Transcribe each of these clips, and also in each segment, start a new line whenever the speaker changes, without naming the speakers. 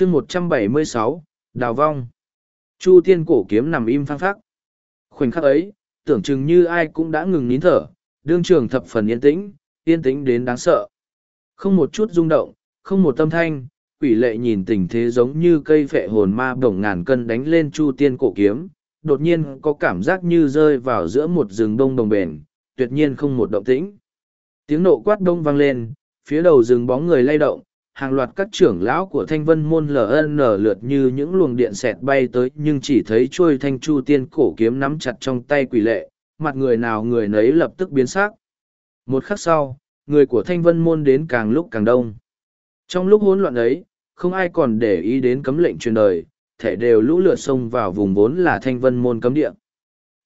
chương 176 đào vong chu tiên cổ kiếm nằm im phang phắc khoảnh khắc ấy tưởng chừng như ai cũng đã ngừng nín thở đương trường thập phần yên tĩnh yên tĩnh đến đáng sợ không một chút rung động không một tâm thanh quỷ lệ nhìn tình thế giống như cây phệ hồn ma bổng ngàn cân đánh lên chu tiên cổ kiếm đột nhiên có cảm giác như rơi vào giữa một rừng đông đồng bền tuyệt nhiên không một động tĩnh tiếng nộ quát đông vang lên phía đầu rừng bóng người lay động hàng loạt các trưởng lão của thanh vân môn ln lượt như những luồng điện xẹt bay tới nhưng chỉ thấy trôi thanh chu tiên cổ kiếm nắm chặt trong tay quỷ lệ mặt người nào người nấy lập tức biến s á c một khắc sau người của thanh vân môn đến càng lúc càng đông trong lúc hỗn loạn ấy không ai còn để ý đến cấm lệnh truyền đời thể đều lũ lượt xông vào vùng vốn là thanh vân môn cấm địa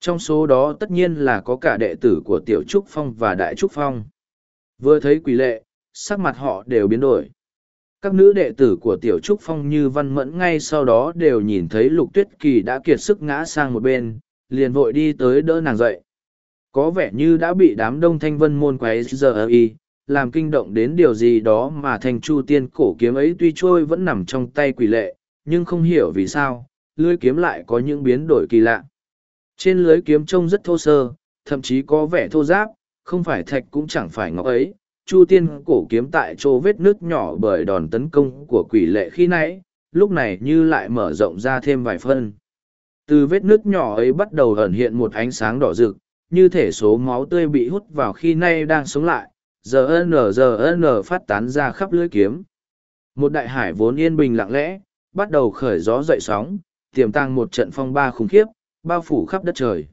trong số đó tất nhiên là có cả đệ tử của tiểu trúc phong và đại trúc phong vừa thấy quỷ lệ sắc mặt họ đều biến đổi các nữ đệ tử của tiểu trúc phong như văn mẫn ngay sau đó đều nhìn thấy lục tuyết kỳ đã kiệt sức ngã sang một bên liền vội đi tới đỡ nàng dậy có vẻ như đã bị đám đông thanh vân môn quái giờ y làm kinh động đến điều gì đó mà thành chu tiên cổ kiếm ấy tuy trôi vẫn nằm trong tay quỷ lệ nhưng không hiểu vì sao lưới kiếm lại có những biến đổi kỳ lạ trên lưới kiếm trông rất thô sơ thậm chí có vẻ thô giáp không phải thạch cũng chẳng phải ngọc ấy Chu Tiên cổ kiếm tại chỗ vết nước nhỏ bởi đòn tấn công của quỷ lệ khi nãy, lúc này như lại mở rộng ra thêm vài phân. Từ vết nước nhỏ ấy bắt đầu ẩn hiện một ánh sáng đỏ rực, như thể số máu tươi bị hút vào khi nay đang sống lại, giờ n giờ n phát tán ra khắp lưỡi kiếm. Một đại hải vốn yên bình lặng lẽ, bắt đầu khởi gió dậy sóng, tiềm tàng một trận phong ba khủng khiếp, bao phủ khắp đất trời.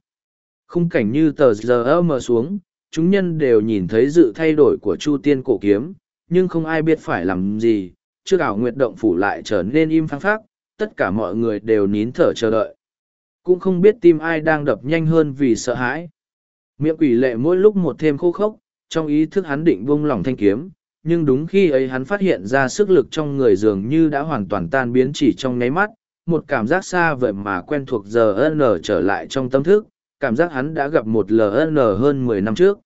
Khung cảnh như tờ giờ mờ xuống, chúng nhân đều nhìn thấy sự thay đổi của Chu Tiên cổ kiếm, nhưng không ai biết phải làm gì, trước ảo nguyệt động phủ lại trở nên im phăng phác, tất cả mọi người đều nín thở chờ đợi. Cũng không biết tim ai đang đập nhanh hơn vì sợ hãi. Miệng quỷ lệ mỗi lúc một thêm khô khốc, trong ý thức hắn định buông lỏng thanh kiếm, nhưng đúng khi ấy hắn phát hiện ra sức lực trong người dường như đã hoàn toàn tan biến chỉ trong nháy mắt, một cảm giác xa vời mà quen thuộc giờ ân trở lại trong tâm thức, cảm giác hắn đã gặp một LN hơn mười năm trước.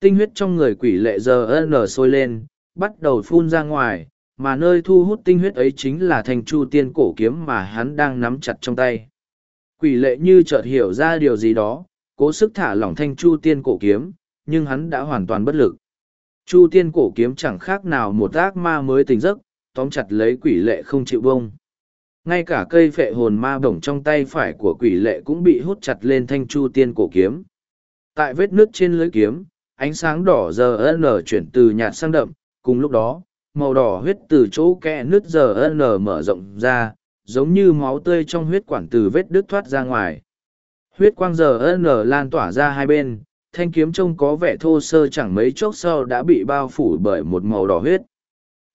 Tinh huyết trong người quỷ lệ giờ LN sôi lên, bắt đầu phun ra ngoài, mà nơi thu hút tinh huyết ấy chính là thành chu tiên cổ kiếm mà hắn đang nắm chặt trong tay. Quỷ lệ như chợt hiểu ra điều gì đó, cố sức thả lỏng thanh chu tiên cổ kiếm, nhưng hắn đã hoàn toàn bất lực. Chu tiên cổ kiếm chẳng khác nào một ác ma mới tỉnh giấc, tóm chặt lấy quỷ lệ không chịu bông. Ngay cả cây phệ hồn ma bổng trong tay phải của quỷ lệ cũng bị hút chặt lên thanh chu tiên cổ kiếm. Tại vết nước trên lưới kiếm, ánh sáng đỏ giờ n chuyển từ nhạt sang đậm, cùng lúc đó, màu đỏ huyết từ chỗ kẽ nứt giờ n mở rộng ra, giống như máu tươi trong huyết quản từ vết đứt thoát ra ngoài. Huyết quang giờ n lan tỏa ra hai bên, thanh kiếm trông có vẻ thô sơ chẳng mấy chốc sau đã bị bao phủ bởi một màu đỏ huyết.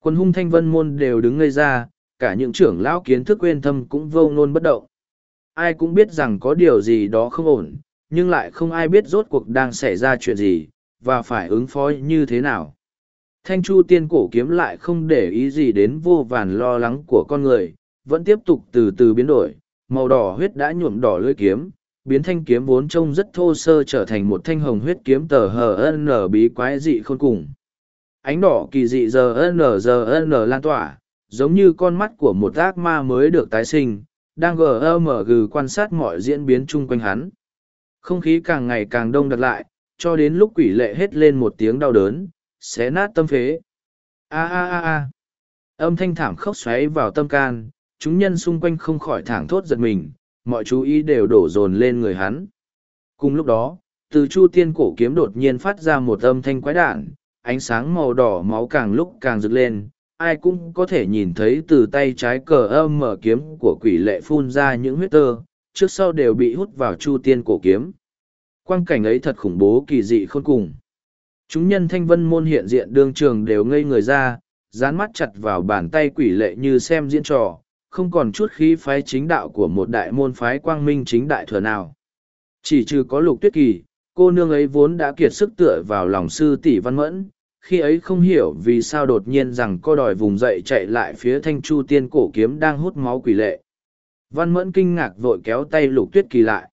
Quân hung thanh vân môn đều đứng ngây ra, cả những trưởng lão kiến thức uyên thâm cũng vô ngôn bất động. Ai cũng biết rằng có điều gì đó không ổn, nhưng lại không ai biết rốt cuộc đang xảy ra chuyện gì, và phải ứng phó như thế nào. Thanh Chu tiên cổ kiếm lại không để ý gì đến vô vàn lo lắng của con người, vẫn tiếp tục từ từ biến đổi, màu đỏ huyết đã nhuộm đỏ lưỡi kiếm, biến thanh kiếm vốn trông rất thô sơ trở thành một thanh hồng huyết kiếm tờ hờ n bí quái dị khôn cùng. Ánh đỏ kỳ dị giờ n giờ n lan tỏa, giống như con mắt của một ác ma mới được tái sinh, đang gờ mở gừ quan sát mọi diễn biến chung quanh hắn. Không khí càng ngày càng đông đặc lại, cho đến lúc quỷ lệ hết lên một tiếng đau đớn, xé nát tâm phế. A a a a. Âm thanh thảm khốc xoáy vào tâm can, chúng nhân xung quanh không khỏi thảng thốt giật mình, mọi chú ý đều đổ dồn lên người hắn. Cùng lúc đó, từ chu tiên cổ kiếm đột nhiên phát ra một âm thanh quái đản, ánh sáng màu đỏ máu càng lúc càng rực lên, ai cũng có thể nhìn thấy từ tay trái cờ âm mở kiếm của quỷ lệ phun ra những huyết tơ, trước sau đều bị hút vào chu tiên cổ kiếm. Quang cảnh ấy thật khủng bố kỳ dị khôn cùng. Chúng nhân thanh vân môn hiện diện đương trường đều ngây người ra, dán mắt chặt vào bàn tay quỷ lệ như xem diễn trò, không còn chút khí phái chính đạo của một đại môn phái quang minh chính đại thừa nào. Chỉ trừ có lục tuyết kỳ, cô nương ấy vốn đã kiệt sức tựa vào lòng sư tỷ văn mẫn, khi ấy không hiểu vì sao đột nhiên rằng co đòi vùng dậy chạy lại phía thanh chu tiên cổ kiếm đang hút máu quỷ lệ văn mẫn kinh ngạc vội kéo tay lục tuyết kỳ lại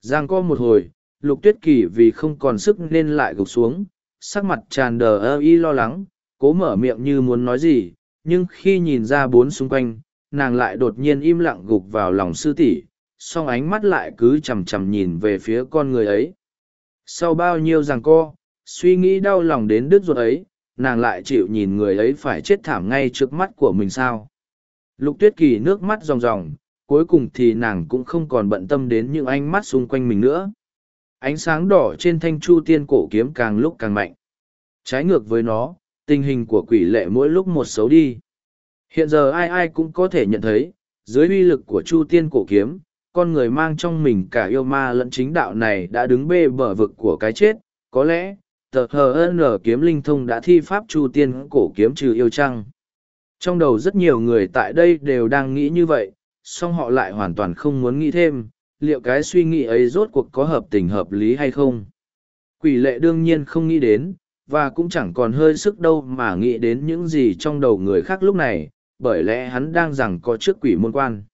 giang co một hồi lục tuyết kỳ vì không còn sức nên lại gục xuống sắc mặt tràn đờ ơ y lo lắng cố mở miệng như muốn nói gì nhưng khi nhìn ra bốn xung quanh nàng lại đột nhiên im lặng gục vào lòng sư tỷ song ánh mắt lại cứ chằm chằm nhìn về phía con người ấy sau bao nhiêu giằng co suy nghĩ đau lòng đến đứt ruột ấy nàng lại chịu nhìn người ấy phải chết thảm ngay trước mắt của mình sao lục tuyết kỳ nước mắt ròng ròng cuối cùng thì nàng cũng không còn bận tâm đến những ánh mắt xung quanh mình nữa ánh sáng đỏ trên thanh chu tiên cổ kiếm càng lúc càng mạnh trái ngược với nó tình hình của quỷ lệ mỗi lúc một xấu đi hiện giờ ai ai cũng có thể nhận thấy dưới uy lực của chu tiên cổ kiếm con người mang trong mình cả yêu ma lẫn chính đạo này đã đứng bê bờ vực của cái chết có lẽ tờ hờ n kiếm linh thông đã thi pháp chu tiên cổ kiếm trừ yêu trăng trong đầu rất nhiều người tại đây đều đang nghĩ như vậy song họ lại hoàn toàn không muốn nghĩ thêm liệu cái suy nghĩ ấy rốt cuộc có hợp tình hợp lý hay không quỷ lệ đương nhiên không nghĩ đến và cũng chẳng còn hơi sức đâu mà nghĩ đến những gì trong đầu người khác lúc này bởi lẽ hắn đang rằng có trước quỷ môn quan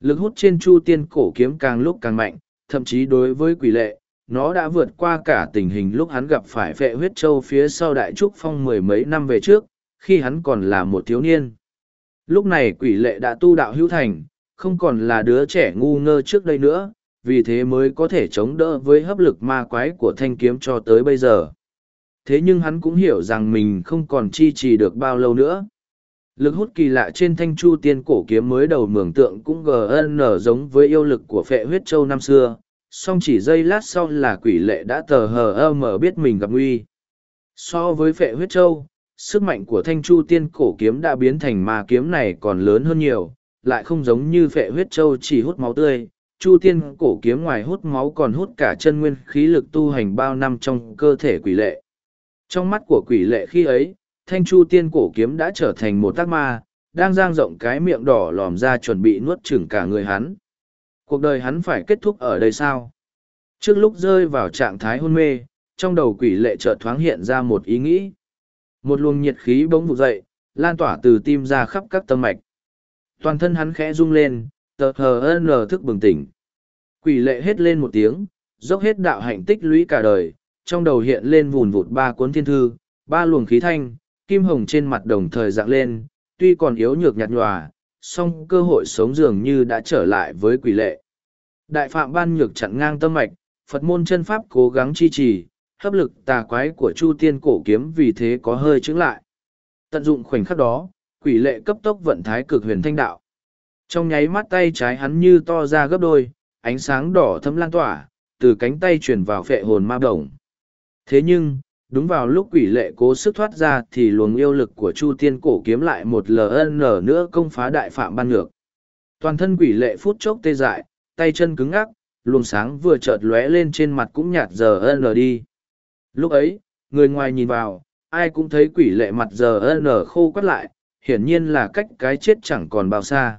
lực hút trên chu tiên cổ kiếm càng lúc càng mạnh thậm chí đối với quỷ lệ nó đã vượt qua cả tình hình lúc hắn gặp phải phệ huyết châu phía sau đại trúc phong mười mấy năm về trước khi hắn còn là một thiếu niên lúc này quỷ lệ đã tu đạo hữu thành không còn là đứa trẻ ngu ngơ trước đây nữa vì thế mới có thể chống đỡ với hấp lực ma quái của thanh kiếm cho tới bây giờ thế nhưng hắn cũng hiểu rằng mình không còn chi trì được bao lâu nữa lực hút kỳ lạ trên thanh chu tiên cổ kiếm mới đầu mường tượng cũng gn giống với yêu lực của phệ huyết châu năm xưa song chỉ giây lát sau là quỷ lệ đã tờ hờ ơ mờ biết mình gặp nguy so với phệ huyết châu sức mạnh của thanh chu tiên cổ kiếm đã biến thành ma kiếm này còn lớn hơn nhiều lại không giống như phệ huyết châu chỉ hút máu tươi chu tiên cổ kiếm ngoài hút máu còn hút cả chân nguyên khí lực tu hành bao năm trong cơ thể quỷ lệ trong mắt của quỷ lệ khi ấy thanh chu tiên cổ kiếm đã trở thành một tác ma đang giang rộng cái miệng đỏ lòm ra chuẩn bị nuốt chửng cả người hắn cuộc đời hắn phải kết thúc ở đây sao trước lúc rơi vào trạng thái hôn mê trong đầu quỷ lệ chợt thoáng hiện ra một ý nghĩ một luồng nhiệt khí bỗng vụt dậy lan tỏa từ tim ra khắp các tâm mạch toàn thân hắn khẽ rung lên tờ hờ ân lờ thức bừng tỉnh quỷ lệ hết lên một tiếng dốc hết đạo hạnh tích lũy cả đời trong đầu hiện lên vùn vụt ba cuốn thiên thư ba luồng khí thanh kim hồng trên mặt đồng thời dạng lên tuy còn yếu nhược nhạt nhòa song cơ hội sống dường như đã trở lại với quỷ lệ. Đại phạm ban nhược chặn ngang tâm mạch, Phật môn chân pháp cố gắng chi trì, hấp lực tà quái của Chu Tiên cổ kiếm vì thế có hơi chứng lại. Tận dụng khoảnh khắc đó, quỷ lệ cấp tốc vận thái cực huyền thanh đạo. Trong nháy mắt tay trái hắn như to ra gấp đôi, ánh sáng đỏ thấm lan tỏa, từ cánh tay chuyển vào phệ hồn ma đồng. Thế nhưng, đúng vào lúc quỷ lệ cố sức thoát ra thì luồng yêu lực của chu tiên cổ kiếm lại một ln nữa công phá đại phạm ban ngược toàn thân quỷ lệ phút chốc tê dại tay chân cứng ngắc luồng sáng vừa chợt lóe lên trên mặt cũng nhạt giờ n đi lúc ấy người ngoài nhìn vào ai cũng thấy quỷ lệ mặt giờ n khô quắt lại hiển nhiên là cách cái chết chẳng còn bao xa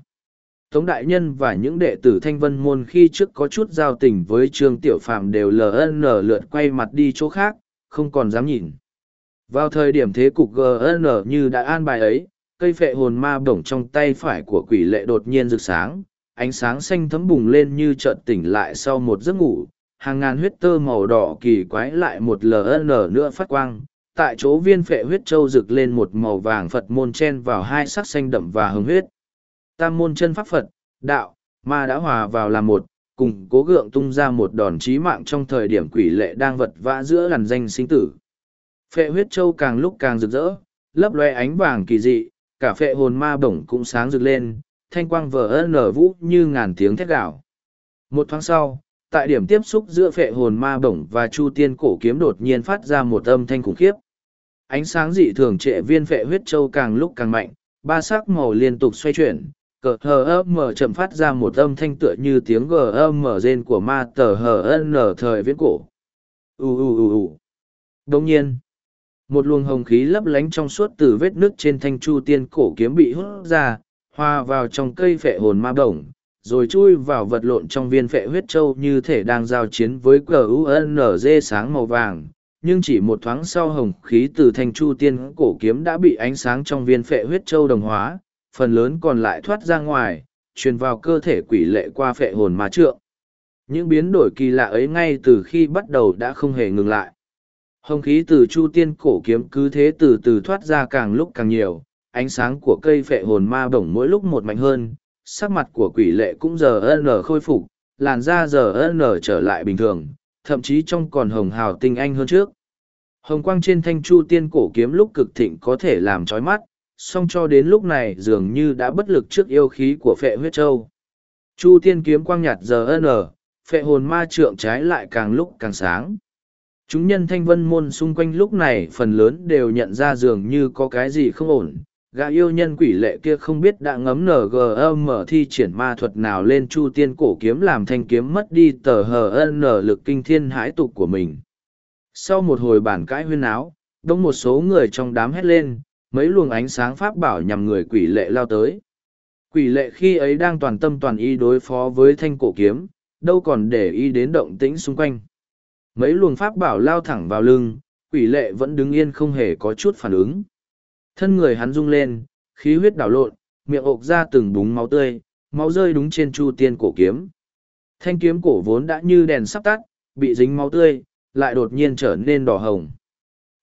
tống đại nhân và những đệ tử thanh vân môn khi trước có chút giao tình với trương tiểu phàm đều ln lượt quay mặt đi chỗ khác không còn dám nhìn. Vào thời điểm thế cục GN như đã an bài ấy, cây phệ hồn ma bổng trong tay phải của quỷ lệ đột nhiên rực sáng, ánh sáng xanh thấm bùng lên như chợt tỉnh lại sau một giấc ngủ, hàng ngàn huyết tơ màu đỏ kỳ quái lại một LN nữa phát quang. Tại chỗ viên phệ huyết châu rực lên một màu vàng Phật môn chen vào hai sắc xanh đậm và hứng huyết. Tam môn chân pháp Phật, đạo, ma đã hòa vào làm một, cùng cố gượng tung ra một đòn chí mạng trong thời điểm quỷ lệ đang vật vã giữa làn danh sinh tử. Phệ huyết châu càng lúc càng rực rỡ, lấp loe ánh vàng kỳ dị, cả phệ hồn ma bổng cũng sáng rực lên, thanh quang vỡ nở vũ như ngàn tiếng thét gạo. Một tháng sau, tại điểm tiếp xúc giữa phệ hồn ma bổng và chu tiên cổ kiếm đột nhiên phát ra một âm thanh khủng khiếp. Ánh sáng dị thường trệ viên phệ huyết châu càng lúc càng mạnh, ba sắc màu liên tục xoay chuyển, cờ hờ m chậm phát ra một âm thanh tựa như tiếng gờ gm rên của ma tờ hờ nở thời viễn cổ ù ù ù ù đông nhiên một luồng hồng khí lấp lánh trong suốt từ vết nước trên thanh chu tiên cổ kiếm bị hút ra hoa vào trong cây phệ hồn ma bổng rồi chui vào vật lộn trong viên phệ huyết trâu như thể đang giao chiến với cờ u unz sáng màu vàng nhưng chỉ một thoáng sau hồng khí từ thanh chu tiên cổ kiếm đã bị ánh sáng trong viên phệ huyết trâu đồng hóa phần lớn còn lại thoát ra ngoài, truyền vào cơ thể quỷ lệ qua phệ hồn ma trượng. Những biến đổi kỳ lạ ấy ngay từ khi bắt đầu đã không hề ngừng lại. Hồng khí từ chu tiên cổ kiếm cứ thế từ từ thoát ra càng lúc càng nhiều, ánh sáng của cây phệ hồn ma bổng mỗi lúc một mạnh hơn, sắc mặt của quỷ lệ cũng giờ n khôi phục, làn da giờ n trở lại bình thường, thậm chí trông còn hồng hào tinh anh hơn trước. Hồng quang trên thanh chu tiên cổ kiếm lúc cực thịnh có thể làm chói mắt, song cho đến lúc này dường như đã bất lực trước yêu khí của phệ huyết châu. Chu tiên kiếm quang nhạt giờ ở phệ hồn ma trượng trái lại càng lúc càng sáng. Chúng nhân thanh vân môn xung quanh lúc này phần lớn đều nhận ra dường như có cái gì không ổn. Gã yêu nhân quỷ lệ kia không biết đã ngấm NGM thi triển ma thuật nào lên chu tiên cổ kiếm làm thanh kiếm mất đi tờ HN lực kinh thiên hãi tục của mình. Sau một hồi bản cãi huyên áo, đông một số người trong đám hét lên, mấy luồng ánh sáng pháp bảo nhằm người quỷ lệ lao tới. Quỷ lệ khi ấy đang toàn tâm toàn ý đối phó với thanh cổ kiếm, đâu còn để ý đến động tĩnh xung quanh. Mấy luồng pháp bảo lao thẳng vào lưng, quỷ lệ vẫn đứng yên không hề có chút phản ứng. Thân người hắn rung lên, khí huyết đảo lộn, miệng ộc ra từng búng máu tươi, máu rơi đúng trên chu tiên cổ kiếm. Thanh kiếm cổ vốn đã như đèn sắp tắt, bị dính máu tươi, lại đột nhiên trở nên đỏ hồng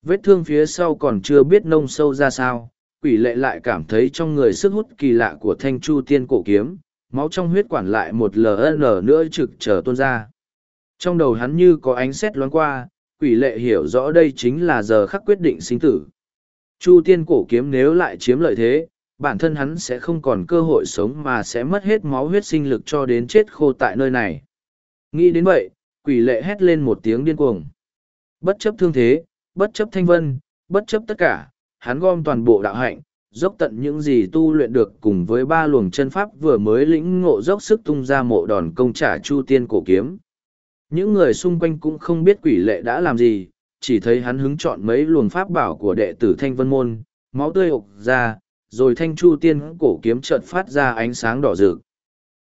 vết thương phía sau còn chưa biết nông sâu ra sao quỷ lệ lại cảm thấy trong người sức hút kỳ lạ của thanh chu tiên cổ kiếm máu trong huyết quản lại một ln nữa trực chờ tuôn ra trong đầu hắn như có ánh sét loáng qua quỷ lệ hiểu rõ đây chính là giờ khắc quyết định sinh tử chu tiên cổ kiếm nếu lại chiếm lợi thế bản thân hắn sẽ không còn cơ hội sống mà sẽ mất hết máu huyết sinh lực cho đến chết khô tại nơi này nghĩ đến vậy quỷ lệ hét lên một tiếng điên cuồng bất chấp thương thế bất chấp thanh vân, bất chấp tất cả, hắn gom toàn bộ đạo hạnh, dốc tận những gì tu luyện được cùng với ba luồng chân pháp vừa mới lĩnh ngộ dốc sức tung ra mộ đòn công trả chu tiên cổ kiếm. Những người xung quanh cũng không biết quỷ lệ đã làm gì, chỉ thấy hắn hứng chọn mấy luồng pháp bảo của đệ tử Thanh Vân Môn, máu tươi ục ra, rồi thanh chu tiên cổ kiếm chợt phát ra ánh sáng đỏ rực.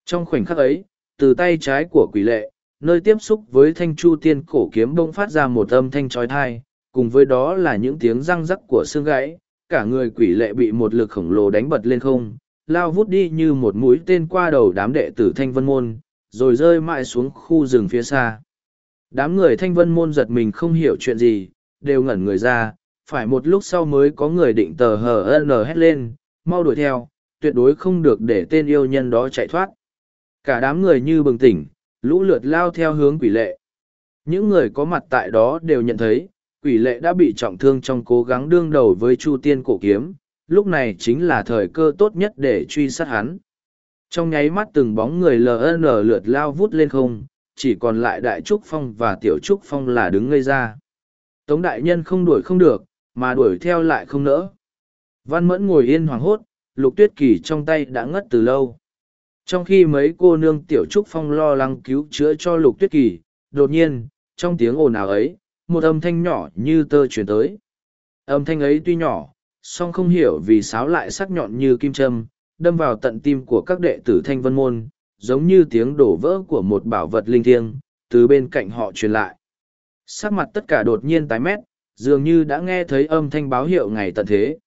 Trong khoảnh khắc ấy, từ tay trái của quỷ lệ, nơi tiếp xúc với thanh chu tiên cổ kiếm bỗng phát ra một âm thanh trói thai, cùng với đó là những tiếng răng rắc của xương gãy, cả người quỷ lệ bị một lực khổng lồ đánh bật lên không, lao vút đi như một mũi tên qua đầu đám đệ tử Thanh Vân Môn, rồi rơi mãi xuống khu rừng phía xa. Đám người Thanh Vân Môn giật mình không hiểu chuyện gì, đều ngẩn người ra, phải một lúc sau mới có người định tờ hờ n hét lên, mau đuổi theo, tuyệt đối không được để tên yêu nhân đó chạy thoát. Cả đám người như bừng tỉnh, lũ lượt lao theo hướng quỷ lệ. Những người có mặt tại đó đều nhận thấy, quỷ lệ đã bị trọng thương trong cố gắng đương đầu với chu tiên cổ kiếm lúc này chính là thời cơ tốt nhất để truy sát hắn trong nháy mắt từng bóng người ln lượt lao vút lên không chỉ còn lại đại trúc phong và tiểu trúc phong là đứng ngây ra tống đại nhân không đuổi không được mà đuổi theo lại không nỡ văn mẫn ngồi yên hoảng hốt lục tuyết kỳ trong tay đã ngất từ lâu trong khi mấy cô nương tiểu trúc phong lo lắng cứu chữa cho lục tuyết kỳ đột nhiên trong tiếng ồn ào ấy một âm thanh nhỏ như tơ chuyển tới. Âm thanh ấy tuy nhỏ, song không hiểu vì sáo lại sắc nhọn như kim châm, đâm vào tận tim của các đệ tử thanh vân môn, giống như tiếng đổ vỡ của một bảo vật linh thiêng, từ bên cạnh họ truyền lại. Sắc mặt tất cả đột nhiên tái mét, dường như đã nghe thấy âm thanh báo hiệu ngày tận thế.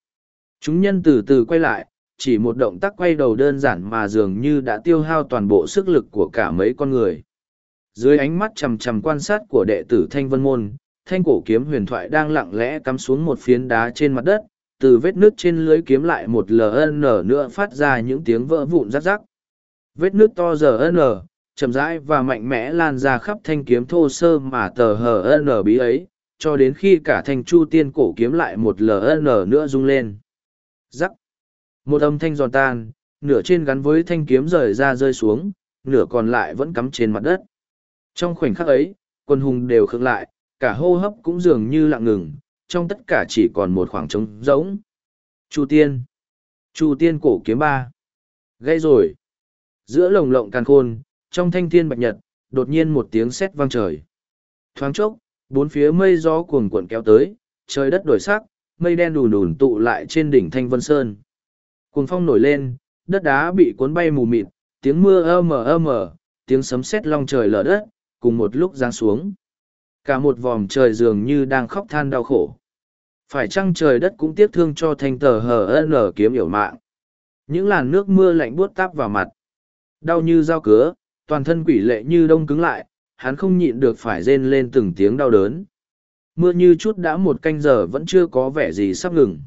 Chúng nhân từ từ quay lại, chỉ một động tác quay đầu đơn giản mà dường như đã tiêu hao toàn bộ sức lực của cả mấy con người. Dưới ánh mắt chằm chằm quan sát của đệ tử Thanh Vân Môn, thanh cổ kiếm huyền thoại đang lặng lẽ cắm xuống một phiến đá trên mặt đất, từ vết nước trên lưới kiếm lại một LN nữa phát ra những tiếng vỡ vụn rắc rắc. Vết nước to giờ N, chậm rãi và mạnh mẽ lan ra khắp thanh kiếm thô sơ mà tờ hờ bí ấy, cho đến khi cả thanh chu tiên cổ kiếm lại một LN nữa rung lên. Rắc. Một âm thanh giòn tan, nửa trên gắn với thanh kiếm rời ra rơi xuống, nửa còn lại vẫn cắm trên mặt đất. Trong khoảnh khắc ấy, quân hùng đều khựng lại, cả hô hấp cũng dường như lặng ngừng, trong tất cả chỉ còn một khoảng trống rỗng. Chu tiên. Chu tiên cổ kiếm ba. Gây rồi. Giữa lồng lộng càn khôn, trong thanh thiên bạch nhật, đột nhiên một tiếng sét vang trời. Thoáng chốc, bốn phía mây gió cuồn cuộn kéo tới, trời đất đổi sắc, mây đen đùn đùn tụ lại trên đỉnh Thanh Vân Sơn. Cuồng phong nổi lên, đất đá bị cuốn bay mù mịt, tiếng mưa ầm ầm, tiếng sấm sét long trời lở đất, cùng một lúc giáng xuống cả một vòm trời dường như đang khóc than đau khổ phải chăng trời đất cũng tiếc thương cho thanh tờ hờ ân kiếm hiểu mạng những làn nước mưa lạnh buốt táp vào mặt đau như dao cứa toàn thân quỷ lệ như đông cứng lại hắn không nhịn được phải rên lên từng tiếng đau đớn mưa như chút đã một canh giờ vẫn chưa có vẻ gì sắp ngừng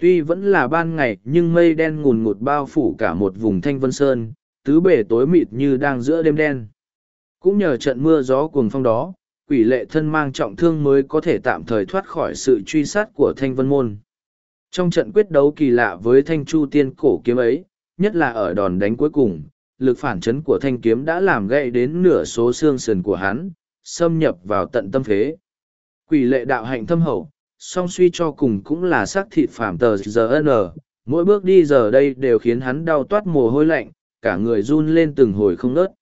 tuy vẫn là ban ngày nhưng mây đen ngùn ngụt bao phủ cả một vùng thanh vân sơn tứ bể tối mịt như đang giữa đêm đen cũng nhờ trận mưa gió cuồng phong đó quỷ lệ thân mang trọng thương mới có thể tạm thời thoát khỏi sự truy sát của thanh vân môn trong trận quyết đấu kỳ lạ với thanh chu tiên cổ kiếm ấy nhất là ở đòn đánh cuối cùng lực phản chấn của thanh kiếm đã làm gãy đến nửa số xương sườn của hắn xâm nhập vào tận tâm phế quỷ lệ đạo hạnh thâm hậu song suy cho cùng cũng là xác thịt phàm tờ giờ n mỗi bước đi giờ đây đều khiến hắn đau toát mồ hôi lạnh cả người run lên từng hồi không ngớt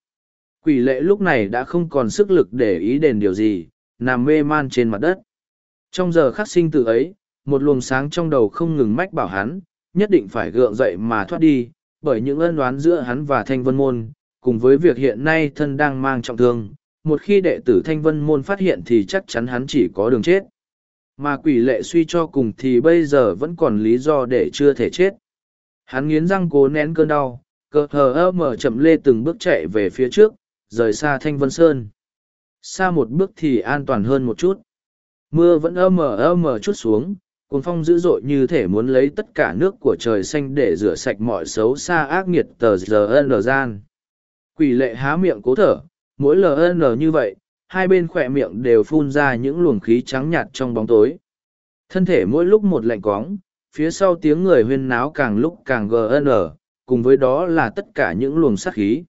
quỷ lệ lúc này đã không còn sức lực để ý đền điều gì nằm mê man trên mặt đất trong giờ khắc sinh từ ấy một luồng sáng trong đầu không ngừng mách bảo hắn nhất định phải gượng dậy mà thoát đi bởi những ân đoán giữa hắn và thanh vân môn cùng với việc hiện nay thân đang mang trọng thương một khi đệ tử thanh vân môn phát hiện thì chắc chắn hắn chỉ có đường chết mà quỷ lệ suy cho cùng thì bây giờ vẫn còn lý do để chưa thể chết hắn nghiến răng cố nén cơn đau cờ hờ ơ mở chậm lê từng bước chạy về phía trước rời xa Thanh Vân Sơn. Xa một bước thì an toàn hơn một chút. Mưa vẫn ơ mờ ơ mờ chút xuống, cuồng phong dữ dội như thể muốn lấy tất cả nước của trời xanh để rửa sạch mọi xấu xa ác nghiệt tờ GN gian. Quỷ lệ há miệng cố thở, mỗi lờ LN như vậy, hai bên khỏe miệng đều phun ra những luồng khí trắng nhạt trong bóng tối. Thân thể mỗi lúc một lạnh cóng, phía sau tiếng người huyên náo càng lúc càng GN, cùng với đó là tất cả những luồng sát khí.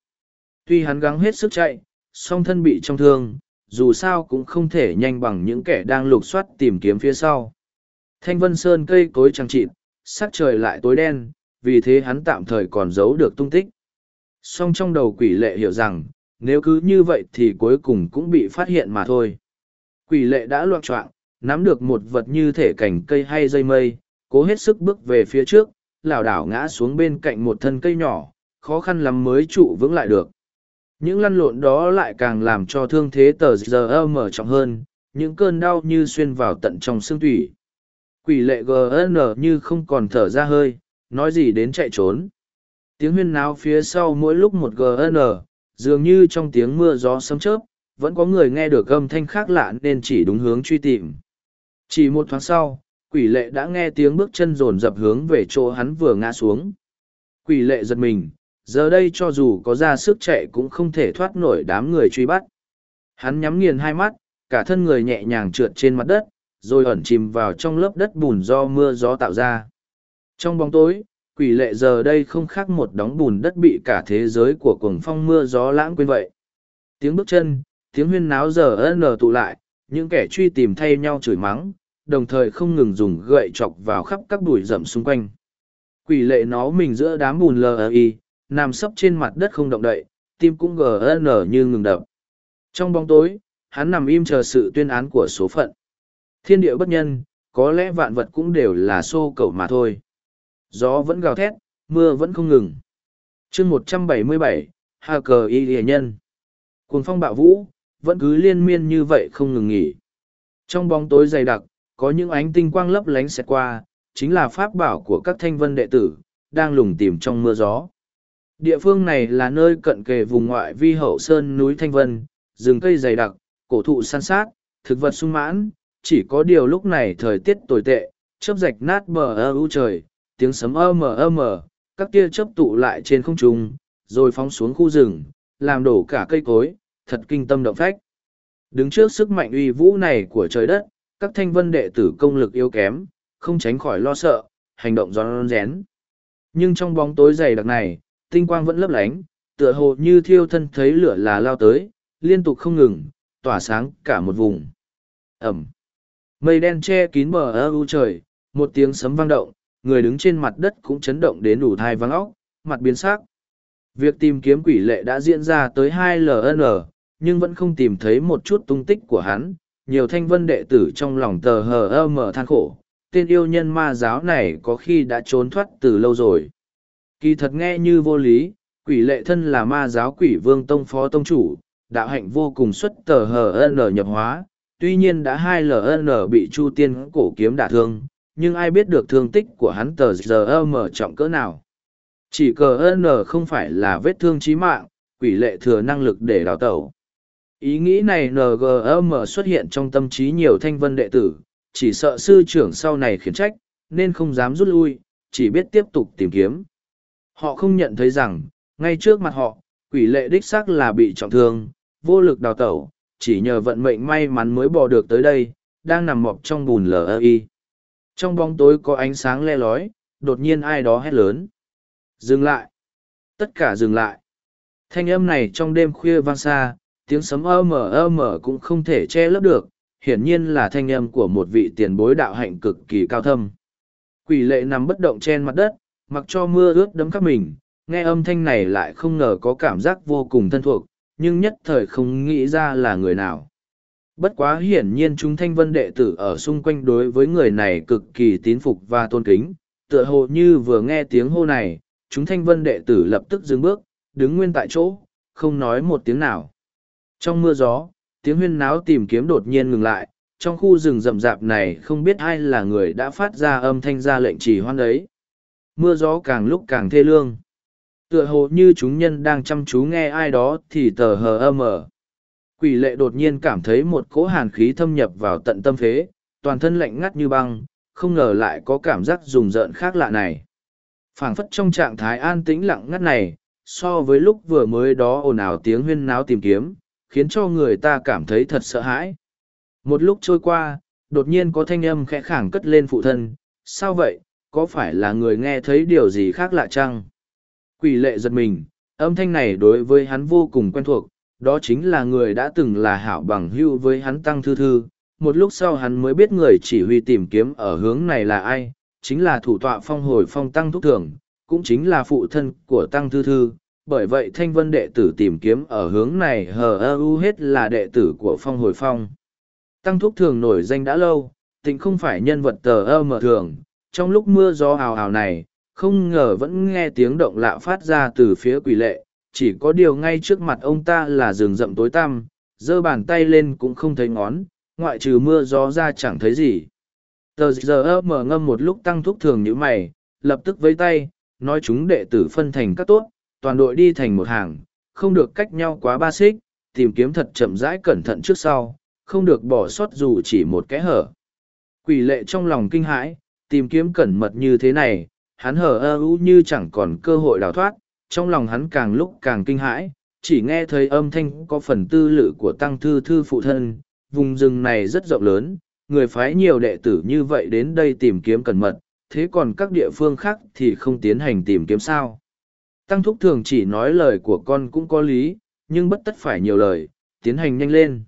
Tuy hắn gắng hết sức chạy, song thân bị trong thương, dù sao cũng không thể nhanh bằng những kẻ đang lục soát tìm kiếm phía sau. Thanh Vân Sơn cây cối trăng trịt, sắc trời lại tối đen, vì thế hắn tạm thời còn giấu được tung tích. Song trong đầu quỷ lệ hiểu rằng, nếu cứ như vậy thì cuối cùng cũng bị phát hiện mà thôi. Quỷ lệ đã loạn trọng, nắm được một vật như thể cành cây hay dây mây, cố hết sức bước về phía trước, lảo đảo ngã xuống bên cạnh một thân cây nhỏ, khó khăn lắm mới trụ vững lại được những lăn lộn đó lại càng làm cho thương thế tờ giờ mở trọng hơn những cơn đau như xuyên vào tận trong xương tủy quỷ lệ gn như không còn thở ra hơi nói gì đến chạy trốn tiếng huyên náo phía sau mỗi lúc một gn dường như trong tiếng mưa gió sấm chớp vẫn có người nghe được âm thanh khác lạ nên chỉ đúng hướng truy tìm chỉ một thoáng sau quỷ lệ đã nghe tiếng bước chân rồn rập hướng về chỗ hắn vừa ngã xuống quỷ lệ giật mình giờ đây cho dù có ra sức chạy cũng không thể thoát nổi đám người truy bắt. Hắn nhắm nghiền hai mắt, cả thân người nhẹ nhàng trượt trên mặt đất, rồi ẩn chìm vào trong lớp đất bùn do mưa gió tạo ra. Trong bóng tối, quỷ lệ giờ đây không khác một đống bùn đất bị cả thế giới của cuồng phong mưa gió lãng quên vậy. Tiếng bước chân, tiếng huyên náo giờ ân lờ tụ lại, những kẻ truy tìm thay nhau chửi mắng, đồng thời không ngừng dùng gậy chọc vào khắp các bụi rậm xung quanh. Quỷ lệ nó mình giữa đám bùn lờ y, nằm sấp trên mặt đất không động đậy, tim cũng gn như ngừng đập. Trong bóng tối, hắn nằm im chờ sự tuyên án của số phận. Thiên địa bất nhân, có lẽ vạn vật cũng đều là xô cầu mà thôi. Gió vẫn gào thét, mưa vẫn không ngừng. chương một trăm bảy mươi bảy, Hà Cờ Y Địa Nhân. Cuồng phong bạo vũ, vẫn cứ liên miên như vậy không ngừng nghỉ. Trong bóng tối dày đặc, có những ánh tinh quang lấp lánh xẹt qua, chính là pháp bảo của các thanh vân đệ tử, đang lùng tìm trong mưa gió. Địa phương này là nơi cận kề vùng ngoại vi hậu sơn núi Thanh Vân, rừng cây dày đặc, cổ thụ san sát, thực vật sung mãn, chỉ có điều lúc này thời tiết tồi tệ, chớp rạch nát bờ ơ u trời, tiếng sấm ơ mờ ơ mờ, các tia chớp tụ lại trên không trung, rồi phóng xuống khu rừng, làm đổ cả cây cối, thật kinh tâm động phách. Đứng trước sức mạnh uy vũ này của trời đất, các thanh vân đệ tử công lực yếu kém, không tránh khỏi lo sợ, hành động rón rén. Nhưng trong bóng tối dày đặc này, tinh quang vẫn lấp lánh, tựa hồ như thiêu thân thấy lửa là lao tới, liên tục không ngừng, tỏa sáng cả một vùng. Ẩm. Mây đen che kín bờ ơ u trời, một tiếng sấm vang động, người đứng trên mặt đất cũng chấn động đến đủ thai vắng óc, mặt biến sắc. Việc tìm kiếm quỷ lệ đã diễn ra tới 2LN, nhưng vẫn không tìm thấy một chút tung tích của hắn. Nhiều thanh vân đệ tử trong lòng tờ hờ mở than khổ, tên yêu nhân ma giáo này có khi đã trốn thoát từ lâu rồi. Kỳ thật nghe như vô lý, quỷ lệ thân là ma giáo quỷ vương tông phó tông chủ, đạo hạnh vô cùng xuất tờ HN nhập hóa, tuy nhiên đã hai LN bị Chu Tiên cổ kiếm đả thương, nhưng ai biết được thương tích của hắn tờ giờ trọng cỡ nào. Chỉ cờ N không phải là vết thương chí mạng, quỷ lệ thừa năng lực để đào tẩu. Ý nghĩ này NGM xuất hiện trong tâm trí nhiều thanh vân đệ tử, chỉ sợ sư trưởng sau này khiển trách, nên không dám rút lui, chỉ biết tiếp tục tìm kiếm. Họ không nhận thấy rằng, ngay trước mặt họ, quỷ lệ đích xác là bị trọng thương, vô lực đào tẩu, chỉ nhờ vận mệnh may mắn mới bỏ được tới đây, đang nằm mọc trong bùn lờ y. Trong bóng tối có ánh sáng le lói, đột nhiên ai đó hét lớn. Dừng lại! Tất cả dừng lại! Thanh âm này trong đêm khuya vang xa, tiếng sấm ơ mờ ơ mờ cũng không thể che lấp được, hiển nhiên là thanh âm của một vị tiền bối đạo hạnh cực kỳ cao thâm. Quỷ lệ nằm bất động trên mặt đất, mặc cho mưa ướt đấm khắp mình, nghe âm thanh này lại không ngờ có cảm giác vô cùng thân thuộc, nhưng nhất thời không nghĩ ra là người nào. Bất quá hiển nhiên chúng thanh vân đệ tử ở xung quanh đối với người này cực kỳ tín phục và tôn kính, tựa hồ như vừa nghe tiếng hô này, chúng thanh vân đệ tử lập tức dừng bước, đứng nguyên tại chỗ, không nói một tiếng nào. Trong mưa gió, tiếng huyên náo tìm kiếm đột nhiên ngừng lại, trong khu rừng rậm rạp này không biết ai là người đã phát ra âm thanh ra lệnh chỉ hoan ấy mưa gió càng lúc càng thê lương tựa hồ như chúng nhân đang chăm chú nghe ai đó thì tờ hờ ơ mờ quỷ lệ đột nhiên cảm thấy một cỗ hàn khí thâm nhập vào tận tâm phế toàn thân lạnh ngắt như băng không ngờ lại có cảm giác rùng rợn khác lạ này phảng phất trong trạng thái an tĩnh lặng ngắt này so với lúc vừa mới đó ồn ào tiếng huyên náo tìm kiếm khiến cho người ta cảm thấy thật sợ hãi một lúc trôi qua đột nhiên có thanh âm khẽ khàng cất lên phụ thân sao vậy có phải là người nghe thấy điều gì khác lạ chăng? Quỷ lệ giật mình, âm thanh này đối với hắn vô cùng quen thuộc, đó chính là người đã từng là hảo bằng hưu với hắn Tăng Thư Thư. Một lúc sau hắn mới biết người chỉ huy tìm kiếm ở hướng này là ai, chính là thủ tọa phong hồi phong Tăng Thúc Thường, cũng chính là phụ thân của Tăng Thư Thư. Bởi vậy thanh vân đệ tử tìm kiếm ở hướng này hờ ơ u hết là đệ tử của phong hồi phong. Tăng Thúc Thường nổi danh đã lâu, tính không phải nhân vật tờ ơ mở thường, trong lúc mưa gió hào hào này, không ngờ vẫn nghe tiếng động lạ phát ra từ phía quỷ lệ, chỉ có điều ngay trước mặt ông ta là rừng rậm tối tăm, giơ bàn tay lên cũng không thấy ngón, ngoại trừ mưa gió ra chẳng thấy gì. Tờ giờ mở ngâm một lúc tăng thúc thường như mày, lập tức với tay, nói chúng đệ tử phân thành các tốt, toàn đội đi thành một hàng, không được cách nhau quá ba xích, tìm kiếm thật chậm rãi cẩn thận trước sau, không được bỏ sót dù chỉ một kẽ hở. Quỷ lệ trong lòng kinh hãi, tìm kiếm cẩn mật như thế này, hắn hờ ơ ú như chẳng còn cơ hội đào thoát, trong lòng hắn càng lúc càng kinh hãi, chỉ nghe thấy âm thanh có phần tư lự của tăng thư thư phụ thân, vùng rừng này rất rộng lớn, người phái nhiều đệ tử như vậy đến đây tìm kiếm cẩn mật, thế còn các địa phương khác thì không tiến hành tìm kiếm sao. Tăng thúc thường chỉ nói lời của con cũng có lý, nhưng bất tất phải nhiều lời, tiến hành nhanh lên.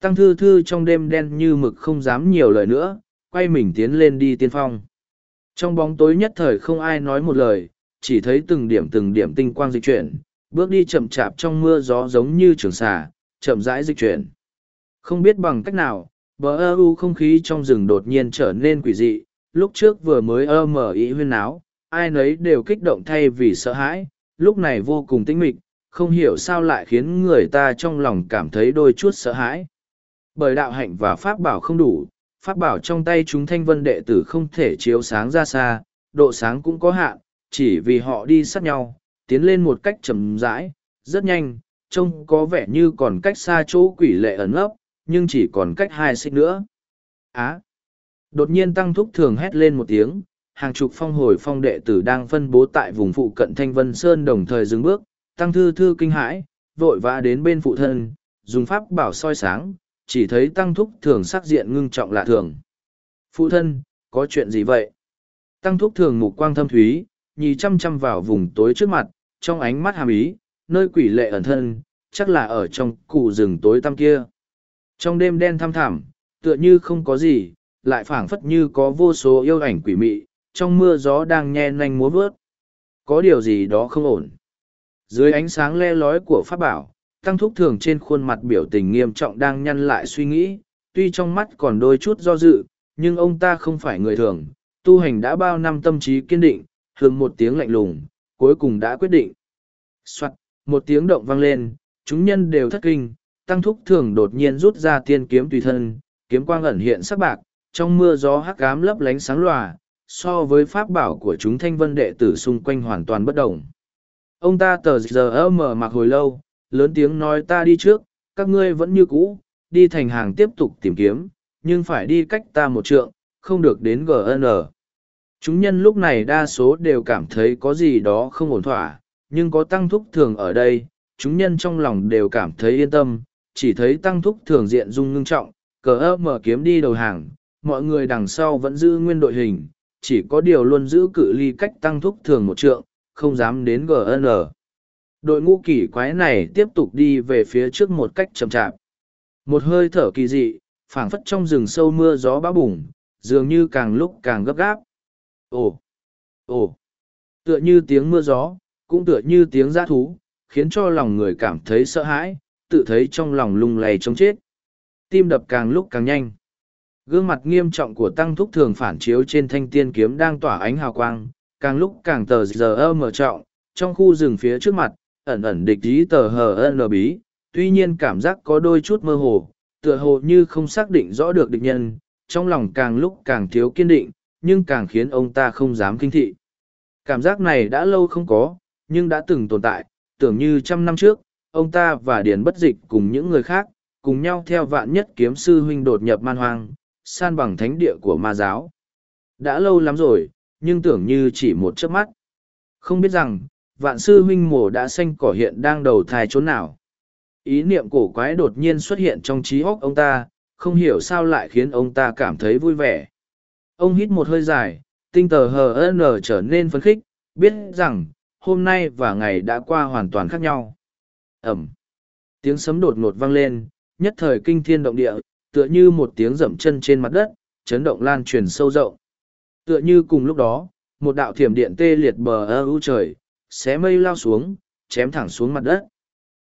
Tăng thư thư trong đêm đen như mực không dám nhiều lời nữa, quay mình tiến lên đi tiên phong. Trong bóng tối nhất thời không ai nói một lời, chỉ thấy từng điểm từng điểm tinh quang dịch chuyển, bước đi chậm chạp trong mưa gió giống như trường xà, chậm rãi dịch chuyển. Không biết bằng cách nào, bờ ơ u không khí trong rừng đột nhiên trở nên quỷ dị, lúc trước vừa mới ơ mở ý huyên áo, ai nấy đều kích động thay vì sợ hãi, lúc này vô cùng tĩnh mịch, không hiểu sao lại khiến người ta trong lòng cảm thấy đôi chút sợ hãi. Bởi đạo hạnh và pháp bảo không đủ, pháp bảo trong tay chúng thanh vân đệ tử không thể chiếu sáng ra xa, độ sáng cũng có hạn, chỉ vì họ đi sát nhau, tiến lên một cách chậm rãi, rất nhanh, trông có vẻ như còn cách xa chỗ quỷ lệ ẩn ấp, nhưng chỉ còn cách hai xích nữa. Á! À. Đột nhiên Tăng Thúc thường hét lên một tiếng, hàng chục phong hồi phong đệ tử đang phân bố tại vùng phụ cận Thanh Vân Sơn đồng thời dừng bước, Tăng Thư Thư kinh hãi, vội vã đến bên phụ thân, dùng pháp bảo soi sáng, chỉ thấy tăng thúc thường sắc diện ngưng trọng lạ thường. Phụ thân, có chuyện gì vậy? Tăng thúc thường mục quang thâm thúy, nhì chăm chăm vào vùng tối trước mặt, trong ánh mắt hàm ý, nơi quỷ lệ ẩn thân, chắc là ở trong cụ rừng tối tăm kia. Trong đêm đen thăm thẳm, tựa như không có gì, lại phảng phất như có vô số yêu ảnh quỷ mị, trong mưa gió đang nhe nanh múa vớt. Có điều gì đó không ổn. Dưới ánh sáng le lói của pháp bảo, tăng thúc thường trên khuôn mặt biểu tình nghiêm trọng đang nhăn lại suy nghĩ, tuy trong mắt còn đôi chút do dự, nhưng ông ta không phải người thường, tu hành đã bao năm tâm trí kiên định, hừng một tiếng lạnh lùng, cuối cùng đã quyết định. Soạt, một tiếng động vang lên, chúng nhân đều thất kinh, tăng thúc thường đột nhiên rút ra tiên kiếm tùy thân, kiếm quang ẩn hiện sắc bạc, trong mưa gió hắc ám lấp lánh sáng lòa, so với pháp bảo của chúng thanh vân đệ tử xung quanh hoàn toàn bất đồng. Ông ta tờ giờ mở mặc hồi lâu, lớn tiếng nói ta đi trước, các ngươi vẫn như cũ, đi thành hàng tiếp tục tìm kiếm, nhưng phải đi cách ta một trượng, không được đến GN. Chúng nhân lúc này đa số đều cảm thấy có gì đó không ổn thỏa, nhưng có tăng thúc thường ở đây, chúng nhân trong lòng đều cảm thấy yên tâm, chỉ thấy tăng thúc thường diện dung ngưng trọng, cờ ơ mở kiếm đi đầu hàng, mọi người đằng sau vẫn giữ nguyên đội hình, chỉ có điều luôn giữ cự ly cách tăng thúc thường một trượng, không dám đến GN đội ngũ kỳ quái này tiếp tục đi về phía trước một cách chậm chạp một hơi thở kỳ dị phảng phất trong rừng sâu mưa gió bão bùng dường như càng lúc càng gấp gáp ồ ồ tựa như tiếng mưa gió cũng tựa như tiếng g i ã thú khiến cho lòng người cảm thấy sợ hãi tự thấy trong lòng lung lay chống chết tim đập càng lúc càng nhanh gương mặt nghiêm trọng của tăng thúc thường phản chiếu trên thanh tiên kiếm đang tỏa ánh hào quang càng lúc càng tờ giờ ơ mở trọng trong khu rừng phía trước mặt ẩn ẩn địch ý tờ hờ ân bí, tuy nhiên cảm giác có đôi chút mơ hồ, tựa hồ như không xác định rõ được địch nhân, trong lòng càng lúc càng thiếu kiên định, nhưng càng khiến ông ta không dám kinh thị. Cảm giác này đã lâu không có, nhưng đã từng tồn tại, tưởng như trăm năm trước, ông ta và Điền Bất Dịch cùng những người khác, cùng nhau theo vạn nhất kiếm sư huynh đột nhập man hoang, san bằng thánh địa của ma giáo. Đã lâu lắm rồi, nhưng tưởng như chỉ một chớp mắt. Không biết rằng, vạn sư huynh mổ đã xanh cỏ hiện đang đầu thai trốn nào. Ý niệm cổ quái đột nhiên xuất hiện trong trí óc ông ta, không hiểu sao lại khiến ông ta cảm thấy vui vẻ. Ông hít một hơi dài, tinh tờ HN trở nên phấn khích, biết rằng, hôm nay và ngày đã qua hoàn toàn khác nhau. Ẩm. Tiếng sấm đột ngột vang lên, nhất thời kinh thiên động địa, tựa như một tiếng dậm chân trên mặt đất, chấn động lan truyền sâu rộng. Tựa như cùng lúc đó, một đạo thiểm điện tê liệt bờ ơ u trời, xé mây lao xuống, chém thẳng xuống mặt đất.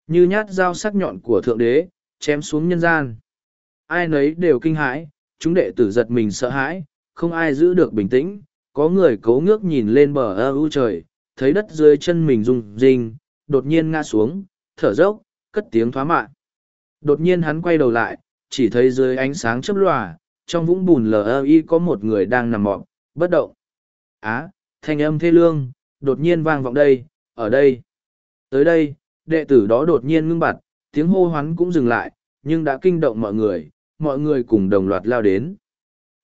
Như nhát dao sắc nhọn của Thượng Đế, chém xuống nhân gian. Ai nấy đều kinh hãi, chúng đệ tử giật mình sợ hãi, không ai giữ được bình tĩnh, có người cố ngước nhìn lên bờ ơ u trời, thấy đất dưới chân mình rung rinh, đột nhiên ngã xuống, thở dốc, cất tiếng thoá mạ. Đột nhiên hắn quay đầu lại, chỉ thấy dưới ánh sáng chớp lòa, trong vũng bùn lờ ơ y có một người đang nằm mọm, bất động. Á, à, thanh âm thê lương, đột nhiên vang vọng đây, ở đây. Tới đây, đệ tử đó đột nhiên ngưng bặt, tiếng hô hoán cũng dừng lại, nhưng đã kinh động mọi người, mọi người cùng đồng loạt lao đến.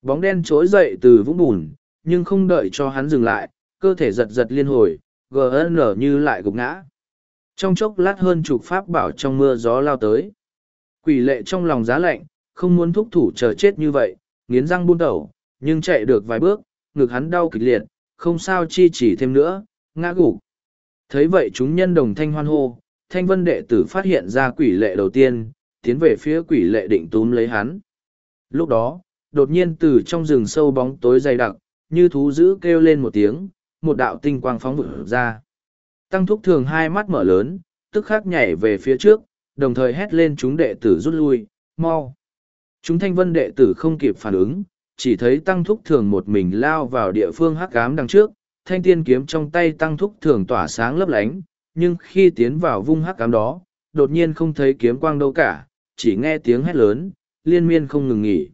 Bóng đen trỗi dậy từ vũng bùn, nhưng không đợi cho hắn dừng lại, cơ thể giật giật liên hồi, nở như lại gục ngã. Trong chốc lát hơn chục pháp bảo trong mưa gió lao tới. Quỷ lệ trong lòng giá lạnh, không muốn thúc thủ chờ chết như vậy, nghiến răng buôn tẩu, nhưng chạy được vài bước, ngực hắn đau kịch liệt, không sao chi chỉ thêm nữa, ngã gục. Thấy vậy chúng nhân đồng thanh hoan hô, thanh vân đệ tử phát hiện ra quỷ lệ đầu tiên, tiến về phía quỷ lệ định túm lấy hắn. Lúc đó, đột nhiên từ trong rừng sâu bóng tối dày đặc, như thú dữ kêu lên một tiếng, một đạo tinh quang phóng vụt ra. Tăng thúc thường hai mắt mở lớn, tức khắc nhảy về phía trước, đồng thời hét lên chúng đệ tử rút lui, mau. Chúng thanh vân đệ tử không kịp phản ứng, chỉ thấy tăng thúc thường một mình lao vào địa phương hắc ám đằng trước, thanh tiên kiếm trong tay tăng thúc thường tỏa sáng lấp lánh, nhưng khi tiến vào vung hắc cám đó, đột nhiên không thấy kiếm quang đâu cả, chỉ nghe tiếng hét lớn, liên miên không ngừng nghỉ.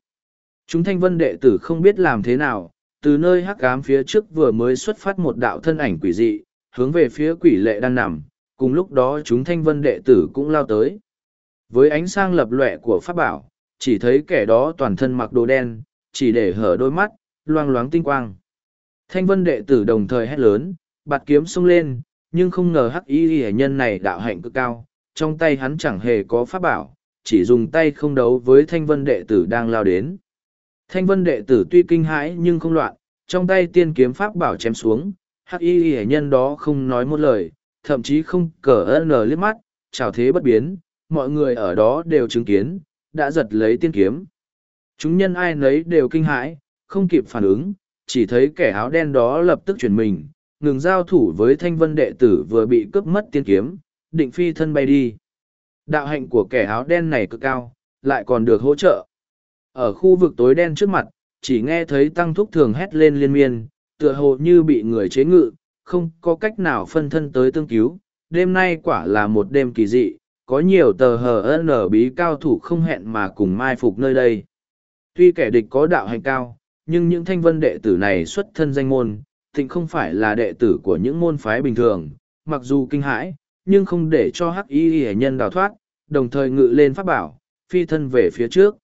Chúng thanh vân đệ tử không biết làm thế nào, từ nơi hắc cám phía trước vừa mới xuất phát một đạo thân ảnh quỷ dị, hướng về phía quỷ lệ đang nằm, cùng lúc đó chúng thanh vân đệ tử cũng lao tới. Với ánh sang lập lệ của pháp bảo, chỉ thấy kẻ đó toàn thân mặc đồ đen, chỉ để hở đôi mắt, loang loáng tinh quang. Thanh vân đệ tử đồng thời hét lớn, bạt kiếm sung lên, nhưng không ngờ hắc y hệ nhân này đạo hạnh cực cao, trong tay hắn chẳng hề có pháp bảo, chỉ dùng tay không đấu với thanh vân đệ tử đang lao đến. Thanh vân đệ tử tuy kinh hãi nhưng không loạn, trong tay tiên kiếm pháp bảo chém xuống, hắc y hệ nhân đó không nói một lời, thậm chí không cờ ơn lờ liếc mắt, chào thế bất biến, mọi người ở đó đều chứng kiến, đã giật lấy tiên kiếm. Chúng nhân ai nấy đều kinh hãi, không kịp phản ứng, chỉ thấy kẻ áo đen đó lập tức chuyển mình, ngừng giao thủ với thanh vân đệ tử vừa bị cướp mất tiên kiếm, định phi thân bay đi. Đạo hạnh của kẻ áo đen này cực cao, lại còn được hỗ trợ. Ở khu vực tối đen trước mặt, chỉ nghe thấy tăng thúc thường hét lên liên miên, tựa hồ như bị người chế ngự, không có cách nào phân thân tới tương cứu. Đêm nay quả là một đêm kỳ dị, có nhiều tờ hờ nở bí cao thủ không hẹn mà cùng mai phục nơi đây. Tuy kẻ địch có đạo hành cao, nhưng những thanh vân đệ tử này xuất thân danh môn, tịnh không phải là đệ tử của những môn phái bình thường, mặc dù kinh hãi, nhưng không để cho hắc y hệ nhân đào thoát, đồng thời ngự lên pháp bảo, phi thân về phía trước.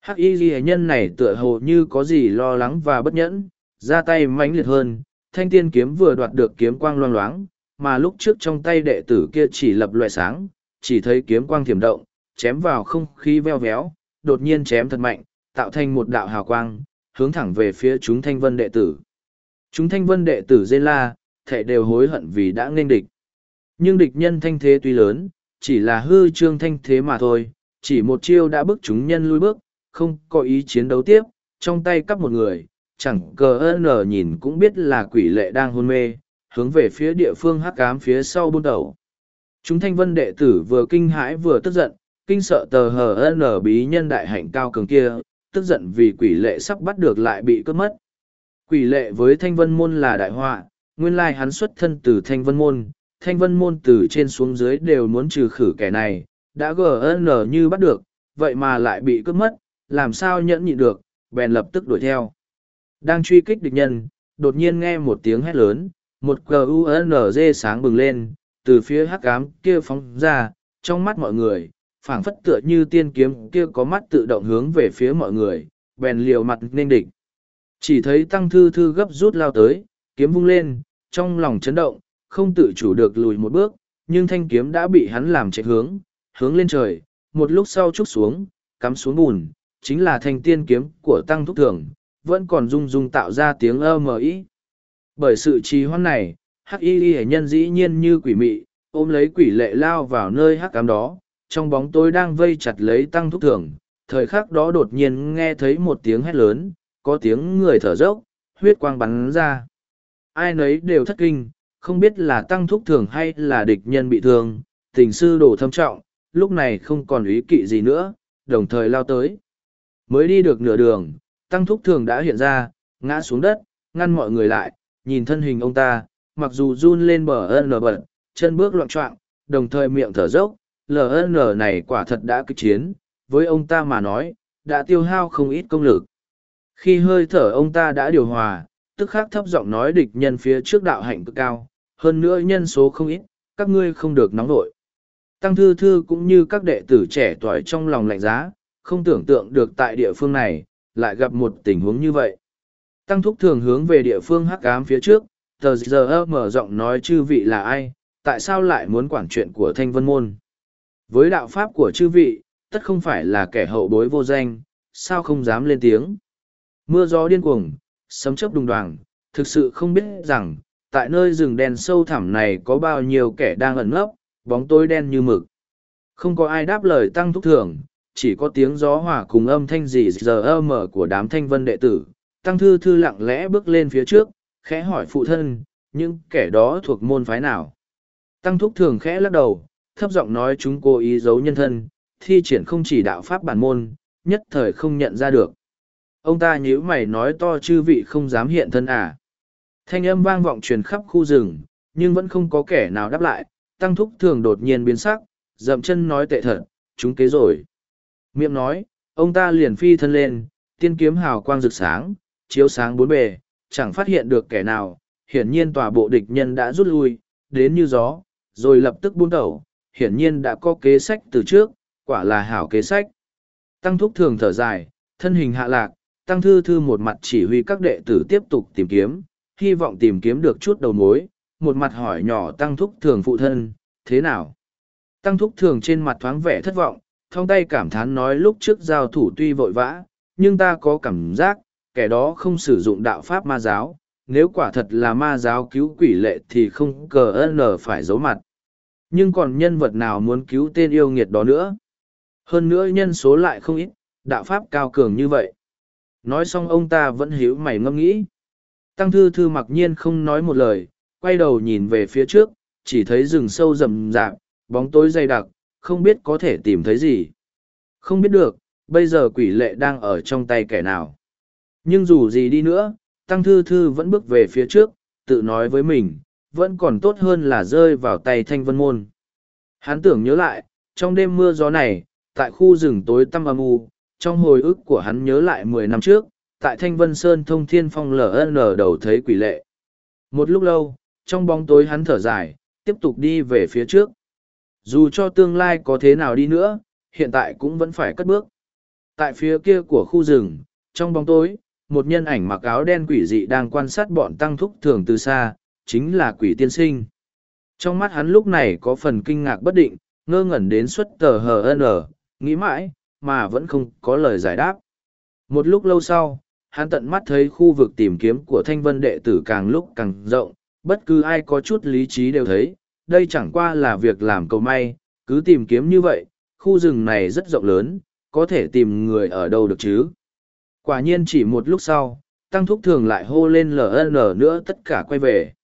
Hắc y hệ nhân này tựa hồ như có gì lo lắng và bất nhẫn, ra tay mãnh liệt hơn, thanh tiên kiếm vừa đoạt được kiếm quang loang loáng, mà lúc trước trong tay đệ tử kia chỉ lập loại sáng, chỉ thấy kiếm quang thiểm động, chém vào không khí veo véo, đột nhiên chém thật mạnh, tạo thành một đạo hào quang, hướng thẳng về phía chúng thanh vân đệ tử. Chúng thanh vân đệ tử dê la, thệ đều hối hận vì đã nên địch. Nhưng địch nhân thanh thế tuy lớn, chỉ là hư trương thanh thế mà thôi, chỉ một chiêu đã bức chúng nhân lui bước, không có ý chiến đấu tiếp, trong tay cắp một người, chẳng cờ nở nhìn cũng biết là quỷ lệ đang hôn mê, hướng về phía địa phương hắc cám phía sau buôn đầu. Chúng thanh vân đệ tử vừa kinh hãi vừa tức giận, kinh sợ tờ hờ nở bí nhân đại hạnh cao cường kia, tức giận vì quỷ lệ sắp bắt được lại bị cướp mất. Quỷ lệ với thanh vân môn là đại họa, nguyên lai hắn xuất thân từ thanh vân môn, thanh vân môn từ trên xuống dưới đều muốn trừ khử kẻ này, đã GN như bắt được, vậy mà lại bị cướp mất, làm sao nhẫn nhịn được, bèn lập tức đuổi theo. Đang truy kích địch nhân, đột nhiên nghe một tiếng hét lớn, một QNZ sáng bừng lên, từ phía hắc ám kia phóng ra, trong mắt mọi người, phảng phất tựa như tiên kiếm kia có mắt tự động hướng về phía mọi người, bèn liều mặt nên địch. Chỉ thấy tăng thư thư gấp rút lao tới, kiếm vung lên, trong lòng chấn động, không tự chủ được lùi một bước, nhưng thanh kiếm đã bị hắn làm chạy hướng, hướng lên trời, một lúc sau trúc xuống, cắm xuống bùn, chính là thanh tiên kiếm của tăng thúc thường, vẫn còn rung rung tạo ra tiếng ơ mờ ý. Bởi sự trì hoãn này, hắc y y nhân dĩ nhiên như quỷ mị, ôm lấy quỷ lệ lao vào nơi hắc cám đó, trong bóng tôi đang vây chặt lấy tăng thúc thường thời khắc đó đột nhiên nghe thấy một tiếng hét lớn có tiếng người thở dốc huyết quang bắn ra ai nấy đều thất kinh không biết là tăng thúc thường hay là địch nhân bị thương tình sư đổ thâm trọng lúc này không còn ý kỵ gì nữa đồng thời lao tới mới đi được nửa đường tăng thúc thường đã hiện ra ngã xuống đất ngăn mọi người lại nhìn thân hình ông ta mặc dù run lên bờ ân lờ bật chân bước loạn choạng đồng thời miệng thở dốc LN này quả thật đã kích chiến, với ông ta mà nói, đã tiêu hao không ít công lực. Khi hơi thở ông ta đã điều hòa, tức khắc thấp giọng nói địch nhân phía trước đạo hạnh cực cao, hơn nữa nhân số không ít, các ngươi không được nóng nổi. Tăng Thư Thư cũng như các đệ tử trẻ tuổi trong lòng lạnh giá, không tưởng tượng được tại địa phương này, lại gặp một tình huống như vậy. Tăng Thúc thường hướng về địa phương hắc ám phía trước, tờ giờ mở giọng nói chư vị là ai, tại sao lại muốn quản chuyện của Thanh Vân Môn. Với đạo pháp của chư vị, tất không phải là kẻ hậu bối vô danh, sao không dám lên tiếng. Mưa gió điên cuồng, sấm chớp đùng đoàng, thực sự không biết rằng, tại nơi rừng đen sâu thẳm này có bao nhiêu kẻ đang ẩn nấp, bóng tối đen như mực. Không có ai đáp lời tăng thúc thường, chỉ có tiếng gió hòa cùng âm thanh gì giờ ơ mở của đám thanh vân đệ tử. Tăng thư thư lặng lẽ bước lên phía trước, khẽ hỏi phụ thân, những kẻ đó thuộc môn phái nào. Tăng thúc thường khẽ lắc đầu, thấp giọng nói chúng cố ý giấu nhân thân, thi triển không chỉ đạo pháp bản môn, nhất thời không nhận ra được. Ông ta nhíu mày nói to chư vị không dám hiện thân à. Thanh âm vang vọng truyền khắp khu rừng, nhưng vẫn không có kẻ nào đáp lại, tăng thúc thường đột nhiên biến sắc, dậm chân nói tệ thật, chúng kế rồi. Miệng nói, ông ta liền phi thân lên, tiên kiếm hào quang rực sáng, chiếu sáng bốn bề, chẳng phát hiện được kẻ nào, hiển nhiên tòa bộ địch nhân đã rút lui, đến như gió, rồi lập tức buông tẩu, hiển nhiên đã có kế sách từ trước, quả là hảo kế sách. Tăng thúc thường thở dài, thân hình hạ lạc, tăng thư thư một mặt chỉ huy các đệ tử tiếp tục tìm kiếm, hy vọng tìm kiếm được chút đầu mối, một mặt hỏi nhỏ tăng thúc thường phụ thân, thế nào? Tăng thúc thường trên mặt thoáng vẻ thất vọng, thong tay cảm thán nói lúc trước giao thủ tuy vội vã, nhưng ta có cảm giác, kẻ đó không sử dụng đạo pháp ma giáo, nếu quả thật là ma giáo cứu quỷ lệ thì không cờ ơn phải giấu mặt nhưng còn nhân vật nào muốn cứu tên yêu nghiệt đó nữa hơn nữa nhân số lại không ít đạo pháp cao cường như vậy nói xong ông ta vẫn hiểu mày ngâm nghĩ tăng thư thư mặc nhiên không nói một lời quay đầu nhìn về phía trước chỉ thấy rừng sâu rậm rạp bóng tối dày đặc không biết có thể tìm thấy gì không biết được bây giờ quỷ lệ đang ở trong tay kẻ nào nhưng dù gì đi nữa tăng thư thư vẫn bước về phía trước tự nói với mình vẫn còn tốt hơn là rơi vào tay thanh vân môn. Hắn tưởng nhớ lại, trong đêm mưa gió này, tại khu rừng tối tăm âm u, trong hồi ức của hắn nhớ lại mười năm trước, tại Thanh Vân Sơn thông thiên phong lở LN đầu thấy quỷ lệ. Một lúc lâu, trong bóng tối hắn thở dài, tiếp tục đi về phía trước. Dù cho tương lai có thế nào đi nữa, hiện tại cũng vẫn phải cất bước. Tại phía kia của khu rừng, trong bóng tối, một nhân ảnh mặc áo đen quỷ dị đang quan sát bọn tăng thúc thường từ xa, chính là quỷ tiên sinh. Trong mắt hắn lúc này có phần kinh ngạc bất định, ngơ ngẩn đến xuất tờ HN, nghĩ mãi, mà vẫn không có lời giải đáp. Một lúc lâu sau, hắn tận mắt thấy khu vực tìm kiếm của thanh vân đệ tử càng lúc càng rộng, bất cứ ai có chút lý trí đều thấy, đây chẳng qua là việc làm cầu may, cứ tìm kiếm như vậy, khu rừng này rất rộng lớn, có thể tìm người ở đâu được chứ. Quả nhiên chỉ một lúc sau, Tăng Thúc Thường lại hô lên LN nữa tất cả quay về.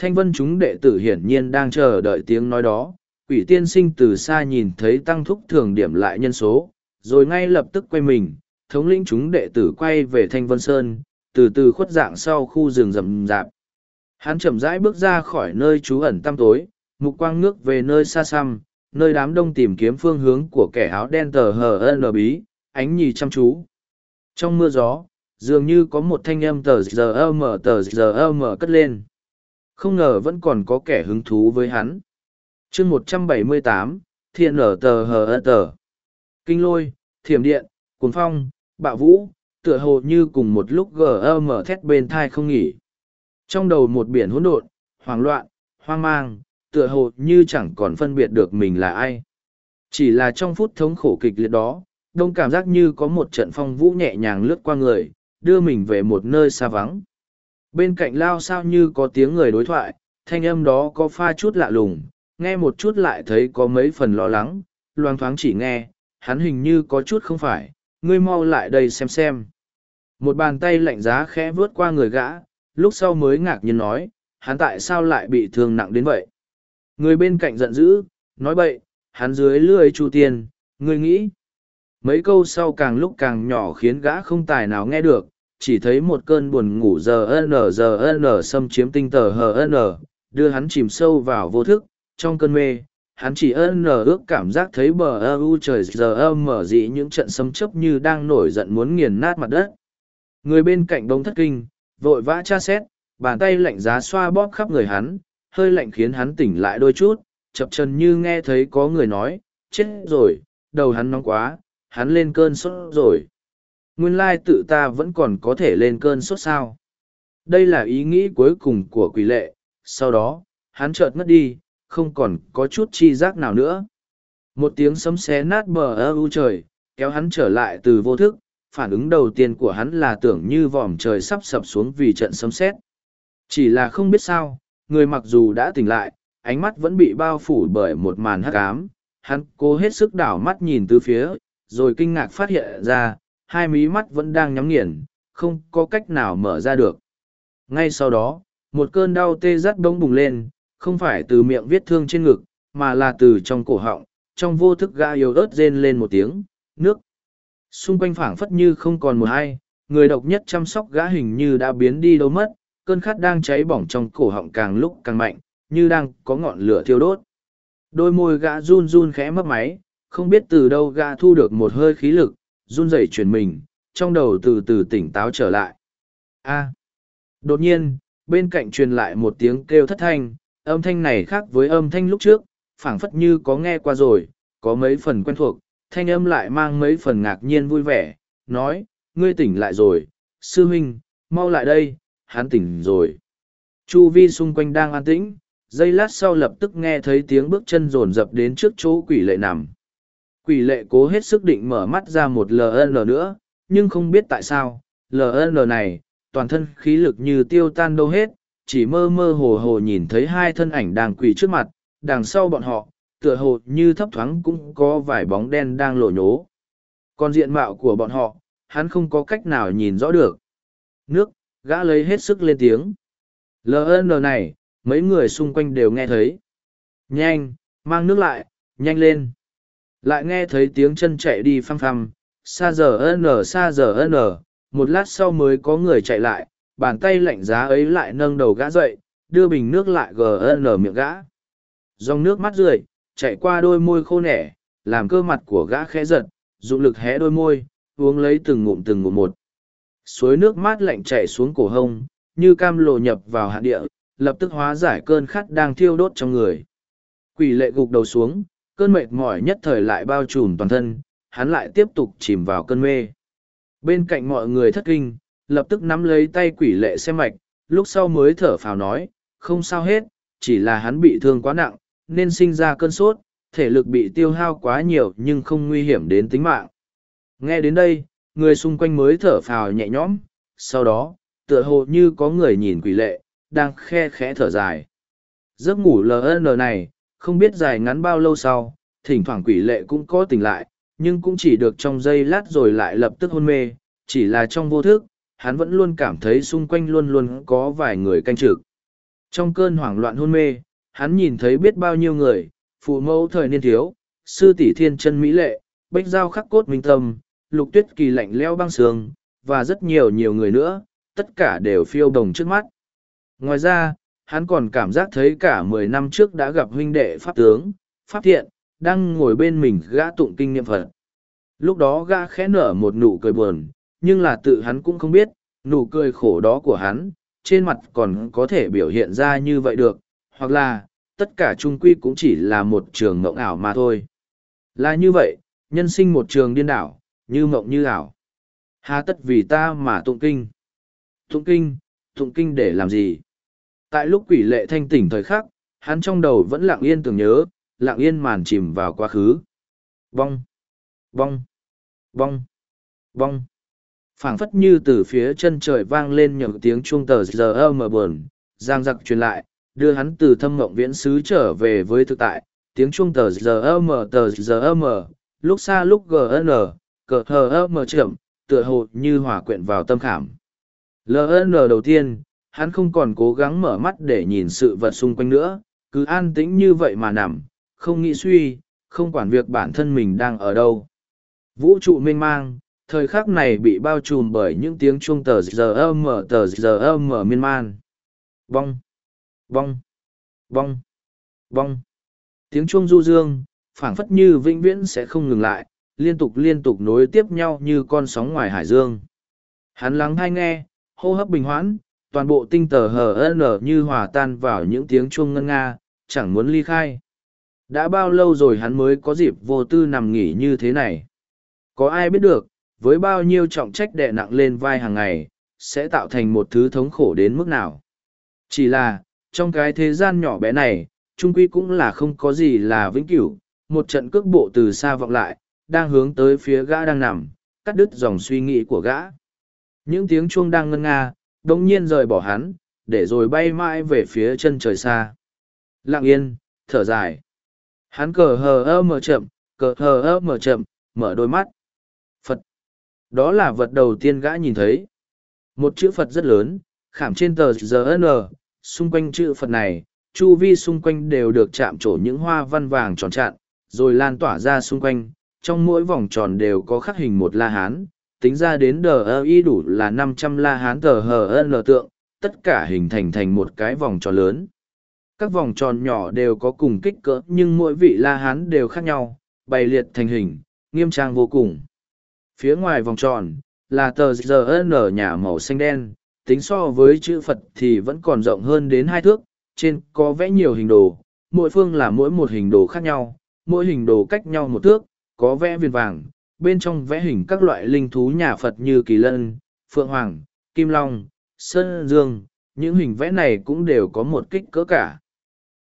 Thanh vân chúng đệ tử hiển nhiên đang chờ đợi tiếng nói đó, quỷ tiên sinh từ xa nhìn thấy tăng thúc thường điểm lại nhân số, rồi ngay lập tức quay mình, thống lĩnh chúng đệ tử quay về Thanh Vân Sơn, từ từ khuất dạng sau khu rừng rậm rạp. Hắn chậm rãi bước ra khỏi nơi trú ẩn tăm tối, mục quang ngước về nơi xa xăm, nơi đám đông tìm kiếm phương hướng của kẻ áo đen tờ hờ nờ bí, ánh nhì chăm chú. Trong mưa gió, dường như có một thanh âm tờ giờ mờ tờ giờ mờ cất lên. Không ngờ vẫn còn có kẻ hứng thú với hắn. chương một trăm bảy mươi tám thiện ở tờ hờ ở tờ. Kinh lôi, thiểm điện, cuốn phong, bạo vũ, tựa hồ như cùng một lúc gờ mở thét bên thai không nghỉ. Trong đầu một biển hỗn độn, hoảng loạn, hoang mang, tựa hồ như chẳng còn phân biệt được mình là ai. Chỉ là trong phút thống khổ kịch liệt đó, đông cảm giác như có một trận phong vũ nhẹ nhàng lướt qua người, đưa mình về một nơi xa vắng bên cạnh lao sao như có tiếng người đối thoại thanh âm đó có pha chút lạ lùng nghe một chút lại thấy có mấy phần lo lắng loang thoáng chỉ nghe hắn hình như có chút không phải ngươi mau lại đây xem xem một bàn tay lạnh giá khẽ vớt qua người gã lúc sau mới ngạc nhiên nói hắn tại sao lại bị thương nặng đến vậy người bên cạnh giận dữ nói bậy hắn dưới lưới chu tiên ngươi nghĩ mấy câu sau càng lúc càng nhỏ khiến gã không tài nào nghe được chỉ thấy một cơn buồn ngủ giờ n giờ n xâm chiếm tinh tờ hờ n đưa hắn chìm sâu vào vô thức trong cơn mê hắn chỉ ân ước cảm giác thấy bờ ơ u trời giờ ơ mở dị những trận xâm chấp như đang nổi giận muốn nghiền nát mặt đất người bên cạnh bông thất kinh vội vã tra xét bàn tay lạnh giá xoa bóp khắp người hắn hơi lạnh khiến hắn tỉnh lại đôi chút chập chân như nghe thấy có người nói chết rồi đầu hắn nóng quá hắn lên cơn sốt rồi Nguyên lai tự ta vẫn còn có thể lên cơn sốt sao. Đây là ý nghĩ cuối cùng của quỷ lệ, sau đó, hắn chợt ngất đi, không còn có chút chi giác nào nữa. Một tiếng sấm xé nát bờ ơ u trời, kéo hắn trở lại từ vô thức, phản ứng đầu tiên của hắn là tưởng như vòm trời sắp sập xuống vì trận sấm sét. Chỉ là không biết sao, người mặc dù đã tỉnh lại, ánh mắt vẫn bị bao phủ bởi một màn hắc ám, hắn cố hết sức đảo mắt nhìn từ phía, rồi kinh ngạc phát hiện ra, hai mí mắt vẫn đang nhắm nghiền, không có cách nào mở ra được. Ngay sau đó, một cơn đau tê rắt bỗng bùng lên, không phải từ miệng vết thương trên ngực, mà là từ trong cổ họng, trong vô thức gã yếu ớt rên lên một tiếng, nước. Xung quanh phảng phất như không còn một ai, người độc nhất chăm sóc gã hình như đã biến đi đâu mất, cơn khát đang cháy bỏng trong cổ họng càng lúc càng mạnh, như đang có ngọn lửa thiêu đốt. Đôi môi gã run run khẽ mấp máy, không biết từ đâu gã thu được một hơi khí lực, run rẩy chuyển mình, trong đầu từ từ tỉnh táo trở lại. A. Đột nhiên, bên cạnh truyền lại một tiếng kêu thất thanh, âm thanh này khác với âm thanh lúc trước, phảng phất như có nghe qua rồi, có mấy phần quen thuộc, thanh âm lại mang mấy phần ngạc nhiên vui vẻ, nói, ngươi tỉnh lại rồi, sư huynh, mau lại đây, hắn tỉnh rồi. Chu vi xung quanh đang an tĩnh, giây lát sau lập tức nghe thấy tiếng bước chân rồn rập đến trước chỗ quỷ lệ nằm. Quỷ lệ cố hết sức định mở mắt ra một LN nữa, nhưng không biết tại sao, LN này, toàn thân khí lực như tiêu tan đâu hết, chỉ mơ mơ hồ hồ nhìn thấy hai thân ảnh đang quỳ trước mặt, đằng sau bọn họ, tựa hồ như thấp thoáng cũng có vài bóng đen đang lộ nhố. Còn diện mạo của bọn họ, hắn không có cách nào nhìn rõ được. Nước, gã lấy hết sức lên tiếng. LN này, mấy người xung quanh đều nghe thấy. Nhanh, mang nước lại, nhanh lên lại nghe thấy tiếng chân chạy đi phăm phăm xa giờ n xa giờ n một lát sau mới có người chạy lại bàn tay lạnh giá ấy lại nâng đầu gã dậy đưa bình nước lại gn miệng gã dòng nước mắt rượi chạy qua đôi môi khô nẻ làm cơ mặt của gã khẽ giật dụng lực hé đôi môi uống lấy từng ngụm từng ngụm một suối nước mát lạnh chảy xuống cổ hông như cam lộ nhập vào hạ địa lập tức hóa giải cơn khát đang thiêu đốt trong người quỷ lệ gục đầu xuống cơn mệt mỏi nhất thời lại bao trùm toàn thân, hắn lại tiếp tục chìm vào cơn mê. Bên cạnh mọi người thất kinh, lập tức nắm lấy tay quỷ lệ xem mạch, lúc sau mới thở phào nói, không sao hết, chỉ là hắn bị thương quá nặng, nên sinh ra cơn sốt, thể lực bị tiêu hao quá nhiều nhưng không nguy hiểm đến tính mạng. Nghe đến đây, người xung quanh mới thở phào nhẹ nhõm, sau đó, tựa hồ như có người nhìn quỷ lệ, đang khe khẽ thở dài. Giấc ngủ LN này, không biết dài ngắn bao lâu sau, thỉnh thoảng quỷ lệ cũng có tỉnh lại, nhưng cũng chỉ được trong giây lát rồi lại lập tức hôn mê, chỉ là trong vô thức, hắn vẫn luôn cảm thấy xung quanh luôn luôn có vài người canh trực. Trong cơn hoảng loạn hôn mê, hắn nhìn thấy biết bao nhiêu người, phụ mẫu thời niên thiếu, sư tỷ thiên chân mỹ lệ, bách giao khắc cốt minh tâm, lục tuyết kỳ lạnh leo băng sương, và rất nhiều nhiều người nữa, tất cả đều phiêu đồng trước mắt. Ngoài ra, hắn còn cảm giác thấy cả mười năm trước đã gặp huynh đệ pháp tướng, pháp thiện, đang ngồi bên mình gã tụng kinh niệm Phật. Lúc đó gã khẽ nở một nụ cười buồn, nhưng là tự hắn cũng không biết, nụ cười khổ đó của hắn, trên mặt còn có thể biểu hiện ra như vậy được, hoặc là, tất cả chung quy cũng chỉ là một trường mộng ảo mà thôi. Là như vậy, nhân sinh một trường điên đảo, như mộng như ảo. Hà tất vì ta mà tụng kinh. Tụng kinh, tụng kinh để làm gì? Tại lúc quỷ lệ thanh tỉnh thời khắc, hắn trong đầu vẫn lặng yên tưởng nhớ, lặng yên màn chìm vào quá khứ. Vong, vong, vong, vong. phảng phất như từ phía chân trời vang lên nhờ tiếng chuông tờ giờ âm mờ buồn giang giặc truyền lại, đưa hắn từ thâm mộng viễn xứ trở về với thực tại, tiếng chuông tờ giờ âm mờ tờ giờ âm mờ, lúc xa lúc gn, cờ hờ âm mờ chậm, tựa hồ như hòa quyện vào tâm khảm. LN đầu tiên, hắn không còn cố gắng mở mắt để nhìn sự vật xung quanh nữa cứ an tĩnh như vậy mà nằm không nghĩ suy không quản việc bản thân mình đang ở đâu vũ trụ mênh mang thời khắc này bị bao trùm bởi những tiếng chuông tờ giờ ơ mở tờ giờ ơ mở miên man bong bong bong bong tiếng chuông du dương phảng phất như vĩnh viễn sẽ không ngừng lại liên tục liên tục nối tiếp nhau như con sóng ngoài hải dương hắn lắng hay nghe hô hấp bình hoãn toàn bộ tinh tờ hờ n như hòa tan vào những tiếng chuông ngân nga chẳng muốn ly khai đã bao lâu rồi hắn mới có dịp vô tư nằm nghỉ như thế này có ai biết được với bao nhiêu trọng trách đè nặng lên vai hàng ngày sẽ tạo thành một thứ thống khổ đến mức nào chỉ là trong cái thế gian nhỏ bé này trung quy cũng là không có gì là vĩnh cửu một trận cước bộ từ xa vọng lại đang hướng tới phía gã đang nằm cắt đứt dòng suy nghĩ của gã những tiếng chuông đang ngân nga đông nhiên rời bỏ hắn, để rồi bay mãi về phía chân trời xa. Lặng yên, thở dài. Hắn cờ hờ ơ mở chậm, cờ hờ ơ mở chậm, mở đôi mắt. Phật. Đó là vật đầu tiên gã nhìn thấy. Một chữ Phật rất lớn, khảm trên tờ GN, xung quanh chữ Phật này, chu vi xung quanh đều được chạm trổ những hoa văn vàng tròn trạn, rồi lan tỏa ra xung quanh, trong mỗi vòng tròn đều có khắc hình một la hán, tính ra đến đờ ơ y đủ là năm trăm la hán tờ hờ ân lờ tượng, tất cả hình thành thành một cái vòng tròn lớn. Các vòng tròn nhỏ đều có cùng kích cỡ nhưng mỗi vị la hán đều khác nhau, bày liệt thành hình, nghiêm trang vô cùng. Phía ngoài vòng tròn là tờ giờ ở nhà màu xanh đen, tính so với chữ Phật thì vẫn còn rộng hơn đến hai thước, trên có vẽ nhiều hình đồ, mỗi phương là mỗi một hình đồ khác nhau, mỗi hình đồ cách nhau một thước, có vẽ viền vàng, bên trong vẽ hình các loại linh thú nhà Phật như kỳ lân, phượng hoàng, kim long, sơn dương, những hình vẽ này cũng đều có một kích cỡ cả.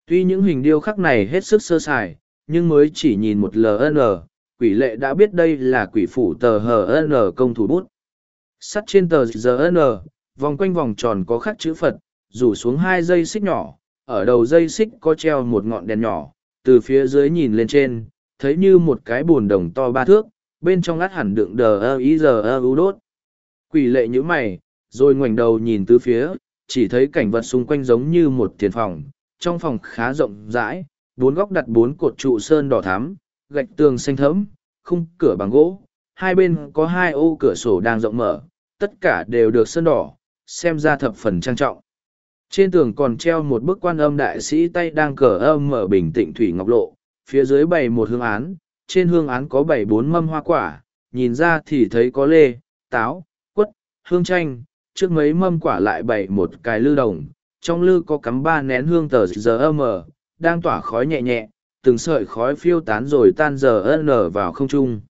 Tuy những hình điêu khắc này hết sức sơ sài, nhưng mới chỉ nhìn một LN, quỷ lệ đã biết đây là quỷ phủ tờ HN công thủ bút. Sắt trên tờ GN, vòng quanh vòng tròn có khắc chữ Phật, rủ xuống hai dây xích nhỏ, ở đầu dây xích có treo một ngọn đèn nhỏ, từ phía dưới nhìn lên trên, thấy như một cái bồn đồng to ba thước, bên trong át hẳn đựng đờ ơ ý giờ ơ ú đốt. Quỷ lệ như mày, rồi ngoảnh đầu nhìn từ phía, chỉ thấy cảnh vật xung quanh giống như một tiền phòng. Trong phòng khá rộng rãi, bốn góc đặt bốn cột trụ sơn đỏ thắm, gạch tường xanh thẫm, khung cửa bằng gỗ, hai bên có hai ô cửa sổ đang rộng mở, tất cả đều được sơn đỏ, xem ra thập phần trang trọng. Trên tường còn treo một bức quan âm đại sĩ tay đang cờ âm mở bình tịnh thủy ngọc lộ, phía dưới bày một hương án, trên hương án có bảy bốn mâm hoa quả, nhìn ra thì thấy có lê, táo, quất, hương chanh, trước mấy mâm quả lại bày một cái lư đồng, trong lư có cắm ba nén hương tờ giờ âm đang tỏa khói nhẹ nhẹ, từng sợi khói phiêu tán rồi tan giờ ân nở vào không trung.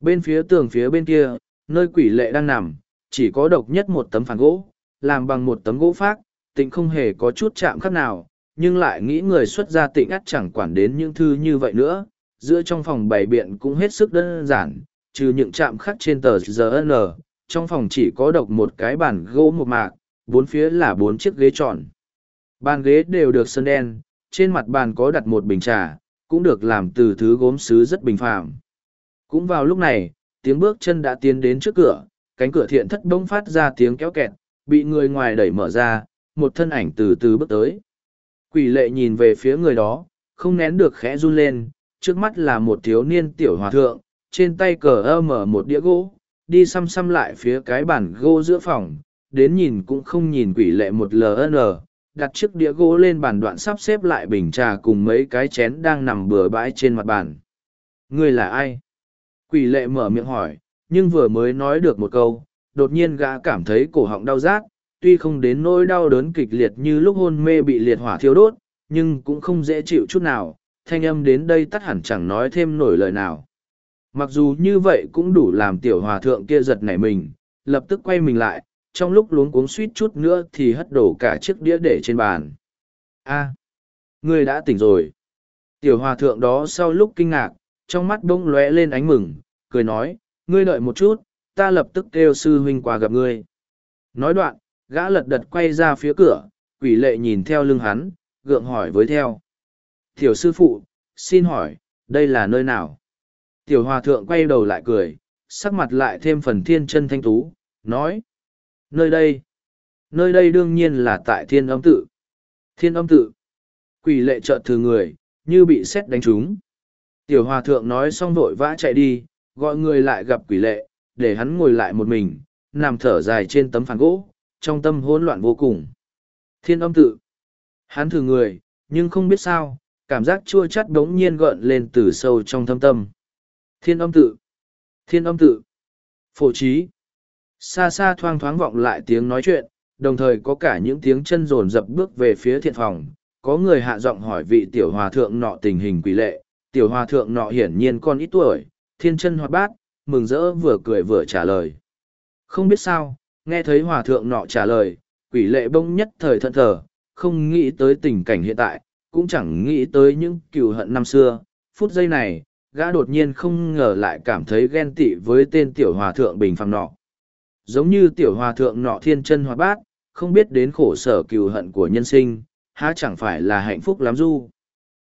Bên phía tường phía bên kia, nơi quỷ lệ đang nằm, chỉ có độc nhất một tấm phản gỗ, làm bằng một tấm gỗ phác, tịnh không hề có chút chạm khắc nào, nhưng lại nghĩ người xuất gia tịnh ắt chẳng quản đến những thư như vậy nữa, giữa trong phòng bày biện cũng hết sức đơn giản, trừ những chạm khắc trên tờ GN, trong phòng chỉ có độc một cái bàn gỗ một mạc, bốn phía là bốn chiếc ghế tròn. Bàn ghế đều được sơn đen, trên mặt bàn có đặt một bình trà, cũng được làm từ thứ gốm sứ rất bình phàm. Cũng vào lúc này, tiếng bước chân đã tiến đến trước cửa, cánh cửa thiện thất bỗng phát ra tiếng kéo kẹt, bị người ngoài đẩy mở ra, một thân ảnh từ từ bước tới. Quỷ lệ nhìn về phía người đó, không nén được khẽ run lên, trước mắt là một thiếu niên tiểu hòa thượng, trên tay cờ ơ mở một đĩa gỗ, đi xăm xăm lại phía cái bàn gỗ giữa phòng, đến nhìn cũng không nhìn quỷ lệ một LN, đặt chiếc đĩa gỗ lên bàn đoạn sắp xếp lại bình trà cùng mấy cái chén đang nằm bừa bãi trên mặt bàn. Ngươi là ai? Quỷ lệ mở miệng hỏi, nhưng vừa mới nói được một câu, đột nhiên gã cảm thấy cổ họng đau rát, tuy không đến nỗi đau đớn kịch liệt như lúc hôn mê bị liệt hỏa thiêu đốt, nhưng cũng không dễ chịu chút nào, thanh âm đến đây tắt hẳn chẳng nói thêm nổi lời nào. Mặc dù như vậy cũng đủ làm tiểu hòa thượng kia giật nảy mình, lập tức quay mình lại, trong lúc luống cuống suýt chút nữa thì hất đổ cả chiếc đĩa để trên bàn. a à, ngươi đã tỉnh rồi. Tiểu hòa thượng đó sau lúc kinh ngạc, trong mắt bỗng lóe lên ánh mừng, cười nói, ngươi đợi một chút, ta lập tức kêu sư huynh qua gặp ngươi. Nói đoạn, gã lật đật quay ra phía cửa, quỷ lệ nhìn theo lưng hắn, gượng hỏi với theo. Tiểu sư phụ, xin hỏi, đây là nơi nào? Tiểu hòa thượng quay đầu lại cười, sắc mặt lại thêm phần thiên chân thanh tú, nói. Nơi đây, nơi đây đương nhiên là tại thiên âm tự. Thiên âm tự, quỷ lệ trợt thừa người, như bị xét đánh trúng. Tiểu hòa thượng nói xong vội vã chạy đi, gọi người lại gặp quỷ lệ, để hắn ngồi lại một mình, nằm thở dài trên tấm phản gỗ, trong tâm hỗn loạn vô cùng. Thiên âm tự, hắn thử người, nhưng không biết sao, cảm giác chua chát bỗng nhiên gợn lên từ sâu trong thâm tâm. Thiên âm tự. Thiên âm tự. Phổ trí. Xa xa thoang thoáng vọng lại tiếng nói chuyện, đồng thời có cả những tiếng chân rồn dập bước về phía thiện phòng. Có người hạ giọng hỏi vị tiểu hòa thượng nọ tình hình quỷ lệ, tiểu hòa thượng nọ hiển nhiên còn ít tuổi, thiên chân hoạt bát, mừng rỡ vừa cười vừa trả lời. Không biết sao, nghe thấy hòa thượng nọ trả lời, quỷ lệ bông nhất thời thận thờ, không nghĩ tới tình cảnh hiện tại, cũng chẳng nghĩ tới những cừu hận năm xưa. Phút giây này, gã đột nhiên không ngờ lại cảm thấy ghen tị với tên tiểu hòa thượng bình phàm nọ. Giống như tiểu hòa thượng nọ thiên chân hòa bát, không biết đến khổ sở cừu hận của nhân sinh, há chẳng phải là hạnh phúc lắm du.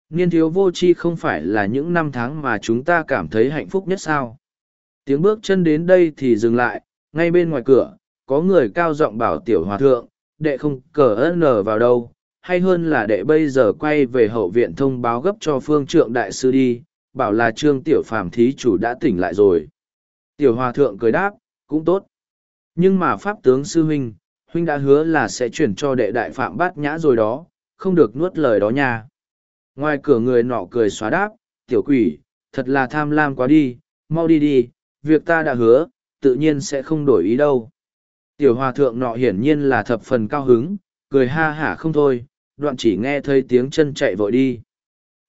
Niên thiếu vô chi không phải là những năm tháng mà chúng ta cảm thấy hạnh phúc nhất sao. Tiếng bước chân đến đây thì dừng lại, ngay bên ngoài cửa, có người cao giọng bảo tiểu hòa thượng, đệ không cờ ơn nở vào đâu, hay hơn là đệ bây giờ quay về hậu viện thông báo gấp cho phương trượng đại sư đi, bảo là trương tiểu phàm thí chủ đã tỉnh lại rồi. Tiểu hòa thượng cười đáp, cũng tốt. Nhưng mà pháp tướng sư huynh, huynh đã hứa là sẽ chuyển cho đệ đại phạm bát nhã rồi đó, không được nuốt lời đó nha. Ngoài cửa người nọ cười xóa đáp, tiểu quỷ, thật là tham lam quá đi, mau đi đi, việc ta đã hứa, tự nhiên sẽ không đổi ý đâu. Tiểu hòa thượng nọ hiển nhiên là thập phần cao hứng, cười ha hả không thôi, đoạn chỉ nghe thấy tiếng chân chạy vội đi.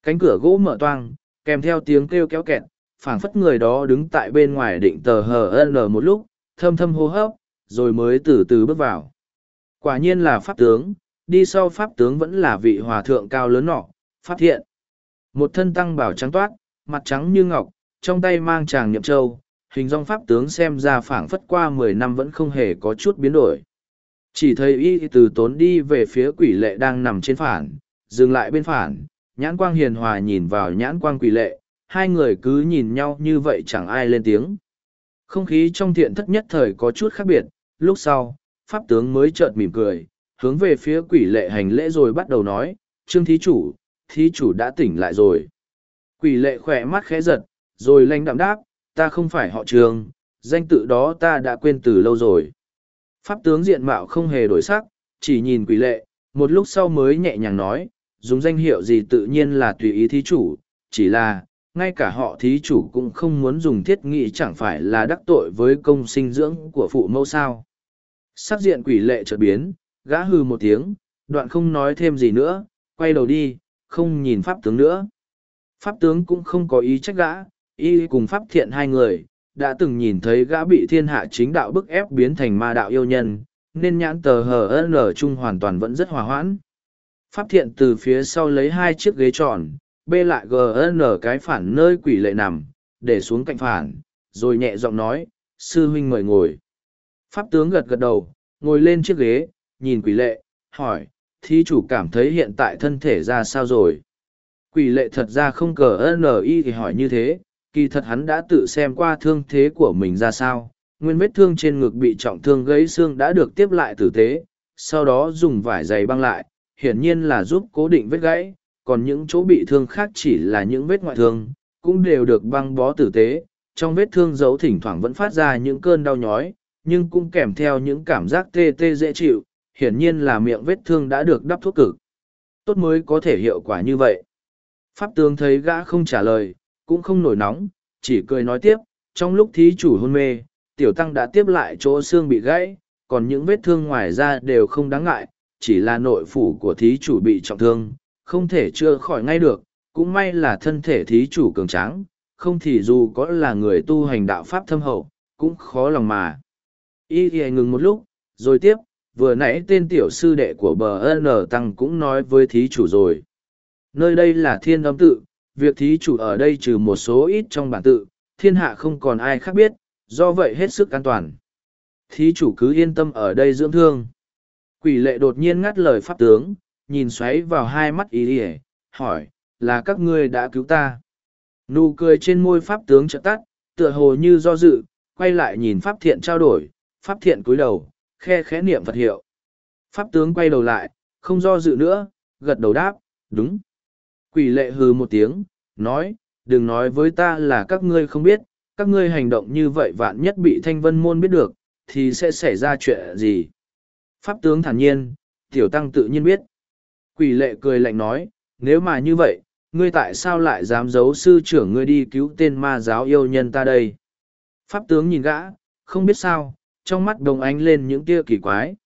Cánh cửa gỗ mở toang, kèm theo tiếng kêu kéo kẹt, phảng phất người đó đứng tại bên ngoài định tờ hờ lờ một lúc, thâm thâm hô hấp, rồi mới từ từ bước vào. Quả nhiên là pháp tướng, đi sau pháp tướng vẫn là vị hòa thượng cao lớn nọ, Phát hiện Một thân tăng bảo trắng toát, mặt trắng như ngọc, trong tay mang chàng nhậm châu, hình dong pháp tướng xem ra phảng phất qua mười năm vẫn không hề có chút biến đổi. Chỉ thấy y từ tốn đi về phía quỷ lệ đang nằm trên phản, dừng lại bên phản, nhãn quang hiền hòa nhìn vào nhãn quang quỷ lệ, hai người cứ nhìn nhau như vậy chẳng ai lên tiếng. Không khí trong thiện thất nhất thời có chút khác biệt, lúc sau, pháp tướng mới chợt mỉm cười, hướng về phía quỷ lệ hành lễ rồi bắt đầu nói, Trương Thí Chủ, Thí Chủ đã tỉnh lại rồi. Quỷ lệ khỏe mắt khẽ giật, rồi lanh đạm đáp, ta không phải họ trường, danh tự đó ta đã quên từ lâu rồi. Pháp tướng diện mạo không hề đổi sắc, chỉ nhìn quỷ lệ, một lúc sau mới nhẹ nhàng nói, dùng danh hiệu gì tự nhiên là tùy ý thí chủ, chỉ là, ngay cả họ thí chủ cũng không muốn dùng thiết nghị chẳng phải là đắc tội với công sinh dưỡng của phụ mẫu sao. Sắc diện quỷ lệ chợt biến, gã hư một tiếng, đoạn không nói thêm gì nữa, quay đầu đi, không nhìn pháp tướng nữa. Pháp tướng cũng không có ý trách gã, y cùng pháp thiện hai người, đã từng nhìn thấy gã bị thiên hạ chính đạo bức ép biến thành ma đạo yêu nhân, nên nhãn tờ hờ HN chung hoàn toàn vẫn rất hòa hoãn. Pháp thiện từ phía sau lấy hai chiếc ghế tròn, bê lại GN cái phản nơi quỷ lệ nằm, để xuống cạnh phản, rồi nhẹ giọng nói, sư huynh mời ngồi. Pháp tướng gật gật đầu, ngồi lên chiếc ghế, nhìn quỷ lệ, hỏi, thí chủ cảm thấy hiện tại thân thể ra sao rồi? Quỷ lệ thật ra không cờ NI thì hỏi như thế, kỳ thật hắn đã tự xem qua thương thế của mình ra sao, nguyên vết thương trên ngực bị trọng thương gãy xương đã được tiếp lại tử tế, sau đó dùng vải dày băng lại, hiển nhiên là giúp cố định vết gãy, còn những chỗ bị thương khác chỉ là những vết ngoại thương, cũng đều được băng bó tử tế, trong vết thương dấu thỉnh thoảng vẫn phát ra những cơn đau nhói, nhưng cũng kèm theo những cảm giác tê tê dễ chịu, hiển nhiên là miệng vết thương đã được đắp thuốc cực. Tốt mới có thể hiệu quả như vậy. Pháp tướng thấy gã không trả lời, cũng không nổi nóng, chỉ cười nói tiếp, trong lúc thí chủ hôn mê, tiểu tăng đã tiếp lại chỗ xương bị gãy, còn những vết thương ngoài ra đều không đáng ngại, chỉ là nội phủ của thí chủ bị trọng thương, không thể chữa khỏi ngay được, cũng may là thân thể thí chủ cường tráng, không thì dù có là người tu hành đạo pháp thâm hậu, cũng khó lòng mà. Y thì ngừng một lúc, rồi tiếp, vừa nãy tên tiểu sư đệ của bờ N Tăng cũng nói với thí chủ rồi. Nơi đây là thiên âm tự, việc thí chủ ở đây trừ một số ít trong bản tự, thiên hạ không còn ai khác biết, do vậy hết sức an toàn. Thí chủ cứ yên tâm ở đây dưỡng thương. Quỷ lệ đột nhiên ngắt lời pháp tướng, nhìn xoáy vào hai mắt ý ỉa, hỏi, là các ngươi đã cứu ta. Nụ cười trên môi pháp tướng chợt tắt, tựa hồ như do dự, quay lại nhìn pháp thiện trao đổi, pháp thiện cúi đầu, khe khẽ niệm vật hiệu. Pháp tướng quay đầu lại, không do dự nữa, gật đầu đáp, đúng. Quỷ lệ hừ một tiếng, nói, đừng nói với ta là các ngươi không biết, các ngươi hành động như vậy vạn nhất bị thanh vân môn biết được, thì sẽ xảy ra chuyện gì. Pháp tướng thản nhiên, tiểu tăng tự nhiên biết. Quỷ lệ cười lạnh nói, nếu mà như vậy, ngươi tại sao lại dám giấu sư trưởng ngươi đi cứu tên ma giáo yêu nhân ta đây? Pháp tướng nhìn gã, không biết sao, trong mắt đồng ánh lên những tia kỳ quái.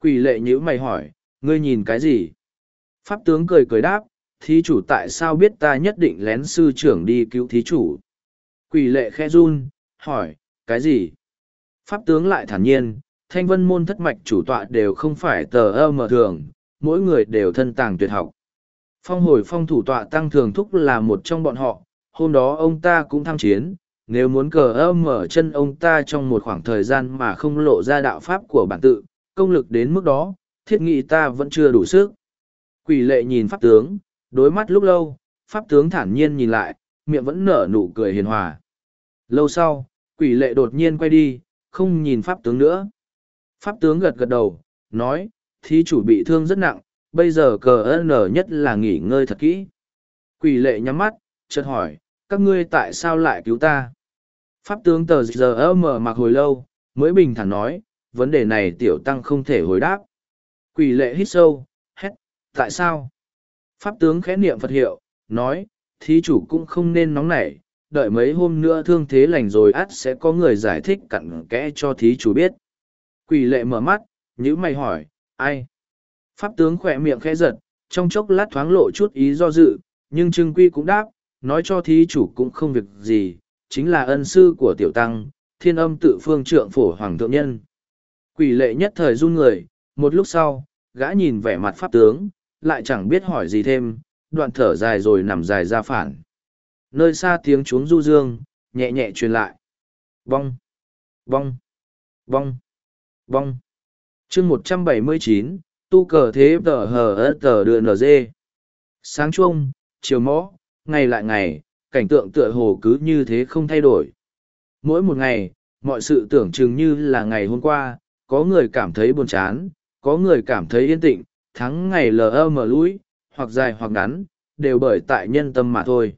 Quỷ lệ nhữ mày hỏi, ngươi nhìn cái gì? Pháp tướng cười cười đáp, thí chủ tại sao biết ta nhất định lén sư trưởng đi cứu thí chủ quỷ lệ khe run hỏi cái gì pháp tướng lại thản nhiên thanh vân môn thất mạch chủ tọa đều không phải tờ ơ mờ thường mỗi người đều thân tàng tuyệt học phong hồi phong thủ tọa tăng thường thúc là một trong bọn họ hôm đó ông ta cũng tham chiến nếu muốn cờ ơ mở chân ông ta trong một khoảng thời gian mà không lộ ra đạo pháp của bản tự công lực đến mức đó thiết nghị ta vẫn chưa đủ sức quỷ lệ nhìn pháp tướng Đối mắt lúc lâu, pháp tướng thản nhiên nhìn lại, miệng vẫn nở nụ cười hiền hòa. Lâu sau, quỷ lệ đột nhiên quay đi, không nhìn pháp tướng nữa. Pháp tướng gật gật đầu, nói, thí chủ bị thương rất nặng, bây giờ cờ nở nhất là nghỉ ngơi thật kỹ. Quỷ lệ nhắm mắt, chợt hỏi, các ngươi tại sao lại cứu ta? Pháp tướng tờ giờ mở mặc hồi lâu, mới bình thản nói, vấn đề này tiểu tăng không thể hồi đáp. Quỷ lệ hít sâu, hét, tại sao? Pháp tướng khẽ niệm Phật hiệu, nói, thí chủ cũng không nên nóng nảy, đợi mấy hôm nữa thương thế lành rồi ắt sẽ có người giải thích cặn kẽ cho thí chủ biết. Quỷ lệ mở mắt, nhữ mày hỏi, ai? Pháp tướng khỏe miệng khẽ giật, trong chốc lát thoáng lộ chút ý do dự, nhưng Trương Quy cũng đáp, nói cho thí chủ cũng không việc gì, chính là ân sư của tiểu tăng, thiên âm tự phương trượng phổ hoàng thượng nhân. Quỷ lệ nhất thời run người, một lúc sau, gã nhìn vẻ mặt pháp tướng, lại chẳng biết hỏi gì thêm, đoạn thở dài rồi nằm dài ra phản. Nơi xa tiếng chuống du dương, nhẹ nhẹ truyền lại. vong, vong, vong, vong. chương một trăm bảy mươi chín tu cờ thế tờ hờ ớt tờ đưa nở dê. Sáng chuông, chiều mõ, ngày lại ngày, cảnh tượng tựa hồ cứ như thế không thay đổi. Mỗi một ngày, mọi sự tưởng chừng như là ngày hôm qua, có người cảm thấy buồn chán, có người cảm thấy yên tĩnh, tháng ngày lờ mở lũi hoặc dài hoặc ngắn đều bởi tại nhân tâm mà thôi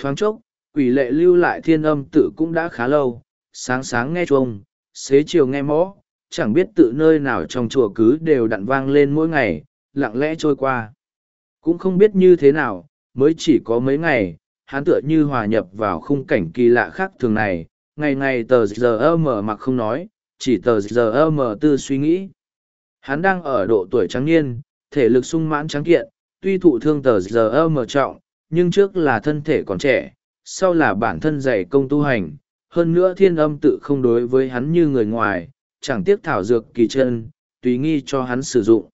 thoáng chốc quỷ lệ lưu lại thiên âm tự cũng đã khá lâu sáng sáng nghe chuông xế chiều nghe mõ chẳng biết tự nơi nào trong chùa cứ đều đặn vang lên mỗi ngày lặng lẽ trôi qua cũng không biết như thế nào mới chỉ có mấy ngày hắn tựa như hòa nhập vào khung cảnh kỳ lạ khác thường này ngày ngày tờ giờ ơ mờ mặc không nói chỉ tờ giờ ơ mờ tư suy nghĩ Hắn đang ở độ tuổi trắng niên, thể lực sung mãn trắng kiện, tuy thụ thương tờ giờ mờ trọng, nhưng trước là thân thể còn trẻ, sau là bản thân dày công tu hành, hơn nữa thiên âm tự không đối với hắn như người ngoài, chẳng tiếc thảo dược kỳ chân, tùy nghi cho hắn sử dụng.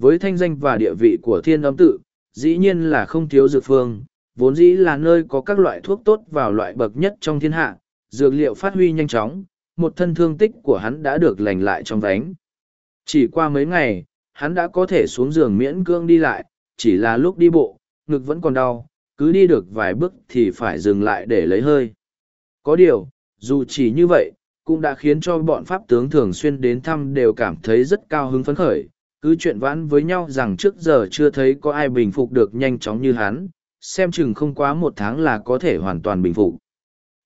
Với thanh danh và địa vị của thiên âm tự, dĩ nhiên là không thiếu dược phương, vốn dĩ là nơi có các loại thuốc tốt vào loại bậc nhất trong thiên hạ, dược liệu phát huy nhanh chóng, một thân thương tích của hắn đã được lành lại trong vánh, chỉ qua mấy ngày, hắn đã có thể xuống giường miễn cương đi lại, chỉ là lúc đi bộ, ngực vẫn còn đau, cứ đi được vài bước thì phải dừng lại để lấy hơi. Có điều, dù chỉ như vậy, cũng đã khiến cho bọn pháp tướng thường xuyên đến thăm đều cảm thấy rất cao hứng phấn khởi, cứ chuyện vãn với nhau rằng trước giờ chưa thấy có ai bình phục được nhanh chóng như hắn, xem chừng không quá một tháng là có thể hoàn toàn bình phục.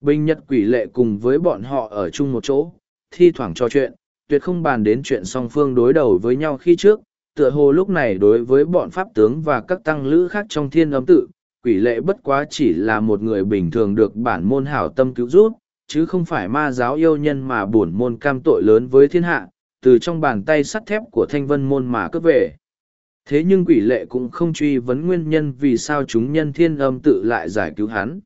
Bình Nhật quỷ lệ cùng với bọn họ ở chung một chỗ, thi thoảng trò chuyện, tuyệt không bàn đến chuyện song phương đối đầu với nhau khi trước, tựa hồ lúc này đối với bọn pháp tướng và các tăng lữ khác trong thiên âm tự, quỷ lệ bất quá chỉ là một người bình thường được bản môn hảo tâm cứu giúp, chứ không phải ma giáo yêu nhân mà bổn môn cam tội lớn với thiên hạ, từ trong bàn tay sắt thép của thanh vân môn mà cướp về. Thế nhưng quỷ lệ cũng không truy vấn nguyên nhân vì sao chúng nhân thiên âm tự lại giải cứu hắn.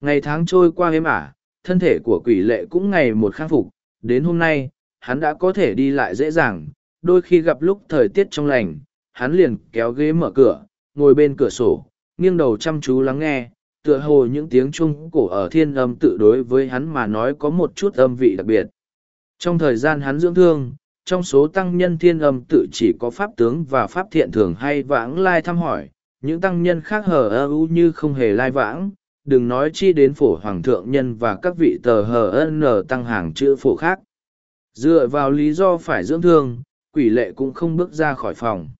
Ngày tháng trôi qua êm ả, thân thể của quỷ lệ cũng ngày một khắc phục, đến hôm nay, hắn đã có thể đi lại dễ dàng, đôi khi gặp lúc thời tiết trong lành, hắn liền kéo ghế mở cửa, ngồi bên cửa sổ, nghiêng đầu chăm chú lắng nghe, tựa hồ những tiếng chuông cổ ở thiên âm tự đối với hắn mà nói có một chút âm vị đặc biệt. Trong thời gian hắn dưỡng thương, trong số tăng nhân thiên âm tự chỉ có pháp tướng và pháp thiện thường hay vãng lai thăm hỏi, những tăng nhân khác hờ ơ u như không hề lai vãng, đừng nói chi đến phổ hoàng thượng nhân và các vị tờ hờ ân tăng hàng chữ phổ khác dựa vào lý do phải dưỡng thương quỷ lệ cũng không bước ra khỏi phòng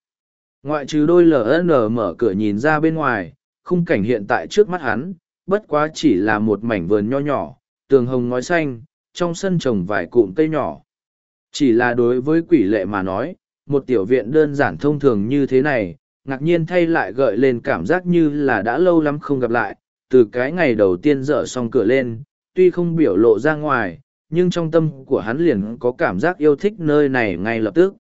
ngoại trừ đôi ln mở cửa nhìn ra bên ngoài khung cảnh hiện tại trước mắt hắn bất quá chỉ là một mảnh vườn nho nhỏ tường hồng ngói xanh trong sân trồng vài cụm cây nhỏ chỉ là đối với quỷ lệ mà nói một tiểu viện đơn giản thông thường như thế này ngạc nhiên thay lại gợi lên cảm giác như là đã lâu lắm không gặp lại từ cái ngày đầu tiên dở xong cửa lên tuy không biểu lộ ra ngoài nhưng trong tâm của hắn liền có cảm giác yêu thích nơi này ngay lập tức.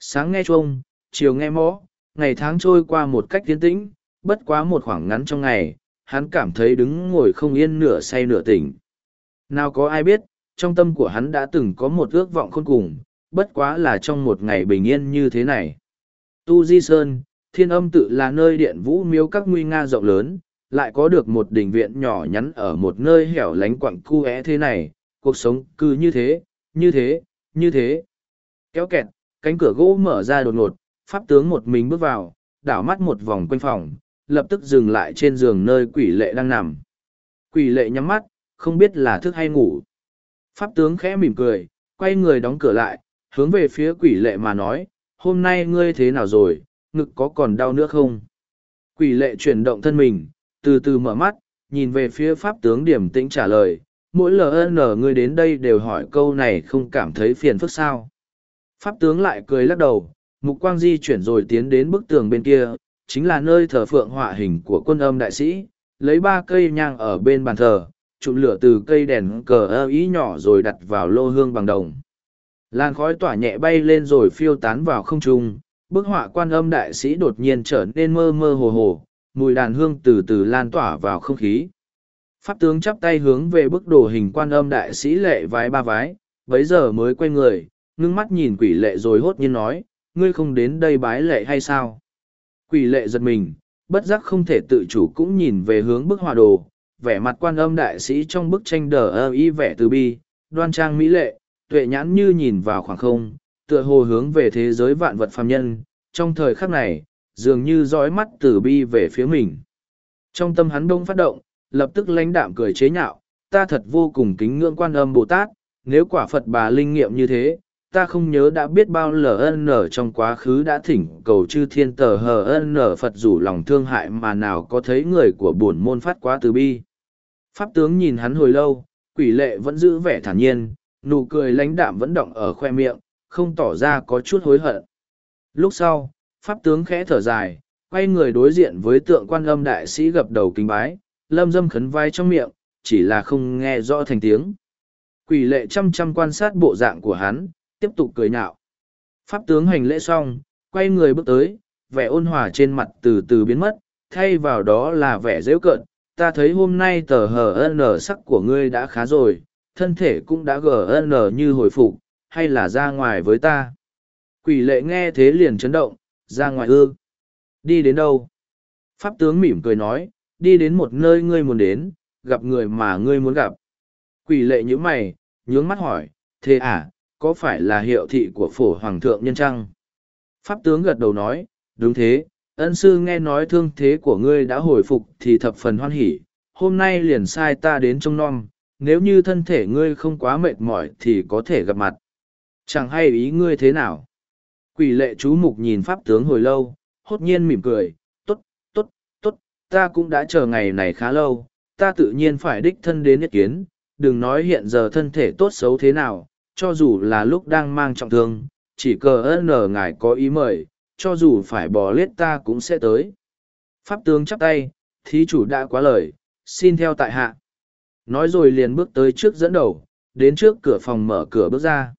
Sáng nghe chuông, chiều nghe mõ, ngày tháng trôi qua một cách tiến tĩnh, bất quá một khoảng ngắn trong ngày, hắn cảm thấy đứng ngồi không yên nửa say nửa tỉnh. Nào có ai biết, trong tâm của hắn đã từng có một ước vọng khôn cùng, bất quá là trong một ngày bình yên như thế này. Tu Di Sơn, thiên âm tự là nơi điện vũ miếu các nguy nga rộng lớn, lại có được một đình viện nhỏ nhắn ở một nơi hẻo lánh quặng cu thế này, cuộc sống cứ như thế, như thế, như thế. Kéo kẹt, cánh cửa gỗ mở ra đột ngột, pháp tướng một mình bước vào, đảo mắt một vòng quanh phòng, lập tức dừng lại trên giường nơi quỷ lệ đang nằm. Quỷ lệ nhắm mắt, không biết là thức hay ngủ. Pháp tướng khẽ mỉm cười, quay người đóng cửa lại, hướng về phía quỷ lệ mà nói, hôm nay ngươi thế nào rồi, ngực có còn đau nữa không? Quỷ lệ chuyển động thân mình, từ từ mở mắt, nhìn về phía pháp tướng điểm tĩnh trả lời, mỗi ln người đến đây đều hỏi câu này không cảm thấy phiền phức sao pháp tướng lại cười lắc đầu mục quang di chuyển rồi tiến đến bức tường bên kia chính là nơi thờ phượng họa hình của quân âm đại sĩ lấy ba cây nhang ở bên bàn thờ chụm lửa từ cây đèn cờ ơ ý nhỏ rồi đặt vào lô hương bằng đồng làn khói tỏa nhẹ bay lên rồi phiêu tán vào không trung bức họa quan âm đại sĩ đột nhiên trở nên mơ mơ hồ hồ mùi đàn hương từ từ lan tỏa vào không khí Pháp tướng chắp tay hướng về bức đồ hình quan âm đại sĩ lệ vái ba vái, bấy giờ mới quay người, ngưng mắt nhìn quỷ lệ rồi hốt nhiên nói, ngươi không đến đây bái lệ hay sao? Quỷ lệ giật mình, bất giác không thể tự chủ cũng nhìn về hướng bức hòa đồ, vẻ mặt quan âm đại sĩ trong bức tranh đờ ơ y vẻ từ bi, đoan trang mỹ lệ, tuệ nhãn như nhìn vào khoảng không, tựa hồ hướng về thế giới vạn vật phàm nhân, trong thời khắc này, dường như dõi mắt từ bi về phía mình. Trong tâm hắn đông phát động, lập tức lãnh đạm cười chế nhạo, ta thật vô cùng kính ngưỡng quan âm Bồ Tát, nếu quả Phật bà linh nghiệm như thế, ta không nhớ đã biết bao lờ LN trong quá khứ đã thỉnh cầu chư thiên tờ HN Phật rủ lòng thương hại mà nào có thấy người của bổn môn phát quá từ bi. Pháp tướng nhìn hắn hồi lâu, quỷ lệ vẫn giữ vẻ thản nhiên, nụ cười lãnh đạm vẫn động ở khoe miệng, không tỏ ra có chút hối hận. Lúc sau, Pháp tướng khẽ thở dài, quay người đối diện với tượng quan âm đại sĩ gập đầu kính bái, lâm dâm khấn vai trong miệng, chỉ là không nghe rõ thành tiếng. Quỷ lệ chăm chăm quan sát bộ dạng của hắn, tiếp tục cười nhạo. Pháp tướng hành lễ xong, quay người bước tới, vẻ ôn hòa trên mặt từ từ biến mất, thay vào đó là vẻ dễu cợt. Ta thấy hôm nay tờ nở sắc của ngươi đã khá rồi, thân thể cũng đã nở như hồi phục, hay là ra ngoài với ta. Quỷ lệ nghe thế liền chấn động, ra ngoài ư. Đi đến đâu? Pháp tướng mỉm cười nói, đi đến một nơi ngươi muốn đến, gặp người mà ngươi muốn gặp. Quỷ lệ như mày, nhướng mắt hỏi, thế à, có phải là hiệu thị của phổ hoàng thượng nhân trăng? Pháp tướng gật đầu nói, đúng thế, ân sư nghe nói thương thế của ngươi đã hồi phục thì thập phần hoan hỉ, hôm nay liền sai ta đến trông non, nếu như thân thể ngươi không quá mệt mỏi thì có thể gặp mặt. Chẳng hay ý ngươi thế nào? Quỷ lệ chú mục nhìn pháp tướng hồi lâu, hốt nhiên mỉm cười, ta cũng đã chờ ngày này khá lâu, ta tự nhiên phải đích thân đến nhất kiến, đừng nói hiện giờ thân thể tốt xấu thế nào, cho dù là lúc đang mang trọng thương, chỉ cờ ơn nở ngài có ý mời, cho dù phải bỏ lết ta cũng sẽ tới. Pháp tướng chắp tay, thí chủ đã quá lời, xin theo tại hạ. Nói rồi liền bước tới trước dẫn đầu, đến trước cửa phòng mở cửa bước ra.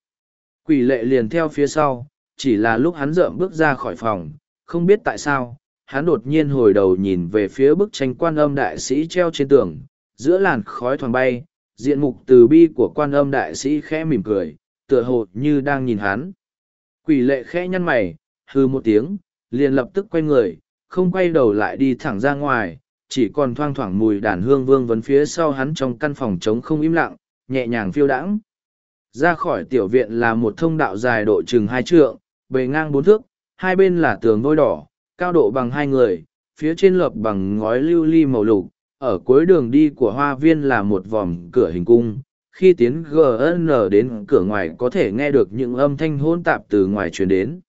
Quỷ lệ liền theo phía sau, chỉ là lúc hắn rợm bước ra khỏi phòng, không biết tại sao, hắn đột nhiên hồi đầu nhìn về phía bức tranh quan âm đại sĩ treo trên tường, giữa làn khói thoảng bay, diện mục từ bi của quan âm đại sĩ khẽ mỉm cười, tựa hồ như đang nhìn hắn. Quỷ lệ khẽ nhăn mày, hư một tiếng, liền lập tức quay người, không quay đầu lại đi thẳng ra ngoài, chỉ còn thoang thoảng mùi đàn hương vương vấn phía sau hắn trong căn phòng trống không im lặng, nhẹ nhàng phiêu đãng. Ra khỏi tiểu viện là một thông đạo dài độ chừng hai trượng, bề ngang bốn thước, hai bên là tường vôi đỏ, cao độ bằng hai người, phía trên lợp bằng ngói lưu ly màu lục, ở cuối đường đi của hoa viên là một vòm cửa hình cung. Khi tiến GN đến cửa ngoài có thể nghe được những âm thanh hỗn tạp từ ngoài truyền đến.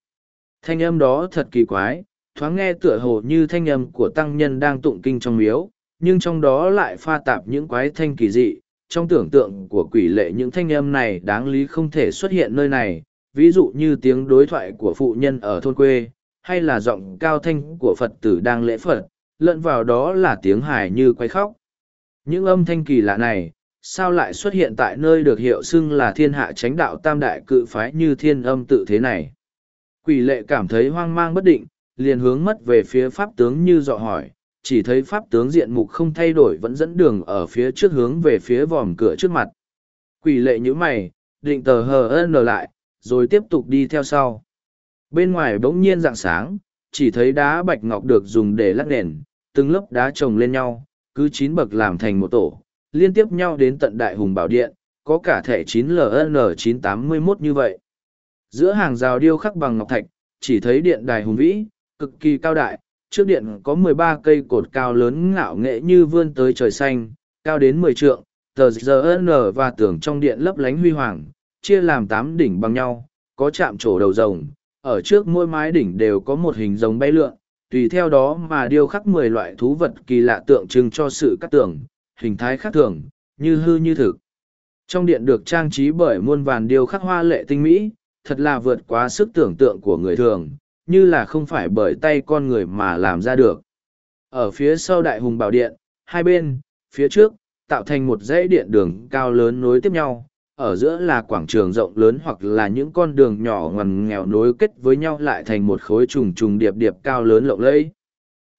Thanh âm đó thật kỳ quái, thoáng nghe tựa hồ như thanh âm của tăng nhân đang tụng kinh trong miếu, nhưng trong đó lại pha tạp những quái thanh kỳ dị. Trong tưởng tượng của quỷ lệ những thanh âm này đáng lý không thể xuất hiện nơi này, ví dụ như tiếng đối thoại của phụ nhân ở thôn quê, hay là giọng cao thanh của Phật tử đang lễ Phật, lẫn vào đó là tiếng hài như quay khóc. Những âm thanh kỳ lạ này, sao lại xuất hiện tại nơi được hiệu xưng là thiên hạ chánh đạo tam đại cự phái như thiên âm tự thế này? Quỷ lệ cảm thấy hoang mang bất định, liền hướng mất về phía pháp tướng như dọ hỏi, chỉ thấy pháp tướng diện mục không thay đổi vẫn dẫn đường ở phía trước hướng về phía vòm cửa trước mặt. Quỷ lệ như mày, định tờ hờ ân lại, rồi tiếp tục đi theo sau. Bên ngoài bỗng nhiên rạng sáng, chỉ thấy đá bạch ngọc được dùng để lát nền, từng lớp đá chồng lên nhau, cứ chín bậc làm thành một tổ, liên tiếp nhau đến tận Đại Hùng Bảo Điện, có cả thẻ 9LN981 như vậy. Giữa hàng rào điêu khắc bằng ngọc thạch, chỉ thấy điện đài hùng vĩ, cực kỳ cao đại, trước điện có 13 cây cột cao lớn ngạo nghệ như vươn tới trời xanh, cao đến 10 trượng, tờ ZN và tường trong điện lấp lánh huy hoàng, chia làm 8 đỉnh bằng nhau, có chạm trổ đầu rồng, ở trước mỗi mái đỉnh đều có một hình giống bay lượn, tùy theo đó mà điêu khắc mười loại thú vật kỳ lạ tượng trưng cho sự cắt tưởng, hình thái khác thường, như hư như thực. Trong điện được trang trí bởi muôn vàn điêu khắc hoa lệ tinh mỹ, thật là vượt quá sức tưởng tượng của người thường, như là không phải bởi tay con người mà làm ra được. Ở phía sau đại hùng bảo điện, hai bên, phía trước, tạo thành một dãy điện đường cao lớn nối tiếp nhau, ở giữa là quảng trường rộng lớn hoặc là những con đường nhỏ ngoằn nghèo nối kết với nhau lại thành một khối trùng trùng điệp điệp cao lớn lộng lẫy.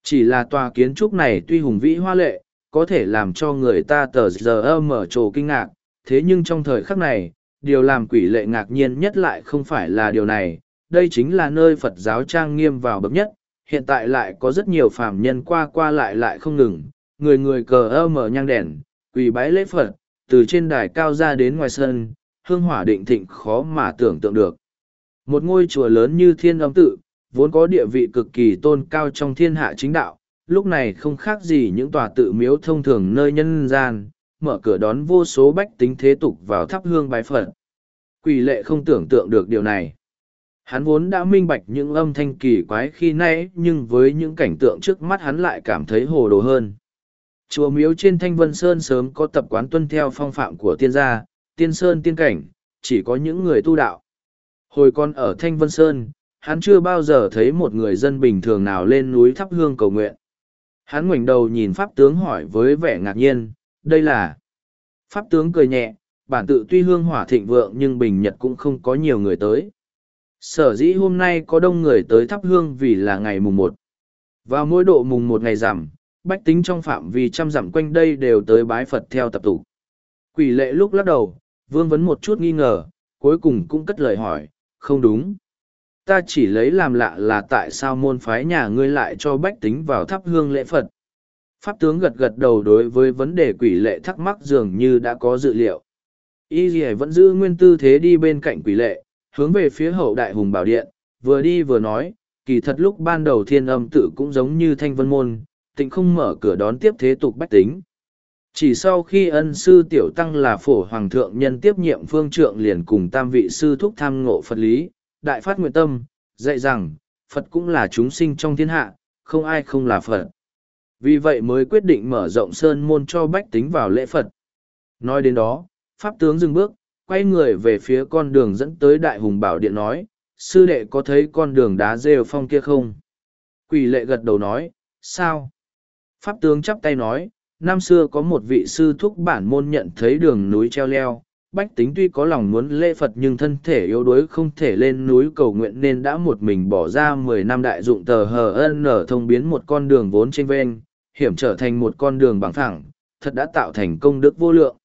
Chỉ là tòa kiến trúc này tuy hùng vĩ hoa lệ, có thể làm cho người ta tờ giờ mở trồ kinh ngạc, thế nhưng trong thời khắc này, điều làm quỷ lệ ngạc nhiên nhất lại không phải là điều này, đây chính là nơi Phật giáo trang nghiêm vào bậc nhất, hiện tại lại có rất nhiều phàm nhân qua qua lại lại không ngừng, người người cờ mở nhang đèn, quỳ bái lễ Phật, từ trên đài cao ra đến ngoài sân, hương hỏa định thịnh khó mà tưởng tượng được. Một ngôi chùa lớn như thiên âm tự, vốn có địa vị cực kỳ tôn cao trong thiên hạ chính đạo, lúc này không khác gì những tòa tự miếu thông thường nơi nhân gian, mở cửa đón vô số bách tính thế tục vào thắp hương bái phật. Quỷ lệ không tưởng tượng được điều này. Hắn vốn đã minh bạch những âm thanh kỳ quái khi nãy nhưng với những cảnh tượng trước mắt hắn lại cảm thấy hồ đồ hơn chùa miếu trên thanh vân sơn sớm có tập quán tuân theo phong phạm của tiên gia tiên sơn tiên cảnh chỉ có những người tu đạo hồi con ở thanh vân sơn hắn chưa bao giờ thấy một người dân bình thường nào lên núi thắp hương cầu nguyện hắn ngoảnh đầu nhìn pháp tướng hỏi với vẻ ngạc nhiên đây là pháp tướng cười nhẹ bản tự tuy hương hỏa thịnh vượng nhưng bình nhật cũng không có nhiều người tới sở dĩ hôm nay có đông người tới thắp hương vì là ngày mùng một vào mỗi độ mùng một ngày rằm bách tính trong phạm vi trăm dặm quanh đây đều tới bái Phật theo tập tục. Quỷ lệ lúc lắc đầu, vương vấn một chút nghi ngờ, cuối cùng cũng cất lời hỏi, không đúng. Ta chỉ lấy làm lạ là tại sao môn phái nhà ngươi lại cho bách tính vào thắp hương lễ Phật. Pháp tướng gật gật đầu đối với vấn đề quỷ lệ thắc mắc dường như đã có dự liệu. Y dì vẫn giữ nguyên tư thế đi bên cạnh quỷ lệ, hướng về phía hậu đại hùng bảo điện, vừa đi vừa nói, kỳ thật lúc ban đầu thiên âm tự cũng giống như thanh vân môn, tịnh không mở cửa đón tiếp thế tục bách tính. Chỉ sau khi ân sư tiểu tăng là phổ hoàng thượng nhân tiếp nhiệm phương trượng liền cùng tam vị sư thúc tham ngộ Phật lý, đại phát nguyện tâm, dạy rằng, Phật cũng là chúng sinh trong thiên hạ, không ai không là Phật. Vì vậy mới quyết định mở rộng sơn môn cho bách tính vào lễ Phật. Nói đến đó, Pháp tướng dừng bước, quay người về phía con đường dẫn tới Đại Hùng Bảo Điện nói, sư đệ có thấy con đường đá rêu phong kia không? Quỷ lệ gật đầu nói, sao? Pháp tướng chắp tay nói, năm xưa có một vị sư thúc bản môn nhận thấy đường núi treo leo, bách tính tuy có lòng muốn lễ Phật nhưng thân thể yếu đuối không thể lên núi cầu nguyện nên đã một mình bỏ ra mười năm đại dụng tờ hờ ân nở thông biến một con đường vốn trên vênh, hiểm trở thành một con đường bằng thẳng, thật đã tạo thành công đức vô lượng.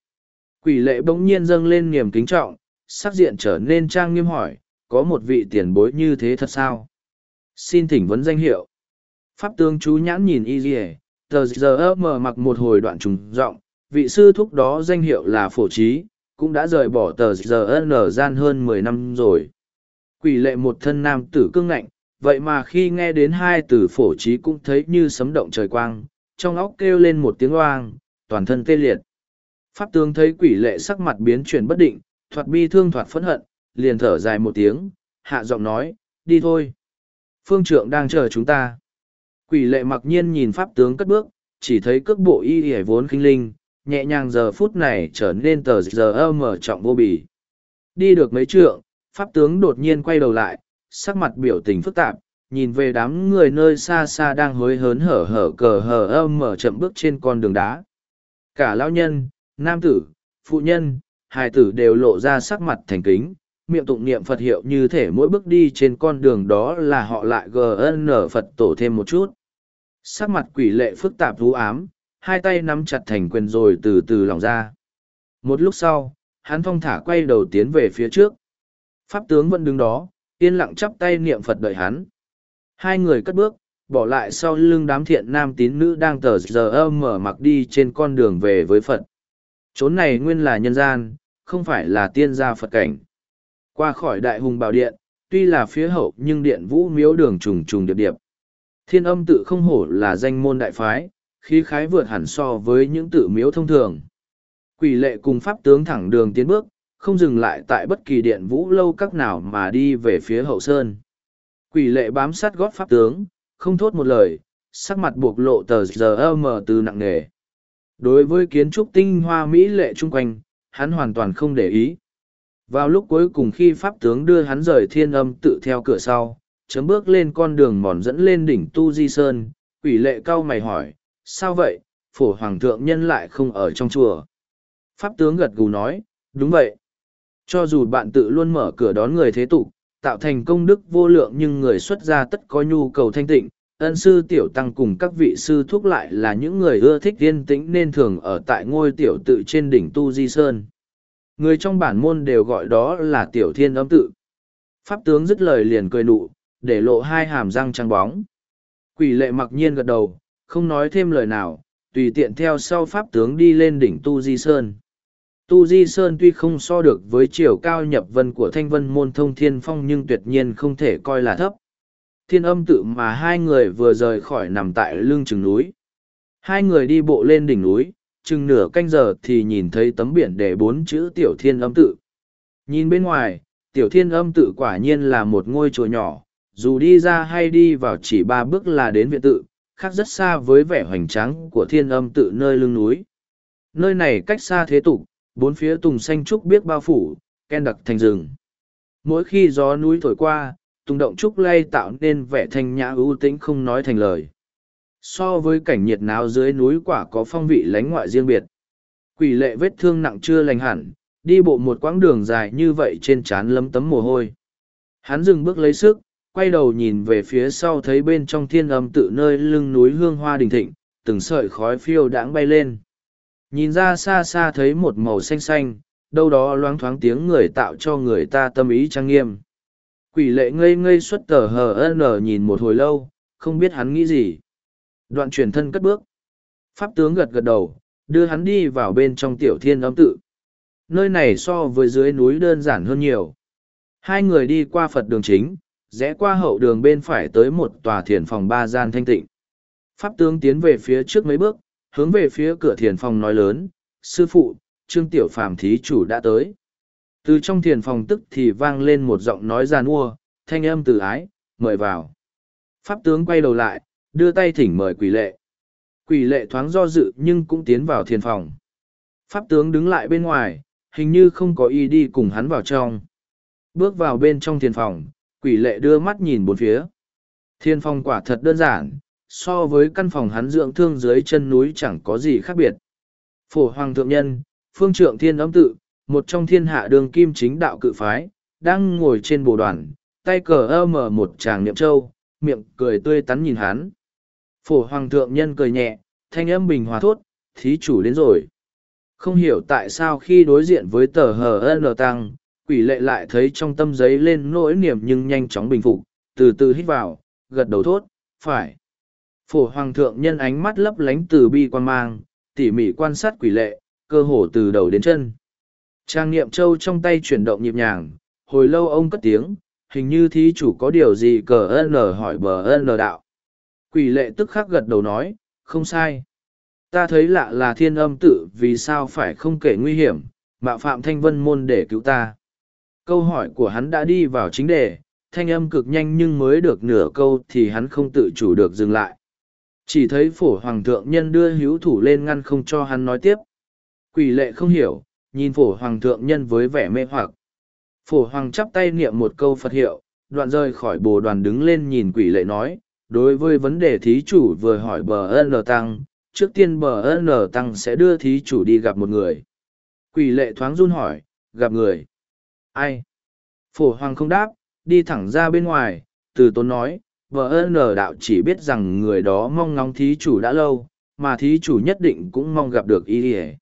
Quỷ lệ bỗng nhiên dâng lên niềm kính trọng, sắc diện trở nên trang nghiêm hỏi, có một vị tiền bối như thế thật sao? Xin thỉnh vấn danh hiệu. Pháp tướng chú nhãn nhìn y dì tờ giờ mở mặc một hồi đoạn trùng giọng vị sư thúc đó danh hiệu là phổ trí cũng đã rời bỏ tờ giờ nở gian hơn mười năm rồi quỷ lệ một thân nam tử cương ngạnh vậy mà khi nghe đến hai từ phổ trí cũng thấy như sấm động trời quang trong óc kêu lên một tiếng oang toàn thân tê liệt pháp tướng thấy quỷ lệ sắc mặt biến chuyển bất định thoạt bi thương thoạt phẫn hận liền thở dài một tiếng hạ giọng nói đi thôi phương trượng đang chờ chúng ta Quỷ lệ mặc nhiên nhìn pháp tướng cất bước, chỉ thấy cước bộ y hề vốn khinh linh, nhẹ nhàng giờ phút này trở nên tờ giờ âm mở trọng vô bì. Đi được mấy trượng, pháp tướng đột nhiên quay đầu lại, sắc mặt biểu tình phức tạp, nhìn về đám người nơi xa xa đang hối hớn hở hở cờ hở âm mở chậm bước trên con đường đá. Cả lão nhân, nam tử, phụ nhân, hài tử đều lộ ra sắc mặt thành kính, miệng tụng niệm Phật hiệu như thể mỗi bước đi trên con đường đó là họ lại GN Phật tổ thêm một chút. Sắc mặt quỷ lệ phức tạp vũ ám, hai tay nắm chặt thành quyền rồi từ từ lòng ra. Một lúc sau, hắn phong thả quay đầu tiến về phía trước. Pháp tướng vẫn đứng đó, yên lặng chắp tay niệm Phật đợi hắn. Hai người cất bước, bỏ lại sau lưng đám thiện nam tín nữ đang tờ giờ mở mặc đi trên con đường về với Phật. Chốn này nguyên là nhân gian, không phải là tiên gia Phật cảnh. Qua khỏi đại hùng bảo điện, tuy là phía hậu nhưng điện vũ miếu đường trùng trùng điệp điệp. Thiên âm tự không hổ là danh môn đại phái, khí khái vượt hẳn so với những tự miếu thông thường. Quỷ lệ cùng pháp tướng thẳng đường tiến bước, không dừng lại tại bất kỳ điện vũ lâu các nào mà đi về phía hậu sơn. Quỷ lệ bám sát gót pháp tướng, không thốt một lời, sắc mặt buộc lộ tờ giờ mờ từ nặng nề. Đối với kiến trúc tinh hoa mỹ lệ chung quanh, hắn hoàn toàn không để ý. Vào lúc cuối cùng khi Pháp tướng đưa hắn rời thiên âm tự theo cửa sau, chấm bước lên con đường mòn dẫn lên đỉnh Tu Di Sơn, quỷ lệ cao mày hỏi, sao vậy, phổ hoàng thượng nhân lại không ở trong chùa. Pháp tướng gật gù nói, đúng vậy. Cho dù bạn tự luôn mở cửa đón người thế tục, tạo thành công đức vô lượng nhưng người xuất gia tất có nhu cầu thanh tịnh, ân sư tiểu tăng cùng các vị sư thuốc lại là những người ưa thích yên tĩnh nên thường ở tại ngôi tiểu tự trên đỉnh Tu Di Sơn. Người trong bản môn đều gọi đó là tiểu thiên âm tự. Pháp tướng dứt lời liền cười nụ, để lộ hai hàm răng trắng bóng. Quỷ lệ mặc nhiên gật đầu, không nói thêm lời nào, tùy tiện theo sau pháp tướng đi lên đỉnh Tu Di Sơn. Tu Di Sơn tuy không so được với chiều cao nhập vân của thanh vân môn thông thiên phong nhưng tuyệt nhiên không thể coi là thấp. Thiên âm tự mà hai người vừa rời khỏi nằm tại lưng chừng núi. Hai người đi bộ lên đỉnh núi, chừng nửa canh giờ thì nhìn thấy tấm biển để bốn chữ tiểu thiên âm tự. Nhìn bên ngoài, tiểu thiên âm tự quả nhiên là một ngôi chùa nhỏ, dù đi ra hay đi vào chỉ ba bước là đến viện tự, khác rất xa với vẻ hoành tráng của thiên âm tự nơi lưng núi. Nơi này cách xa thế tục, bốn phía tùng xanh trúc biết bao phủ, ken đặc thành rừng. Mỗi khi gió núi thổi qua, tùng động trúc lay tạo nên vẻ thanh nhã ưu tĩnh không nói thành lời so với cảnh nhiệt náo dưới núi quả có phong vị lánh ngoại riêng biệt quỷ lệ vết thương nặng chưa lành hẳn đi bộ một quãng đường dài như vậy trên trán lấm tấm mồ hôi hắn dừng bước lấy sức quay đầu nhìn về phía sau thấy bên trong thiên âm tự nơi lưng núi hương hoa đình thịnh từng sợi khói phiêu đãng bay lên nhìn ra xa xa thấy một màu xanh xanh đâu đó loáng thoáng tiếng người tạo cho người ta tâm ý trang nghiêm quỷ lệ ngây ngây xuất tờ hờ ân nhìn một hồi lâu không biết hắn nghĩ gì Đoạn truyền thân cất bước. Pháp tướng gật gật đầu, đưa hắn đi vào bên trong tiểu thiên âm tự. Nơi này so với dưới núi đơn giản hơn nhiều. Hai người đi qua Phật đường chính, rẽ qua hậu đường bên phải tới một tòa thiền phòng ba gian thanh tịnh. Pháp tướng tiến về phía trước mấy bước, hướng về phía cửa thiền phòng nói lớn, sư phụ, trương tiểu phàm thí chủ đã tới. Từ trong thiền phòng tức thì vang lên một giọng nói giàn ua, thanh âm từ ái, mời vào. Pháp tướng quay đầu lại, đưa tay thỉnh mời quỷ lệ. Quỷ lệ thoáng do dự nhưng cũng tiến vào thiền phòng. Pháp tướng đứng lại bên ngoài, hình như không có ý đi cùng hắn vào trong. Bước vào bên trong thiền phòng, quỷ lệ đưa mắt nhìn bốn phía. thiền phòng quả thật đơn giản, so với căn phòng hắn dưỡng thương dưới chân núi chẳng có gì khác biệt. Phổ Hoàng Thượng Nhân, Phương Trượng Thiên ấm Tự, một trong thiên hạ đường kim chính đạo cự phái, đang ngồi trên bồ đoàn, tay cờ ơ mở một tràng niệm châu, miệng cười tươi tắn nhìn hắn. Phổ hoàng thượng nhân cười nhẹ, thanh âm bình hòa thốt, thí chủ đến rồi. Không hiểu tại sao khi đối diện với tờ hờ HN tăng, quỷ lệ lại thấy trong tâm giấy lên nỗi niềm nhưng nhanh chóng bình phục, từ từ hít vào, gật đầu thốt, phải. Phổ hoàng thượng nhân ánh mắt lấp lánh từ bi quan mang, tỉ mỉ quan sát quỷ lệ, cơ hồ từ đầu đến chân. Trang niệm châu trong tay chuyển động nhịp nhàng, hồi lâu ông cất tiếng, hình như thí chủ có điều gì cờ ân hỏi bờ ân đạo. Quỷ lệ tức khắc gật đầu nói, không sai. Ta thấy lạ là thiên âm tự vì sao phải không kể nguy hiểm, mạo phạm thanh vân môn để cứu ta. Câu hỏi của hắn đã đi vào chính đề, thanh âm cực nhanh nhưng mới được nửa câu thì hắn không tự chủ được dừng lại. Chỉ thấy phổ hoàng thượng nhân đưa hữu thủ lên ngăn không cho hắn nói tiếp. Quỷ lệ không hiểu, nhìn phổ hoàng thượng nhân với vẻ mê hoặc. Phổ hoàng chắp tay niệm một câu Phật hiệu, đoạn rời khỏi bồ đoàn đứng lên nhìn quỷ lệ nói, đối với vấn đề thí chủ vừa hỏi bờ n tăng trước tiên bờ n tăng sẽ đưa thí chủ đi gặp một người quỷ lệ thoáng run hỏi gặp người ai phổ hoàng không đáp đi thẳng ra bên ngoài từ tốn nói bờ n đạo chỉ biết rằng người đó mong ngóng thí chủ đã lâu mà thí chủ nhất định cũng mong gặp được ý ỉa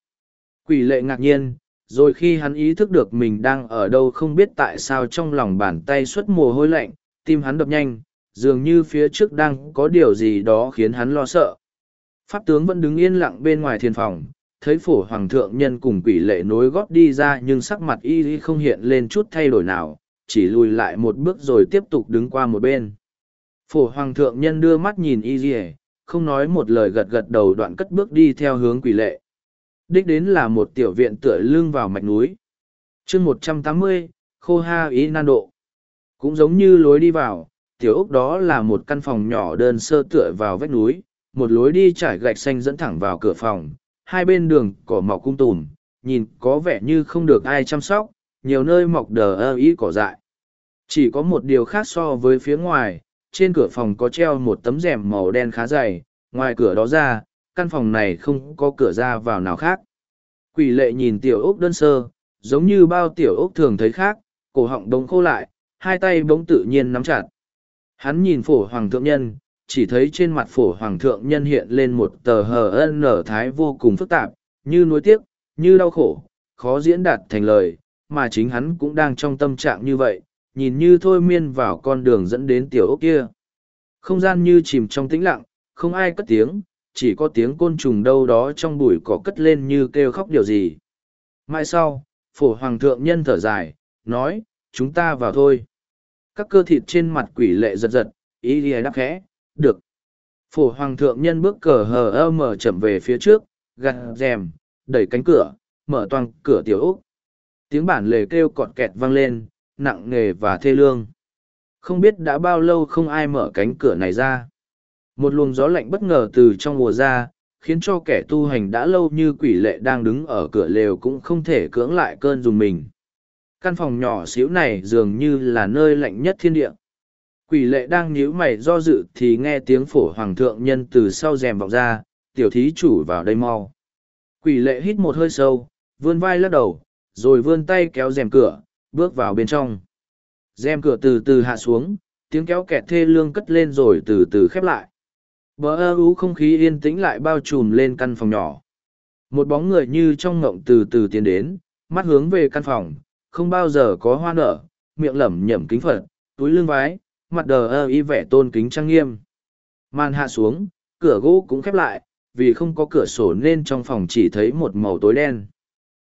quỷ lệ ngạc nhiên rồi khi hắn ý thức được mình đang ở đâu không biết tại sao trong lòng bàn tay xuất mồ hôi lạnh tim hắn đập nhanh dường như phía trước đang có điều gì đó khiến hắn lo sợ. Pháp tướng vẫn đứng yên lặng bên ngoài thiên phòng, thấy phổ hoàng thượng nhân cùng quỷ lệ nối gót đi ra nhưng sắc mặt y không hiện lên chút thay đổi nào, chỉ lùi lại một bước rồi tiếp tục đứng qua một bên. Phổ hoàng thượng nhân đưa mắt nhìn y không nói một lời gật gật đầu đoạn cất bước đi theo hướng quỷ lệ. Đích đến là một tiểu viện tựa lưng vào mạch núi. chương 180 trăm tám Khô Ha Y Nan Độ. Cũng giống như lối đi vào, tiểu ốc đó là một căn phòng nhỏ đơn sơ tựa vào vách núi một lối đi trải gạch xanh dẫn thẳng vào cửa phòng hai bên đường cỏ mọc cung tùm nhìn có vẻ như không được ai chăm sóc nhiều nơi mọc đờ ơ ý cỏ dại chỉ có một điều khác so với phía ngoài trên cửa phòng có treo một tấm rèm màu đen khá dày ngoài cửa đó ra căn phòng này không có cửa ra vào nào khác quỷ lệ nhìn tiểu ốc đơn sơ giống như bao tiểu ốc thường thấy khác cổ họng đống khô lại hai tay bỗng tự nhiên nắm chặt Hắn nhìn phổ hoàng thượng nhân, chỉ thấy trên mặt phổ hoàng thượng nhân hiện lên một tờ hờ ân nở thái vô cùng phức tạp, như nuối tiếc, như đau khổ, khó diễn đạt thành lời, mà chính hắn cũng đang trong tâm trạng như vậy, nhìn như thôi miên vào con đường dẫn đến tiểu ốc kia. Không gian như chìm trong tĩnh lặng, không ai cất tiếng, chỉ có tiếng côn trùng đâu đó trong bụi cỏ cất lên như kêu khóc điều gì. Mai sau, phổ hoàng thượng nhân thở dài, nói, chúng ta vào thôi các cơ thịt trên mặt quỷ lệ giật giật ý lìa đáp khẽ được phổ hoàng thượng nhân bước cờ hờ ơ mở chậm về phía trước gạt rèm đẩy cánh cửa mở toàn cửa tiểu úc tiếng bản lề kêu cọt kẹt vang lên nặng nề và thê lương không biết đã bao lâu không ai mở cánh cửa này ra một luồng gió lạnh bất ngờ từ trong mùa ra khiến cho kẻ tu hành đã lâu như quỷ lệ đang đứng ở cửa lều cũng không thể cưỡng lại cơn dùng mình căn phòng nhỏ xíu này dường như là nơi lạnh nhất thiên địa quỷ lệ đang nhíu mày do dự thì nghe tiếng phổ hoàng thượng nhân từ sau rèm vọng ra tiểu thí chủ vào đây mau quỷ lệ hít một hơi sâu vươn vai lắc đầu rồi vươn tay kéo rèm cửa bước vào bên trong rèm cửa từ từ hạ xuống tiếng kéo kẹt thê lương cất lên rồi từ từ khép lại bờ ơ ú không khí yên tĩnh lại bao trùm lên căn phòng nhỏ một bóng người như trong ngộng từ từ tiến đến mắt hướng về căn phòng không bao giờ có hoa nở, miệng lẩm nhẩm kính Phật, túi lưng vái, mặt đờ ơ y vẻ tôn kính trang nghiêm. Màn hạ xuống, cửa gỗ cũng khép lại, vì không có cửa sổ nên trong phòng chỉ thấy một màu tối đen.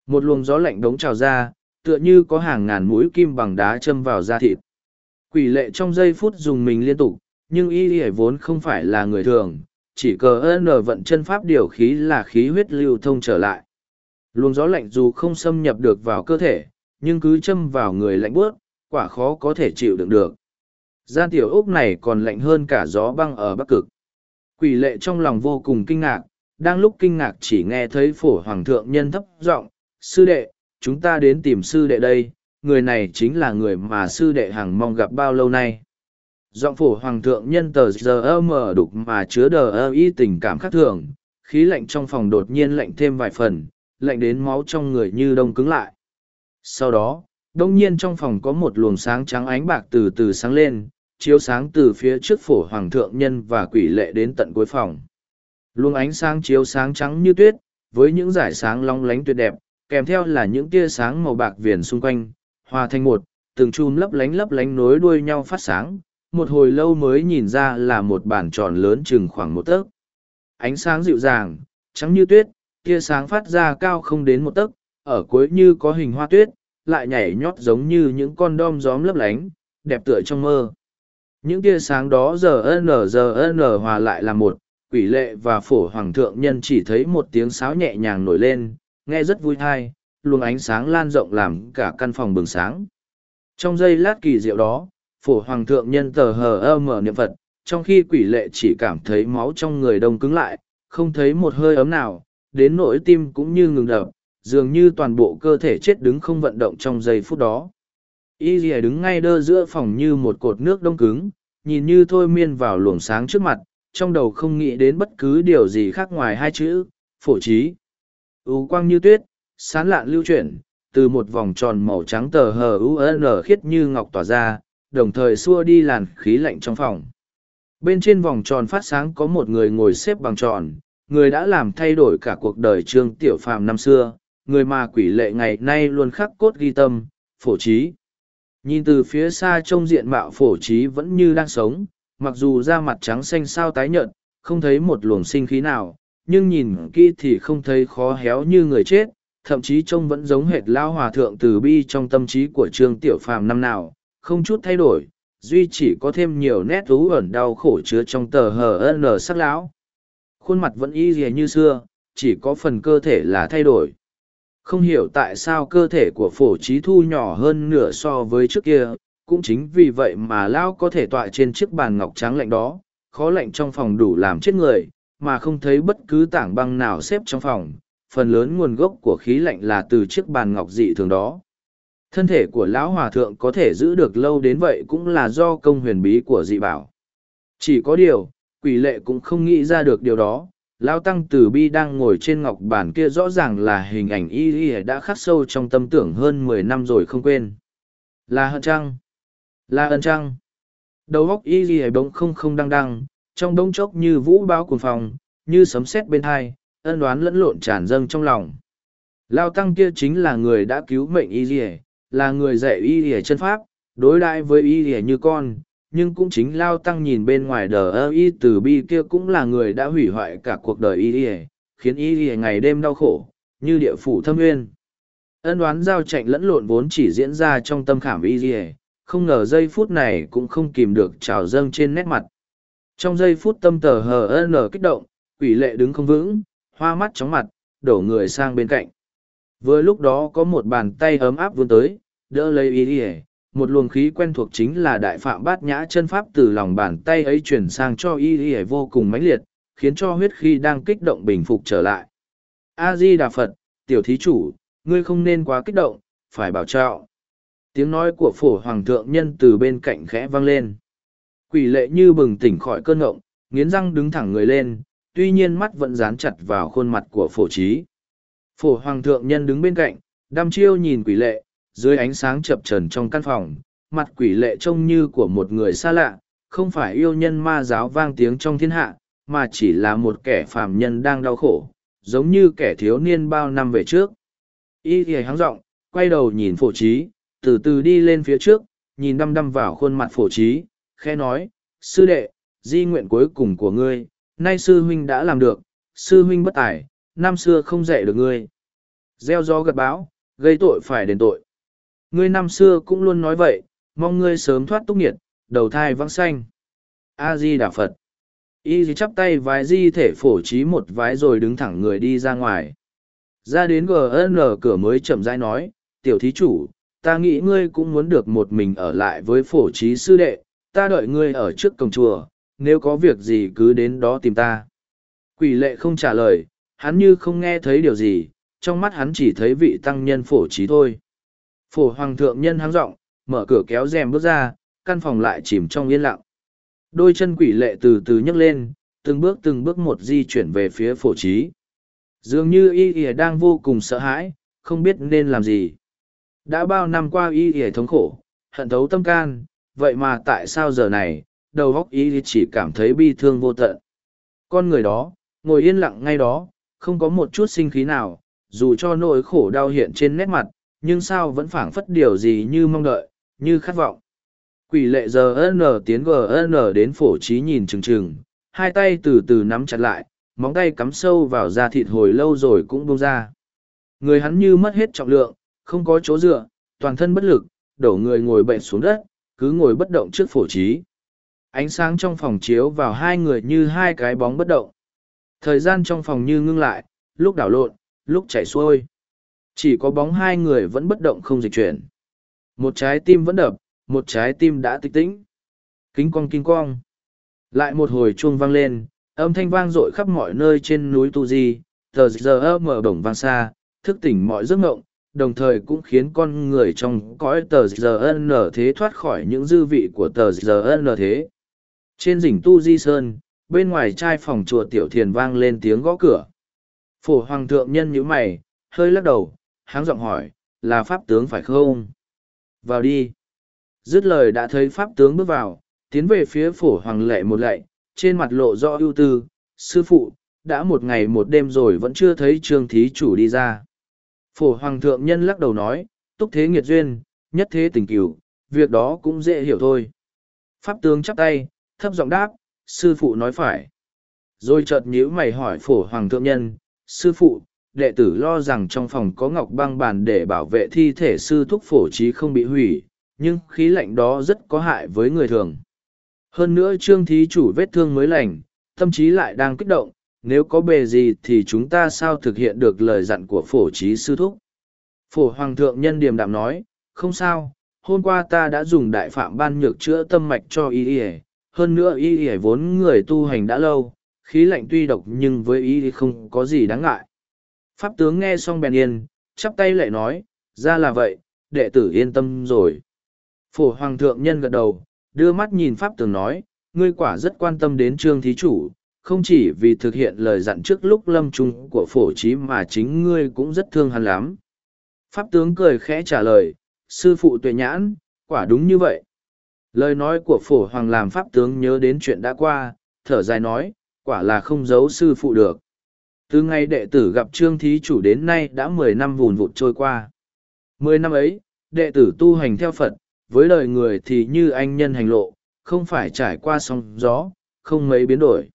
Một luồng gió lạnh đống trào ra, tựa như có hàng ngàn mũi kim bằng đá châm vào da thịt. Quỷ lệ trong giây phút dùng mình liên tục, nhưng y y vốn không phải là người thường, chỉ cờ nở vận chân pháp điều khí là khí huyết lưu thông trở lại. Luồng gió lạnh dù không xâm nhập được vào cơ thể, nhưng cứ châm vào người lạnh bước quả khó có thể chịu đựng được gian tiểu ốc này còn lạnh hơn cả gió băng ở bắc cực quỷ lệ trong lòng vô cùng kinh ngạc đang lúc kinh ngạc chỉ nghe thấy phổ hoàng thượng nhân thấp giọng sư đệ chúng ta đến tìm sư đệ đây người này chính là người mà sư đệ hằng mong gặp bao lâu nay giọng phổ hoàng thượng nhân tờ giờ mở đục mà chứa đờ ơ y tình cảm khác thường khí lạnh trong phòng đột nhiên lạnh thêm vài phần lạnh đến máu trong người như đông cứng lại sau đó, đông nhiên trong phòng có một luồng sáng trắng ánh bạc từ từ sáng lên, chiếu sáng từ phía trước phổ hoàng thượng nhân và quỷ lệ đến tận cuối phòng. Luồng ánh sáng chiếu sáng trắng như tuyết, với những dải sáng long lánh tuyệt đẹp, kèm theo là những tia sáng màu bạc viền xung quanh, hòa thành một, từng chùm lấp lánh lấp lánh nối đuôi nhau phát sáng, một hồi lâu mới nhìn ra là một bản tròn lớn chừng khoảng một tấc. Ánh sáng dịu dàng, trắng như tuyết, tia sáng phát ra cao không đến một tấc, ở cuối như có hình hoa tuyết, lại nhảy nhót giống như những con đom gióm lấp lánh, đẹp tựa trong mơ. Những tia sáng đó giờ n giờ n hòa lại là một, quỷ lệ và phổ hoàng thượng nhân chỉ thấy một tiếng sáo nhẹ nhàng nổi lên, nghe rất vui thai, luồng ánh sáng lan rộng làm cả căn phòng bừng sáng. Trong giây lát kỳ diệu đó, phổ hoàng thượng nhân tờ hờ ơ mở niệm vật, trong khi quỷ lệ chỉ cảm thấy máu trong người đông cứng lại, không thấy một hơi ấm nào, đến nỗi tim cũng như ngừng đập, dường như toàn bộ cơ thể chết đứng không vận động trong giây phút đó y rìa đứng ngay đơ giữa phòng như một cột nước đông cứng nhìn như thôi miên vào luồng sáng trước mặt trong đầu không nghĩ đến bất cứ điều gì khác ngoài hai chữ phổ trí ưu quang như tuyết sán lạn lưu chuyển từ một vòng tròn màu trắng tờ hờ n khiết như ngọc tỏa ra đồng thời xua đi làn khí lạnh trong phòng bên trên vòng tròn phát sáng có một người ngồi xếp bằng tròn người đã làm thay đổi cả cuộc đời trương tiểu phàm năm xưa người mà quỷ lệ ngày nay luôn khắc cốt ghi tâm, phổ trí. Nhìn từ phía xa trông diện mạo phổ trí vẫn như đang sống, mặc dù da mặt trắng xanh sao tái nhợt, không thấy một luồng sinh khí nào, nhưng nhìn kỹ thì không thấy khó héo như người chết, thậm chí trông vẫn giống hệt lao hòa thượng từ bi trong tâm trí của trương tiểu phàm năm nào, không chút thay đổi, duy chỉ có thêm nhiều nét thú ẩn đau khổ chứa trong tờ hờ n sắc lão. Khuôn mặt vẫn y dè như xưa, chỉ có phần cơ thể là thay đổi không hiểu tại sao cơ thể của phổ trí thu nhỏ hơn nửa so với trước kia cũng chính vì vậy mà lão có thể tọa trên chiếc bàn ngọc trắng lạnh đó khó lạnh trong phòng đủ làm chết người mà không thấy bất cứ tảng băng nào xếp trong phòng phần lớn nguồn gốc của khí lạnh là từ chiếc bàn ngọc dị thường đó thân thể của lão hòa thượng có thể giữ được lâu đến vậy cũng là do công huyền bí của dị bảo chỉ có điều quỷ lệ cũng không nghĩ ra được điều đó Lão Tăng Tử Bi đang ngồi trên ngọc bàn kia rõ ràng là hình ảnh y y đã khắc sâu trong tâm tưởng hơn mười năm rồi không quên. Là hận trăng. Là ân trăng. Đầu óc y y bỗng không không đăng đăng, trong bỗng chốc như vũ báo cuồng phòng, như sấm sét bên hai, ân đoán lẫn lộn tràn dâng trong lòng. Lao Tăng kia chính là người đã cứu mệnh y y, là người dạy y y chân pháp, đối đãi với y y như con, nhưng cũng chính lao tăng nhìn bên ngoài đờ ơ y từ bi kia cũng là người đã hủy hoại cả cuộc đời y ỉa khiến y ỉa ngày đêm đau khổ như địa phủ thâm nguyên ân đoán giao trạnh lẫn lộn vốn chỉ diễn ra trong tâm khảm y ỉa không ngờ giây phút này cũng không kìm được trào dâng trên nét mặt trong giây phút tâm tờ hờ ân lờ kích động quỷ lệ đứng không vững hoa mắt chóng mặt đổ người sang bên cạnh vừa lúc đó có một bàn tay ấm áp vươn tới đỡ lấy y ỉa một luồng khí quen thuộc chính là đại phạm bát nhã chân pháp từ lòng bàn tay ấy chuyển sang cho y y vô cùng mãnh liệt, khiến cho huyết khi đang kích động bình phục trở lại. A-di Đà Phật, tiểu thí chủ, ngươi không nên quá kích động, phải bảo trọng. Tiếng nói của phổ hoàng thượng nhân từ bên cạnh khẽ vang lên. Quỷ lệ như bừng tỉnh khỏi cơn ngộng, nghiến răng đứng thẳng người lên, tuy nhiên mắt vẫn dán chặt vào khuôn mặt của phổ trí. Phổ hoàng thượng nhân đứng bên cạnh, đăm chiêu nhìn quỷ lệ, dưới ánh sáng chập trần trong căn phòng, mặt quỷ lệ trông như của một người xa lạ, không phải yêu nhân ma giáo vang tiếng trong thiên hạ, mà chỉ là một kẻ phàm nhân đang đau khổ, giống như kẻ thiếu niên bao năm về trước. Y thì hắng giọng quay đầu nhìn phổ trí, từ từ đi lên phía trước, nhìn đăm đăm vào khuôn mặt phổ trí, khẽ nói, sư đệ, di nguyện cuối cùng của ngươi, nay sư huynh đã làm được, sư huynh bất tài, năm xưa không dạy được ngươi. Gieo gió gật báo, gây tội phải đền tội. Ngươi năm xưa cũng luôn nói vậy, mong ngươi sớm thoát túc nghiệt, đầu thai vãng xanh. A-di Đà Phật. Y dì chắp tay vái di thể phổ trí một vái rồi đứng thẳng người đi ra ngoài. Ra đến GN cửa mới chậm rãi nói, tiểu thí chủ, ta nghĩ ngươi cũng muốn được một mình ở lại với phổ trí sư đệ, ta đợi ngươi ở trước cổng chùa, nếu có việc gì cứ đến đó tìm ta. Quỷ lệ không trả lời, hắn như không nghe thấy điều gì, trong mắt hắn chỉ thấy vị tăng nhân phổ trí thôi phổ hoàng thượng nhân háng rộng mở cửa kéo rèm bước ra căn phòng lại chìm trong yên lặng đôi chân quỷ lệ từ từ nhấc lên từng bước từng bước một di chuyển về phía phổ trí dường như y ỉa đang vô cùng sợ hãi không biết nên làm gì đã bao năm qua y ỉa thống khổ hận thấu tâm can vậy mà tại sao giờ này đầu góc y chỉ cảm thấy bi thương vô tận con người đó ngồi yên lặng ngay đó không có một chút sinh khí nào dù cho nỗi khổ đau hiện trên nét mặt nhưng sao vẫn phảng phất điều gì như mong đợi, như khát vọng. Quỷ lệ giờ N tiến GN đến phổ trí nhìn trừng trừng, hai tay từ từ nắm chặt lại, móng tay cắm sâu vào da thịt hồi lâu rồi cũng bông ra. Người hắn như mất hết trọng lượng, không có chỗ dựa, toàn thân bất lực, đổ người ngồi bệnh xuống đất, cứ ngồi bất động trước phổ trí. Ánh sáng trong phòng chiếu vào hai người như hai cái bóng bất động. Thời gian trong phòng như ngưng lại, lúc đảo lộn, lúc chảy xuôi. Chỉ có bóng hai người vẫn bất động không dịch chuyển. Một trái tim vẫn đập, một trái tim đã tịch tĩnh. Kính cong kinh cong. Lại một hồi chuông vang lên, âm thanh vang dội khắp mọi nơi trên núi Tu Di, tờ giờ Ơ mở đồng vang xa, thức tỉnh mọi giấc ngộng, đồng thời cũng khiến con người trong cõi tờ giờ Ơ nở thế thoát khỏi những dư vị của tờ giờ Ơ nở thế. Trên đỉnh Tu Di Sơn, bên ngoài trai phòng chùa Tiểu Thiền vang lên tiếng gõ cửa. Phổ Hoàng thượng nhân như mày, hơi lắc đầu, háng giọng hỏi, là pháp tướng phải không? Vào đi. Dứt lời đã thấy pháp tướng bước vào, tiến về phía phổ hoàng lệ một lệ, trên mặt lộ rõ ưu tư, sư phụ, đã một ngày một đêm rồi vẫn chưa thấy trương thí chủ đi ra. Phổ hoàng thượng nhân lắc đầu nói, túc thế nghiệt duyên, nhất thế tình cửu, việc đó cũng dễ hiểu thôi. Pháp tướng chắp tay, thấp giọng đáp, sư phụ nói phải. Rồi chợt nhíu mày hỏi phổ hoàng thượng nhân, sư phụ, đệ tử lo rằng trong phòng có ngọc băng bàn để bảo vệ thi thể sư thúc phổ trí không bị hủy, nhưng khí lạnh đó rất có hại với người thường. Hơn nữa trương thí chủ vết thương mới lành, tâm trí lại đang kích động, nếu có bề gì thì chúng ta sao thực hiện được lời dặn của phổ trí sư thúc. Phổ Hoàng thượng nhân điềm đạm nói, không sao, hôm qua ta đã dùng đại phạm ban nhược chữa tâm mạch cho y y hơn nữa y y vốn người tu hành đã lâu, khí lạnh tuy độc nhưng với y không có gì đáng ngại. Pháp tướng nghe xong bèn yên, chắp tay lại nói, ra là vậy, đệ tử yên tâm rồi. Phổ Hoàng thượng nhân gật đầu, đưa mắt nhìn Pháp tướng nói, ngươi quả rất quan tâm đến trương thí chủ, không chỉ vì thực hiện lời dặn trước lúc lâm trung của phổ trí mà chính ngươi cũng rất thương hắn lắm. Pháp tướng cười khẽ trả lời, sư phụ tuệ nhãn, quả đúng như vậy. Lời nói của phổ hoàng làm pháp tướng nhớ đến chuyện đã qua, thở dài nói, quả là không giấu sư phụ được. Từ ngày đệ tử gặp Trương Thí Chủ đến nay đã mười năm vùn vụt trôi qua. Mười năm ấy, đệ tử tu hành theo Phật, với lời người thì như anh nhân hành lộ, không phải trải qua sóng gió, không mấy biến đổi.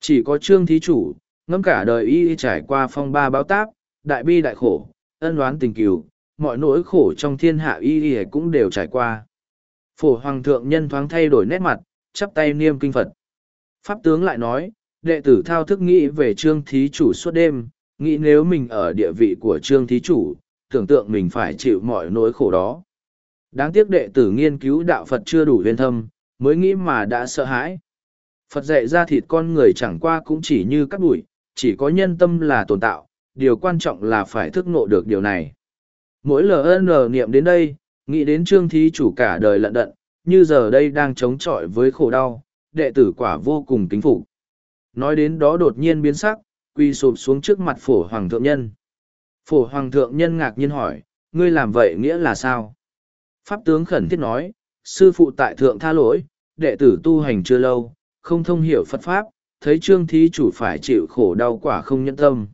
Chỉ có Trương Thí Chủ, ngẫm cả đời y trải qua phong ba báo táp, đại bi đại khổ, ân oán tình cừu, mọi nỗi khổ trong thiên hạ y y cũng đều trải qua. Phổ Hoàng thượng nhân thoáng thay đổi nét mặt, chắp tay niêm kinh Phật. Pháp tướng lại nói, đệ tử thao thức nghĩ về trương thí chủ suốt đêm, nghĩ nếu mình ở địa vị của trương thí chủ, tưởng tượng mình phải chịu mọi nỗi khổ đó. Đáng tiếc đệ tử nghiên cứu đạo Phật chưa đủ viên thâm, mới nghĩ mà đã sợ hãi. Phật dạy ra thịt con người chẳng qua cũng chỉ như cắt bụi, chỉ có nhân tâm là tồn tạo, điều quan trọng là phải thức ngộ được điều này. Mỗi LN niệm đến đây, nghĩ đến trương thí chủ cả đời lận đận, như giờ đây đang chống chọi với khổ đau, đệ tử quả vô cùng kính phục. Nói đến đó đột nhiên biến sắc, quy sụp xuống trước mặt phổ hoàng thượng nhân. Phổ hoàng thượng nhân ngạc nhiên hỏi, ngươi làm vậy nghĩa là sao? Pháp tướng khẩn thiết nói, sư phụ tại thượng tha lỗi, đệ tử tu hành chưa lâu, không thông hiểu Phật Pháp, thấy trương thí chủ phải chịu khổ đau quả không nhẫn tâm.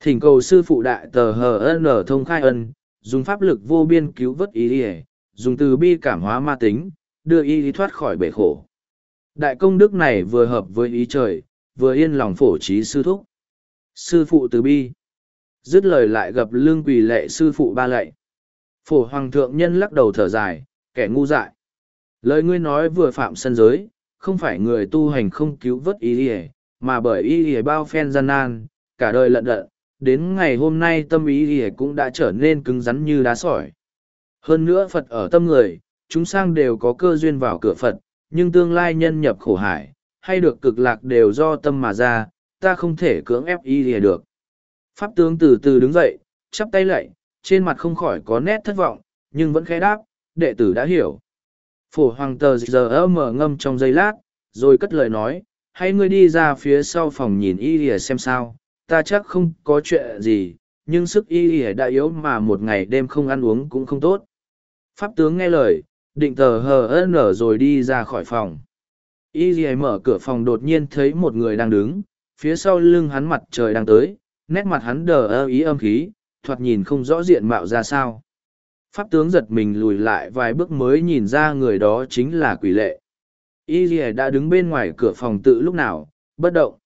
Thỉnh cầu sư phụ đại tờ hờ HN thông khai ân, dùng pháp lực vô biên cứu vớt ý đi dùng từ bi cảm hóa ma tính, đưa y thoát khỏi bể khổ. Đại công đức này vừa hợp với ý trời, vừa yên lòng phổ trí sư thúc. Sư phụ từ bi. Dứt lời lại gặp lương quỳ lệ sư phụ ba lệ Phổ hoàng thượng nhân lắc đầu thở dài, kẻ ngu dại. Lời ngươi nói vừa phạm sân giới, không phải người tu hành không cứu vớt ý ỉa, mà bởi ý ỉa bao phen gian nan, cả đời lận đận, đến ngày hôm nay tâm ý ỉa cũng đã trở nên cứng rắn như đá sỏi. Hơn nữa Phật ở tâm người, chúng sang đều có cơ duyên vào cửa Phật, nhưng tương lai nhân nhập khổ hải, hay được cực lạc đều do tâm mà ra, ta không thể cưỡng ép y lìa được. Pháp tướng từ từ đứng dậy, chắp tay lạy, trên mặt không khỏi có nét thất vọng, nhưng vẫn khẽ đáp, đệ tử đã hiểu. Phổ hoàng tờ giờ mở ngâm trong giây lát, rồi cất lời nói, hay ngươi đi ra phía sau phòng nhìn y lìa xem sao, ta chắc không có chuyện gì, nhưng sức y lìa đã yếu mà một ngày đêm không ăn uống cũng không tốt. Pháp tướng nghe lời, định tờ hờ nở rồi đi ra khỏi phòng y mở cửa phòng đột nhiên thấy một người đang đứng phía sau lưng hắn mặt trời đang tới nét mặt hắn đờ ơ ý âm khí thoạt nhìn không rõ diện mạo ra sao pháp tướng giật mình lùi lại vài bước mới nhìn ra người đó chính là quỷ lệ y đã đứng bên ngoài cửa phòng tự lúc nào bất động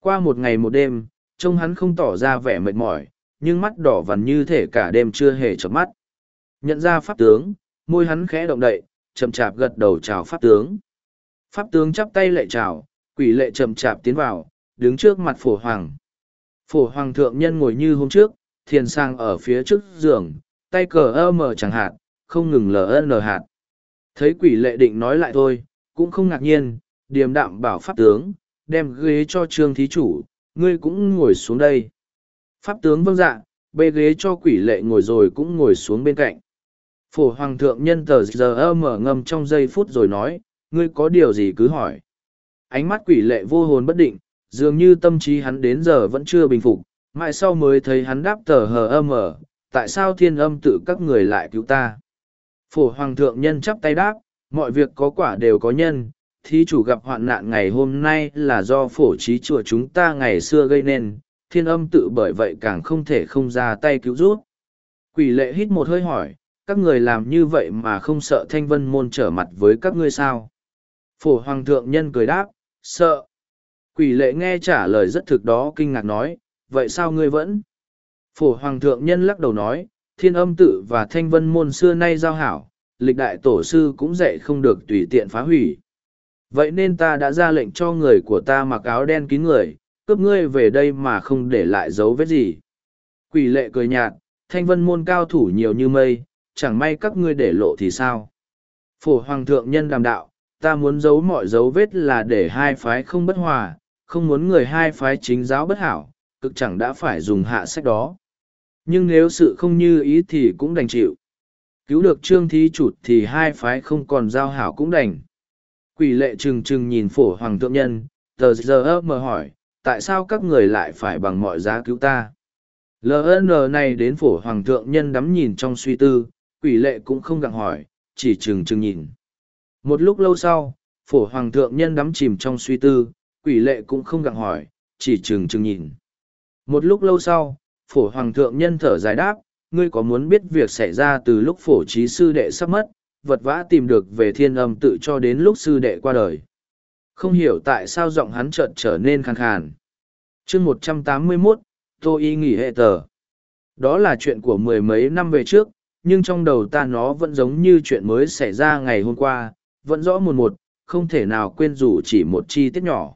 qua một ngày một đêm trông hắn không tỏ ra vẻ mệt mỏi nhưng mắt đỏ vằn như thể cả đêm chưa hề chợp mắt nhận ra pháp tướng môi hắn khẽ động đậy chậm chạp gật đầu chào pháp tướng Pháp tướng chắp tay lệ trào, quỷ lệ chậm chạp tiến vào, đứng trước mặt phổ hoàng. Phổ hoàng thượng nhân ngồi như hôm trước, thiền sang ở phía trước giường, tay cờ ơ mờ chẳng hạn, không ngừng lờ ơn lờ hạt. Thấy quỷ lệ định nói lại thôi, cũng không ngạc nhiên, điềm đạm bảo pháp tướng, đem ghế cho trương thí chủ, ngươi cũng ngồi xuống đây. Pháp tướng vâng dạ, bê ghế cho quỷ lệ ngồi rồi cũng ngồi xuống bên cạnh. Phổ hoàng thượng nhân tờ giờ ơ mở ngâm trong giây phút rồi nói, ngươi có điều gì cứ hỏi. Ánh mắt quỷ lệ vô hồn bất định, dường như tâm trí hắn đến giờ vẫn chưa bình phục, mãi sau mới thấy hắn đáp tờ hờ âm ở, tại sao thiên âm tự các người lại cứu ta. Phổ hoàng thượng nhân chắp tay đáp, mọi việc có quả đều có nhân, thí chủ gặp hoạn nạn ngày hôm nay là do phổ trí chùa chúng ta ngày xưa gây nên, thiên âm tự bởi vậy càng không thể không ra tay cứu rút. Quỷ lệ hít một hơi hỏi, các người làm như vậy mà không sợ thanh vân môn trở mặt với các ngươi sao? phổ hoàng thượng nhân cười đáp sợ quỷ lệ nghe trả lời rất thực đó kinh ngạc nói vậy sao ngươi vẫn phổ hoàng thượng nhân lắc đầu nói thiên âm tự và thanh vân môn xưa nay giao hảo lịch đại tổ sư cũng dạy không được tùy tiện phá hủy vậy nên ta đã ra lệnh cho người của ta mặc áo đen kín người cướp ngươi về đây mà không để lại dấu vết gì quỷ lệ cười nhạt thanh vân môn cao thủ nhiều như mây chẳng may các ngươi để lộ thì sao phổ hoàng thượng nhân đàm đạo ta muốn giấu mọi dấu vết là để hai phái không bất hòa, không muốn người hai phái chính giáo bất hảo, cực chẳng đã phải dùng hạ sách đó. Nhưng nếu sự không như ý thì cũng đành chịu. Cứu được trương thí chủ thì hai phái không còn giao hảo cũng đành. Quỷ lệ trừng trừng nhìn phổ hoàng thượng nhân, tờ giờ mờ hỏi, tại sao các người lại phải bằng mọi giá cứu ta? n này đến phổ hoàng thượng nhân đắm nhìn trong suy tư, quỷ lệ cũng không gặng hỏi, chỉ trừng trừng nhìn. Một lúc lâu sau, phổ hoàng thượng nhân đắm chìm trong suy tư, quỷ lệ cũng không gặng hỏi, chỉ chừng chừng nhìn. Một lúc lâu sau, phổ hoàng thượng nhân thở dài đáp, ngươi có muốn biết việc xảy ra từ lúc phổ trí sư đệ sắp mất, vật vã tìm được về thiên âm tự cho đến lúc sư đệ qua đời. Không hiểu tại sao giọng hắn chợt trở nên khàn khàn. chương một trăm tám mươi 181, Tô Y nghỉ hệ tờ. Đó là chuyện của mười mấy năm về trước, nhưng trong đầu ta nó vẫn giống như chuyện mới xảy ra ngày hôm qua, vẫn rõ một một, không thể nào quên dù chỉ một chi tiết nhỏ.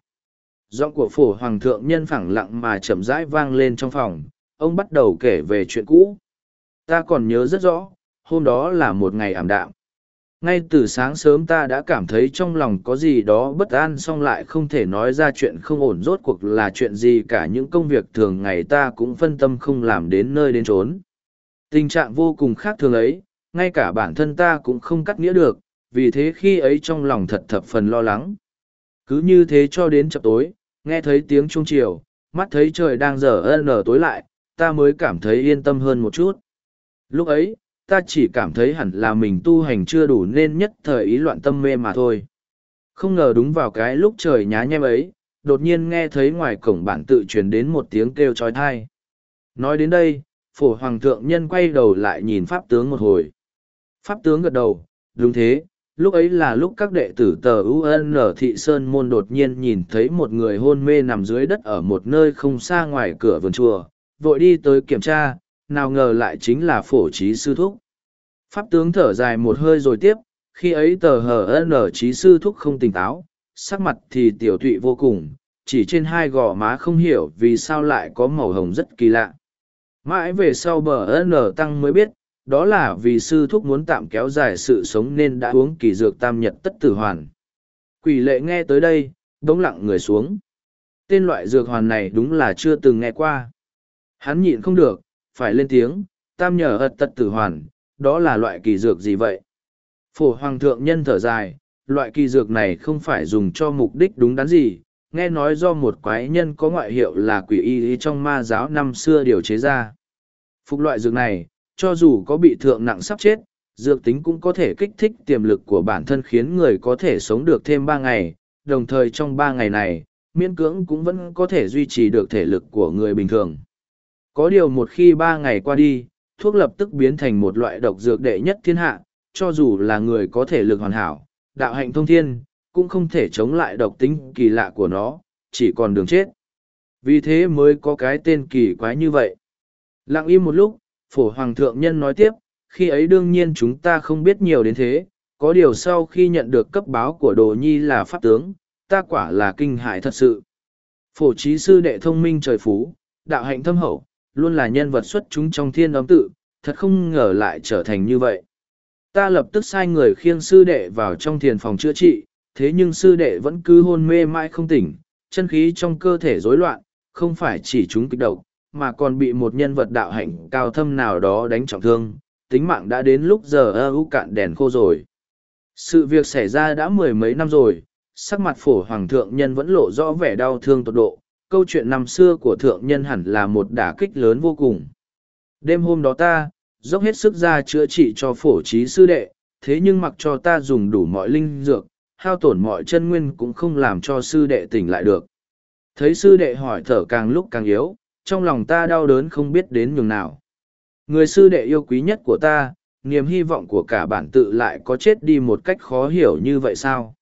Giọng của phổ hoàng thượng nhân phẳng lặng mà chậm rãi vang lên trong phòng, ông bắt đầu kể về chuyện cũ. Ta còn nhớ rất rõ, hôm đó là một ngày ảm đạm. Ngay từ sáng sớm ta đã cảm thấy trong lòng có gì đó bất an song lại không thể nói ra chuyện không ổn rốt cuộc là chuyện gì cả những công việc thường ngày ta cũng phân tâm không làm đến nơi đến trốn. Tình trạng vô cùng khác thường ấy, ngay cả bản thân ta cũng không cắt nghĩa được, vì thế khi ấy trong lòng thật thập phần lo lắng. Cứ như thế cho đến chập tối, nghe thấy tiếng trung chiều, mắt thấy trời đang dở ân nở tối lại, ta mới cảm thấy yên tâm hơn một chút. Lúc ấy, ta chỉ cảm thấy hẳn là mình tu hành chưa đủ nên nhất thời ý loạn tâm mê mà thôi. Không ngờ đúng vào cái lúc trời nhá nhem ấy, đột nhiên nghe thấy ngoài cổng bản tự truyền đến một tiếng kêu trói thai. Nói đến đây, phổ hoàng thượng nhân quay đầu lại nhìn pháp tướng một hồi. Pháp tướng gật đầu, đúng thế, lúc ấy là lúc các đệ tử tờ UN thị Sơn Môn đột nhiên nhìn thấy một người hôn mê nằm dưới đất ở một nơi không xa ngoài cửa vườn chùa, vội đi tới kiểm tra, nào ngờ lại chính là phổ trí sư thúc. Pháp tướng thở dài một hơi rồi tiếp, khi ấy tờ HN trí sư thúc không tỉnh táo, sắc mặt thì tiểu tụy vô cùng, chỉ trên hai gò má không hiểu vì sao lại có màu hồng rất kỳ lạ. Mãi về sau bờ N tăng mới biết, đó là vì sư thúc muốn tạm kéo dài sự sống nên đã uống kỳ dược tam nhật tất tử hoàn. Quỷ lệ nghe tới đây, đống lặng người xuống. Tên loại dược hoàn này đúng là chưa từng nghe qua. Hắn nhịn không được, phải lên tiếng, tam nhờ ật tật tử hoàn, đó là loại kỳ dược gì vậy? Phổ hoàng thượng nhân thở dài, loại kỳ dược này không phải dùng cho mục đích đúng đắn gì, nghe nói do một quái nhân có ngoại hiệu là quỷ y trong ma giáo năm xưa điều chế ra. Phục loại dược này, cho dù có bị thượng nặng sắp chết, dược tính cũng có thể kích thích tiềm lực của bản thân khiến người có thể sống được thêm ba ngày, đồng thời trong ba ngày này, miễn cưỡng cũng vẫn có thể duy trì được thể lực của người bình thường. Có điều một khi ba ngày qua đi, thuốc lập tức biến thành một loại độc dược đệ nhất thiên hạ, cho dù là người có thể lực hoàn hảo, đạo hạnh thông thiên, cũng không thể chống lại độc tính kỳ lạ của nó, chỉ còn đường chết. Vì thế mới có cái tên kỳ quái như vậy. Lặng im một lúc, phổ hoàng thượng nhân nói tiếp, khi ấy đương nhiên chúng ta không biết nhiều đến thế, có điều sau khi nhận được cấp báo của đồ nhi là pháp tướng, ta quả là kinh hại thật sự. Phổ trí sư đệ thông minh trời phú, đạo hạnh thâm hậu, luôn là nhân vật xuất chúng trong thiên ấm tự, thật không ngờ lại trở thành như vậy. Ta lập tức sai người khiêng sư đệ vào trong thiền phòng chữa trị, thế nhưng sư đệ vẫn cứ hôn mê mãi không tỉnh, chân khí trong cơ thể rối loạn, không phải chỉ chúng kịch độc, mà còn bị một nhân vật đạo hạnh cao thâm nào đó đánh trọng thương, tính mạng đã đến lúc giờ ơ ú cạn đèn khô rồi. Sự việc xảy ra đã mười mấy năm rồi, sắc mặt phổ hoàng thượng nhân vẫn lộ rõ vẻ đau thương tột độ, câu chuyện năm xưa của thượng nhân hẳn là một đả kích lớn vô cùng. Đêm hôm đó ta, dốc hết sức ra chữa trị cho phổ trí sư đệ, thế nhưng mặc cho ta dùng đủ mọi linh dược, hao tổn mọi chân nguyên cũng không làm cho sư đệ tỉnh lại được. Thấy sư đệ hỏi thở càng lúc càng yếu, trong lòng ta đau đớn không biết đến nhường nào. Người sư đệ yêu quý nhất của ta, niềm hy vọng của cả bản tự lại có chết đi một cách khó hiểu như vậy sao?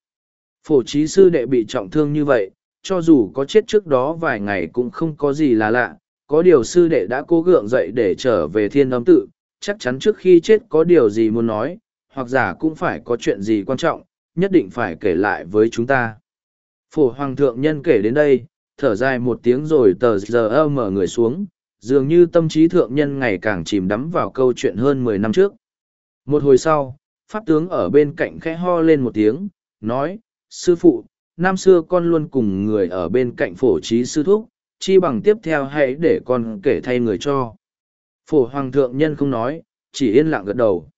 Phổ trí sư đệ bị trọng thương như vậy, cho dù có chết trước đó vài ngày cũng không có gì là lạ, có điều sư đệ đã cố gượng dậy để trở về thiên âm tự, chắc chắn trước khi chết có điều gì muốn nói, hoặc giả cũng phải có chuyện gì quan trọng, nhất định phải kể lại với chúng ta. Phổ Hoàng thượng nhân kể đến đây, thở dài một tiếng rồi tờ giờ mở người xuống, dường như tâm trí thượng nhân ngày càng chìm đắm vào câu chuyện hơn mười năm trước. Một hồi sau, pháp tướng ở bên cạnh khẽ ho lên một tiếng, nói, sư phụ, năm xưa con luôn cùng người ở bên cạnh phổ trí sư thúc, chi bằng tiếp theo hãy để con kể thay người cho. Phổ hoàng thượng nhân không nói, chỉ yên lặng gật đầu.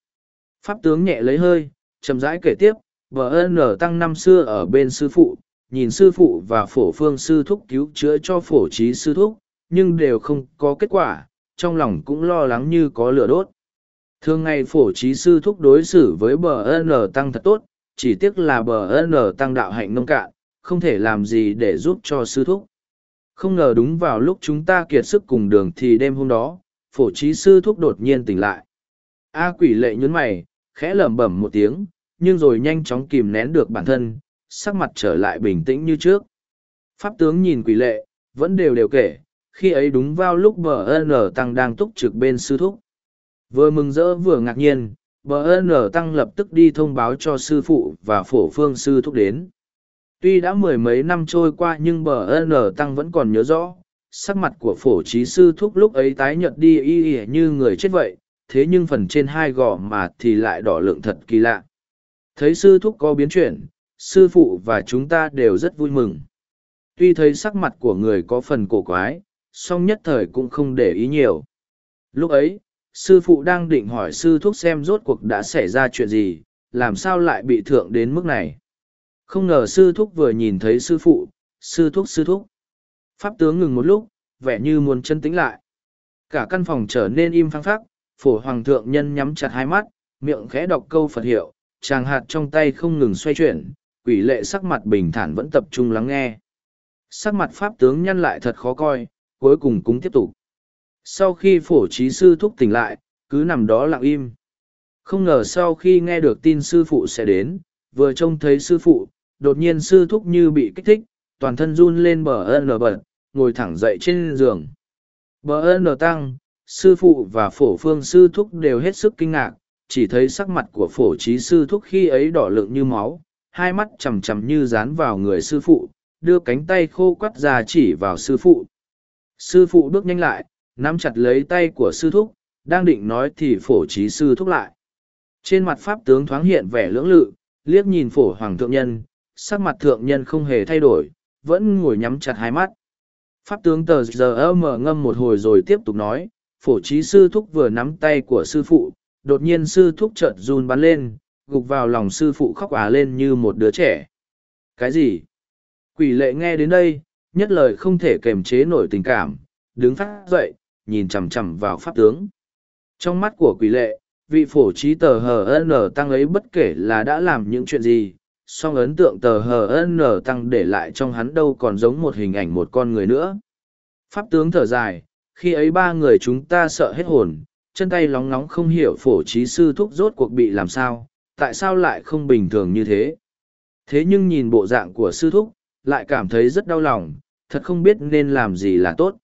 Pháp tướng nhẹ lấy hơi, chậm rãi kể tiếp, vợ ơn ở tăng năm xưa ở bên sư phụ, nhìn sư phụ và phổ phương sư thúc cứu chữa cho phổ trí sư thúc, nhưng đều không có kết quả, trong lòng cũng lo lắng như có lửa đốt. Thường ngày phổ trí sư thúc đối xử với bờ N tăng thật tốt, chỉ tiếc là bờ N tăng đạo hạnh nông cạn, không thể làm gì để giúp cho sư thúc. Không ngờ đúng vào lúc chúng ta kiệt sức cùng đường thì đêm hôm đó, phổ trí sư thúc đột nhiên tỉnh lại. A quỷ lệ nhún mày, khẽ lẩm bẩm một tiếng, nhưng rồi nhanh chóng kìm nén được bản thân, sắc mặt trở lại bình tĩnh như trước. Pháp tướng nhìn quỷ lệ, vẫn đều đều kể, khi ấy đúng vào lúc bờ BN Tăng đang túc trực bên sư thúc. Vừa mừng rỡ vừa ngạc nhiên, bờ BN Tăng lập tức đi thông báo cho sư phụ và phổ phương sư thúc đến. Tuy đã mười mấy năm trôi qua nhưng bờ BN Tăng vẫn còn nhớ rõ, sắc mặt của phổ trí sư thúc lúc ấy tái nhợt đi y y như người chết vậy, thế nhưng phần trên hai gò mà thì lại đỏ lượng thật kỳ lạ. Thấy sư thúc có biến chuyển, sư phụ và chúng ta đều rất vui mừng. Tuy thấy sắc mặt của người có phần cổ quái, song nhất thời cũng không để ý nhiều. Lúc ấy, sư phụ đang định hỏi sư thúc xem rốt cuộc đã xảy ra chuyện gì, làm sao lại bị thượng đến mức này. Không ngờ sư thúc vừa nhìn thấy sư phụ, sư thúc sư thúc. Pháp tướng ngừng một lúc, vẻ như muốn chân tĩnh lại. Cả căn phòng trở nên im phăng phắc, phổ hoàng thượng nhân nhắm chặt hai mắt, miệng khẽ đọc câu Phật hiệu, tràng hạt trong tay không ngừng xoay chuyển, quỷ lệ sắc mặt bình thản vẫn tập trung lắng nghe. Sắc mặt pháp tướng nhăn lại thật khó coi, cuối cùng cũng tiếp tục. Sau khi phổ trí sư thúc tỉnh lại, cứ nằm đó lặng im. Không ngờ sau khi nghe được tin sư phụ sẽ đến, vừa trông thấy sư phụ, đột nhiên sư thúc như bị kích thích, toàn thân run lên bờ ơn lờ bật, ngồi thẳng dậy trên giường. Bờ ơn lờ tăng, sư phụ và phổ phương sư thúc đều hết sức kinh ngạc, chỉ thấy sắc mặt của phổ trí sư thúc khi ấy đỏ lượng như máu, hai mắt chằm chằm như dán vào người sư phụ, đưa cánh tay khô quắt ra chỉ vào sư phụ. Sư phụ bước nhanh lại, nắm chặt lấy tay của sư thúc, đang định nói thì phổ trí sư thúc lại. Trên mặt pháp tướng thoáng hiện vẻ lưỡng lự, liếc nhìn phổ hoàng thượng nhân, sắc mặt thượng nhân không hề thay đổi, vẫn ngồi nhắm chặt hai mắt. Pháp tướng tờ giờ mở ngâm một hồi rồi tiếp tục nói, phổ trí sư thúc vừa nắm tay của sư phụ, đột nhiên sư thúc chợt run bắn lên, gục vào lòng sư phụ khóc á lên như một đứa trẻ. Cái gì? Quỷ lệ nghe đến đây, nhất lời không thể kềm chế nổi tình cảm, đứng phát dậy, nhìn chằm chằm vào pháp tướng. Trong mắt của quỷ lệ, vị phổ trí tờ HN tăng ấy bất kể là đã làm những chuyện gì, song ấn tượng tờ HN tăng để lại trong hắn đâu còn giống một hình ảnh một con người nữa. Pháp tướng thở dài, khi ấy ba người chúng ta sợ hết hồn, chân tay lóng nóng không hiểu phổ trí sư thúc rốt cuộc bị làm sao, tại sao lại không bình thường như thế? Thế nhưng nhìn bộ dạng của sư thúc, lại cảm thấy rất đau lòng, thật không biết nên làm gì là tốt.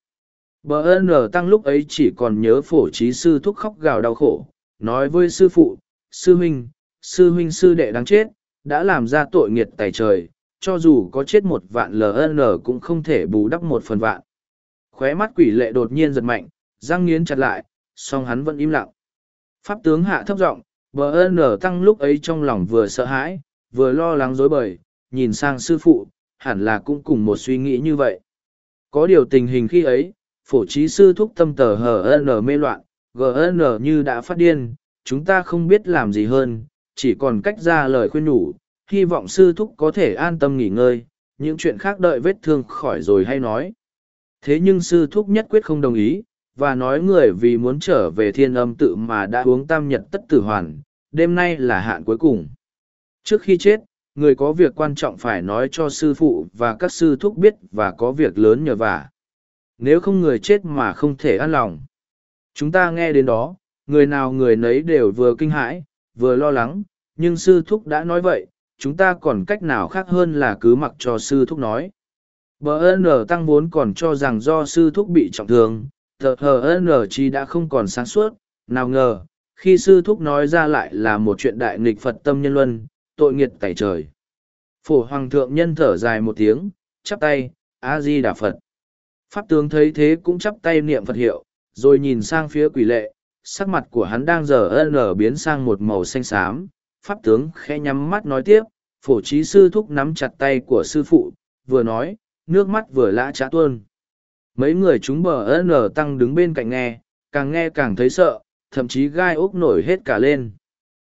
Bờ N tăng lúc ấy chỉ còn nhớ phổ trí sư thúc khóc gào đau khổ, nói với sư phụ, sư huynh, sư huynh sư đệ đáng chết, đã làm ra tội nghiệt tài trời, cho dù có chết một vạn LN cũng không thể bù đắp một phần vạn. Khóe mắt quỷ lệ đột nhiên giật mạnh, răng nghiến chặt lại, song hắn vẫn im lặng. Pháp tướng hạ thấp giọng, Bờ N tăng lúc ấy trong lòng vừa sợ hãi, vừa lo lắng dối bời, nhìn sang sư phụ, hẳn là cũng cùng một suy nghĩ như vậy. Có điều tình hình khi ấy, phổ trí sư thúc tâm tờ HN mê loạn, GN như đã phát điên, chúng ta không biết làm gì hơn, chỉ còn cách ra lời khuyên nhủ, hy vọng sư thúc có thể an tâm nghỉ ngơi, những chuyện khác đợi vết thương khỏi rồi hay nói. Thế nhưng sư thúc nhất quyết không đồng ý, và nói người vì muốn trở về thiên âm tự mà đã uống tam nhật tất tử hoàn, đêm nay là hạn cuối cùng. Trước khi chết, người có việc quan trọng phải nói cho sư phụ và các sư thúc biết và có việc lớn nhờ vả. Nếu không người chết mà không thể an lòng. Chúng ta nghe đến đó, người nào người nấy đều vừa kinh hãi, vừa lo lắng, nhưng sư thúc đã nói vậy, chúng ta còn cách nào khác hơn là cứ mặc cho sư thúc nói. BN tăng vốn còn cho rằng do sư thúc bị trọng thương, tờ hờ n chi đã không còn sáng suốt nào ngờ khi sư thúc nói ra lại là một chuyện đại nghịch phật tâm nhân luân tội nghiệt tẩy trời phổ hoàng thượng nhân thở dài một tiếng chắp tay a di đà phật pháp tướng thấy thế cũng chắp tay niệm phật hiệu rồi nhìn sang phía quỷ lệ sắc mặt của hắn đang giờ ân lở biến sang một màu xanh xám pháp tướng khẽ nhắm mắt nói tiếp phổ trí sư thúc nắm chặt tay của sư phụ vừa nói nước mắt vừa lã trá tuôn mấy người chúng bờ n tăng đứng bên cạnh nghe càng nghe càng thấy sợ thậm chí gai úc nổi hết cả lên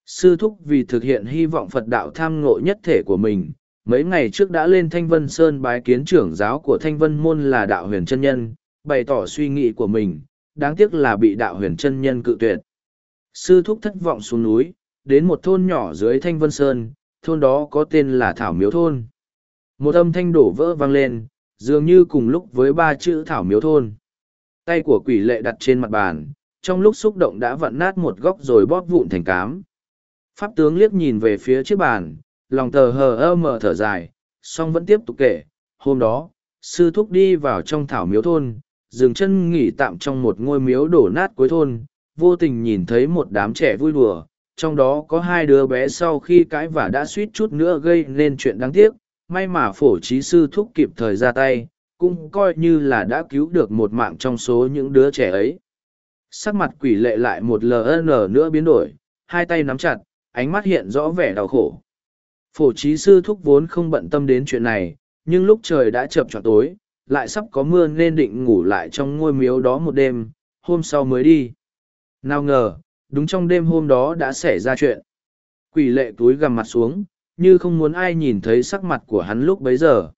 sư thúc vì thực hiện hy vọng phật đạo tham ngộ nhất thể của mình mấy ngày trước đã lên thanh vân sơn bái kiến trưởng giáo của thanh vân môn là đạo huyền chân nhân bày tỏ suy nghĩ của mình đáng tiếc là bị đạo huyền chân nhân cự tuyệt sư thúc thất vọng xuống núi đến một thôn nhỏ dưới thanh vân sơn thôn đó có tên là thảo miếu thôn một âm thanh đổ vỡ vang lên dường như cùng lúc với ba chữ thảo miếu thôn. Tay của quỷ lệ đặt trên mặt bàn, trong lúc xúc động đã vặn nát một góc rồi bóp vụn thành cám. Pháp tướng liếc nhìn về phía chiếc bàn, lòng tờ hờ ơ mở thở dài, song vẫn tiếp tục kể. Hôm đó, sư thúc đi vào trong thảo miếu thôn, dừng chân nghỉ tạm trong một ngôi miếu đổ nát cuối thôn, vô tình nhìn thấy một đám trẻ vui đùa, trong đó có hai đứa bé sau khi cãi vả đã suýt chút nữa gây nên chuyện đáng tiếc, may mà phổ trí sư thúc kịp thời ra tay cũng coi như là đã cứu được một mạng trong số những đứa trẻ ấy sắc mặt quỷ lệ lại một ln nữa biến đổi hai tay nắm chặt ánh mắt hiện rõ vẻ đau khổ phổ trí sư thúc vốn không bận tâm đến chuyện này nhưng lúc trời đã chập trọn tối lại sắp có mưa nên định ngủ lại trong ngôi miếu đó một đêm hôm sau mới đi nào ngờ đúng trong đêm hôm đó đã xảy ra chuyện quỷ lệ túi gằm mặt xuống như không muốn ai nhìn thấy sắc mặt của hắn lúc bấy giờ.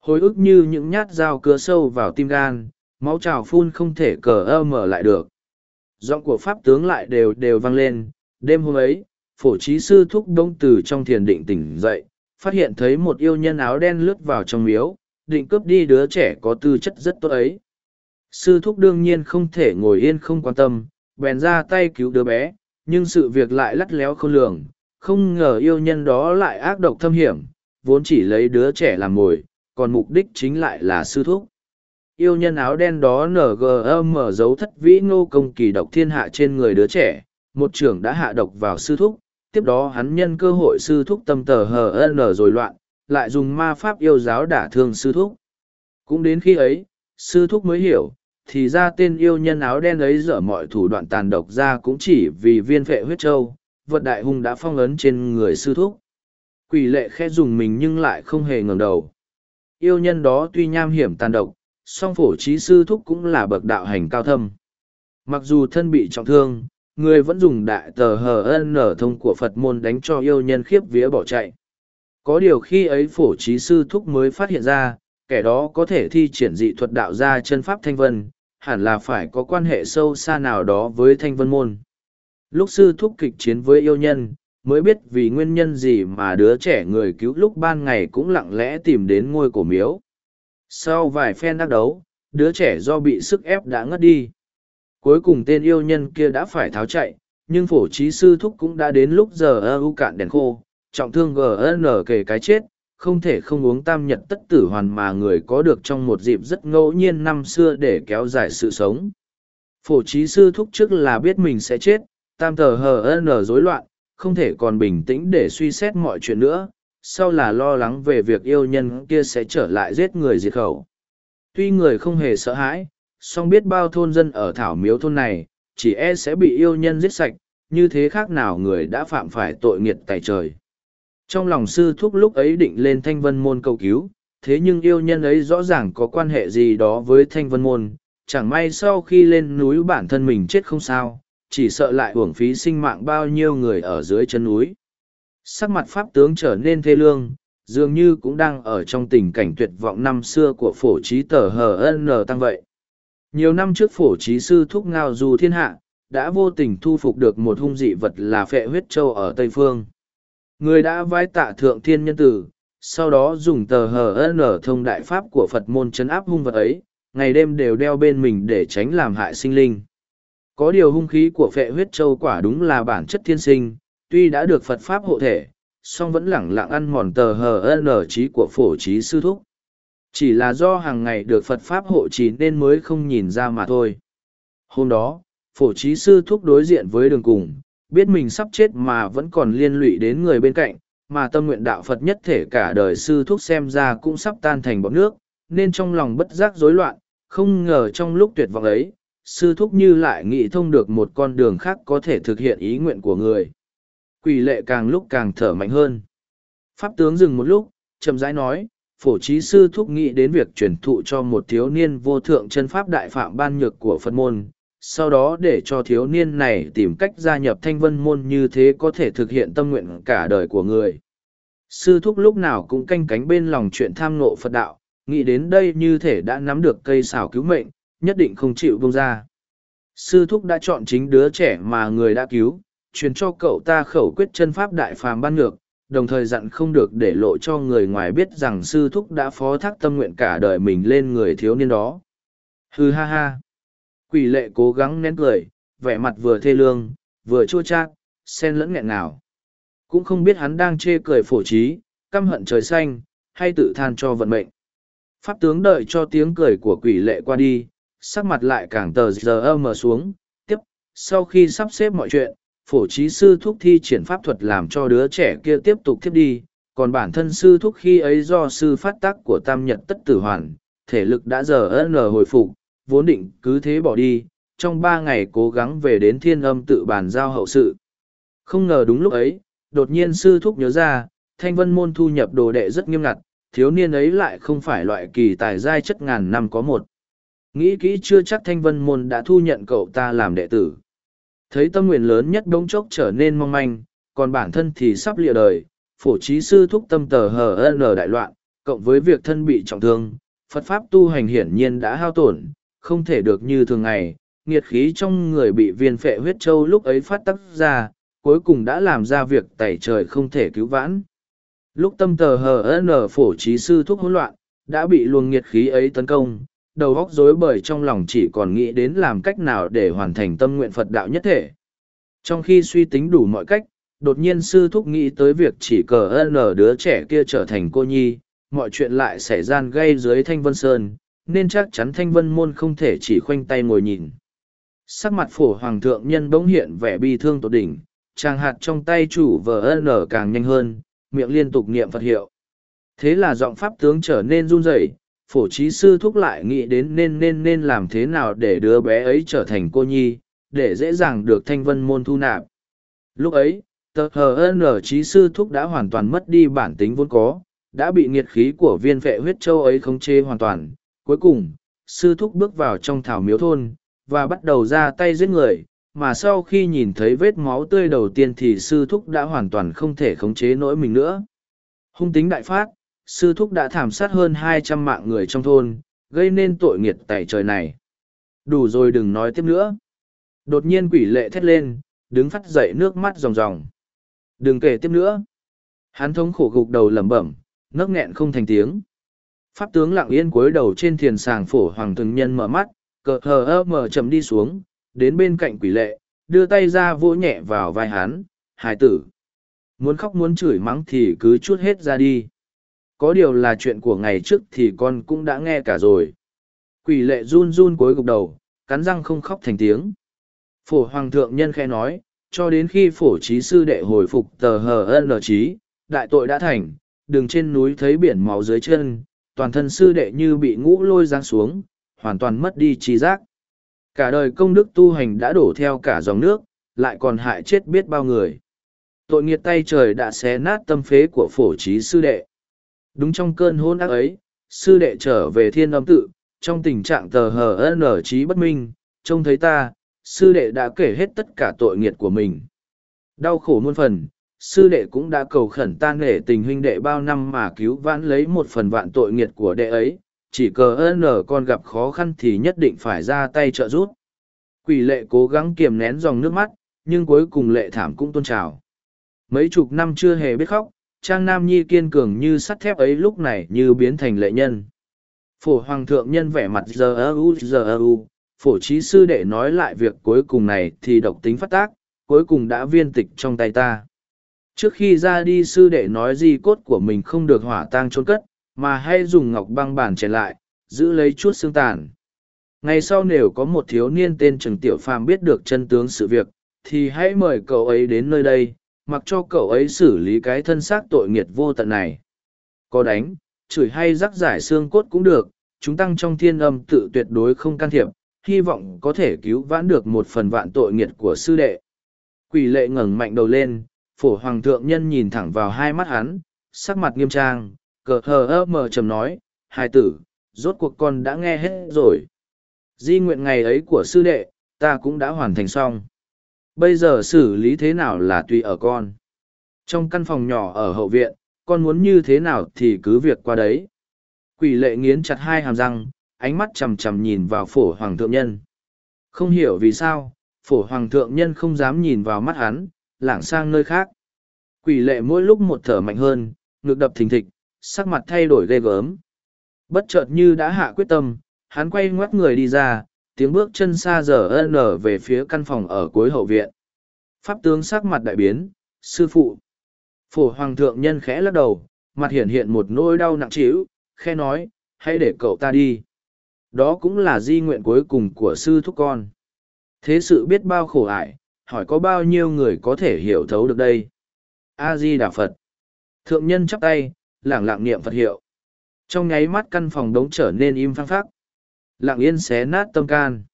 Hồi ức như những nhát dao cứa sâu vào tim gan, máu trào phun không thể cờ ơ mở lại được. Giọng của pháp tướng lại đều đều vang lên, đêm hôm ấy, phổ trí sư thúc đông từ trong thiền định tỉnh dậy, phát hiện thấy một yêu nhân áo đen lướt vào trong miếu, định cướp đi đứa trẻ có tư chất rất tốt ấy. Sư thúc đương nhiên không thể ngồi yên không quan tâm, bèn ra tay cứu đứa bé, nhưng sự việc lại lắt léo không lường, không ngờ yêu nhân đó lại ác độc thâm hiểm, vốn chỉ lấy đứa trẻ làm mồi, còn mục đích chính lại là sư thúc. Yêu nhân áo đen đó NGM giấu thất vĩ ngô công kỳ độc thiên hạ trên người đứa trẻ, một trưởng đã hạ độc vào sư thúc, tiếp đó hắn nhân cơ hội sư thúc tâm tờ HN rồi loạn, lại dùng ma pháp yêu giáo đả thương sư thúc. Cũng đến khi ấy, sư thúc mới hiểu, thì ra tên yêu nhân áo đen ấy dở mọi thủ đoạn tàn độc ra cũng chỉ vì viên vệ huyết châu, vật đại hung đã phong ấn trên người sư thúc. Quỷ lệ khẽ dùng mình nhưng lại không hề ngẩng đầu. Yêu nhân đó tuy nham hiểm tàn độc, song phổ trí sư thúc cũng là bậc đạo hành cao thâm. Mặc dù thân bị trọng thương, người vẫn dùng đại tờ hờ ân nở thông của Phật môn đánh cho yêu nhân khiếp vía bỏ chạy. Có điều khi ấy phổ trí sư thúc mới phát hiện ra, kẻ đó có thể thi triển dị thuật đạo ra chân pháp thanh vân, hẳn là phải có quan hệ sâu xa nào đó với thanh vân môn lúc sư thúc kịch chiến với yêu nhân mới biết vì nguyên nhân gì mà đứa trẻ người cứu lúc ban ngày cũng lặng lẽ tìm đến ngôi cổ miếu sau vài phen đắc đấu đứa trẻ do bị sức ép đã ngất đi cuối cùng tên yêu nhân kia đã phải tháo chạy nhưng phổ trí sư thúc cũng đã đến lúc giờ ơ u cạn đèn khô trọng thương gn kể cái chết không thể không uống tam nhật tất tử hoàn mà người có được trong một dịp rất ngẫu nhiên năm xưa để kéo dài sự sống phổ trí sư thúc trước là biết mình sẽ chết tam thờ hờ n rối loạn không thể còn bình tĩnh để suy xét mọi chuyện nữa sau là lo lắng về việc yêu nhân kia sẽ trở lại giết người diệt khẩu tuy người không hề sợ hãi song biết bao thôn dân ở thảo miếu thôn này chỉ e sẽ bị yêu nhân giết sạch như thế khác nào người đã phạm phải tội nghiệt tại trời trong lòng sư thúc lúc ấy định lên thanh vân môn cầu cứu thế nhưng yêu nhân ấy rõ ràng có quan hệ gì đó với thanh vân môn chẳng may sau khi lên núi bản thân mình chết không sao chỉ sợ lại uổng phí sinh mạng bao nhiêu người ở dưới chân núi. Sắc mặt pháp tướng trở nên thê lương, dường như cũng đang ở trong tình cảnh tuyệt vọng năm xưa của phổ trí tờ HN tăng vậy. Nhiều năm trước phổ trí sư thúc ngao du thiên hạ, đã vô tình thu phục được một hung dị vật là phệ huyết châu ở Tây Phương. Người đã vai tạ thượng thiên nhân tử, sau đó dùng tờ HN thông đại pháp của Phật môn chấn áp hung vật ấy, ngày đêm đều đeo bên mình để tránh làm hại sinh linh. Có điều hung khí của phệ huyết châu quả đúng là bản chất thiên sinh, tuy đã được Phật Pháp hộ thể, song vẫn lẳng lặng ăn mòn tờ hờ nở trí của phổ trí sư thúc. Chỉ là do hàng ngày được Phật Pháp hộ trì nên mới không nhìn ra mà thôi. Hôm đó, phổ trí sư thúc đối diện với đường cùng, biết mình sắp chết mà vẫn còn liên lụy đến người bên cạnh, mà tâm nguyện đạo Phật nhất thể cả đời sư thúc xem ra cũng sắp tan thành bọt nước, nên trong lòng bất giác rối loạn, không ngờ trong lúc tuyệt vọng ấy, sư thúc như lại nghĩ thông được một con đường khác có thể thực hiện ý nguyện của người. Quỷ lệ càng lúc càng thở mạnh hơn. Pháp tướng dừng một lúc, chậm rãi nói, phổ trí sư thúc nghĩ đến việc truyền thụ cho một thiếu niên vô thượng chân pháp đại phạm ban nhược của Phật môn, sau đó để cho thiếu niên này tìm cách gia nhập thanh vân môn như thế có thể thực hiện tâm nguyện cả đời của người. Sư thúc lúc nào cũng canh cánh bên lòng chuyện tham nộ Phật đạo, nghĩ đến đây như thể đã nắm được cây xào cứu mệnh, nhất định không chịu bông ra. Sư thúc đã chọn chính đứa trẻ mà người đã cứu, truyền cho cậu ta khẩu quyết chân pháp đại phàm ban ngược, đồng thời dặn không được để lộ cho người ngoài biết rằng sư thúc đã phó thác tâm nguyện cả đời mình lên người thiếu niên đó. Hừ ha ha. Quỷ lệ cố gắng nén cười, vẻ mặt vừa thê lương, vừa chua chát, xen lẫn nghẹn ngào. Cũng không biết hắn đang chê cười phổ trí, căm hận trời xanh, hay tự than cho vận mệnh. Pháp tướng đợi cho tiếng cười của quỷ lệ qua đi, sắc mặt lại càng tờ giờ âm mờ xuống. Tiếp, sau khi sắp xếp mọi chuyện, phổ trí sư thúc thi triển pháp thuật làm cho đứa trẻ kia tiếp tục thiếp đi, còn bản thân sư thúc khi ấy do sư phát tác của tam nhật tất tử hoàn, thể lực đã giờ ân lờ hồi phục, vốn định cứ thế bỏ đi, trong ba ngày cố gắng về đến thiên âm tự bàn giao hậu sự. Không ngờ đúng lúc ấy, đột nhiên sư thúc nhớ ra, thanh vân môn thu nhập đồ đệ rất nghiêm ngặt, thiếu niên ấy lại không phải loại kỳ tài giai chất ngàn năm có một. Nghĩ kỹ chưa chắc thanh vân môn đã thu nhận cậu ta làm đệ tử. Thấy tâm nguyện lớn nhất đống chốc trở nên mong manh, còn bản thân thì sắp lìa đời, phổ trí sư thúc tâm tờ hờ HN đại loạn, cộng với việc thân bị trọng thương, Phật Pháp tu hành hiển nhiên đã hao tổn, không thể được như thường ngày, nghiệt khí trong người bị viên phệ huyết châu lúc ấy phát tắc ra, cuối cùng đã làm ra việc tẩy trời không thể cứu vãn. Lúc tâm tờ hờ HN phổ trí sư thúc hỗn loạn, đã bị luồng nghiệt khí ấy tấn công, đầu óc rối bời trong lòng chỉ còn nghĩ đến làm cách nào để hoàn thành tâm nguyện Phật đạo nhất thể. Trong khi suy tính đủ mọi cách, đột nhiên sư thúc nghĩ tới việc chỉ cờ ơn ở đứa trẻ kia trở thành cô nhi, mọi chuyện lại xảy ra gây dưới Thanh Vân Sơn, nên chắc chắn Thanh Vân Môn không thể chỉ khoanh tay ngồi nhìn. Sắc mặt phổ hoàng thượng nhân bỗng hiện vẻ bi thương tột đỉnh, chàng hạt trong tay chủ vợ nở càng nhanh hơn, miệng liên tục niệm Phật hiệu. Thế là giọng pháp tướng trở nên run rẩy, phổ trí sư thúc lại nghĩ đến nên nên nên làm thế nào để đứa bé ấy trở thành cô nhi để dễ dàng được thanh vân môn thu nạp lúc ấy tờ hờ n trí sư thúc đã hoàn toàn mất đi bản tính vốn có đã bị nghiệt khí của viên vệ huyết châu ấy khống chế hoàn toàn cuối cùng sư thúc bước vào trong thảo miếu thôn và bắt đầu ra tay giết người mà sau khi nhìn thấy vết máu tươi đầu tiên thì sư thúc đã hoàn toàn không thể khống chế nỗi mình nữa hung tính đại phát sư thúc đã thảm sát hơn hai trăm mạng người trong thôn, gây nên tội nghiệt tại trời này. Đủ rồi đừng nói tiếp nữa. Đột nhiên quỷ lệ thét lên, đứng phát dậy nước mắt ròng ròng. Đừng kể tiếp nữa. Hắn thống khổ gục đầu lẩm bẩm, nấc nghẹn không thành tiếng. Pháp tướng lặng yên cúi đầu trên thiền sàng phổ hoàng thường nhân mở mắt, cờ hờ ơ mở chậm đi xuống, đến bên cạnh quỷ lệ, đưa tay ra vỗ nhẹ vào vai hắn, hài tử. Muốn khóc muốn chửi mắng thì cứ chút hết ra đi có điều là chuyện của ngày trước thì con cũng đã nghe cả rồi quỷ lệ run run cối gục đầu cắn răng không khóc thành tiếng phổ hoàng thượng nhân khe nói cho đến khi phổ trí sư đệ hồi phục tờ hờ ân lờ trí đại tội đã thành đường trên núi thấy biển máu dưới chân toàn thân sư đệ như bị ngũ lôi giang xuống hoàn toàn mất đi trí giác cả đời công đức tu hành đã đổ theo cả dòng nước lại còn hại chết biết bao người tội nghiệt tay trời đã xé nát tâm phế của phổ trí sư đệ Đúng trong cơn hôn ác ấy, sư đệ trở về thiên âm tự, trong tình trạng tờ hờ ân ở trí bất minh, trông thấy ta, sư đệ đã kể hết tất cả tội nghiệt của mình. Đau khổ muôn phần, sư đệ cũng đã cầu khẩn ta nể tình huynh đệ bao năm mà cứu vãn lấy một phần vạn tội nghiệt của đệ ấy, chỉ cờ ơn ở con gặp khó khăn thì nhất định phải ra tay trợ giúp. Quỷ lệ cố gắng kiềm nén dòng nước mắt, nhưng cuối cùng lệ thảm cũng tôn trào. Mấy chục năm chưa hề biết khóc, Trang Nam Nhi kiên cường như sắt thép ấy lúc này như biến thành lệ nhân. Phổ Hoàng thượng nhân vẻ mặt giờ ơ u giờ ơ u, phổ trí sư đệ nói lại việc cuối cùng này thì độc tính phát tác, cuối cùng đã viên tịch trong tay ta. Trước khi ra đi sư đệ nói di cốt của mình không được hỏa tang trôn cất, mà hay dùng ngọc băng bàn chèn lại, giữ lấy chút xương tàn. Ngày sau nếu có một thiếu niên tên Trần Tiểu Phàm biết được chân tướng sự việc, thì hãy mời cậu ấy đến nơi đây, mặc cho cậu ấy xử lý cái thân xác tội nghiệt vô tận này có đánh chửi hay rắc giải xương cốt cũng được chúng tăng trong thiên âm tự tuyệt đối không can thiệp hy vọng có thể cứu vãn được một phần vạn tội nghiệt của sư đệ quỷ lệ ngẩng mạnh đầu lên phổ hoàng thượng nhân nhìn thẳng vào hai mắt hắn sắc mặt nghiêm trang cờ hờ ơ mờ trầm nói hai tử rốt cuộc con đã nghe hết rồi di nguyện ngày ấy của sư đệ ta cũng đã hoàn thành xong Bây giờ xử lý thế nào là tùy ở con. Trong căn phòng nhỏ ở hậu viện, con muốn như thế nào thì cứ việc qua đấy. Quỷ lệ nghiến chặt hai hàm răng, ánh mắt chằm chằm nhìn vào phổ hoàng thượng nhân. Không hiểu vì sao, phổ hoàng thượng nhân không dám nhìn vào mắt hắn, lảng sang nơi khác. Quỷ lệ mỗi lúc một thở mạnh hơn, ngực đập thình thịch, sắc mặt thay đổi ghê gớm. Bất chợt như đã hạ quyết tâm, hắn quay ngoắt người đi ra, tiếng bước chân xa giờ ân lở về phía căn phòng ở cuối hậu viện. Pháp tướng sắc mặt đại biến, sư phụ. Phổ hoàng thượng nhân khẽ lắc đầu, mặt hiện hiện một nỗi đau nặng trĩu, khẽ nói, hãy để cậu ta đi. Đó cũng là di nguyện cuối cùng của sư thúc con. Thế sự biết bao khổ ải, hỏi có bao nhiêu người có thể hiểu thấu được đây. A-di Đà Phật. Thượng nhân chắp tay, lẳng lặng niệm Phật hiệu. Trong nháy mắt căn phòng đống trở nên im phăng phắc, lặng yên xé nát tâm can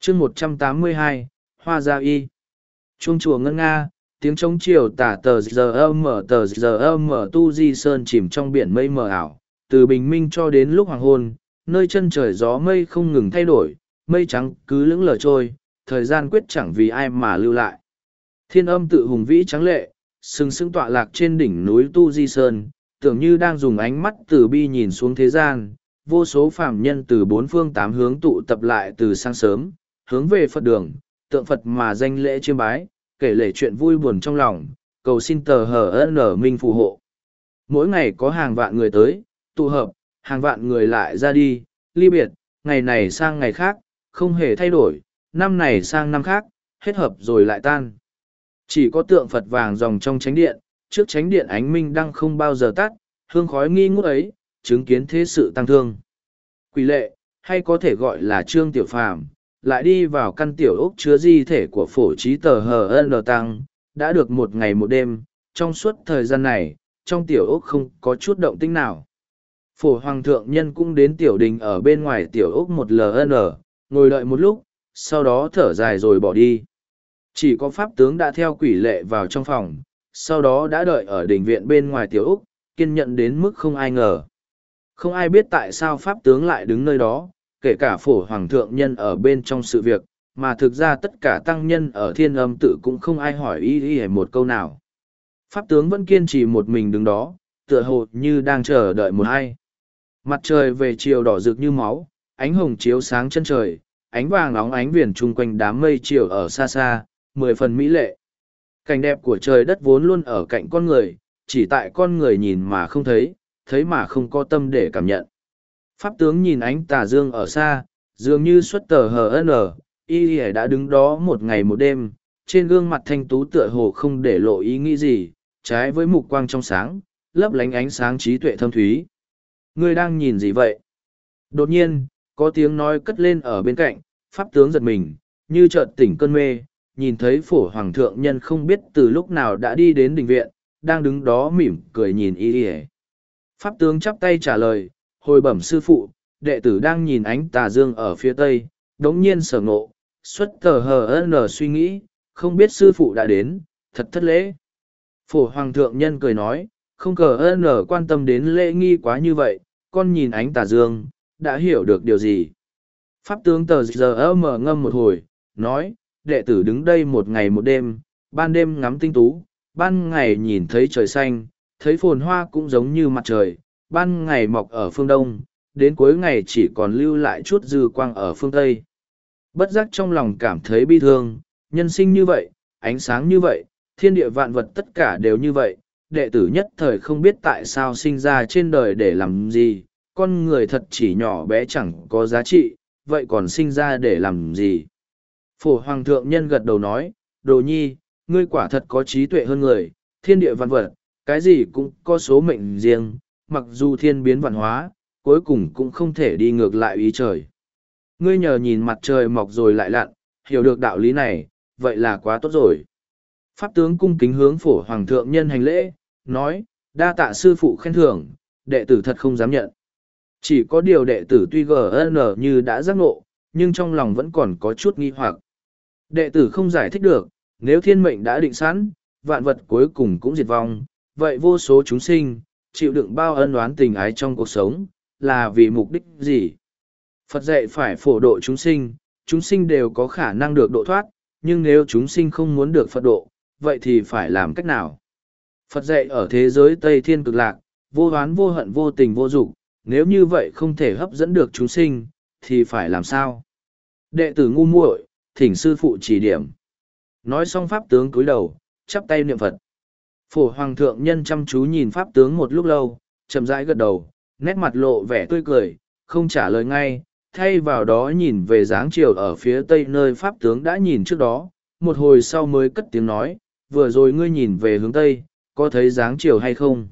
chương một trăm tám mươi hai hoa gia y chuông chùa ngân nga tiếng trống chiều tả tờ giờ âm mở tờ giờ âm mở tu di sơn chìm trong biển mây mờ ảo từ bình minh cho đến lúc hoàng hôn nơi chân trời gió mây không ngừng thay đổi mây trắng cứ lững lờ trôi thời gian quyết chẳng vì ai mà lưu lại thiên âm tự hùng vĩ trắng lệ sừng sững tọa lạc trên đỉnh núi tu di sơn tưởng như đang dùng ánh mắt từ bi nhìn xuống thế gian vô số phàm nhân từ bốn phương tám hướng tụ tập lại từ sáng sớm, hướng về Phật đường, tượng Phật mà danh lễ chiêm bái, kể lể chuyện vui buồn trong lòng, cầu xin tờ hở ân ở minh phù hộ. Mỗi ngày có hàng vạn người tới, tụ hợp, hàng vạn người lại ra đi, ly biệt, ngày này sang ngày khác, không hề thay đổi, năm này sang năm khác, hết hợp rồi lại tan. Chỉ có tượng Phật vàng dòng trong chánh điện, trước chánh điện ánh minh đang không bao giờ tắt, hương khói nghi ngút ấy, chứng kiến thế sự tăng thương. Quỷ lệ, hay có thể gọi là trương tiểu phàm, lại đi vào căn tiểu ốc chứa di thể của phổ trí tờ HN Tăng, đã được một ngày một đêm, trong suốt thời gian này, trong tiểu ốc không có chút động tĩnh nào. Phổ Hoàng thượng nhân cũng đến tiểu đình ở bên ngoài tiểu ốc một LN, ngồi đợi một lúc, sau đó thở dài rồi bỏ đi. Chỉ có pháp tướng đã theo quỷ lệ vào trong phòng, sau đó đã đợi ở đình viện bên ngoài tiểu ốc, kiên nhận đến mức không ai ngờ. Không ai biết tại sao Pháp tướng lại đứng nơi đó, kể cả phổ hoàng thượng nhân ở bên trong sự việc, mà thực ra tất cả tăng nhân ở thiên âm tự cũng không ai hỏi ý ý một câu nào. Pháp tướng vẫn kiên trì một mình đứng đó, tựa hồ như đang chờ đợi một ai. Mặt trời về chiều đỏ rực như máu, ánh hồng chiếu sáng chân trời, ánh vàng nóng ánh viền chung quanh đám mây chiều ở xa xa, mười phần mỹ lệ. Cảnh đẹp của trời đất vốn luôn ở cạnh con người, chỉ tại con người nhìn mà không thấy, thấy mà không có tâm để cảm nhận. Pháp tướng nhìn ánh tà dương ở xa, dường như xuất tờ HN, y đã đứng đó một ngày một đêm, trên gương mặt thanh tú tựa hồ không để lộ ý nghĩ gì, trái với mục quang trong sáng, lấp lánh ánh sáng trí tuệ thâm thúy. Ngươi đang nhìn gì vậy? Đột nhiên, có tiếng nói cất lên ở bên cạnh, pháp tướng giật mình, như chợt tỉnh cơn mê, nhìn thấy phổ hoàng thượng nhân không biết từ lúc nào đã đi đến đình viện, đang đứng đó mỉm cười nhìn y Pháp tướng chắp tay trả lời, hồi bẩm sư phụ, đệ tử đang nhìn ánh tà dương ở phía tây, đống nhiên sở ngộ, xuất tờ hờ nở suy nghĩ, không biết sư phụ đã đến, thật thất lễ. Phổ hoàng thượng nhân cười nói, không cờ nở quan tâm đến lễ nghi quá như vậy, con nhìn ánh tà dương, đã hiểu được điều gì. Pháp tướng tờ giờ mở ngâm một hồi, nói, đệ tử đứng đây một ngày một đêm, ban đêm ngắm tinh tú, ban ngày nhìn thấy trời xanh, thấy phồn hoa cũng giống như mặt trời, ban ngày mọc ở phương Đông, đến cuối ngày chỉ còn lưu lại chút dư quang ở phương Tây. Bất giác trong lòng cảm thấy bi thương, nhân sinh như vậy, ánh sáng như vậy, thiên địa vạn vật tất cả đều như vậy, đệ tử nhất thời không biết tại sao sinh ra trên đời để làm gì, con người thật chỉ nhỏ bé chẳng có giá trị, vậy còn sinh ra để làm gì. Phổ Hoàng thượng nhân gật đầu nói, đồ nhi, ngươi quả thật có trí tuệ hơn người, thiên địa vạn vật, cái gì cũng có số mệnh riêng, mặc dù thiên biến vạn hóa, cuối cùng cũng không thể đi ngược lại ý trời. Ngươi nhờ nhìn mặt trời mọc rồi lại lặn, hiểu được đạo lý này, vậy là quá tốt rồi. Pháp tướng cung kính hướng phổ hoàng thượng nhân hành lễ, nói, đa tạ sư phụ khen thưởng, đệ tử thật không dám nhận. Chỉ có điều đệ tử tuy GN như đã giác ngộ, nhưng trong lòng vẫn còn có chút nghi hoặc. Đệ tử không giải thích được, nếu thiên mệnh đã định sẵn, vạn vật cuối cùng cũng diệt vong, vậy vô số chúng sinh, chịu đựng bao ân oán tình ái trong cuộc sống, là vì mục đích gì? Phật dạy phải phổ độ chúng sinh, chúng sinh đều có khả năng được độ thoát, nhưng nếu chúng sinh không muốn được Phật độ, vậy thì phải làm cách nào? Phật dạy ở thế giới Tây Thiên cực lạc, vô oán vô hận vô tình vô dục, nếu như vậy không thể hấp dẫn được chúng sinh, thì phải làm sao? Đệ tử ngu muội, thỉnh sư phụ chỉ điểm. Nói xong pháp tướng cúi đầu, chắp tay niệm Phật. Phổ hoàng thượng nhân chăm chú nhìn pháp tướng một lúc lâu, chậm rãi gật đầu, nét mặt lộ vẻ tươi cười, không trả lời ngay, thay vào đó nhìn về dáng chiều ở phía tây nơi pháp tướng đã nhìn trước đó, một hồi sau mới cất tiếng nói, vừa rồi ngươi nhìn về hướng tây, có thấy dáng chiều hay không?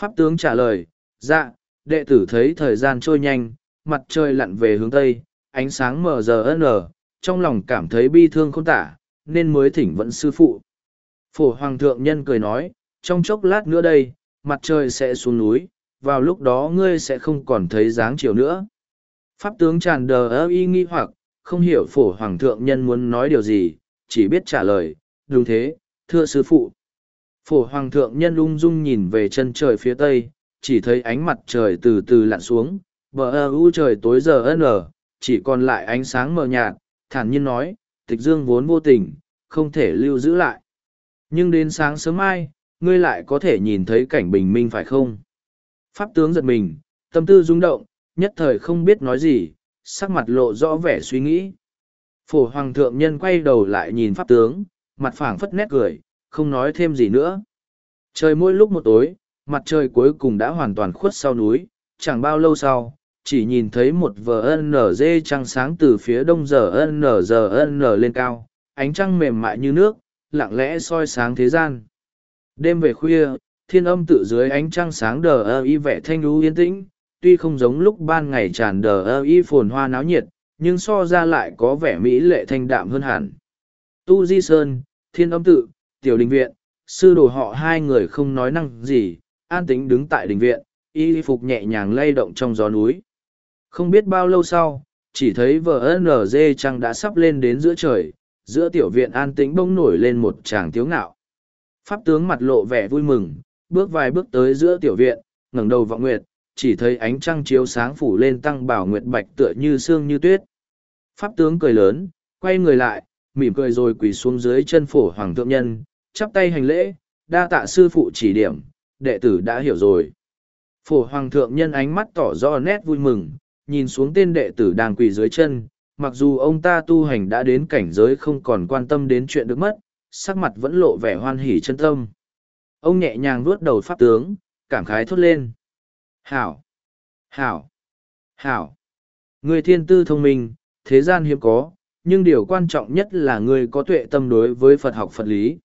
Pháp tướng trả lời, dạ, đệ tử thấy thời gian trôi nhanh, mặt trời lặn về hướng tây, ánh sáng mờ giờ ân lờ, trong lòng cảm thấy bi thương không tả, nên mới thỉnh vận sư phụ phổ hoàng thượng nhân cười nói trong chốc lát nữa đây mặt trời sẽ xuống núi vào lúc đó ngươi sẽ không còn thấy dáng chiều nữa pháp tướng tràn đờ ơ y nghi hoặc không hiểu phổ hoàng thượng nhân muốn nói điều gì chỉ biết trả lời đúng thế thưa sư phụ phổ hoàng thượng nhân ung dung nhìn về chân trời phía tây chỉ thấy ánh mặt trời từ từ lặn xuống bờ ơ u trời tối giờ ân ở chỉ còn lại ánh sáng mờ nhạt thản nhiên nói tịch dương vốn vô tình không thể lưu giữ lại nhưng đến sáng sớm mai, ngươi lại có thể nhìn thấy cảnh bình minh phải không? Pháp tướng giật mình, tâm tư rung động, nhất thời không biết nói gì, sắc mặt lộ rõ vẻ suy nghĩ. Phổ hoàng thượng nhân quay đầu lại nhìn pháp tướng, mặt phảng phất nét cười, không nói thêm gì nữa. Trời mỗi lúc một tối, mặt trời cuối cùng đã hoàn toàn khuất sau núi, chẳng bao lâu sau, chỉ nhìn thấy một vờ NG trăng sáng từ phía đông giờ NGN lên cao, ánh trăng mềm mại như nước, lặng lẽ soi sáng thế gian đêm về khuya thiên âm tự dưới ánh trăng sáng đờ ơ y vẻ thanh lũ yên tĩnh tuy không giống lúc ban ngày tràn đờ ơ y phồn hoa náo nhiệt nhưng so ra lại có vẻ mỹ lệ thanh đạm hơn hẳn tu di sơn thiên âm tự tiểu đình viện sư đồ họ hai người không nói năng gì an tính đứng tại đình viện y phục nhẹ nhàng lay động trong gió núi không biết bao lâu sau chỉ thấy vờ nz trăng đã sắp lên đến giữa trời giữa tiểu viện an tĩnh bông nổi lên một tràng thiếu ngạo pháp tướng mặt lộ vẻ vui mừng bước vài bước tới giữa tiểu viện ngẩng đầu vọng nguyệt chỉ thấy ánh trăng chiếu sáng phủ lên tăng bảo nguyệt bạch tựa như sương như tuyết pháp tướng cười lớn quay người lại mỉm cười rồi quỳ xuống dưới chân phổ hoàng thượng nhân chắp tay hành lễ đa tạ sư phụ chỉ điểm đệ tử đã hiểu rồi phổ hoàng thượng nhân ánh mắt tỏ rõ nét vui mừng nhìn xuống tên đệ tử đang quỳ dưới chân mặc dù ông ta tu hành đã đến cảnh giới không còn quan tâm đến chuyện được mất, sắc mặt vẫn lộ vẻ hoan hỉ chân tâm. Ông nhẹ nhàng vuốt đầu pháp tướng, cảm khái thốt lên. Hảo! Hảo! Hảo! Người thiên tư thông minh, thế gian hiếm có, nhưng điều quan trọng nhất là người có tuệ tâm đối với Phật học Phật lý.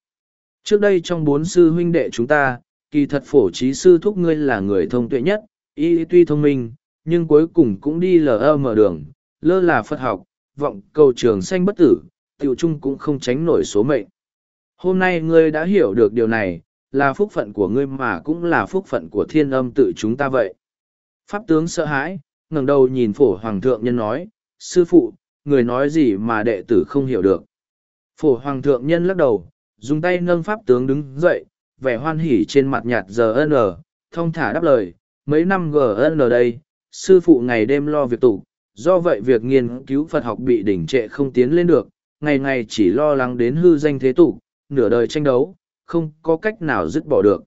Trước đây trong bốn sư huynh đệ chúng ta, kỳ thật phổ trí sư thúc ngươi là người thông tuệ nhất, y tuy thông minh, nhưng cuối cùng cũng đi lờ mờ đường, lơ là Phật học, vọng cầu trường sanh bất tử, tiểu trung cũng không tránh nổi số mệnh. Hôm nay ngươi đã hiểu được điều này, là phúc phận của ngươi mà cũng là phúc phận của thiên âm tự chúng ta vậy. Pháp tướng sợ hãi, ngẩng đầu nhìn phổ hoàng thượng nhân nói, sư phụ, người nói gì mà đệ tử không hiểu được. Phổ hoàng thượng nhân lắc đầu, dùng tay nâng pháp tướng đứng dậy, vẻ hoan hỉ trên mặt nhạt giờ GN, ờ, thông thả đáp lời, mấy năm GN ờ đây, sư phụ ngày đêm lo việc tụ, do vậy việc nghiên cứu Phật học bị đỉnh trệ không tiến lên được, ngày ngày chỉ lo lắng đến hư danh thế tục, nửa đời tranh đấu, không có cách nào dứt bỏ được.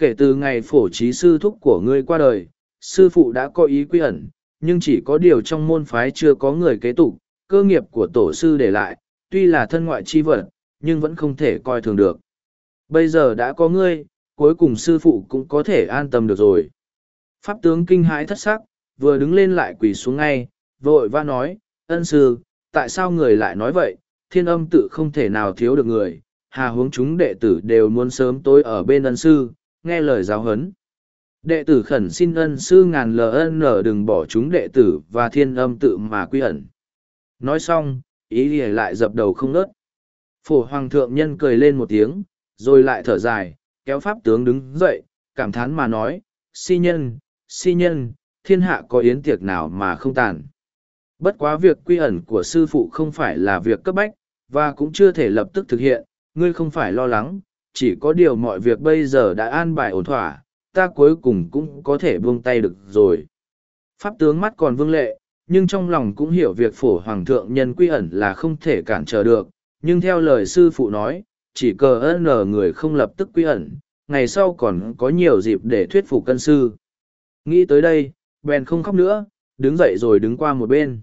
Kể từ ngày phổ trí sư thúc của ngươi qua đời, sư phụ đã có ý quy ẩn, nhưng chỉ có điều trong môn phái chưa có người kế tục, cơ nghiệp của tổ sư để lại, tuy là thân ngoại chi vật, nhưng vẫn không thể coi thường được. Bây giờ đã có ngươi, cuối cùng sư phụ cũng có thể an tâm được rồi. Pháp tướng kinh hãi thất sắc, vừa đứng lên lại quỳ xuống ngay, vội va nói, ân sư, tại sao người lại nói vậy, thiên âm tự không thể nào thiếu được người, hà huống chúng đệ tử đều muốn sớm tối ở bên ân sư, nghe lời giáo huấn. Đệ tử khẩn xin ân sư ngàn lờ ân nở đừng bỏ chúng đệ tử và thiên âm tự mà quy ẩn. Nói xong, ý lìa lại dập đầu không nớt. Phổ hoàng thượng nhân cười lên một tiếng, rồi lại thở dài, kéo pháp tướng đứng dậy, cảm thán mà nói, si nhân, si nhân, thiên hạ có yến tiệc nào mà không tàn. Bất quá việc quy ẩn của sư phụ không phải là việc cấp bách, và cũng chưa thể lập tức thực hiện, ngươi không phải lo lắng, chỉ có điều mọi việc bây giờ đã an bài ổn thỏa, ta cuối cùng cũng có thể buông tay được rồi. Pháp tướng mắt còn vương lệ, nhưng trong lòng cũng hiểu việc phổ hoàng thượng nhân quy ẩn là không thể cản trở được, nhưng theo lời sư phụ nói, chỉ cờ ơn nở người không lập tức quy ẩn, ngày sau còn có nhiều dịp để thuyết phục cân sư. Nghĩ tới đây, bèn không khóc nữa đứng dậy rồi đứng qua một bên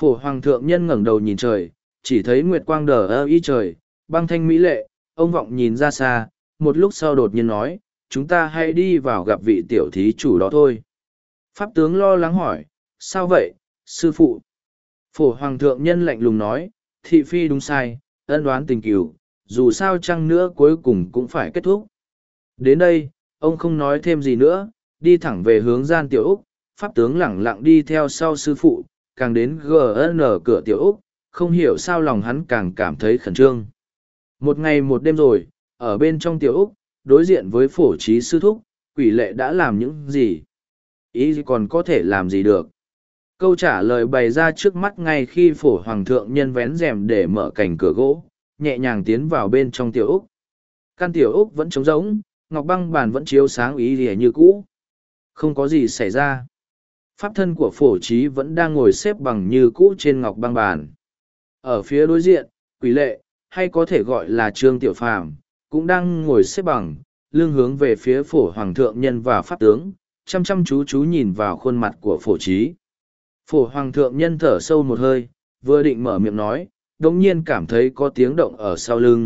phổ hoàng thượng nhân ngẩng đầu nhìn trời chỉ thấy nguyệt quang đờ ơ y trời băng thanh mỹ lệ ông vọng nhìn ra xa một lúc sau đột nhiên nói chúng ta hãy đi vào gặp vị tiểu thí chủ đó thôi pháp tướng lo lắng hỏi sao vậy sư phụ phổ hoàng thượng nhân lạnh lùng nói thị phi đúng sai ân đoán tình cừu dù sao chăng nữa cuối cùng cũng phải kết thúc đến đây ông không nói thêm gì nữa đi thẳng về hướng gian tiểu úc pháp tướng lẳng lặng đi theo sau sư phụ, càng đến GN cửa tiểu Úc, không hiểu sao lòng hắn càng cảm thấy khẩn trương. Một ngày một đêm rồi, ở bên trong tiểu Úc, đối diện với phổ trí sư thúc, quỷ lệ đã làm những gì? Ý còn có thể làm gì được? Câu trả lời bày ra trước mắt ngay khi phổ hoàng thượng nhân vén rèm để mở cành cửa gỗ, nhẹ nhàng tiến vào bên trong tiểu Úc. Căn tiểu Úc vẫn trống rỗng, ngọc băng bàn vẫn chiếu sáng ý rỉa như cũ. Không có gì xảy ra pháp thân của phổ trí vẫn đang ngồi xếp bằng như cũ trên ngọc băng bàn ở phía đối diện quỷ lệ hay có thể gọi là trương tiểu phàm cũng đang ngồi xếp bằng lưng hướng về phía phổ hoàng thượng nhân và pháp tướng chăm chăm chú chú nhìn vào khuôn mặt của phổ trí phổ hoàng thượng nhân thở sâu một hơi vừa định mở miệng nói đ ỗ n g nhiên cảm thấy có tiếng động ở sau lưng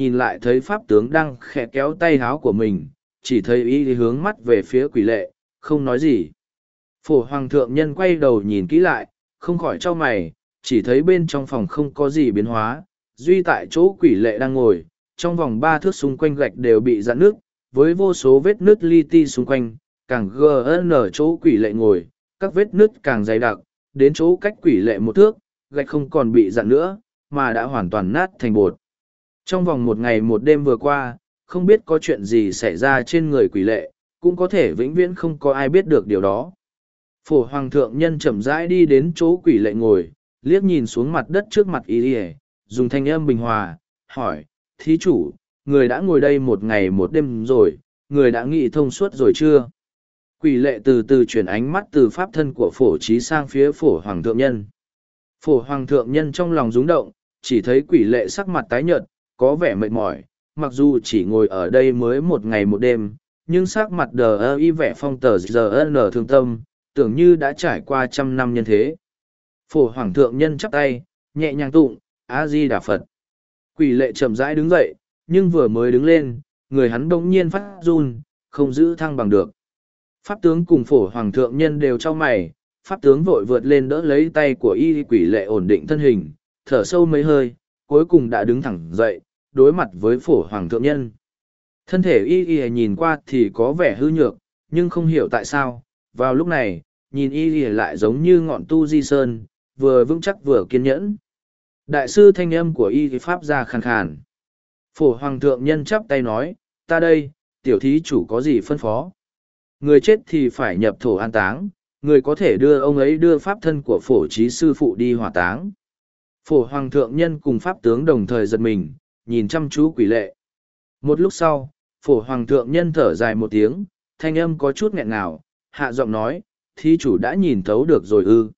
nhìn lại thấy pháp tướng đang khẽ kéo tay háo của mình chỉ thấy y hướng mắt về phía quỷ lệ không nói gì Phổ hoàng thượng nhân quay đầu nhìn kỹ lại, không khỏi cho mày, chỉ thấy bên trong phòng không có gì biến hóa, duy tại chỗ quỷ lệ đang ngồi, trong vòng ba thước xung quanh gạch đều bị dạn nước, với vô số vết nứt li ti xung quanh, càng gần ở chỗ quỷ lệ ngồi, các vết nứt càng dày đặc, đến chỗ cách quỷ lệ một thước, gạch không còn bị dạn nữa, mà đã hoàn toàn nát thành bột. Trong vòng một ngày một đêm vừa qua, không biết có chuyện gì xảy ra trên người quỷ lệ, cũng có thể vĩnh viễn không có ai biết được điều đó phổ hoàng thượng nhân chậm rãi đi đến chỗ quỷ lệ ngồi liếc nhìn xuống mặt đất trước mặt y ỉa dùng thanh âm bình hòa hỏi thí chủ người đã ngồi đây một ngày một đêm rồi người đã nghĩ thông suốt rồi chưa quỷ lệ từ từ chuyển ánh mắt từ pháp thân của phổ trí sang phía phổ hoàng thượng nhân phổ hoàng thượng nhân trong lòng rúng động chỉ thấy quỷ lệ sắc mặt tái nhợt có vẻ mệt mỏi mặc dù chỉ ngồi ở đây mới một ngày một đêm nhưng sắc mặt đờ ơ y vẻ phong tờ giờ ân lờ thương tâm tưởng như đã trải qua trăm năm nhân thế. Phổ Hoàng thượng nhân chắp tay, nhẹ nhàng tụng, A-di-đà Phật. Quỷ lệ chậm rãi đứng dậy, nhưng vừa mới đứng lên, người hắn đống nhiên phát run, không giữ thăng bằng được. Pháp tướng cùng phổ hoàng thượng nhân đều trao mày, pháp tướng vội vượt lên đỡ lấy tay của y quỷ lệ ổn định thân hình, thở sâu mấy hơi, cuối cùng đã đứng thẳng dậy, đối mặt với phổ hoàng thượng nhân. Thân thể y y nhìn qua thì có vẻ hư nhược, nhưng không hiểu tại sao, vào lúc này nhìn y ỉa lại giống như ngọn tu di sơn vừa vững chắc vừa kiên nhẫn đại sư thanh âm của y pháp ra khàn khàn phổ hoàng thượng nhân chắp tay nói ta đây tiểu thí chủ có gì phân phó người chết thì phải nhập thổ an táng người có thể đưa ông ấy đưa pháp thân của phổ trí sư phụ đi hỏa táng phổ hoàng thượng nhân cùng pháp tướng đồng thời giật mình nhìn chăm chú quỷ lệ một lúc sau phổ hoàng thượng nhân thở dài một tiếng thanh âm có chút nghẹn ngào hạ giọng nói, thi chủ đã nhìn thấu được rồi ư.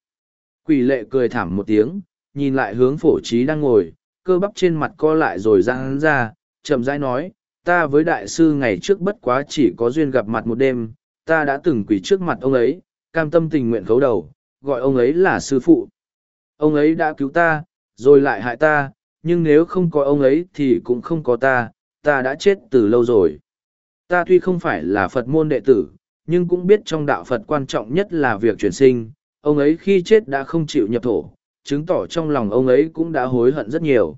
Quỷ lệ cười thảm một tiếng, nhìn lại hướng phổ trí đang ngồi, cơ bắp trên mặt co lại rồi ra hắn ra, chậm rãi nói, ta với đại sư ngày trước bất quá chỉ có duyên gặp mặt một đêm, ta đã từng quỷ trước mặt ông ấy, cam tâm tình nguyện khấu đầu, gọi ông ấy là sư phụ. Ông ấy đã cứu ta, rồi lại hại ta, nhưng nếu không có ông ấy thì cũng không có ta, ta đã chết từ lâu rồi. Ta tuy không phải là Phật môn đệ tử, nhưng cũng biết trong đạo Phật quan trọng nhất là việc chuyển sinh, ông ấy khi chết đã không chịu nhập thổ, chứng tỏ trong lòng ông ấy cũng đã hối hận rất nhiều.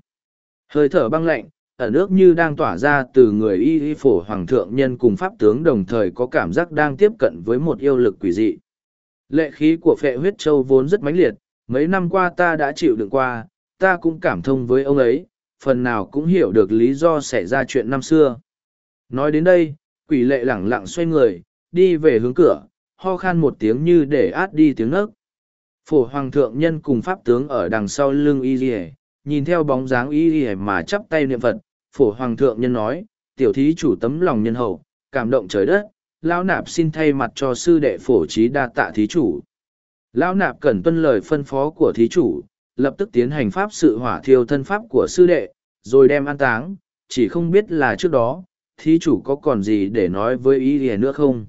Hơi thở băng lạnh, ở nước như đang tỏa ra từ người y y phổ hoàng thượng nhân cùng pháp tướng đồng thời có cảm giác đang tiếp cận với một yêu lực quỷ dị. Lệ khí của phệ huyết châu vốn rất mãnh liệt, mấy năm qua ta đã chịu đựng qua, ta cũng cảm thông với ông ấy, phần nào cũng hiểu được lý do xảy ra chuyện năm xưa. Nói đến đây, quỷ lệ lẳng lặng xoay người, đi về hướng cửa, ho khan một tiếng như để át đi tiếng nấc. Phổ hoàng thượng nhân cùng pháp tướng ở đằng sau lưng y rỉ, nhìn theo bóng dáng y rỉ mà chắp tay niệm Phật, phổ hoàng thượng nhân nói, tiểu thí chủ tấm lòng nhân hậu, cảm động trời đất, lão nạp xin thay mặt cho sư đệ phổ trí đa tạ thí chủ. Lão nạp cần tuân lời phân phó của thí chủ, lập tức tiến hành pháp sự hỏa thiêu thân pháp của sư đệ, rồi đem an táng, chỉ không biết là trước đó, thí chủ có còn gì để nói với ý gì nữa không?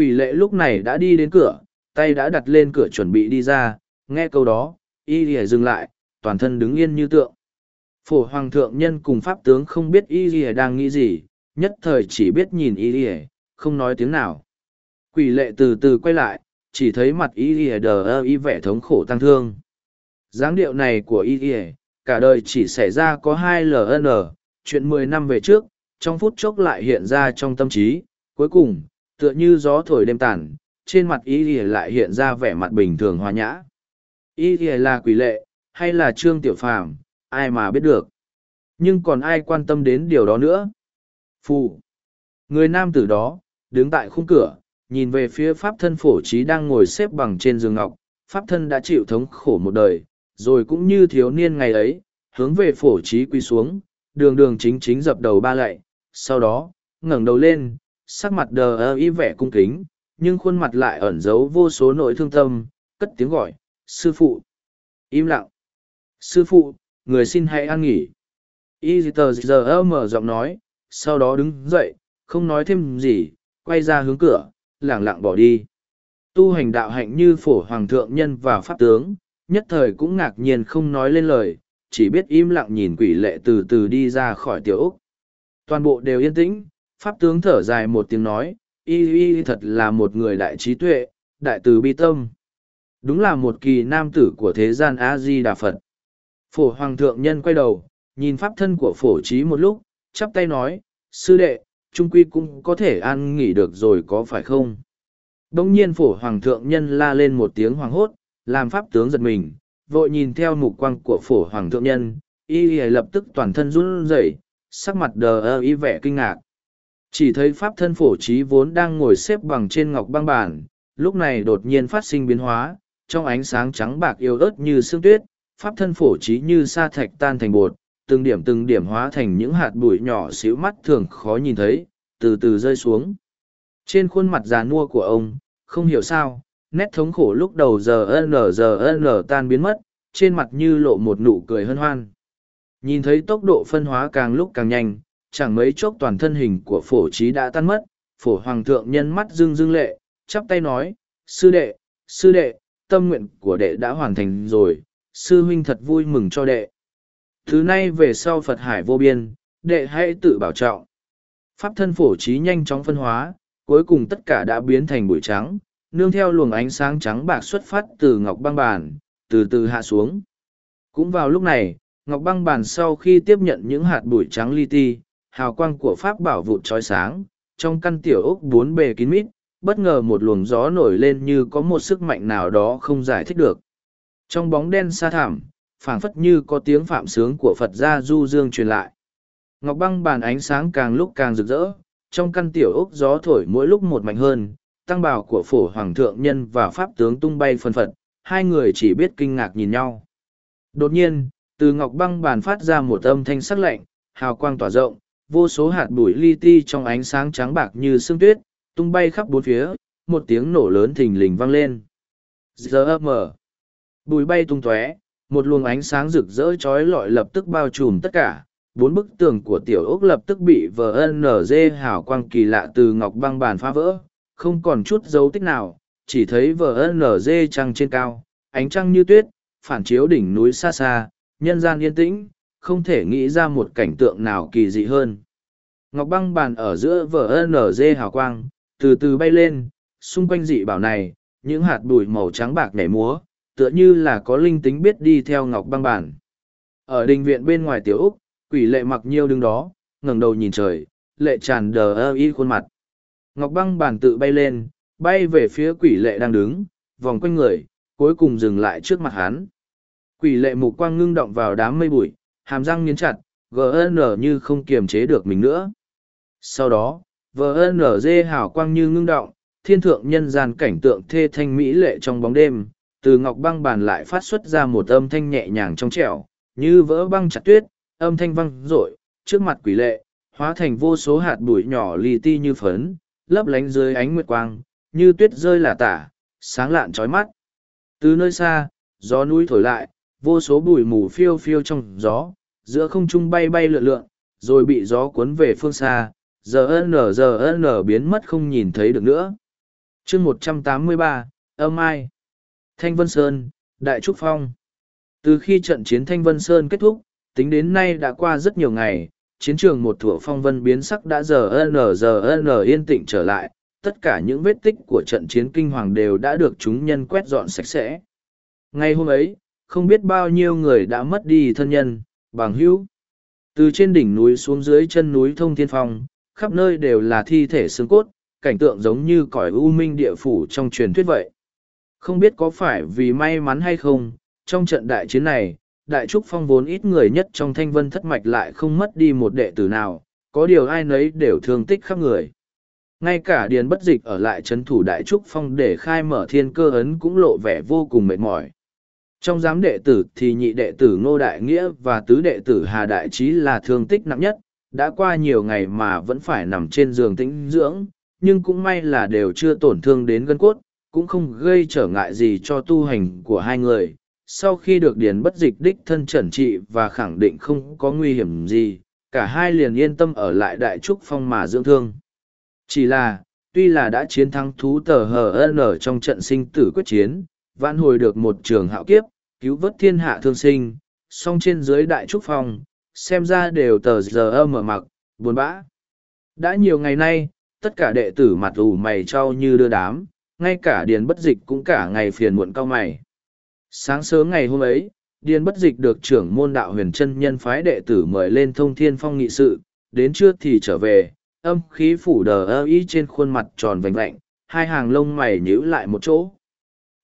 Quỷ lệ lúc này đã đi đến cửa, tay đã đặt lên cửa chuẩn bị đi ra, nghe câu đó, y lìa dừng lại, toàn thân đứng yên như tượng. Phổ hoàng thượng nhân cùng pháp tướng không biết y lìa đang nghĩ gì, nhất thời chỉ biết nhìn y lìa, không nói tiếng nào. Quỷ lệ từ từ quay lại, chỉ thấy mặt y lìa đờ ơ y vẻ thống khổ tăng thương. dáng điệu này của y lìa, cả đời chỉ xảy ra có hai ln, chuyện mười năm về trước, trong phút chốc lại hiện ra trong tâm trí, cuối cùng tựa như gió thổi đêm tàn, trên mặt y lìa lại hiện ra vẻ mặt bình thường hòa nhã. Y lìa là quỷ lệ, hay là trương tiểu phàm, ai mà biết được. Nhưng còn ai quan tâm đến điều đó nữa? Phù! Người nam tử đó, đứng tại khung cửa, nhìn về phía pháp thân phổ trí đang ngồi xếp bằng trên giường ngọc, pháp thân đã chịu thống khổ một đời, rồi cũng như thiếu niên ngày ấy, hướng về phổ trí quỳ xuống, đường đường chính chính dập đầu ba lạy, sau đó, ngẩng đầu lên, sắc mặt đờ ơ y vẻ cung kính, nhưng khuôn mặt lại ẩn giấu vô số nỗi thương tâm, cất tiếng gọi, sư phụ. Im lặng. Sư phụ, người xin hãy ăn nghỉ. Y tờ giờ mở giọng nói, sau đó đứng dậy, không nói thêm gì, quay ra hướng cửa, lẳng lặng bỏ đi. Tu hành đạo hạnh như phổ hoàng thượng nhân và pháp tướng, nhất thời cũng ngạc nhiên không nói lên lời, chỉ biết im lặng nhìn quỷ lệ từ từ đi ra khỏi tiểu Úc. Toàn bộ đều yên tĩnh, pháp tướng thở dài một tiếng nói y y thật là một người đại trí tuệ đại từ bi tâm đúng là một kỳ nam tử của thế gian a di đà phật phổ hoàng thượng nhân quay đầu nhìn pháp thân của phổ trí một lúc chắp tay nói sư đệ trung quy cũng có thể an nghỉ được rồi có phải không đ ỗ n g nhiên phổ hoàng thượng nhân la lên một tiếng hoàng hốt làm pháp tướng giật mình vội nhìn theo mục quang của phổ hoàng thượng nhân y y lập tức toàn thân run rẩy sắc mặt đờ ơ y vẻ kinh ngạc chỉ thấy pháp thân phổ trí vốn đang ngồi xếp bằng trên ngọc băng bản, lúc này đột nhiên phát sinh biến hóa, trong ánh sáng trắng bạc yêu ớt như sương tuyết, pháp thân phổ trí như sa thạch tan thành bột, từng điểm từng điểm hóa thành những hạt bụi nhỏ xíu mắt thường khó nhìn thấy, từ từ rơi xuống. Trên khuôn mặt già nua của ông, không hiểu sao, nét thống khổ lúc đầu giờ n giờ n tan biến mất, trên mặt như lộ một nụ cười hân hoan. Nhìn thấy tốc độ phân hóa càng lúc càng nhanh, chẳng mấy chốc toàn thân hình của phổ trí đã tan mất, phổ hoàng thượng nhân mắt dương dương lệ, chắp tay nói, sư đệ, sư đệ, tâm nguyện của đệ đã hoàn thành rồi, sư huynh thật vui mừng cho đệ. Thứ nay về sau Phật Hải vô biên, đệ hãy tự bảo trọng. Pháp thân phổ trí nhanh chóng phân hóa, cuối cùng tất cả đã biến thành bụi trắng, nương theo luồng ánh sáng trắng bạc xuất phát từ ngọc băng bàn, từ từ hạ xuống. Cũng vào lúc này, ngọc băng bàn sau khi tiếp nhận những hạt bụi trắng li ti, hào quang của pháp bảo vụt trói sáng, trong căn tiểu ốc bốn bề kín mít, bất ngờ một luồng gió nổi lên như có một sức mạnh nào đó không giải thích được. Trong bóng đen xa thảm, phảng phất như có tiếng phạm sướng của Phật gia du dương truyền lại. Ngọc băng bàn ánh sáng càng lúc càng rực rỡ, trong căn tiểu ốc gió thổi mỗi lúc một mạnh hơn, tăng bào của phổ hoàng thượng nhân và pháp tướng tung bay phân phật, hai người chỉ biết kinh ngạc nhìn nhau. Đột nhiên, từ ngọc băng bàn phát ra một âm thanh sắc lạnh, hào quang tỏa rộng, vô số hạt bụi li ti trong ánh sáng trắng bạc như sương tuyết tung bay khắp bốn phía một tiếng nổ lớn thình lình vang lên giờ ấp mở bụi bay tung tóe một luồng ánh sáng rực rỡ trói lọi lập tức bao trùm tất cả bốn bức tường của tiểu ốc lập tức bị nở dê hào quang kỳ lạ từ ngọc băng bàn phá vỡ không còn chút dấu tích nào chỉ thấy nở dê trăng trên cao ánh trăng như tuyết phản chiếu đỉnh núi xa xa nhân gian yên tĩnh không thể nghĩ ra một cảnh tượng nào kỳ dị hơn. Ngọc băng bàn ở giữa vở NG hào quang, từ từ bay lên, xung quanh dị bảo này, những hạt bụi màu trắng bạc nhảy múa, tựa như là có linh tính biết đi theo ngọc băng bàn. Ở đình viện bên ngoài tiểu Úc, quỷ lệ mặc nhiêu đứng đó, ngẩng đầu nhìn trời, lệ tràn đờ ơ y khuôn mặt. Ngọc băng bàn tự bay lên, bay về phía quỷ lệ đang đứng, vòng quanh người, cuối cùng dừng lại trước mặt hắn. Quỷ lệ mục quang ngưng động vào đám mây bụi, Hàm răng nghiến chặt, GN như không kiềm chế được mình nữa. Sau đó, dê hào quang như ngưng động, thiên thượng nhân gian cảnh tượng thê thanh mỹ lệ trong bóng đêm, từ ngọc băng bàn lại phát xuất ra một âm thanh nhẹ nhàng trong trẻo, như vỡ băng chặt tuyết, âm thanh văng rội, trước mặt quỷ lệ, hóa thành vô số hạt bụi nhỏ lì ti như phấn, lấp lánh dưới ánh nguyệt quang, như tuyết rơi là tả, sáng lạn trói mắt. Từ nơi xa, gió núi thổi lại, vô số bụi mù phiêu phiêu trong gió, giữa không trung bay bay lượn lượn, rồi bị gió cuốn về phương xa, giờ nở giờ nở biến mất không nhìn thấy được nữa. chương một trăm tám mươi ba âm ai. Thanh Vân Sơn, Đại Trúc Phong. Từ khi trận chiến Thanh Vân Sơn kết thúc, tính đến nay đã qua rất nhiều ngày, chiến trường một thuở phong vân biến sắc đã giờ nở giờ nở yên tĩnh trở lại, tất cả những vết tích của trận chiến kinh hoàng đều đã được chúng nhân quét dọn sạch sẽ. Ngay hôm ấy, không biết bao nhiêu người đã mất đi thân nhân bằng hữu từ trên đỉnh núi xuống dưới chân núi thông thiên phong khắp nơi đều là thi thể xương cốt cảnh tượng giống như cõi u minh địa phủ trong truyền thuyết vậy không biết có phải vì may mắn hay không trong trận đại chiến này đại trúc phong vốn ít người nhất trong thanh vân thất mạch lại không mất đi một đệ tử nào có điều ai nấy đều thương tích khắp người ngay cả điền bất dịch ở lại Trấn thủ đại trúc phong để khai mở thiên cơ ấn cũng lộ vẻ vô cùng mệt mỏi trong giám đệ tử thì nhị đệ tử Ngô Đại Nghĩa và tứ đệ tử Hà Đại Trí là thương tích nặng nhất, đã qua nhiều ngày mà vẫn phải nằm trên giường tĩnh dưỡng, nhưng cũng may là đều chưa tổn thương đến gân cốt, cũng không gây trở ngại gì cho tu hành của hai người. Sau khi được điền bất dịch đích thân trần trị và khẳng định không có nguy hiểm gì, cả hai liền yên tâm ở lại Đại Trúc Phong mà dưỡng thương. Chỉ là, tuy là đã chiến thắng thú tờ hờ ở trong trận sinh tử quyết chiến, vãn hồi được một trường hạo kiếp, cứu vớt thiên hạ thương sinh, song trên dưới đại trúc phòng xem ra đều tờ giờ âm ở mặc, buồn bã. Đã nhiều ngày nay, tất cả đệ tử mặt ủ mày trao như đưa đám, ngay cả điền bất dịch cũng cả ngày phiền muộn cao mày. Sáng sớm ngày hôm ấy, điền bất dịch được trưởng môn đạo huyền chân nhân phái đệ tử mời lên thông thiên phong nghị sự, đến trưa thì trở về, âm khí phủ đờ ơ ý trên khuôn mặt tròn vành lạnh, hai hàng lông mày nhíu lại một chỗ.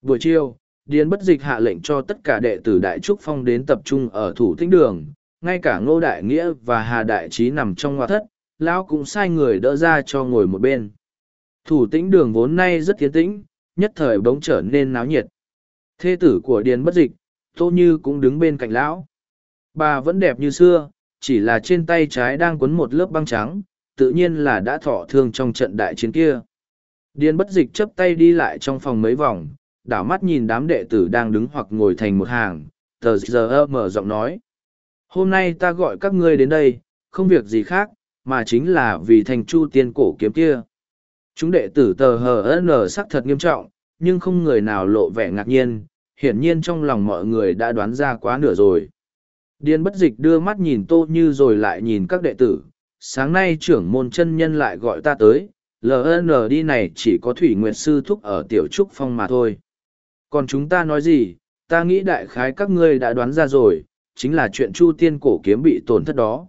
Buổi chiều, Điền Bất Dịch hạ lệnh cho tất cả đệ tử Đại Trúc Phong đến tập trung ở thủ tĩnh đường, ngay cả Ngô Đại Nghĩa và Hà Đại Trí nằm trong ngoại thất, lão cũng sai người đỡ ra cho ngồi một bên. Thủ tĩnh đường vốn nay rất tiến tĩnh, nhất thời bỗng trở nên náo nhiệt. Thê tử của Điền Bất Dịch, Tô Như cũng đứng bên cạnh lão. Bà vẫn đẹp như xưa, chỉ là trên tay trái đang quấn một lớp băng trắng, tự nhiên là đã thọ thương trong trận đại chiến kia. Điền bất dịch chấp tay đi lại trong phòng mấy vòng, đảo mắt nhìn đám đệ tử đang đứng hoặc ngồi thành một hàng, tờ giờ mở giọng nói. Hôm nay ta gọi các ngươi đến đây, không việc gì khác, mà chính là vì thành chu tiên cổ kiếm kia. Chúng đệ tử tờ hờ nở sắc thật nghiêm trọng, nhưng không người nào lộ vẻ ngạc nhiên, hiển nhiên trong lòng mọi người đã đoán ra quá nửa rồi. Điên bất dịch đưa mắt nhìn tô như rồi lại nhìn các đệ tử, sáng nay trưởng môn chân nhân lại gọi ta tới, LN đi này chỉ có Thủy Nguyệt Sư Thúc ở Tiểu Trúc Phong mà thôi. Còn chúng ta nói gì, ta nghĩ đại khái các ngươi đã đoán ra rồi, chính là chuyện Chu Tiên cổ kiếm bị tổn thất đó.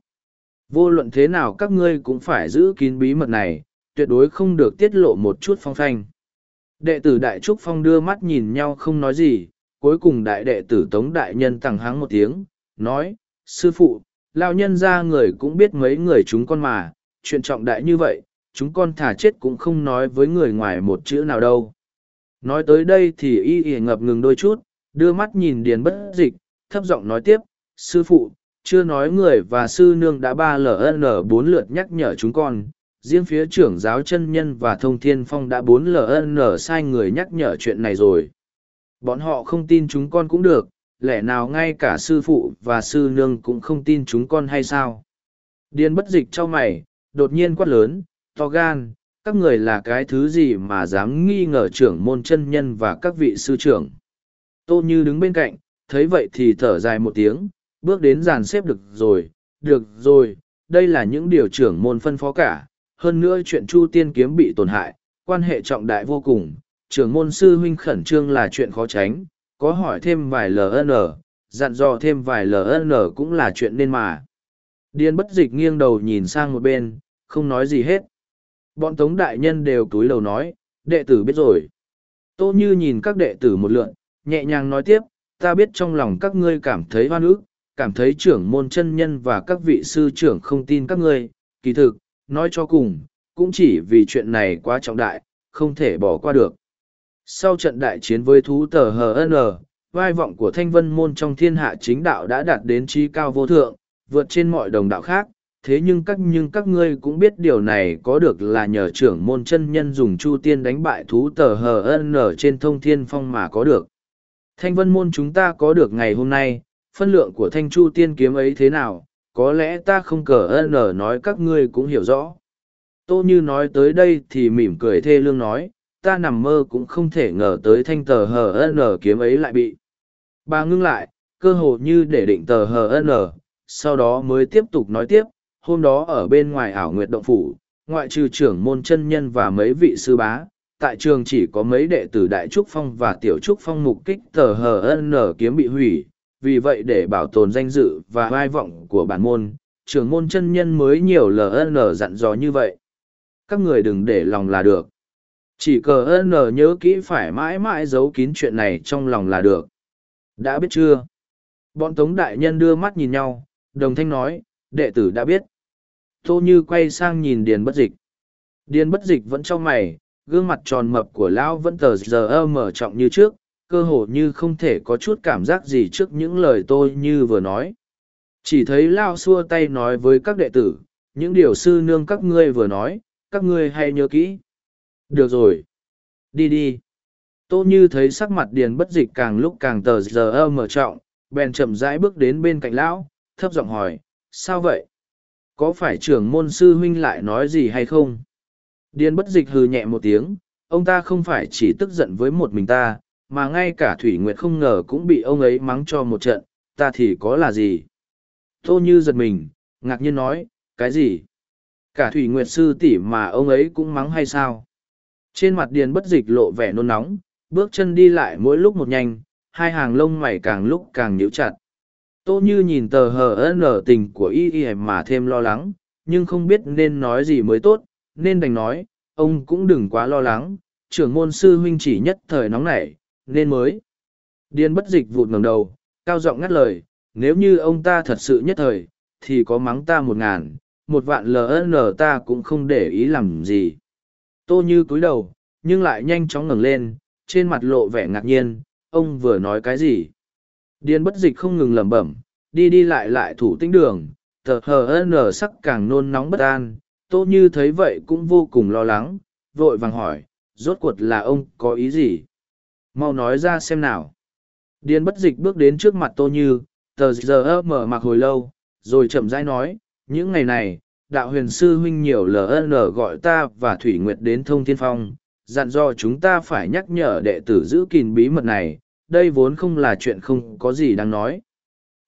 Vô luận thế nào các ngươi cũng phải giữ kín bí mật này, tuyệt đối không được tiết lộ một chút phong thanh. Đệ tử Đại Trúc Phong đưa mắt nhìn nhau không nói gì, cuối cùng đại đệ tử Tống Đại Nhân tặng hắng một tiếng, nói, Sư phụ, lao nhân ra người cũng biết mấy người chúng con mà, chuyện trọng đại như vậy, chúng con thả chết cũng không nói với người ngoài một chữ nào đâu nói tới đây thì y y ngập ngừng đôi chút đưa mắt nhìn điền bất dịch thấp giọng nói tiếp sư phụ chưa nói người và sư nương đã ba ln bốn lượt nhắc nhở chúng con riêng phía trưởng giáo chân nhân và thông thiên phong đã bốn ln sai người nhắc nhở chuyện này rồi bọn họ không tin chúng con cũng được lẽ nào ngay cả sư phụ và sư nương cũng không tin chúng con hay sao điền bất dịch cho mày đột nhiên quát lớn to gan các người là cái thứ gì mà dám nghi ngờ trưởng môn chân nhân và các vị sư trưởng. Tô Như đứng bên cạnh, thấy vậy thì thở dài một tiếng, bước đến dàn xếp được rồi, được rồi, đây là những điều trưởng môn phân phó cả. Hơn nữa chuyện Chu Tiên Kiếm bị tổn hại, quan hệ trọng đại vô cùng, trưởng môn sư huynh khẩn trương là chuyện khó tránh, có hỏi thêm vài LN, dặn dò thêm vài LN cũng là chuyện nên mà. Điên bất dịch nghiêng đầu nhìn sang một bên, không nói gì hết. Bọn tống đại nhân đều túi lầu nói, đệ tử biết rồi. Tô Như nhìn các đệ tử một lượn, nhẹ nhàng nói tiếp, ta biết trong lòng các ngươi cảm thấy hoan ức, cảm thấy trưởng môn chân nhân và các vị sư trưởng không tin các ngươi, kỳ thực, nói cho cùng, cũng chỉ vì chuyện này quá trọng đại, không thể bỏ qua được. Sau trận đại chiến với thú tờ HN, vai vọng của thanh vân môn trong thiên hạ chính đạo đã đạt đến trí cao vô thượng, vượt trên mọi đồng đạo khác, thế nhưng các nhưng các ngươi cũng biết điều này có được là nhờ trưởng môn chân nhân dùng chu tiên đánh bại thú tờ hờ ân ở trên thông thiên phong mà có được thanh vân môn chúng ta có được ngày hôm nay phân lượng của thanh chu tiên kiếm ấy thế nào có lẽ ta không cờ ân ở nói các ngươi cũng hiểu rõ tô như nói tới đây thì mỉm cười thê lương nói ta nằm mơ cũng không thể ngờ tới thanh tờ hờ ân kiếm ấy lại bị bà ngưng lại cơ hồ như để định tờ hờ ân sau đó mới tiếp tục nói tiếp hôm đó ở bên ngoài ảo nguyệt động phủ, ngoại trừ trưởng môn chân nhân và mấy vị sư bá, tại trường chỉ có mấy đệ tử Đại Trúc Phong và Tiểu Trúc Phong mục kích tờ nở kiếm bị hủy, vì vậy để bảo tồn danh dự và vai vọng của bản môn, trưởng môn chân nhân mới nhiều LN dặn dò như vậy. Các người đừng để lòng là được. Chỉ cờ N nhớ kỹ phải mãi mãi giấu kín chuyện này trong lòng là được. Đã biết chưa? Bọn Tống Đại Nhân đưa mắt nhìn nhau, đồng thanh nói, đệ tử đã biết. Tô Như quay sang nhìn Điền Bất Dịch. Điền Bất Dịch vẫn trong mày, gương mặt tròn mập của lão vẫn tờ giờ mở trọng như trước, cơ hồ như không thể có chút cảm giác gì trước những lời tôi như vừa nói. Chỉ thấy Lao xua tay nói với các đệ tử, những điều sư nương các ngươi vừa nói, các ngươi hay nhớ kỹ. Được rồi. Đi đi. Tô Như thấy sắc mặt Điền bất dịch càng lúc càng tờ giờ mở trọng, bèn chậm rãi bước đến bên cạnh Lão, thấp giọng hỏi, sao vậy? có phải trưởng môn sư huynh lại nói gì hay không điền bất dịch hừ nhẹ một tiếng ông ta không phải chỉ tức giận với một mình ta mà ngay cả thủy nguyệt không ngờ cũng bị ông ấy mắng cho một trận ta thì có là gì tô như giật mình ngạc nhiên nói cái gì cả thủy nguyệt sư tỷ mà ông ấy cũng mắng hay sao trên mặt điền bất dịch lộ vẻ nôn nóng bước chân đi lại mỗi lúc một nhanh hai hàng lông mày càng lúc càng nhíu chặt Tô Như nhìn tờ hờ nở tình của y y mà thêm lo lắng, nhưng không biết nên nói gì mới tốt, nên đành nói, ông cũng đừng quá lo lắng, trưởng môn sư huynh chỉ nhất thời nóng nảy, nên mới. Điên bất dịch vụt ngẩng đầu, cao giọng ngắt lời, nếu như ông ta thật sự nhất thời, thì có mắng ta một ngàn, một vạn LN ta cũng không để ý làm gì. Tô Như cúi đầu, nhưng lại nhanh chóng ngẩng lên, trên mặt lộ vẻ ngạc nhiên, ông vừa nói cái gì? Điên bất dịch không ngừng lẩm bẩm, đi đi lại lại thủ tinh đường, tờ hờ nở sắc càng nôn nóng bất an, tô như thấy vậy cũng vô cùng lo lắng, vội vàng hỏi, rốt cuộc là ông có ý gì? Mau nói ra xem nào. Điên bất dịch bước đến trước mặt tô như, tờ giờ mở mặc hồi lâu, rồi chậm rãi nói, những ngày này, đạo huyền sư huynh nhiều LN gọi ta và Thủy Nguyệt đến thông thiên phong, dặn dò chúng ta phải nhắc nhở đệ tử giữ kín bí mật này, đây vốn không là chuyện không có gì đáng nói.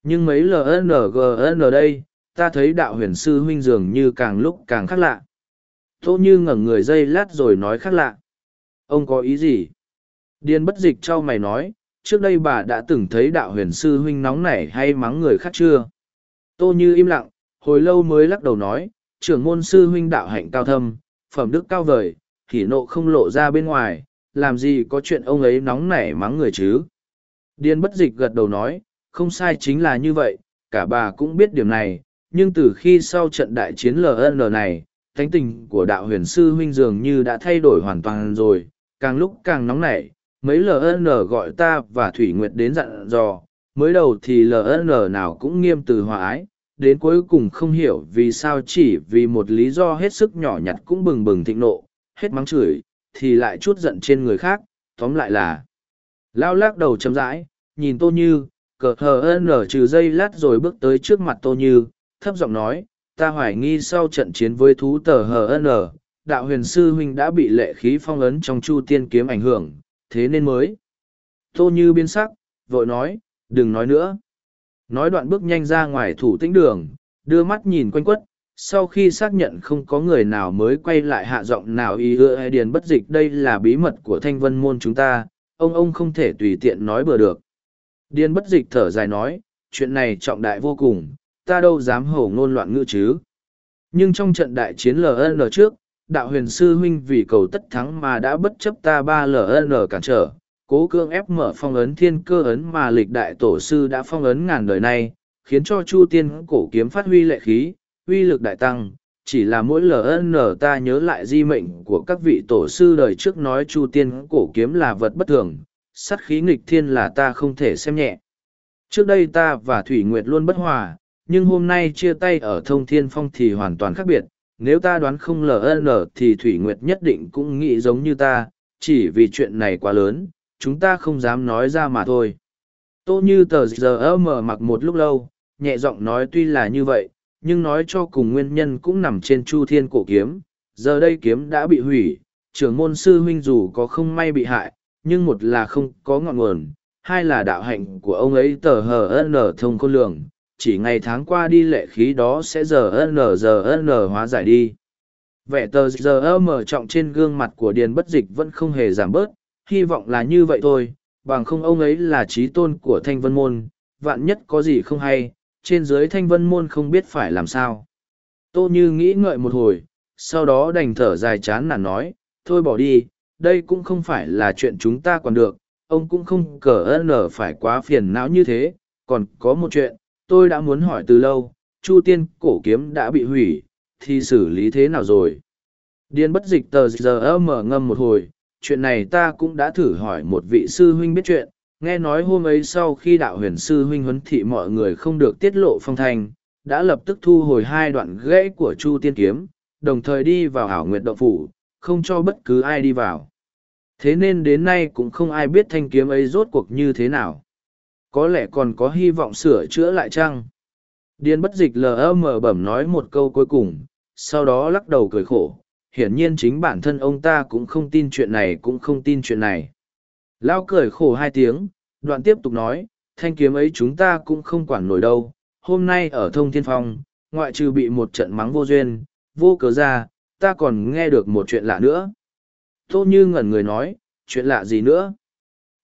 Nhưng mấy LNGN đây, ta thấy đạo huyền sư huynh dường như càng lúc càng khác lạ. Tô Như ngẩn người dây lát rồi nói khác lạ. Ông có ý gì? Điên bất dịch trao mày nói, trước đây bà đã từng thấy đạo huyền sư huynh nóng nảy hay mắng người khác chưa? Tô Như im lặng, hồi lâu mới lắc đầu nói, trưởng môn sư huynh đạo hạnh cao thâm, phẩm đức cao vời, thì nộ không lộ ra bên ngoài, làm gì có chuyện ông ấy nóng nảy mắng người chứ? Điên bất dịch gật đầu nói, không sai chính là như vậy, cả bà cũng biết điểm này, nhưng từ khi sau trận đại chiến LN này, thánh tình của đạo huyền sư huynh dường như đã thay đổi hoàn toàn rồi, càng lúc càng nóng nảy, mấy LN gọi ta và Thủy Nguyệt đến dặn dò, mới đầu thì LN nào cũng nghiêm từ hòa ái, đến cuối cùng không hiểu vì sao chỉ vì một lý do hết sức nhỏ nhặt cũng bừng bừng thịnh nộ, hết mắng chửi, thì lại chút giận trên người khác, tóm lại là lao lác đầu chấm rãi, nhìn tô như cờ hờ ân ở trừ dây lát rồi bước tới trước mặt tô như thấp giọng nói ta hoài nghi sau trận chiến với thú tờ hờ ân ở đạo huyền sư huynh đã bị lệ khí phong ấn trong chu tiên kiếm ảnh hưởng thế nên mới tô như biến sắc vội nói đừng nói nữa nói đoạn bước nhanh ra ngoài thủ tĩnh đường đưa mắt nhìn quanh quất sau khi xác nhận không có người nào mới quay lại hạ giọng nào y ưa điền bất dịch đây là bí mật của thanh vân môn chúng ta ông ông không thể tùy tiện nói bừa được Điên bất dịch thở dài nói, chuyện này trọng đại vô cùng, ta đâu dám hổ ngôn loạn ngữ chứ. Nhưng trong trận đại chiến LN trước, đạo huyền sư huynh vì cầu tất thắng mà đã bất chấp ta ba LN cản trở, cố cương ép mở phong ấn thiên cơ ấn mà lịch đại tổ sư đã phong ấn ngàn đời này, khiến cho chu tiên cổ kiếm phát huy lệ khí, uy lực đại tăng. Chỉ là mỗi LN ta nhớ lại di mệnh của các vị tổ sư đời trước nói chu tiên cổ kiếm là vật bất thường, sát khí nghịch thiên là ta không thể xem nhẹ. Trước đây ta và Thủy Nguyệt luôn bất hòa, nhưng hôm nay chia tay ở thông thiên phong thì hoàn toàn khác biệt. Nếu ta đoán không lờ lờ thì Thủy Nguyệt nhất định cũng nghĩ giống như ta, chỉ vì chuyện này quá lớn, chúng ta không dám nói ra mà thôi. Tô như tờ giờ mở mặc một lúc lâu, nhẹ giọng nói tuy là như vậy, nhưng nói cho cùng nguyên nhân cũng nằm trên chu thiên cổ kiếm. Giờ đây kiếm đã bị hủy, trưởng môn sư huynh dù có không may bị hại, nhưng một là không có ngọn nguồn, hai là đạo hạnh của ông ấy tờ hờ nở thông khôn lường, chỉ ngày tháng qua đi lệ khí đó sẽ giờ nở giờ nở hóa giải đi. Vẻ tờ giờ mở trọng trên gương mặt của Điền Bất Dịch vẫn không hề giảm bớt, hy vọng là như vậy thôi, bằng không ông ấy là trí tôn của Thanh Vân Môn, vạn nhất có gì không hay, trên dưới Thanh Vân Môn không biết phải làm sao. Tô Như nghĩ ngợi một hồi, sau đó đành thở dài chán nản nói, thôi bỏ đi, đây cũng không phải là chuyện chúng ta còn được, ông cũng không cờ ơn ở phải quá phiền não như thế, còn có một chuyện, tôi đã muốn hỏi từ lâu, Chu Tiên cổ kiếm đã bị hủy, thì xử lý thế nào rồi? Điên bất dịch tờ giờ mở ngâm một hồi, chuyện này ta cũng đã thử hỏi một vị sư huynh biết chuyện, nghe nói hôm ấy sau khi đạo huyền sư huynh huấn thị mọi người không được tiết lộ phong thanh, đã lập tức thu hồi hai đoạn gãy của Chu Tiên kiếm, đồng thời đi vào ảo nguyệt động phủ, không cho bất cứ ai đi vào. Thế nên đến nay cũng không ai biết thanh kiếm ấy rốt cuộc như thế nào. Có lẽ còn có hy vọng sửa chữa lại chăng? Điên bất dịch lm bẩm nói một câu cuối cùng, sau đó lắc đầu cười khổ. Hiển nhiên chính bản thân ông ta cũng không tin chuyện này cũng không tin chuyện này. Lão cười khổ hai tiếng, đoạn tiếp tục nói, thanh kiếm ấy chúng ta cũng không quản nổi đâu. Hôm nay ở thông thiên phong, ngoại trừ bị một trận mắng vô duyên, vô cớ ra, ta còn nghe được một chuyện lạ nữa. Tô Như ngẩn người nói, chuyện lạ gì nữa?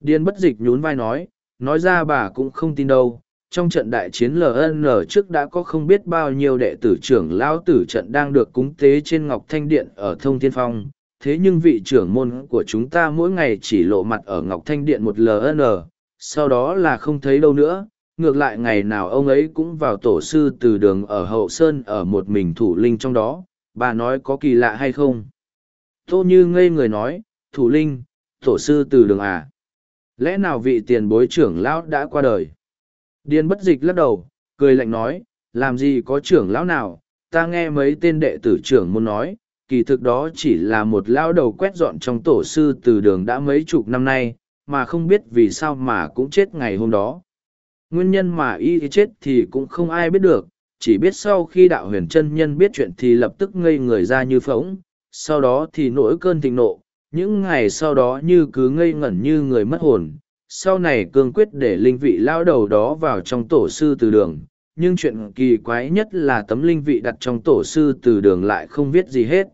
Điên bất dịch nhún vai nói, nói ra bà cũng không tin đâu. Trong trận đại chiến LN trước đã có không biết bao nhiêu đệ tử trưởng lao tử trận đang được cúng tế trên Ngọc Thanh Điện ở Thông Thiên Phong. Thế nhưng vị trưởng môn của chúng ta mỗi ngày chỉ lộ mặt ở Ngọc Thanh Điện một LN, sau đó là không thấy đâu nữa. Ngược lại ngày nào ông ấy cũng vào tổ sư từ đường ở Hậu Sơn ở một mình thủ linh trong đó, bà nói có kỳ lạ hay không tô như ngây người nói thủ linh tổ sư từ đường à lẽ nào vị tiền bối trưởng lão đã qua đời điền bất dịch lắc đầu cười lạnh nói làm gì có trưởng lão nào ta nghe mấy tên đệ tử trưởng muốn nói kỳ thực đó chỉ là một lão đầu quét dọn trong tổ sư từ đường đã mấy chục năm nay mà không biết vì sao mà cũng chết ngày hôm đó nguyên nhân mà y chết thì cũng không ai biết được chỉ biết sau khi đạo huyền chân nhân biết chuyện thì lập tức ngây người ra như phóng, sau đó thì nổi cơn thịnh nộ, những ngày sau đó như cứ ngây ngẩn như người mất hồn. Sau này cương quyết để linh vị lao đầu đó vào trong tổ sư từ đường, nhưng chuyện kỳ quái nhất là tấm linh vị đặt trong tổ sư từ đường lại không viết gì hết.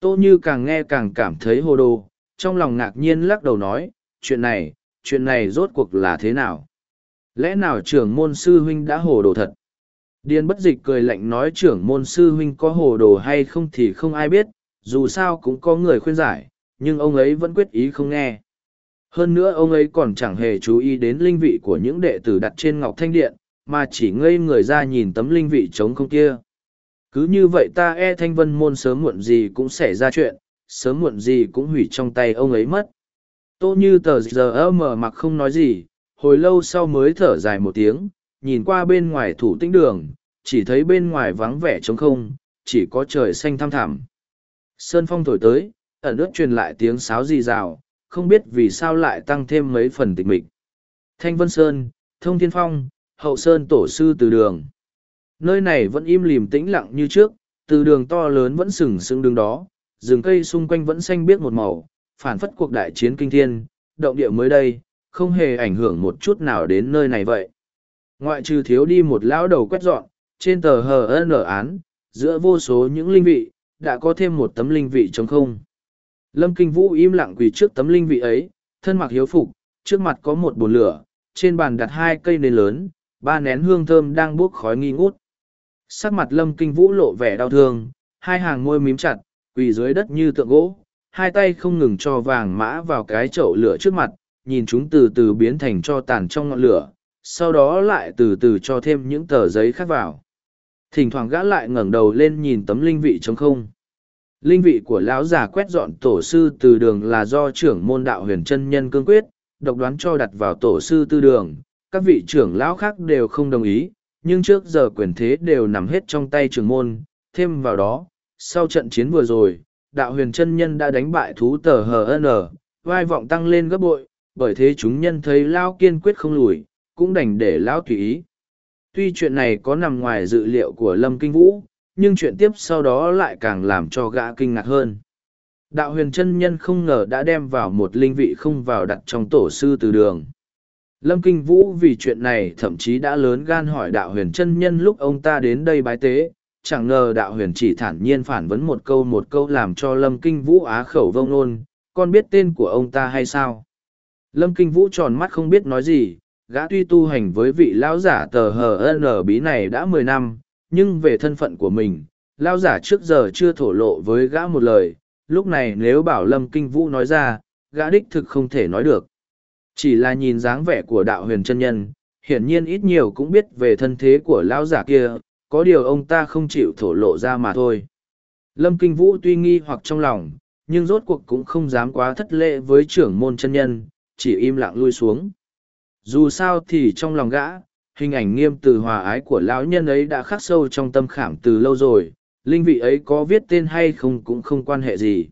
Tô Như càng nghe càng cảm thấy hồ đồ, trong lòng ngạc nhiên lắc đầu nói, chuyện này, chuyện này rốt cuộc là thế nào? Lẽ nào trưởng môn sư huynh đã hồ đồ thật? Điền bất dịch cười lạnh nói trưởng môn sư huynh có hồ đồ hay không thì không ai biết, dù sao cũng có người khuyên giải, nhưng ông ấy vẫn quyết ý không nghe. Hơn nữa ông ấy còn chẳng hề chú ý đến linh vị của những đệ tử đặt trên ngọc thanh điện, mà chỉ ngây người ra nhìn tấm linh vị trống không kia. Cứ như vậy ta e thanh vân môn sớm muộn gì cũng xảy ra chuyện, sớm muộn gì cũng hủy trong tay ông ấy mất. Tô như tờ giờ mở mặc không nói gì, hồi lâu sau mới thở dài một tiếng, nhìn qua bên ngoài thủ tĩnh đường, chỉ thấy bên ngoài vắng vẻ trống không, chỉ có trời xanh thăm thẳm. Sơn phong thổi tới, ở nước truyền lại tiếng sáo rì rào, không biết vì sao lại tăng thêm mấy phần tịch mịch. Thanh Vân Sơn, Thông Thiên Phong, Hậu Sơn Tổ Sư Từ Đường. Nơi này vẫn im lìm tĩnh lặng như trước, từ đường to lớn vẫn sừng sững đứng đó, rừng cây xung quanh vẫn xanh biếc một màu, phản phất cuộc đại chiến kinh thiên, động địa mới đây, không hề ảnh hưởng một chút nào đến nơi này vậy. Ngoại trừ thiếu đi một lão đầu quét dọn, trên tờ hờ HN án, giữa vô số những linh vị, đã có thêm một tấm linh vị trống không. Lâm Kinh Vũ im lặng quỳ trước tấm linh vị ấy, thân mặc hiếu phục, trước mặt có một bồn lửa, trên bàn đặt hai cây nến lớn, ba nén hương thơm đang buốc khói nghi ngút. Sắc mặt Lâm Kinh Vũ lộ vẻ đau thương, hai hàng môi mím chặt, quỳ dưới đất như tượng gỗ, hai tay không ngừng cho vàng mã vào cái chậu lửa trước mặt, nhìn chúng từ từ biến thành cho tàn trong ngọn lửa, sau đó lại từ từ cho thêm những tờ giấy khác vào thỉnh thoảng gã lại ngẩng đầu lên nhìn tấm linh vị trống không linh vị của lão già quét dọn tổ sư từ đường là do trưởng môn đạo huyền chân nhân cương quyết độc đoán cho đặt vào tổ sư tư đường các vị trưởng lão khác đều không đồng ý nhưng trước giờ quyền thế đều nằm hết trong tay trưởng môn thêm vào đó sau trận chiến vừa rồi đạo huyền chân nhân đã đánh bại thú tờ hn vai vọng tăng lên gấp bội bởi thế chúng nhân thấy lao kiên quyết không lùi cũng đành để lão tùy ý. Tuy chuyện này có nằm ngoài dự liệu của Lâm Kinh Vũ, nhưng chuyện tiếp sau đó lại càng làm cho gã kinh ngạc hơn. Đạo huyền chân nhân không ngờ đã đem vào một linh vị không vào đặt trong tổ sư từ đường. Lâm Kinh Vũ vì chuyện này thậm chí đã lớn gan hỏi đạo huyền chân nhân lúc ông ta đến đây bái tế, chẳng ngờ đạo huyền chỉ thản nhiên phản vấn một câu một câu làm cho Lâm Kinh Vũ á khẩu vông nôn, con biết tên của ông ta hay sao? Lâm Kinh Vũ tròn mắt không biết nói gì, gã tuy tu hành với vị lão giả tờ hờ n bí này đã mười năm nhưng về thân phận của mình lão giả trước giờ chưa thổ lộ với gã một lời lúc này nếu bảo lâm kinh vũ nói ra gã đích thực không thể nói được chỉ là nhìn dáng vẻ của đạo huyền chân nhân hiển nhiên ít nhiều cũng biết về thân thế của lão giả kia có điều ông ta không chịu thổ lộ ra mà thôi lâm kinh vũ tuy nghi hoặc trong lòng nhưng rốt cuộc cũng không dám quá thất lễ với trưởng môn chân nhân chỉ im lặng lui xuống dù sao thì trong lòng gã hình ảnh nghiêm từ hòa ái của lão nhân ấy đã khắc sâu trong tâm khảm từ lâu rồi linh vị ấy có viết tên hay không cũng không quan hệ gì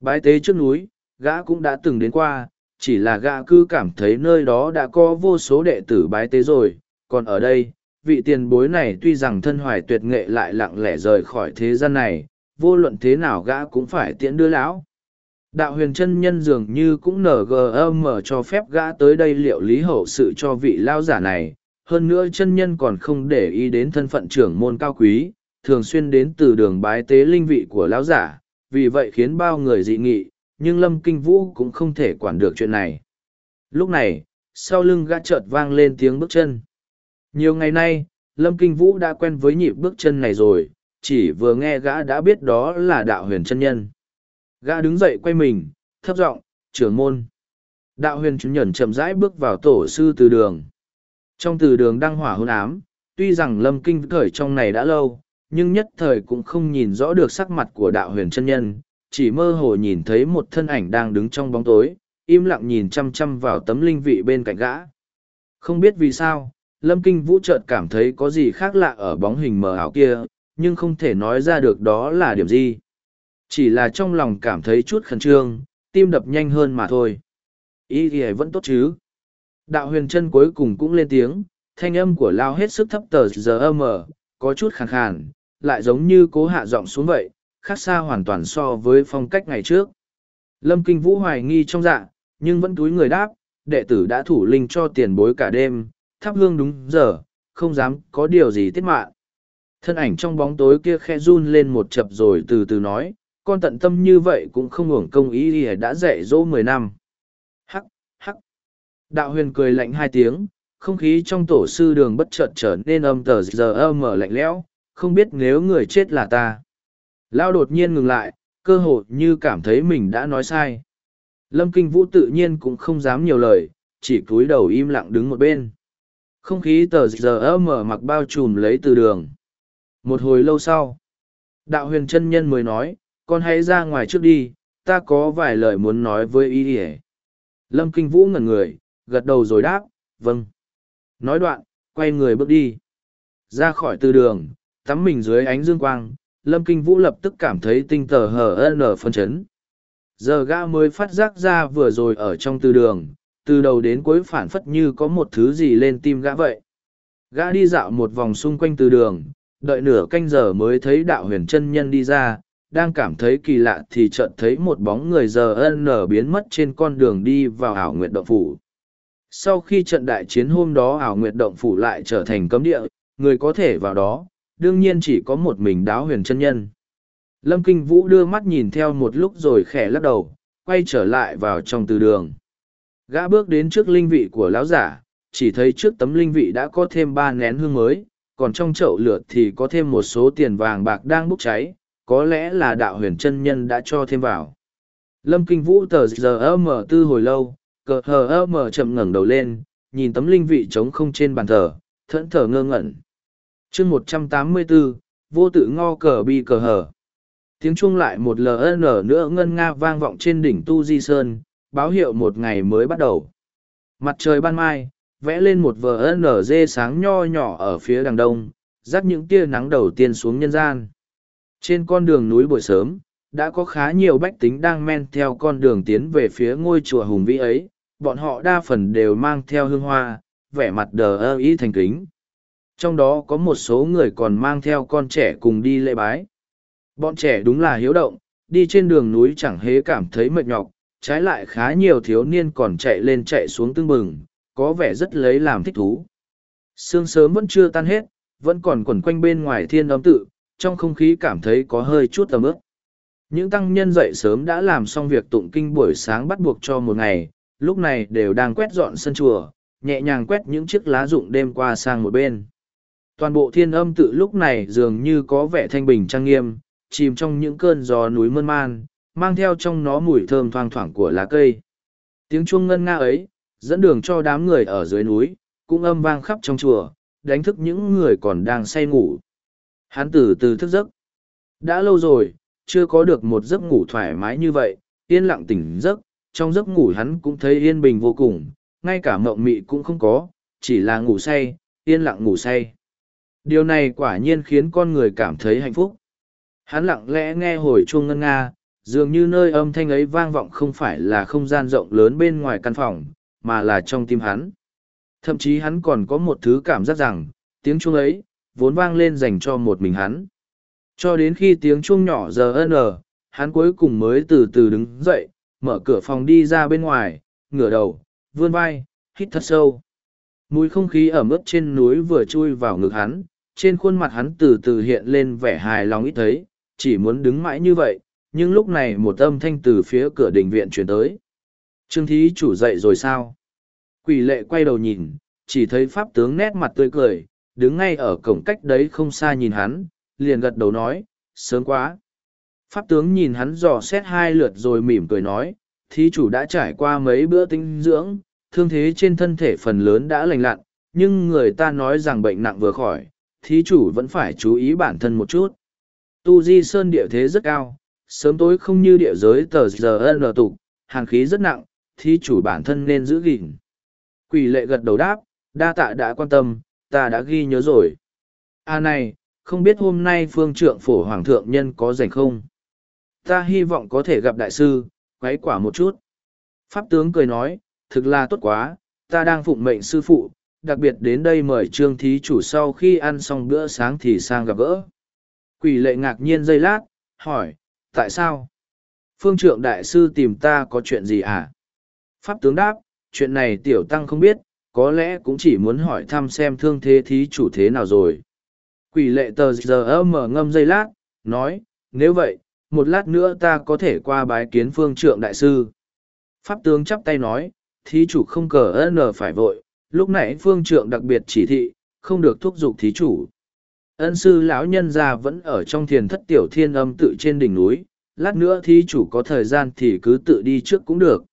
bái tế trước núi gã cũng đã từng đến qua chỉ là gã cứ cảm thấy nơi đó đã có vô số đệ tử bái tế rồi còn ở đây vị tiền bối này tuy rằng thân hoài tuyệt nghệ lại lặng lẽ rời khỏi thế gian này vô luận thế nào gã cũng phải tiễn đưa lão đạo huyền chân nhân dường như cũng ngm cho phép gã tới đây liệu lý hậu sự cho vị lao giả này hơn nữa chân nhân còn không để ý đến thân phận trưởng môn cao quý thường xuyên đến từ đường bái tế linh vị của lão giả vì vậy khiến bao người dị nghị nhưng lâm kinh vũ cũng không thể quản được chuyện này lúc này sau lưng gã chợt vang lên tiếng bước chân nhiều ngày nay lâm kinh vũ đã quen với nhịp bước chân này rồi chỉ vừa nghe gã đã biết đó là đạo huyền chân nhân Gã đứng dậy quay mình, thấp giọng trưởng môn. Đạo huyền chứng nhẫn chậm rãi bước vào tổ sư từ đường. Trong từ đường đang hỏa hôn ám, tuy rằng lâm kinh khởi trong này đã lâu, nhưng nhất thời cũng không nhìn rõ được sắc mặt của đạo huyền chân nhân, chỉ mơ hồ nhìn thấy một thân ảnh đang đứng trong bóng tối, im lặng nhìn chăm chăm vào tấm linh vị bên cạnh gã. Không biết vì sao, Lâm Kinh Vũ chợt cảm thấy có gì khác lạ ở bóng hình mờ ảo kia, nhưng không thể nói ra được đó là điểm gì. Chỉ là trong lòng cảm thấy chút khẩn trương, tim đập nhanh hơn mà thôi. Ý thì vẫn tốt chứ. Đạo huyền chân cuối cùng cũng lên tiếng, thanh âm của lao hết sức thấp tờ giờ âm ở, có chút khàn khàn, lại giống như cố hạ giọng xuống vậy, khác xa hoàn toàn so với phong cách ngày trước. Lâm Kinh Vũ hoài nghi trong dạ, nhưng vẫn túi người đáp, đệ tử đã thủ linh cho tiền bối cả đêm, thắp hương đúng giờ, không dám có điều gì tiết mạn. Thân ảnh trong bóng tối kia khe run lên một chập rồi từ từ nói, con tận tâm như vậy cũng không hưởng công ý ỉa đã dạy dỗ mười năm hắc hắc đạo huyền cười lạnh hai tiếng không khí trong tổ sư đường bất chợt trở nên âm tờ giờ âm ở lạnh lẽo không biết nếu người chết là ta lao đột nhiên ngừng lại cơ hồ như cảm thấy mình đã nói sai lâm kinh vũ tự nhiên cũng không dám nhiều lời chỉ cúi đầu im lặng đứng một bên không khí tờ giờ âm mặc bao trùm lấy từ đường một hồi lâu sau đạo huyền chân nhân mới nói con hãy ra ngoài trước đi ta có vài lời muốn nói với y ỉa lâm kinh vũ ngẩn người gật đầu rồi đáp vâng nói đoạn quay người bước đi ra khỏi từ đường tắm mình dưới ánh dương quang lâm kinh vũ lập tức cảm thấy tinh tờ hờ ân ở phân chấn giờ gã mới phát giác ra vừa rồi ở trong từ đường từ đầu đến cuối phản phất như có một thứ gì lên tim gã vậy gã đi dạo một vòng xung quanh từ đường đợi nửa canh giờ mới thấy đạo huyền chân nhân đi ra đang cảm thấy kỳ lạ thì chợt thấy một bóng người giờ ân nở biến mất trên con đường đi vào ảo nguyệt động phủ. Sau khi trận đại chiến hôm đó ảo nguyệt động phủ lại trở thành cấm địa, người có thể vào đó, đương nhiên chỉ có một mình đáo huyền chân nhân. Lâm Kinh Vũ đưa mắt nhìn theo một lúc rồi khẽ lắc đầu, quay trở lại vào trong từ đường. Gã bước đến trước linh vị của lão giả, chỉ thấy trước tấm linh vị đã có thêm ba nén hương mới, còn trong chậu lượt thì có thêm một số tiền vàng bạc đang bốc cháy, có lẽ là đạo huyền chân nhân đã cho thêm vào. Lâm Kinh Vũ tờ giờ mở tư hồi lâu, cờ hờ mở chậm ngẩng đầu lên, nhìn tấm linh vị trống không trên bàn thờ, thẫn thờ ngơ ngẩn. chương một trăm tám mươi 184, vô tự ngo cờ bi cờ hờ. Tiếng chuông lại một LN nữa ngân nga vang vọng trên đỉnh Tu Di Sơn, báo hiệu một ngày mới bắt đầu. Mặt trời ban mai, vẽ lên một vờ NG sáng nho nhỏ ở phía đằng đông, dắt những tia nắng đầu tiên xuống nhân gian. Trên con đường núi buổi sớm, đã có khá nhiều bách tính đang men theo con đường tiến về phía ngôi chùa hùng vĩ ấy, bọn họ đa phần đều mang theo hương hoa, vẻ mặt đờ ơ ý thành kính. Trong đó có một số người còn mang theo con trẻ cùng đi lễ bái. Bọn trẻ đúng là hiếu động, đi trên đường núi chẳng hề cảm thấy mệt nhọc, trái lại khá nhiều thiếu niên còn chạy lên chạy xuống tương bừng, có vẻ rất lấy làm thích thú. Sương sớm vẫn chưa tan hết, vẫn còn quẩn quanh bên ngoài thiên âm tự, trong không khí cảm thấy có hơi chút ấm ướp. Những tăng nhân dậy sớm đã làm xong việc tụng kinh buổi sáng bắt buộc cho một ngày, lúc này đều đang quét dọn sân chùa, nhẹ nhàng quét những chiếc lá rụng đêm qua sang một bên. Toàn bộ thiên âm tự lúc này dường như có vẻ thanh bình trang nghiêm, chìm trong những cơn gió núi mơn man, mang theo trong nó mùi thơm thoang thoảng của lá cây. Tiếng chuông ngân nga ấy, dẫn đường cho đám người ở dưới núi, cũng âm vang khắp trong chùa, đánh thức những người còn đang say ngủ hắn từ từ thức giấc đã lâu rồi chưa có được một giấc ngủ thoải mái như vậy yên lặng tỉnh giấc trong giấc ngủ hắn cũng thấy yên bình vô cùng ngay cả mộng mị cũng không có chỉ là ngủ say yên lặng ngủ say điều này quả nhiên khiến con người cảm thấy hạnh phúc hắn lặng lẽ nghe hồi chuông ngân nga dường như nơi âm thanh ấy vang vọng không phải là không gian rộng lớn bên ngoài căn phòng mà là trong tim hắn thậm chí hắn còn có một thứ cảm giác rằng tiếng chuông ấy vốn vang lên dành cho một mình hắn. Cho đến khi tiếng chuông nhỏ giờ n, hắn cuối cùng mới từ từ đứng dậy, mở cửa phòng đi ra bên ngoài, ngửa đầu, vươn vai, hít thật sâu. Mùi không khí ẩm ướt trên núi vừa chui vào ngực hắn, trên khuôn mặt hắn từ từ hiện lên vẻ hài lòng ít thấy, chỉ muốn đứng mãi như vậy, nhưng lúc này một âm thanh từ phía cửa đình viện chuyển tới. Trương thí chủ dậy rồi sao? Quỷ lệ quay đầu nhìn, chỉ thấy pháp tướng nét mặt tươi cười, đứng ngay ở cổng cách đấy không xa nhìn hắn, liền gật đầu nói, sớm quá. Pháp tướng nhìn hắn dò xét hai lượt rồi mỉm cười nói, thí chủ đã trải qua mấy bữa tinh dưỡng, thương thế trên thân thể phần lớn đã lành lặn, nhưng người ta nói rằng bệnh nặng vừa khỏi, thí chủ vẫn phải chú ý bản thân một chút. Tu Di Sơn địa thế rất cao, sớm tối không như địa giới tờ giờ lờ tục, hàng khí rất nặng, thí chủ bản thân nên giữ gìn. Quỷ lệ gật đầu đáp, đa tạ đã quan tâm, ta đã ghi nhớ rồi. À này, không biết hôm nay phương trượng phổ hoàng thượng nhân có rảnh không? Ta hy vọng có thể gặp đại sư, quấy quả một chút. Pháp tướng cười nói, thực là tốt quá, ta đang phụng mệnh sư phụ, đặc biệt đến đây mời trương thí chủ sau khi ăn xong bữa sáng thì sang gặp gỡ. Quỷ lệ ngạc nhiên giây lát, hỏi, tại sao? Phương trượng đại sư tìm ta có chuyện gì à? Pháp tướng đáp, chuyện này tiểu tăng không biết, có lẽ cũng chỉ muốn hỏi thăm xem thương thế thí chủ thế nào rồi quỷ lệ tờ giờ ơ mở ngâm giây lát nói nếu vậy một lát nữa ta có thể qua bái kiến phương trượng đại sư pháp tướng chắp tay nói thí chủ không cờ ơ nờ phải vội lúc nãy phương trượng đặc biệt chỉ thị không được thúc giục thí chủ ân sư lão nhân gia vẫn ở trong thiền thất tiểu thiên âm tự trên đỉnh núi lát nữa thí chủ có thời gian thì cứ tự đi trước cũng được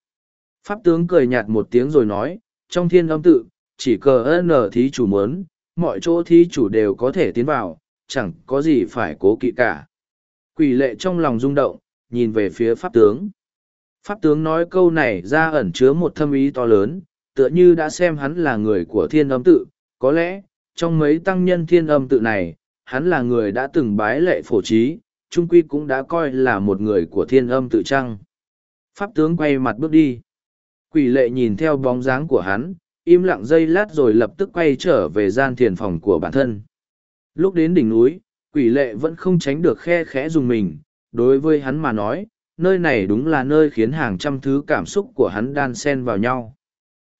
pháp tướng cười nhạt một tiếng rồi nói trong thiên âm tự, chỉ cờ N thí chủ muốn, mọi chỗ thí chủ đều có thể tiến vào, chẳng có gì phải cố kỵ cả. Quỷ lệ trong lòng rung động, nhìn về phía pháp tướng. Pháp tướng nói câu này ra ẩn chứa một thâm ý to lớn, tựa như đã xem hắn là người của thiên âm tự, có lẽ, trong mấy tăng nhân thiên âm tự này, hắn là người đã từng bái lệ phổ trí, trung quy cũng đã coi là một người của thiên âm tự trăng. Pháp tướng quay mặt bước đi. Quỷ lệ nhìn theo bóng dáng của hắn, im lặng giây lát rồi lập tức quay trở về gian thiền phòng của bản thân. Lúc đến đỉnh núi, quỷ lệ vẫn không tránh được khe khẽ dùng mình, đối với hắn mà nói, nơi này đúng là nơi khiến hàng trăm thứ cảm xúc của hắn đan xen vào nhau.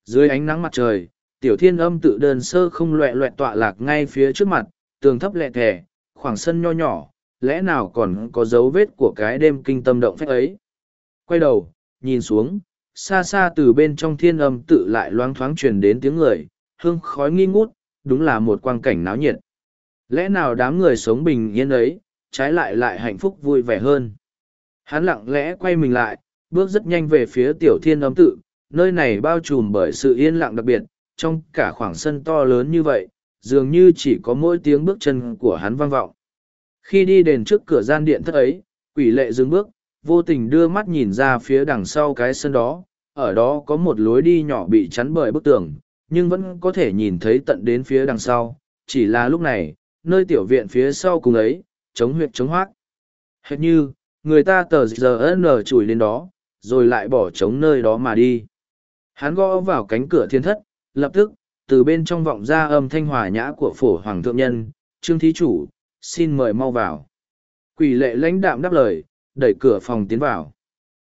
Dưới ánh nắng mặt trời, tiểu thiên âm tự đơn sơ không loẹ loẹt tọa lạc ngay phía trước mặt, tường thấp lẹ thẻ, khoảng sân nho nhỏ, lẽ nào còn có dấu vết của cái đêm kinh tâm động phách ấy. Quay đầu, nhìn xuống, xa xa từ bên trong thiên âm tự lại loáng thoáng truyền đến tiếng người, hương khói nghi ngút, đúng là một quang cảnh náo nhiệt. Lẽ nào đám người sống bình yên ấy, trái lại lại hạnh phúc vui vẻ hơn. Hắn lặng lẽ quay mình lại, bước rất nhanh về phía tiểu thiên âm tự, nơi này bao trùm bởi sự yên lặng đặc biệt, trong cả khoảng sân to lớn như vậy, dường như chỉ có mỗi tiếng bước chân của hắn vang vọng. Khi đi đến trước cửa gian điện thất ấy, quỷ lệ dừng bước, vô tình đưa mắt nhìn ra phía đằng sau cái sân đó, ở đó có một lối đi nhỏ bị chắn bởi bức tường, nhưng vẫn có thể nhìn thấy tận đến phía đằng sau, chỉ là lúc này, nơi tiểu viện phía sau cùng ấy, chống huyệt chống hoác. Hệt như, người ta tờ giờ nở chùi lên đó, rồi lại bỏ trống nơi đó mà đi. Hắn gõ vào cánh cửa thiên thất, lập tức, từ bên trong vọng ra âm thanh hòa nhã của phổ hoàng thượng nhân, trương thí chủ, xin mời mau vào. Quỷ lệ lãnh đạm đáp lời, đẩy cửa phòng tiến vào.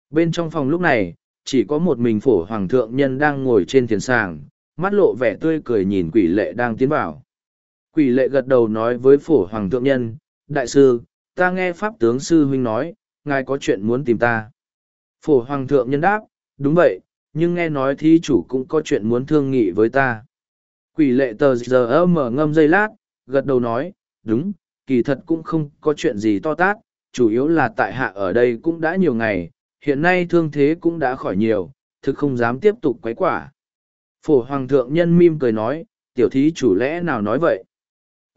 Bên trong phòng lúc này, chỉ có một mình phổ hoàng thượng nhân đang ngồi trên thiền sàng, mắt lộ vẻ tươi cười nhìn quỷ lệ đang tiến vào. Quỷ lệ gật đầu nói với phổ hoàng thượng nhân, đại sư, ta nghe pháp tướng sư huynh nói, ngài có chuyện muốn tìm ta. Phổ hoàng thượng nhân đáp, đúng vậy, nhưng nghe nói thí chủ cũng có chuyện muốn thương nghị với ta. Quỷ lệ tờ giờ mở ngâm dây lát, gật đầu nói, đúng, kỳ thật cũng không có chuyện gì to tát, chủ yếu là tại hạ ở đây cũng đã nhiều ngày, hiện nay thương thế cũng đã khỏi nhiều, thực không dám tiếp tục quấy quả. Phổ hoàng thượng nhân mim cười nói, tiểu thí chủ lẽ nào nói vậy?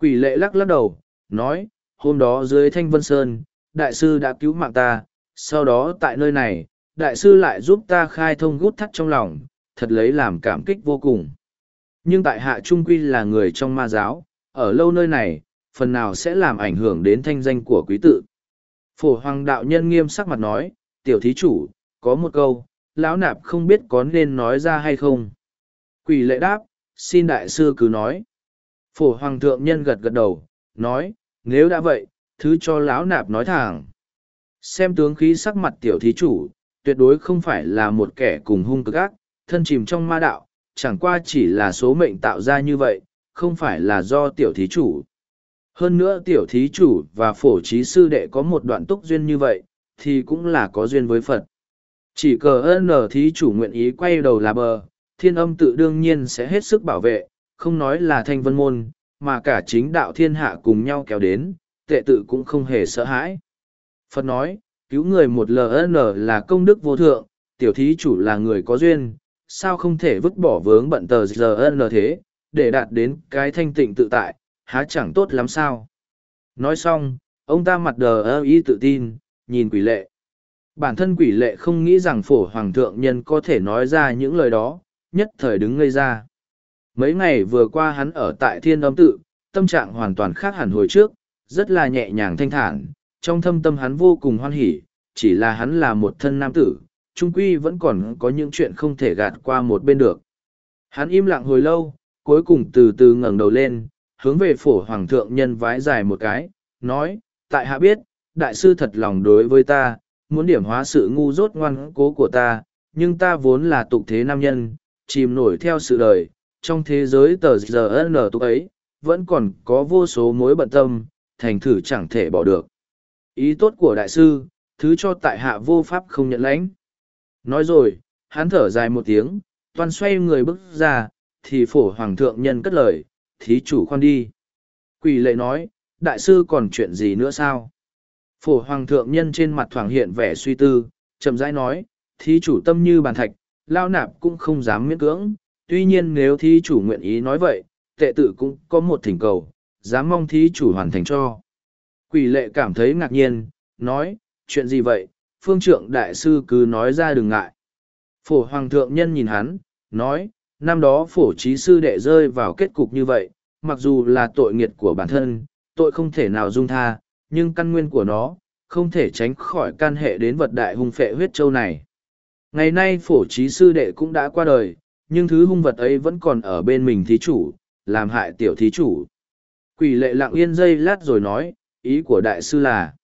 Quỷ lệ lắc lắc đầu, nói, hôm đó dưới thanh vân sơn, đại sư đã cứu mạng ta, sau đó tại nơi này, đại sư lại giúp ta khai thông gút thắt trong lòng, thật lấy làm cảm kích vô cùng. Nhưng tại hạ trung quy là người trong ma giáo, ở lâu nơi này, phần nào sẽ làm ảnh hưởng đến thanh danh của quý tự. Phổ hoàng đạo nhân nghiêm sắc mặt nói, tiểu thí chủ, có một câu, lão nạp không biết có nên nói ra hay không. Quỷ lệ đáp, xin đại sư cứ nói. Phổ hoàng thượng nhân gật gật đầu, nói, nếu đã vậy, thứ cho lão nạp nói thẳng. Xem tướng khí sắc mặt tiểu thí chủ, tuyệt đối không phải là một kẻ cùng hung cực ác, thân chìm trong ma đạo, chẳng qua chỉ là số mệnh tạo ra như vậy, không phải là do tiểu thí chủ. Hơn nữa tiểu thí chủ và phổ trí sư đệ có một đoạn túc duyên như vậy, thì cũng là có duyên với Phật. Chỉ cờ ơn nở thí chủ nguyện ý quay đầu là bờ, thiên âm tự đương nhiên sẽ hết sức bảo vệ, không nói là thanh vân môn, mà cả chính đạo thiên hạ cùng nhau kéo đến, tệ tự cũng không hề sợ hãi. Phật nói, cứu người một LN là công đức vô thượng, tiểu thí chủ là người có duyên, sao không thể vứt bỏ vướng bận tờ GN thế, để đạt đến cái thanh tịnh tự tại, há chẳng tốt lắm sao. Nói xong, ông ta mặt đờ ơ y tự tin, nhìn quỷ lệ. Bản thân quỷ lệ không nghĩ rằng phổ hoàng thượng nhân có thể nói ra những lời đó, nhất thời đứng ngây ra. Mấy ngày vừa qua hắn ở tại thiên âm tự, tâm trạng hoàn toàn khác hẳn hồi trước, rất là nhẹ nhàng thanh thản, trong thâm tâm hắn vô cùng hoan hỉ, chỉ là hắn là một thân nam tử, trung quy vẫn còn có những chuyện không thể gạt qua một bên được. Hắn im lặng hồi lâu, cuối cùng từ từ ngẩng đầu lên, hướng về phổ hoàng thượng nhân vái dài một cái, nói, tại hạ biết, đại sư thật lòng đối với ta, muốn điểm hóa sự ngu dốt ngoan cố của ta, nhưng ta vốn là tục thế nam nhân, chìm nổi theo sự đời, trong thế giới tờ giờ nở tục ấy, vẫn còn có vô số mối bận tâm, thành thử chẳng thể bỏ được. Ý tốt của đại sư, thứ cho tại hạ vô pháp không nhận lãnh. Nói rồi, hắn thở dài một tiếng, toàn xoay người bước ra, thì phổ hoàng thượng nhân cất lời, thí chủ khoan đi. Quỷ lệ nói, đại sư còn chuyện gì nữa sao? Phổ hoàng thượng nhân trên mặt thoảng hiện vẻ suy tư, chậm rãi nói, thí chủ tâm như bàn thạch, lao nạp cũng không dám miễn cưỡng, tuy nhiên nếu thí chủ nguyện ý nói vậy, tệ tự cũng có một thỉnh cầu, dám mong thí chủ hoàn thành cho. Quỷ lệ cảm thấy ngạc nhiên, nói, chuyện gì vậy, phương trượng đại sư cứ nói ra đừng ngại. Phổ hoàng thượng nhân nhìn hắn, nói, năm đó phổ trí sư đệ rơi vào kết cục như vậy, mặc dù là tội nghiệt của bản thân, tội không thể nào dung tha, nhưng căn nguyên của nó, không thể tránh khỏi can hệ đến vật đại hung phệ huyết châu này. Ngày nay phổ trí sư đệ cũng đã qua đời, nhưng thứ hung vật ấy vẫn còn ở bên mình thí chủ, làm hại tiểu thí chủ. Quỷ lệ lặng yên dây lát rồi nói, ý của đại sư là.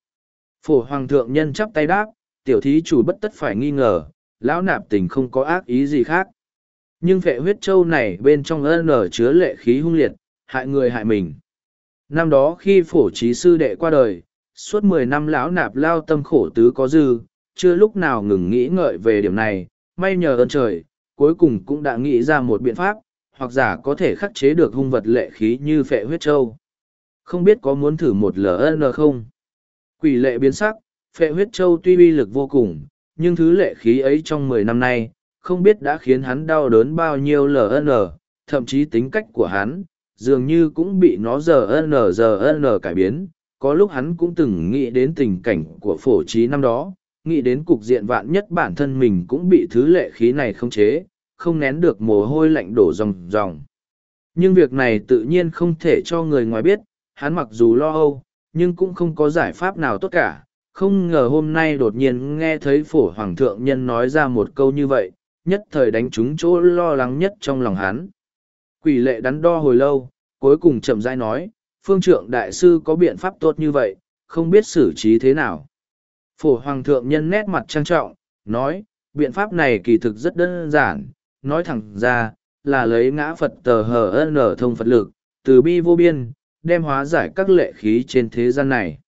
Phổ hoàng thượng nhân chắp tay đáp, tiểu thí chủ bất tất phải nghi ngờ, lão nạp tình không có ác ý gì khác nhưng phệ huyết châu này bên trong ân ở chứa lệ khí hung liệt hại người hại mình năm đó khi phổ trí sư đệ qua đời suốt mười năm lão nạp lao tâm khổ tứ có dư chưa lúc nào ngừng nghĩ ngợi về điểm này may nhờ ơn trời cuối cùng cũng đã nghĩ ra một biện pháp hoặc giả có thể khắc chế được hung vật lệ khí như phệ huyết châu không biết có muốn thử một ln không quỷ lệ biến sắc phệ huyết châu tuy bi lực vô cùng nhưng thứ lệ khí ấy trong mười năm nay không biết đã khiến hắn đau đớn bao nhiêu ln thậm chí tính cách của hắn dường như cũng bị nó giờ n giờ n cải biến có lúc hắn cũng từng nghĩ đến tình cảnh của phổ trí năm đó nghĩ đến cục diện vạn nhất bản thân mình cũng bị thứ lệ khí này không chế không nén được mồ hôi lạnh đổ ròng ròng nhưng việc này tự nhiên không thể cho người ngoài biết hắn mặc dù lo âu nhưng cũng không có giải pháp nào tốt cả không ngờ hôm nay đột nhiên nghe thấy phổ hoàng thượng nhân nói ra một câu như vậy nhất thời đánh trúng chỗ lo lắng nhất trong lòng hắn. Quỷ lệ đắn đo hồi lâu, cuối cùng chậm rãi nói, phương trượng đại sư có biện pháp tốt như vậy, không biết xử trí thế nào. Phổ hoàng thượng nhân nét mặt trang trọng, nói, biện pháp này kỳ thực rất đơn giản, nói thẳng ra, là lấy ngã Phật tờ hờ nở thông Phật lực, từ bi vô biên, đem hóa giải các lệ khí trên thế gian này.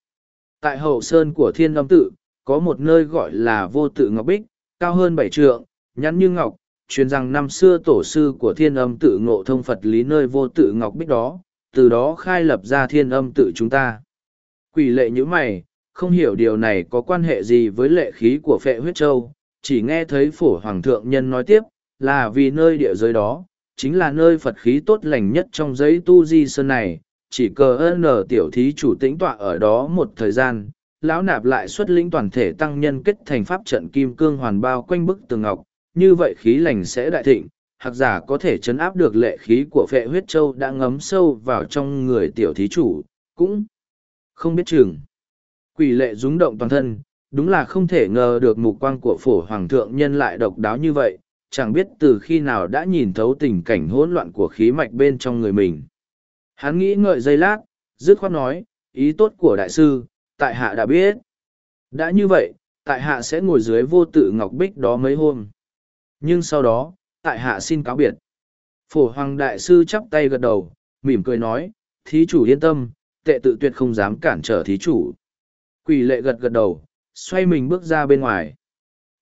Tại hậu sơn của thiên âm tự, có một nơi gọi là vô tự ngọc bích, cao hơn bảy trượng, nhắn như ngọc, truyền rằng năm xưa tổ sư của thiên âm tự ngộ thông Phật lý nơi vô tự ngọc bích đó, từ đó khai lập ra thiên âm tự chúng ta. Quỷ lệ như mày, không hiểu điều này có quan hệ gì với lệ khí của phệ huyết châu, chỉ nghe thấy phổ hoàng thượng nhân nói tiếp, là vì nơi địa giới đó, chính là nơi Phật khí tốt lành nhất trong giấy tu di sơn này, chỉ cờ ơn tiểu thí chủ tĩnh tọa ở đó một thời gian, lão nạp lại xuất lĩnh toàn thể tăng nhân kết thành pháp trận kim cương hoàn bao quanh bức tường ngọc, như vậy khí lành sẽ đại thịnh, hạc giả có thể chấn áp được lệ khí của phệ huyết châu đã ngấm sâu vào trong người tiểu thí chủ, cũng không biết chừng. Quỷ lệ rúng động toàn thân, đúng là không thể ngờ được mục quang của phổ hoàng thượng nhân lại độc đáo như vậy, chẳng biết từ khi nào đã nhìn thấu tình cảnh hỗn loạn của khí mạch bên trong người mình. Hắn nghĩ ngợi giây lát, dứt khoát nói, ý tốt của đại sư, tại hạ đã biết. Đã như vậy, tại hạ sẽ ngồi dưới vô tự ngọc bích đó mấy hôm nhưng sau đó tại hạ xin cáo biệt phổ hoàng đại sư chắp tay gật đầu mỉm cười nói thí chủ yên tâm tệ tự tuyệt không dám cản trở thí chủ quỷ lệ gật gật đầu xoay mình bước ra bên ngoài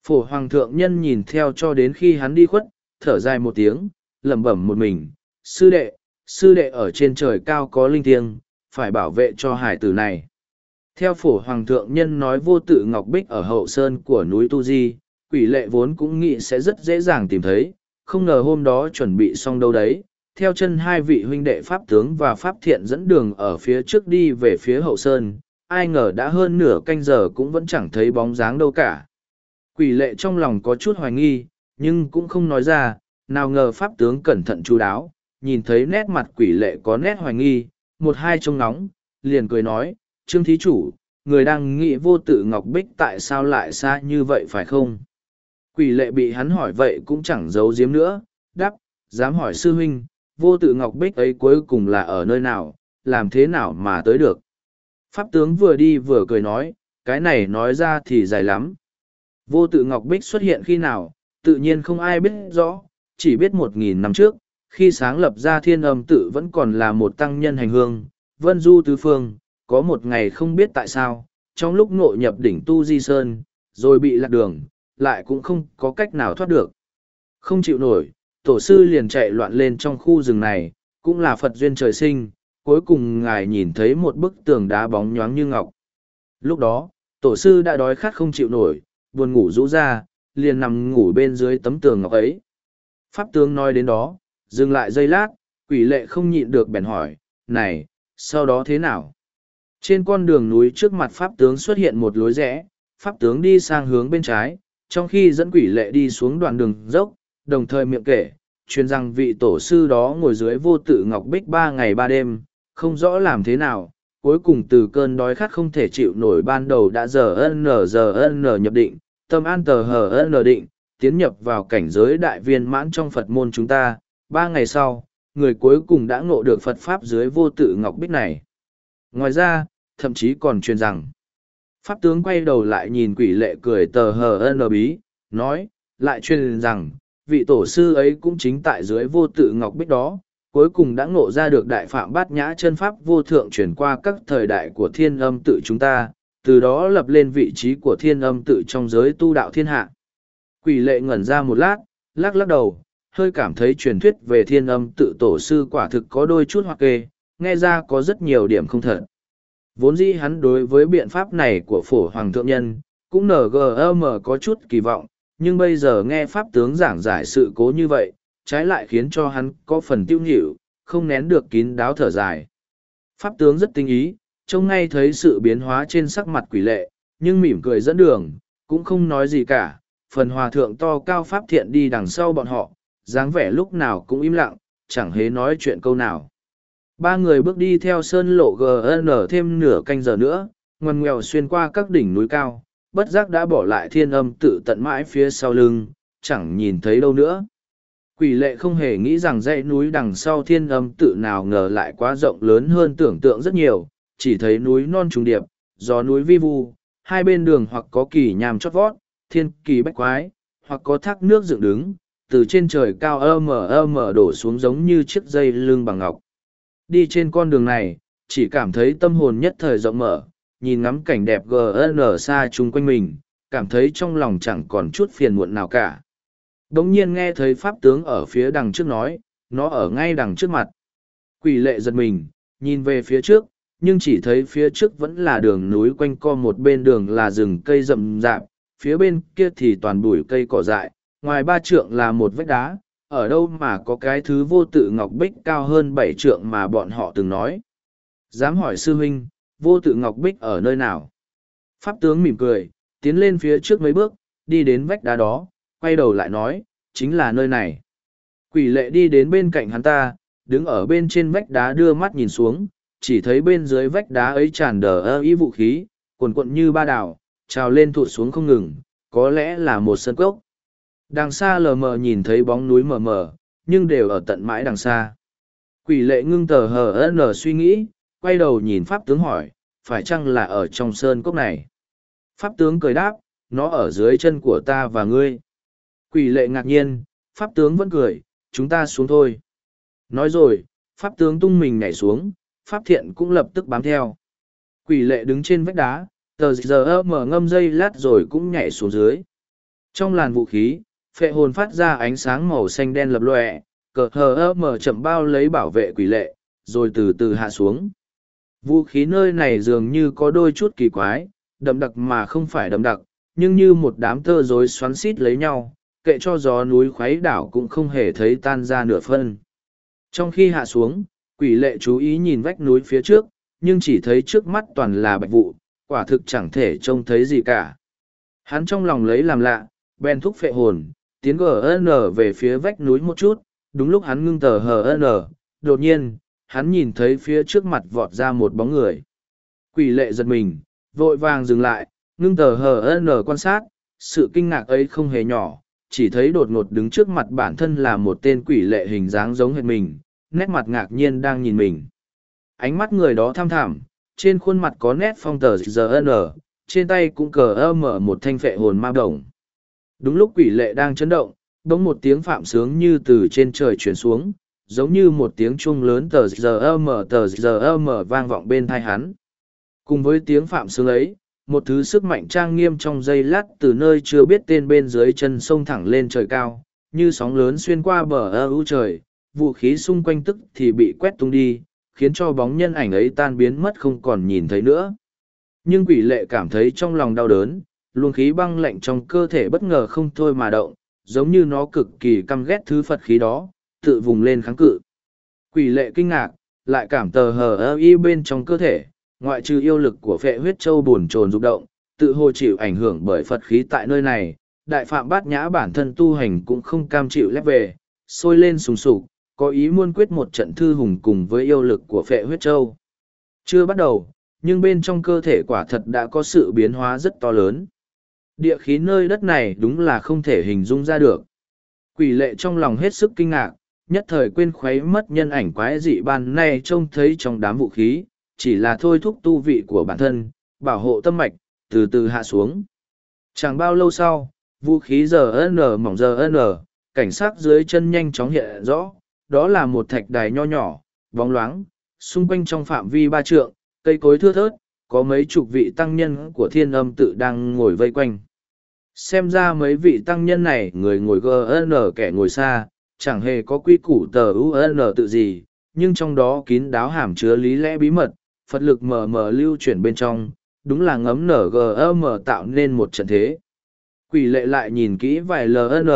phổ hoàng thượng nhân nhìn theo cho đến khi hắn đi khuất thở dài một tiếng lẩm bẩm một mình sư đệ sư đệ ở trên trời cao có linh thiêng phải bảo vệ cho hải tử này theo phổ hoàng thượng nhân nói vô tự ngọc bích ở hậu sơn của núi tu di quỷ lệ vốn cũng nghĩ sẽ rất dễ dàng tìm thấy, không ngờ hôm đó chuẩn bị xong đâu đấy. Theo chân hai vị huynh đệ Pháp tướng và Pháp thiện dẫn đường ở phía trước đi về phía hậu sơn, ai ngờ đã hơn nửa canh giờ cũng vẫn chẳng thấy bóng dáng đâu cả. Quỷ lệ trong lòng có chút hoài nghi, nhưng cũng không nói ra, nào ngờ Pháp tướng cẩn thận chú đáo, nhìn thấy nét mặt quỷ lệ có nét hoài nghi, một hai trông nóng, liền cười nói, Trương Thí Chủ, người đang nghĩ vô tự Ngọc Bích tại sao lại xa như vậy phải không? quỷ lệ bị hắn hỏi vậy cũng chẳng giấu giếm nữa, đáp, dám hỏi sư huynh, vô tự ngọc bích ấy cuối cùng là ở nơi nào, làm thế nào mà tới được. Pháp tướng vừa đi vừa cười nói, cái này nói ra thì dài lắm. Vô tự ngọc bích xuất hiện khi nào, tự nhiên không ai biết rõ, chỉ biết một nghìn năm trước, khi sáng lập ra thiên âm tự vẫn còn là một tăng nhân hành hương, vân du tứ phương, có một ngày không biết tại sao, trong lúc nội nhập đỉnh Tu Di Sơn, rồi bị lạc đường, lại cũng không có cách nào thoát được. Không chịu nổi, tổ sư liền chạy loạn lên trong khu rừng này, cũng là Phật duyên trời sinh, cuối cùng ngài nhìn thấy một bức tường đá bóng nhoáng như ngọc. Lúc đó, tổ sư đã đói khát không chịu nổi, buồn ngủ rũ ra, liền nằm ngủ bên dưới tấm tường ngọc ấy. Pháp tướng nói đến đó, dừng lại giây lát, quỷ lệ không nhịn được bèn hỏi, này, sau đó thế nào? Trên con đường núi trước mặt Pháp tướng xuất hiện một lối rẽ, Pháp tướng đi sang hướng bên trái, trong khi dẫn quỷ lệ đi xuống đoạn đường dốc, đồng thời miệng kể, truyền rằng vị tổ sư đó ngồi dưới vô tự ngọc bích ba ngày ba đêm, không rõ làm thế nào, cuối cùng từ cơn đói khát không thể chịu nổi ban đầu đã giờ ân nở giờ ân nở nhập định, tâm an tờ hờ ân nở định, tiến nhập vào cảnh giới đại viên mãn trong Phật môn chúng ta, ba ngày sau, người cuối cùng đã ngộ được Phật Pháp dưới vô tự ngọc bích này. Ngoài ra, thậm chí còn truyền rằng, Pháp tướng quay đầu lại nhìn quỷ lệ cười tờ hờ ân bí, nói, lại truyền rằng, vị tổ sư ấy cũng chính tại dưới vô tự ngọc bích đó, cuối cùng đã ngộ ra được đại phạm bát nhã chân pháp vô thượng chuyển qua các thời đại của thiên âm tự chúng ta, từ đó lập lên vị trí của thiên âm tự trong giới tu đạo thiên hạ. Quỷ lệ ngẩn ra một lát, lắc lắc đầu, hơi cảm thấy truyền thuyết về thiên âm tự tổ sư quả thực có đôi chút hoặc kê, nghe ra có rất nhiều điểm không thật. Vốn dĩ hắn đối với biện pháp này của phổ hoàng thượng nhân, cũng nở NGM có chút kỳ vọng, nhưng bây giờ nghe pháp tướng giảng giải sự cố như vậy, trái lại khiến cho hắn có phần tiêu nhịu, không nén được kín đáo thở dài. Pháp tướng rất tinh ý, trông ngay thấy sự biến hóa trên sắc mặt quỷ lệ, nhưng mỉm cười dẫn đường, cũng không nói gì cả, phần hòa thượng to cao pháp thiện đi đằng sau bọn họ, dáng vẻ lúc nào cũng im lặng, chẳng hề nói chuyện câu nào ba người bước đi theo sơn lộ gn thêm nửa canh giờ nữa ngoằn ngoèo xuyên qua các đỉnh núi cao bất giác đã bỏ lại thiên âm tự tận mãi phía sau lưng chẳng nhìn thấy đâu nữa quỷ lệ không hề nghĩ rằng dãy núi đằng sau thiên âm tự nào ngờ lại quá rộng lớn hơn tưởng tượng rất nhiều chỉ thấy núi non trùng điệp gió núi vi vu hai bên đường hoặc có kỳ nham chót vót thiên kỳ bách quái hoặc có thác nước dựng đứng từ trên trời cao ơ mờ ơ mờ đổ xuống giống như chiếc dây lưng bằng ngọc Đi trên con đường này, chỉ cảm thấy tâm hồn nhất thời rộng mở, nhìn ngắm cảnh đẹp GN xa chung quanh mình, cảm thấy trong lòng chẳng còn chút phiền muộn nào cả. Đống nhiên nghe thấy pháp tướng ở phía đằng trước nói, nó ở ngay đằng trước mặt. Quỷ lệ giật mình, nhìn về phía trước, nhưng chỉ thấy phía trước vẫn là đường núi quanh co một bên đường là rừng cây rậm rạp, phía bên kia thì toàn bụi cây cỏ dại, ngoài ba trượng là một vách đá, ở đâu mà có cái thứ vô tự ngọc bích cao hơn bảy trượng mà bọn họ từng nói. Dám hỏi sư huynh, vô tự ngọc bích ở nơi nào? Pháp tướng mỉm cười, tiến lên phía trước mấy bước, đi đến vách đá đó, quay đầu lại nói, chính là nơi này. Quỷ lệ đi đến bên cạnh hắn ta, đứng ở bên trên vách đá đưa mắt nhìn xuống, chỉ thấy bên dưới vách đá ấy tràn đờ ơ ý vũ khí, cuồn cuộn như ba đảo, trào lên thụt xuống không ngừng, có lẽ là một sân cốc. Đằng xa lờ mờ nhìn thấy bóng núi mờ mờ, nhưng đều ở tận mãi đằng xa. Quỷ lệ ngưng tờ hờ nở suy nghĩ, quay đầu nhìn pháp tướng hỏi, phải chăng là ở trong sơn cốc này? Pháp tướng cười đáp, nó ở dưới chân của ta và ngươi. Quỷ lệ ngạc nhiên, pháp tướng vẫn cười, chúng ta xuống thôi. Nói rồi, pháp tướng tung mình nhảy xuống, pháp thiện cũng lập tức bám theo. Quỷ lệ đứng trên vách đá, tờ giờ mở ngâm dây lát rồi cũng nhảy xuống dưới. Trong làn vũ khí, phệ hồn phát ra ánh sáng màu xanh đen lập lòe cờ hờ ơ mở chậm bao lấy bảo vệ quỷ lệ rồi từ từ hạ xuống vũ khí nơi này dường như có đôi chút kỳ quái đậm đặc mà không phải đậm đặc nhưng như một đám tơ rối xoắn xít lấy nhau kệ cho gió núi khuấy đảo cũng không hề thấy tan ra nửa phân trong khi hạ xuống quỷ lệ chú ý nhìn vách núi phía trước nhưng chỉ thấy trước mắt toàn là bạch vụ quả thực chẳng thể trông thấy gì cả hắn trong lòng lấy làm lạ bèn thúc phệ hồn tiến gn về phía vách núi một chút đúng lúc hắn ngưng tờ hờ đột nhiên hắn nhìn thấy phía trước mặt vọt ra một bóng người quỷ lệ giật mình vội vàng dừng lại ngưng tờ hờ quan sát sự kinh ngạc ấy không hề nhỏ chỉ thấy đột ngột đứng trước mặt bản thân là một tên quỷ lệ hình dáng giống hệt mình nét mặt ngạc nhiên đang nhìn mình ánh mắt người đó tham thảm trên khuôn mặt có nét phong tờ giờ trên tay cũng cờ mở một thanh phệ hồn ma đ Đúng lúc quỷ lệ đang chấn động, bỗng một tiếng phạm sướng như từ trên trời chuyển xuống, giống như một tiếng chuông lớn tờ giờ mở tờ giờ mở vang vọng bên thai hắn. Cùng với tiếng phạm sướng ấy, một thứ sức mạnh trang nghiêm trong giây lát từ nơi chưa biết tên bên dưới chân sông thẳng lên trời cao, như sóng lớn xuyên qua bờ ơ ưu trời, vũ khí xung quanh tức thì bị quét tung đi, khiến cho bóng nhân ảnh ấy tan biến mất không còn nhìn thấy nữa. Nhưng quỷ lệ cảm thấy trong lòng đau đớn, luồng khí băng lạnh trong cơ thể bất ngờ không thôi mà động, giống như nó cực kỳ căm ghét thứ Phật khí đó, tự vùng lên kháng cự. Quỷ lệ kinh ngạc, lại cảm tờ hờ ơ y bên trong cơ thể, ngoại trừ yêu lực của phệ huyết châu bồn chồn rụng động, tự hồ chịu ảnh hưởng bởi Phật khí tại nơi này, đại phạm bát nhã bản thân tu hành cũng không cam chịu lép về, sôi lên sùng sục, có ý muốn quyết một trận thư hùng cùng với yêu lực của phệ huyết châu. Chưa bắt đầu, nhưng bên trong cơ thể quả thật đã có sự biến hóa rất to lớn. Địa khí nơi đất này đúng là không thể hình dung ra được. Quỷ lệ trong lòng hết sức kinh ngạc, nhất thời quên khuấy mất nhân ảnh quái dị ban nay trông thấy trong đám vũ khí, chỉ là thôi thúc tu vị của bản thân, bảo hộ tâm mạch, từ từ hạ xuống. Chẳng bao lâu sau, vũ khí giờ n mỏng giờ n, cảnh sát dưới chân nhanh chóng hiện rõ, đó là một thạch đài nho nhỏ, bóng loáng, xung quanh trong phạm vi ba trượng, cây cối thưa thớt, có mấy chục vị tăng nhân của thiên âm tự đang ngồi vây quanh xem ra mấy vị tăng nhân này người ngồi gn kẻ ngồi xa chẳng hề có quy củ tờ un tự gì nhưng trong đó kín đáo hàm chứa lý lẽ bí mật phật lực mờ mờ lưu chuyển bên trong đúng là ngấm ngm tạo nên một trận thế quỷ lệ lại nhìn kỹ vài ln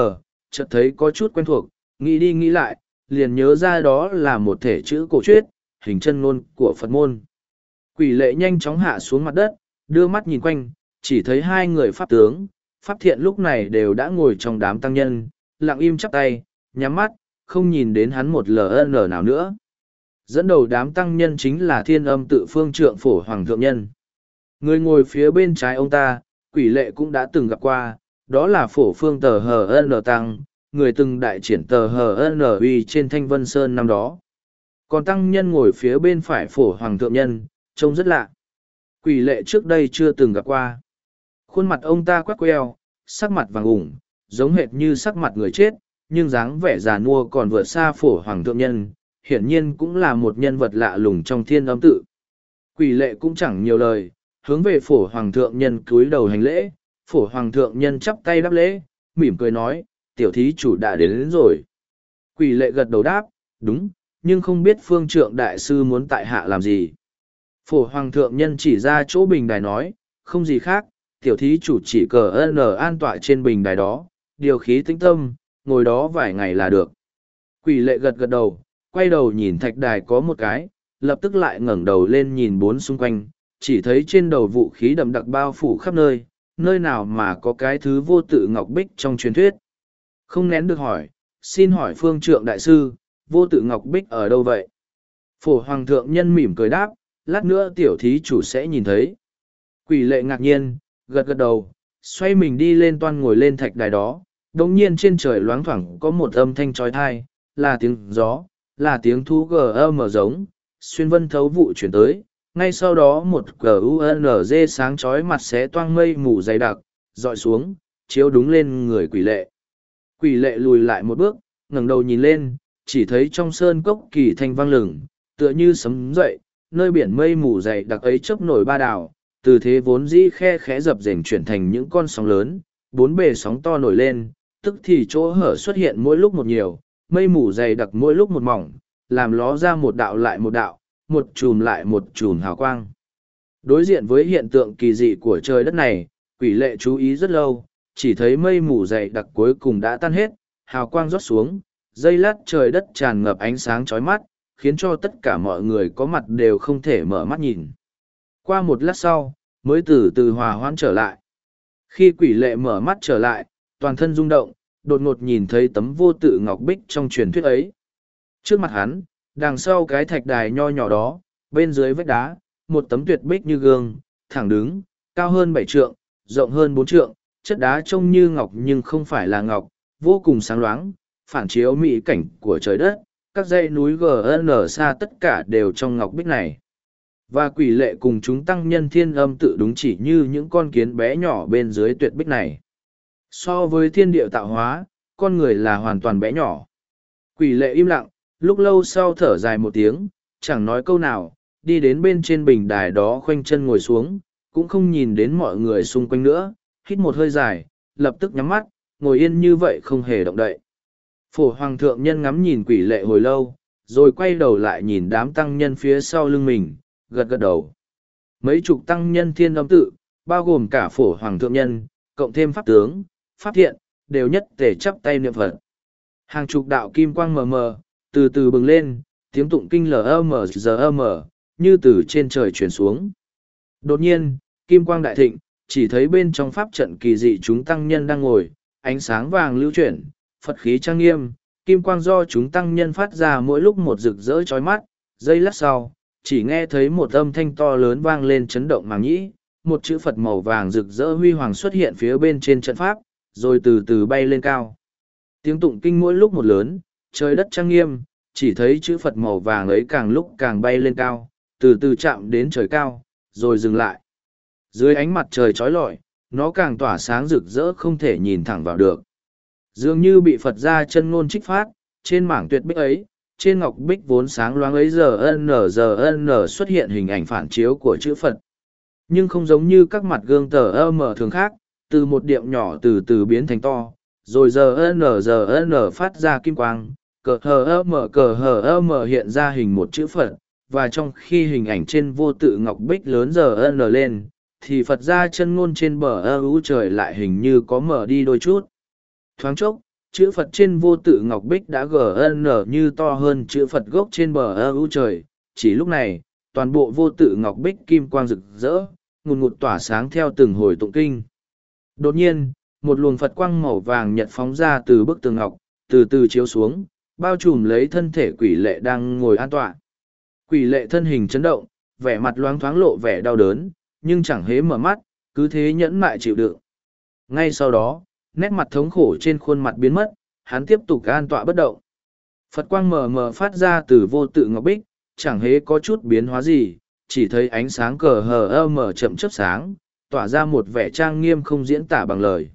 chợt thấy có chút quen thuộc nghĩ đi nghĩ lại liền nhớ ra đó là một thể chữ cổ truyết hình chân ngôn của phật môn quỷ lệ nhanh chóng hạ xuống mặt đất đưa mắt nhìn quanh chỉ thấy hai người pháp tướng pháp thiện lúc này đều đã ngồi trong đám tăng nhân lặng im chắp tay nhắm mắt không nhìn đến hắn một ln nào nữa dẫn đầu đám tăng nhân chính là thiên âm tự phương trượng phổ hoàng thượng nhân người ngồi phía bên trái ông ta quỷ lệ cũng đã từng gặp qua đó là phổ phương tờ hờ n tăng người từng đại triển tờ hờ n uy trên thanh vân sơn năm đó còn tăng nhân ngồi phía bên phải phổ hoàng thượng nhân trông rất lạ quỷ lệ trước đây chưa từng gặp qua khuôn mặt ông ta quắc queo, sắc mặt vàng ủng, giống hệt như sắc mặt người chết, nhưng dáng vẻ già nua còn vượt xa phổ hoàng thượng nhân, hiển nhiên cũng là một nhân vật lạ lùng trong thiên âm tự. Quỷ lệ cũng chẳng nhiều lời, hướng về phổ hoàng thượng nhân cúi đầu hành lễ, phổ hoàng thượng nhân chắp tay đáp lễ, mỉm cười nói, tiểu thí chủ đã đến, đến rồi. Quỷ lệ gật đầu đáp, đúng, nhưng không biết phương trượng đại sư muốn tại hạ làm gì. Phổ hoàng thượng nhân chỉ ra chỗ bình đài nói, không gì khác, tiểu thí chủ chỉ cờ ân an tọa trên bình đài đó, điều khí tĩnh tâm, ngồi đó vài ngày là được. Quỷ lệ gật gật đầu, quay đầu nhìn thạch đài có một cái, lập tức lại ngẩng đầu lên nhìn bốn xung quanh, chỉ thấy trên đầu vũ khí đậm đặc bao phủ khắp nơi, nơi nào mà có cái thứ vô tự ngọc bích trong truyền thuyết. Không nén được hỏi, xin hỏi phương trượng đại sư, vô tự ngọc bích ở đâu vậy? Phổ hoàng thượng nhân mỉm cười đáp, lát nữa tiểu thí chủ sẽ nhìn thấy. Quỷ lệ ngạc nhiên, gật gật đầu xoay mình đi lên toan ngồi lên thạch đài đó đ nhiên trên trời loáng thoảng có một âm thanh trói thai là tiếng gió là tiếng thú mở giống xuyên vân thấu vụ chuyển tới ngay sau đó một gunz sáng trói mặt xé toang mây mù dày đặc dọi xuống chiếu đúng lên người quỷ lệ quỷ lệ lùi lại một bước ngẩng đầu nhìn lên chỉ thấy trong sơn cốc kỳ thanh vang lửng tựa như sấm dậy nơi biển mây mù dày đặc ấy chớp nổi ba đảo từ thế vốn dĩ khe khẽ dập dềnh chuyển thành những con sóng lớn, bốn bề sóng to nổi lên, tức thì chỗ hở xuất hiện mỗi lúc một nhiều, mây mù dày đặc mỗi lúc một mỏng, làm ló ra một đạo lại một đạo, một chùm lại một chùm hào quang. Đối diện với hiện tượng kỳ dị của trời đất này, quỷ lệ chú ý rất lâu, chỉ thấy mây mù dày đặc cuối cùng đã tan hết, hào quang rót xuống, dây lát trời đất tràn ngập ánh sáng chói mắt, khiến cho tất cả mọi người có mặt đều không thể mở mắt nhìn. Qua một lát sau, mới từ từ hòa hoãn trở lại. Khi quỷ lệ mở mắt trở lại, toàn thân rung động, đột ngột nhìn thấy tấm vô tự ngọc bích trong truyền thuyết ấy. Trước mặt hắn, đằng sau cái thạch đài nho nhỏ đó, bên dưới vách đá, một tấm tuyệt bích như gương, thẳng đứng, cao hơn bảy trượng, rộng hơn bốn trượng, chất đá trông như ngọc nhưng không phải là ngọc, vô cùng sáng loáng, phản chiếu mỹ cảnh của trời đất, các dãy núi GN xa tất cả đều trong ngọc bích này và quỷ lệ cùng chúng tăng nhân thiên âm tự đúng chỉ như những con kiến bé nhỏ bên dưới tuyệt bích này so với thiên địa tạo hóa con người là hoàn toàn bé nhỏ quỷ lệ im lặng lúc lâu sau thở dài một tiếng chẳng nói câu nào đi đến bên trên bình đài đó khoanh chân ngồi xuống cũng không nhìn đến mọi người xung quanh nữa hít một hơi dài lập tức nhắm mắt ngồi yên như vậy không hề động đậy phổ hoàng thượng nhân ngắm nhìn quỷ lệ hồi lâu rồi quay đầu lại nhìn đám tăng nhân phía sau lưng mình gật gật đầu. Mấy chục tăng nhân thiên âm tự, bao gồm cả phổ hoàng thượng nhân, cộng thêm pháp tướng, pháp thiện, đều nhất thể chắp tay niệm Phật. Hàng chục đạo kim quang mờ mờ, từ từ bừng lên, tiếng tụng kinh LMGM, như từ trên trời chuyển xuống. Đột nhiên, kim quang đại thịnh, chỉ thấy bên trong pháp trận kỳ dị chúng tăng nhân đang ngồi, ánh sáng vàng lưu chuyển, Phật khí trang nghiêm, kim quang do chúng tăng nhân phát ra mỗi lúc một rực rỡ chói mắt, dây lát sau, chỉ nghe thấy một âm thanh to lớn vang lên chấn động màng nhĩ, một chữ Phật màu vàng rực rỡ huy hoàng xuất hiện phía bên trên trận pháp, rồi từ từ bay lên cao. Tiếng tụng kinh mỗi lúc một lớn, trời đất trang nghiêm, chỉ thấy chữ Phật màu vàng ấy càng lúc càng bay lên cao, từ từ chạm đến trời cao, rồi dừng lại. Dưới ánh mặt trời trói lọi, nó càng tỏa sáng rực rỡ không thể nhìn thẳng vào được. Dường như bị Phật ra chân ngôn trích phát, trên mảng tuyệt bích ấy, trên ngọc bích vốn sáng loáng ấy giờ n giờ n xuất hiện hình ảnh phản chiếu của chữ phật nhưng không giống như các mặt gương tờ ơ mở thường khác từ một điểm nhỏ từ từ biến thành to rồi giờ n giờ n phát ra kim quang cờ hờ ơ mở cờ hờ ơ mở hiện ra hình một chữ phật và trong khi hình ảnh trên vô tự ngọc bích lớn giờ n lên thì phật ra chân ngôn trên bờ ơ ú trời lại hình như có mở đi đôi chút thoáng chốc chữ phật trên vô tự ngọc bích đã gn như to hơn chữ phật gốc trên bờ ơ u trời chỉ lúc này toàn bộ vô tự ngọc bích kim quang rực rỡ ngùn ngụt tỏa sáng theo từng hồi tụng kinh đột nhiên một luồng phật quang màu vàng nhật phóng ra từ bức tường ngọc từ từ chiếu xuống bao trùm lấy thân thể quỷ lệ đang ngồi an tọa quỷ lệ thân hình chấn động vẻ mặt loáng thoáng lộ vẻ đau đớn nhưng chẳng hế mở mắt cứ thế nhẫn mại chịu đựng ngay sau đó nét mặt thống khổ trên khuôn mặt biến mất, hắn tiếp tục an tọa bất động. Phật quang mờ mờ phát ra từ vô tự ngọc bích, chẳng hề có chút biến hóa gì, chỉ thấy ánh sáng cờ hờ ơ mờ chậm chớp sáng, tỏa ra một vẻ trang nghiêm không diễn tả bằng lời.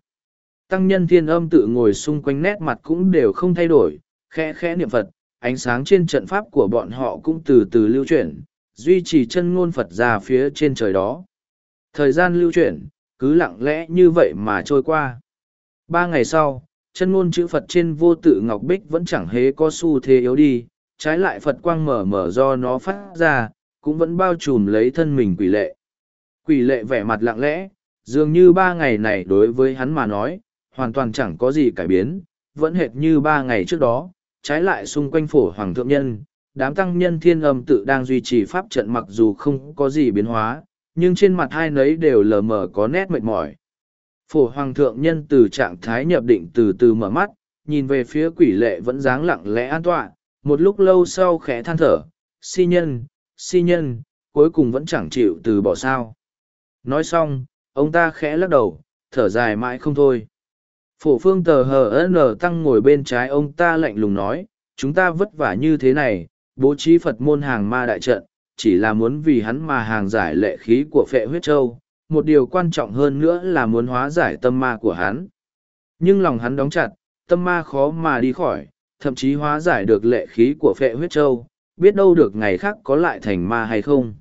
Tăng nhân thiên âm tự ngồi xung quanh nét mặt cũng đều không thay đổi, khẽ khẽ niệm Phật, ánh sáng trên trận pháp của bọn họ cũng từ từ lưu chuyển, duy trì chân ngôn Phật ra phía trên trời đó. Thời gian lưu chuyển, cứ lặng lẽ như vậy mà trôi qua. Ba ngày sau, chân ngôn chữ Phật trên vô tự ngọc bích vẫn chẳng hề có xu thế yếu đi, trái lại Phật quang mở mở do nó phát ra, cũng vẫn bao trùm lấy thân mình quỷ lệ. Quỷ lệ vẻ mặt lặng lẽ, dường như ba ngày này đối với hắn mà nói, hoàn toàn chẳng có gì cải biến, vẫn hệt như ba ngày trước đó, trái lại xung quanh phổ hoàng thượng nhân, đám tăng nhân thiên âm tự đang duy trì pháp trận mặc dù không có gì biến hóa, nhưng trên mặt hai nấy đều lờ mờ có nét mệt mỏi phổ hoàng thượng nhân từ trạng thái nhập định từ từ mở mắt nhìn về phía quỷ lệ vẫn dáng lặng lẽ an tọa một lúc lâu sau khẽ than thở si nhân si nhân cuối cùng vẫn chẳng chịu từ bỏ sao nói xong ông ta khẽ lắc đầu thở dài mãi không thôi phổ phương tờ hờ n tăng ngồi bên trái ông ta lạnh lùng nói chúng ta vất vả như thế này bố trí phật môn hàng ma đại trận chỉ là muốn vì hắn mà hàng giải lệ khí của phệ huyết châu một điều quan trọng hơn nữa là muốn hóa giải tâm ma của hắn. Nhưng lòng hắn đóng chặt, tâm ma khó mà đi khỏi, thậm chí hóa giải được lệ khí của phệ huyết châu, biết đâu được ngày khác có lại thành ma hay không.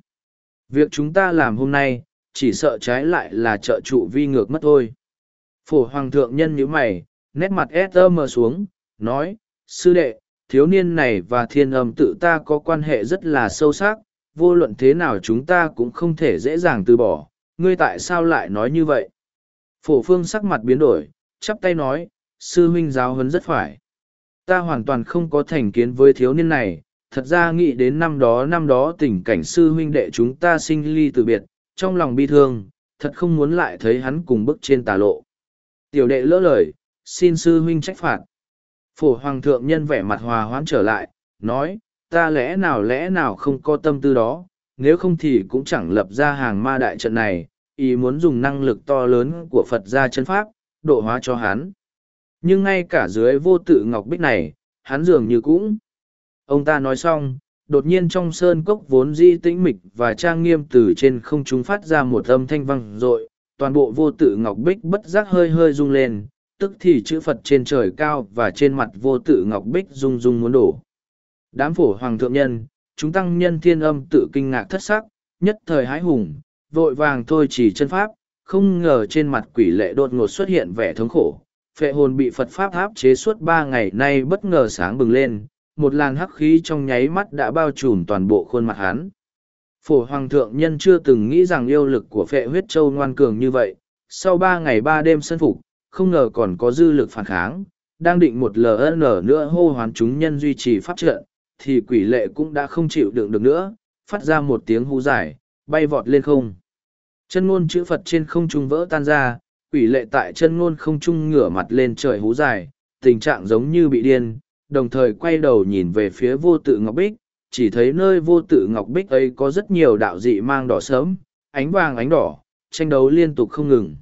Việc chúng ta làm hôm nay, chỉ sợ trái lại là trợ trụ vi ngược mất thôi. Phổ Hoàng thượng nhân nhíu mày, nét mặt mờ xuống, nói, sư đệ, thiếu niên này và thiên âm tự ta có quan hệ rất là sâu sắc, vô luận thế nào chúng ta cũng không thể dễ dàng từ bỏ, ngươi tại sao lại nói như vậy? Phổ phương sắc mặt biến đổi, chắp tay nói, sư huynh giáo huấn rất phải. Ta hoàn toàn không có thành kiến với thiếu niên này, thật ra nghĩ đến năm đó năm đó tình cảnh sư huynh đệ chúng ta sinh ly từ biệt, trong lòng bi thương, thật không muốn lại thấy hắn cùng bức trên tà lộ. Tiểu đệ lỡ lời, xin sư huynh trách phạt. Phổ hoàng thượng nhân vẻ mặt hòa hoãn trở lại, nói, ta lẽ nào lẽ nào không có tâm tư đó, nếu không thì cũng chẳng lập ra hàng ma đại trận này, ý muốn dùng năng lực to lớn của Phật ra chân pháp, độ hóa cho hắn. Nhưng ngay cả dưới vô tự ngọc bích này, hắn dường như cũng. Ông ta nói xong, đột nhiên trong sơn cốc vốn di tĩnh mịch và trang nghiêm từ trên không chúng phát ra một âm thanh vang dội toàn bộ vô tự ngọc bích bất giác hơi hơi rung lên, tức thì chữ Phật trên trời cao và trên mặt vô tự ngọc bích rung rung muốn đổ. Đám phổ hoàng thượng nhân, chúng tăng nhân thiên âm tự kinh ngạc thất sắc, nhất thời hái hùng, vội vàng thôi chỉ chân pháp, không ngờ trên mặt quỷ lệ đột ngột xuất hiện vẻ thống khổ. Phệ hồn bị Phật Pháp áp chế suốt ba ngày nay bất ngờ sáng bừng lên, một làn hắc khí trong nháy mắt đã bao trùm toàn bộ khuôn mặt hắn. Phổ Hoàng thượng nhân chưa từng nghĩ rằng yêu lực của phệ huyết châu ngoan cường như vậy, sau ba ngày ba đêm sân phục, không ngờ còn có dư lực phản kháng, đang định một LN nữa hô hoán chúng nhân duy trì pháp trận, thì quỷ lệ cũng đã không chịu đựng được nữa, phát ra một tiếng hú dài, bay vọt lên không. Chân ngôn chữ Phật trên không trung vỡ tan ra, quỷ lệ tại chân ngôn không trung ngửa mặt lên trời hú dài, tình trạng giống như bị điên, đồng thời quay đầu nhìn về phía vô tự ngọc bích, chỉ thấy nơi vô tự ngọc bích ấy có rất nhiều đạo dị mang đỏ sớm, ánh vàng ánh đỏ, tranh đấu liên tục không ngừng.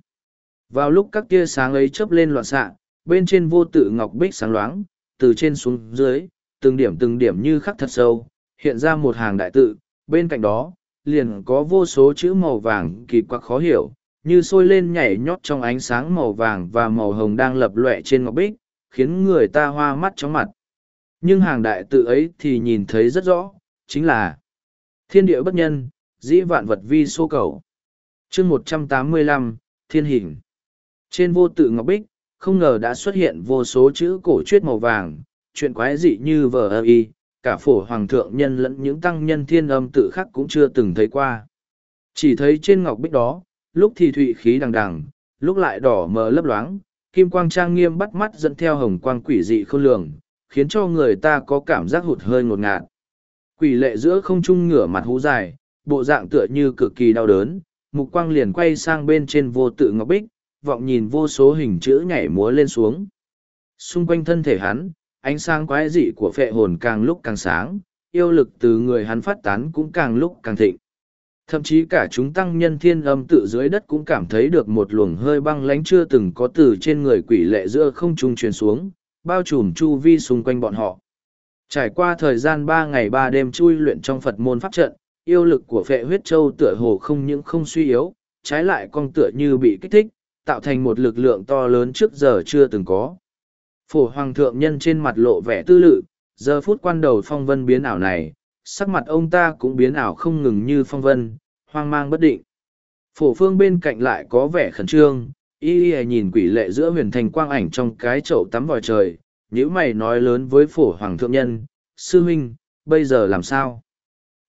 Vào lúc các tia sáng ấy chớp lên loạn xạ, bên trên vô tự ngọc bích sáng loáng, từ trên xuống dưới, từng điểm từng điểm như khắc thật sâu, hiện ra một hàng đại tự, bên cạnh đó, liền có vô số chữ màu vàng kỳ quặc khó hiểu, như sôi lên nhảy nhót trong ánh sáng màu vàng và màu hồng đang lập lọe trên ngọc bích, khiến người ta hoa mắt chóng mặt. Nhưng hàng đại tự ấy thì nhìn thấy rất rõ, chính là Thiên địa bất nhân, dĩ vạn vật vi số cầu. chương một trăm tám mươi lăm Thiên hình. Trên vô tự ngọc bích, không ngờ đã xuất hiện vô số chữ cổ truyết màu vàng, chuyện quái dị như vờ ơ y, cả phổ hoàng thượng nhân lẫn những tăng nhân thiên âm tự khắc cũng chưa từng thấy qua. Chỉ thấy trên ngọc bích đó, lúc thì thụy khí đằng đằng, lúc lại đỏ mờ lấp loáng, kim quang trang nghiêm bắt mắt dẫn theo hồng quang quỷ dị khôn lường, khiến cho người ta có cảm giác hụt hơi ngột ngạt. Quỷ lệ giữa không trung ngửa mặt hú dài, bộ dạng tựa như cực kỳ đau đớn, mục quang liền quay sang bên trên vô tự ngọc bích, vọng nhìn vô số hình chữ nhảy múa lên xuống. Xung quanh thân thể hắn, Ánh sáng quái dị của phệ hồn càng lúc càng sáng, yêu lực từ người hắn phát tán cũng càng lúc càng thịnh. Thậm chí cả chúng tăng nhân thiên âm tự dưới đất cũng cảm thấy được một luồng hơi băng lánh chưa từng có từ trên người quỷ lệ giữa không trung truyền xuống, bao trùm chu vi xung quanh bọn họ. Trải qua thời gian ba ngày ba đêm chui luyện trong Phật môn pháp trận, yêu lực của phệ huyết châu tựa hồ không những không suy yếu, trái lại con tựa như bị kích thích, tạo thành một lực lượng to lớn trước giờ chưa từng có. Phổ hoàng thượng nhân trên mặt lộ vẻ tư lự, giờ phút quan đầu phong vân biến ảo này, sắc mặt ông ta cũng biến ảo không ngừng như phong vân, hoang mang bất định. Phổ phương bên cạnh lại có vẻ khẩn trương, y y nhìn quỷ lệ giữa huyền thành quang ảnh trong cái chậu tắm vòi trời, nếu mày nói lớn với phổ hoàng thượng nhân, sư huynh, bây giờ làm sao?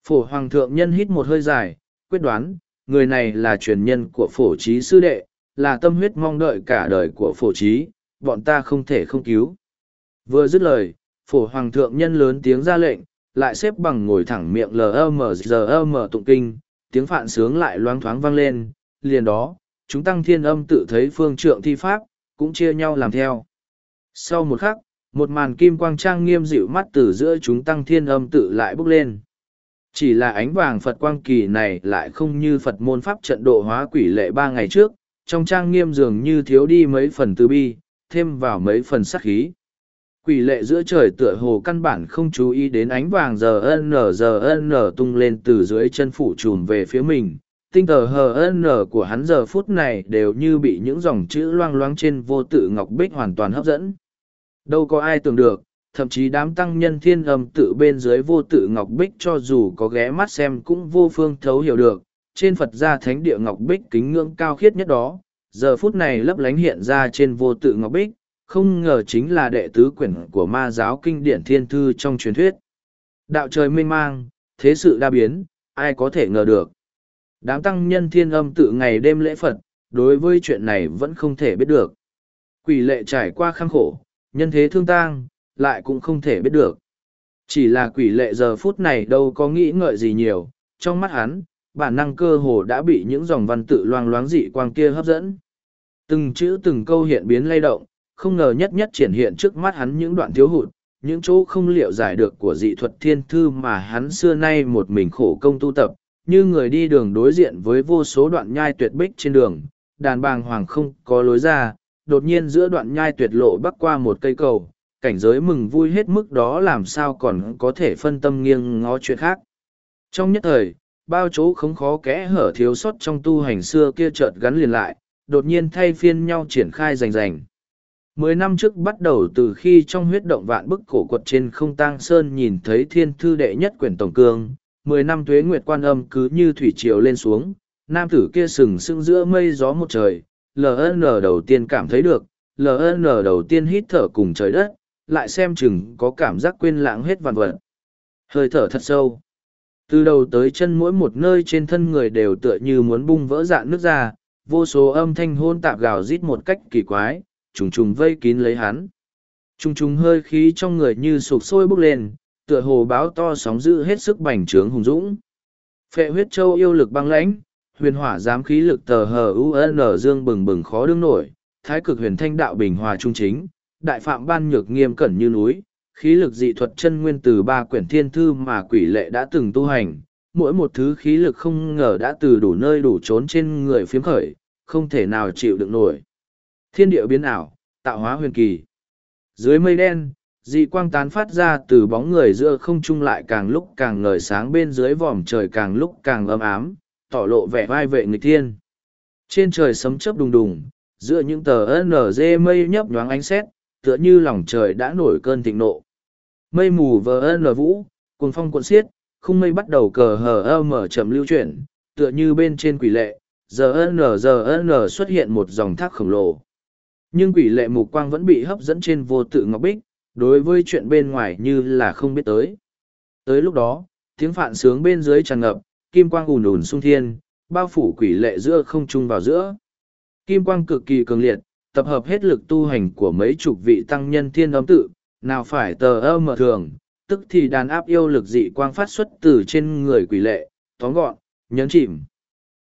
Phổ hoàng thượng nhân hít một hơi dài, quyết đoán, người này là truyền nhân của phổ trí sư đệ, là tâm huyết mong đợi cả đời của phổ trí, bọn ta không thể không cứu. Vừa dứt lời, phổ hoàng thượng nhân lớn tiếng ra lệnh, lại xếp bằng ngồi thẳng miệng LMGM tụng kinh, tiếng phạn sướng lại loáng thoáng vang lên, liền đó, chúng tăng thiên âm tự thấy phương trượng thi pháp, cũng chia nhau làm theo. Sau một khắc, một màn kim quang trang nghiêm dịu mắt từ giữa chúng tăng thiên âm tự lại bốc lên. Chỉ là ánh vàng Phật quang kỳ này lại không như Phật môn pháp trận độ hóa quỷ lệ ba ngày trước, trong trang nghiêm dường như thiếu đi mấy phần từ bi, thêm vào mấy phần sắc khí quỷ lệ giữa trời tựa hồ căn bản không chú ý đến ánh vàng giờ nở giờ nở tung lên từ dưới chân phủ trùm về phía mình tinh tờ hờ nở của hắn giờ phút này đều như bị những dòng chữ loang loáng trên vô tự ngọc bích hoàn toàn hấp dẫn đâu có ai tưởng được thậm chí đám tăng nhân thiên âm tự bên dưới vô tự ngọc bích cho dù có ghé mắt xem cũng vô phương thấu hiểu được trên phật gia thánh địa ngọc bích kính ngưỡng cao khiết nhất đó giờ phút này lấp lánh hiện ra trên vô tự ngọc bích, không ngờ chính là đệ tứ quyển của ma giáo kinh điển thiên thư trong truyền thuyết. Đạo trời mênh mang, thế sự đa biến, ai có thể ngờ được. Đám tăng nhân thiên âm tự ngày đêm lễ Phật, đối với chuyện này vẫn không thể biết được. Quỷ lệ trải qua khăng khổ, nhân thế thương tang, lại cũng không thể biết được. Chỉ là quỷ lệ giờ phút này đâu có nghĩ ngợi gì nhiều, trong mắt hắn, bản năng cơ hồ đã bị những dòng văn tự loang loáng dị quang kia hấp dẫn. Từng chữ từng câu hiện biến lay động, không ngờ nhất nhất triển hiện trước mắt hắn những đoạn thiếu hụt, những chỗ không liệu giải được của dị thuật thiên thư mà hắn xưa nay một mình khổ công tu tập, như người đi đường đối diện với vô số đoạn nhai tuyệt bích trên đường, đàn bàng hoàng không có lối ra, đột nhiên giữa đoạn nhai tuyệt lộ bắc qua một cây cầu, cảnh giới mừng vui hết mức đó làm sao còn có thể phân tâm nghiêng ngó chuyện khác. Trong nhất thời, bao chỗ không khó kẽ hở thiếu sót trong tu hành xưa kia chợt gắn liền lại, đột nhiên thay phiên nhau triển khai rành rành. Mười năm trước bắt đầu từ khi trong huyết động vạn bức cổ quật trên không tang sơn nhìn thấy thiên thư đệ nhất quyển tổng cương, mười năm tuế nguyệt quan âm cứ như thủy triều lên xuống, nam tử kia sừng sững giữa mây gió một trời, LN đầu tiên cảm thấy được, LN đầu tiên hít thở cùng trời đất, lại xem chừng có cảm giác quên lãng hết vạn vật. Hơi thở thật sâu từ đầu tới chân mỗi một nơi trên thân người đều tựa như muốn bung vỡ dạn nước ra vô số âm thanh hôn tạp gào rít một cách kỳ quái trùng trùng vây kín lấy hắn trùng trùng hơi khí trong người như sụp sôi bốc lên tựa hồ báo to sóng giữ hết sức bành trướng hùng dũng phệ huyết châu yêu lực băng lãnh huyền hỏa giám khí lực tờ hờ un dương bừng bừng khó đương nổi thái cực huyền thanh đạo bình hòa trung chính đại phạm ban nhược nghiêm cẩn như núi khí lực dị thuật chân nguyên từ ba quyển thiên thư mà quỷ lệ đã từng tu hành, mỗi một thứ khí lực không ngờ đã từ đủ nơi đủ trốn trên người phiếm khởi, không thể nào chịu đựng nổi. Thiên địa biến ảo, tạo hóa huyền kỳ. Dưới mây đen, dị quang tán phát ra từ bóng người giữa không trung lại càng lúc càng ngời sáng bên dưới vòm trời càng lúc càng âm ám, tỏ lộ vẻ vai vệ người thiên. Trên trời sấm chớp đùng đùng, giữa những tờ NG mây nhấp nhoáng ánh sét, tựa như lòng trời đã nổi cơn thịnh nộ. Mây mù vờ ơn lờ vũ, cuồng phong cuộn xiết, khung mây bắt đầu cờ hờ ơ mở chậm lưu chuyển, tựa như bên trên quỷ lệ, giờ ơn lờ giờ ơn lờ xuất hiện một dòng thác khổng lồ. Nhưng quỷ lệ mù quang vẫn bị hấp dẫn trên vô tự ngọc bích, đối với chuyện bên ngoài như là không biết tới. Tới lúc đó, tiếng phạn sướng bên dưới tràn ngập, kim quang ùn ùn sung thiên, bao phủ quỷ lệ giữa không trung vào giữa. Kim quang cực kỳ cường liệt, tập hợp hết lực tu hành của mấy chục vị tăng nhân thiên âm tự, nào phải tờ ơ mở thường, tức thì đàn áp yêu lực dị quang phát xuất từ trên người quỷ lệ, tóm gọn, nhấn chìm.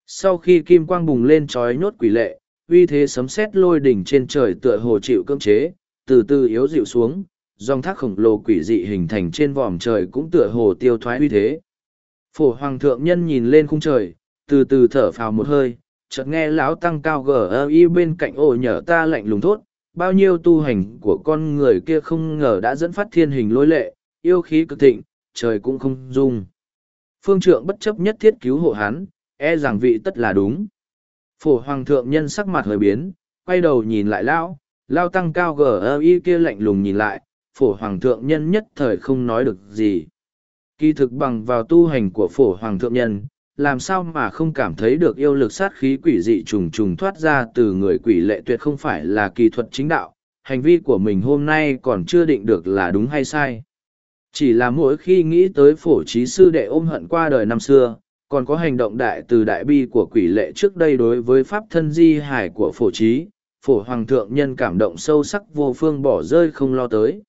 Sau khi kim quang bùng lên trói nhốt quỷ lệ, uy thế sấm sét lôi đỉnh trên trời tựa hồ chịu cơm chế, từ từ yếu dịu xuống, dòng thác khổng lồ quỷ dị hình thành trên vòm trời cũng tựa hồ tiêu thoái uy thế. Phổ hoàng thượng nhân nhìn lên khung trời, từ từ thở phào một hơi, chợt nghe lão tăng cao gở y bên cạnh ổ nhở ta lạnh lùng thốt, bao nhiêu tu hành của con người kia không ngờ đã dẫn phát thiên hình lôi lệ, yêu khí cực thịnh, trời cũng không dung. Phương trượng bất chấp nhất thiết cứu hộ hắn, e rằng vị tất là đúng. Phổ hoàng thượng nhân sắc mặt hơi biến, quay đầu nhìn lại lão, lao tăng cao gờ y kia lạnh lùng nhìn lại, phổ hoàng thượng nhân nhất thời không nói được gì. Kỳ thực bằng vào tu hành của phổ hoàng thượng nhân, làm sao mà không cảm thấy được yêu lực sát khí quỷ dị trùng trùng thoát ra từ người quỷ lệ tuyệt không phải là kỳ thuật chính đạo, hành vi của mình hôm nay còn chưa định được là đúng hay sai. Chỉ là mỗi khi nghĩ tới phổ trí sư đệ ôm hận qua đời năm xưa, còn có hành động đại từ đại bi của quỷ lệ trước đây đối với pháp thân di hải của phổ trí, phổ hoàng thượng nhân cảm động sâu sắc vô phương bỏ rơi không lo tới.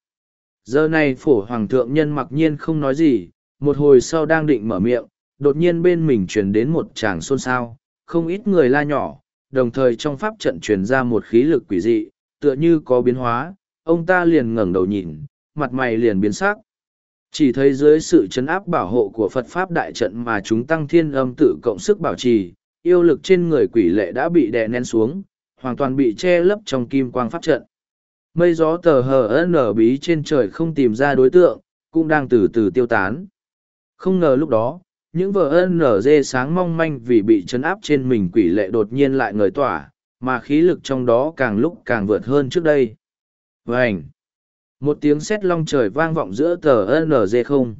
Giờ này phổ hoàng thượng nhân mặc nhiên không nói gì, một hồi sau đang định mở miệng, đột nhiên bên mình truyền đến một tràng xôn xao, không ít người la nhỏ, đồng thời trong pháp trận truyền ra một khí lực quỷ dị, tựa như có biến hóa, ông ta liền ngẩng đầu nhìn, mặt mày liền biến sắc. Chỉ thấy dưới sự chấn áp bảo hộ của Phật Pháp đại trận mà chúng tăng thiên âm tự cộng sức bảo trì, yêu lực trên người quỷ lệ đã bị đè nén xuống, hoàn toàn bị che lấp trong kim quang pháp trận. Mây gió tờ hờ nở bí trên trời không tìm ra đối tượng, cũng đang từ từ tiêu tán. Không ngờ lúc đó, những vờ dê sáng mong manh vì bị chấn áp trên mình quỷ lệ đột nhiên lại ngời tỏa mà khí lực trong đó càng lúc càng vượt hơn trước đây vảnh một tiếng sét long trời vang vọng giữa tờ dê không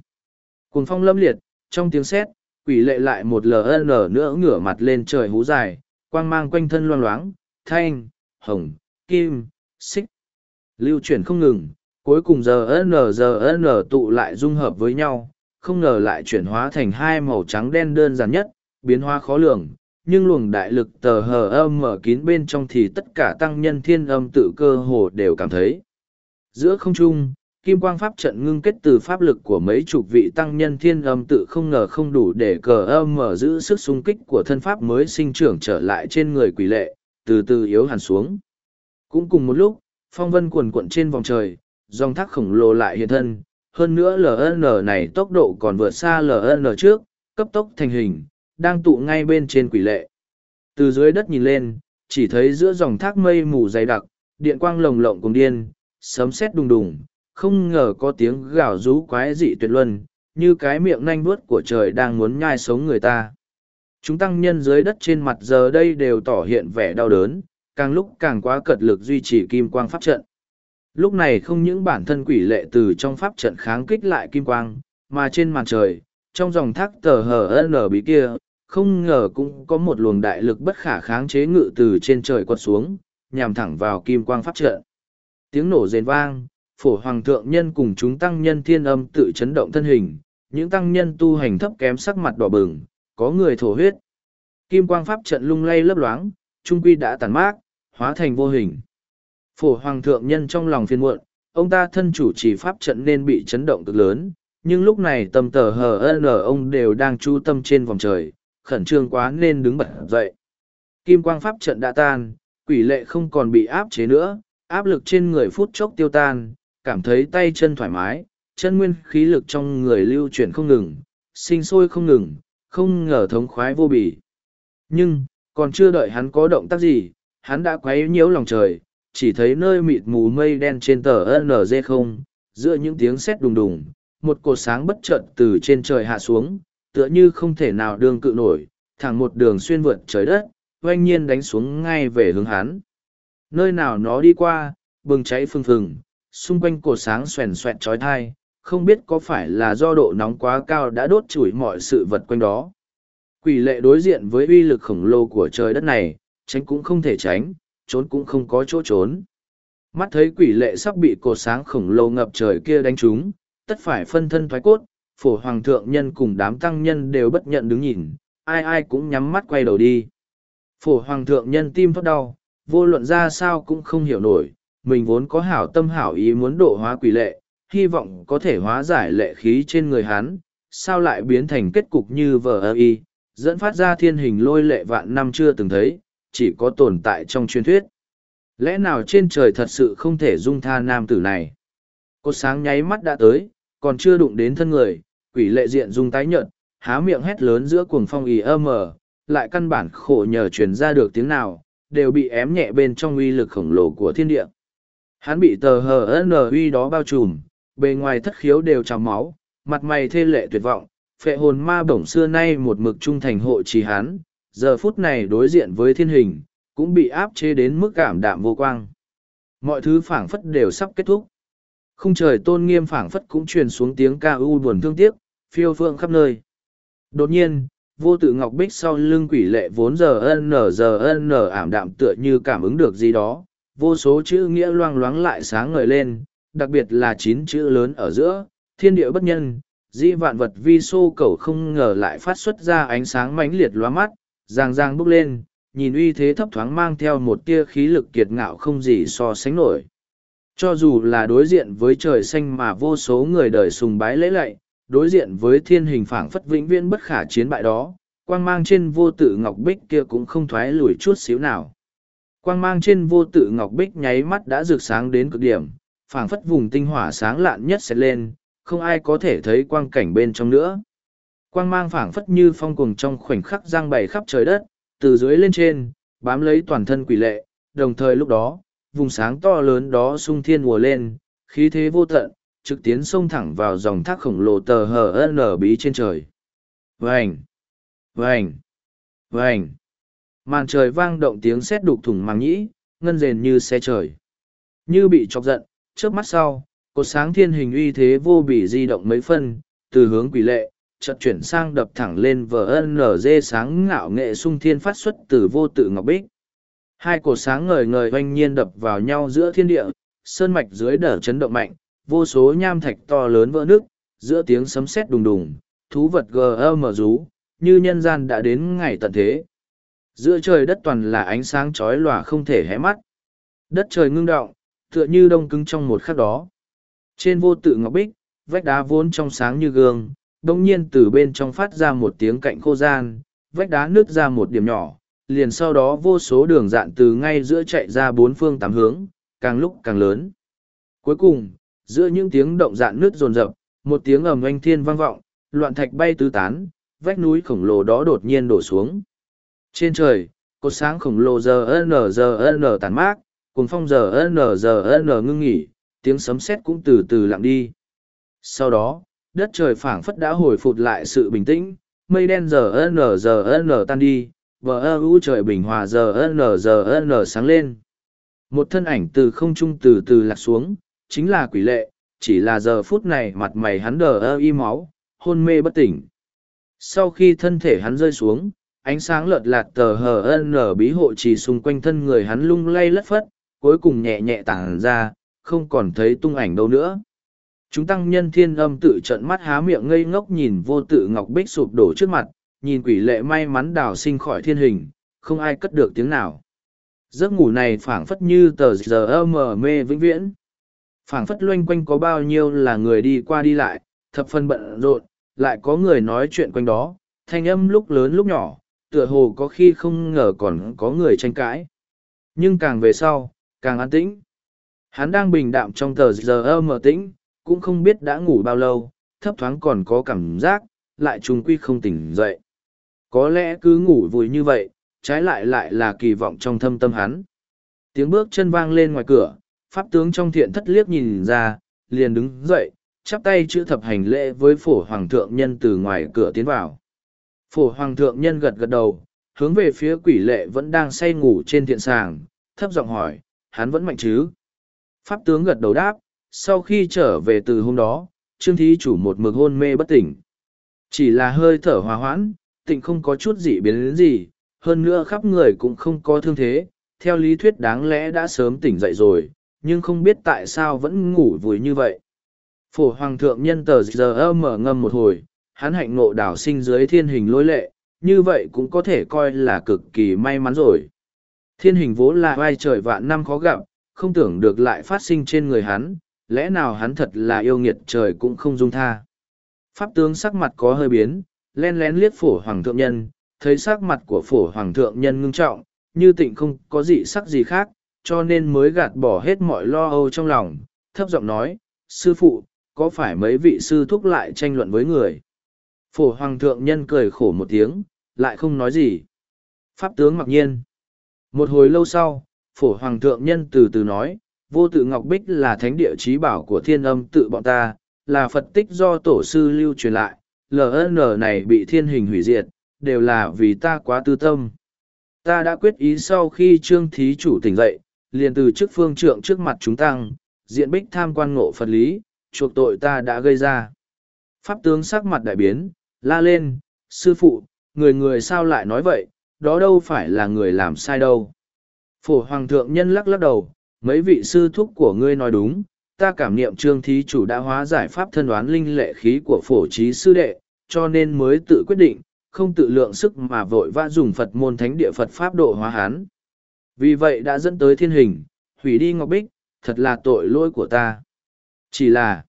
cuồng phong lâm liệt trong tiếng sét quỷ lệ lại một ln nữa ngửa mặt lên trời hú dài quang mang quanh thân loang loáng thanh hồng kim xích lưu chuyển không ngừng cuối cùng giờ n giờ n tụ lại dung hợp với nhau không ngờ lại chuyển hóa thành hai màu trắng đen đơn giản nhất, biến hóa khó lường, nhưng luồng đại lực tờ hờ âm mở kín bên trong thì tất cả tăng nhân thiên âm tự cơ hồ đều cảm thấy. Giữa không trung, kim quang pháp trận ngưng kết từ pháp lực của mấy chục vị tăng nhân thiên âm tự không ngờ không đủ để cờ âm mở giữ sức sung kích của thân pháp mới sinh trưởng trở lại trên người quỷ lệ, từ từ yếu hẳn xuống. Cũng cùng một lúc, phong vân cuồn cuộn trên vòng trời, dòng thác khổng lồ lại hiện thân, hơn nữa LN này tốc độ còn vượt xa LN trước, cấp tốc thành hình, đang tụ ngay bên trên quỷ lệ. Từ dưới đất nhìn lên, chỉ thấy giữa dòng thác mây mù dày đặc, điện quang lồng lộng cùng điên, sấm sét đùng đùng, không ngờ có tiếng gào rú quái dị tuyệt luân, như cái miệng nanh vuốt của trời đang muốn nhai sống người ta. Chúng tăng nhân dưới đất trên mặt giờ đây đều tỏ hiện vẻ đau đớn, càng lúc càng quá cật lực duy trì kim quang pháp trận. Lúc này không những bản thân quỷ lệ từ trong pháp trận kháng kích lại kim quang, mà trên màn trời, trong dòng thác tờ hờ nở bí kia, không ngờ cũng có một luồng đại lực bất khả kháng chế ngự từ trên trời quật xuống, nhằm thẳng vào kim quang pháp trận. Tiếng nổ rền vang, phổ hoàng thượng nhân cùng chúng tăng nhân thiên âm tự chấn động thân hình, những tăng nhân tu hành thấp kém sắc mặt đỏ bừng, có người thổ huyết. Kim quang pháp trận lung lay lấp loáng, trung quy đã tàn mát, hóa thành vô hình. Phổ hoàng thượng nhân trong lòng phiền muộn, ông ta thân chủ trì pháp trận nên bị chấn động cực lớn, nhưng lúc này tâm tờ hờ ở ông đều đang chú tâm trên vòng trời, khẩn trương quá nên đứng bật dậy. Kim quang pháp trận đã tan, quỷ lệ không còn bị áp chế nữa, áp lực trên người phút chốc tiêu tan, cảm thấy tay chân thoải mái, chân nguyên khí lực trong người lưu chuyển không ngừng, sinh sôi không ngừng, không ngờ thống khoái vô bỉ. Nhưng, còn chưa đợi hắn có động tác gì, hắn đã quấy nhiễu lòng trời, chỉ thấy nơi mịt mù mây đen trên tờ NG không, giữa những tiếng sét đùng đùng, một cột sáng bất chợt từ trên trời hạ xuống, tựa như không thể nào đường cự nổi, thẳng một đường xuyên vượt trời đất, oanh nhiên đánh xuống ngay về hướng hắn. Nơi nào nó đi qua, bừng cháy phừng phừng, xung quanh cột sáng xoèn xoẹt trói thai, không biết có phải là do độ nóng quá cao đã đốt chủi mọi sự vật quanh đó. Quỷ lệ đối diện với uy lực khổng lồ của trời đất này, tránh cũng không thể tránh, trốn cũng không có chỗ trốn. Mắt thấy quỷ lệ sắp bị cột sáng khổng lồ ngập trời kia đánh trúng, tất phải phân thân thoái cốt, phổ hoàng thượng nhân cùng đám tăng nhân đều bất nhận đứng nhìn, ai ai cũng nhắm mắt quay đầu đi. Phổ hoàng thượng nhân tim thoát đau, vô luận ra sao cũng không hiểu nổi, mình vốn có hảo tâm hảo ý muốn độ hóa quỷ lệ, hy vọng có thể hóa giải lệ khí trên người hắn, sao lại biến thành kết cục như vờ ơ y, dẫn phát ra thiên hình lôi lệ vạn năm chưa từng thấy, chỉ có tồn tại trong truyền thuyết lẽ nào trên trời thật sự không thể dung tha nam tử này cột sáng nháy mắt đã tới còn chưa đụng đến thân người quỷ lệ diện dung tái nhận, há miệng hét lớn giữa cuồng phong ì ơ ờ, lại căn bản khổ nhờ truyền ra được tiếng nào đều bị ém nhẹ bên trong uy lực khổng lồ của thiên địa hắn bị tờ hờ n uy đó bao trùm bề ngoài thất khiếu đều trào máu mặt mày thê lệ tuyệt vọng phệ hồn ma bổng xưa nay một mực trung thành hộ trì hắn giờ phút này đối diện với thiên hình, cũng bị áp chế đến mức cảm đạm vô quang. Mọi thứ phảng phất đều sắp kết thúc. Không trời tôn nghiêm phảng phất cũng truyền xuống tiếng ca u buồn thương tiếc, phiêu phượng khắp nơi. Đột nhiên, vô tự ngọc bích sau lưng quỷ lệ vốn giờ ân nở giờ ân nở ảm đạm tựa như cảm ứng được gì đó, vô số chữ nghĩa loang loáng lại sáng ngời lên, đặc biệt là chín chữ lớn ở giữa, thiên địa bất nhân, dĩ vạn vật vi xô cầu không ngờ lại phát xuất ra ánh sáng mãnh liệt lóa mắt, Giang giang bước lên, nhìn uy thế thấp thoáng mang theo một tia khí lực kiệt ngạo không gì so sánh nổi. Cho dù là đối diện với trời xanh mà vô số người đời sùng bái lễ lạy, đối diện với thiên hình phảng phất vĩnh viễn bất khả chiến bại đó, quang mang trên vô tử ngọc bích kia cũng không thoái lùi chút xíu nào. Quang mang trên vô tử ngọc bích nháy mắt đã rực sáng đến cực điểm, phảng phất vùng tinh hỏa sáng lạn nhất sẽ lên, không ai có thể thấy quang cảnh bên trong nữa. Quang mang phảng phất như phong cuồng trong khoảnh khắc giang bày khắp trời đất, từ dưới lên trên, bám lấy toàn thân quỷ lệ, đồng thời lúc đó, vùng sáng to lớn đó sung thiên mùa lên, khí thế vô tận, trực tiến xông thẳng vào dòng thác khổng lồ tờ hờ nở bí trên trời. Vành! Vành! Vành! Màn trời vang động tiếng sét đục thủng màng nhĩ, ngân rền như xe trời. Như bị chọc giận, trước mắt sau, cột sáng thiên hình uy thế vô bỉ di động mấy phân, từ hướng quỷ lệ, chợt chuyển sang đập thẳng lên VNZ sáng ngạo nghệ sung thiên phát xuất từ vô tự ngọc bích. Hai cột sáng ngời ngời oanh nhiên đập vào nhau giữa thiên địa, sơn mạch dưới đờ chấn động mạnh, vô số nham thạch to lớn vỡ nước, giữa tiếng sấm sét đùng đùng, thú vật gầm rú, như nhân gian đã đến ngày tận thế. Giữa trời đất toàn là ánh sáng chói lòa không thể hé mắt. Đất trời ngưng động, tựa như đông cứng trong một khắc đó. Trên vô tự ngọc bích, vách đá vốn trong sáng như gương, đông nhiên từ bên trong phát ra một tiếng cạnh khô gian, vách đá nứt ra một điểm nhỏ, liền sau đó vô số đường dạn từ ngay giữa chạy ra bốn phương tám hướng, càng lúc càng lớn. Cuối cùng, giữa những tiếng động dạn nứt rồn rập, một tiếng ầm oanh thiên vang vọng, loạn thạch bay tứ tán, vách núi khổng lồ đó đột nhiên đổ xuống. Trên trời, cột sáng khổng lồ giờ n giờ n tàn mát, cùng phong giờ n giờ n ngưng nghỉ, tiếng sấm sét cũng từ từ lặng đi. Sau đó, đất trời phảng phất đã hồi phục lại sự bình tĩnh, mây đen giờ nở giờ nở tan đi, bờ ơ trời bình hòa giờ nở giờ nở sáng lên. Một thân ảnh từ không trung từ từ lạc xuống, chính là quỷ lệ, chỉ là giờ phút này mặt mày hắn đờ ơ y máu, hôn mê bất tỉnh. Sau khi thân thể hắn rơi xuống, ánh sáng lợt lạt tờ hờ ân nở bí hộ chỉ xung quanh thân người hắn lung lay lất phất, cuối cùng nhẹ nhẹ tản ra, không còn thấy tung ảnh đâu nữa. Chúng tăng nhân thiên âm tự trận mắt há miệng ngây ngốc nhìn vô tự ngọc bích sụp đổ trước mặt, nhìn quỷ lệ may mắn đào sinh khỏi thiên hình, không ai cất được tiếng nào. Giấc ngủ này phảng phất như tờ giờ mờ mê vĩnh viễn. phảng phất loanh quanh có bao nhiêu là người đi qua đi lại, thập phân bận rộn, lại có người nói chuyện quanh đó, thanh âm lúc lớn lúc nhỏ, tựa hồ có khi không ngờ còn có người tranh cãi. Nhưng càng về sau, càng an tĩnh. Hắn đang bình đạm trong tờ giờ mờ tĩnh, cũng không biết đã ngủ bao lâu, thấp thoáng còn có cảm giác, lại trùng quy không tỉnh dậy. Có lẽ cứ ngủ vùi như vậy, trái lại lại là kỳ vọng trong thâm tâm hắn. Tiếng bước chân vang lên ngoài cửa, pháp tướng trong thiện thất liếc nhìn ra, liền đứng dậy, chắp tay chữ thập hành lễ với phổ hoàng thượng nhân từ ngoài cửa tiến vào. Phổ hoàng thượng nhân gật gật đầu, hướng về phía quỷ lệ vẫn đang say ngủ trên thiện sàng, thấp giọng hỏi, hắn vẫn mạnh chứ? Pháp tướng gật đầu đáp, sau khi trở về từ hôm đó, Trương Thí chủ một mực hôn mê bất tỉnh. Chỉ là hơi thở hòa hoãn, tịnh không có chút gì biến đến gì, hơn nữa khắp người cũng không có thương thế, theo lý thuyết đáng lẽ đã sớm tỉnh dậy rồi, nhưng không biết tại sao vẫn ngủ vùi như vậy. Phổ Hoàng thượng nhân tờ giờ mở ngâm một hồi, hắn hạnh ngộ đảo sinh dưới thiên hình lối lệ, như vậy cũng có thể coi là cực kỳ may mắn rồi. Thiên hình vốn là vai trời vạn năm khó gặp, không tưởng được lại phát sinh trên người hắn, lẽ nào hắn thật là yêu nghiệt trời cũng không dung tha. Pháp tướng sắc mặt có hơi biến, len lén liếc phổ hoàng thượng nhân, thấy sắc mặt của phổ hoàng thượng nhân ngưng trọng, như tịnh không có gì sắc gì khác, cho nên mới gạt bỏ hết mọi lo âu trong lòng, thấp giọng nói, sư phụ, có phải mấy vị sư thúc lại tranh luận với người? Phổ hoàng thượng nhân cười khổ một tiếng, lại không nói gì. Pháp tướng mặc nhiên. Một hồi lâu sau, phổ hoàng thượng nhân từ từ nói, vô tự ngọc bích là thánh địa trí bảo của thiên âm tự bọn ta, là Phật tích do tổ sư lưu truyền lại, LN này bị thiên hình hủy diệt, đều là vì ta quá tư tâm. Ta đã quyết ý sau khi trương thí chủ tỉnh dậy, liền từ chức phương trượng trước mặt chúng tăng, diện bích tham quan ngộ Phật lý, chuộc tội ta đã gây ra. Pháp tướng sắc mặt đại biến, la lên, sư phụ, người người sao lại nói vậy, đó đâu phải là người làm sai đâu. Phổ hoàng thượng nhân lắc lắc đầu, mấy vị sư thúc của ngươi nói đúng ta cảm niệm trương thí chủ đã hóa giải pháp thân đoán linh lệ khí của phổ trí sư đệ cho nên mới tự quyết định không tự lượng sức mà vội vã dùng phật môn thánh địa phật pháp độ hóa hán vì vậy đã dẫn tới thiên hình hủy đi ngọc bích thật là tội lỗi của ta chỉ là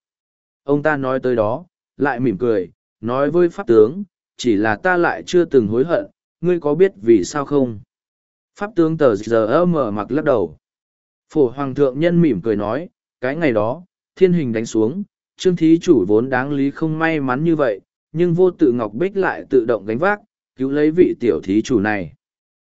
ông ta nói tới đó lại mỉm cười nói với pháp tướng chỉ là ta lại chưa từng hối hận ngươi có biết vì sao không pháp tướng tờ giờ mở mờ mặc lắc đầu Phổ Hoàng Thượng Nhân mỉm cười nói, cái ngày đó, thiên hình đánh xuống, Trương Thí Chủ vốn đáng lý không may mắn như vậy, nhưng vô tự Ngọc Bích lại tự động gánh vác, cứu lấy vị tiểu Thí Chủ này.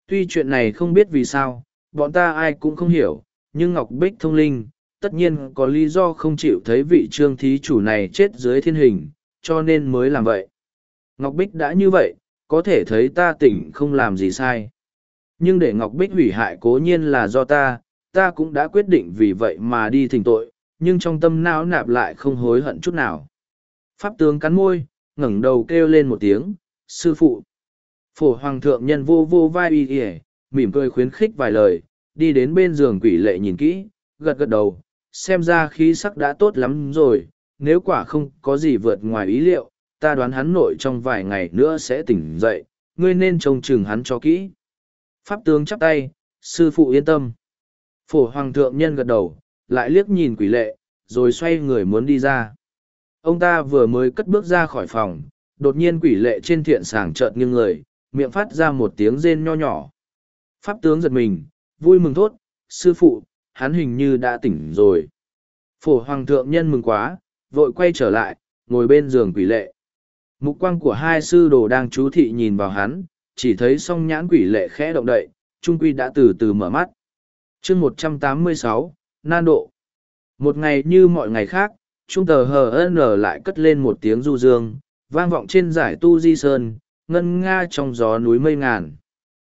Tuy chuyện này không biết vì sao, bọn ta ai cũng không hiểu, nhưng Ngọc Bích thông linh, tất nhiên có lý do không chịu thấy vị Trương Thí Chủ này chết dưới thiên hình, cho nên mới làm vậy. Ngọc Bích đã như vậy, có thể thấy ta tỉnh không làm gì sai. Nhưng để Ngọc Bích hủy hại cố nhiên là do ta, ta cũng đã quyết định vì vậy mà đi thỉnh tội, nhưng trong tâm não nạp lại không hối hận chút nào. Pháp tướng cắn môi, ngẩng đầu kêu lên một tiếng, sư phụ. Phổ hoàng thượng nhân vô vô vai y y, mỉm cười khuyến khích vài lời, đi đến bên giường quỷ lệ nhìn kỹ, gật gật đầu, xem ra khí sắc đã tốt lắm rồi, nếu quả không có gì vượt ngoài ý liệu, ta đoán hắn nội trong vài ngày nữa sẽ tỉnh dậy, ngươi nên trông chừng hắn cho kỹ. Pháp tướng chắp tay, sư phụ yên tâm. Phổ hoàng thượng nhân gật đầu, lại liếc nhìn quỷ lệ, rồi xoay người muốn đi ra. Ông ta vừa mới cất bước ra khỏi phòng, đột nhiên quỷ lệ trên thiện sàng chợt nghiêng người, miệng phát ra một tiếng rên nho nhỏ. Pháp tướng giật mình, vui mừng thốt, sư phụ, hắn hình như đã tỉnh rồi. Phổ hoàng thượng nhân mừng quá, vội quay trở lại, ngồi bên giường quỷ lệ. Mục quang của hai sư đồ đang chú thị nhìn vào hắn, chỉ thấy song nhãn quỷ lệ khẽ động đậy, trung quy đã từ từ mở mắt chương 186, trăm nan độ một ngày như mọi ngày khác trung tờ hờ n lại cất lên một tiếng du dương vang vọng trên giải tu di sơn ngân nga trong gió núi mây ngàn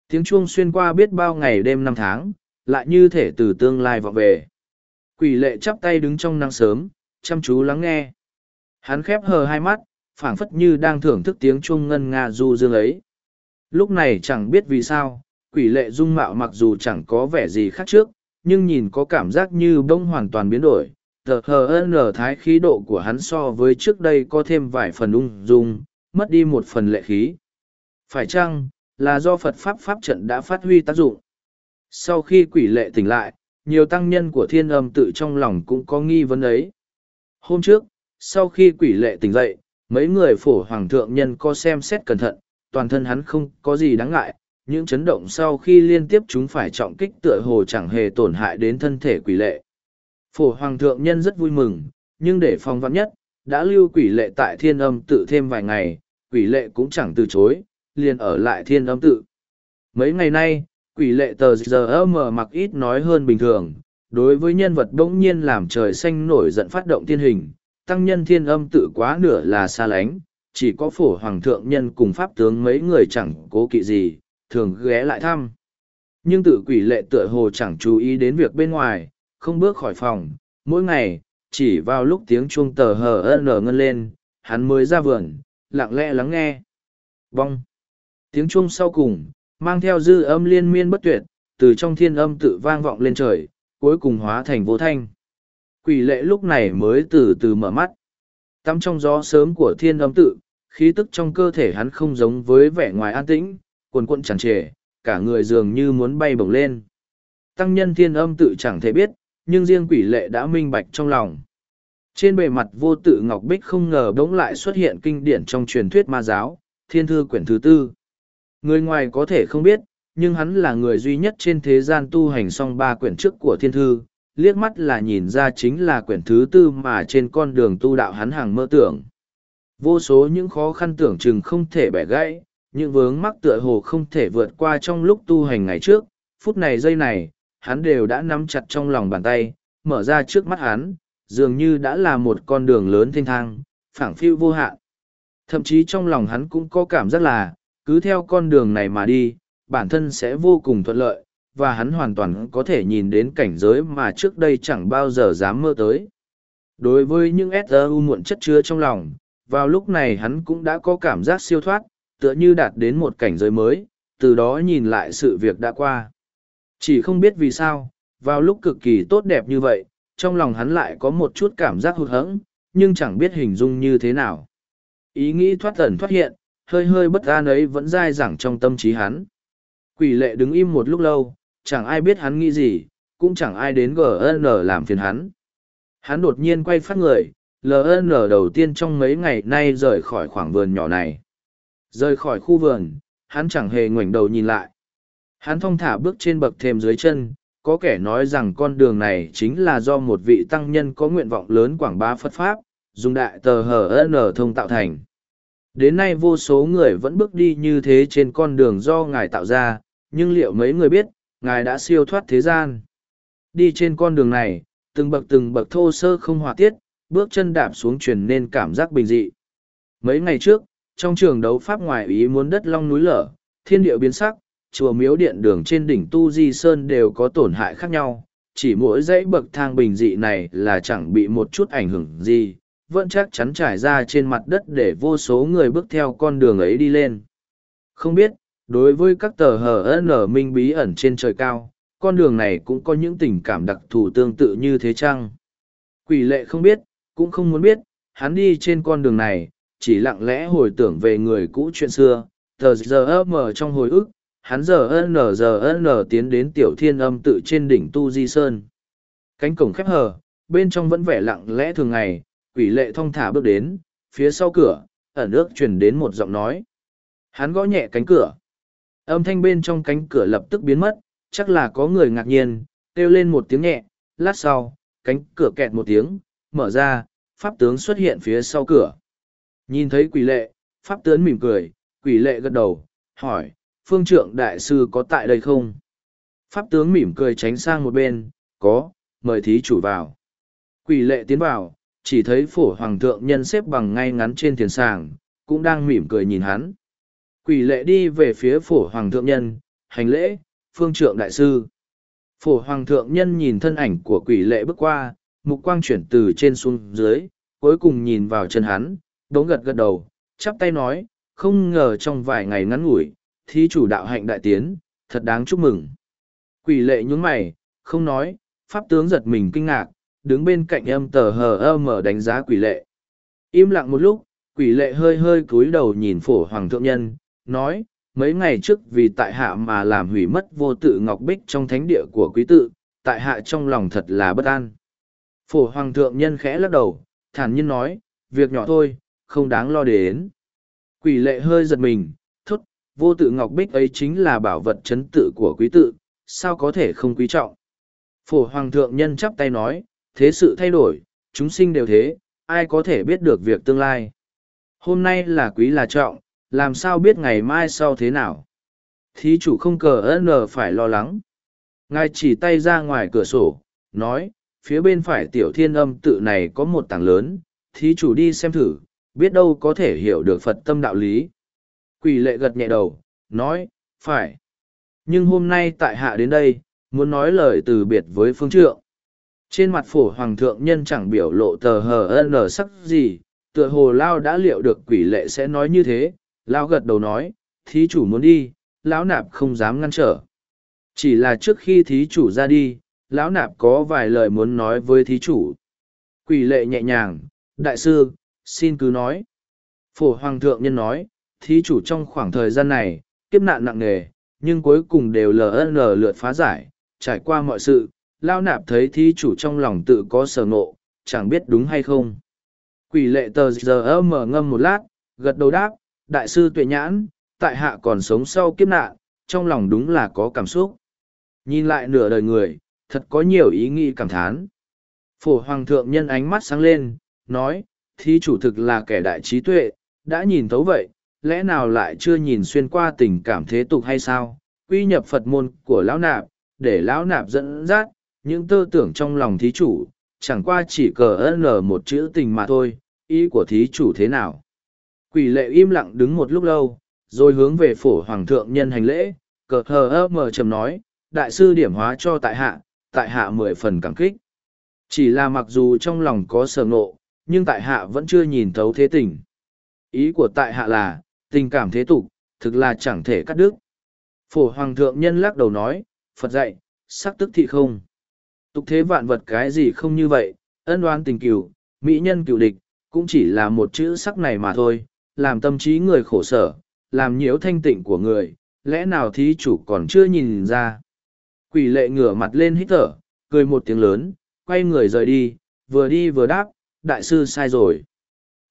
tiếng chuông xuyên qua biết bao ngày đêm năm tháng lại như thể từ tương lai vọng về quỷ lệ chắp tay đứng trong nắng sớm chăm chú lắng nghe hắn khép hờ hai mắt phảng phất như đang thưởng thức tiếng chuông ngân nga du dương ấy lúc này chẳng biết vì sao quỷ lệ dung mạo mặc dù chẳng có vẻ gì khác trước nhưng nhìn có cảm giác như bông hoàn toàn biến đổi tờ hờ ân thái khí độ của hắn so với trước đây có thêm vài phần ung dung mất đi một phần lệ khí phải chăng là do phật pháp pháp trận đã phát huy tác dụng sau khi quỷ lệ tỉnh lại nhiều tăng nhân của thiên âm tự trong lòng cũng có nghi vấn ấy hôm trước sau khi quỷ lệ tỉnh dậy mấy người phổ hoàng thượng nhân có xem xét cẩn thận toàn thân hắn không có gì đáng ngại những chấn động sau khi liên tiếp chúng phải trọng kích tựa hồ chẳng hề tổn hại đến thân thể quỷ lệ. Phổ Hoàng thượng nhân rất vui mừng, nhưng để phòng vắn nhất, đã lưu quỷ lệ tại thiên âm tự thêm vài ngày, quỷ lệ cũng chẳng từ chối, liền ở lại thiên âm tự. Mấy ngày nay, quỷ lệ tờ giờ mở mặc ít nói hơn bình thường, đối với nhân vật bỗng nhiên làm trời xanh nổi giận phát động thiên hình, tăng nhân thiên âm tự quá nửa là xa lánh, chỉ có phổ hoàng thượng nhân cùng pháp tướng mấy người chẳng cố kỵ gì, thường ghé lại thăm. Nhưng tự quỷ lệ tựa hồ chẳng chú ý đến việc bên ngoài, không bước khỏi phòng, mỗi ngày, chỉ vào lúc tiếng chuông tờ hờ ân lờ ngân lên, hắn mới ra vườn, lặng lẽ lắng nghe. Bong! Tiếng chuông sau cùng, mang theo dư âm liên miên bất tuyệt, từ trong thiên âm tự vang vọng lên trời, cuối cùng hóa thành vô thanh. Quỷ lệ lúc này mới từ từ mở mắt. Tắm trong gió sớm của thiên âm tự, khí tức trong cơ thể hắn không giống với vẻ ngoài an tĩnh, cuồn cuộn chẳng trề, cả người dường như muốn bay bổng lên. Tăng nhân thiên âm tự chẳng thể biết, nhưng riêng quỷ lệ đã minh bạch trong lòng. Trên bề mặt vô tự Ngọc Bích không ngờ đống lại xuất hiện kinh điển trong truyền thuyết ma giáo, thiên thư quyển thứ tư. Người ngoài có thể không biết, nhưng hắn là người duy nhất trên thế gian tu hành xong ba quyển trước của thiên thư, liếc mắt là nhìn ra chính là quyển thứ tư mà trên con đường tu đạo hắn hàng mơ tưởng. Vô số những khó khăn tưởng chừng không thể bẻ gãy, những vướng mắc tựa hồ không thể vượt qua trong lúc tu hành ngày trước, phút này giây này, hắn đều đã nắm chặt trong lòng bàn tay, mở ra trước mắt hắn, dường như đã là một con đường lớn thênh thang, phảng phiu vô hạn. Thậm chí trong lòng hắn cũng có cảm giác là, cứ theo con đường này mà đi, bản thân sẽ vô cùng thuận lợi, và hắn hoàn toàn có thể nhìn đến cảnh giới mà trước đây chẳng bao giờ dám mơ tới. Đối với những SRU muộn chất chứa trong lòng, vào lúc này hắn cũng đã có cảm giác siêu thoát, tựa như đạt đến một cảnh giới mới, từ đó nhìn lại sự việc đã qua. Chỉ không biết vì sao, vào lúc cực kỳ tốt đẹp như vậy, trong lòng hắn lại có một chút cảm giác hụt hẫng, nhưng chẳng biết hình dung như thế nào. Ý nghĩ thoát ẩn thoát hiện, hơi hơi bất an ấy vẫn dai dẳng trong tâm trí hắn. Quỷ lệ đứng im một lúc lâu, chẳng ai biết hắn nghĩ gì, cũng chẳng ai đến GN làm phiền hắn. Hắn đột nhiên quay phát người, LN đầu tiên trong mấy ngày nay rời khỏi khoảng vườn nhỏ này. Rời khỏi khu vườn, hắn chẳng hề ngoảnh đầu nhìn lại. Hắn thong thả bước trên bậc thềm dưới chân, có kẻ nói rằng con đường này chính là do một vị tăng nhân có nguyện vọng lớn quảng bá Phật Pháp, dùng đại tờ HN thông tạo thành. Đến nay vô số người vẫn bước đi như thế trên con đường do Ngài tạo ra, nhưng liệu mấy người biết, Ngài đã siêu thoát thế gian. Đi trên con đường này, từng bậc từng bậc thô sơ không hòa tiết, bước chân đạp xuống truyền nên cảm giác bình dị. Mấy ngày trước, trong trường đấu pháp ngoài ý muốn đất long núi lở, thiên địa biến sắc, chùa miếu điện đường trên đỉnh Tu Di Sơn đều có tổn hại khác nhau, chỉ mỗi dãy bậc thang bình dị này là chẳng bị một chút ảnh hưởng gì, vẫn chắc chắn trải ra trên mặt đất để vô số người bước theo con đường ấy đi lên. Không biết, đối với các tờ hờ ở minh bí ẩn trên trời cao, con đường này cũng có những tình cảm đặc thù tương tự như thế chăng? Quỷ lệ không biết, cũng không muốn biết, hắn đi trên con đường này, chỉ lặng lẽ hồi tưởng về người cũ chuyện xưa, tờ giờ mở trong hồi ức, hắn giờ n giờ n tiến đến tiểu thiên âm tự trên đỉnh Tu Di Sơn. Cánh cổng khép hờ, bên trong vẫn vẻ lặng lẽ thường ngày, quỷ lệ thong thả bước đến, phía sau cửa, ẩn ước truyền đến một giọng nói. Hắn gõ nhẹ cánh cửa. Âm thanh bên trong cánh cửa lập tức biến mất, chắc là có người ngạc nhiên, kêu lên một tiếng nhẹ, lát sau, cánh cửa kẹt một tiếng, mở ra, pháp tướng xuất hiện phía sau cửa. Nhìn thấy quỷ lệ, pháp tướng mỉm cười, quỷ lệ gật đầu, hỏi, phương trượng đại sư có tại đây không? Pháp tướng mỉm cười tránh sang một bên, có, mời thí chủ vào. Quỷ lệ tiến vào, chỉ thấy phổ hoàng thượng nhân xếp bằng ngay ngắn trên thiền sàng, cũng đang mỉm cười nhìn hắn. Quỷ lệ đi về phía phổ hoàng thượng nhân, hành lễ, phương trượng đại sư. Phổ hoàng thượng nhân nhìn thân ảnh của quỷ lệ bước qua, mục quang chuyển từ trên xuống dưới, cuối cùng nhìn vào chân hắn, đống gật gật đầu, chắp tay nói, không ngờ trong vài ngày ngắn ngủi, thí chủ đạo hạnh đại tiến, thật đáng chúc mừng. Quỷ lệ nhún mày, không nói, pháp tướng giật mình kinh ngạc, đứng bên cạnh âm tờ hờ ơ mở đánh giá quỷ lệ. Im lặng một lúc, quỷ lệ hơi hơi cúi đầu nhìn phổ hoàng thượng nhân, nói, mấy ngày trước vì tại hạ mà làm hủy mất vô tự ngọc bích trong thánh địa của quý tự, tại hạ trong lòng thật là bất an. Phổ hoàng thượng nhân khẽ lắc đầu, thản nhiên nói, việc nhỏ thôi, không đáng lo đến. Quỷ lệ hơi giật mình, thốt, vô tự ngọc bích ấy chính là bảo vật chấn tự của quý tự, sao có thể không quý trọng. Phổ hoàng thượng nhân chắp tay nói, thế sự thay đổi, chúng sinh đều thế, ai có thể biết được việc tương lai. Hôm nay là quý là trọng, làm sao biết ngày mai sau thế nào. Thí chủ không cờ ơn phải lo lắng. Ngài chỉ tay ra ngoài cửa sổ, nói, phía bên phải tiểu thiên âm tự này có một tảng lớn, thí chủ đi xem thử, biết đâu có thể hiểu được Phật tâm đạo lý. Quỷ lệ gật nhẹ đầu, nói, phải. Nhưng hôm nay tại hạ đến đây, muốn nói lời từ biệt với phương trượng. Trên mặt phổ hoàng thượng nhân chẳng biểu lộ tờ hờ ân ở sắc gì, tựa hồ Lao đã liệu được quỷ lệ sẽ nói như thế, Lao gật đầu nói, thí chủ muốn đi, lão nạp không dám ngăn trở. Chỉ là trước khi thí chủ ra đi, lão nạp có vài lời muốn nói với thí chủ. Quỷ lệ nhẹ nhàng, đại sư, xin cứ nói. Phổ Hoàng Thượng Nhân nói, thí chủ trong khoảng thời gian này, kiếp nạn nặng nề, nhưng cuối cùng đều lờ ân lờ lượt phá giải, trải qua mọi sự, lao nạp thấy thí chủ trong lòng tự có sở ngộ, chẳng biết đúng hay không. Quỷ lệ tờ giờ mở ngâm một lát, gật đầu đáp, đại sư tuệ nhãn, tại hạ còn sống sau kiếp nạn, trong lòng đúng là có cảm xúc. Nhìn lại nửa đời người, thật có nhiều ý nghĩ cảm thán. Phổ Hoàng Thượng Nhân ánh mắt sáng lên, nói, thí chủ thực là kẻ đại trí tuệ, đã nhìn thấu vậy, lẽ nào lại chưa nhìn xuyên qua tình cảm thế tục hay sao? Quy nhập Phật môn của lão nạp, để lão nạp dẫn dắt, những tư tưởng trong lòng thí chủ, chẳng qua chỉ cờ n một chữ tình mà thôi, ý của thí chủ thế nào? Quỷ lệ im lặng đứng một lúc lâu, rồi hướng về phổ hoàng thượng nhân hành lễ, cờ hờ mờ trầm nói, đại sư điểm hóa cho tại hạ, tại hạ mười phần cảm kích. Chỉ là mặc dù trong lòng có sở ngộ, nhưng tại hạ vẫn chưa nhìn thấu thế tình. Ý của tại hạ là, tình cảm thế tục, thực là chẳng thể cắt đứt. Phổ Hoàng thượng nhân lắc đầu nói, Phật dạy, sắc tức thị không. Tục thế vạn vật cái gì không như vậy, ân oán tình cửu, mỹ nhân cửu địch, cũng chỉ là một chữ sắc này mà thôi, làm tâm trí người khổ sở, làm nhiễu thanh tịnh của người, lẽ nào thí chủ còn chưa nhìn ra. Quỷ lệ ngửa mặt lên hít thở, cười một tiếng lớn, quay người rời đi, vừa đi vừa đáp, đại sư sai rồi.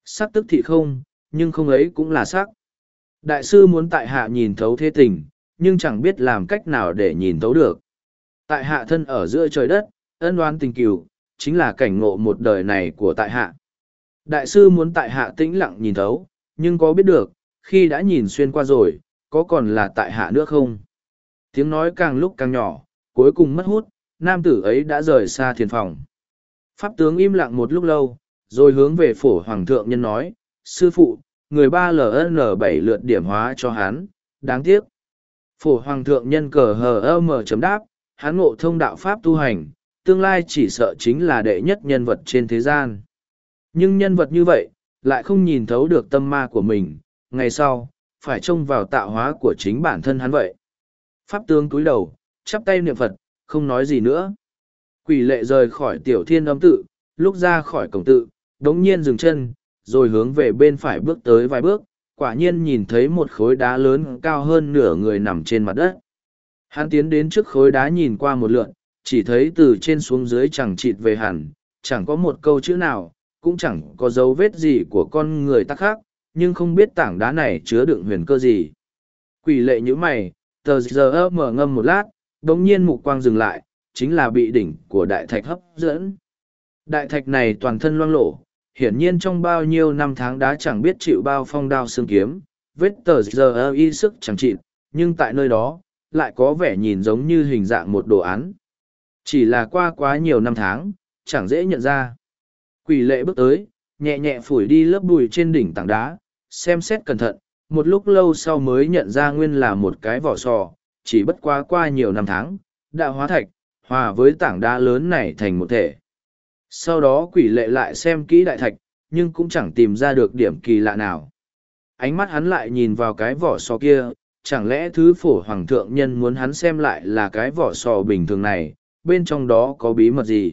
Sắc tức thì không, nhưng không ấy cũng là sắc. Đại sư muốn tại hạ nhìn thấu thế tình, nhưng chẳng biết làm cách nào để nhìn thấu được. Tại hạ thân ở giữa trời đất, ân oán tình cửu, chính là cảnh ngộ một đời này của tại hạ. Đại sư muốn tại hạ tĩnh lặng nhìn thấu, nhưng có biết được, khi đã nhìn xuyên qua rồi, có còn là tại hạ nữa không? Tiếng nói càng lúc càng nhỏ, cuối cùng mất hút, nam tử ấy đã rời xa thiền phòng. Pháp tướng im lặng một lúc lâu, rồi hướng về phổ hoàng thượng nhân nói, sư phụ, người ba ln bảy lượt điểm hóa cho hắn, đáng tiếc. Phổ hoàng thượng nhân cờ hờ ơ mờ chấm đáp, hắn ngộ thông đạo pháp tu hành, tương lai chỉ sợ chính là đệ nhất nhân vật trên thế gian. Nhưng nhân vật như vậy, lại không nhìn thấu được tâm ma của mình, ngày sau, phải trông vào tạo hóa của chính bản thân hắn vậy. Pháp tướng cúi đầu, chắp tay niệm Phật, không nói gì nữa. Quỷ lệ rời khỏi tiểu thiên âm tự, lúc ra khỏi cổng tự, đống nhiên dừng chân, rồi hướng về bên phải bước tới vài bước, quả nhiên nhìn thấy một khối đá lớn cao hơn nửa người nằm trên mặt đất. Hắn tiến đến trước khối đá nhìn qua một lượn, chỉ thấy từ trên xuống dưới chẳng chịt về hẳn, chẳng có một câu chữ nào, cũng chẳng có dấu vết gì của con người ta khác, nhưng không biết tảng đá này chứa đựng huyền cơ gì. Quỷ lệ như mày, tờ giờ mở ngâm một lát, đống nhiên mục quang dừng lại, chính là bị đỉnh của đại thạch hấp dẫn. Đại thạch này toàn thân loang lổ, hiển nhiên trong bao nhiêu năm tháng đã chẳng biết chịu bao phong đao xương kiếm, vết tờ giờ ơ y sức chẳng chịu, nhưng tại nơi đó, lại có vẻ nhìn giống như hình dạng một đồ án. Chỉ là qua quá nhiều năm tháng, chẳng dễ nhận ra. Quỷ lệ bước tới, nhẹ nhẹ phủi đi lớp bùi trên đỉnh tảng đá, xem xét cẩn thận, một lúc lâu sau mới nhận ra nguyên là một cái vỏ sò, chỉ bất quá qua nhiều năm tháng, đã hóa thạch, hòa với tảng đá lớn này thành một thể sau đó quỷ lệ lại xem kỹ đại thạch nhưng cũng chẳng tìm ra được điểm kỳ lạ nào ánh mắt hắn lại nhìn vào cái vỏ sò kia chẳng lẽ thứ phổ hoàng thượng nhân muốn hắn xem lại là cái vỏ sò bình thường này bên trong đó có bí mật gì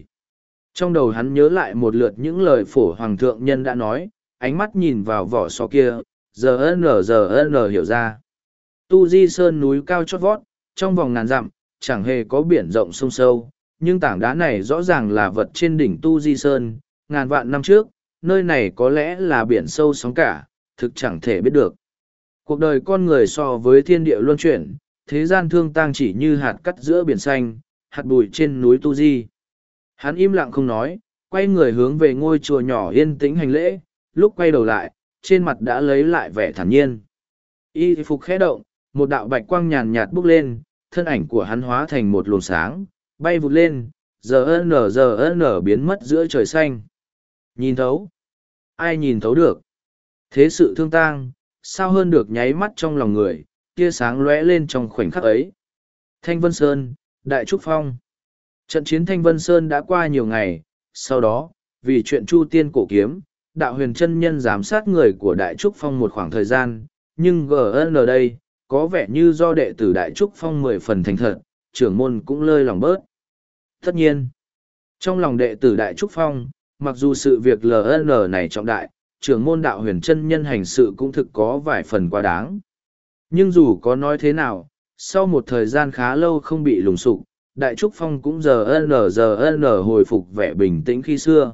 trong đầu hắn nhớ lại một lượt những lời phổ hoàng thượng nhân đã nói ánh mắt nhìn vào vỏ sò kia giờ lờ giờ lờ hiểu ra tu di sơn núi cao chót vót trong vòng ngàn dặm chẳng hề có biển rộng sông sâu nhưng tảng đá này rõ ràng là vật trên đỉnh tu di sơn ngàn vạn năm trước nơi này có lẽ là biển sâu sóng cả thực chẳng thể biết được cuộc đời con người so với thiên địa luân chuyển thế gian thương tang chỉ như hạt cắt giữa biển xanh hạt bụi trên núi tu di hắn im lặng không nói quay người hướng về ngôi chùa nhỏ yên tĩnh hành lễ lúc quay đầu lại trên mặt đã lấy lại vẻ thản nhiên y phục khẽ động một đạo bạch quang nhàn nhạt bước lên thân ảnh của hắn hóa thành một luồng sáng bay vụt lên giờ nở giờ nở biến mất giữa trời xanh nhìn thấu ai nhìn thấu được thế sự thương tang sao hơn được nháy mắt trong lòng người tia sáng lóe lên trong khoảnh khắc ấy thanh vân sơn đại trúc phong trận chiến thanh vân sơn đã qua nhiều ngày sau đó vì chuyện chu tiên cổ kiếm đạo huyền chân nhân giám sát người của đại trúc phong một khoảng thời gian nhưng gn đây có vẻ như do đệ tử đại trúc phong mười phần thành thật trưởng môn cũng lơi lòng bớt Tất nhiên, trong lòng đệ tử Đại Trúc Phong, mặc dù sự việc LN này trọng đại, trưởng môn đạo huyền chân nhân hành sự cũng thực có vài phần quá đáng. Nhưng dù có nói thế nào, sau một thời gian khá lâu không bị lùng sụp, Đại Trúc Phong cũng giờ nở giờ nở hồi phục vẻ bình tĩnh khi xưa.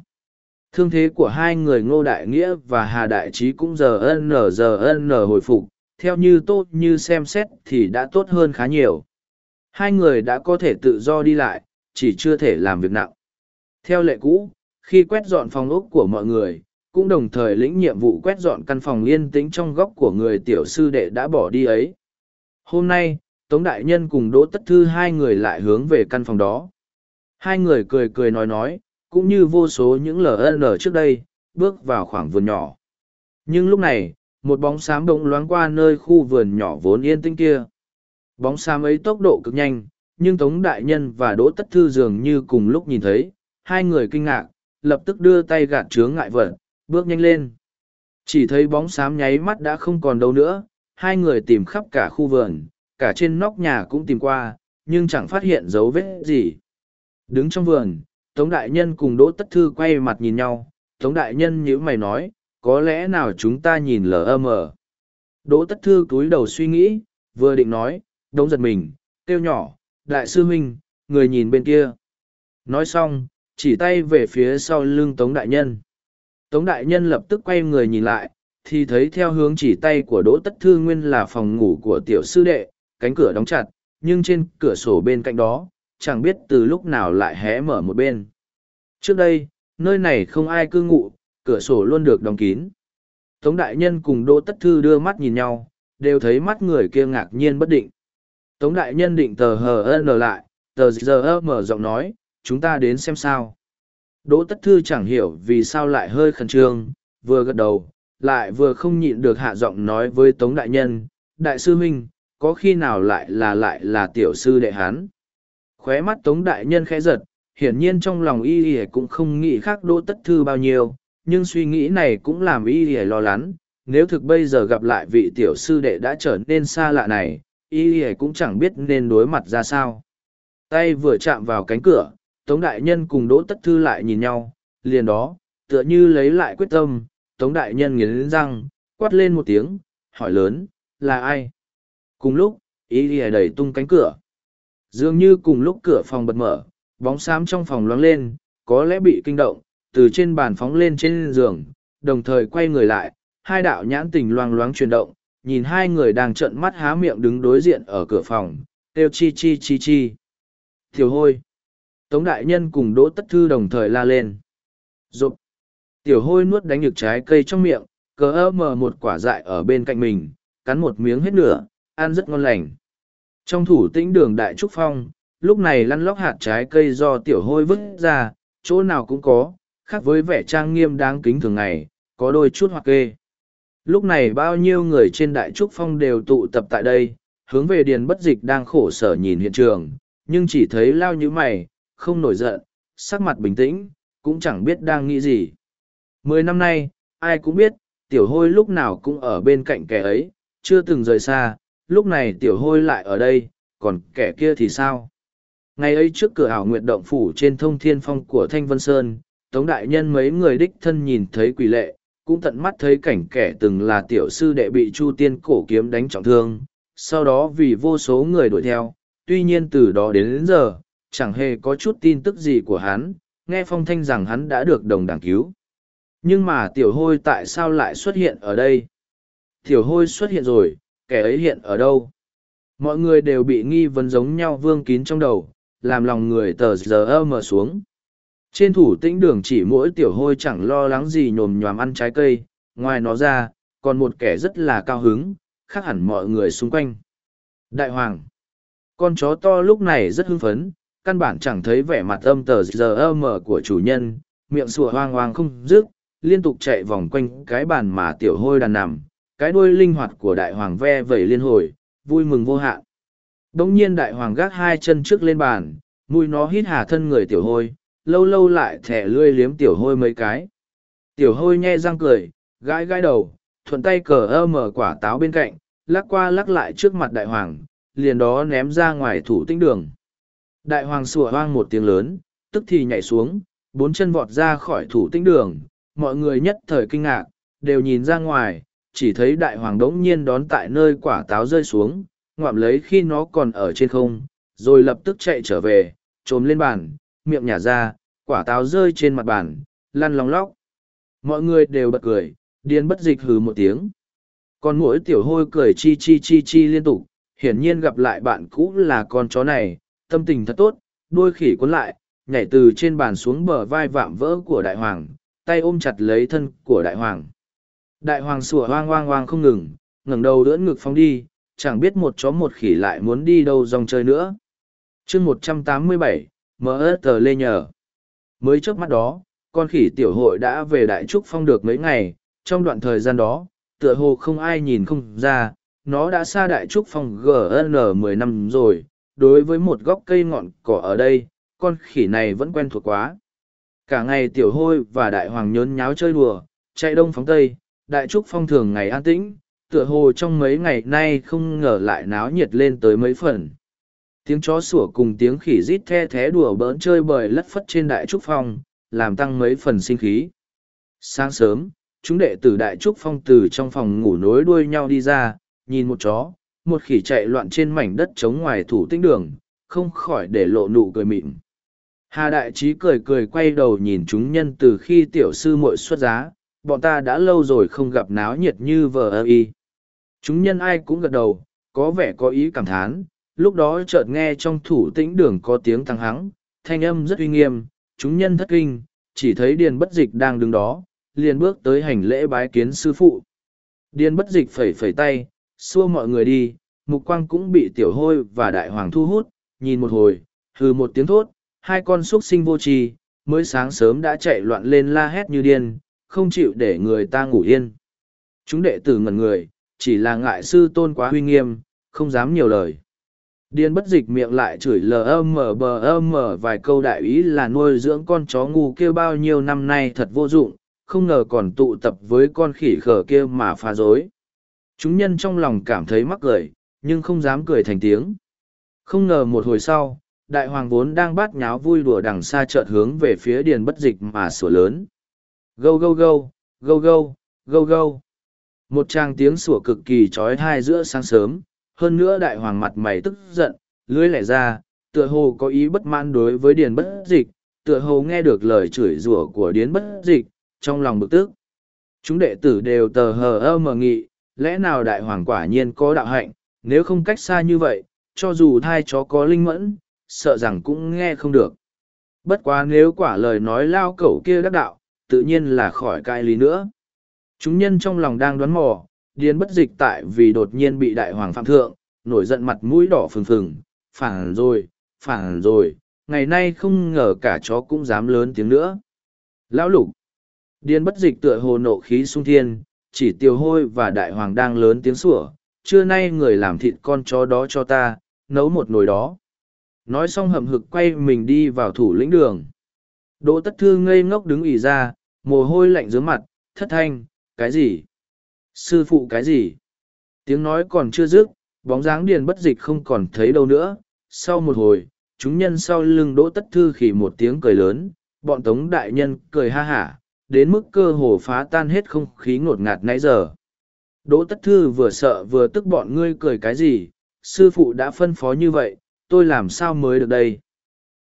Thương thế của hai người Ngô Đại Nghĩa và Hà Đại Trí cũng giờ nở giờ nở hồi phục, theo như tốt như xem xét thì đã tốt hơn khá nhiều. Hai người đã có thể tự do đi lại, chỉ chưa thể làm việc nặng. Theo lệ cũ, khi quét dọn phòng ốc của mọi người, cũng đồng thời lĩnh nhiệm vụ quét dọn căn phòng yên tĩnh trong góc của người tiểu sư đệ đã bỏ đi ấy. Hôm nay, Tống Đại Nhân cùng Đỗ Tất Thư hai người lại hướng về căn phòng đó. Hai người cười cười nói nói, cũng như vô số những LN trước đây, bước vào khoảng vườn nhỏ. Nhưng lúc này, một bóng xám bỗng loáng qua nơi khu vườn nhỏ vốn yên tĩnh kia. Bóng xám ấy tốc độ cực nhanh, nhưng Tống Đại Nhân và Đỗ Tất Thư dường như cùng lúc nhìn thấy, hai người kinh ngạc, lập tức đưa tay gạt chướng ngại vật, bước nhanh lên. Chỉ thấy bóng xám nháy mắt đã không còn đâu nữa, hai người tìm khắp cả khu vườn, cả trên nóc nhà cũng tìm qua, nhưng chẳng phát hiện dấu vết gì. Đứng trong vườn, Tống Đại Nhân cùng Đỗ Tất Thư quay mặt nhìn nhau, Tống Đại Nhân nhữ mày nói, có lẽ nào chúng ta nhìn lờ mờ. Đỗ Tất Thư cúi đầu suy nghĩ, vừa định nói, đống giật mình, kêu nhỏ, đại sư huynh, người nhìn bên kia. Nói xong, chỉ tay về phía sau lưng Tống Đại Nhân. Tống Đại Nhân lập tức quay người nhìn lại, thì thấy theo hướng chỉ tay của Đỗ Tất Thư Nguyên là phòng ngủ của tiểu sư đệ, cánh cửa đóng chặt, nhưng trên cửa sổ bên cạnh đó, chẳng biết từ lúc nào lại hé mở một bên. Trước đây, nơi này không ai cư ngụ, cửa sổ luôn được đóng kín. Tống Đại Nhân cùng Đỗ Tất Thư đưa mắt nhìn nhau, đều thấy mắt người kia ngạc nhiên bất định. Tống đại nhân định tờ hờ n lại, tờ giờ mở giọng nói, chúng ta đến xem sao. Đỗ tất thư chẳng hiểu vì sao lại hơi khẩn trương, vừa gật đầu, lại vừa không nhịn được hạ giọng nói với Tống đại nhân, đại sư huynh, có khi nào lại là lại là tiểu sư đệ hán. Khóe mắt Tống đại nhân khẽ giật, hiển nhiên trong lòng y y cũng không nghĩ khác Đỗ tất thư bao nhiêu, nhưng suy nghĩ này cũng làm y y lo lắng, nếu thực bây giờ gặp lại vị tiểu sư đệ đã trở nên xa lạ này, y y cũng chẳng biết nên đối mặt ra sao. Tay vừa chạm vào cánh cửa, Tống Đại Nhân cùng Đỗ Tất Thư lại nhìn nhau, liền đó, tựa như lấy lại quyết tâm, Tống Đại Nhân nghiến răng, quát lên một tiếng, hỏi lớn, là ai? Cùng lúc, y y đẩy tung cánh cửa. Dường như cùng lúc cửa phòng bật mở, bóng xám trong phòng loáng lên, có lẽ bị kinh động, từ trên bàn phóng lên trên giường, đồng thời quay người lại, hai đạo nhãn tình loáng loáng chuyển động, nhìn hai người đang trợn mắt há miệng đứng đối diện ở cửa phòng, kêu chi chi chi chi. Tiểu hôi. Tống đại nhân cùng Đỗ Tất Thư đồng thời la lên. Rộp. Tiểu hôi nuốt đánh nhược trái cây trong miệng, cờ ơ mờ một quả dại ở bên cạnh mình, cắn một miếng hết nửa, ăn rất ngon lành. Trong thủ tĩnh đường Đại Trúc Phong, lúc này lăn lóc hạt trái cây do tiểu hôi vứt ra, chỗ nào cũng có, khác với vẻ trang nghiêm đáng kính thường ngày, có đôi chút hoặc kê lúc này bao nhiêu người trên đại trúc phong đều tụ tập tại đây hướng về điền bất dịch đang khổ sở nhìn hiện trường nhưng chỉ thấy lao nhữ mày không nổi giận sắc mặt bình tĩnh cũng chẳng biết đang nghĩ gì mười năm nay ai cũng biết tiểu hôi lúc nào cũng ở bên cạnh kẻ ấy chưa từng rời xa lúc này tiểu hôi lại ở đây còn kẻ kia thì sao ngày ấy trước cửa ảo nguyện động phủ trên thông thiên phong của thanh vân sơn tống đại nhân mấy người đích thân nhìn thấy quỷ lệ cũng tận mắt thấy cảnh kẻ từng là tiểu sư đệ bị Chu Tiên cổ kiếm đánh trọng thương, sau đó vì vô số người đuổi theo, tuy nhiên từ đó đến, đến giờ, chẳng hề có chút tin tức gì của hắn, nghe phong thanh rằng hắn đã được đồng đảng cứu. Nhưng mà tiểu hôi tại sao lại xuất hiện ở đây? Tiểu hôi xuất hiện rồi, kẻ ấy hiện ở đâu? Mọi người đều bị nghi vấn giống nhau vương kín trong đầu, làm lòng người tờ giờ mờ xuống. Trên thủ tĩnh đường chỉ mỗi tiểu hôi chẳng lo lắng gì nhồm nhòm ăn trái cây, ngoài nó ra, còn một kẻ rất là cao hứng, khác hẳn mọi người xung quanh. Đại hoàng, con chó to lúc này rất hưng phấn, căn bản chẳng thấy vẻ mặt âm tờ giờ âm của chủ nhân, miệng sủa hoang hoang không dứt, liên tục chạy vòng quanh cái bàn mà tiểu hôi đàn nằm, cái đuôi linh hoạt của đại hoàng ve vẩy liên hồi, vui mừng vô hạn. Đống nhiên đại hoàng gác hai chân trước lên bàn, mùi nó hít hà thân người tiểu hôi, lâu lâu lại thẻ lươi liếm tiểu hôi mấy cái. Tiểu hôi nhe răng cười, gãi gãi đầu, thuận tay cờ ơ mở quả táo bên cạnh, lắc qua lắc lại trước mặt đại hoàng, liền đó ném ra ngoài thủ tinh đường. Đại hoàng sủa hoang một tiếng lớn, tức thì nhảy xuống, bốn chân vọt ra khỏi thủ tinh đường, mọi người nhất thời kinh ngạc, đều nhìn ra ngoài, chỉ thấy đại hoàng đống nhiên đón tại nơi quả táo rơi xuống, ngoạm lấy khi nó còn ở trên không, rồi lập tức chạy trở về, trồm lên bàn, miệng nhả ra, quả táo rơi trên mặt bàn, lăn lóng lóc. Mọi người đều bật cười, điên bất dịch hừ một tiếng. Con mỗi tiểu hôi cười chi chi chi chi liên tục, hiển nhiên gặp lại bạn cũ là con chó này, tâm tình thật tốt, đuôi khỉ cuốn lại, nhảy từ trên bàn xuống bờ vai vạm vỡ của đại hoàng, tay ôm chặt lấy thân của đại hoàng. Đại hoàng sủa hoang hoang hoang không ngừng, ngẩng đầu đỡ ngực phóng đi, chẳng biết một chó một khỉ lại muốn đi đâu dòng chơi nữa. chương một trăm tám mươi bảy mờ tờ lê nhờ mới trước mắt đó con khỉ tiểu hội đã về đại trúc phong được mấy ngày trong đoạn thời gian đó tựa hồ không ai nhìn không ra nó đã xa đại trúc phong gn mười năm rồi đối với một góc cây ngọn cỏ ở đây con khỉ này vẫn quen thuộc quá cả ngày tiểu hôi và đại hoàng nhốn nháo chơi đùa chạy đông phóng tây đại trúc phong thường ngày an tĩnh tựa hồ trong mấy ngày nay không ngờ lại náo nhiệt lên tới mấy phần tiếng chó sủa cùng tiếng khỉ rít the thé đùa bỡn chơi bời lất phất trên đại trúc phong làm tăng mấy phần sinh khí sáng sớm chúng đệ tử đại trúc phong từ trong phòng ngủ nối đuôi nhau đi ra nhìn một chó một khỉ chạy loạn trên mảnh đất trống ngoài thủ tinh đường không khỏi để lộ nụ cười mịn hà đại trí cười cười quay đầu nhìn chúng nhân từ khi tiểu sư mội xuất giá bọn ta đã lâu rồi không gặp náo nhiệt như vờ ơ y chúng nhân ai cũng gật đầu có vẻ có ý cảm thán lúc đó chợt nghe trong thủ tĩnh đường có tiếng thăng hắng, thanh âm rất uy nghiêm, chúng nhân thất kinh, chỉ thấy điền bất dịch đang đứng đó, liền bước tới hành lễ bái kiến sư phụ. Điền bất dịch phẩy phẩy tay, xua mọi người đi, mục quang cũng bị tiểu hôi và đại hoàng thu hút, nhìn một hồi, hừ một tiếng thốt, hai con xuất sinh vô tri mới sáng sớm đã chạy loạn lên la hét như điên, không chịu để người ta ngủ yên. Chúng đệ tử ngẩn người, chỉ là ngại sư tôn quá huy nghiêm, không dám nhiều lời điên bất dịch miệng lại chửi lờ, bờ, lmmm vài câu đại ý là nuôi dưỡng con chó ngu kia bao nhiêu năm nay thật vô dụng không ngờ còn tụ tập với con khỉ khở kia mà phá rối chúng nhân trong lòng cảm thấy mắc cười nhưng không dám cười thành tiếng không ngờ một hồi sau đại hoàng vốn đang bát nháo vui đùa đằng xa chợt hướng về phía điền bất dịch mà sủa lớn gâu gâu gâu gâu gâu gâu gâu một tràng tiếng sủa cực kỳ trói thai giữa sáng sớm hơn nữa đại hoàng mặt mày tức giận, lưới lẻ ra, tựa hồ có ý bất man đối với điền bất dịch, tựa hồ nghe được lời chửi rủa của điền bất dịch, trong lòng bực tức. Chúng đệ tử đều tờ hờ ơ mờ nghị, lẽ nào đại hoàng quả nhiên có đạo hạnh, nếu không cách xa như vậy, cho dù thai chó có linh mẫn, sợ rằng cũng nghe không được. Bất quá nếu quả lời nói lao cẩu kia đắc đạo, tự nhiên là khỏi cai lý nữa. Chúng nhân trong lòng đang đoán mò, Điền bất dịch tại vì đột nhiên bị đại hoàng phạm thượng, nổi giận mặt mũi đỏ phừng phừng, phản rồi, phản rồi, ngày nay không ngờ cả chó cũng dám lớn tiếng nữa. Lão lục, Điền bất dịch tựa hồ nộ khí sung thiên, chỉ tiêu hôi và đại hoàng đang lớn tiếng sủa, trưa nay người làm thịt con chó đó cho ta, nấu một nồi đó. Nói xong hầm hực quay mình đi vào thủ lĩnh đường. Đỗ tất thư ngây ngốc đứng ỉ ra, mồ hôi lạnh dưới mặt, thất thanh, cái gì? sư phụ cái gì tiếng nói còn chưa dứt bóng dáng điền bất dịch không còn thấy đâu nữa sau một hồi chúng nhân sau lưng đỗ tất thư khỉ một tiếng cười lớn bọn tống đại nhân cười ha hả đến mức cơ hồ phá tan hết không khí ngột ngạt nãy giờ đỗ tất thư vừa sợ vừa tức bọn ngươi cười cái gì sư phụ đã phân phó như vậy tôi làm sao mới được đây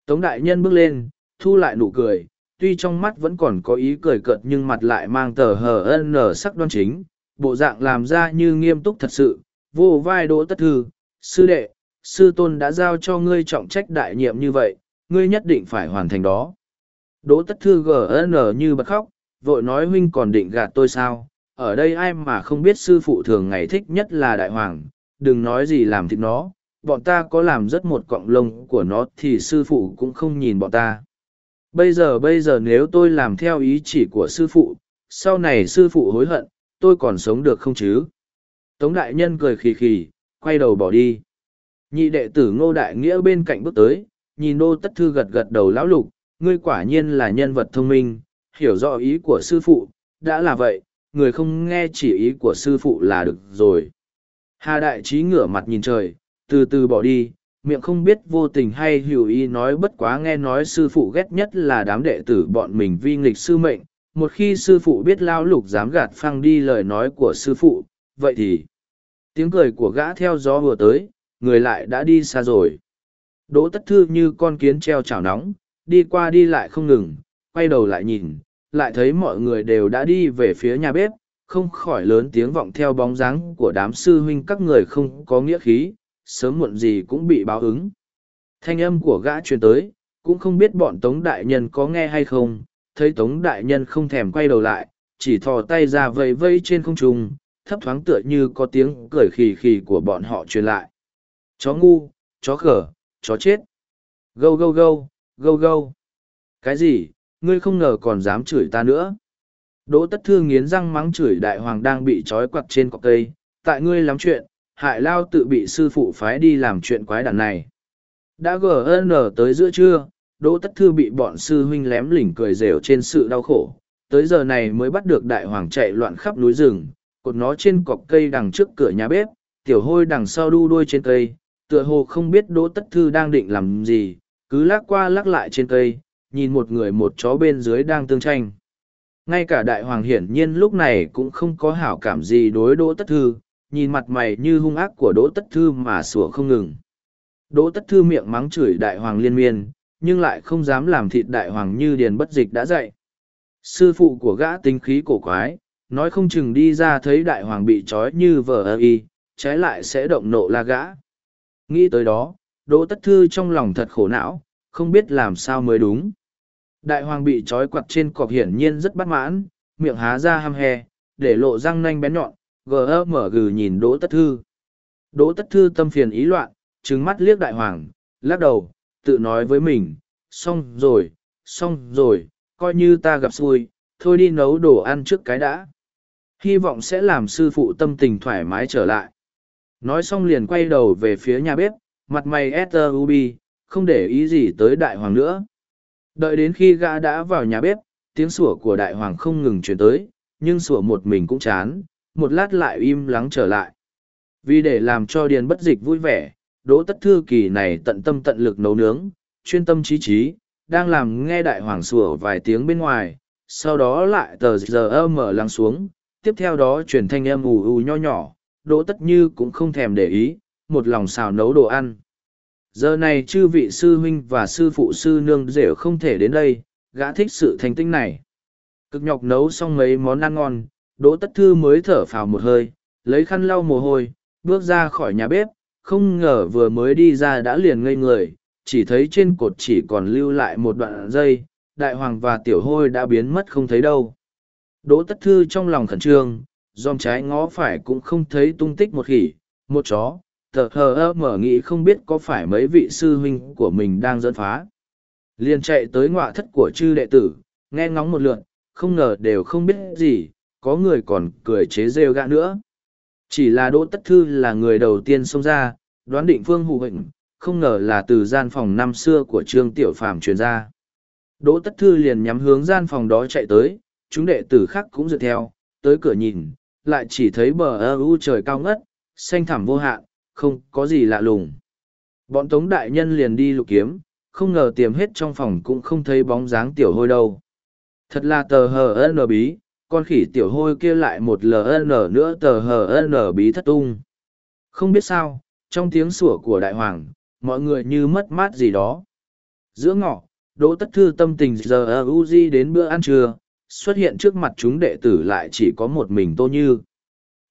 tống đại nhân bước lên thu lại nụ cười tuy trong mắt vẫn còn có ý cười cợt nhưng mặt lại mang tờ hờ ân nở sắc đoan chính bộ dạng làm ra như nghiêm túc thật sự, vô vai đỗ tất thư, sư đệ, sư tôn đã giao cho ngươi trọng trách đại nhiệm như vậy, ngươi nhất định phải hoàn thành đó. Đỗ tất thư GN như bật khóc, vội nói huynh còn định gạt tôi sao, ở đây ai mà không biết sư phụ thường ngày thích nhất là đại hoàng, đừng nói gì làm thịt nó, bọn ta có làm rất một cọng lông của nó thì sư phụ cũng không nhìn bọn ta. Bây giờ bây giờ nếu tôi làm theo ý chỉ của sư phụ, sau này sư phụ hối hận, tôi còn sống được không chứ? Tống đại nhân cười khì khì, quay đầu bỏ đi. Nhị đệ tử ngô đại nghĩa bên cạnh bước tới, nhìn nô tất thư gật gật đầu lão lục, ngươi quả nhiên là nhân vật thông minh, hiểu rõ ý của sư phụ, đã là vậy, người không nghe chỉ ý của sư phụ là được rồi. Hà đại trí ngửa mặt nhìn trời, từ từ bỏ đi, miệng không biết vô tình hay hữu ý nói bất quá nghe nói sư phụ ghét nhất là đám đệ tử bọn mình vi nghịch sư mệnh, một khi sư phụ biết lao lục dám gạt phăng đi lời nói của sư phụ vậy thì tiếng cười của gã theo gió vừa tới người lại đã đi xa rồi đỗ tất thư như con kiến treo chảo nóng đi qua đi lại không ngừng quay đầu lại nhìn lại thấy mọi người đều đã đi về phía nhà bếp không khỏi lớn tiếng vọng theo bóng dáng của đám sư huynh các người không có nghĩa khí sớm muộn gì cũng bị báo ứng thanh âm của gã truyền tới cũng không biết bọn tống đại nhân có nghe hay không thấy Tống Đại Nhân không thèm quay đầu lại, chỉ thò tay ra vây vây trên không trung, thấp thoáng tựa như có tiếng cười khì khì của bọn họ truyền lại. Chó ngu, chó khở, chó chết. Gâu gâu gâu, gâu gâu. Cái gì, ngươi không ngờ còn dám chửi ta nữa. Đỗ tất thương nghiến răng mắng chửi đại hoàng đang bị trói quặt trên cọc cây, tại ngươi lắm chuyện, hại lao tự bị sư phụ phái đi làm chuyện quái đản này. Đã gờ nở tới giữa trưa, Đỗ Tất Thư bị bọn sư huynh lém lỉnh cười rều trên sự đau khổ, tới giờ này mới bắt được đại hoàng chạy loạn khắp núi rừng, cột nó trên cọc cây đằng trước cửa nhà bếp, tiểu hôi đằng sau đu đuôi trên cây, tựa hồ không biết Đỗ Tất Thư đang định làm gì, cứ lắc qua lắc lại trên cây, nhìn một người một chó bên dưới đang tương tranh. Ngay cả đại hoàng hiển nhiên lúc này cũng không có hảo cảm gì đối Đỗ Tất Thư, nhìn mặt mày như hung ác của Đỗ Tất Thư mà sủa không ngừng. Đỗ Tất Thư miệng mắng chửi đại hoàng liên miên, nhưng lại không dám làm thịt đại hoàng như điền bất dịch đã dạy. Sư phụ của gã tính khí cổ quái, nói không chừng đi ra thấy đại hoàng bị trói như vợ ơ y, trái lại sẽ động nộ la gã. Nghĩ tới đó, Đỗ Tất Thư trong lòng thật khổ não, không biết làm sao mới đúng. Đại hoàng bị trói quặt trên cọp hiển nhiên rất bất mãn, miệng há ra ham hè, để lộ răng nanh bén nhọn, gờ mở gừ nhìn Đỗ Tất Thư. Đỗ Tất Thư tâm phiền ý loạn, trừng mắt liếc đại hoàng, lắc đầu, tự nói với mình, xong rồi, xong rồi, coi như ta gặp xui, thôi đi nấu đồ ăn trước cái đã. Hy vọng sẽ làm sư phụ tâm tình thoải mái trở lại. Nói xong liền quay đầu về phía nhà bếp, mặt mày s Ubi không để ý gì tới đại hoàng nữa. Đợi đến khi gã đã vào nhà bếp, tiếng sủa của đại hoàng không ngừng chuyển tới, nhưng sủa một mình cũng chán, một lát lại im lắng trở lại. Vì để làm cho Điền bất dịch vui vẻ, Đỗ Tất Thư kỳ này tận tâm tận lực nấu nướng, chuyên tâm trí trí, đang làm nghe đại hoàng sủa vài tiếng bên ngoài, sau đó lại tờ giờ âm mở lắng xuống, tiếp theo đó truyền thanh âm ù ù nho nhỏ, Đỗ Tất Như cũng không thèm để ý, một lòng xào nấu đồ ăn. Giờ này chư vị sư huynh và sư phụ sư nương rể không thể đến đây, gã thích sự thành tinh này. Cực nhọc nấu xong mấy món ăn ngon, Đỗ Tất Thư mới thở phào một hơi, lấy khăn lau mồ hôi, bước ra khỏi nhà bếp, không ngờ vừa mới đi ra đã liền ngây người, chỉ thấy trên cột chỉ còn lưu lại một đoạn dây, đại hoàng và tiểu hôi đã biến mất không thấy đâu. Đỗ tất thư trong lòng khẩn trương, dòm trái ngó phải cũng không thấy tung tích một khỉ, một chó, tờ hờ ơ mở nghĩ không biết có phải mấy vị sư huynh của mình đang dẫn phá. Liền chạy tới ngọa thất của chư đệ tử, nghe ngóng một lượn, không ngờ đều không biết gì, có người còn cười chế rêu gã nữa. Chỉ là Đỗ Tất Thư là người đầu tiên xông ra, đoán định phương hụ hịnh, không ngờ là từ gian phòng năm xưa của Trương Tiểu Phàm truyền ra. Đỗ Tất Thư liền nhắm hướng gian phòng đó chạy tới, chúng đệ tử khác cũng dựa theo, tới cửa nhìn, lại chỉ thấy bờ ơ u trời cao ngất, xanh thẳm vô hạn, không có gì lạ lùng. Bọn Tống Đại Nhân liền đi lục kiếm, không ngờ tìm hết trong phòng cũng không thấy bóng dáng Tiểu Hôi đâu. Thật là tờ hờ ân bí, con khỉ tiểu hôi kia lại một ln nữa tờ hn bí thất tung không biết sao trong tiếng sủa của đại hoàng mọi người như mất mát gì đó giữa ngọ đỗ tất thư tâm tình giờ ơ u di đến bữa ăn trưa xuất hiện trước mặt chúng đệ tử lại chỉ có một mình tô như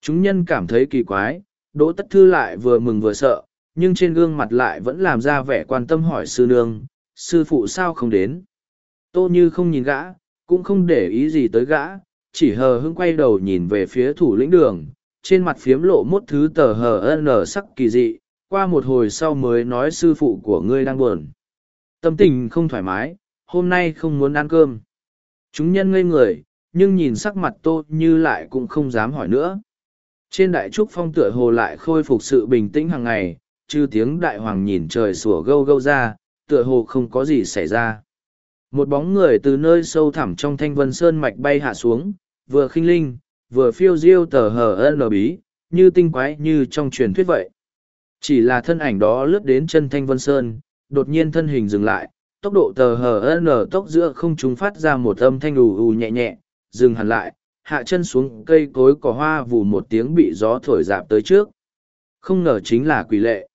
chúng nhân cảm thấy kỳ quái đỗ tất thư lại vừa mừng vừa sợ nhưng trên gương mặt lại vẫn làm ra vẻ quan tâm hỏi sư nương sư phụ sao không đến tô như không nhìn gã cũng không để ý gì tới gã chỉ hờ hưng quay đầu nhìn về phía thủ lĩnh đường, trên mặt phiếm lộ một thứ tờ hờ ân nở sắc kỳ dị, qua một hồi sau mới nói sư phụ của ngươi đang buồn. Tâm tình không thoải mái, hôm nay không muốn ăn cơm. Chúng nhân ngây người, nhưng nhìn sắc mặt tô như lại cũng không dám hỏi nữa. Trên đại trúc phong tựa hồ lại khôi phục sự bình tĩnh hàng ngày, trừ tiếng đại hoàng nhìn trời sủa gâu gâu ra, tựa hồ không có gì xảy ra. Một bóng người từ nơi sâu thẳm trong thanh vân sơn mạch bay hạ xuống, vừa khinh linh, vừa phiêu diêu tờ hờ ân bí, như tinh quái như trong truyền thuyết vậy. Chỉ là thân ảnh đó lướt đến chân Thanh Vân Sơn, đột nhiên thân hình dừng lại, tốc độ tờ hờ lờ tốc giữa không chúng phát ra một âm thanh ù ù nhẹ nhẹ, dừng hẳn lại, hạ chân xuống cây cối cỏ hoa vù một tiếng bị gió thổi dạp tới trước. Không ngờ chính là quỷ lệ.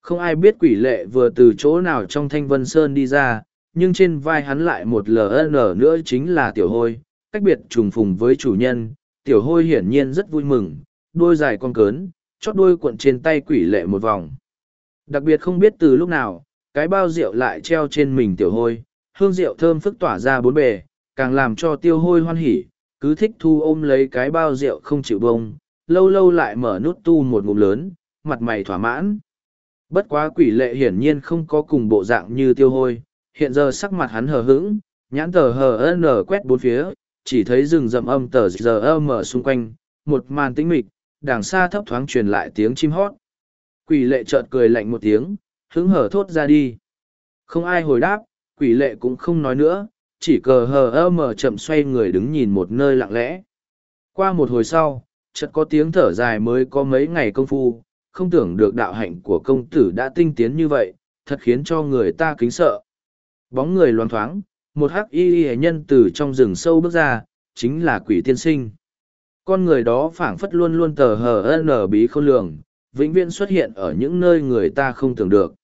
Không ai biết quỷ lệ vừa từ chỗ nào trong Thanh Vân Sơn đi ra, nhưng trên vai hắn lại một ln nữa chính là tiểu hôi, cách biệt trùng phùng với chủ nhân, tiểu hôi hiển nhiên rất vui mừng, đôi dài con cớn, chót đuôi cuộn trên tay quỷ lệ một vòng. Đặc biệt không biết từ lúc nào, cái bao rượu lại treo trên mình tiểu hôi, hương rượu thơm phức tỏa ra bốn bề, càng làm cho tiêu hôi hoan hỉ, cứ thích thu ôm lấy cái bao rượu không chịu bông, lâu lâu lại mở nút tu một ngụm lớn, mặt mày thỏa mãn. Bất quá quỷ lệ hiển nhiên không có cùng bộ dạng như tiêu hôi, hiện giờ sắc mặt hắn hờ hững, nhãn tờ hờ nở quét bốn phía, chỉ thấy rừng rậm âm tờ giờ âm ở xung quanh, một màn tĩnh mịch, đàng xa thấp thoáng truyền lại tiếng chim hót. Quỷ lệ chợt cười lạnh một tiếng, hứng hở thốt ra đi. Không ai hồi đáp, quỷ lệ cũng không nói nữa, chỉ cờ hờ ơ mờ chậm xoay người đứng nhìn một nơi lặng lẽ. Qua một hồi sau, chợt có tiếng thở dài mới có mấy ngày công phu, không tưởng được đạo hạnh của công tử đã tinh tiến như vậy, thật khiến cho người ta kính sợ. Bóng người loan thoáng, một hắc y hệ nhân từ trong rừng sâu bước ra chính là quỷ tiên sinh con người đó phảng phất luôn luôn tờ hờ n bí khôn lường vĩnh viễn xuất hiện ở những nơi người ta không tưởng được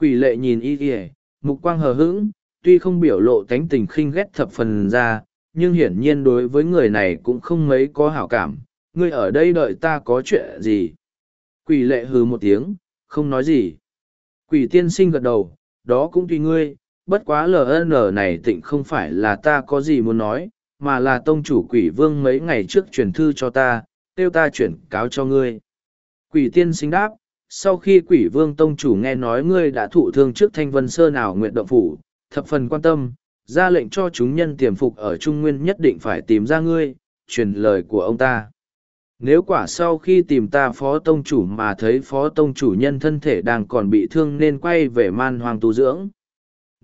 quỷ lệ nhìn y ỉa mục quang hờ hững tuy không biểu lộ tánh tình khinh ghét thập phần ra nhưng hiển nhiên đối với người này cũng không mấy có hảo cảm ngươi ở đây đợi ta có chuyện gì quỷ lệ hừ một tiếng không nói gì quỷ tiên sinh gật đầu đó cũng tùy ngươi bất quá LN này tịnh không phải là ta có gì muốn nói, mà là tông chủ quỷ vương mấy ngày trước truyền thư cho ta, kêu ta chuyển cáo cho ngươi. Quỷ tiên sinh đáp, sau khi quỷ vương tông chủ nghe nói ngươi đã thụ thương trước thanh vân sơ nào nguyện động phủ, thập phần quan tâm, ra lệnh cho chúng nhân tiềm phục ở Trung Nguyên nhất định phải tìm ra ngươi, truyền lời của ông ta. Nếu quả sau khi tìm ta phó tông chủ mà thấy phó tông chủ nhân thân thể đang còn bị thương nên quay về man hoàng tu dưỡng,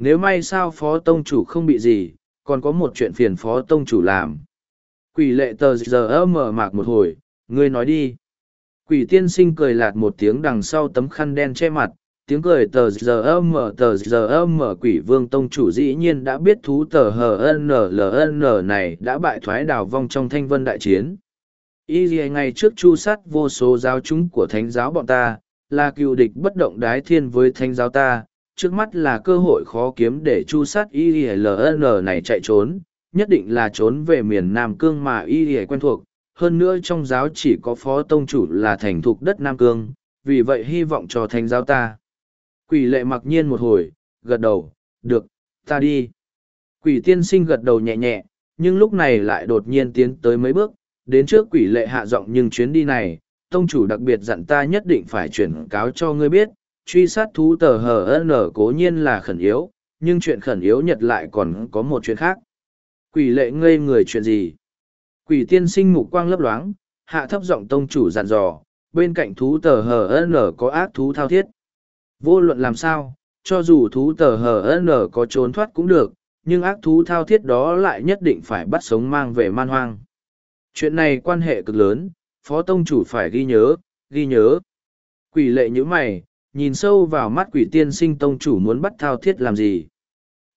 nếu may sao phó tông chủ không bị gì còn có một chuyện phiền phó tông chủ làm quỷ lệ tờ giờ ơ mở mạc một hồi ngươi nói đi quỷ tiên sinh cười lạt một tiếng đằng sau tấm khăn đen che mặt tiếng cười tờ giờ ơ mở tờ giờ ơ mở quỷ vương tông chủ dĩ nhiên đã biết thú tờ hờ nln này đã bại thoái đào vong trong thanh vân đại chiến y dì ngày trước chu sát vô số giáo chúng của thánh giáo bọn ta là cựu địch bất động đái thiên với thánh giáo ta trước mắt là cơ hội khó kiếm để chu sát ILN này chạy trốn, nhất định là trốn về miền Nam Cương mà y quen thuộc, hơn nữa trong giáo chỉ có phó tông chủ là thành thục đất Nam Cương, vì vậy hy vọng cho thành giáo ta. Quỷ lệ mặc nhiên một hồi, gật đầu, được, ta đi. Quỷ tiên sinh gật đầu nhẹ nhẹ, nhưng lúc này lại đột nhiên tiến tới mấy bước, đến trước quỷ lệ hạ giọng nhưng chuyến đi này, tông chủ đặc biệt dặn ta nhất định phải chuyển cáo cho ngươi biết, truy sát thú tờ hờ nở cố nhiên là khẩn yếu nhưng chuyện khẩn yếu nhật lại còn có một chuyện khác quỷ lệ ngây người chuyện gì quỷ tiên sinh mục quang lấp loáng hạ thấp giọng tông chủ dặn dò bên cạnh thú tờ hờ nở có ác thú thao thiết vô luận làm sao cho dù thú tờ hờ nở có trốn thoát cũng được nhưng ác thú thao thiết đó lại nhất định phải bắt sống mang về man hoang chuyện này quan hệ cực lớn phó tông chủ phải ghi nhớ ghi nhớ quỷ lệ nhữ mày nhìn sâu vào mắt quỷ tiên sinh tông chủ muốn bắt thao thiết làm gì.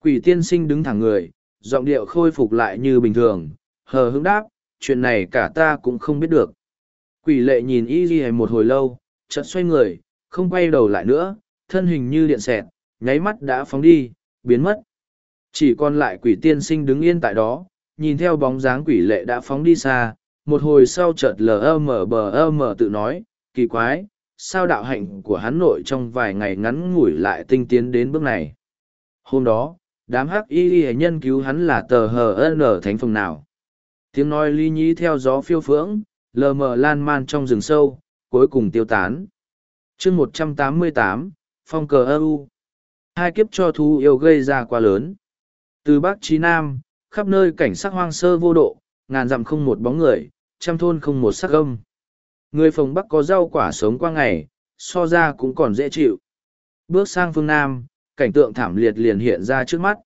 Quỷ tiên sinh đứng thẳng người, giọng điệu khôi phục lại như bình thường, hờ hững đáp, chuyện này cả ta cũng không biết được. Quỷ lệ nhìn y ghi một hồi lâu, chợt xoay người, không quay đầu lại nữa, thân hình như điện xẹt, nháy mắt đã phóng đi, biến mất. Chỉ còn lại quỷ tiên sinh đứng yên tại đó, nhìn theo bóng dáng quỷ lệ đã phóng đi xa, một hồi sau chợt lờ mờ bờ mờ tự nói, kỳ quái, sao đạo hạnh của hắn nội trong vài ngày ngắn ngủi lại tinh tiến đến bước này. Hôm đó, đám hắc y y nhân cứu hắn là tờ hờ ở thánh phòng nào. Tiếng nói ly nhí theo gió phiêu phưỡng, lờ mờ lan man trong rừng sâu, cuối cùng tiêu tán. chương một trăm tám mươi tám phong cờ EU. Hai kiếp cho thú yêu gây ra quá lớn. Từ Bắc Chí Nam, khắp nơi cảnh sắc hoang sơ vô độ, ngàn dặm không một bóng người, trăm thôn không một sắc âm. Người phòng Bắc có rau quả sống qua ngày, so ra cũng còn dễ chịu. Bước sang phương Nam, cảnh tượng thảm liệt liền hiện ra trước mắt.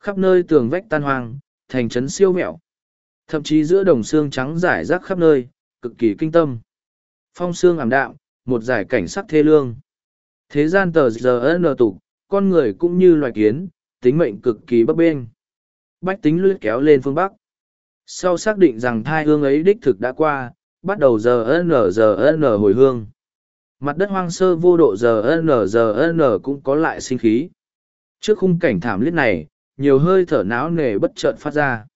Khắp nơi tường vách tan hoang, thành trấn siêu mẹo. Thậm chí giữa đồng xương trắng rải rác khắp nơi, cực kỳ kinh tâm. Phong xương ảm đạm, một giải cảnh sắc thê lương. Thế gian tờ giờ nở tục, con người cũng như loài kiến, tính mệnh cực kỳ bấp bênh. Bách tính lướt kéo lên phương Bắc. Sau xác định rằng thai hương ấy đích thực đã qua, bắt đầu giờ n giờ n hồi hương mặt đất hoang sơ vô độ giờ n giờ n cũng có lại sinh khí trước khung cảnh thảm liệt này nhiều hơi thở náo nề bất chợt phát ra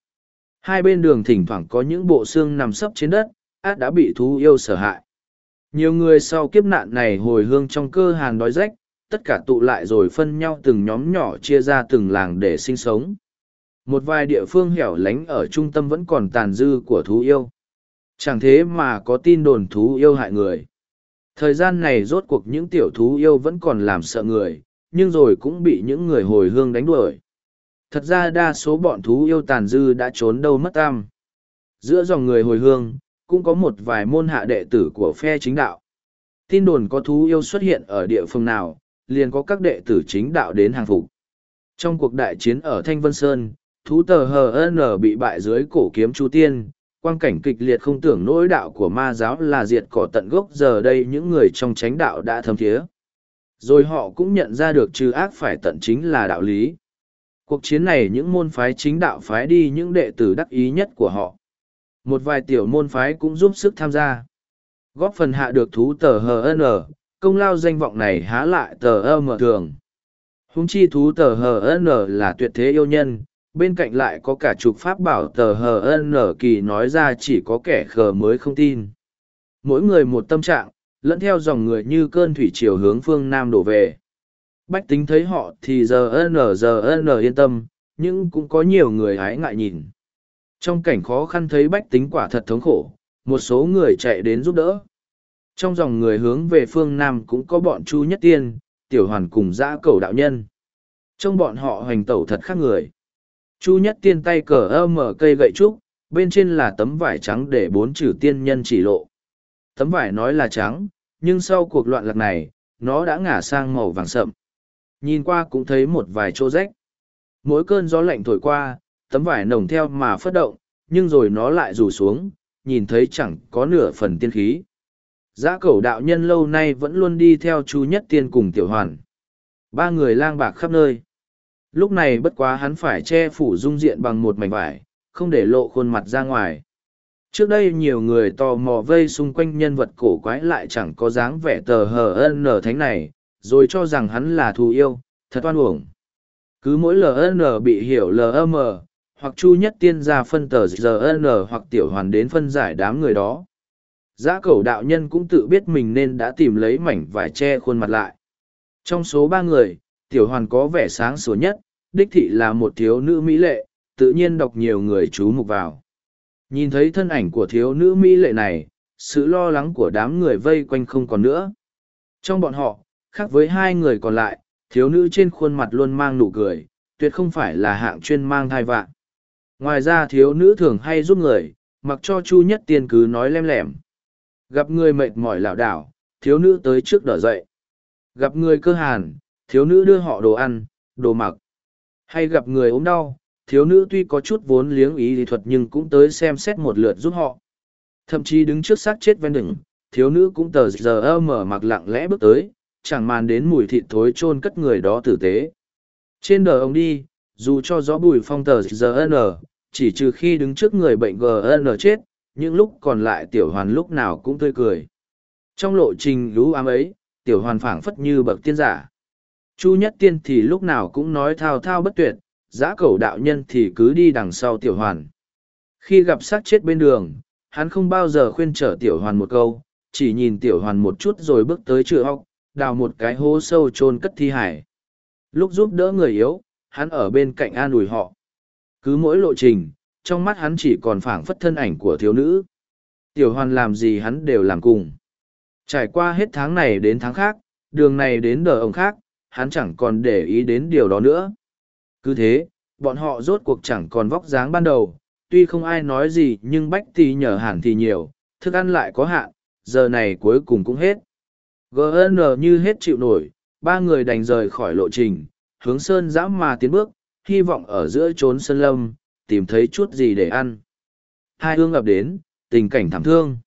hai bên đường thỉnh thoảng có những bộ xương nằm sấp trên đất át đã bị thú yêu sở hại nhiều người sau kiếp nạn này hồi hương trong cơ hàn đói rách tất cả tụ lại rồi phân nhau từng nhóm nhỏ chia ra từng làng để sinh sống một vài địa phương hẻo lánh ở trung tâm vẫn còn tàn dư của thú yêu Chẳng thế mà có tin đồn thú yêu hại người. Thời gian này rốt cuộc những tiểu thú yêu vẫn còn làm sợ người, nhưng rồi cũng bị những người hồi hương đánh đuổi. Thật ra đa số bọn thú yêu tàn dư đã trốn đâu mất tam. Giữa dòng người hồi hương, cũng có một vài môn hạ đệ tử của phe chính đạo. Tin đồn có thú yêu xuất hiện ở địa phương nào, liền có các đệ tử chính đạo đến hàng phục. Trong cuộc đại chiến ở Thanh Vân Sơn, thú tờ HN bị bại dưới cổ kiếm Chu Tiên, Quang cảnh kịch liệt không tưởng nỗi đạo của ma giáo là diệt cỏ tận gốc giờ đây những người trong chánh đạo đã thâm thía. Rồi họ cũng nhận ra được trừ ác phải tận chính là đạo lý. Cuộc chiến này những môn phái chính đạo phái đi những đệ tử đắc ý nhất của họ. Một vài tiểu môn phái cũng giúp sức tham gia. Góp phần hạ được thú tờ HN, công lao danh vọng này há lại tờ ơ mở thường. Húng chi thú tờ HN là tuyệt thế yêu nhân, bên cạnh lại có cả chục pháp bảo tờ hờ ân nở kỳ nói ra chỉ có kẻ khờ mới không tin mỗi người một tâm trạng lẫn theo dòng người như cơn thủy chiều hướng phương nam đổ về bách tính thấy họ thì giờ ân nở giờ ân nở yên tâm nhưng cũng có nhiều người hái ngại nhìn trong cảnh khó khăn thấy bách tính quả thật thống khổ một số người chạy đến giúp đỡ trong dòng người hướng về phương nam cũng có bọn chu nhất tiên tiểu hoàn cùng dã cầu đạo nhân trông bọn họ hoành tẩu thật khác người chu nhất tiên tay cờ ơ mở cây gậy trúc bên trên là tấm vải trắng để bốn chữ tiên nhân chỉ lộ tấm vải nói là trắng nhưng sau cuộc loạn lạc này nó đã ngả sang màu vàng sậm nhìn qua cũng thấy một vài chỗ rách mỗi cơn gió lạnh thổi qua tấm vải nồng theo mà phất động nhưng rồi nó lại rủ xuống nhìn thấy chẳng có nửa phần tiên khí Giá cẩu đạo nhân lâu nay vẫn luôn đi theo chu nhất tiên cùng tiểu hoàn. Ba người lang bạc khắp nơi lúc này bất quá hắn phải che phủ dung diện bằng một mảnh vải không để lộ khuôn mặt ra ngoài trước đây nhiều người tò mò vây xung quanh nhân vật cổ quái lại chẳng có dáng vẻ tờ hờ ân nở thánh này rồi cho rằng hắn là thù yêu thật oan uổng cứ mỗi ln bị hiểu lm hoặc chu nhất tiên ra phân tờ rn hoặc tiểu hoàn đến phân giải đám người đó Giá cẩu đạo nhân cũng tự biết mình nên đã tìm lấy mảnh vải che khuôn mặt lại trong số ba người tiểu hoàn có vẻ sáng sủa nhất, đích thị là một thiếu nữ mỹ lệ, tự nhiên đọc nhiều người chú mục vào. Nhìn thấy thân ảnh của thiếu nữ mỹ lệ này, sự lo lắng của đám người vây quanh không còn nữa. Trong bọn họ, khác với hai người còn lại, thiếu nữ trên khuôn mặt luôn mang nụ cười, tuyệt không phải là hạng chuyên mang thai vạn. Ngoài ra thiếu nữ thường hay giúp người, mặc cho Chu Nhất Tiên cứ nói lem lẻm. Gặp người mệt mỏi lảo đảo, thiếu nữ tới trước đỡ dậy. Gặp người cơ hàn, thiếu nữ đưa họ đồ ăn, đồ mặc. Hay gặp người ốm đau, thiếu nữ tuy có chút vốn liếng ý lý thuật nhưng cũng tới xem xét một lượt giúp họ. Thậm chí đứng trước xác chết ven đường, thiếu nữ cũng tờ giờ mở mặc lặng lẽ bước tới, chẳng màn đến mùi thịt thối chôn cất người đó tử tế. Trên đời ông đi, dù cho gió bùi phong tờ GN, chỉ trừ khi đứng trước người bệnh GN chết, những lúc còn lại tiểu hoàn lúc nào cũng tươi cười. Trong lộ trình lũ ám ấy, tiểu hoàn phảng phất như bậc tiên giả. Chu Nhất Tiên thì lúc nào cũng nói thao thao bất tuyệt, giã cầu đạo nhân thì cứ đi đằng sau tiểu hoàn. Khi gặp sát chết bên đường, hắn không bao giờ khuyên trở tiểu hoàn một câu, chỉ nhìn tiểu hoàn một chút rồi bước tới chữa học, đào một cái hố sâu chôn cất thi hải. Lúc giúp đỡ người yếu, hắn ở bên cạnh an ủi họ. Cứ mỗi lộ trình, trong mắt hắn chỉ còn phảng phất thân ảnh của thiếu nữ. Tiểu hoàn làm gì hắn đều làm cùng. Trải qua hết tháng này đến tháng khác, đường này đến đờ ông khác, hắn chẳng còn để ý đến điều đó nữa. Cứ thế, bọn họ rốt cuộc chẳng còn vóc dáng ban đầu, tuy không ai nói gì nhưng bách thì nhờ hẳn thì nhiều, thức ăn lại có hạn, giờ này cuối cùng cũng hết. GN như hết chịu nổi, ba người đành rời khỏi lộ trình, hướng sơn dã mà tiến bước, hy vọng ở giữa trốn sơn lâm, tìm thấy chút gì để ăn. Hai hương ập đến, tình cảnh thảm thương.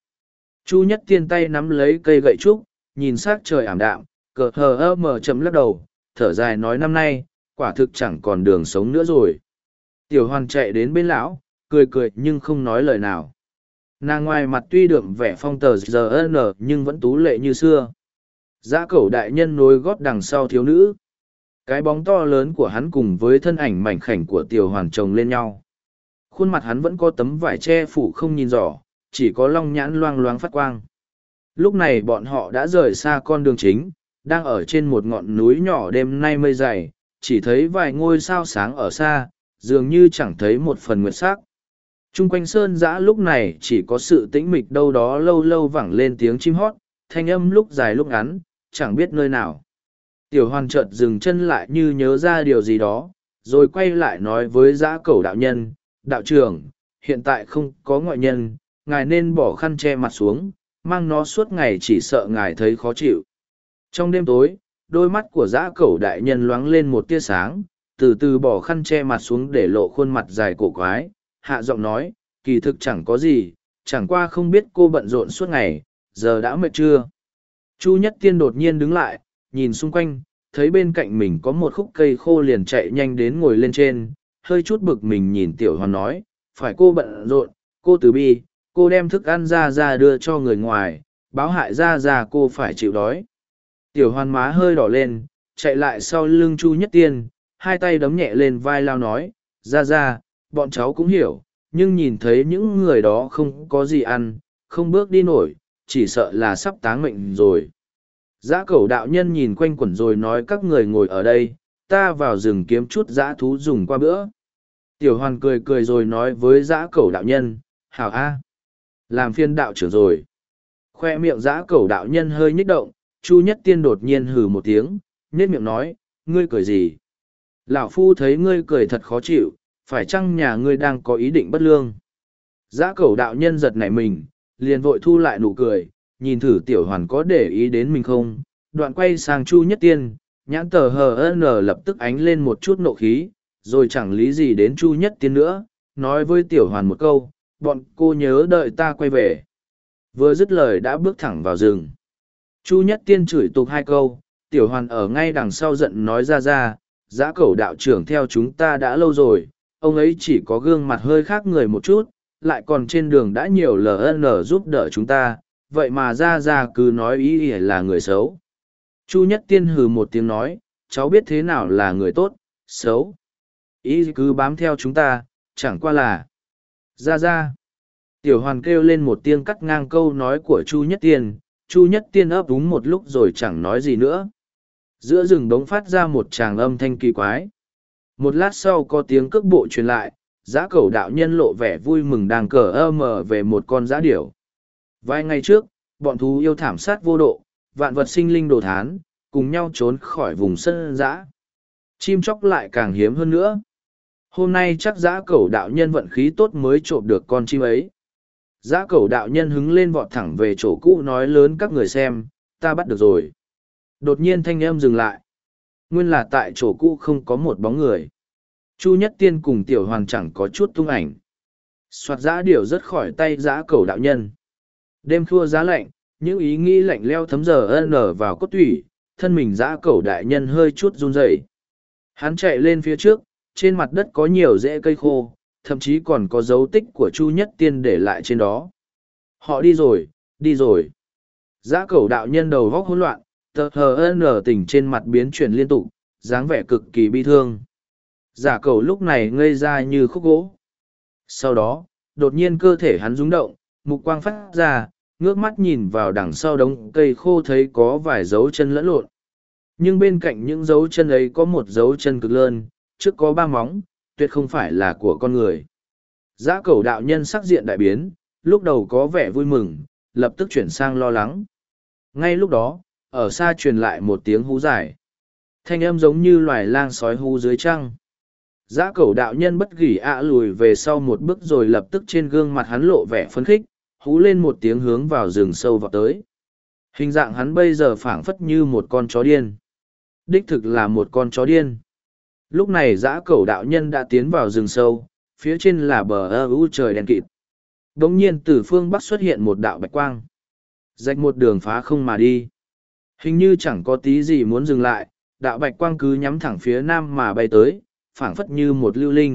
Chu nhất tiên tay nắm lấy cây gậy trúc, nhìn s trời ảm đạm, cờ hờ ơ mờ chấm lắc đầu thở dài nói năm nay quả thực chẳng còn đường sống nữa rồi tiểu hoàn chạy đến bên lão cười cười nhưng không nói lời nào nàng ngoài mặt tuy đượm vẻ phong tờ giờ n nhưng vẫn tú lệ như xưa giã cẩu đại nhân nối gót đằng sau thiếu nữ cái bóng to lớn của hắn cùng với thân ảnh mảnh khảnh của tiểu hoàn chồng lên nhau khuôn mặt hắn vẫn có tấm vải che phủ không nhìn rõ chỉ có long nhãn loang loáng phát quang lúc này bọn họ đã rời xa con đường chính đang ở trên một ngọn núi nhỏ đêm nay mây dày chỉ thấy vài ngôi sao sáng ở xa dường như chẳng thấy một phần nguyệt s ắ c t r u n g quanh sơn giã lúc này chỉ có sự tĩnh mịch đâu đó lâu lâu vẳng lên tiếng chim hót thanh âm lúc dài lúc ngắn chẳng biết nơi nào tiểu hoàn trợt dừng chân lại như nhớ ra điều gì đó rồi quay lại nói với giã cầu đạo nhân đạo trưởng hiện tại không có ngoại nhân ngài nên bỏ khăn che mặt xuống mang nó suốt ngày chỉ sợ ngài thấy khó chịu trong đêm tối, đôi mắt của dã cẩu đại nhân loáng lên một tia sáng, từ từ bỏ khăn che mặt xuống để lộ khuôn mặt dài cổ quái, hạ giọng nói, kỳ thực chẳng có gì, chẳng qua không biết cô bận rộn suốt ngày, giờ đã mệt chưa. Chu Nhất Tiên đột nhiên đứng lại, nhìn xung quanh, thấy bên cạnh mình có một khúc cây khô liền chạy nhanh đến ngồi lên trên, hơi chút bực mình nhìn Tiểu Hoàn nói, phải cô bận rộn, cô từ bi, cô đem thức ăn ra ra đưa cho người ngoài, báo hại ra ra cô phải chịu đói tiểu hoan má hơi đỏ lên, chạy lại sau lưng Chu Nhất Tiên, hai tay đấm nhẹ lên vai lao nói, ra ra, bọn cháu cũng hiểu, nhưng nhìn thấy những người đó không có gì ăn, không bước đi nổi, chỉ sợ là sắp táng mệnh rồi. Giã cẩu đạo nhân nhìn quanh quẩn rồi nói các người ngồi ở đây, ta vào rừng kiếm chút giã thú dùng qua bữa. Tiểu hoàn cười cười rồi nói với giã cẩu đạo nhân, hảo a, làm phiên đạo trưởng rồi. Khoe miệng giã cẩu đạo nhân hơi nhích động, Chu Nhất Tiên đột nhiên hừ một tiếng, nhếch miệng nói, ngươi cười gì? Lão phu thấy ngươi cười thật khó chịu, phải chăng nhà ngươi đang có ý định bất lương? Giã cẩu đạo nhân giật nảy mình, liền vội thu lại nụ cười, nhìn thử tiểu hoàn có để ý đến mình không, đoạn quay sang Chu Nhất Tiên, nhãn tờ hờ HN lập tức ánh lên một chút nộ khí, rồi chẳng lý gì đến Chu Nhất Tiên nữa, nói với tiểu hoàn một câu, bọn cô nhớ đợi ta quay về. Vừa dứt lời đã bước thẳng vào rừng. Chu Nhất Tiên chửi tục hai câu, tiểu hoàn ở ngay đằng sau giận nói ra ra, giã cẩu đạo trưởng theo chúng ta đã lâu rồi, ông ấy chỉ có gương mặt hơi khác người một chút, lại còn trên đường đã nhiều LN giúp đỡ chúng ta, vậy mà ra ra cứ nói ý ỉa là người xấu. Chu Nhất Tiên hừ một tiếng nói, cháu biết thế nào là người tốt, xấu. Ý cứ bám theo chúng ta, chẳng qua là. Ra ra. Tiểu Hoàn kêu lên một tiếng cắt ngang câu nói của Chu Nhất Tiên, Chu Nhất Tiên ấp úng một lúc rồi chẳng nói gì nữa. Giữa rừng bóng phát ra một tràng âm thanh kỳ quái. Một lát sau có tiếng cước bộ truyền lại, Giá cầu đạo nhân lộ vẻ vui mừng đang cờ ơ mờ về một con giá điểu. Vài ngày trước, bọn thú yêu thảm sát vô độ, vạn vật sinh linh đồ thán, cùng nhau trốn khỏi vùng sân giã. Chim chóc lại càng hiếm hơn nữa. Hôm nay chắc Giá cầu đạo nhân vận khí tốt mới trộm được con chim ấy. Giã cầu đạo nhân hứng lên vọt thẳng về chỗ cũ nói lớn các người xem, ta bắt được rồi. Đột nhiên thanh âm dừng lại. Nguyên là tại chỗ cũ không có một bóng người. Chu Nhất Tiên cùng Tiểu Hoàng chẳng có chút tung ảnh. Soạt giã điểu rất khỏi tay giã cầu đạo nhân. Đêm khua giá lạnh, những ý nghĩ lạnh leo thấm giờ ân nở vào cốt tủy, thân mình giã cầu đại nhân hơi chút run rẩy. Hắn chạy lên phía trước, trên mặt đất có nhiều rễ cây khô, thậm chí còn có dấu tích của chu nhất tiên để lại trên đó họ đi rồi đi rồi giã cầu đạo nhân đầu vóc hỗn loạn tờ hờ ân ở tỉnh trên mặt biến chuyển liên tục dáng vẻ cực kỳ bi thương giả cầu lúc này ngây ra như khúc gỗ sau đó đột nhiên cơ thể hắn rúng động mục quang phát ra ngước mắt nhìn vào đằng sau đống cây khô thấy có vài dấu chân lẫn lộn nhưng bên cạnh những dấu chân ấy có một dấu chân cực lớn trước có ba móng tuyệt không phải là của con người. Giã cầu đạo nhân sắc diện đại biến, lúc đầu có vẻ vui mừng, lập tức chuyển sang lo lắng. Ngay lúc đó, ở xa truyền lại một tiếng hú dài. Thanh âm giống như loài lang sói hú dưới trăng. Giã cầu đạo nhân bất gỉ ạ lùi về sau một bước rồi lập tức trên gương mặt hắn lộ vẻ phấn khích, hú lên một tiếng hướng vào rừng sâu vào tới. Hình dạng hắn bây giờ phản phất như một con chó điên. Đích thực là một con chó điên lúc này dã cầu đạo nhân đã tiến vào rừng sâu phía trên là bờ ơ u trời đen kịt đ ỗ n g nhiên từ phương bắc xuất hiện một đạo bạch quang rạch một đường phá không mà đi hình như chẳng có tí gì muốn dừng lại đạo bạch quang cứ nhắm thẳng phía nam mà bay tới phảng phất như một lưu linh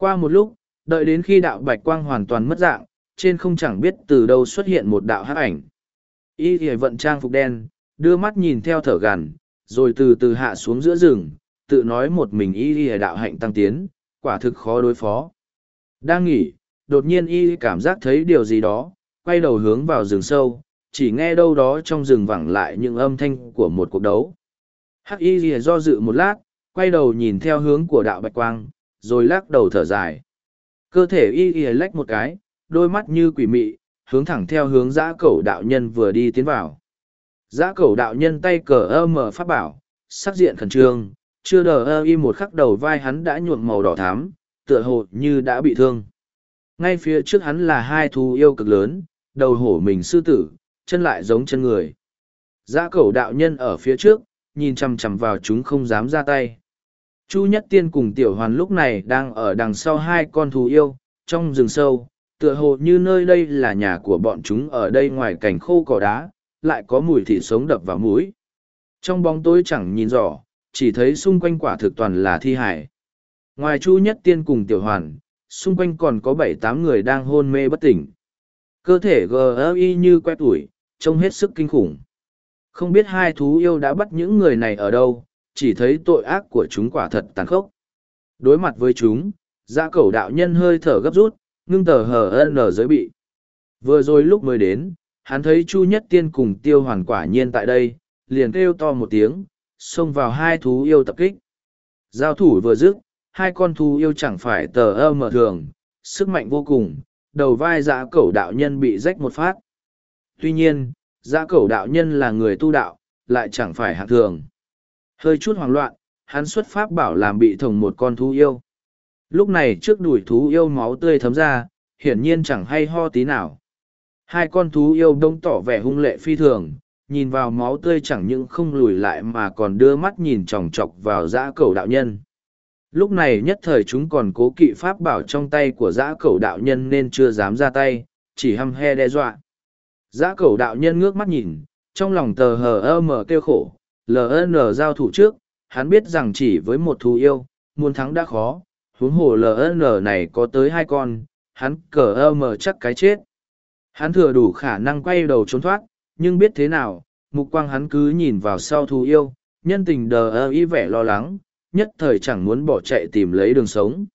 qua một lúc đợi đến khi đạo bạch quang hoàn toàn mất dạng trên không chẳng biết từ đâu xuất hiện một đạo hát ảnh y thì vận trang phục đen đưa mắt nhìn theo thở gằn rồi từ từ hạ xuống giữa rừng tự nói một mình y y đạo hạnh tăng tiến, quả thực khó đối phó. Đang nghỉ, đột nhiên y cảm giác thấy điều gì đó, quay đầu hướng vào rừng sâu, chỉ nghe đâu đó trong rừng vẳng lại những âm thanh của một cuộc đấu. Hắc y do dự một lát, quay đầu nhìn theo hướng của đạo bạch quang, rồi lắc đầu thở dài. Cơ thể y y lách một cái, đôi mắt như quỷ mị, hướng thẳng theo hướng giã cẩu đạo nhân vừa đi tiến vào. Giã cẩu đạo nhân tay cờ ơ mở pháp bảo, sắc diện khẩn trương, chưa đờ ơ y một khắc đầu vai hắn đã nhuộm màu đỏ thám, tựa hồ như đã bị thương. Ngay phía trước hắn là hai thú yêu cực lớn, đầu hổ mình sư tử, chân lại giống chân người. Giã cẩu đạo nhân ở phía trước, nhìn chằm chằm vào chúng không dám ra tay. Chu Nhất Tiên cùng Tiểu Hoàn lúc này đang ở đằng sau hai con thú yêu, trong rừng sâu, tựa hồ như nơi đây là nhà của bọn chúng ở đây ngoài cảnh khô cỏ đá, lại có mùi thịt sống đập vào mũi. Trong bóng tối chẳng nhìn rõ, chỉ thấy xung quanh quả thực toàn là thi hải. Ngoài Chu Nhất Tiên cùng Tiểu Hoàn, xung quanh còn có bảy tám người đang hôn mê bất tỉnh. Cơ thể GLI như que tuổi, trông hết sức kinh khủng. Không biết hai thú yêu đã bắt những người này ở đâu, chỉ thấy tội ác của chúng quả thật tàn khốc. Đối mặt với chúng, Dạ cẩu đạo nhân hơi thở gấp rút, ngưng tờ hờ nở giới bị. Vừa rồi lúc mới đến, hắn thấy Chu Nhất Tiên cùng Tiêu Hoàn quả nhiên tại đây, liền kêu to một tiếng, xông vào hai thú yêu tập kích. Giao thủ vừa dứt, hai con thú yêu chẳng phải tờ ơ mở thường, sức mạnh vô cùng, đầu vai giã cẩu đạo nhân bị rách một phát. Tuy nhiên, giã cẩu đạo nhân là người tu đạo, lại chẳng phải hạng thường. Hơi chút hoảng loạn, hắn xuất pháp bảo làm bị thồng một con thú yêu. Lúc này trước đuổi thú yêu máu tươi thấm ra, hiển nhiên chẳng hay ho tí nào. Hai con thú yêu đông tỏ vẻ hung lệ phi thường, nhìn vào máu tươi chẳng những không lùi lại mà còn đưa mắt nhìn chòng chọc vào dã cầu đạo nhân. Lúc này nhất thời chúng còn cố kỵ pháp bảo trong tay của dã cầu đạo nhân nên chưa dám ra tay, chỉ hăm he đe dọa. Dã cầu đạo nhân ngước mắt nhìn, trong lòng tờ hờ ơ mờ kêu khổ, LN giao thủ trước, hắn biết rằng chỉ với một thú yêu, muốn thắng đã khó, huống hồ LN này có tới hai con, hắn cờ ơ mờ chắc cái chết. Hắn thừa đủ khả năng quay đầu trốn thoát, nhưng biết thế nào, mục quang hắn cứ nhìn vào sau thú yêu, nhân tình đờ ơ y vẻ lo lắng, nhất thời chẳng muốn bỏ chạy tìm lấy đường sống.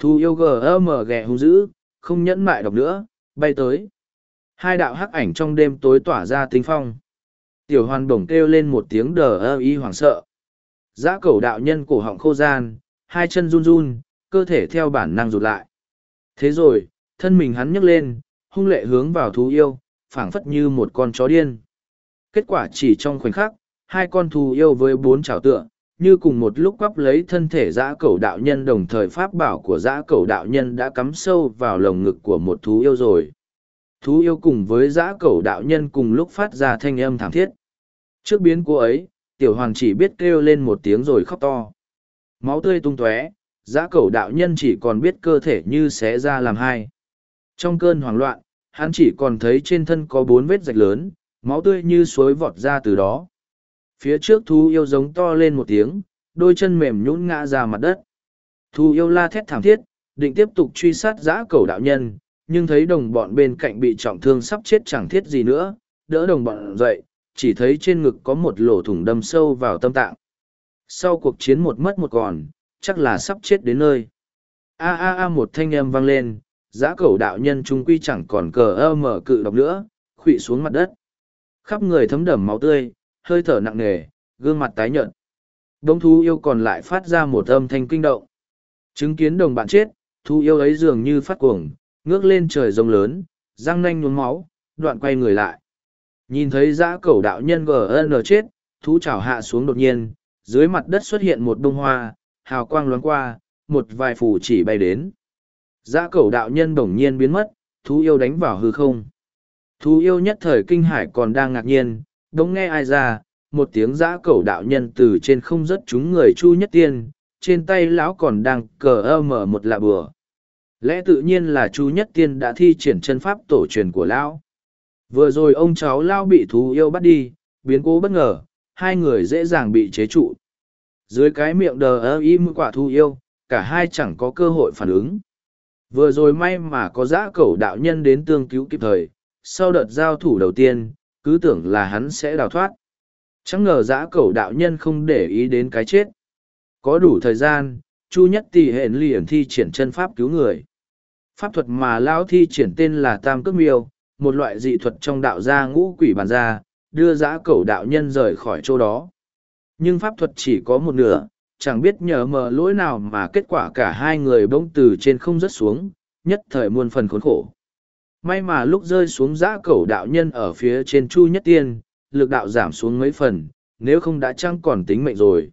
Thú yêu gờ ơ mờ ghẹ hung dữ, không nhẫn mại đọc nữa, bay tới. Hai đạo hắc ảnh trong đêm tối tỏa ra tinh phong. Tiểu hoàn bổng kêu lên một tiếng đờ ơ y hoảng sợ. Giã cầu đạo nhân cổ họng khô gian, hai chân run run, cơ thể theo bản năng rụt lại. Thế rồi, thân mình hắn nhấc lên, hung lệ hướng vào thú yêu, phảng phất như một con chó điên. Kết quả chỉ trong khoảnh khắc, hai con thù yêu với bốn trào tựa, như cùng một lúc quắp lấy thân thể giã cẩu đạo nhân đồng thời pháp bảo của giã cẩu đạo nhân đã cắm sâu vào lồng ngực của một thú yêu rồi. Thú yêu cùng với giã cẩu đạo nhân cùng lúc phát ra thanh âm thảm thiết. Trước biến cô ấy, tiểu hoàng chỉ biết kêu lên một tiếng rồi khóc to. Máu tươi tung tóe, giã cẩu đạo nhân chỉ còn biết cơ thể như xé ra làm hai. Trong cơn hoảng loạn, hắn chỉ còn thấy trên thân có bốn vết rạch lớn, máu tươi như suối vọt ra từ đó. Phía trước thú yêu giống to lên một tiếng, đôi chân mềm nhũn ngã ra mặt đất. Thú yêu la thét thảm thiết, định tiếp tục truy sát giã cầu đạo nhân, nhưng thấy đồng bọn bên cạnh bị trọng thương sắp chết chẳng thiết gì nữa, đỡ đồng bọn dậy, chỉ thấy trên ngực có một lỗ thủng đâm sâu vào tâm tạng. Sau cuộc chiến một mất một còn, chắc là sắp chết đến nơi. A a a một thanh âm vang lên, Giã cầu đạo nhân trung quy chẳng còn cờ ơ mở cự độc nữa, khụy xuống mặt đất. Khắp người thấm đầm máu tươi, hơi thở nặng nề, gương mặt tái nhợt. Đông thú yêu còn lại phát ra một âm thanh kinh động. Chứng kiến đồng bạn chết, thú yêu ấy dường như phát cuồng, ngước lên trời rông lớn, răng nanh nhuốm máu, đoạn quay người lại. Nhìn thấy giã cẩu đạo nhân GN chết, thú chảo hạ xuống đột nhiên, dưới mặt đất xuất hiện một bông hoa, hào quang loáng qua, một vài phù chỉ bay đến. Giã cẩu đạo nhân bỗng nhiên biến mất, thú yêu đánh vào hư không. Thú yêu nhất thời kinh hải còn đang ngạc nhiên, đống nghe ai ra, một tiếng giã cẩu đạo nhân từ trên không rất chúng người chu nhất tiên, trên tay lão còn đang cờ ơ mở một lạ bừa. Lẽ tự nhiên là chu nhất tiên đã thi triển chân pháp tổ truyền của lão. Vừa rồi ông cháu lão bị thú yêu bắt đi, biến cố bất ngờ, hai người dễ dàng bị chế trụ. Dưới cái miệng đờ ơ y quả thú yêu, cả hai chẳng có cơ hội phản ứng. Vừa rồi may mà có giã cẩu đạo nhân đến tương cứu kịp thời, sau đợt giao thủ đầu tiên, cứ tưởng là hắn sẽ đào thoát. Chẳng ngờ giã cẩu đạo nhân không để ý đến cái chết. Có đủ thời gian, Chu Nhất Tỳ hẹn liền thi triển chân pháp cứu người. Pháp thuật mà Lão thi triển tên là Tam Cước Miêu, một loại dị thuật trong đạo gia ngũ quỷ bàn gia, đưa giã cẩu đạo nhân rời khỏi chỗ đó. Nhưng pháp thuật chỉ có một nửa, chẳng biết nhờ mờ lỗi nào mà kết quả cả hai người bỗng từ trên không rớt xuống, nhất thời muôn phần khốn khổ. May mà lúc rơi xuống giã cẩu đạo nhân ở phía trên chu nhất tiên, lực đạo giảm xuống mấy phần, nếu không đã chăng còn tính mệnh rồi.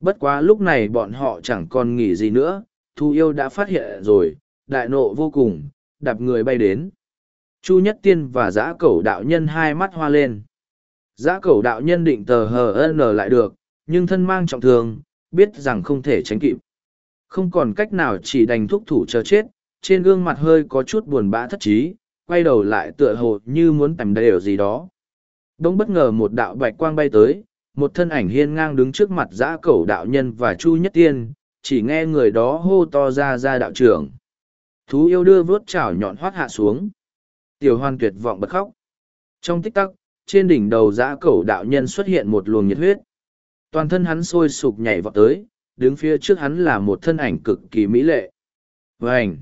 Bất quá lúc này bọn họ chẳng còn nghỉ gì nữa, thu yêu đã phát hiện rồi, đại nộ vô cùng, đạp người bay đến. Chu nhất tiên và giã cẩu đạo nhân hai mắt hoa lên. Giã cẩu đạo nhân định tờ hờ ân lại được, nhưng thân mang trọng thương, biết rằng không thể tránh kịp. Không còn cách nào chỉ đành thúc thủ chờ chết, trên gương mặt hơi có chút buồn bã thất trí, quay đầu lại tựa hồ như muốn tầm đều gì đó. Đông bất ngờ một đạo bạch quang bay tới, một thân ảnh hiên ngang đứng trước mặt giã cẩu đạo nhân và chu nhất tiên, chỉ nghe người đó hô to ra ra đạo trưởng. Thú yêu đưa vớt chảo nhọn hoát hạ xuống. Tiểu hoan tuyệt vọng bật khóc. Trong tích tắc, trên đỉnh đầu giã cẩu đạo nhân xuất hiện một luồng nhiệt huyết toàn thân hắn sôi sục nhảy vọt tới đứng phía trước hắn là một thân ảnh cực kỳ mỹ lệ vảnh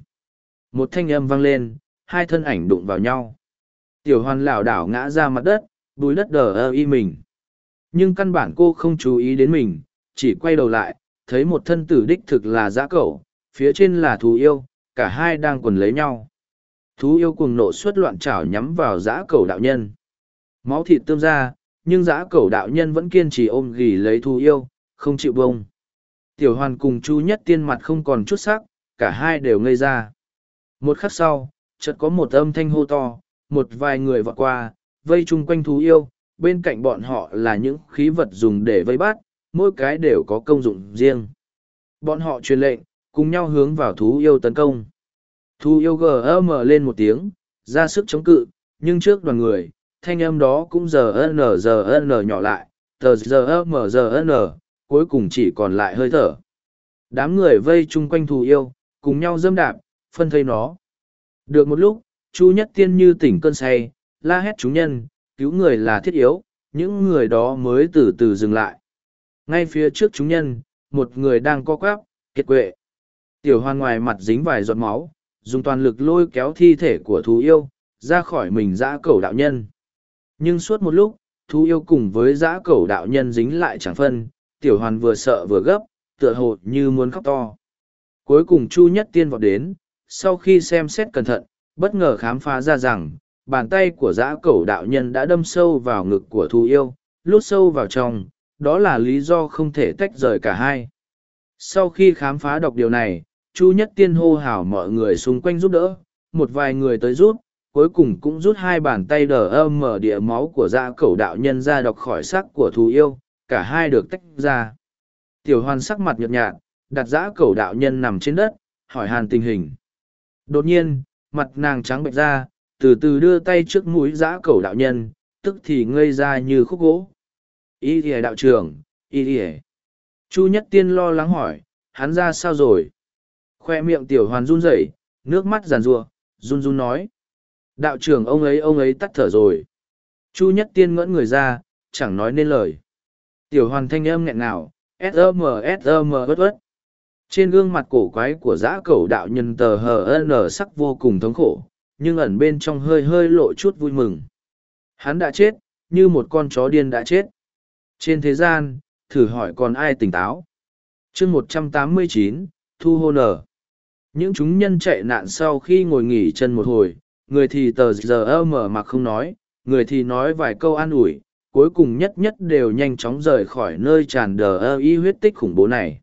một thanh âm vang lên hai thân ảnh đụng vào nhau tiểu hoàn lảo đảo ngã ra mặt đất bùi đất đờ ơ y mình nhưng căn bản cô không chú ý đến mình chỉ quay đầu lại thấy một thân tử đích thực là giã cẩu phía trên là thú yêu cả hai đang quần lấy nhau thú yêu cuồng nộ xuất loạn chảo nhắm vào giã cẩu đạo nhân máu thịt tươm ra nhưng giã cẩu đạo nhân vẫn kiên trì ôm ghì lấy thú yêu không chịu bông tiểu hoàn cùng chu nhất tiên mặt không còn chút sắc cả hai đều ngây ra một khắc sau chợt có một âm thanh hô to một vài người vọt qua vây chung quanh thú yêu bên cạnh bọn họ là những khí vật dùng để vây bắt mỗi cái đều có công dụng riêng bọn họ truyền lệnh cùng nhau hướng vào thú yêu tấn công thú yêu mở lên một tiếng ra sức chống cự nhưng trước đoàn người thanh âm đó cũng giờ n giờ n nhỏ lại tờ giờ m giờ n cuối cùng chỉ còn lại hơi thở đám người vây chung quanh thù yêu cùng nhau dâm đạp phân thây nó được một lúc chu nhất tiên như tỉnh cơn say la hét chúng nhân cứu người là thiết yếu những người đó mới từ từ dừng lại ngay phía trước chúng nhân một người đang co quắp kiệt quệ tiểu hoan ngoài mặt dính vài giọt máu dùng toàn lực lôi kéo thi thể của thú yêu ra khỏi mình dã cầu đạo nhân nhưng suốt một lúc, thú yêu cùng với giã cẩu đạo nhân dính lại chẳng phân, tiểu hoàn vừa sợ vừa gấp, tựa hồ như muốn khóc to. Cuối cùng Chu Nhất Tiên vọt đến, sau khi xem xét cẩn thận, bất ngờ khám phá ra rằng, bàn tay của giã cẩu đạo nhân đã đâm sâu vào ngực của thú yêu, lút sâu vào trong, đó là lý do không thể tách rời cả hai. Sau khi khám phá đọc điều này, Chu Nhất Tiên hô hào mọi người xung quanh giúp đỡ, một vài người tới giúp, cuối cùng cũng rút hai bàn tay đờ âm mở địa máu của dạ cẩu đạo nhân ra đọc khỏi sắc của thù yêu, cả hai được tách ra. Tiểu hoàn sắc mặt nhợt nhạt, đặt dã dạ cẩu đạo nhân nằm trên đất, hỏi hàn tình hình. Đột nhiên, mặt nàng trắng bệch ra, từ từ đưa tay trước mũi dã dạ cẩu đạo nhân, tức thì ngây ra như khúc gỗ. Ý thìa đạo trưởng, ý thìa. Chu nhất tiên lo lắng hỏi, hắn ra sao rồi? Khoe miệng tiểu hoàn run rẩy, nước mắt giàn rua, run run nói. Đạo trưởng ông ấy ông ấy tắt thở rồi. Chu nhất tiên ngỡn người ra, chẳng nói nên lời. Tiểu hoàn thanh âm nghẹn ngào, SM SM ớt ớt. Trên gương mặt cổ quái của giã cầu đạo nhân tờ hờ n sắc vô cùng thống khổ, nhưng ẩn bên trong hơi hơi lộ chút vui mừng. Hắn đã chết, như một con chó điên đã chết. Trên thế gian, thử hỏi còn ai tỉnh táo. chương một trăm tám mươi chín, Thu Hô Nở. Những chúng nhân chạy nạn sau khi ngồi nghỉ chân một hồi, người thì tờ giờ ơ mở mặc không nói người thì nói vài câu an ủi cuối cùng nhất nhất đều nhanh chóng rời khỏi nơi tràn đờ ơ y huyết tích khủng bố này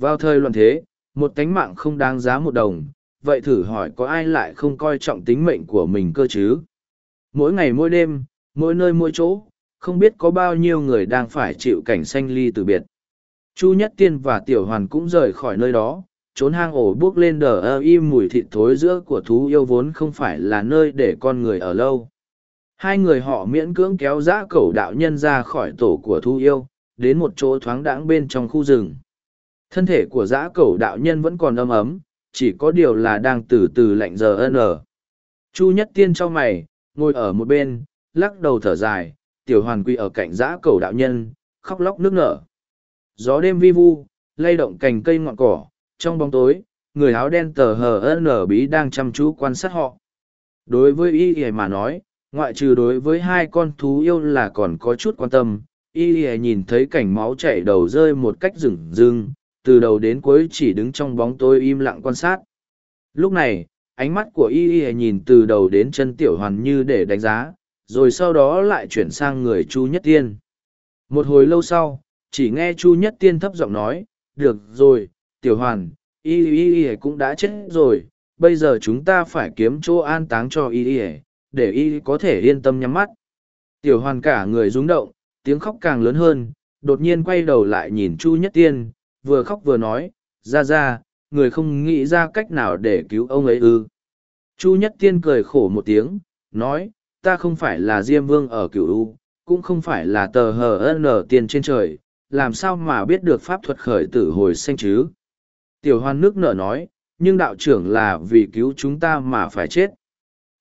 vào thời loạn thế một tánh mạng không đáng giá một đồng vậy thử hỏi có ai lại không coi trọng tính mệnh của mình cơ chứ mỗi ngày mỗi đêm mỗi nơi mỗi chỗ không biết có bao nhiêu người đang phải chịu cảnh sanh ly từ biệt chu nhất tiên và tiểu hoàn cũng rời khỏi nơi đó trốn hang ổ buốc lên đờ ơ y mùi thịt thối giữa của thú yêu vốn không phải là nơi để con người ở lâu hai người họ miễn cưỡng kéo dã cẩu đạo nhân ra khỏi tổ của thú yêu đến một chỗ thoáng đãng bên trong khu rừng thân thể của dã cẩu đạo nhân vẫn còn ấm ấm chỉ có điều là đang từ từ lạnh giờ ân ở chu nhất tiên trong mày ngồi ở một bên lắc đầu thở dài tiểu hoàn quy ở cạnh dã cẩu đạo nhân khóc lóc nước nở gió đêm vi vu lay động cành cây ngọn cỏ trong bóng tối người áo đen tờ hờ ân lở bí đang chăm chú quan sát họ đối với y ỉa mà nói ngoại trừ đối với hai con thú yêu là còn có chút quan tâm y ỉa nhìn thấy cảnh máu chảy đầu rơi một cách rừng rưng từ đầu đến cuối chỉ đứng trong bóng tối im lặng quan sát lúc này ánh mắt của y ỉa nhìn từ đầu đến chân tiểu hoàn như để đánh giá rồi sau đó lại chuyển sang người chu nhất tiên một hồi lâu sau chỉ nghe chu nhất tiên thấp giọng nói được rồi tiểu hoàn, y y y cũng đã chết rồi, bây giờ chúng ta phải kiếm chỗ an táng cho y y, để y có thể yên tâm nhắm mắt. Tiểu hoàn cả người rung động, tiếng khóc càng lớn hơn, đột nhiên quay đầu lại nhìn Chu Nhất Tiên, vừa khóc vừa nói, ra ra, người không nghĩ ra cách nào để cứu ông ấy ư. Chu Nhất Tiên cười khổ một tiếng, nói, ta không phải là Diêm Vương ở cửu U, cũng không phải là tờ hờ nở tiền trên trời, làm sao mà biết được pháp thuật khởi tử hồi sinh chứ tiểu hoan nước nở nói, nhưng đạo trưởng là vì cứu chúng ta mà phải chết.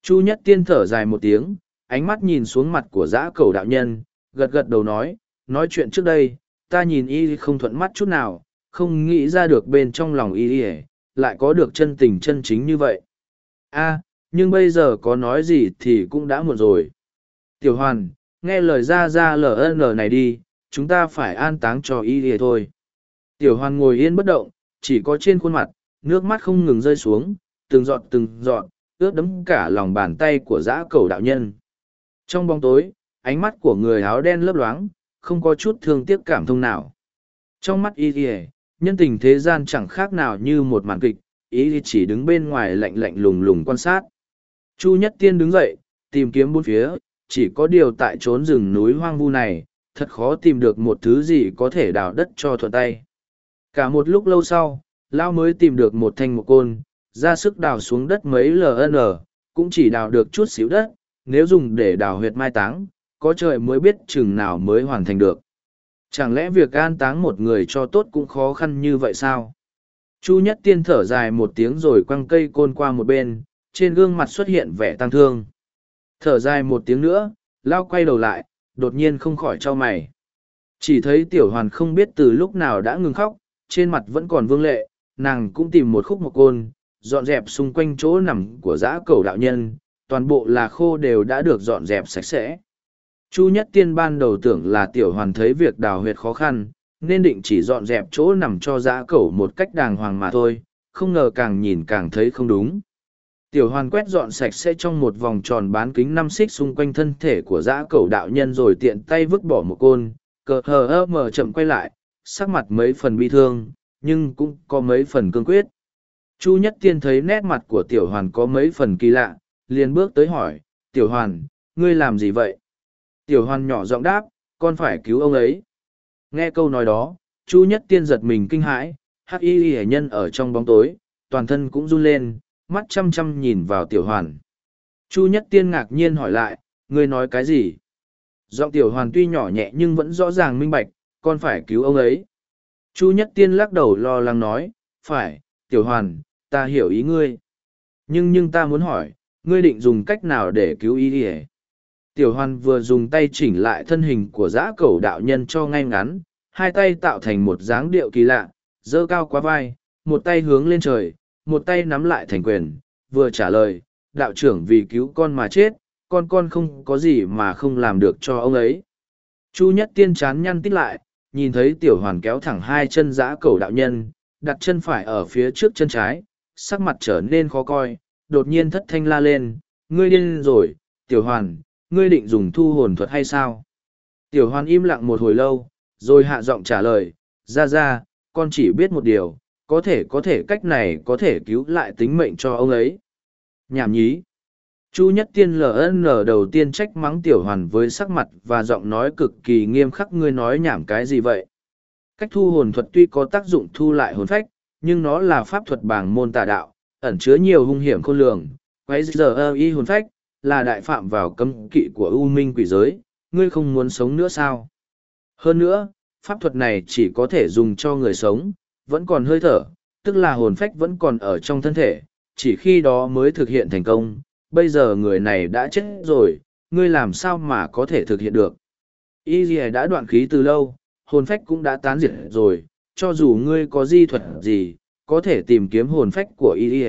Chu nhất tiên thở dài một tiếng, ánh mắt nhìn xuống mặt của giã cầu đạo nhân, gật gật đầu nói, nói chuyện trước đây, ta nhìn y không thuận mắt chút nào, không nghĩ ra được bên trong lòng y lại có được chân tình chân chính như vậy. a nhưng bây giờ có nói gì thì cũng đã muộn rồi. Tiểu hoàn, nghe lời ra ra ln này đi, chúng ta phải an táng cho y thôi. Tiểu hoàn ngồi yên bất động, chỉ có trên khuôn mặt, nước mắt không ngừng rơi xuống, từng giọt từng giọt, ướt đẫm cả lòng bàn tay của dã cầu đạo nhân. Trong bóng tối, ánh mắt của người áo đen lấp loáng, không có chút thương tiếc cảm thông nào. Trong mắt y thì nhân tình thế gian chẳng khác nào như một màn kịch, y thì chỉ đứng bên ngoài lạnh lạnh lùng lùng quan sát. Chu Nhất Tiên đứng dậy, tìm kiếm bốn phía, chỉ có điều tại trốn rừng núi hoang vu này, thật khó tìm được một thứ gì có thể đào đất cho thuận tay. Cả một lúc lâu sau, Lao mới tìm được một thanh một côn, ra sức đào xuống đất mấy LN, cũng chỉ đào được chút xíu đất, nếu dùng để đào huyệt mai táng, có trời mới biết chừng nào mới hoàn thành được. Chẳng lẽ việc an táng một người cho tốt cũng khó khăn như vậy sao? Chu Nhất Tiên thở dài một tiếng rồi quăng cây côn qua một bên, trên gương mặt xuất hiện vẻ tang thương. Thở dài một tiếng nữa, Lao quay đầu lại, đột nhiên không khỏi cho mày. Chỉ thấy Tiểu Hoàn không biết từ lúc nào đã ngừng khóc, trên mặt vẫn còn vương lệ, nàng cũng tìm một khúc một côn, dọn dẹp xung quanh chỗ nằm của dã cầu đạo nhân, toàn bộ là khô đều đã được dọn dẹp sạch sẽ. Chu Nhất Tiên ban đầu tưởng là tiểu hoàn thấy việc đào huyệt khó khăn, nên định chỉ dọn dẹp chỗ nằm cho dã Cầu một cách đàng hoàng mà thôi, không ngờ càng nhìn càng thấy không đúng. Tiểu hoàn quét dọn sạch sẽ trong một vòng tròn bán kính năm xích xung quanh thân thể của dã Cầu đạo nhân rồi tiện tay vứt bỏ một côn, cờ hờ ơ mờ chậm quay lại, sắc mặt mấy phần bi thương, nhưng cũng có mấy phần cương quyết. Chu Nhất Tiên thấy nét mặt của Tiểu Hoàn có mấy phần kỳ lạ, liền bước tới hỏi, Tiểu Hoàn, ngươi làm gì vậy? Tiểu Hoàn nhỏ giọng đáp, con phải cứu ông ấy. Nghe câu nói đó, Chu Nhất Tiên giật mình kinh hãi, hắc y hệ nhân ở trong bóng tối, toàn thân cũng run lên, mắt chăm chăm nhìn vào Tiểu Hoàn. Chu Nhất Tiên ngạc nhiên hỏi lại, ngươi nói cái gì? Giọng Tiểu Hoàn tuy nhỏ nhẹ nhưng vẫn rõ ràng minh bạch, con phải cứu ông ấy. Chu Nhất Tiên lắc đầu lo lắng nói, phải, Tiểu Hoàn, ta hiểu ý ngươi. Nhưng nhưng ta muốn hỏi, ngươi định dùng cách nào để cứu ý đi Tiểu Hoàn vừa dùng tay chỉnh lại thân hình của giã cầu đạo nhân cho ngay ngắn, hai tay tạo thành một dáng điệu kỳ lạ, dơ cao quá vai, một tay hướng lên trời, một tay nắm lại thành quyền, vừa trả lời, đạo trưởng vì cứu con mà chết, con con không có gì mà không làm được cho ông ấy. Chu Nhất Tiên chán nhăn tít lại, nhìn thấy tiểu hoàn kéo thẳng hai chân giã cầu đạo nhân, đặt chân phải ở phía trước chân trái, sắc mặt trở nên khó coi, đột nhiên thất thanh la lên, ngươi điên rồi, tiểu hoàn, ngươi định dùng thu hồn thuật hay sao? Tiểu hoàn im lặng một hồi lâu, rồi hạ giọng trả lời, ra ra, con chỉ biết một điều, có thể có thể cách này có thể cứu lại tính mệnh cho ông ấy. Nhảm nhí chu nhất tiên ln đầu tiên trách mắng tiểu hoàn với sắc mặt và giọng nói cực kỳ nghiêm khắc ngươi nói nhảm cái gì vậy cách thu hồn thuật tuy có tác dụng thu lại hồn phách nhưng nó là pháp thuật bảng môn tà đạo ẩn chứa nhiều hung hiểm khôn lường quái giờ ơ y hồn phách là đại phạm vào cấm kỵ của u minh quỷ giới ngươi không muốn sống nữa sao hơn nữa pháp thuật này chỉ có thể dùng cho người sống vẫn còn hơi thở tức là hồn phách vẫn còn ở trong thân thể chỉ khi đó mới thực hiện thành công bây giờ người này đã chết rồi, ngươi làm sao mà có thể thực hiện được. Y gì đã đoạn khí từ lâu, hồn phách cũng đã tán diệt rồi, cho dù ngươi có di thuật gì, có thể tìm kiếm hồn phách của Y gì,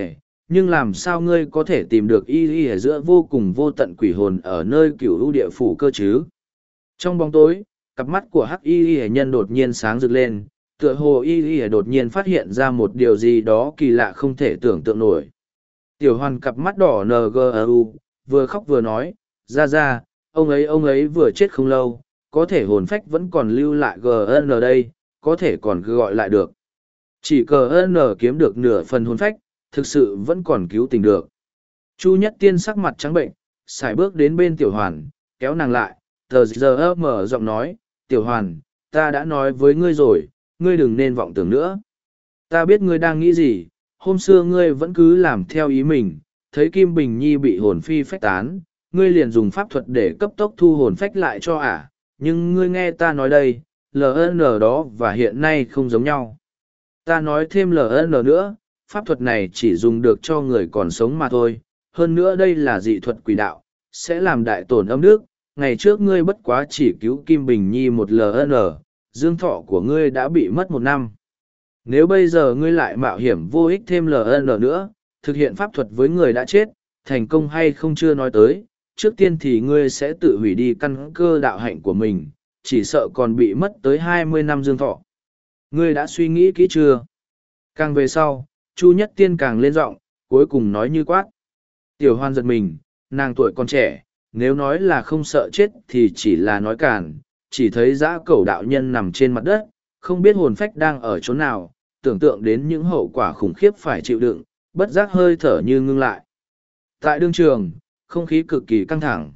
nhưng làm sao ngươi có thể tìm được Y gì giữa vô cùng vô tận quỷ hồn ở nơi cửu lũ địa phủ cơ chứ. Trong bóng tối, cặp mắt của hắc Y Y nhân đột nhiên sáng rực lên, tựa hồ Y Y đột nhiên phát hiện ra một điều gì đó kỳ lạ không thể tưởng tượng nổi Tiểu hoàn cặp mắt đỏ NGU, vừa khóc vừa nói, ra ra, ông ấy ông ấy vừa chết không lâu, có thể hồn phách vẫn còn lưu lại GN đây, có thể còn gọi lại được. Chỉ GN kiếm được nửa phần hồn phách, thực sự vẫn còn cứu tình được. Chu nhất tiên sắc mặt trắng bệnh, xài bước đến bên tiểu hoàn, kéo nàng lại, tờ giờ mở giọng nói, tiểu hoàn, ta đã nói với ngươi rồi, ngươi đừng nên vọng tưởng nữa. Ta biết ngươi đang nghĩ gì, hôm xưa ngươi vẫn cứ làm theo ý mình, thấy Kim Bình Nhi bị hồn phi phách tán, ngươi liền dùng pháp thuật để cấp tốc thu hồn phách lại cho ả, nhưng ngươi nghe ta nói đây, LN đó và hiện nay không giống nhau. Ta nói thêm LN nữa, pháp thuật này chỉ dùng được cho người còn sống mà thôi, hơn nữa đây là dị thuật quỷ đạo, sẽ làm đại tổn âm nước. Ngày trước ngươi bất quá chỉ cứu Kim Bình Nhi một LN, dương thọ của ngươi đã bị mất một năm. Nếu bây giờ ngươi lại mạo hiểm vô ích thêm LN nữa, thực hiện pháp thuật với người đã chết, thành công hay không chưa nói tới, trước tiên thì ngươi sẽ tự hủy đi căn cơ đạo hạnh của mình, chỉ sợ còn bị mất tới hai mươi năm dương thọ. Ngươi đã suy nghĩ kỹ chưa? Càng về sau, Chu Nhất Tiên càng lên giọng, cuối cùng nói như quát. Tiểu Hoan giật mình, nàng tuổi còn trẻ, nếu nói là không sợ chết thì chỉ là nói cản, chỉ thấy dã cẩu đạo nhân nằm trên mặt đất, không biết hồn phách đang ở chỗ nào, tưởng tượng đến những hậu quả khủng khiếp phải chịu đựng, bất giác hơi thở như ngưng lại. Tại đương trường, không khí cực kỳ căng thẳng.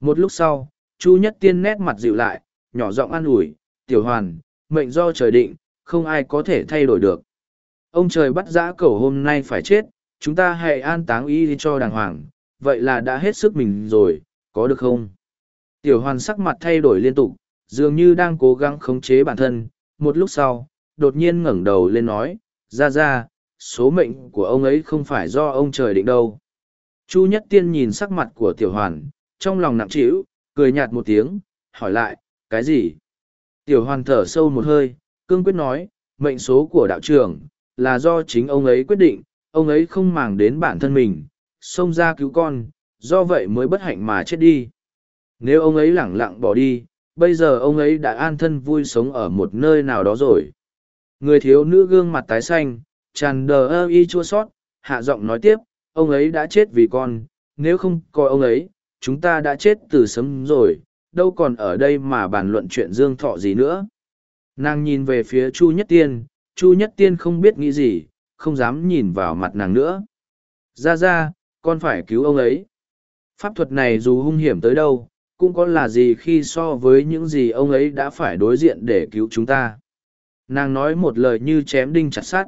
Một lúc sau, Chu Nhất Tiên nét mặt dịu lại, nhỏ giọng an ủi, tiểu hoàn, mệnh do trời định, không ai có thể thay đổi được. Ông trời bắt giã cầu hôm nay phải chết, chúng ta hãy an táng y cho đàng hoàng, vậy là đã hết sức mình rồi, có được không? Tiểu hoàn sắc mặt thay đổi liên tục, dường như đang cố gắng khống chế bản thân, một lúc sau, đột nhiên ngẩng đầu lên nói, ra ra, số mệnh của ông ấy không phải do ông trời định đâu. Chu Nhất Tiên nhìn sắc mặt của Tiểu Hoàn, trong lòng nặng trĩu, cười nhạt một tiếng, hỏi lại, cái gì? Tiểu Hoàn thở sâu một hơi, cương quyết nói, mệnh số của đạo trưởng, là do chính ông ấy quyết định, ông ấy không màng đến bản thân mình, xông ra cứu con, do vậy mới bất hạnh mà chết đi. Nếu ông ấy lẳng lặng bỏ đi, bây giờ ông ấy đã an thân vui sống ở một nơi nào đó rồi người thiếu nữ gương mặt tái xanh tràn đờ ơ y chua sót hạ giọng nói tiếp ông ấy đã chết vì con nếu không có ông ấy chúng ta đã chết từ sớm rồi đâu còn ở đây mà bàn luận chuyện dương thọ gì nữa nàng nhìn về phía chu nhất tiên chu nhất tiên không biết nghĩ gì không dám nhìn vào mặt nàng nữa ra ra con phải cứu ông ấy pháp thuật này dù hung hiểm tới đâu cũng có là gì khi so với những gì ông ấy đã phải đối diện để cứu chúng ta nàng nói một lời như chém đinh chặt sắt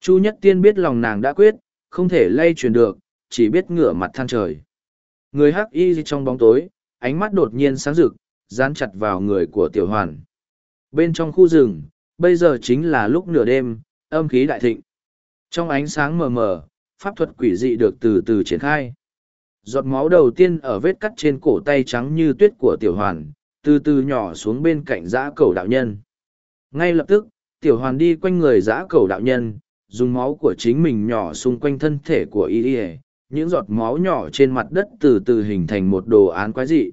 chu nhất tiên biết lòng nàng đã quyết không thể lay truyền được chỉ biết ngửa mặt than trời người hắc y trong bóng tối ánh mắt đột nhiên sáng rực dán chặt vào người của tiểu hoàn bên trong khu rừng bây giờ chính là lúc nửa đêm âm khí đại thịnh trong ánh sáng mờ mờ pháp thuật quỷ dị được từ từ triển khai giọt máu đầu tiên ở vết cắt trên cổ tay trắng như tuyết của tiểu hoàn từ từ nhỏ xuống bên cạnh giã cầu đạo nhân ngay lập tức tiểu hoàn đi quanh người giã cầu đạo nhân dùng máu của chính mình nhỏ xung quanh thân thể của y ỉa những giọt máu nhỏ trên mặt đất từ từ hình thành một đồ án quái dị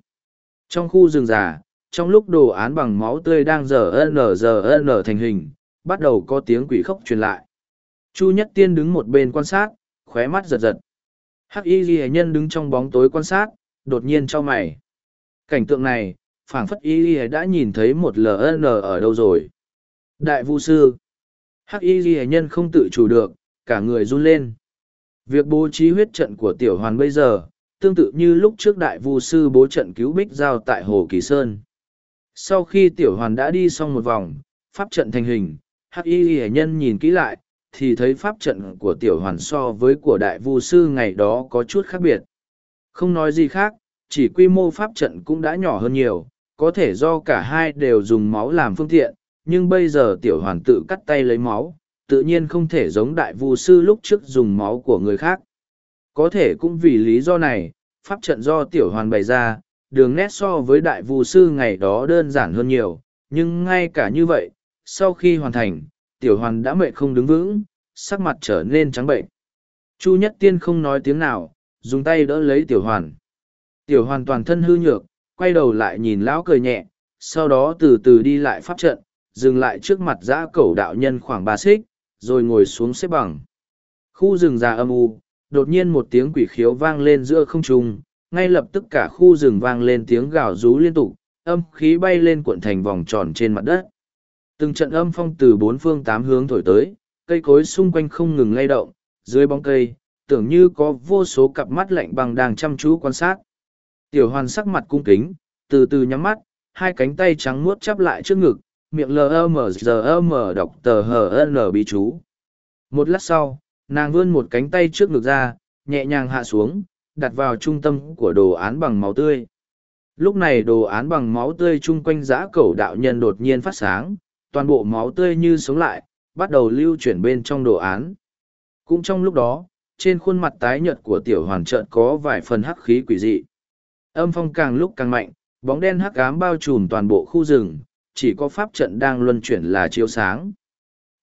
trong khu rừng già trong lúc đồ án bằng máu tươi đang giờ n giờ n thành hình bắt đầu có tiếng quỷ khóc truyền lại chu nhất tiên đứng một bên quan sát khóe mắt giật giật Hắc y ghi nhân đứng trong bóng tối quan sát, đột nhiên cho mày. Cảnh tượng này, phảng phất y ghi đã nhìn thấy một LN ở đâu rồi. Đại vu sư. Hắc y ghi nhân không tự chủ được, cả người run lên. Việc bố trí huyết trận của tiểu hoàn bây giờ, tương tự như lúc trước đại vu sư bố trận cứu bích giao tại Hồ Kỳ Sơn. Sau khi tiểu hoàn đã đi xong một vòng, pháp trận thành hình, hắc y ghi nhân nhìn kỹ lại, thì thấy pháp trận của tiểu hoàn so với của đại vu sư ngày đó có chút khác biệt. Không nói gì khác, chỉ quy mô pháp trận cũng đã nhỏ hơn nhiều, có thể do cả hai đều dùng máu làm phương tiện, nhưng bây giờ tiểu hoàn tự cắt tay lấy máu, tự nhiên không thể giống đại vu sư lúc trước dùng máu của người khác. Có thể cũng vì lý do này, pháp trận do tiểu hoàn bày ra, đường nét so với đại vu sư ngày đó đơn giản hơn nhiều, nhưng ngay cả như vậy, sau khi hoàn thành, tiểu hoàn đã mệt không đứng vững, sắc mặt trở nên trắng bệnh. Chu Nhất Tiên không nói tiếng nào, dùng tay đỡ lấy tiểu hoàn. Tiểu hoàn toàn thân hư nhược, quay đầu lại nhìn lão cười nhẹ, sau đó từ từ đi lại pháp trận, dừng lại trước mặt giã cẩu đạo nhân khoảng ba xích, rồi ngồi xuống xếp bằng. Khu rừng già âm u, đột nhiên một tiếng quỷ khiếu vang lên giữa không trung, ngay lập tức cả khu rừng vang lên tiếng gào rú liên tục, âm khí bay lên cuộn thành vòng tròn trên mặt đất. Từng trận âm phong từ bốn phương tám hướng thổi tới, cây cối xung quanh không ngừng lay động, dưới bóng cây, tưởng như có vô số cặp mắt lạnh bằng đang chăm chú quan sát. Tiểu hoàn sắc mặt cung kính, từ từ nhắm mắt, hai cánh tay trắng muốt chắp lại trước ngực, miệng lờ mờ mờ giờ đọc tờ hờ lờ bí chú. Một lát sau, nàng vươn một cánh tay trước ngực ra, nhẹ nhàng hạ xuống, đặt vào trung tâm của đồ án bằng máu tươi. Lúc này đồ án bằng máu tươi chung quanh giã cầu đạo nhân đột nhiên phát sáng, toàn bộ máu tươi như sống lại, bắt đầu lưu chuyển bên trong đồ án. Cũng trong lúc đó, trên khuôn mặt tái nhợt của tiểu hoàn trợn có vài phần hắc khí quỷ dị. Âm phong càng lúc càng mạnh, bóng đen hắc ám bao trùm toàn bộ khu rừng, chỉ có pháp trận đang luân chuyển là chiếu sáng.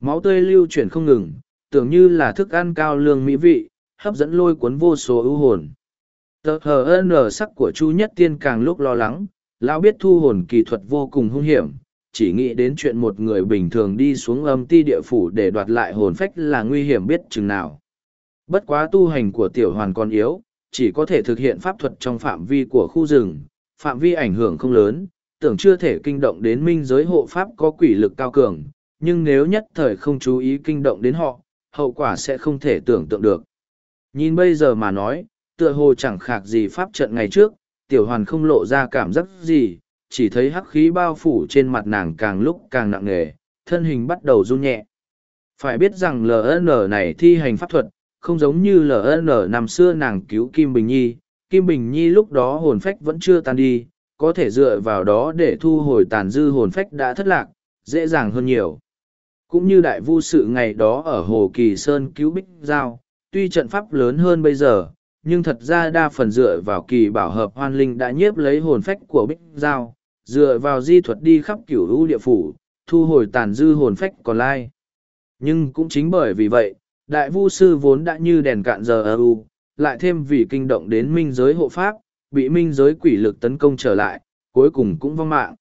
Máu tươi lưu chuyển không ngừng, tưởng như là thức ăn cao lương mỹ vị, hấp dẫn lôi cuốn vô số ưu hồn. Tờ hờ ơn sắc của Chu Nhất Tiên càng lúc lo lắng, lão biết thu hồn kỳ thuật vô cùng hung hiểm, chỉ nghĩ đến chuyện một người bình thường đi xuống âm ti địa phủ để đoạt lại hồn phách là nguy hiểm biết chừng nào. Bất quá tu hành của tiểu hoàn còn yếu, chỉ có thể thực hiện pháp thuật trong phạm vi của khu rừng, phạm vi ảnh hưởng không lớn, tưởng chưa thể kinh động đến minh giới hộ pháp có quỷ lực cao cường, nhưng nếu nhất thời không chú ý kinh động đến họ, hậu quả sẽ không thể tưởng tượng được. Nhìn bây giờ mà nói, tựa hồ chẳng khác gì pháp trận ngày trước, tiểu hoàn không lộ ra cảm giác gì, chỉ thấy hắc khí bao phủ trên mặt nàng càng lúc càng nặng nề thân hình bắt đầu run nhẹ phải biết rằng ln này thi hành pháp thuật không giống như ln năm xưa nàng cứu kim bình nhi kim bình nhi lúc đó hồn phách vẫn chưa tan đi có thể dựa vào đó để thu hồi tàn dư hồn phách đã thất lạc dễ dàng hơn nhiều cũng như đại vu sự ngày đó ở hồ kỳ sơn cứu bích giao tuy trận pháp lớn hơn bây giờ nhưng thật ra đa phần dựa vào kỳ bảo hợp hoan linh đã nhiếp lấy hồn phách của bích giao dựa vào di thuật đi khắp cửu hữu địa phủ, thu hồi tàn dư hồn phách còn lai. Nhưng cũng chính bởi vì vậy, đại vu sư vốn đã như đèn cạn giờ ở u, lại thêm vì kinh động đến minh giới hộ pháp, bị minh giới quỷ lực tấn công trở lại, cuối cùng cũng vong mạng.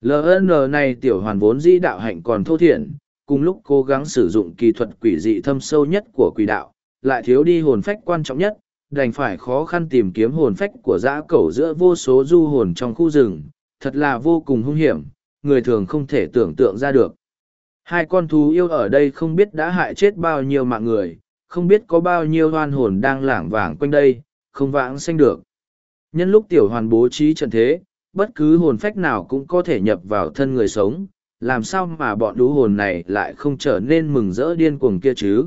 LN này tiểu hoàn vốn di đạo hạnh còn thô thiển, cùng lúc cố gắng sử dụng kỳ thuật quỷ dị thâm sâu nhất của quỷ đạo, lại thiếu đi hồn phách quan trọng nhất, đành phải khó khăn tìm kiếm hồn phách của dã cẩu giữa vô số du hồn trong khu rừng, thật là vô cùng hung hiểm, người thường không thể tưởng tượng ra được. Hai con thú yêu ở đây không biết đã hại chết bao nhiêu mạng người, không biết có bao nhiêu hoan hồn đang lảng vảng quanh đây, không vãng sanh được. Nhân lúc tiểu hoàn bố trí trận thế, bất cứ hồn phách nào cũng có thể nhập vào thân người sống, làm sao mà bọn đú hồn này lại không trở nên mừng rỡ điên cuồng kia chứ.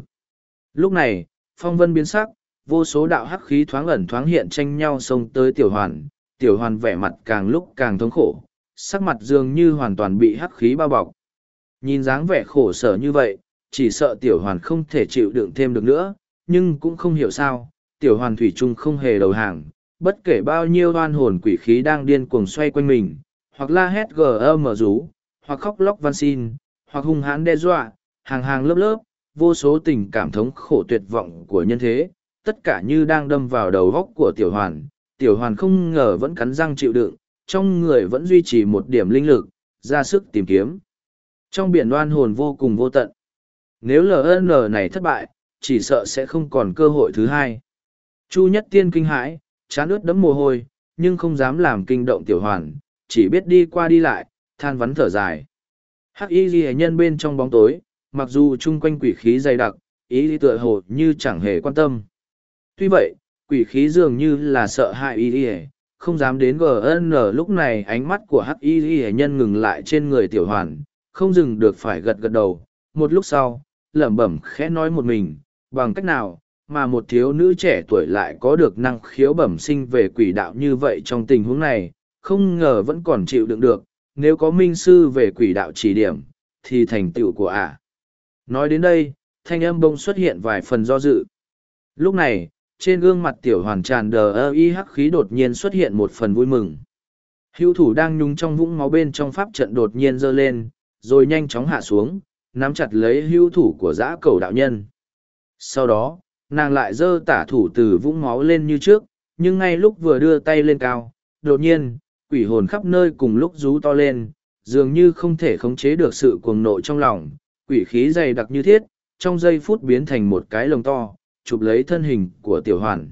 Lúc này, phong vân biến sắc, vô số đạo hắc khí thoáng ẩn thoáng hiện tranh nhau xông tới tiểu hoàn, tiểu hoàn vẻ mặt càng lúc càng thống khổ, sắc mặt dường như hoàn toàn bị hắc khí bao bọc. Nhìn dáng vẻ khổ sở như vậy, chỉ sợ tiểu hoàn không thể chịu đựng thêm được nữa, nhưng cũng không hiểu sao, tiểu hoàn thủy chung không hề đầu hàng, bất kể bao nhiêu oan hồn quỷ khí đang điên cuồng xoay quanh mình, hoặc la hét gờ mở rú, hoặc khóc lóc van xin, hoặc hung hãn đe dọa, hàng hàng lớp lớp, vô số tình cảm thống khổ tuyệt vọng của nhân thế, tất cả như đang đâm vào đầu góc của tiểu hoàn, tiểu hoàn không ngờ vẫn cắn răng chịu đựng, trong người vẫn duy trì một điểm linh lực, ra sức tìm kiếm. Trong biển đoan hồn vô cùng vô tận. Nếu LN này thất bại, chỉ sợ sẽ không còn cơ hội thứ hai. Chu Nhất Tiên kinh hãi, chán ướt đấm mồ hôi, nhưng không dám làm kinh động tiểu hoàn, chỉ biết đi qua đi lại, than vắn thở dài. Hắc y ghi nhân bên trong bóng tối, mặc dù chung quanh quỷ khí dày đặc, ý tựa hồ như chẳng hề quan tâm. Tuy vậy, quỷ khí dường như là sợ hãi y y không dám đến gn lúc này ánh mắt của hắc y y nhân ngừng lại trên người tiểu hoàn không dừng được phải gật gật đầu một lúc sau lẩm bẩm khẽ nói một mình bằng cách nào mà một thiếu nữ trẻ tuổi lại có được năng khiếu bẩm sinh về quỷ đạo như vậy trong tình huống này không ngờ vẫn còn chịu đựng được nếu có minh sư về quỷ đạo chỉ điểm thì thành tựu của ả nói đến đây thanh âm bông xuất hiện vài phần do dự lúc này trên gương mặt tiểu hoàn tràn đờ ơ y hắc khí đột nhiên xuất hiện một phần vui mừng hữu thủ đang nhúng trong vũng máu bên trong pháp trận đột nhiên giơ lên rồi nhanh chóng hạ xuống nắm chặt lấy hữu thủ của giã cầu đạo nhân sau đó nàng lại giơ tả thủ từ vũng máu lên như trước nhưng ngay lúc vừa đưa tay lên cao đột nhiên quỷ hồn khắp nơi cùng lúc rú to lên dường như không thể khống chế được sự cuồng nộ trong lòng quỷ khí dày đặc như thiết trong giây phút biến thành một cái lồng to chụp lấy thân hình của tiểu hoàn.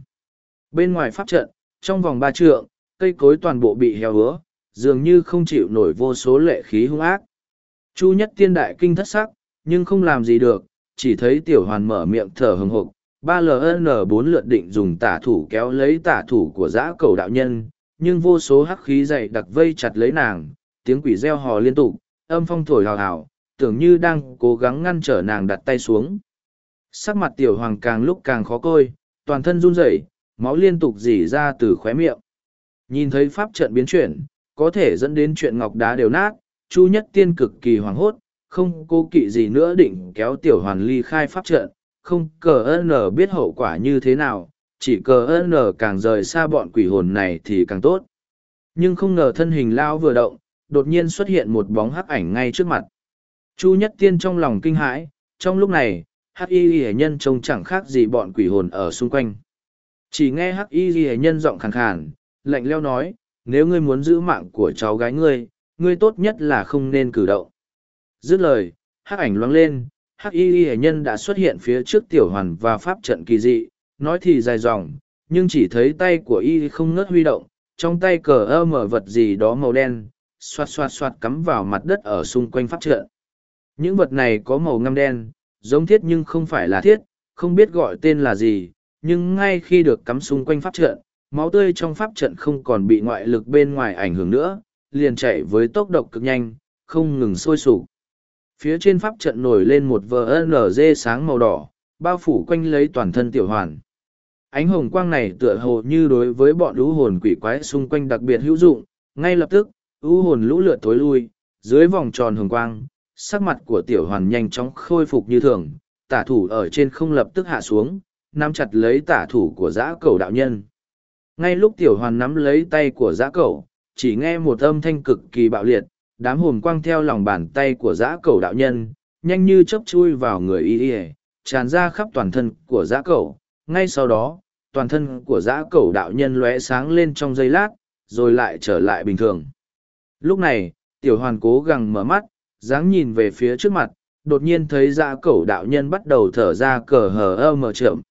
Bên ngoài pháp trận, trong vòng ba trượng, cây cối toàn bộ bị heo hứa, dường như không chịu nổi vô số lệ khí hung ác. Chu nhất tiên đại kinh thất sắc, nhưng không làm gì được, chỉ thấy tiểu hoàn mở miệng thở hừng hực. Ba ln bốn lượt định dùng tả thủ kéo lấy tả thủ của giã cầu đạo nhân, nhưng vô số hắc khí dày đặc vây chặt lấy nàng, tiếng quỷ reo hò liên tục, âm phong thổi hào hào, tưởng như đang cố gắng ngăn trở nàng đặt tay xuống. Sắc mặt tiểu hoàng càng lúc càng khó coi, toàn thân run rẩy, máu liên tục dỉ ra từ khóe miệng. Nhìn thấy pháp trận biến chuyển, có thể dẫn đến chuyện ngọc đá đều nát, Chu Nhất Tiên cực kỳ hoảng hốt, không cố kỵ gì nữa định kéo tiểu hoàng ly khai pháp trận, không cờ ơn nở biết hậu quả như thế nào, chỉ cờ ơn nở càng rời xa bọn quỷ hồn này thì càng tốt. Nhưng không ngờ thân hình lao vừa động, đột nhiên xuất hiện một bóng hắc ảnh ngay trước mặt. Chu Nhất Tiên trong lòng kinh hãi, trong lúc này, hắc y hệ nhân trông chẳng khác gì bọn quỷ hồn ở xung quanh chỉ nghe hắc y hệ nhân giọng khàn khàn lạnh leo nói nếu ngươi muốn giữ mạng của cháu gái ngươi ngươi tốt nhất là không nên cử động dứt lời hắc ảnh loáng lên hắc y hệ nhân đã xuất hiện phía trước tiểu hoàn và pháp trận kỳ dị nói thì dài dòng nhưng chỉ thấy tay của y không ngớt huy động trong tay cờ ơ mở vật gì đó màu đen xoạt xoạt xoạt cắm vào mặt đất ở xung quanh pháp trận những vật này có màu ngâm đen giống thiết nhưng không phải là thiết, không biết gọi tên là gì, nhưng ngay khi được cắm xung quanh pháp trận, máu tươi trong pháp trận không còn bị ngoại lực bên ngoài ảnh hưởng nữa, liền chạy với tốc độ cực nhanh, không ngừng sôi sục. Phía trên pháp trận nổi lên một VNG sáng màu đỏ, bao phủ quanh lấy toàn thân tiểu hoàn. Ánh hồng quang này tựa hồ như đối với bọn lũ hồn quỷ quái xung quanh đặc biệt hữu dụng, ngay lập tức, u hồn lũ lượt tối lui, dưới vòng tròn hồng quang, sắc mặt của tiểu hoàn nhanh chóng khôi phục như thường, tả thủ ở trên không lập tức hạ xuống, nắm chặt lấy tả thủ của giã cầu đạo nhân. Ngay lúc tiểu hoàn nắm lấy tay của giã cầu, chỉ nghe một âm thanh cực kỳ bạo liệt, đám hồn quang theo lòng bàn tay của giã cầu đạo nhân, nhanh như chớp chui vào người y y, tràn ra khắp toàn thân của giã cầu. Ngay sau đó, toàn thân của giã cầu đạo nhân lóe sáng lên trong giây lát, rồi lại trở lại bình thường. Lúc này, tiểu hoàn cố gắng mở mắt, dáng nhìn về phía trước mặt, đột nhiên thấy dã dạ cẩu đạo nhân bắt đầu thở ra cờ hờ ơ mờ trợm.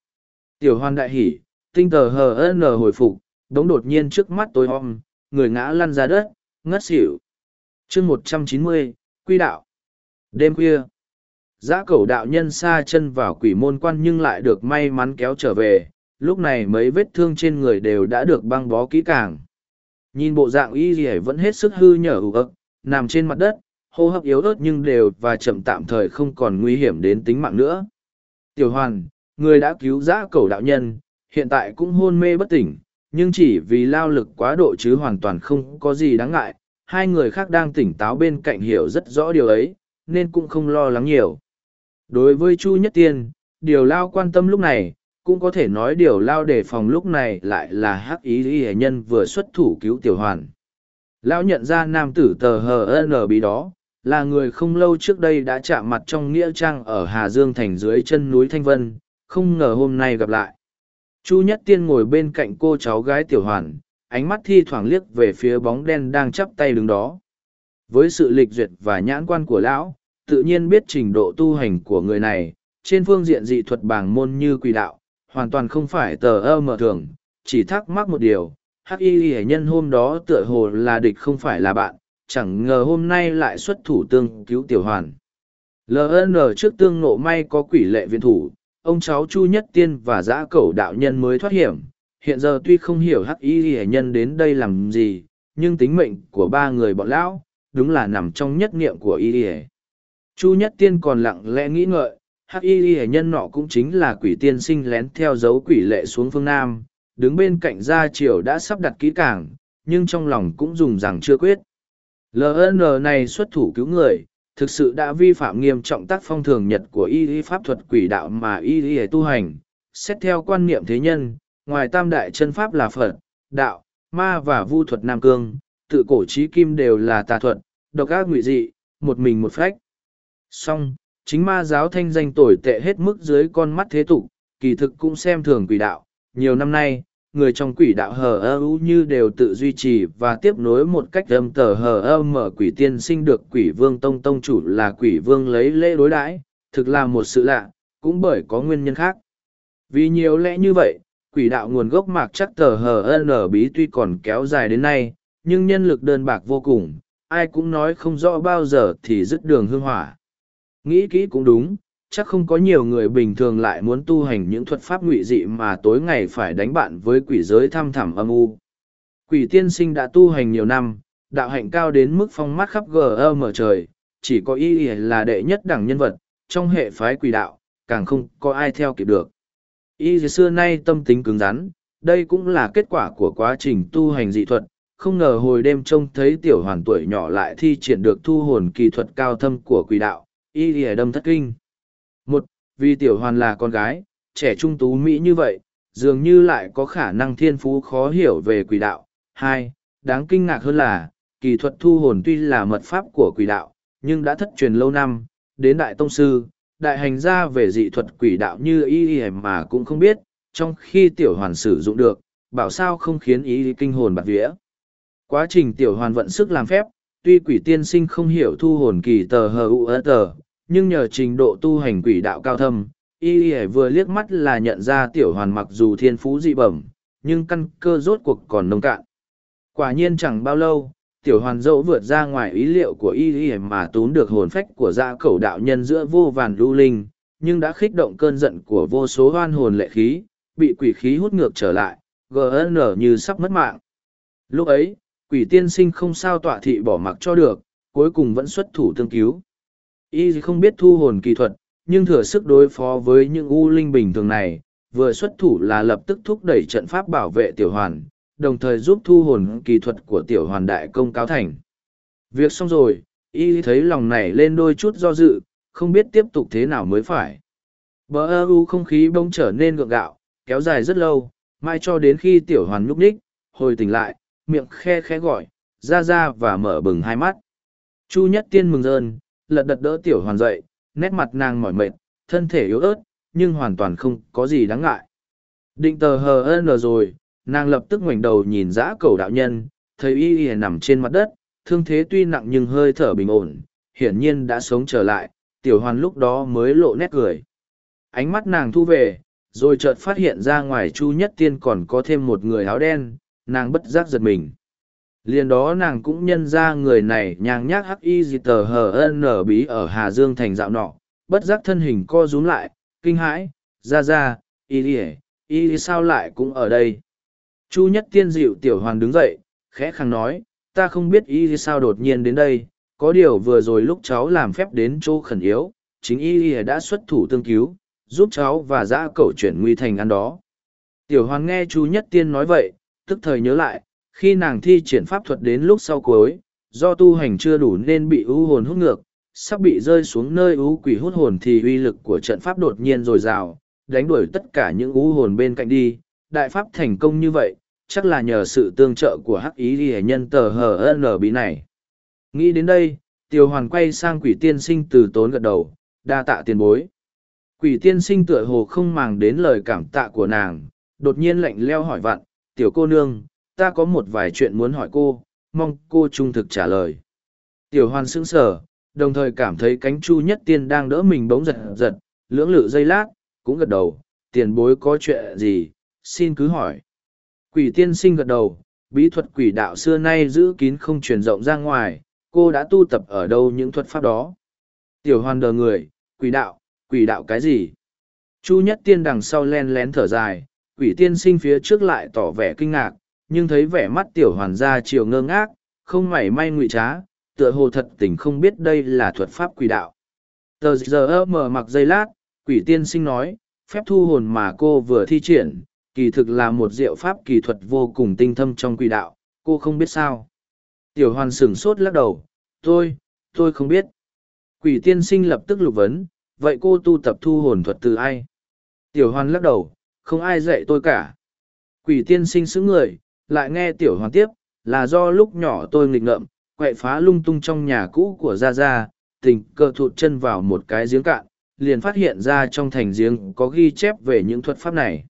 Tiểu hoan đại hỉ, tinh tờ hờ ơ nờ hồi phục, đống đột nhiên trước mắt tối om, người ngã lăn ra đất, ngất xỉu. chương một trăm chín mươi quy đạo. Đêm khuya, dã dạ cẩu đạo nhân xa chân vào quỷ môn quan nhưng lại được may mắn kéo trở về, lúc này mấy vết thương trên người đều đã được băng bó kỹ càng. Nhìn bộ dạng y gì vẫn hết sức hư nhở hụt ức, nằm trên mặt đất, hô hấp yếu ớt nhưng đều và chậm tạm thời không còn nguy hiểm đến tính mạng nữa. Tiểu hoàn, người đã cứu giã cầu đạo nhân, hiện tại cũng hôn mê bất tỉnh, nhưng chỉ vì lao lực quá độ chứ hoàn toàn không có gì đáng ngại. Hai người khác đang tỉnh táo bên cạnh hiểu rất rõ điều ấy, nên cũng không lo lắng nhiều. Đối với Chu Nhất Tiên, điều lao quan tâm lúc này, cũng có thể nói điều lao đề phòng lúc này lại là hắc ý lý hệ nhân vừa xuất thủ cứu tiểu hoàn. Lao nhận ra nam tử tờ hờ ân bí đó, là người không lâu trước đây đã chạm mặt trong nghĩa trang ở Hà Dương thành dưới chân núi Thanh Vân, không ngờ hôm nay gặp lại. Chu Nhất Tiên ngồi bên cạnh cô cháu gái Tiểu Hoàn, ánh mắt thi thoảng liếc về phía bóng đen đang chắp tay đứng đó. Với sự lịch duyệt và nhãn quan của lão, tự nhiên biết trình độ tu hành của người này, trên phương diện dị thuật bảng môn như quỷ đạo, hoàn toàn không phải tờ ơ mở thường, chỉ thắc mắc một điều, hắc y hệ nhân hôm đó tựa hồ là địch không phải là bạn, chẳng ngờ hôm nay lại xuất thủ tương cứu tiểu hoàn. LN trước tương nộ may có quỷ lệ viện thủ, ông cháu Chu Nhất Tiên và giã cẩu đạo nhân mới thoát hiểm. Hiện giờ tuy không hiểu hắc y hệ nhân đến đây làm gì, nhưng tính mệnh của ba người bọn lão, đúng là nằm trong nhất niệm của y hệ. Chu Nhất Tiên còn lặng lẽ nghĩ ngợi, hắc y hệ nhân nọ cũng chính là quỷ tiên sinh lén theo dấu quỷ lệ xuống phương Nam, đứng bên cạnh gia triều đã sắp đặt kỹ cảng, nhưng trong lòng cũng dùng rằng chưa quyết ln này xuất thủ cứu người thực sự đã vi phạm nghiêm trọng tác phong thường nhật của y y pháp thuật quỷ đạo mà y y tu hành xét theo quan niệm thế nhân ngoài tam đại chân pháp là phật đạo ma và vu thuật nam cương tự cổ trí kim đều là tà thuật độc ác ngụy dị một mình một phách song chính ma giáo thanh danh tồi tệ hết mức dưới con mắt thế tục kỳ thực cũng xem thường quỷ đạo nhiều năm nay người trong quỷ đạo hờ ơ u như đều tự duy trì và tiếp nối một cách âm tờ hờ ơ mở quỷ tiên sinh được quỷ vương tông tông chủ là quỷ vương lấy lễ đối đãi thực là một sự lạ cũng bởi có nguyên nhân khác vì nhiều lẽ như vậy quỷ đạo nguồn gốc mạc chắc tờ hờ ơ nở bí tuy còn kéo dài đến nay nhưng nhân lực đơn bạc vô cùng ai cũng nói không rõ bao giờ thì dứt đường hương hỏa nghĩ kỹ cũng đúng chắc không có nhiều người bình thường lại muốn tu hành những thuật pháp ngụy dị mà tối ngày phải đánh bạn với quỷ giới thăm thẳm âm u. Quỷ tiên sinh đã tu hành nhiều năm, đạo hạnh cao đến mức phong mắt khắp gờ mở trời, chỉ có y là đệ nhất đẳng nhân vật, trong hệ phái quỷ đạo, càng không có ai theo kịp được. Y xưa nay tâm tính cứng rắn, đây cũng là kết quả của quá trình tu hành dị thuật, không ngờ hồi đêm trông thấy tiểu hoàn tuổi nhỏ lại thi triển được thu hồn kỳ thuật cao thâm của quỷ đạo, y lìa đâm thất kinh. Một, vì tiểu hoàn là con gái, trẻ trung tú Mỹ như vậy, dường như lại có khả năng thiên phú khó hiểu về quỷ đạo. Hai, đáng kinh ngạc hơn là, kỳ thuật thu hồn tuy là mật pháp của quỷ đạo, nhưng đã thất truyền lâu năm, đến Đại Tông Sư, Đại Hành gia về dị thuật quỷ đạo như y mà cũng không biết, trong khi tiểu hoàn sử dụng được, bảo sao không khiến ý kinh hồn bạt vía. Quá trình tiểu hoàn vận sức làm phép, tuy quỷ tiên sinh không hiểu thu hồn kỳ tờ hờ u tờ, nhưng nhờ trình độ tu hành quỷ đạo cao thâm, y y vừa liếc mắt là nhận ra tiểu hoàn mặc dù thiên phú dị bẩm, nhưng căn cơ rốt cuộc còn nông cạn. Quả nhiên chẳng bao lâu, tiểu hoàn dẫu vượt ra ngoài ý liệu của y y mà tún được hồn phách của dạ cẩu đạo nhân giữa vô vàn lưu linh, nhưng đã khích động cơn giận của vô số hoan hồn lệ khí, bị quỷ khí hút ngược trở lại, GN như sắp mất mạng. Lúc ấy, quỷ tiên sinh không sao tọa thị bỏ mặc cho được, cuối cùng vẫn xuất thủ tương cứu. Y không biết thu hồn kỳ thuật, nhưng thừa sức đối phó với những u linh bình thường này, vừa xuất thủ là lập tức thúc đẩy trận pháp bảo vệ tiểu hoàn, đồng thời giúp thu hồn kỳ thuật của tiểu hoàn đại công cáo thành. Việc xong rồi, y thấy lòng này lên đôi chút do dự, không biết tiếp tục thế nào mới phải. Bờ ơ u không khí bỗng trở nên gượng gạo, kéo dài rất lâu, mai cho đến khi tiểu hoàn nhúc ních, hồi tỉnh lại, miệng khe khẽ gọi, ra ra và mở bừng hai mắt. Chu nhất tiên mừng rơn, lật đật đỡ tiểu hoàn dậy, nét mặt nàng mỏi mệt, thân thể yếu ớt, nhưng hoàn toàn không có gì đáng ngại. Định tờ hờ ơn rồi, nàng lập tức ngoảnh đầu nhìn dã cầu đạo nhân, thấy y y nằm trên mặt đất, thương thế tuy nặng nhưng hơi thở bình ổn, hiển nhiên đã sống trở lại, tiểu hoàn lúc đó mới lộ nét cười. Ánh mắt nàng thu về, rồi chợt phát hiện ra ngoài chu nhất tiên còn có thêm một người áo đen, nàng bất giác giật mình liền đó nàng cũng nhân ra người này nhàng nhác hắc y gì tờ hờ ân nở bí ở hà dương thành dạo nọ bất giác thân hình co rúm lại kinh hãi ra ra y ỉa y sao lại cũng ở đây chu nhất tiên dịu tiểu hoàng đứng dậy khẽ khàng nói ta không biết y sao đột nhiên đến đây có điều vừa rồi lúc cháu làm phép đến chỗ khẩn yếu chính y ỉa đã xuất thủ tương cứu giúp cháu và giã cẩu chuyển nguy thành ăn đó tiểu hoàng nghe chu nhất tiên nói vậy tức thời nhớ lại khi nàng thi triển pháp thuật đến lúc sau cuối do tu hành chưa đủ nên bị ưu hồn hút ngược sắp bị rơi xuống nơi ưu quỷ hút hồn thì uy lực của trận pháp đột nhiên dồi dào đánh đuổi tất cả những ưu hồn bên cạnh đi đại pháp thành công như vậy chắc là nhờ sự tương trợ của hắc ý ghi hệ nhân tờ hờ n bí này nghĩ đến đây tiêu hoàn quay sang quỷ tiên sinh từ tốn gật đầu đa tạ tiền bối quỷ tiên sinh tựa hồ không màng đến lời cảm tạ của nàng đột nhiên lạnh leo hỏi vặn tiểu cô nương ta có một vài chuyện muốn hỏi cô, mong cô trung thực trả lời. Tiểu Hoan sững sờ, đồng thời cảm thấy cánh chu nhất tiên đang đỡ mình bỗng giật giật, lưỡng lự giây lát, cũng gật đầu, tiền bối có chuyện gì, xin cứ hỏi. Quỷ tiên sinh gật đầu, bí thuật quỷ đạo xưa nay giữ kín không truyền rộng ra ngoài, cô đã tu tập ở đâu những thuật pháp đó. Tiểu Hoan đờ người, quỷ đạo, quỷ đạo cái gì? Chu nhất tiên đằng sau len lén thở dài, quỷ tiên sinh phía trước lại tỏ vẻ kinh ngạc, nhưng thấy vẻ mắt tiểu hoàn gia chiều ngơ ngác, không mảy may ngụy trá, tựa hồ thật tình không biết đây là thuật pháp quỷ đạo. Tờ giờ mở mặc dây lát, quỷ tiên sinh nói, phép thu hồn mà cô vừa thi triển, kỳ thực là một diệu pháp kỳ thuật vô cùng tinh thâm trong quỷ đạo, cô không biết sao. Tiểu hoàn sửng sốt lắc đầu, tôi, tôi không biết. Quỷ tiên sinh lập tức lục vấn, vậy cô tu tập thu hồn thuật từ ai? Tiểu hoàn lắc đầu, không ai dạy tôi cả. Quỷ tiên sinh xứng người, lại nghe tiểu hoàn tiếp, là do lúc nhỏ tôi nghịch ngợm, quậy phá lung tung trong nhà cũ của Gia Gia, tình cờ thụt chân vào một cái giếng cạn, liền phát hiện ra trong thành giếng có ghi chép về những thuật pháp này.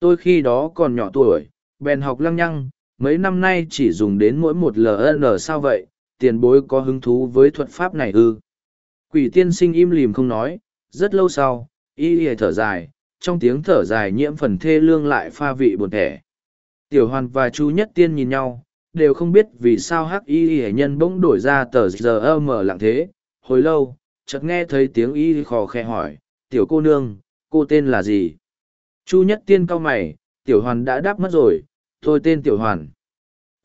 Tôi khi đó còn nhỏ tuổi, bèn học lăng nhăng, mấy năm nay chỉ dùng đến mỗi một LN sao vậy, tiền bối có hứng thú với thuật pháp này ư. Quỷ tiên sinh im lìm không nói, rất lâu sau, y y thở dài, trong tiếng thở dài nhiễm phần thê lương lại pha vị buồn thẻ tiểu hoàn và chu nhất tiên nhìn nhau đều không biết vì sao hắc y hệ nhân bỗng đổi ra tờ giờ ơ mờ lặng thế hồi lâu chợt nghe thấy tiếng y khò khe hỏi tiểu cô nương cô tên là gì chu nhất tiên cau mày tiểu hoàn đã đáp mất rồi thôi tên tiểu hoàn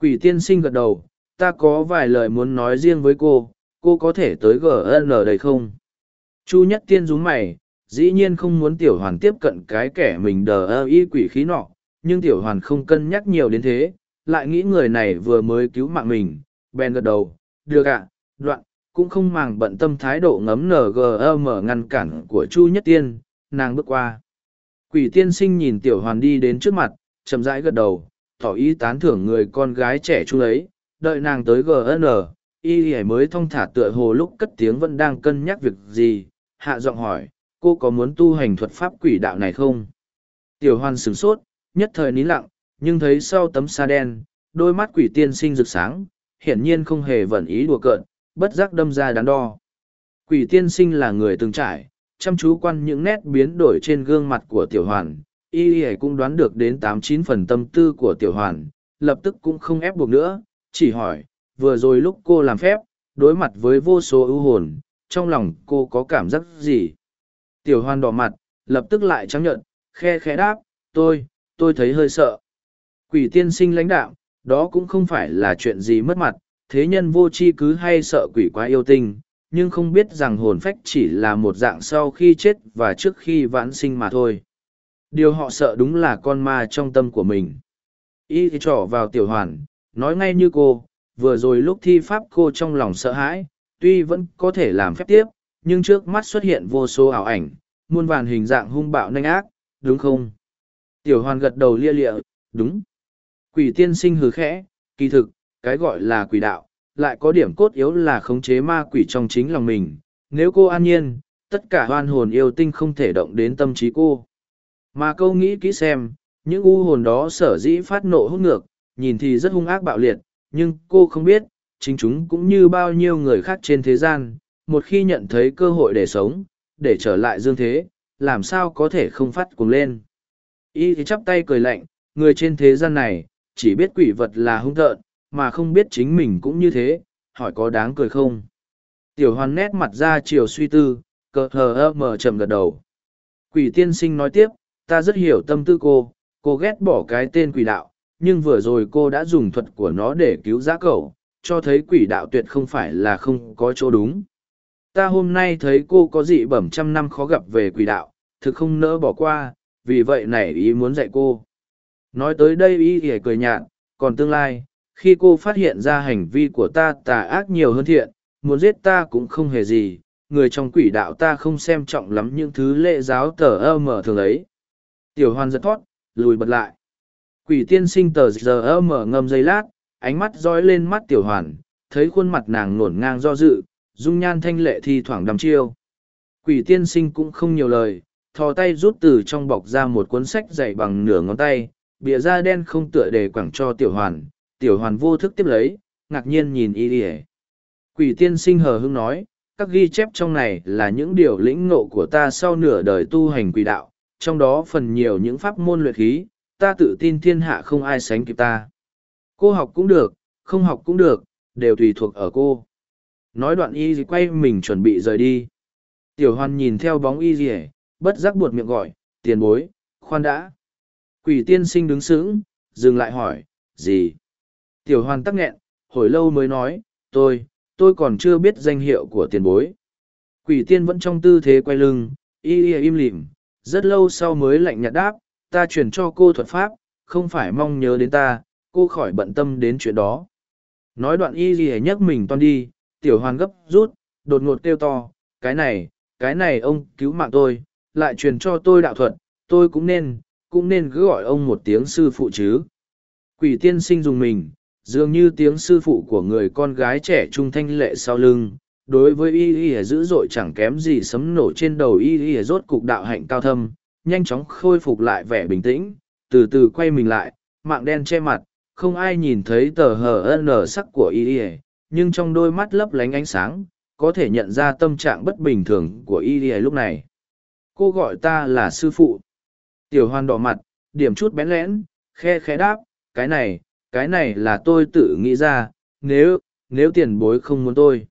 quỷ tiên sinh gật đầu ta có vài lời muốn nói riêng với cô cô có thể tới gn đây không chu nhất tiên rúng mày dĩ nhiên không muốn tiểu hoàn tiếp cận cái kẻ mình đờ ơ y quỷ khí nọ nhưng tiểu hoàn không cân nhắc nhiều đến thế, lại nghĩ người này vừa mới cứu mạng mình, bèn gật đầu, được ạ, à, đoạn, cũng không màng bận tâm thái độ ngấm NGM ngăn cản của Chu Nhất Tiên, nàng bước qua. Quỷ tiên sinh nhìn tiểu hoàn đi đến trước mặt, chậm rãi gật đầu, tỏ ý tán thưởng người con gái trẻ chu ấy, đợi nàng tới GN, y mới thông thả tựa hồ lúc cất tiếng vẫn đang cân nhắc việc gì, hạ giọng hỏi, cô có muốn tu hành thuật pháp quỷ đạo này không? Tiểu hoàn sửng sốt, nhất thời nín lặng, nhưng thấy sau tấm sa đen, đôi mắt quỷ tiên sinh rực sáng, hiển nhiên không hề vẩn ý đùa cợt, bất giác đâm ra đắn đo. Quỷ tiên sinh là người từng trải, chăm chú quan những nét biến đổi trên gương mặt của tiểu hoàn, y y cũng đoán được đến tám chín phần tâm tư của tiểu hoàn, lập tức cũng không ép buộc nữa, chỉ hỏi, vừa rồi lúc cô làm phép, đối mặt với vô số ưu hồn, trong lòng cô có cảm giác gì? Tiểu hoàn đỏ mặt, lập tức lại trắng nhận, khe khẽ đáp, tôi, tôi thấy hơi sợ. Quỷ tiên sinh lãnh đạo, đó cũng không phải là chuyện gì mất mặt, thế nhân vô chi cứ hay sợ quỷ quá yêu tinh, nhưng không biết rằng hồn phách chỉ là một dạng sau khi chết và trước khi vãn sinh mà thôi. Điều họ sợ đúng là con ma trong tâm của mình. Y trỏ vào tiểu hoàn, nói ngay như cô, vừa rồi lúc thi pháp cô trong lòng sợ hãi, tuy vẫn có thể làm phép tiếp, nhưng trước mắt xuất hiện vô số ảo ảnh, muôn vàn hình dạng hung bạo nanh ác, đúng không? Tiểu hoàn gật đầu lia lịa, đúng. Quỷ tiên sinh hứ khẽ, kỳ thực, cái gọi là quỷ đạo, lại có điểm cốt yếu là khống chế ma quỷ trong chính lòng mình. Nếu cô an nhiên, tất cả hoan hồn yêu tinh không thể động đến tâm trí cô. Mà câu nghĩ kỹ xem, những u hồn đó sở dĩ phát nộ hút ngược, nhìn thì rất hung ác bạo liệt, nhưng cô không biết, chính chúng cũng như bao nhiêu người khác trên thế gian, một khi nhận thấy cơ hội để sống, để trở lại dương thế, làm sao có thể không phát cùng lên. Y thì chắp tay cười lạnh, người trên thế gian này, chỉ biết quỷ vật là hung tợn, mà không biết chính mình cũng như thế, hỏi có đáng cười không? Tiểu hoàn nét mặt ra chiều suy tư, cờ hờ ơ mờ chậm gật đầu. Quỷ tiên sinh nói tiếp, ta rất hiểu tâm tư cô, cô ghét bỏ cái tên quỷ đạo, nhưng vừa rồi cô đã dùng thuật của nó để cứu giá cậu, cho thấy quỷ đạo tuyệt không phải là không có chỗ đúng. Ta hôm nay thấy cô có dị bẩm trăm năm khó gặp về quỷ đạo, thực không nỡ bỏ qua, vì vậy nảy ý muốn dạy cô nói tới đây ý ỉa cười nhạt còn tương lai khi cô phát hiện ra hành vi của ta tà ác nhiều hơn thiện muốn giết ta cũng không hề gì người trong quỷ đạo ta không xem trọng lắm những thứ lễ giáo tờ ơ mờ thường ấy tiểu hoan giật thót lùi bật lại quỷ tiên sinh tờ giờ ơ mở ngâm giây lát ánh mắt dõi lên mắt tiểu hoàn thấy khuôn mặt nàng nổn ngang do dự dung nhan thanh lệ thi thoảng đắm chiêu quỷ tiên sinh cũng không nhiều lời thò tay rút từ trong bọc ra một cuốn sách dày bằng nửa ngón tay, bìa da đen không tựa để quẳng cho tiểu hoàn, tiểu hoàn vô thức tiếp lấy, ngạc nhiên nhìn y ỉa. Quỷ tiên sinh hờ hưng nói, các ghi chép trong này là những điều lĩnh ngộ của ta sau nửa đời tu hành quỷ đạo, trong đó phần nhiều những pháp môn luyện khí, ta tự tin thiên hạ không ai sánh kịp ta. Cô học cũng được, không học cũng được, đều tùy thuộc ở cô. Nói đoạn y quay mình chuẩn bị rời đi. Tiểu hoàn nhìn theo bóng y rỉa, bất giác buột miệng gọi, tiền bối, khoan đã. Quỷ tiên sinh đứng sững, dừng lại hỏi, gì? Tiểu hoàn tắc nghẹn, hồi lâu mới nói, tôi, tôi còn chưa biết danh hiệu của tiền bối. Quỷ tiên vẫn trong tư thế quay lưng, y y im lìm, rất lâu sau mới lạnh nhạt đáp, ta chuyển cho cô thuật pháp, không phải mong nhớ đến ta, cô khỏi bận tâm đến chuyện đó. Nói đoạn y y nhắc mình toan đi, tiểu hoàn gấp rút, đột ngột kêu to, cái này, cái này ông cứu mạng tôi, lại truyền cho tôi đạo thuật, tôi cũng nên, cũng nên cứ gọi ông một tiếng sư phụ chứ. Quỷ tiên sinh dùng mình, dường như tiếng sư phụ của người con gái trẻ trung thanh lệ sau lưng, đối với y y dữ dội chẳng kém gì sấm nổ trên đầu y y rốt cục đạo hạnh cao thâm, nhanh chóng khôi phục lại vẻ bình tĩnh, từ từ quay mình lại, mạng đen che mặt, không ai nhìn thấy tờ hờ nở sắc của y y, nhưng trong đôi mắt lấp lánh ánh sáng, có thể nhận ra tâm trạng bất bình thường của y y lúc này cô gọi ta là sư phụ tiểu hoan đỏ mặt điểm chút bén lén khe khẽ đáp cái này cái này là tôi tự nghĩ ra nếu nếu tiền bối không muốn tôi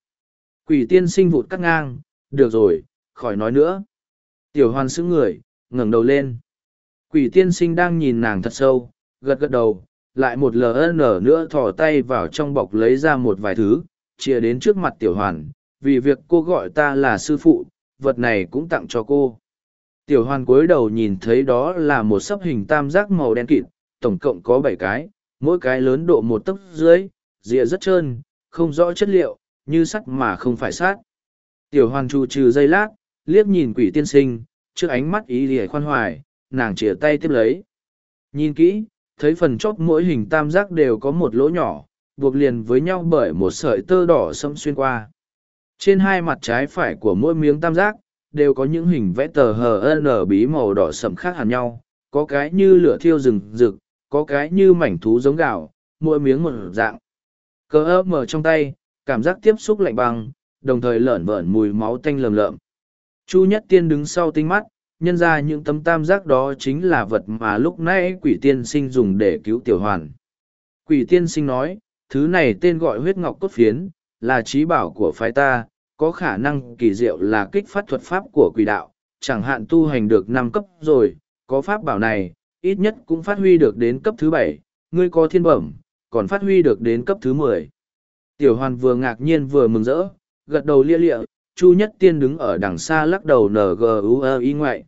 quỷ tiên sinh vụt cắt ngang được rồi khỏi nói nữa tiểu hoan sững người ngẩng đầu lên quỷ tiên sinh đang nhìn nàng thật sâu gật gật đầu lại một ln nữa thò tay vào trong bọc lấy ra một vài thứ chia đến trước mặt tiểu hoàn vì việc cô gọi ta là sư phụ vật này cũng tặng cho cô tiểu hoàn cúi đầu nhìn thấy đó là một sấp hình tam giác màu đen kịt tổng cộng có bảy cái mỗi cái lớn độ một tấc dưới rìa rất trơn không rõ chất liệu như sắt mà không phải sát tiểu hoàn trù trừ dây lát liếc nhìn quỷ tiên sinh trước ánh mắt ý lìa khoan hoài nàng chìa tay tiếp lấy nhìn kỹ thấy phần chóp mỗi hình tam giác đều có một lỗ nhỏ buộc liền với nhau bởi một sợi tơ đỏ sẫm xuyên qua trên hai mặt trái phải của mỗi miếng tam giác đều có những hình vẽ tờ hờ ở bí màu đỏ sậm khác hẳn nhau có cái như lửa thiêu rừng rực có cái như mảnh thú giống gạo mỗi miếng một dạng cờ ơ mở trong tay cảm giác tiếp xúc lạnh băng đồng thời lởn vởn mùi máu tanh lầm lợm chu nhất tiên đứng sau tinh mắt nhân ra những tấm tam giác đó chính là vật mà lúc nãy quỷ tiên sinh dùng để cứu tiểu hoàn quỷ tiên sinh nói thứ này tên gọi huyết ngọc cốt phiến là trí bảo của phái ta có khả năng kỳ diệu là kích phát thuật pháp của quỷ đạo, chẳng hạn tu hành được năm cấp rồi, có pháp bảo này, ít nhất cũng phát huy được đến cấp thứ bảy. ngươi có thiên bẩm, còn phát huy được đến cấp thứ mười. Tiểu hoàn vừa ngạc nhiên vừa mừng rỡ, gật đầu lia lịa, Chu Nhất Tiên đứng ở đằng xa lắc đầu NGUE y ngoại.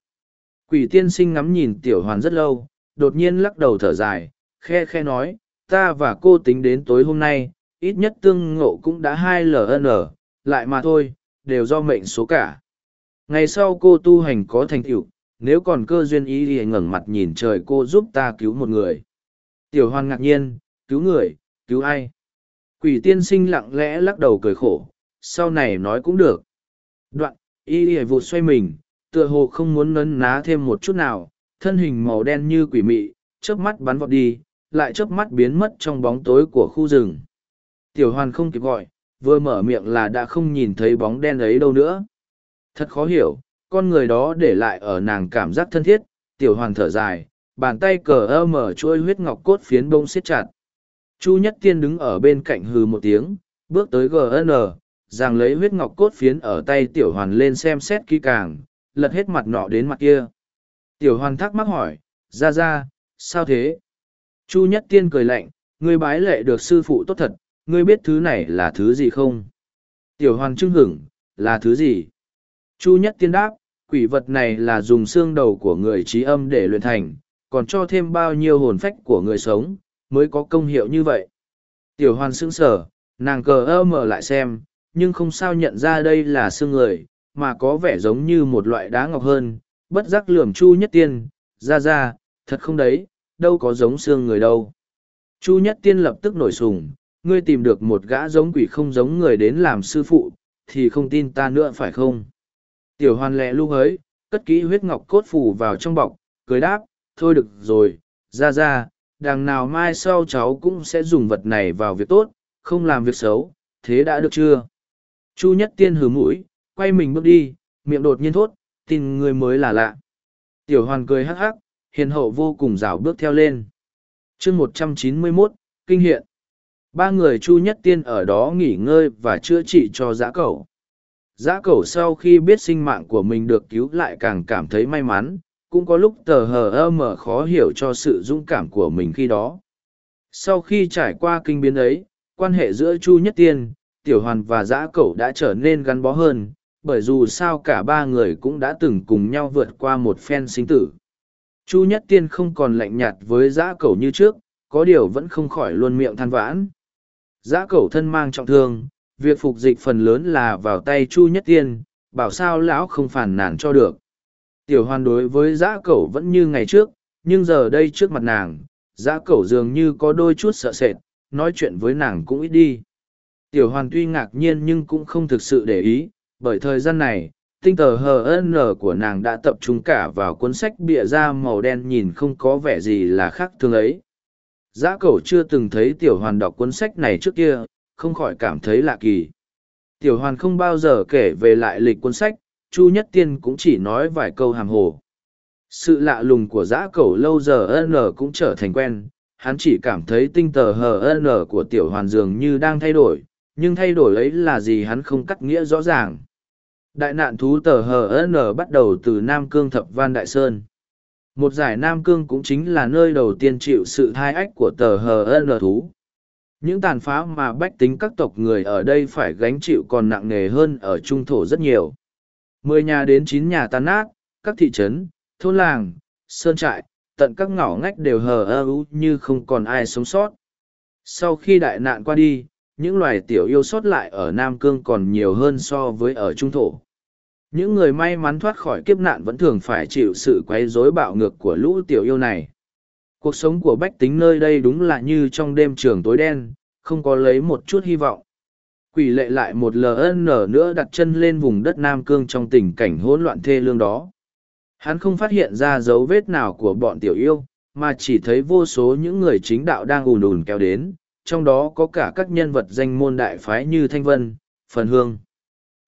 Quỷ tiên sinh ngắm nhìn tiểu hoàn rất lâu, đột nhiên lắc đầu thở dài, khe khe nói, ta và cô tính đến tối hôm nay, ít nhất tương ngộ cũng đã hai ln lại mà thôi, đều do mệnh số cả. Ngày sau cô tu hành có thành tựu, nếu còn cơ duyên ý thì ngẩng mặt nhìn trời cô giúp ta cứu một người. Tiểu hoan ngạc nhiên, cứu người, cứu ai? Quỷ tiên sinh lặng lẽ lắc đầu cười khổ, sau này nói cũng được. Đoạn, y y vụt xoay mình, tựa hồ không muốn nấn ná thêm một chút nào, thân hình màu đen như quỷ mị, chớp mắt bắn vọt đi, lại chớp mắt biến mất trong bóng tối của khu rừng. Tiểu hoàn không kịp gọi, vừa mở miệng là đã không nhìn thấy bóng đen ấy đâu nữa. Thật khó hiểu, con người đó để lại ở nàng cảm giác thân thiết, tiểu hoàng thở dài, bàn tay cờ ơ mở trôi huyết ngọc cốt phiến bông siết chặt. Chu Nhất Tiên đứng ở bên cạnh hừ một tiếng, bước tới GN, rằng lấy huyết ngọc cốt phiến ở tay tiểu hoàn lên xem xét kỹ càng, lật hết mặt nọ đến mặt kia. Tiểu hoàn thắc mắc hỏi, ra ra, sao thế? Chu Nhất Tiên cười lạnh, ngươi bái lệ được sư phụ tốt thật, ngươi biết thứ này là thứ gì không? Tiểu hoàn trưng hửng, là thứ gì? Chu nhất tiên đáp, quỷ vật này là dùng xương đầu của người trí âm để luyện thành, còn cho thêm bao nhiêu hồn phách của người sống, mới có công hiệu như vậy. Tiểu hoàn sững sở, nàng cờ ơ mở lại xem, nhưng không sao nhận ra đây là xương người, mà có vẻ giống như một loại đá ngọc hơn, bất giác lườm chu nhất tiên, ra ra, thật không đấy, đâu có giống xương người đâu. Chu nhất tiên lập tức nổi sùng, ngươi tìm được một gã giống quỷ không giống người đến làm sư phụ, thì không tin ta nữa phải không? Tiểu hoàn lẹ lưu hới, cất kỹ huyết ngọc cốt phủ vào trong bọc, cười đáp, thôi được rồi, ra ra, đằng nào mai sau cháu cũng sẽ dùng vật này vào việc tốt, không làm việc xấu, thế đã được chưa? Chu nhất tiên hừ mũi, quay mình bước đi, miệng đột nhiên thốt, tin người mới là lạ. Tiểu hoàn cười hắc hắc, hiền hậu vô cùng rảo bước theo lên. chương một trăm chín mươi 191, kinh hiện ba người chu nhất tiên ở đó nghỉ ngơi và chữa trị cho giã cẩu giã cẩu sau khi biết sinh mạng của mình được cứu lại càng cảm thấy may mắn cũng có lúc tờ hờ ơ mờ khó hiểu cho sự dũng cảm của mình khi đó sau khi trải qua kinh biến ấy quan hệ giữa chu nhất tiên tiểu hoàn và giã cẩu đã trở nên gắn bó hơn bởi dù sao cả ba người cũng đã từng cùng nhau vượt qua một phen sinh tử chu nhất tiên không còn lạnh nhạt với giã cẩu như trước có điều vẫn không khỏi luôn miệng than vãn Giã cẩu thân mang trọng thương, việc phục dịch phần lớn là vào tay Chu Nhất Tiên, bảo sao lão không phản nản cho được. Tiểu hoàn đối với giã cẩu vẫn như ngày trước, nhưng giờ đây trước mặt nàng, giã cẩu dường như có đôi chút sợ sệt, nói chuyện với nàng cũng ít đi. Tiểu hoàn tuy ngạc nhiên nhưng cũng không thực sự để ý, bởi thời gian này, tinh tờ HN của nàng đã tập trung cả vào cuốn sách bịa da màu đen nhìn không có vẻ gì là khác thường ấy. Giã Cẩu chưa từng thấy tiểu hoàn đọc cuốn sách này trước kia, không khỏi cảm thấy lạ kỳ. Tiểu hoàn không bao giờ kể về lại lịch cuốn sách, Chu Nhất Tiên cũng chỉ nói vài câu hàm hồ. Sự lạ lùng của giã Cẩu lâu giờ nở cũng trở thành quen, hắn chỉ cảm thấy tinh tờ hờ nở của tiểu hoàn dường như đang thay đổi, nhưng thay đổi ấy là gì hắn không cắt nghĩa rõ ràng. Đại nạn thú tờ hờ nở bắt đầu từ Nam Cương Thập văn Đại Sơn một giải nam cương cũng chính là nơi đầu tiên chịu sự thai ách của tờ hờ n thú những tàn phá mà bách tính các tộc người ở đây phải gánh chịu còn nặng nề hơn ở trung thổ rất nhiều mười nhà đến chín nhà tan nát các thị trấn thôn làng sơn trại tận các ngõ ngách đều hờ ơ ú như không còn ai sống sót sau khi đại nạn qua đi những loài tiểu yêu sót lại ở nam cương còn nhiều hơn so với ở trung thổ những người may mắn thoát khỏi kiếp nạn vẫn thường phải chịu sự quấy rối bạo ngược của lũ tiểu yêu này. Cuộc sống của bách tính nơi đây đúng là như trong đêm trường tối đen, không có lấy một chút hy vọng. Quỷ lệ lại một lần nữa đặt chân lên vùng đất Nam Cương trong tình cảnh hỗn loạn thê lương đó. Hắn không phát hiện ra dấu vết nào của bọn tiểu yêu, mà chỉ thấy vô số những người chính đạo đang ùn ùn kéo đến, trong đó có cả các nhân vật danh môn đại phái như Thanh Vân, Phần Hương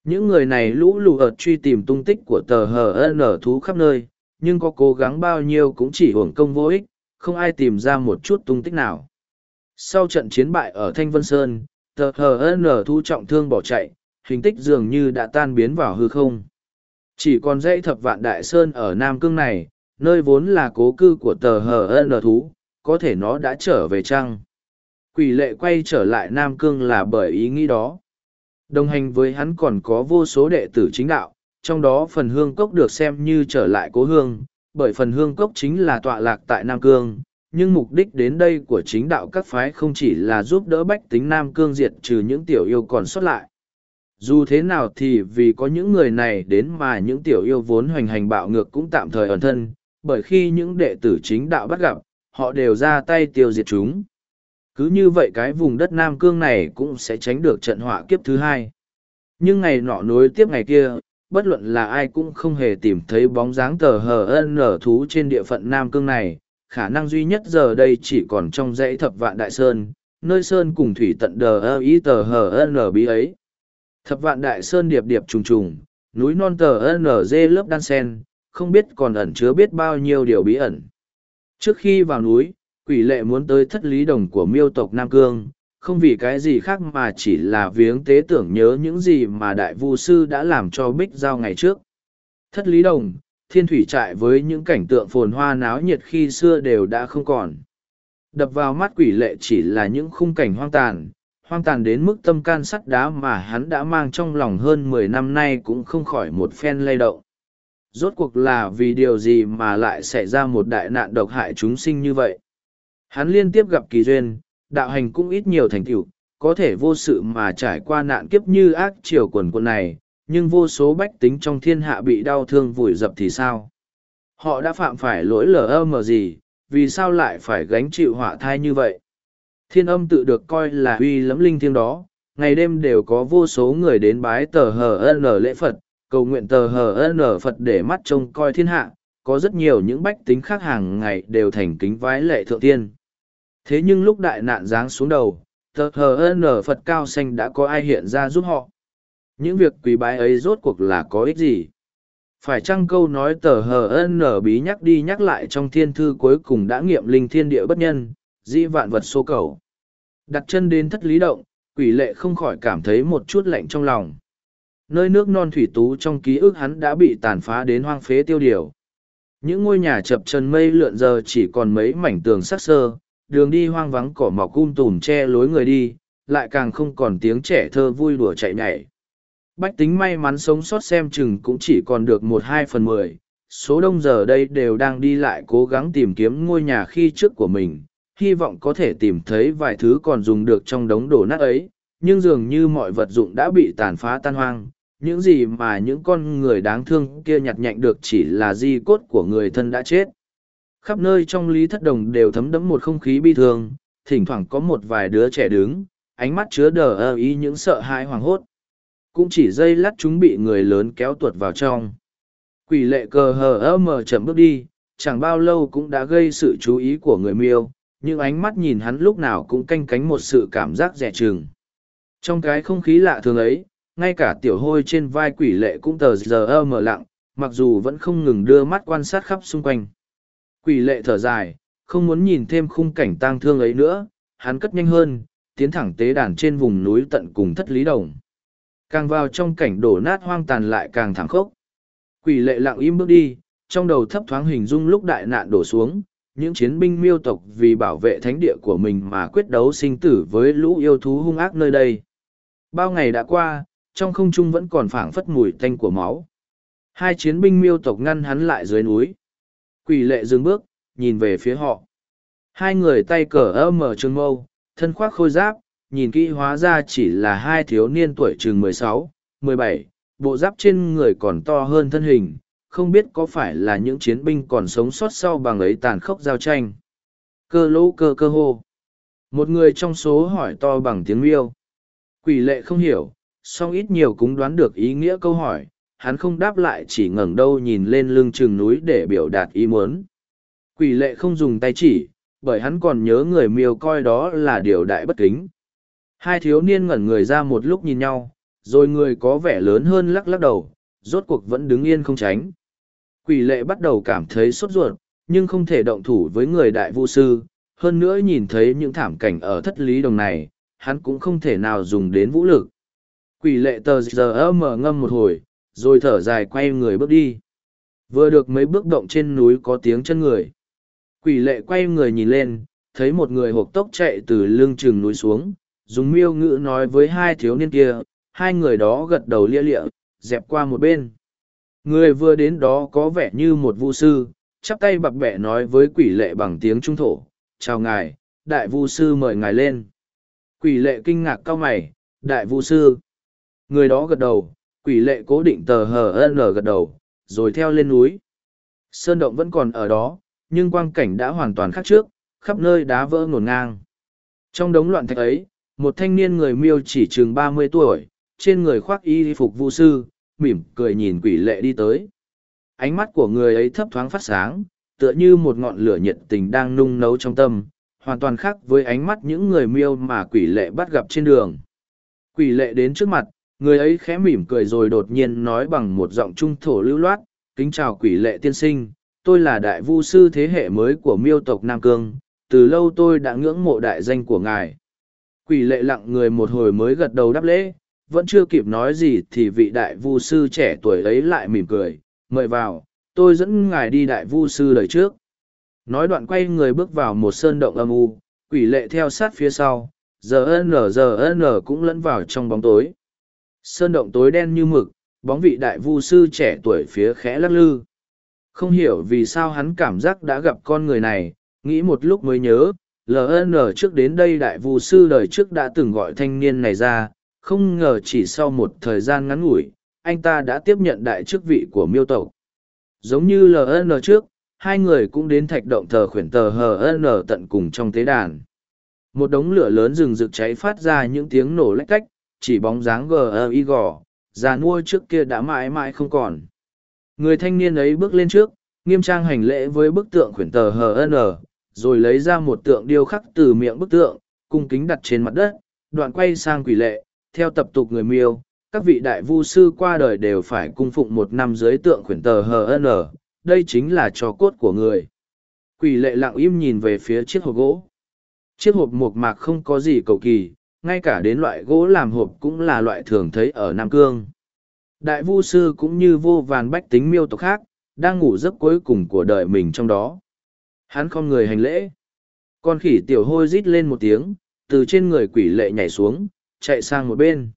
những người này lũ lù ợt truy tìm tung tích của tờ hờ nở thú khắp nơi nhưng có cố gắng bao nhiêu cũng chỉ hưởng công vô ích không ai tìm ra một chút tung tích nào sau trận chiến bại ở thanh vân sơn tờ hờ nở thú trọng thương bỏ chạy hình tích dường như đã tan biến vào hư không chỉ còn dãy thập vạn đại sơn ở nam cương này nơi vốn là cố cư của tờ hờ nở thú có thể nó đã trở về chăng quỷ lệ quay trở lại nam cương là bởi ý nghĩ đó Đồng hành với hắn còn có vô số đệ tử chính đạo, trong đó phần hương cốc được xem như trở lại cố hương, bởi phần hương cốc chính là tọa lạc tại Nam Cương, nhưng mục đích đến đây của chính đạo các phái không chỉ là giúp đỡ bách tính Nam Cương diệt trừ những tiểu yêu còn sót lại. Dù thế nào thì vì có những người này đến mà những tiểu yêu vốn hoành hành bạo ngược cũng tạm thời ẩn thân, bởi khi những đệ tử chính đạo bắt gặp, họ đều ra tay tiêu diệt chúng. Cứ như vậy cái vùng đất Nam Cương này cũng sẽ tránh được trận họa kiếp thứ hai. Nhưng ngày nọ nối tiếp ngày kia, bất luận là ai cũng không hề tìm thấy bóng dáng tờ hờ ân nở thú trên địa phận Nam Cương này, khả năng duy nhất giờ đây chỉ còn trong dãy thập vạn đại sơn, nơi sơn cùng thủy tận đờ ơ ý tờ hờ ân nở bí ấy. Thập vạn đại sơn điệp điệp trùng trùng, núi non tờ ân nở dê lớp đan sen, không biết còn ẩn chứa biết bao nhiêu điều bí ẩn. Trước khi vào núi, quỷ lệ muốn tới thất lý đồng của miêu tộc Nam Cương, không vì cái gì khác mà chỉ là viếng tế tưởng nhớ những gì mà đại vu sư đã làm cho Bích Giao ngày trước. Thất lý đồng, thiên thủy trại với những cảnh tượng phồn hoa náo nhiệt khi xưa đều đã không còn. Đập vào mắt quỷ lệ chỉ là những khung cảnh hoang tàn, hoang tàn đến mức tâm can sắt đá mà hắn đã mang trong lòng hơn mười năm nay cũng không khỏi một phen lay động. Rốt cuộc là vì điều gì mà lại xảy ra một đại nạn độc hại chúng sinh như vậy? Hắn liên tiếp gặp kỳ duyên, đạo hành cũng ít nhiều thành tựu, có thể vô sự mà trải qua nạn kiếp như ác triều quần quân này, nhưng vô số bách tính trong thiên hạ bị đau thương vùi dập thì sao? Họ đã phạm phải lỗi lờ ơ mờ gì, vì sao lại phải gánh chịu họa thai như vậy? Thiên âm tự được coi là uy lẫm linh thiêng đó, ngày đêm đều có vô số người đến bái tờ hờ ân lễ Phật, cầu nguyện tờ hờ ân Phật để mắt trông coi thiên hạ, có rất nhiều những bách tính khác hàng ngày đều thành kính vái lệ thượng tiên thế nhưng lúc đại nạn giáng xuống đầu tờ hờ nở phật cao xanh đã có ai hiện ra giúp họ những việc quỳ bái ấy rốt cuộc là có ích gì phải chăng câu nói tờ hờ nở bí nhắc đi nhắc lại trong thiên thư cuối cùng đã nghiệm linh thiên địa bất nhân di vạn vật xô cầu đặt chân đến thất lý động quỷ lệ không khỏi cảm thấy một chút lạnh trong lòng nơi nước non thủy tú trong ký ức hắn đã bị tàn phá đến hoang phế tiêu điều những ngôi nhà chập trần mây lượn giờ chỉ còn mấy mảnh tường sắc sơ đường đi hoang vắng cỏ mọc um tùm che lối người đi, lại càng không còn tiếng trẻ thơ vui đùa chạy nhảy. Bách tính may mắn sống sót xem chừng cũng chỉ còn được một hai phần mười, số đông giờ đây đều đang đi lại cố gắng tìm kiếm ngôi nhà khi trước của mình, hy vọng có thể tìm thấy vài thứ còn dùng được trong đống đổ nát ấy, nhưng dường như mọi vật dụng đã bị tàn phá tan hoang, những gì mà những con người đáng thương kia nhặt nhạnh được chỉ là di cốt của người thân đã chết. Khắp nơi trong Lý Thất Đồng đều thấm đẫm một không khí bi thương, thỉnh thoảng có một vài đứa trẻ đứng, ánh mắt chứa đờ ơ ý những sợ hãi hoảng hốt. Cũng chỉ dây lát chúng bị người lớn kéo tuột vào trong. Quỷ lệ cờ hờ ơ mờ chậm bước đi, chẳng bao lâu cũng đã gây sự chú ý của người miêu, nhưng ánh mắt nhìn hắn lúc nào cũng canh cánh một sự cảm giác rẻ chừng. Trong cái không khí lạ thường ấy, ngay cả tiểu hôi trên vai quỷ lệ cũng tờ giờ ơ mờ lặng, mặc dù vẫn không ngừng đưa mắt quan sát khắp xung quanh. Quỷ lệ thở dài, không muốn nhìn thêm khung cảnh tang thương ấy nữa, hắn cất nhanh hơn, tiến thẳng tế đàn trên vùng núi tận cùng thất lý đồng. Càng vào trong cảnh đổ nát hoang tàn lại càng thảm khốc. Quỷ lệ lặng im bước đi, trong đầu thấp thoáng hình dung lúc đại nạn đổ xuống, những chiến binh miêu tộc vì bảo vệ thánh địa của mình mà quyết đấu sinh tử với lũ yêu thú hung ác nơi đây. Bao ngày đã qua, trong không trung vẫn còn phảng phất mùi tanh của máu. Hai chiến binh miêu tộc ngăn hắn lại dưới núi, Quỷ lệ dừng bước, nhìn về phía họ. Hai người tay cờ ơ mở trường mâu, thân khoác khôi giáp, nhìn kỹ hóa ra chỉ là hai thiếu niên tuổi mười sáu, mười bảy, bộ giáp trên người còn to hơn thân hình, không biết có phải là những chiến binh còn sống sót sau bằng ấy tàn khốc giao tranh. Cơ lỗ cơ cơ hô. Một người trong số hỏi to bằng tiếng miêu. Quỷ lệ không hiểu, song ít nhiều cũng đoán được ý nghĩa câu hỏi, hắn không đáp lại chỉ ngẩng đâu nhìn lên lưng chừng núi để biểu đạt ý muốn. Quỷ lệ không dùng tay chỉ, bởi hắn còn nhớ người miêu coi đó là điều đại bất kính. Hai thiếu niên ngẩn người ra một lúc nhìn nhau, rồi người có vẻ lớn hơn lắc lắc đầu, rốt cuộc vẫn đứng yên không tránh. Quỷ lệ bắt đầu cảm thấy sốt ruột, nhưng không thể động thủ với người đại vũ sư, hơn nữa nhìn thấy những thảm cảnh ở thất lý đồng này, hắn cũng không thể nào dùng đến vũ lực. Quỷ lệ tờ giờ mở ngâm một hồi, rồi thở dài quay người bước đi. Vừa được mấy bước động trên núi có tiếng chân người. Quỷ lệ quay người nhìn lên, thấy một người hộp tốc chạy từ lưng chừng núi xuống, dùng miêu ngữ nói với hai thiếu niên kia, hai người đó gật đầu lia lịa, dẹp qua một bên. Người vừa đến đó có vẻ như một vu sư, chắp tay bập bẹ nói với quỷ lệ bằng tiếng trung thổ, chào ngài, đại vu sư mời ngài lên. Quỷ lệ kinh ngạc cao mày, đại vu sư. Người đó gật đầu, Quỷ lệ cố định tờ hờ HN gật đầu, rồi theo lên núi. Sơn động vẫn còn ở đó, nhưng quang cảnh đã hoàn toàn khác trước, khắp nơi đá vỡ ngổn ngang. Trong đống loạn thạch ấy, một thanh niên người miêu chỉ chừng ba mươi tuổi, trên người khoác y phục vu sư, mỉm cười nhìn quỷ lệ đi tới. Ánh mắt của người ấy thấp thoáng phát sáng, tựa như một ngọn lửa nhiệt tình đang nung nấu trong tâm, hoàn toàn khác với ánh mắt những người miêu mà quỷ lệ bắt gặp trên đường. Quỷ lệ đến trước mặt, người ấy khẽ mỉm cười rồi đột nhiên nói bằng một giọng trung thổ lưu loát kính chào quỷ lệ tiên sinh tôi là đại vu sư thế hệ mới của miêu tộc nam cương từ lâu tôi đã ngưỡng mộ đại danh của ngài quỷ lệ lặng người một hồi mới gật đầu đáp lễ vẫn chưa kịp nói gì thì vị đại vu sư trẻ tuổi ấy lại mỉm cười mời vào tôi dẫn ngài đi đại vu sư đời trước nói đoạn quay người bước vào một sơn động âm u quỷ lệ theo sát phía sau giờ n giờ n cũng lẫn vào trong bóng tối Sơn động tối đen như mực, bóng vị đại vu sư trẻ tuổi phía khẽ lắc lư. Không hiểu vì sao hắn cảm giác đã gặp con người này, nghĩ một lúc mới nhớ, LN trước đến đây đại vu sư đời trước đã từng gọi thanh niên này ra, không ngờ chỉ sau một thời gian ngắn ngủi, anh ta đã tiếp nhận đại chức vị của miêu tộc. Giống như LN trước, hai người cũng đến thạch động thờ khuyển tờ HN tận cùng trong tế đàn. Một đống lửa lớn rừng rực cháy phát ra những tiếng nổ lách cách, chỉ bóng dáng gờ ơ e y gò già nua trước kia đã mãi mãi không còn người thanh niên ấy bước lên trước nghiêm trang hành lễ với bức tượng khuyển tờ hờ n rồi lấy ra một tượng điêu khắc từ miệng bức tượng cung kính đặt trên mặt đất đoạn quay sang quỷ lệ theo tập tục người miêu các vị đại vu sư qua đời đều phải cung phụng một năm dưới tượng khuyển tờ hờ n đây chính là trò cốt của người quỷ lệ lặng im nhìn về phía chiếc hộp gỗ chiếc hộp mộc mạc không có gì cầu kỳ ngay cả đến loại gỗ làm hộp cũng là loại thường thấy ở Nam Cương. Đại Vu Sư cũng như vô vàn bách tính miêu tộc khác, đang ngủ giấc cuối cùng của đời mình trong đó. Hắn không người hành lễ. Con khỉ tiểu hôi rít lên một tiếng, từ trên người quỷ lệ nhảy xuống, chạy sang một bên.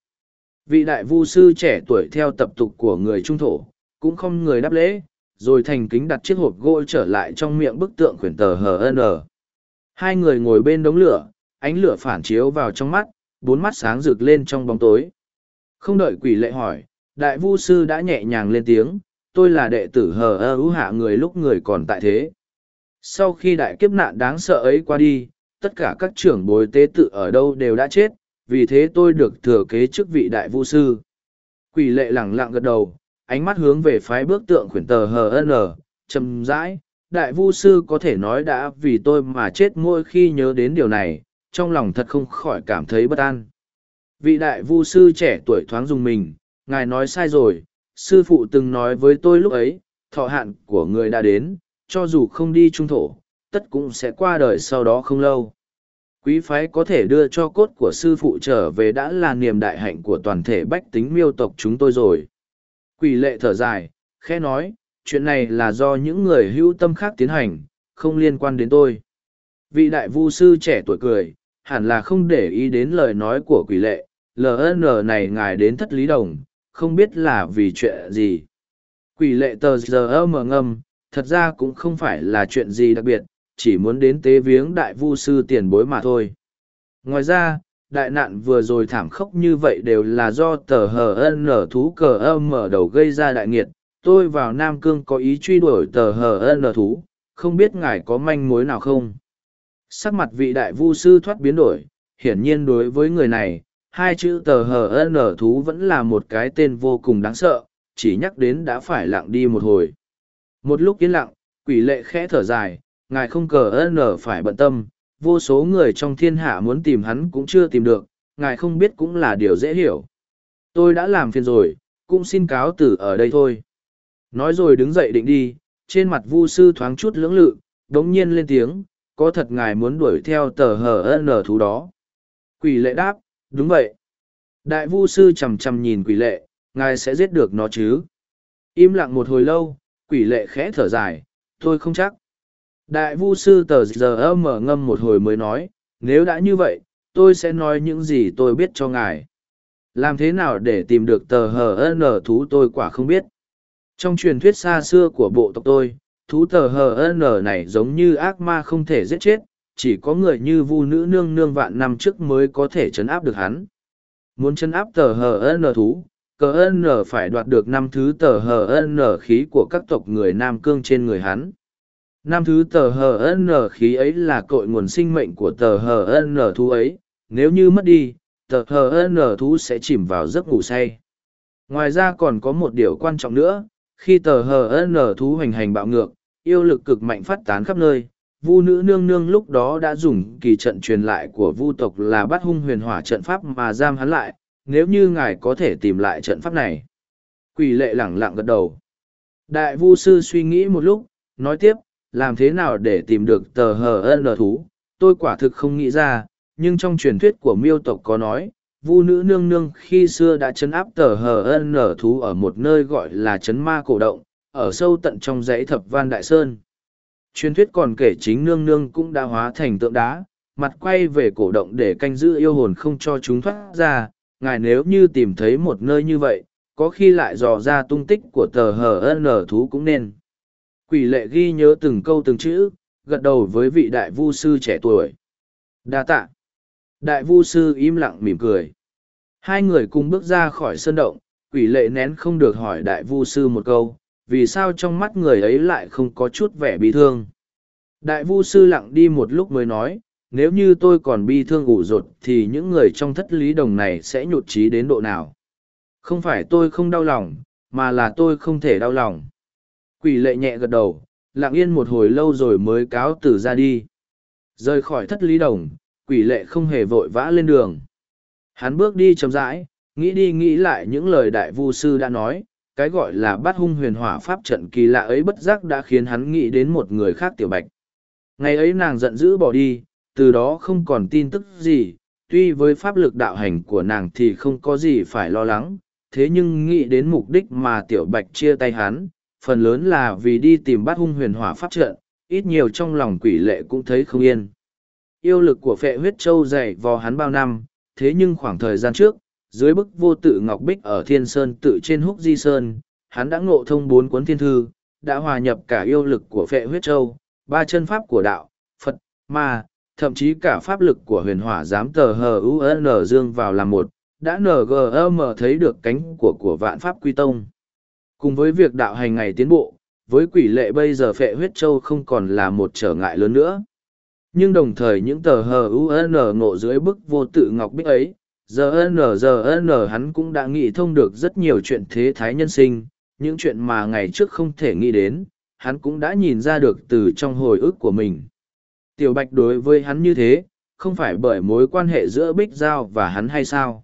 Vị đại vu sư trẻ tuổi theo tập tục của người trung thổ, cũng không người đáp lễ, rồi thành kính đặt chiếc hộp gỗ trở lại trong miệng bức tượng khuyển tờ Hờ HN. Hai người ngồi bên đống lửa, ánh lửa phản chiếu vào trong mắt, bốn mắt sáng rực lên trong bóng tối. Không đợi quỷ lệ hỏi, đại vu sư đã nhẹ nhàng lên tiếng, tôi là đệ tử hờ ơ ưu hạ người lúc người còn tại thế. Sau khi đại kiếp nạn đáng sợ ấy qua đi, tất cả các trưởng bối tế tự ở đâu đều đã chết, vì thế tôi được thừa kế chức vị đại vu sư. Quỷ lệ lẳng lặng gật đầu, ánh mắt hướng về phái bước tượng khuyển tờ HN, chầm rãi, đại vu sư có thể nói đã vì tôi mà chết mỗi khi nhớ đến điều này, trong lòng thật không khỏi cảm thấy bất an. Vị đại vu sư trẻ tuổi thoáng dùng mình, ngài nói sai rồi, sư phụ từng nói với tôi lúc ấy, thọ hạn của người đã đến, cho dù không đi trung thổ, tất cũng sẽ qua đời sau đó không lâu. Quý phái có thể đưa cho cốt của sư phụ trở về đã là niềm đại hạnh của toàn thể bách tính miêu tộc chúng tôi rồi. Quỷ lệ thở dài, khẽ nói, chuyện này là do những người hữu tâm khác tiến hành, không liên quan đến tôi. Vị đại vu sư trẻ tuổi cười, hẳn là không để ý đến lời nói của quỷ lệ ln này ngài đến thất lý đồng không biết là vì chuyện gì quỷ lệ tờ giờ mờ ngâm thật ra cũng không phải là chuyện gì đặc biệt chỉ muốn đến tế viếng đại vu sư tiền bối mà thôi ngoài ra đại nạn vừa rồi thảm khốc như vậy đều là do tờ hờ n thú cờ âm mở đầu gây ra đại nghiệt tôi vào nam cương có ý truy đuổi tờ hờ n thú không biết ngài có manh mối nào không sắc mặt vị đại vu sư thoát biến đổi hiển nhiên đối với người này hai chữ tờ hờ n thú vẫn là một cái tên vô cùng đáng sợ chỉ nhắc đến đã phải lặng đi một hồi một lúc yên lặng quỷ lệ khẽ thở dài ngài không cờ n phải bận tâm vô số người trong thiên hạ muốn tìm hắn cũng chưa tìm được ngài không biết cũng là điều dễ hiểu tôi đã làm phiền rồi cũng xin cáo từ ở đây thôi nói rồi đứng dậy định đi trên mặt vu sư thoáng chút lưỡng lự đ ố n g nhiên lên tiếng có thật ngài muốn đuổi theo tờ hờ n thú đó quỷ lệ đáp đúng vậy đại vu sư c h ầ m c h ầ m nhìn quỷ lệ ngài sẽ giết được nó chứ im lặng một hồi lâu quỷ lệ khẽ thở dài tôi không chắc đại vu sư tờ giờ ơ mở ngâm một hồi mới nói nếu đã như vậy tôi sẽ nói những gì tôi biết cho ngài làm thế nào để tìm được tờ hờ n thú tôi quả không biết trong truyền thuyết xa xưa của bộ tộc tôi thú tờ hờ n này giống như ác ma không thể giết chết chỉ có người như vu nữ nương nương vạn năm trước mới có thể chấn áp được hắn muốn chấn áp tờ hờ n thú cờ n phải đoạt được năm thứ tờ hờ n khí của các tộc người nam cương trên người hắn năm thứ tờ hờ n khí ấy là cội nguồn sinh mệnh của tờ hờ n thú ấy nếu như mất đi tờ hờ n thú sẽ chìm vào giấc ngủ say ngoài ra còn có một điều quan trọng nữa khi tờ hờ nở thú hoành hành bạo ngược yêu lực cực mạnh phát tán khắp nơi vu nữ nương nương lúc đó đã dùng kỳ trận truyền lại của vu tộc là bắt hung huyền hỏa trận pháp mà giam hắn lại nếu như ngài có thể tìm lại trận pháp này quỷ lệ lẳng lặng gật đầu đại vu sư suy nghĩ một lúc nói tiếp làm thế nào để tìm được tờ hờ ân thú tôi quả thực không nghĩ ra nhưng trong truyền thuyết của miêu tộc có nói vu nữ nương nương khi xưa đã chấn áp tờ hờ ân nở thú ở một nơi gọi là chấn ma cổ động ở sâu tận trong dãy thập van đại sơn truyền thuyết còn kể chính nương nương cũng đã hóa thành tượng đá mặt quay về cổ động để canh giữ yêu hồn không cho chúng thoát ra ngài nếu như tìm thấy một nơi như vậy có khi lại dò ra tung tích của tờ hờ ân nở thú cũng nên quỷ lệ ghi nhớ từng câu từng chữ gật đầu với vị đại vu sư trẻ tuổi đa tạ đại vu sư im lặng mỉm cười Hai người cùng bước ra khỏi sơn động, quỷ lệ nén không được hỏi đại vu sư một câu, vì sao trong mắt người ấy lại không có chút vẻ bi thương. Đại vu sư lặng đi một lúc mới nói, nếu như tôi còn bi thương ủ rột thì những người trong thất lý đồng này sẽ nhụt chí đến độ nào. Không phải tôi không đau lòng, mà là tôi không thể đau lòng. Quỷ lệ nhẹ gật đầu, lặng yên một hồi lâu rồi mới cáo từ ra đi. Rời khỏi thất lý đồng, quỷ lệ không hề vội vã lên đường. Hắn bước đi chậm rãi, nghĩ đi nghĩ lại những lời đại vu sư đã nói, cái gọi là bát hung huyền hỏa pháp trận kỳ lạ ấy bất giác đã khiến hắn nghĩ đến một người khác tiểu bạch. Ngày ấy nàng giận dữ bỏ đi, từ đó không còn tin tức gì, tuy với pháp lực đạo hành của nàng thì không có gì phải lo lắng, thế nhưng nghĩ đến mục đích mà tiểu bạch chia tay hắn, phần lớn là vì đi tìm bát hung huyền hỏa pháp trận, ít nhiều trong lòng quỷ lệ cũng thấy không yên. Yêu lực của phệ huyết châu dày vò hắn bao năm, thế nhưng khoảng thời gian trước, dưới bức vô tự Ngọc Bích ở Thiên Sơn tự trên Húc Di Sơn, hắn đã ngộ thông bốn cuốn thiên thư, đã hòa nhập cả yêu lực của phệ huyết châu, ba chân pháp của đạo, Phật, Ma, thậm chí cả pháp lực của huyền hỏa dám tờ hờ UN dương vào làm một, đã NGM e thấy được cánh của của vạn pháp quy tông. Cùng với việc đạo hành ngày tiến bộ, với quỷ lệ bây giờ phệ huyết châu không còn là một trở ngại lớn nữa nhưng đồng thời những tờ hờ un ngộ dưới bức vô tự ngọc bích ấy giờ n giờ n hắn cũng đã nghĩ thông được rất nhiều chuyện thế thái nhân sinh những chuyện mà ngày trước không thể nghĩ đến hắn cũng đã nhìn ra được từ trong hồi ức của mình tiểu bạch đối với hắn như thế không phải bởi mối quan hệ giữa bích giao và hắn hay sao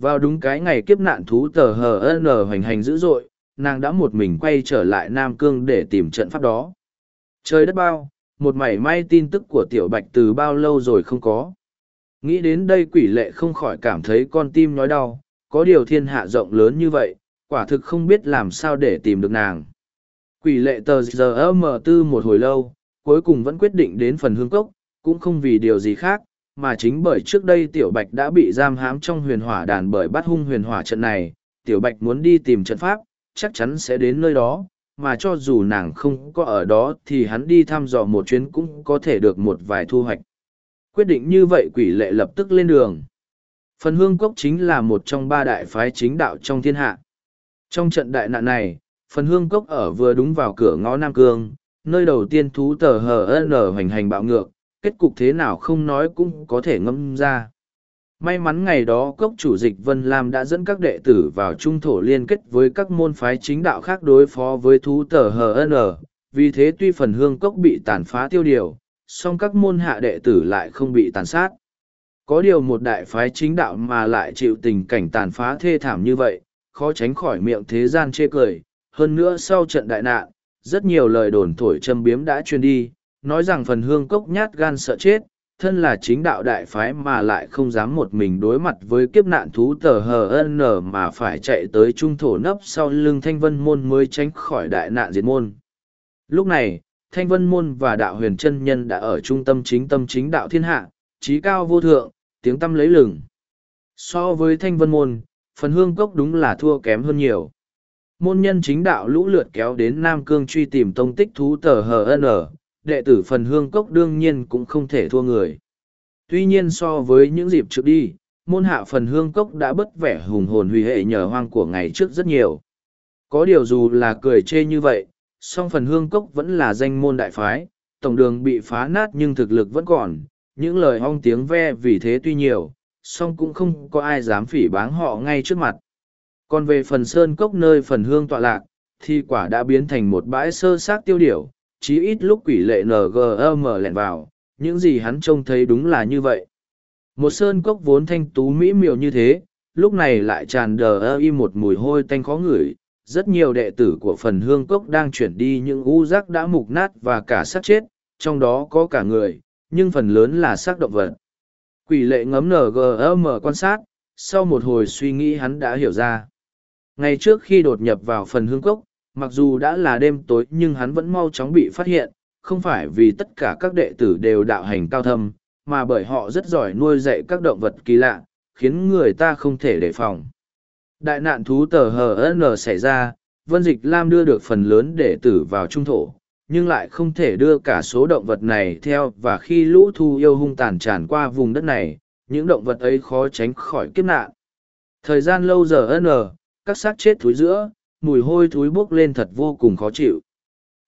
vào đúng cái ngày kiếp nạn thú tờ hờ n hoành hành dữ dội nàng đã một mình quay trở lại nam cương để tìm trận pháp đó trời đất bao một mảy may tin tức của tiểu bạch từ bao lâu rồi không có nghĩ đến đây quỷ lệ không khỏi cảm thấy con tim nói đau có điều thiên hạ rộng lớn như vậy quả thực không biết làm sao để tìm được nàng quỷ lệ tờ giờ m tư một hồi lâu cuối cùng vẫn quyết định đến phần hương cốc cũng không vì điều gì khác mà chính bởi trước đây tiểu bạch đã bị giam hãm trong huyền hỏa đàn bởi bắt hung huyền hỏa trận này tiểu bạch muốn đi tìm trận pháp chắc chắn sẽ đến nơi đó mà cho dù nàng không có ở đó thì hắn đi thăm dò một chuyến cũng có thể được một vài thu hoạch. Quyết định như vậy quỷ lệ lập tức lên đường. Phần hương cốc chính là một trong ba đại phái chính đạo trong thiên hạ. Trong trận đại nạn này, phần hương cốc ở vừa đúng vào cửa ngõ Nam Cương, nơi đầu tiên thú tờ hờ HN hoành hành bạo ngược, kết cục thế nào không nói cũng có thể ngâm ra. May mắn ngày đó cốc chủ dịch Vân Lam đã dẫn các đệ tử vào trung thổ liên kết với các môn phái chính đạo khác đối phó với thú tờ HN, vì thế tuy phần hương cốc bị tàn phá tiêu điều, song các môn hạ đệ tử lại không bị tàn sát. Có điều một đại phái chính đạo mà lại chịu tình cảnh tàn phá thê thảm như vậy, khó tránh khỏi miệng thế gian chê cười. Hơn nữa sau trận đại nạn, rất nhiều lời đồn thổi châm biếm đã truyền đi, nói rằng phần hương cốc nhát gan sợ chết, thân là chính đạo đại phái mà lại không dám một mình đối mặt với kiếp nạn thú tờ hờ n mà phải chạy tới trung thổ nấp sau lưng thanh vân môn mới tránh khỏi đại nạn diệt môn lúc này thanh vân môn và đạo huyền chân nhân đã ở trung tâm chính tâm chính đạo thiên hạ trí cao vô thượng tiếng tâm lấy lừng so với thanh vân môn phần hương cốc đúng là thua kém hơn nhiều môn nhân chính đạo lũ lượt kéo đến nam cương truy tìm tông tích thú tờ hờ n đệ tử phần hương cốc đương nhiên cũng không thể thua người. Tuy nhiên so với những dịp trước đi, môn hạ phần hương cốc đã bất vẻ hùng hồn huy hệ nhờ hoang của ngày trước rất nhiều. Có điều dù là cười chê như vậy, song phần hương cốc vẫn là danh môn đại phái, tổng đường bị phá nát nhưng thực lực vẫn còn, những lời hong tiếng ve vì thế tuy nhiều, song cũng không có ai dám phỉ báng họ ngay trước mặt. Còn về phần sơn cốc nơi phần hương tọa lạc, thì quả đã biến thành một bãi sơ xác tiêu điểu, chí ít lúc quỷ lệ ngm lẻn vào những gì hắn trông thấy đúng là như vậy một sơn cốc vốn thanh tú mỹ miều như thế lúc này lại tràn đờ ơ y một mùi hôi tanh khó ngửi rất nhiều đệ tử của phần hương cốc đang chuyển đi những u rác đã mục nát và cả xác chết trong đó có cả người nhưng phần lớn là xác động vật quỷ lệ ngấm ngm quan sát sau một hồi suy nghĩ hắn đã hiểu ra ngày trước khi đột nhập vào phần hương cốc Mặc dù đã là đêm tối nhưng hắn vẫn mau chóng bị phát hiện, không phải vì tất cả các đệ tử đều đạo hành cao thâm, mà bởi họ rất giỏi nuôi dạy các động vật kỳ lạ, khiến người ta không thể đề phòng. Đại nạn thú tờ HN xảy ra, Vân Dịch Lam đưa được phần lớn đệ tử vào trung thổ, nhưng lại không thể đưa cả số động vật này theo và khi lũ thu yêu hung tàn tràn qua vùng đất này, những động vật ấy khó tránh khỏi kiếp nạn. Thời gian lâu giờ ân các xác chết thúi giữa, mùi hôi thối bốc lên thật vô cùng khó chịu.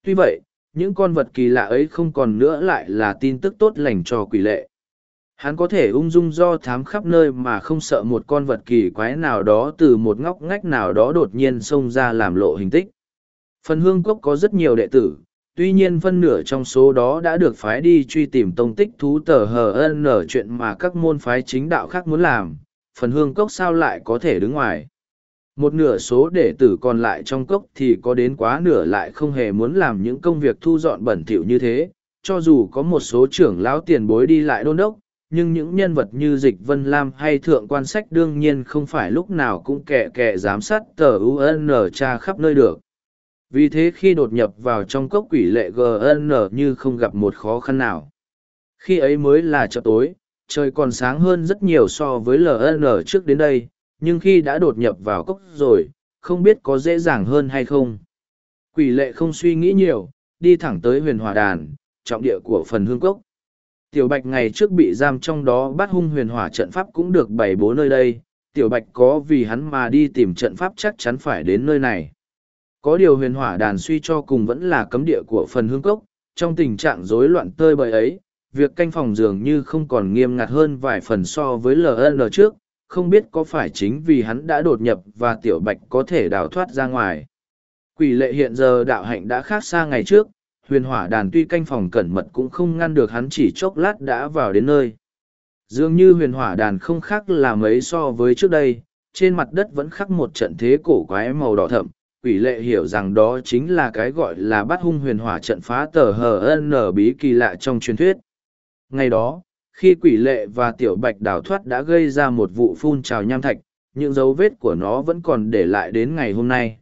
Tuy vậy, những con vật kỳ lạ ấy không còn nữa lại là tin tức tốt lành cho quỷ lệ. Hắn có thể ung dung do thám khắp nơi mà không sợ một con vật kỳ quái nào đó từ một ngóc ngách nào đó đột nhiên xông ra làm lộ hình tích. Phần hương cốc có rất nhiều đệ tử, tuy nhiên phân nửa trong số đó đã được phái đi truy tìm tông tích thú tờ hờ ân nở chuyện mà các môn phái chính đạo khác muốn làm, phần hương cốc sao lại có thể đứng ngoài. Một nửa số đệ tử còn lại trong cốc thì có đến quá nửa lại không hề muốn làm những công việc thu dọn bẩn thỉu như thế, cho dù có một số trưởng lão tiền bối đi lại đôn đốc, nhưng những nhân vật như Dịch Vân Lam hay Thượng Quan Sách đương nhiên không phải lúc nào cũng kẻ kẻ giám sát tờ UN tra khắp nơi được. Vì thế khi đột nhập vào trong cốc quỷ lệ GN như không gặp một khó khăn nào. Khi ấy mới là chợ tối, trời còn sáng hơn rất nhiều so với LN trước đến đây nhưng khi đã đột nhập vào cốc rồi, không biết có dễ dàng hơn hay không. Quỷ lệ không suy nghĩ nhiều, đi thẳng tới huyền hòa đàn, trọng địa của phần hương cốc. Tiểu Bạch ngày trước bị giam trong đó bắt hung huyền Hòa trận pháp cũng được bày bố nơi đây, Tiểu Bạch có vì hắn mà đi tìm trận pháp chắc chắn phải đến nơi này. Có điều huyền hỏa đàn suy cho cùng vẫn là cấm địa của phần hương cốc, trong tình trạng rối loạn tơi bời ấy, việc canh phòng dường như không còn nghiêm ngặt hơn vài phần so với LN trước, không biết có phải chính vì hắn đã đột nhập và tiểu bạch có thể đào thoát ra ngoài. Quỷ lệ hiện giờ đạo hạnh đã khác xa ngày trước, huyền hỏa đàn tuy canh phòng cẩn mật cũng không ngăn được hắn chỉ chốc lát đã vào đến nơi. Dường như huyền hỏa đàn không khác là mấy so với trước đây, trên mặt đất vẫn khắc một trận thế cổ quái màu đỏ thậm, quỷ lệ hiểu rằng đó chính là cái gọi là bắt hung huyền hỏa trận phá tờ hờ nở bí kỳ lạ trong truyền thuyết. Ngày đó, khi quỷ lệ và tiểu bạch đảo thoát đã gây ra một vụ phun trào nham thạch những dấu vết của nó vẫn còn để lại đến ngày hôm nay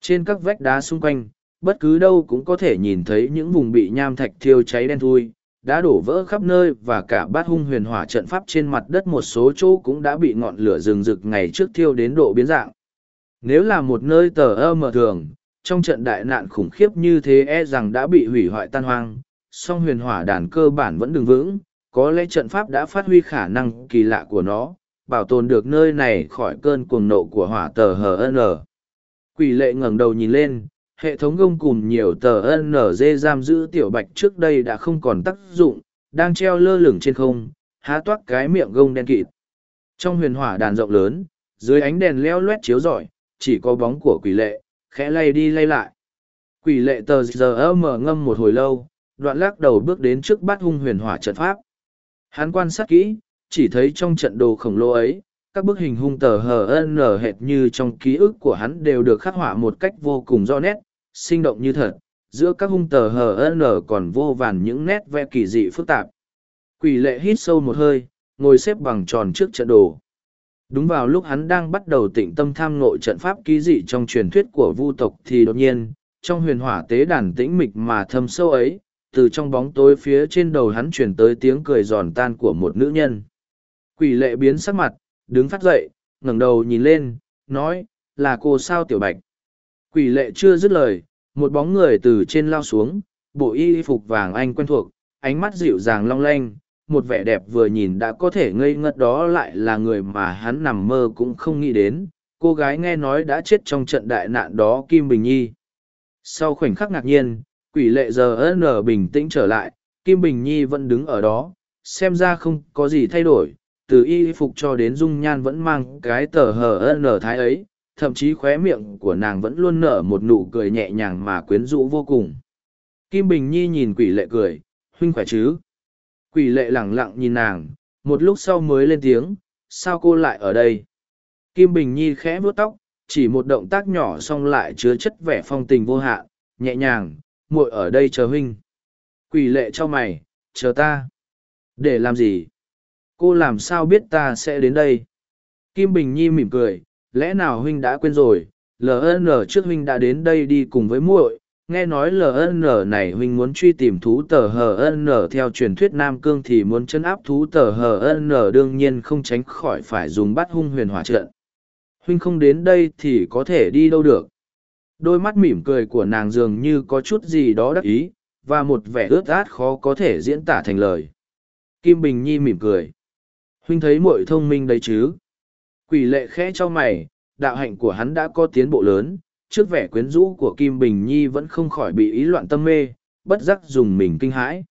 trên các vách đá xung quanh bất cứ đâu cũng có thể nhìn thấy những vùng bị nham thạch thiêu cháy đen thui đã đổ vỡ khắp nơi và cả bát hung huyền hỏa trận pháp trên mặt đất một số chỗ cũng đã bị ngọn lửa rừng rực ngày trước thiêu đến độ biến dạng nếu là một nơi tờ ơ mờ thường trong trận đại nạn khủng khiếp như thế e rằng đã bị hủy hoại tan hoang song huyền hỏa đàn cơ bản vẫn đứng vững có lẽ trận pháp đã phát huy khả năng kỳ lạ của nó bảo tồn được nơi này khỏi cơn cuồng nộ của hỏa tờ hn quỷ lệ ngẩng đầu nhìn lên hệ thống gông cùng nhiều tờ nz giam giữ tiểu bạch trước đây đã không còn tác dụng đang treo lơ lửng trên không há toát cái miệng gông đen kịt trong huyền hỏa đàn rộng lớn dưới ánh đèn leo loét chiếu rọi chỉ có bóng của quỷ lệ khẽ lay đi lay lại quỷ lệ tờ giờ mở ngâm một hồi lâu đoạn lắc đầu bước đến trước bát hung huyền hỏa trận pháp Hắn quan sát kỹ, chỉ thấy trong trận đồ khổng lồ ấy, các bức hình hung tờ hờ nở hệt như trong ký ức của hắn đều được khắc họa một cách vô cùng rõ nét, sinh động như thật. Giữa các hung tờ hờ nở còn vô vàn những nét vẽ kỳ dị phức tạp. Quỷ lệ hít sâu một hơi, ngồi xếp bằng tròn trước trận đồ. Đúng vào lúc hắn đang bắt đầu tịnh tâm tham nội trận pháp ký dị trong truyền thuyết của vu tộc thì đột nhiên, trong huyền hỏa tế đàn tĩnh mịch mà thâm sâu ấy, từ trong bóng tối phía trên đầu hắn chuyển tới tiếng cười giòn tan của một nữ nhân. Quỷ lệ biến sắc mặt, đứng phát dậy, ngẩng đầu nhìn lên, nói, là cô sao tiểu bạch. Quỷ lệ chưa dứt lời, một bóng người từ trên lao xuống, bộ y phục vàng anh quen thuộc, ánh mắt dịu dàng long lanh, một vẻ đẹp vừa nhìn đã có thể ngây ngất đó lại là người mà hắn nằm mơ cũng không nghĩ đến. Cô gái nghe nói đã chết trong trận đại nạn đó Kim Bình Nhi. Sau khoảnh khắc ngạc nhiên, quỷ lệ giờ n bình tĩnh trở lại kim bình nhi vẫn đứng ở đó xem ra không có gì thay đổi từ y phục cho đến dung nhan vẫn mang cái tờ hờ n thái ấy thậm chí khóe miệng của nàng vẫn luôn nở một nụ cười nhẹ nhàng mà quyến rũ vô cùng kim bình nhi nhìn quỷ lệ cười huynh khỏe chứ quỷ lệ lẳng lặng nhìn nàng một lúc sau mới lên tiếng sao cô lại ở đây kim bình nhi khẽ vuốt tóc chỉ một động tác nhỏ xong lại chứa chất vẻ phong tình vô hạn nhẹ nhàng muội ở đây chờ huynh. Quỷ lệ cho mày, chờ ta. Để làm gì? Cô làm sao biết ta sẽ đến đây? Kim Bình Nhi mỉm cười, lẽ nào huynh đã quên rồi, LN trước huynh đã đến đây đi cùng với muội, nghe nói LN này huynh muốn truy tìm thú tờ HN theo truyền thuyết Nam Cương thì muốn chân áp thú tờ HN đương nhiên không tránh khỏi phải dùng bắt hung huyền hỏa trận. Huynh không đến đây thì có thể đi đâu được đôi mắt mỉm cười của nàng dường như có chút gì đó đắc ý và một vẻ ướt át khó có thể diễn tả thành lời kim bình nhi mỉm cười huynh thấy mội thông minh đấy chứ quỷ lệ khẽ cho mày đạo hạnh của hắn đã có tiến bộ lớn trước vẻ quyến rũ của kim bình nhi vẫn không khỏi bị ý loạn tâm mê bất giác dùng mình kinh hãi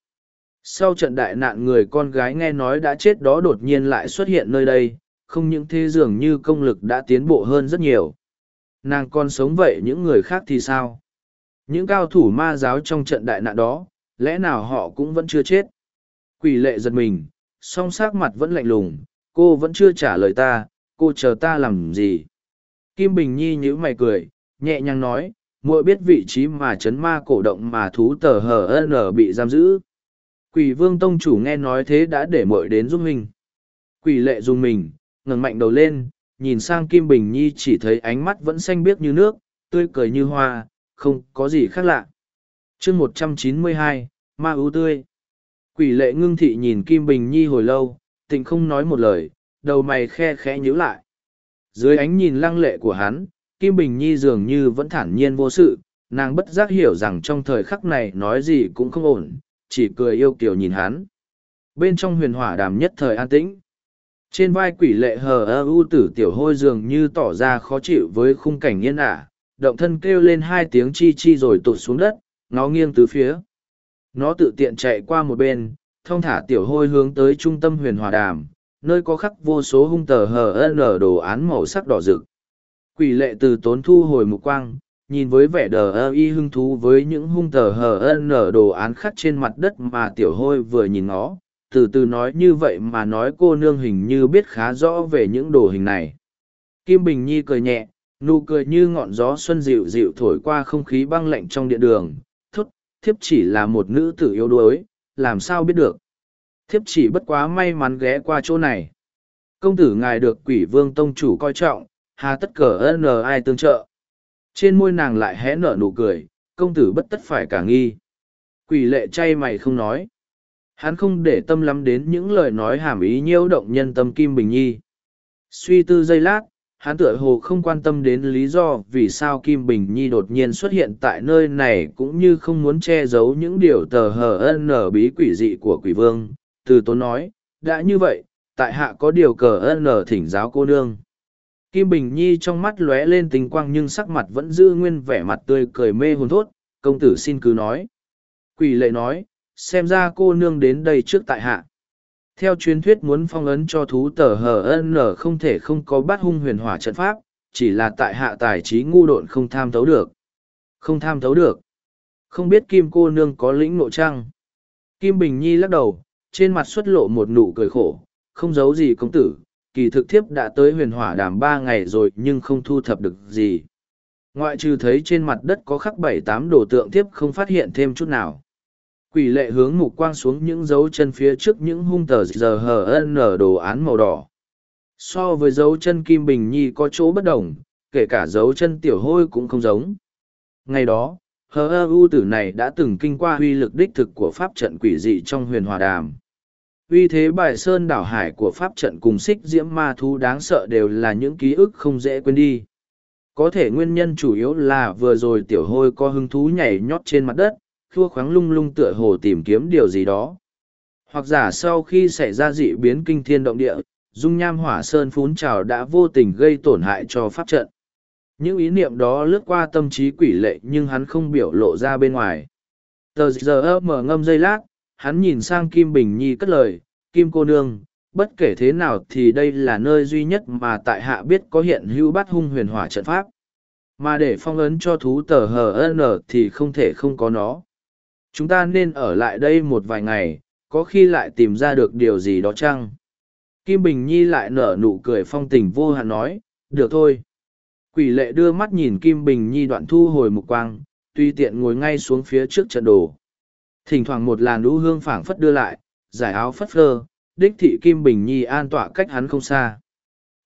sau trận đại nạn người con gái nghe nói đã chết đó đột nhiên lại xuất hiện nơi đây không những thế dường như công lực đã tiến bộ hơn rất nhiều nàng còn sống vậy những người khác thì sao? Những cao thủ ma giáo trong trận đại nạn đó, lẽ nào họ cũng vẫn chưa chết? Quỷ lệ giật mình, song sắc mặt vẫn lạnh lùng, cô vẫn chưa trả lời ta, cô chờ ta làm gì? Kim Bình Nhi nhíu mày cười, nhẹ nhàng nói, muội biết vị trí mà chấn ma cổ động mà thú tờ hờ HN bị giam giữ. Quỷ vương tông chủ nghe nói thế đã để muội đến giúp mình. Quỷ lệ dùng mình, ngẩng mạnh đầu lên, nhìn sang Kim Bình Nhi chỉ thấy ánh mắt vẫn xanh biếc như nước, tươi cười như hoa, không có gì khác lạ. chương một trăm chín mươi hai Ma ưu tươi. Quỷ lệ ngưng thị nhìn Kim Bình Nhi hồi lâu, tình không nói một lời, đầu mày khe khẽ nhíu lại. Dưới ánh nhìn lăng lệ của hắn, Kim Bình Nhi dường như vẫn thản nhiên vô sự, nàng bất giác hiểu rằng trong thời khắc này nói gì cũng không ổn, chỉ cười yêu kiều nhìn hắn. Bên trong huyền hỏa đàm nhất thời an tĩnh trên vai quỷ lệ hờ ơ u tử tiểu hôi dường như tỏ ra khó chịu với khung cảnh yên ả động thân kêu lên hai tiếng chi chi rồi tụt xuống đất nó nghiêng từ phía nó tự tiện chạy qua một bên thong thả tiểu hôi hướng tới trung tâm huyền hòa đàm nơi có khắc vô số hung tờ hờ ân ở đồ án màu sắc đỏ rực quỷ lệ từ tốn thu hồi mục quang nhìn với vẻ đờ ơ y hưng thú với những hung tờ hờ ân ở đồ án khắc trên mặt đất mà tiểu hôi vừa nhìn nó từ từ nói như vậy mà nói cô nương hình như biết khá rõ về những đồ hình này kim bình nhi cười nhẹ nụ cười như ngọn gió xuân dịu dịu thổi qua không khí băng lạnh trong điện đường thốt thiếp chỉ là một nữ tử yếu đuối làm sao biết được thiếp chỉ bất quá may mắn ghé qua chỗ này công tử ngài được quỷ vương tông chủ coi trọng hà tất cờ ân ai tương trợ trên môi nàng lại hé nở nụ cười công tử bất tất phải cả nghi quỷ lệ chay mày không nói Hắn không để tâm lắm đến những lời nói hàm ý nhiễu động nhân tâm Kim Bình Nhi. Suy tư giây lát, hắn tựa hồ không quan tâm đến lý do vì sao Kim Bình Nhi đột nhiên xuất hiện tại nơi này cũng như không muốn che giấu những điều tờ hờ ân nở bí quỷ dị của quỷ vương. Từ Tố nói, đã như vậy, tại hạ có điều cờ ân nở thỉnh giáo cô nương. Kim Bình Nhi trong mắt lóe lên tình quang nhưng sắc mặt vẫn giữ nguyên vẻ mặt tươi cười mê hồn thốt, công tử xin cứ nói. Quỷ lệ nói, xem ra cô nương đến đây trước tại hạ theo truyền thuyết muốn phong ấn cho thú tờ hờ nở không thể không có bát hung huyền hỏa trận pháp chỉ là tại hạ tài trí ngu độn không tham thấu được không tham thấu được không biết kim cô nương có lĩnh nội trăng kim bình nhi lắc đầu trên mặt xuất lộ một nụ cười khổ không giấu gì công tử kỳ thực thiếp đã tới huyền hỏa đàm ba ngày rồi nhưng không thu thập được gì ngoại trừ thấy trên mặt đất có khắc bảy tám đồ tượng thiếp không phát hiện thêm chút nào quỷ lệ hướng mục quang xuống những dấu chân phía trước những hung tờ giờ hờ ân nở đồ án màu đỏ so với dấu chân kim bình nhi có chỗ bất đồng kể cả dấu chân tiểu hôi cũng không giống ngày đó hờ ơ u tử này đã từng kinh qua uy lực đích thực của pháp trận quỷ dị trong huyền hòa đàm uy thế bài sơn đảo hải của pháp trận cùng xích diễm ma thú đáng sợ đều là những ký ức không dễ quên đi có thể nguyên nhân chủ yếu là vừa rồi tiểu hôi có hứng thú nhảy nhót trên mặt đất khua khoáng lung lung tựa hồ tìm kiếm điều gì đó. Hoặc giả sau khi xảy ra dị biến kinh thiên động địa, dung nham hỏa sơn phún trào đã vô tình gây tổn hại cho pháp trận. Những ý niệm đó lướt qua tâm trí quỷ lệ nhưng hắn không biểu lộ ra bên ngoài. Tờ giờ mở ngâm dây lát, hắn nhìn sang Kim Bình Nhi cất lời, Kim cô nương, bất kể thế nào thì đây là nơi duy nhất mà tại hạ biết có hiện hữu bát hung huyền hỏa trận pháp. Mà để phong ấn cho thú tờ hờ HN thì không thể không có nó chúng ta nên ở lại đây một vài ngày có khi lại tìm ra được điều gì đó chăng kim bình nhi lại nở nụ cười phong tình vô hạn nói được thôi quỷ lệ đưa mắt nhìn kim bình nhi đoạn thu hồi mục quang tuy tiện ngồi ngay xuống phía trước trận đồ thỉnh thoảng một làn lũ hương phảng phất đưa lại giải áo phất phơ đích thị kim bình nhi an tọa cách hắn không xa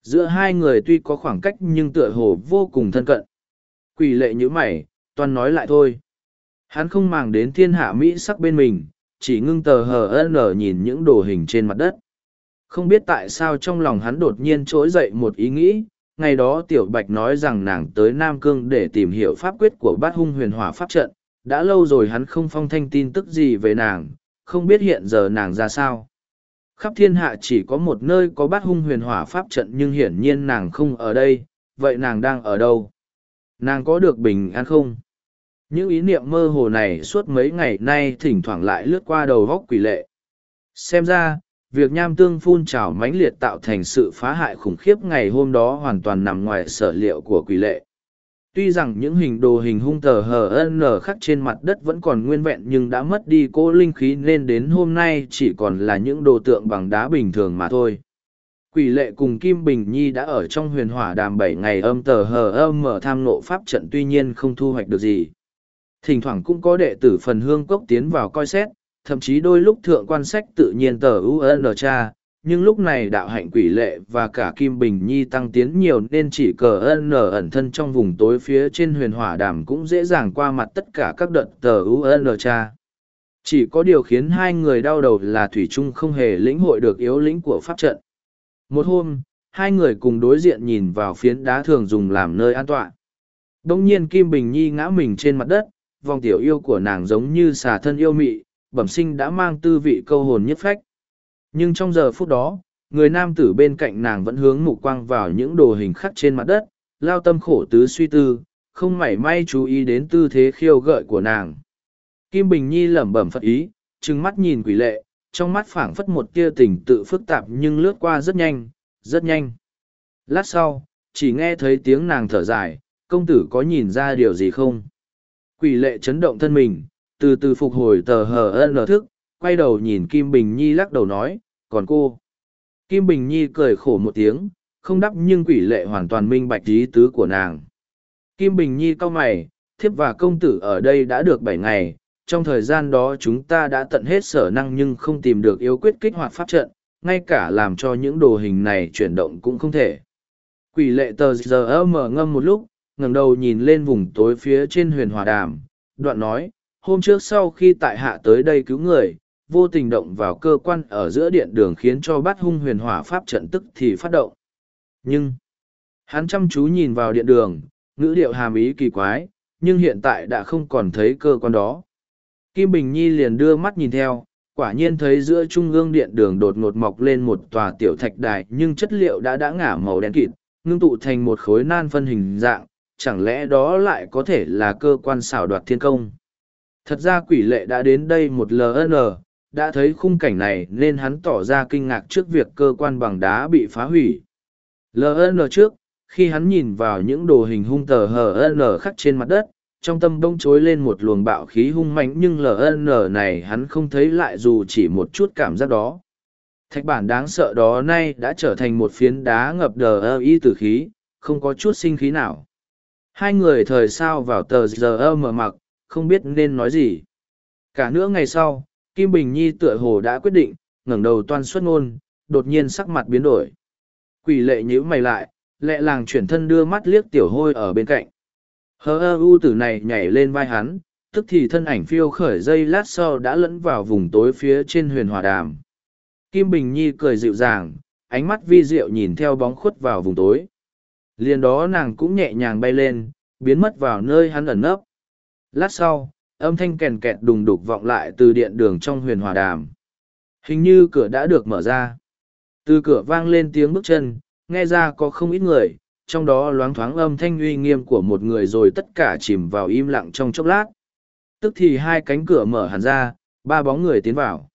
giữa hai người tuy có khoảng cách nhưng tựa hồ vô cùng thân cận quỷ lệ nhữ mày toàn nói lại thôi Hắn không màng đến thiên hạ Mỹ sắc bên mình, chỉ ngưng tờ hờ nở nhìn những đồ hình trên mặt đất. Không biết tại sao trong lòng hắn đột nhiên trỗi dậy một ý nghĩ, ngày đó Tiểu Bạch nói rằng nàng tới Nam Cương để tìm hiểu pháp quyết của bát hung huyền hỏa pháp trận, đã lâu rồi hắn không phong thanh tin tức gì về nàng, không biết hiện giờ nàng ra sao. Khắp thiên hạ chỉ có một nơi có bát hung huyền hỏa pháp trận nhưng hiển nhiên nàng không ở đây, vậy nàng đang ở đâu? Nàng có được bình an không? những ý niệm mơ hồ này suốt mấy ngày nay thỉnh thoảng lại lướt qua đầu góc quỷ lệ xem ra việc nham tương phun trào mãnh liệt tạo thành sự phá hại khủng khiếp ngày hôm đó hoàn toàn nằm ngoài sở liệu của quỷ lệ tuy rằng những hình đồ hình hung tờ hờ n khắc trên mặt đất vẫn còn nguyên vẹn nhưng đã mất đi cỗ linh khí nên đến hôm nay chỉ còn là những đồ tượng bằng đá bình thường mà thôi quỷ lệ cùng kim bình nhi đã ở trong huyền hỏa đàm bảy ngày âm tờ hờ âm mở tham nộ pháp trận tuy nhiên không thu hoạch được gì Thỉnh thoảng cũng có đệ tử phần hương cốc tiến vào coi xét, thậm chí đôi lúc thượng quan sách tự nhiên tờ UN cha, nhưng lúc này đạo hạnh quỷ lệ và cả Kim Bình Nhi tăng tiến nhiều nên chỉ cờ UN ẩn thân trong vùng tối phía trên huyền hỏa đàm cũng dễ dàng qua mặt tất cả các đợt tờ UN cha. Chỉ có điều khiến hai người đau đầu là Thủy Trung không hề lĩnh hội được yếu lĩnh của pháp trận. Một hôm, hai người cùng đối diện nhìn vào phiến đá thường dùng làm nơi an toàn. Đông nhiên Kim Bình Nhi ngã mình trên mặt đất, vòng tiểu yêu của nàng giống như xà thân yêu mị, bẩm sinh đã mang tư vị câu hồn nhất phách. Nhưng trong giờ phút đó, người nam tử bên cạnh nàng vẫn hướng mục quang vào những đồ hình khắc trên mặt đất, lao tâm khổ tứ suy tư, không mảy may chú ý đến tư thế khiêu gợi của nàng. Kim Bình Nhi lẩm bẩm phật ý, trừng mắt nhìn quỷ lệ, trong mắt phảng phất một tia tình tự phức tạp nhưng lướt qua rất nhanh, rất nhanh. Lát sau, chỉ nghe thấy tiếng nàng thở dài, công tử có nhìn ra điều gì không? Quỷ lệ chấn động thân mình, từ từ phục hồi tờ hờ ân lờ thức, quay đầu nhìn Kim Bình Nhi lắc đầu nói, còn cô. Kim Bình Nhi cười khổ một tiếng, không đắp nhưng quỷ lệ hoàn toàn minh bạch ý tứ của nàng. Kim Bình Nhi cau mày, thiếp và công tử ở đây đã được bảy ngày, trong thời gian đó chúng ta đã tận hết sở năng nhưng không tìm được yếu quyết kích hoạt pháp trận, ngay cả làm cho những đồ hình này chuyển động cũng không thể. Quỷ lệ tờ giờ mở ngâm một lúc, ngẩng đầu nhìn lên vùng tối phía trên huyền hòa đàm, đoạn nói, hôm trước sau khi tại hạ tới đây cứu người, vô tình động vào cơ quan ở giữa điện đường khiến cho bát hung huyền hỏa pháp trận tức thì phát động. Nhưng, hắn chăm chú nhìn vào điện đường, ngữ điệu hàm ý kỳ quái, nhưng hiện tại đã không còn thấy cơ quan đó. Kim Bình Nhi liền đưa mắt nhìn theo, quả nhiên thấy giữa trung ương điện đường đột ngột mọc lên một tòa tiểu thạch đài nhưng chất liệu đã đã ngả màu đen kịt, ngưng tụ thành một khối nan phân hình dạng, chẳng lẽ đó lại có thể là cơ quan xảo đoạt thiên công thật ra quỷ lệ đã đến đây một ln đã thấy khung cảnh này nên hắn tỏ ra kinh ngạc trước việc cơ quan bằng đá bị phá hủy ln trước khi hắn nhìn vào những đồ hình hung tờ hn khắc trên mặt đất trong tâm bông chối lên một luồng bạo khí hung mạnh nhưng ln này hắn không thấy lại dù chỉ một chút cảm giác đó thạch bản đáng sợ đó nay đã trở thành một phiến đá ngập đờ ơ y từ khí không có chút sinh khí nào hai người thời sao vào tờ giờ ơ mở mặc không biết nên nói gì cả nửa ngày sau kim bình nhi tựa hồ đã quyết định ngẩng đầu toan xuất ngôn đột nhiên sắc mặt biến đổi quỷ lệ nhữ mày lại lẹ làng chuyển thân đưa mắt liếc tiểu hôi ở bên cạnh hờ ơ u tử này nhảy lên vai hắn tức thì thân ảnh phiêu khởi dây lát sau đã lẫn vào vùng tối phía trên huyền hòa đàm kim bình nhi cười dịu dàng ánh mắt vi diệu nhìn theo bóng khuất vào vùng tối Liền đó nàng cũng nhẹ nhàng bay lên, biến mất vào nơi hắn ẩn nấp. Lát sau, âm thanh kèn kẹt đùng đục vọng lại từ điện đường trong huyền hòa đàm. Hình như cửa đã được mở ra. Từ cửa vang lên tiếng bước chân, nghe ra có không ít người, trong đó loáng thoáng âm thanh uy nghiêm của một người rồi tất cả chìm vào im lặng trong chốc lát. Tức thì hai cánh cửa mở hẳn ra, ba bóng người tiến vào.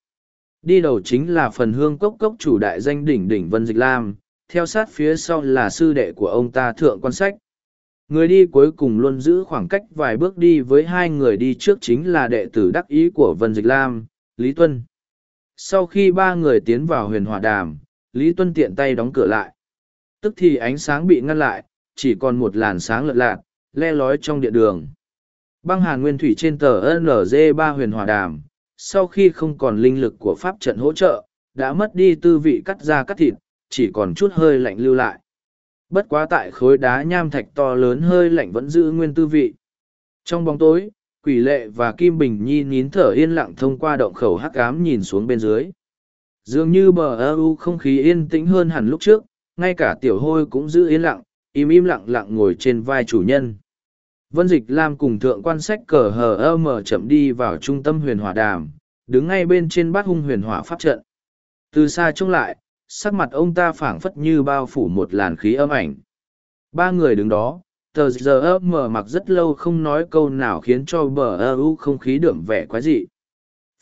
Đi đầu chính là phần hương cốc cốc chủ đại danh đỉnh đỉnh Vân Dịch Lam, theo sát phía sau là sư đệ của ông ta thượng quan sách người đi cuối cùng luôn giữ khoảng cách vài bước đi với hai người đi trước chính là đệ tử đắc ý của vân dịch lam lý tuân sau khi ba người tiến vào huyền hòa đàm lý tuân tiện tay đóng cửa lại tức thì ánh sáng bị ngăn lại chỉ còn một làn sáng lợn lạc le lói trong điện đường băng hàn nguyên thủy trên tờ nlg ba huyền hòa đàm sau khi không còn linh lực của pháp trận hỗ trợ đã mất đi tư vị cắt ra cắt thịt chỉ còn chút hơi lạnh lưu lại. Bất quá tại khối đá nham thạch to lớn hơi lạnh vẫn giữ nguyên tư vị. Trong bóng tối, Quỷ Lệ và Kim Bình Nhi nín thở yên lặng thông qua động khẩu hắc ám nhìn xuống bên dưới. Dường như bờ u không khí yên tĩnh hơn hẳn lúc trước, ngay cả tiểu hôi cũng giữ yên lặng, im im lặng lặng ngồi trên vai chủ nhân. Vân Dịch Lam cùng thượng quan sách cờ hờ mở chậm đi vào trung tâm huyền hỏa đàm, đứng ngay bên trên bát hung huyền hỏa pháp trận. Từ xa trông lại, sắc mặt ông ta phảng phất như bao phủ một làn khí âm ảnh ba người đứng đó tờ giờ ấp mở mặc rất lâu không nói câu nào khiến cho bờ ơ u không khí đượm vẻ quái dị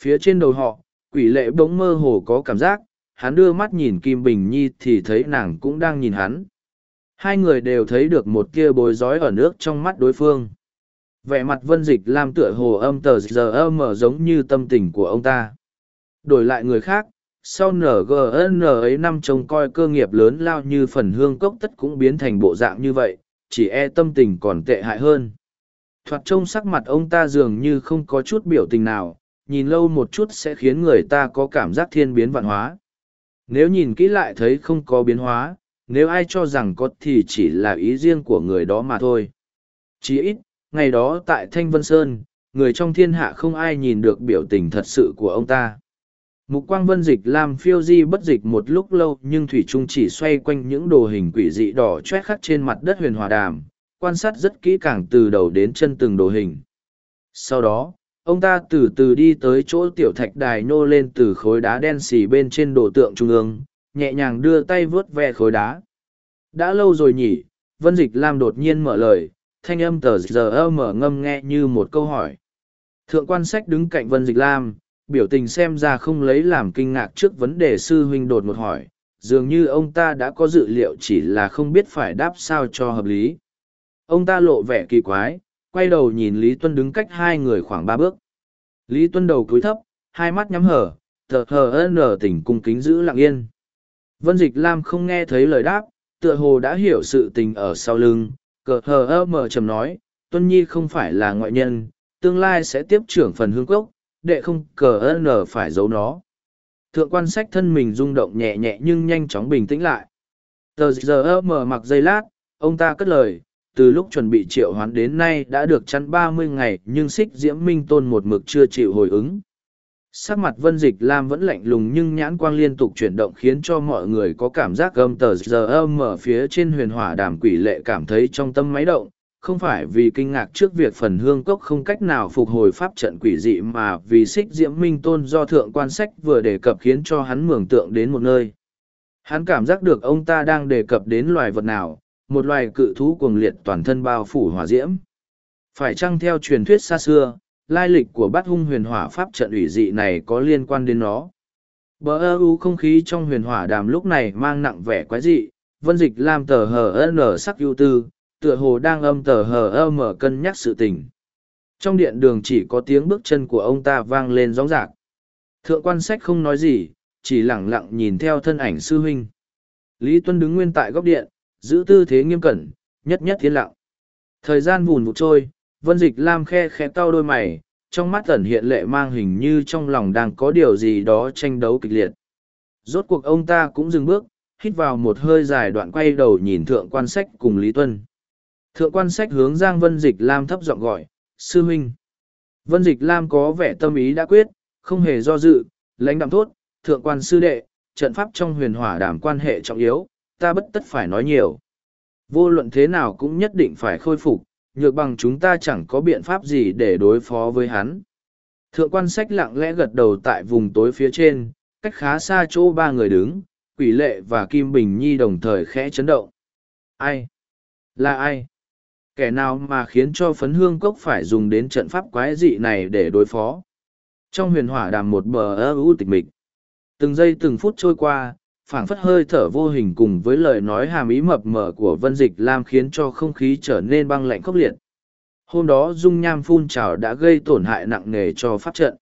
phía trên đầu họ quỷ lệ bỗng mơ hồ có cảm giác hắn đưa mắt nhìn kim bình nhi thì thấy nàng cũng đang nhìn hắn hai người đều thấy được một tia bối rối ở nước trong mắt đối phương vẻ mặt vân dịch làm tựa hồ âm tờ giờ ơ mở giống như tâm tình của ông ta đổi lại người khác sau ngn ấy năm trông coi cơ nghiệp lớn lao như phần hương cốc tất cũng biến thành bộ dạng như vậy chỉ e tâm tình còn tệ hại hơn thoạt trông sắc mặt ông ta dường như không có chút biểu tình nào nhìn lâu một chút sẽ khiến người ta có cảm giác thiên biến vạn hóa nếu nhìn kỹ lại thấy không có biến hóa nếu ai cho rằng có thì chỉ là ý riêng của người đó mà thôi chí ít ngày đó tại thanh vân sơn người trong thiên hạ không ai nhìn được biểu tình thật sự của ông ta mục quang vân dịch lam phiêu di bất dịch một lúc lâu nhưng thủy trung chỉ xoay quanh những đồ hình quỷ dị đỏ choét khắc trên mặt đất huyền hòa đàm quan sát rất kỹ càng từ đầu đến chân từng đồ hình sau đó ông ta từ từ đi tới chỗ tiểu thạch đài nhô lên từ khối đá đen xì bên trên đồ tượng trung ương nhẹ nhàng đưa tay vớt ve khối đá đã lâu rồi nhỉ vân dịch lam đột nhiên mở lời thanh âm tờ giờ ơ mở ngâm nghe như một câu hỏi thượng quan sách đứng cạnh vân dịch lam biểu tình xem ra không lấy làm kinh ngạc trước vấn đề sư huynh đột một hỏi, dường như ông ta đã có dự liệu chỉ là không biết phải đáp sao cho hợp lý. Ông ta lộ vẻ kỳ quái, quay đầu nhìn Lý Tuân đứng cách hai người khoảng ba bước. Lý Tuân đầu cúi thấp, hai mắt nhắm hở, tờ hờ nở tỉnh cung kính giữ lặng yên. Vân Dịch Lam không nghe thấy lời đáp, tựa hồ đã hiểu sự tình ở sau lưng, cờ hờ ơ mờ trầm nói, Tuân Nhi không phải là ngoại nhân, tương lai sẽ tiếp trưởng phần hương cốc, đệ không cờ nở phải giấu nó. Thượng quan sách thân mình rung động nhẹ nhẹ nhưng nhanh chóng bình tĩnh lại. Tờ giờ mở mặc dây lát, ông ta cất lời, từ lúc chuẩn bị triệu hoán đến nay đã được chăn ba mươi ngày nhưng xích diễm minh tôn một mực chưa chịu hồi ứng. Sắc mặt vân dịch lam vẫn lạnh lùng nhưng nhãn quang liên tục chuyển động khiến cho mọi người có cảm giác gầm tờ giờ mở phía trên huyền hỏa đàm quỷ lệ cảm thấy trong tâm máy động, không phải vì kinh ngạc trước việc phần hương cốc không cách nào phục hồi pháp trận quỷ dị mà vì xích diễm minh tôn do thượng quan sách vừa đề cập khiến cho hắn mường tượng đến một nơi. Hắn cảm giác được ông ta đang đề cập đến loài vật nào, một loài cự thú cuồng liệt toàn thân bao phủ hỏa diễm. Phải chăng theo truyền thuyết xa xưa, lai lịch của bát hung huyền hỏa pháp trận ủy dị này có liên quan đến nó. Bờ ơ u không khí trong huyền hỏa đàm lúc này mang nặng vẻ quái dị, vân dịch làm tờ hờ nở sắc ưu tư, tựa hồ đang âm tờ hờ ơ mở cân nhắc sự tình trong điện đường chỉ có tiếng bước chân của ông ta vang lên rõ rạc thượng quan sách không nói gì chỉ lặng lặng nhìn theo thân ảnh sư huynh lý tuân đứng nguyên tại góc điện giữ tư thế nghiêm cẩn nhất nhất thiên lặng thời gian vùn vụt trôi vân dịch lam khe khẽ to đôi mày trong mắt tẩn hiện lệ mang hình như trong lòng đang có điều gì đó tranh đấu kịch liệt rốt cuộc ông ta cũng dừng bước hít vào một hơi dài đoạn quay đầu nhìn thượng quan sách cùng lý tuân Thượng quan sách hướng Giang Vân Dịch Lam thấp giọng gọi, sư huynh. Vân Dịch Lam có vẻ tâm ý đã quyết, không hề do dự, lãnh đạm thốt, thượng quan sư đệ, trận pháp trong huyền hỏa đảm quan hệ trọng yếu, ta bất tất phải nói nhiều. Vô luận thế nào cũng nhất định phải khôi phục, nhược bằng chúng ta chẳng có biện pháp gì để đối phó với hắn. Thượng quan sách lặng lẽ gật đầu tại vùng tối phía trên, cách khá xa chỗ ba người đứng, quỷ lệ và Kim Bình Nhi đồng thời khẽ chấn động. Ai? Là ai? kẻ nào mà khiến cho phấn hương cốc phải dùng đến trận pháp quái dị này để đối phó. Trong huyền hỏa đàm một bờ ơ ưu tịch mịch. Từng giây từng phút trôi qua, phảng phất hơi thở vô hình cùng với lời nói hàm ý mập mờ của vân dịch lam khiến cho không khí trở nên băng lạnh khốc liệt. Hôm đó dung nham phun trào đã gây tổn hại nặng nề cho pháp trận.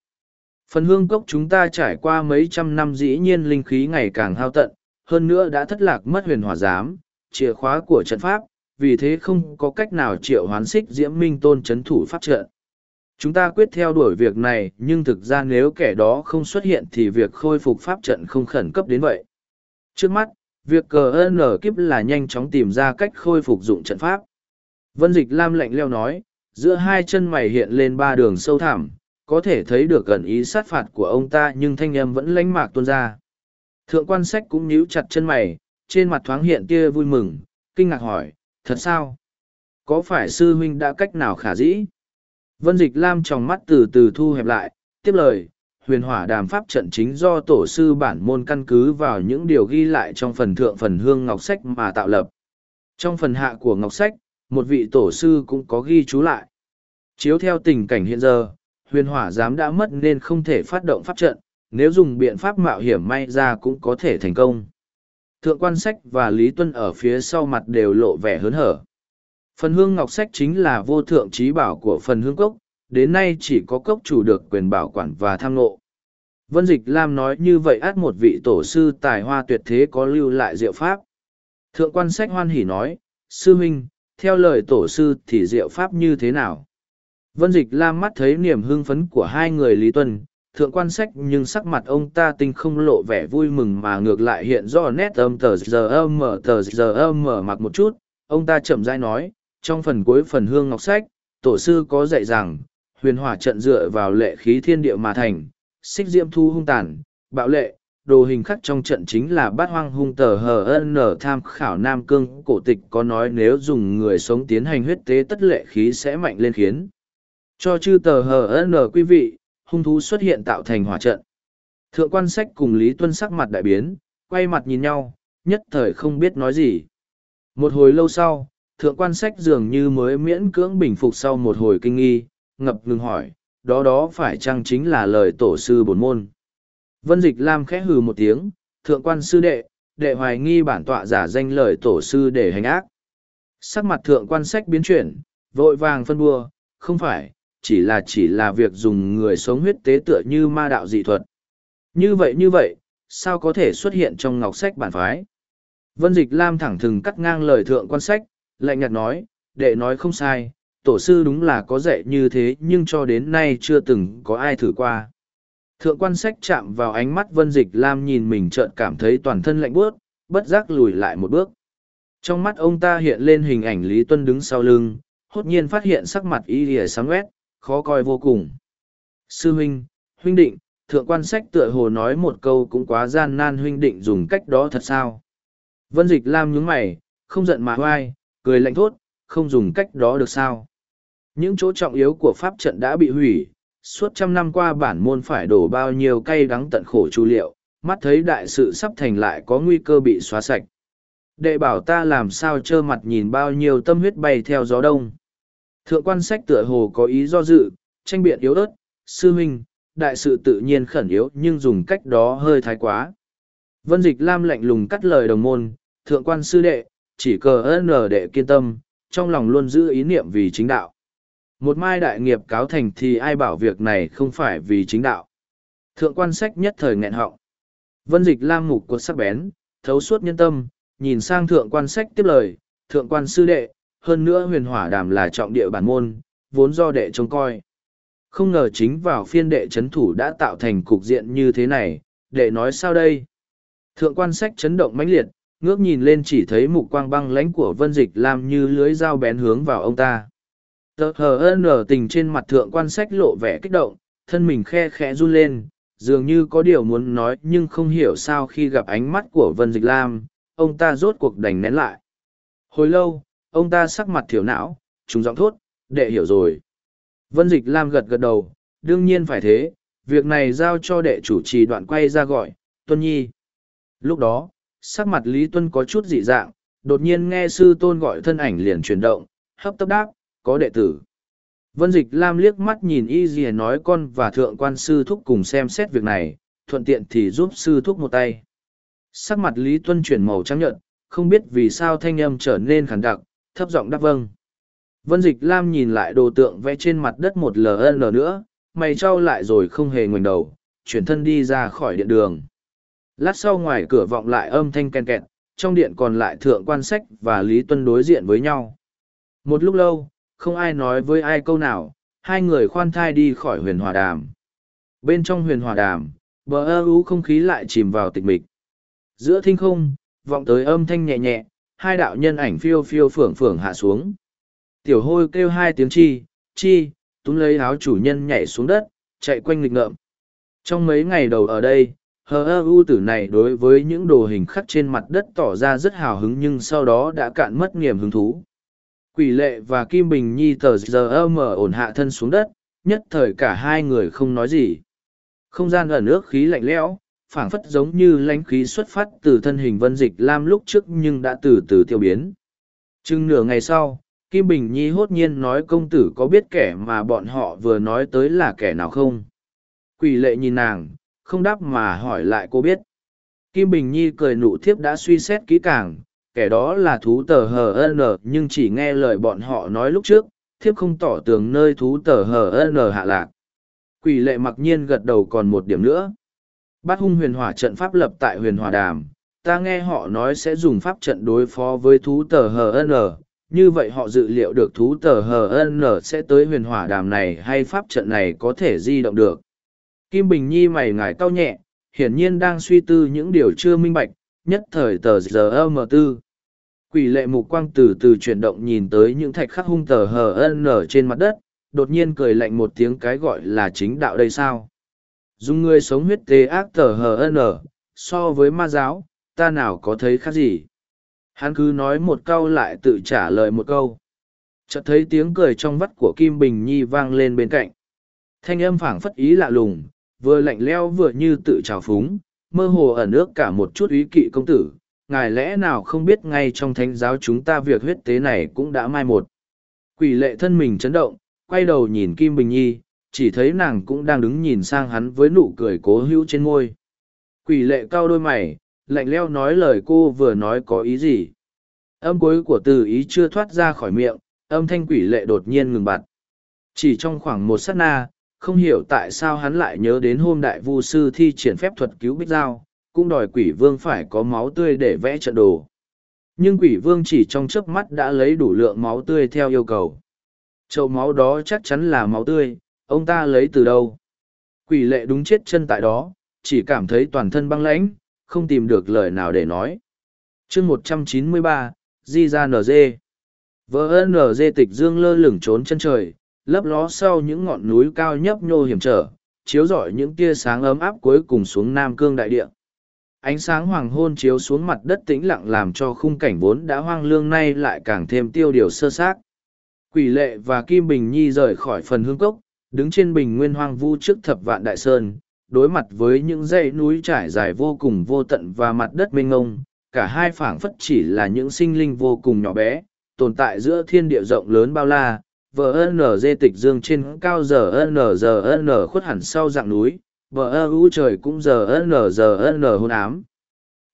Phần hương cốc chúng ta trải qua mấy trăm năm dĩ nhiên linh khí ngày càng hao tận, hơn nữa đã thất lạc mất huyền hỏa giám, chìa khóa của trận pháp, vì thế không có cách nào triệu hoán xích diễm minh tôn c h ấ n thủ pháp trận chúng ta quyết theo đuổi việc này nhưng thực ra nếu kẻ đó không xuất hiện thì việc khôi phục pháp trận không khẩn cấp đến vậy trước mắt việc cờ ở kíp là nhanh chóng tìm ra cách khôi phục dụng trận pháp vân dịch lam lạnh leo nói giữa hai chân mày hiện lên ba đường sâu thẳm có thể thấy được gần ý sát phạt của ông ta nhưng thanh âm vẫn lánh mạc tuôn ra thượng quan sách cũng níu chặt chân mày trên mặt thoáng hiện tia vui mừng kinh ngạc hỏi Thật sao? Có phải sư huynh đã cách nào khả dĩ? Vân Dịch Lam tròng mắt từ từ thu hẹp lại, tiếp lời, huyền hỏa đàm pháp trận chính do tổ sư bản môn căn cứ vào những điều ghi lại trong phần thượng phần hương ngọc sách mà tạo lập. Trong phần hạ của ngọc sách, một vị tổ sư cũng có ghi chú lại. Chiếu theo tình cảnh hiện giờ, huyền hỏa giám đã mất nên không thể phát động pháp trận, nếu dùng biện pháp mạo hiểm may ra cũng có thể thành công thượng quan sách và Lý Tuân ở phía sau mặt đều lộ vẻ hớn hở. Phần hương ngọc sách chính là vô thượng trí bảo của phần hương cốc, đến nay chỉ có cốc chủ được quyền bảo quản và tham ngộ. Vân Dịch Lam nói như vậy át một vị tổ sư tài hoa tuyệt thế có lưu lại diệu pháp. Thượng quan sách hoan hỉ nói, sư Minh, theo lời tổ sư thì diệu pháp như thế nào? Vân Dịch Lam mắt thấy niềm hưng phấn của hai người Lý Tuân, thượng quan sách nhưng sắc mặt ông ta tinh không lộ vẻ vui mừng mà ngược lại hiện do nét âm tờ giờ âm mở tờ giờ âm mở mặc một chút ông ta chậm rãi nói trong phần cuối phần hương ngọc sách tổ sư có dạy rằng huyền hỏa trận dựa vào lệ khí thiên địa mà thành xích diễm thu hung tàn bạo lệ đồ hình khắc trong trận chính là bát hoang hung tờ hờ nở tham khảo nam cương cổ tịch có nói nếu dùng người sống tiến hành huyết tế tất lệ khí sẽ mạnh lên khiến cho chư tờ hờ nở quý vị hung thú xuất hiện tạo thành hỏa trận. Thượng quan sách cùng Lý Tuân sắc mặt đại biến, quay mặt nhìn nhau, nhất thời không biết nói gì. Một hồi lâu sau, thượng quan sách dường như mới miễn cưỡng bình phục sau một hồi kinh nghi, ngập ngừng hỏi, đó đó phải chăng chính là lời tổ sư bổn môn. Vân dịch Lam khẽ hừ một tiếng, thượng quan sư đệ, đệ hoài nghi bản tọa giả danh lời tổ sư để hành ác. Sắc mặt thượng quan sách biến chuyển, vội vàng phân bua, không phải, chỉ là chỉ là việc dùng người sống huyết tế tựa như ma đạo dị thuật. Như vậy như vậy, sao có thể xuất hiện trong ngọc sách bản phái? Vân Dịch Lam thẳng thừng cắt ngang lời thượng quan sách, lạnh nhạt nói, đệ nói không sai, tổ sư đúng là có dạy như thế nhưng cho đến nay chưa từng có ai thử qua. Thượng quan sách chạm vào ánh mắt Vân Dịch Lam nhìn mình chợt cảm thấy toàn thân lạnh bước, bất giác lùi lại một bước. Trong mắt ông ta hiện lên hình ảnh Lý Tuân đứng sau lưng, hốt nhiên phát hiện sắc mặt y lìa sáng quét khó coi vô cùng. Sư huynh, huynh định, thượng quan sách tựa hồ nói một câu cũng quá gian nan huynh định dùng cách đó thật sao. Vân dịch lam nhướng mày, không giận mà hoai, cười lạnh thốt, không dùng cách đó được sao. Những chỗ trọng yếu của pháp trận đã bị hủy, suốt trăm năm qua bản môn phải đổ bao nhiêu cay đắng tận khổ chu liệu, mắt thấy đại sự sắp thành lại có nguy cơ bị xóa sạch. Đệ bảo ta làm sao trơ mặt nhìn bao nhiêu tâm huyết bay theo gió đông. Thượng quan sách tựa hồ có ý do dự, tranh biện yếu ớt, sư huynh, đại sự tự nhiên khẩn yếu nhưng dùng cách đó hơi thái quá. Vân Dịch Lam lạnh lùng cắt lời đồng môn, thượng quan sư đệ, chỉ cờ ơn đệ kiên tâm, trong lòng luôn giữ ý niệm vì chính đạo. Một mai đại nghiệp cáo thành thì ai bảo việc này không phải vì chính đạo. Thượng quan sách nhất thời nghẹn họng. Vân Dịch Lam ngục cột sắc bén, thấu suốt nhân tâm, nhìn sang thượng quan sách tiếp lời, thượng quan sư đệ, hơn nữa huyền hỏa đàm là trọng địa bản môn, vốn do đệ trông coi. Không ngờ chính vào phiên đệ chấn thủ đã tạo thành cục diện như thế này, đệ nói sao đây? Thượng quan sách chấn động mãnh liệt, ngước nhìn lên chỉ thấy mục quang băng lãnh của vân dịch làm như lưới dao bén hướng vào ông ta. Tờ hờ nở tình trên mặt thượng quan sách lộ vẻ kích động, thân mình khe khẽ run lên, dường như có điều muốn nói nhưng không hiểu sao khi gặp ánh mắt của Vân Dịch Lam, ông ta rốt cuộc đành nén lại. Hồi lâu, ông ta sắc mặt thiểu não, trùng giọng thốt, đệ hiểu rồi. Vân Dịch Lam gật gật đầu, đương nhiên phải thế, việc này giao cho đệ chủ trì đoạn quay ra gọi, Tuân Nhi. Lúc đó, sắc mặt Lý Tuân có chút dị dạng, đột nhiên nghe sư tôn gọi thân ảnh liền chuyển động, hấp tấp đáp, có đệ tử. Vân Dịch Lam liếc mắt nhìn y gì nói con và thượng quan sư thúc cùng xem xét việc này, thuận tiện thì giúp sư thúc một tay. Sắc mặt Lý Tuân chuyển màu trắng nhợt, không biết vì sao thanh âm trở nên khàn đặc, thấp giọng đáp vâng. Vân Dịch Lam nhìn lại đồ tượng vẽ trên mặt đất một LN nữa, mày trao lại rồi không hề ngoảnh đầu, chuyển thân đi ra khỏi điện đường. Lát sau ngoài cửa vọng lại âm thanh ken kẹt, trong điện còn lại thượng quan sách và Lý Tuân đối diện với nhau. Một lúc lâu, không ai nói với ai câu nào, hai người khoan thai đi khỏi huyền hòa đàm. Bên trong huyền hòa đàm, bờ ơ ú không khí lại chìm vào tịch mịch. Giữa thinh không, vọng tới âm thanh nhẹ nhẹ, hai đạo nhân ảnh phiêu phiêu phưởng phưởng hạ xuống. Tiểu hôi kêu hai tiếng chi, chi, túm lấy áo chủ nhân nhảy xuống đất, chạy quanh lịch ngợm. Trong mấy ngày đầu ở đây, hờ ơ u tử này đối với những đồ hình khắc trên mặt đất tỏ ra rất hào hứng nhưng sau đó đã cạn mất niềm hứng thú. Quỷ lệ và Kim Bình Nhi tờ giờ mở ổn hạ thân xuống đất, nhất thời cả hai người không nói gì. Không gian ẩn nước khí lạnh lẽo, phảng phất giống như lãnh khí xuất phát từ thân hình vân dịch lam lúc trước nhưng đã từ từ tiêu biến chừng nửa ngày sau kim bình nhi hốt nhiên nói công tử có biết kẻ mà bọn họ vừa nói tới là kẻ nào không quỷ lệ nhìn nàng không đáp mà hỏi lại cô biết kim bình nhi cười nụ thiếp đã suy xét kỹ càng kẻ đó là thú tờ hờ n nhưng chỉ nghe lời bọn họ nói lúc trước thiếp không tỏ tường nơi thú tờ hờ n hạ lạc quỷ lệ mặc nhiên gật đầu còn một điểm nữa Bát hung huyền hỏa trận pháp lập tại huyền Hòa đàm, ta nghe họ nói sẽ dùng pháp trận đối phó với thú tờ HN, như vậy họ dự liệu được thú tờ HN sẽ tới huyền hỏa đàm này hay pháp trận này có thể di động được. Kim Bình Nhi mày ngải cao nhẹ, hiển nhiên đang suy tư những điều chưa minh bạch, nhất thời tờ giờ m tư. Quỷ lệ mục quang từ từ chuyển động nhìn tới những thạch khắc hung tờ HN trên mặt đất, đột nhiên cười lạnh một tiếng cái gọi là chính đạo đây sao dùng người sống huyết tế ác tờ hờ n so với ma giáo ta nào có thấy khác gì hắn cứ nói một câu lại tự trả lời một câu chợt thấy tiếng cười trong vắt của kim bình nhi vang lên bên cạnh thanh âm phảng phất ý lạ lùng vừa lạnh leo vừa như tự trào phúng mơ hồ ở nước cả một chút ý kỵ công tử ngài lẽ nào không biết ngay trong thánh giáo chúng ta việc huyết tế này cũng đã mai một quỷ lệ thân mình chấn động quay đầu nhìn kim bình nhi chỉ thấy nàng cũng đang đứng nhìn sang hắn với nụ cười cố hữu trên môi. Quỷ lệ cao đôi mày, lạnh leo nói lời cô vừa nói có ý gì. Âm cuối của từ ý chưa thoát ra khỏi miệng, âm thanh quỷ lệ đột nhiên ngừng bặt. Chỉ trong khoảng một sát na, không hiểu tại sao hắn lại nhớ đến hôm đại vu sư thi triển phép thuật cứu bích giao, cũng đòi quỷ vương phải có máu tươi để vẽ trận đồ. Nhưng quỷ vương chỉ trong chớp mắt đã lấy đủ lượng máu tươi theo yêu cầu. Chậu máu đó chắc chắn là máu tươi, Ông ta lấy từ đâu? Quỷ lệ đúng chết chân tại đó, chỉ cảm thấy toàn thân băng lãnh, không tìm được lời nào để nói. chương một trăm chín mươi ba, Di ra NG. Vỡ NG tịch dương lơ lửng trốn chân trời, lấp ló sau những ngọn núi cao nhấp nhô hiểm trở, chiếu rọi những tia sáng ấm áp cuối cùng xuống Nam Cương đại địa. Ánh sáng hoàng hôn chiếu xuống mặt đất tĩnh lặng làm cho khung cảnh vốn đã hoang lương nay lại càng thêm tiêu điều sơ xác. Quỷ lệ và Kim Bình Nhi rời khỏi phần hương cốc, đứng trên bình nguyên hoang vu trước thập vạn đại sơn, đối mặt với những dãy núi trải dài vô cùng vô tận và mặt đất mênh ngông, cả hai phảng phất chỉ là những sinh linh vô cùng nhỏ bé, tồn tại giữa thiên địa rộng lớn bao la, VNZ tịch dương trên cao giờ giờ NGN khuất hẳn sau dạng núi, VNU trời cũng giờ giờ NGN hôn ám.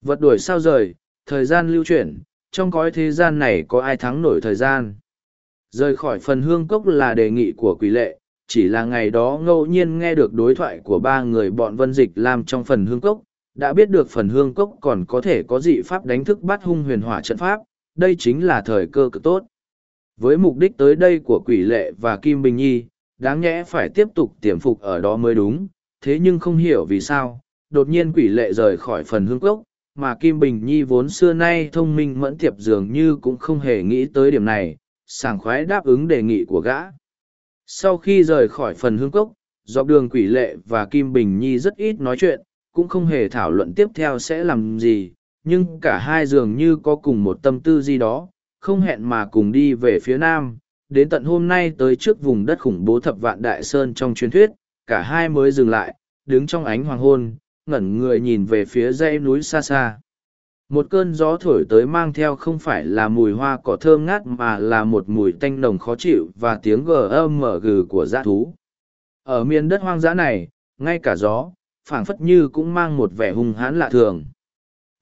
Vật đuổi sao rời, thời gian lưu chuyển, trong cõi thế gian này có ai thắng nổi thời gian. Rời khỏi phần hương cốc là đề nghị của quỷ lệ, chỉ là ngày đó ngẫu nhiên nghe được đối thoại của ba người bọn vân dịch làm trong phần hương cốc, đã biết được phần hương cốc còn có thể có dị pháp đánh thức bắt hung huyền hỏa trận pháp, đây chính là thời cơ cực tốt. Với mục đích tới đây của quỷ lệ và Kim Bình Nhi, đáng nhẽ phải tiếp tục tiềm phục ở đó mới đúng, thế nhưng không hiểu vì sao, đột nhiên quỷ lệ rời khỏi phần hương cốc, mà Kim Bình Nhi vốn xưa nay thông minh mẫn tiệp dường như cũng không hề nghĩ tới điểm này, sảng khoái đáp ứng đề nghị của gã. Sau khi rời khỏi phần hương cốc, dọc đường quỷ lệ và Kim Bình Nhi rất ít nói chuyện, cũng không hề thảo luận tiếp theo sẽ làm gì, nhưng cả hai dường như có cùng một tâm tư gì đó, không hẹn mà cùng đi về phía nam. Đến tận hôm nay tới trước vùng đất khủng bố thập vạn đại sơn trong truyền thuyết, cả hai mới dừng lại, đứng trong ánh hoàng hôn, ngẩn người nhìn về phía dãy núi xa xa một cơn gió thổi tới mang theo không phải là mùi hoa cỏ thơm ngát mà là một mùi tanh nồng khó chịu và tiếng mở gừ của dã thú ở miền đất hoang dã này ngay cả gió phảng phất như cũng mang một vẻ hung hãn lạ thường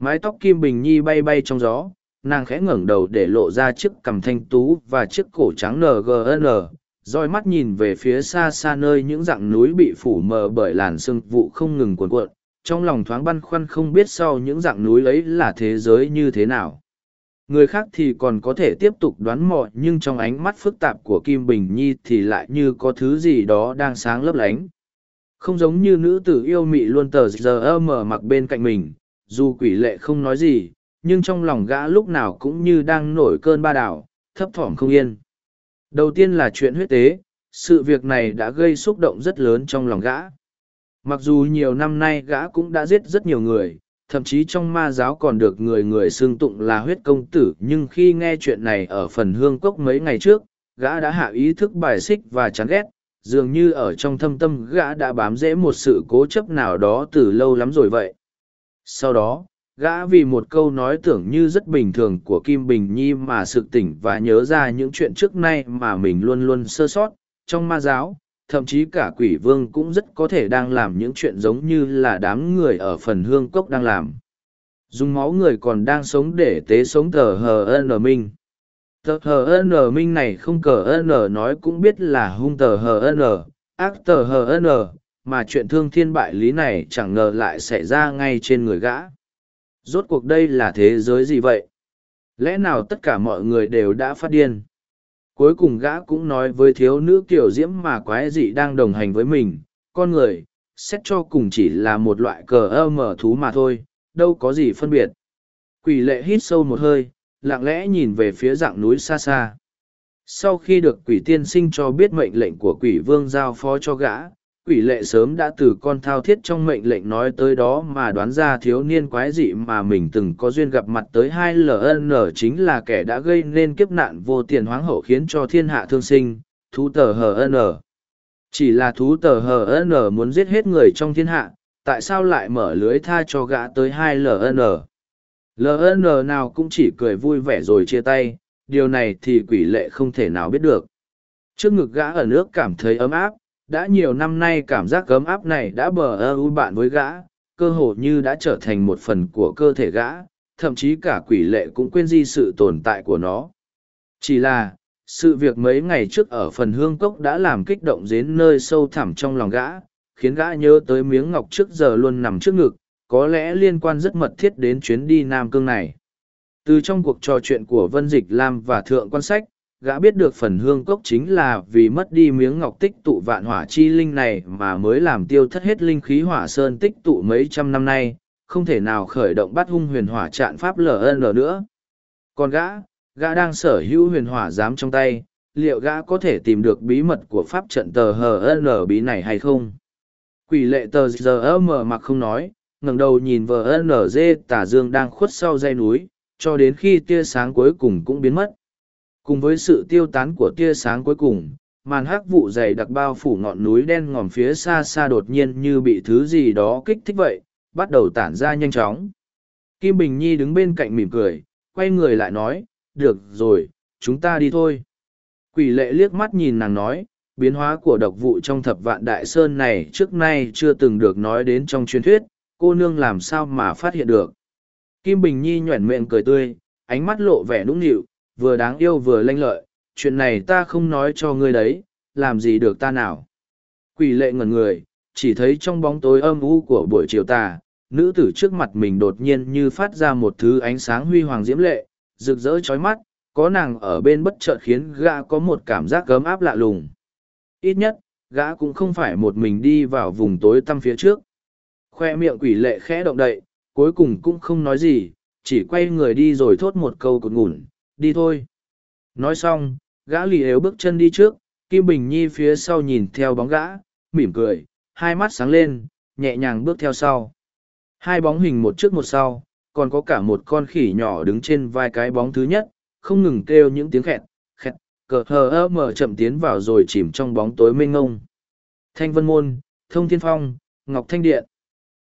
mái tóc kim bình nhi bay bay trong gió nàng khẽ ngẩng đầu để lộ ra chiếc cằm thanh tú và chiếc cổ trắng ngn roi mắt nhìn về phía xa xa nơi những dặng núi bị phủ mờ bởi làn sương vụ không ngừng cuồn cuộn trong lòng thoáng băn khoăn không biết sau những dạng núi ấy là thế giới như thế nào. Người khác thì còn có thể tiếp tục đoán mò nhưng trong ánh mắt phức tạp của Kim Bình Nhi thì lại như có thứ gì đó đang sáng lấp lánh. Không giống như nữ tử yêu mị luôn tờ giờ mở mặc bên cạnh mình, dù quỷ lệ không nói gì, nhưng trong lòng gã lúc nào cũng như đang nổi cơn ba đảo, thấp thỏm không yên. Đầu tiên là chuyện huyết tế, sự việc này đã gây xúc động rất lớn trong lòng gã. Mặc dù nhiều năm nay gã cũng đã giết rất nhiều người, thậm chí trong ma giáo còn được người người xương tụng là huyết công tử nhưng khi nghe chuyện này ở phần hương cốc mấy ngày trước, gã đã hạ ý thức bài xích và chán ghét, dường như ở trong thâm tâm gã đã bám rễ một sự cố chấp nào đó từ lâu lắm rồi vậy. Sau đó, gã vì một câu nói tưởng như rất bình thường của Kim Bình Nhi mà sự tỉnh và nhớ ra những chuyện trước nay mà mình luôn luôn sơ sót, trong ma giáo thậm chí cả quỷ vương cũng rất có thể đang làm những chuyện giống như là đám người ở phần hương cốc đang làm dùng máu người còn đang sống để tế sống tờ hờ ân ở minh tờ hờ ân ở minh này không cờ ân ở nói cũng biết là hung tờ hờ ân ác tờ hờ ân mà chuyện thương thiên bại lý này chẳng ngờ lại xảy ra ngay trên người gã rốt cuộc đây là thế giới gì vậy lẽ nào tất cả mọi người đều đã phát điên cuối cùng gã cũng nói với thiếu nữ kiểu diễm mà quái dị đang đồng hành với mình con người xét cho cùng chỉ là một loại cờ ơ mở thú mà thôi đâu có gì phân biệt quỷ lệ hít sâu một hơi lặng lẽ nhìn về phía dạng núi xa xa sau khi được quỷ tiên sinh cho biết mệnh lệnh của quỷ vương giao phó cho gã quỷ lệ sớm đã từ con thao thiết trong mệnh lệnh nói tới đó mà đoán ra thiếu niên quái dị mà mình từng có duyên gặp mặt tới hai ln chính là kẻ đã gây nên kiếp nạn vô tiền hoáng hậu khiến cho thiên hạ thương sinh thú tờ N chỉ là thú tờ N muốn giết hết người trong thiên hạ tại sao lại mở lưới tha cho gã tới hai ln ln nào cũng chỉ cười vui vẻ rồi chia tay điều này thì quỷ lệ không thể nào biết được trước ngực gã ở nước cảm thấy ấm áp đã nhiều năm nay cảm giác gấm áp này đã bờ ơ u bạn với gã cơ hồ như đã trở thành một phần của cơ thể gã thậm chí cả quỷ lệ cũng quên di sự tồn tại của nó chỉ là sự việc mấy ngày trước ở phần hương cốc đã làm kích động đến nơi sâu thẳm trong lòng gã khiến gã nhớ tới miếng ngọc trước giờ luôn nằm trước ngực có lẽ liên quan rất mật thiết đến chuyến đi nam cương này từ trong cuộc trò chuyện của vân dịch lam và thượng quan sách gã biết được phần hương cốc chính là vì mất đi miếng ngọc tích tụ vạn hỏa chi linh này mà mới làm tiêu thất hết linh khí hỏa sơn tích tụ mấy trăm năm nay, không thể nào khởi động bắt hung huyền hỏa trạn pháp LN nữa. Còn gã, gã đang sở hữu huyền hỏa giám trong tay, liệu gã có thể tìm được bí mật của pháp trận tờ HN bí này hay không? Quỷ lệ tờ giờ mở mặc không nói, ngẩng đầu nhìn vờ NG tả dương đang khuất sau dây núi, cho đến khi tia sáng cuối cùng cũng biến mất cùng với sự tiêu tán của tia sáng cuối cùng màn hắc vụ dày đặc bao phủ ngọn núi đen ngòm phía xa xa đột nhiên như bị thứ gì đó kích thích vậy bắt đầu tản ra nhanh chóng kim bình nhi đứng bên cạnh mỉm cười quay người lại nói được rồi chúng ta đi thôi quỷ lệ liếc mắt nhìn nàng nói biến hóa của độc vụ trong thập vạn đại sơn này trước nay chưa từng được nói đến trong truyền thuyết cô nương làm sao mà phát hiện được kim bình nhi nhoẻn miệng cười tươi ánh mắt lộ vẻ nũng nịu vừa đáng yêu vừa lanh lợi, chuyện này ta không nói cho ngươi đấy, làm gì được ta nào. Quỷ lệ ngẩn người, chỉ thấy trong bóng tối âm u của buổi chiều tà, nữ tử trước mặt mình đột nhiên như phát ra một thứ ánh sáng huy hoàng diễm lệ, rực rỡ chói mắt, có nàng ở bên bất chợt khiến gã có một cảm giác gấm áp lạ lùng. Ít nhất, gã cũng không phải một mình đi vào vùng tối tăm phía trước. Khoe miệng quỷ lệ khẽ động đậy, cuối cùng cũng không nói gì, chỉ quay người đi rồi thốt một câu cột ngủn, đi thôi. Nói xong, gã lì yếu bước chân đi trước, Kim Bình Nhi phía sau nhìn theo bóng gã, mỉm cười, hai mắt sáng lên, nhẹ nhàng bước theo sau. Hai bóng hình một trước một sau, còn có cả một con khỉ nhỏ đứng trên vai cái bóng thứ nhất, không ngừng kêu những tiếng khẹt, khẹt, cờ hờ ơ mở chậm tiến vào rồi chìm trong bóng tối mênh ngông. Thanh Vân Môn, Thông Thiên Phong, Ngọc Thanh Điện.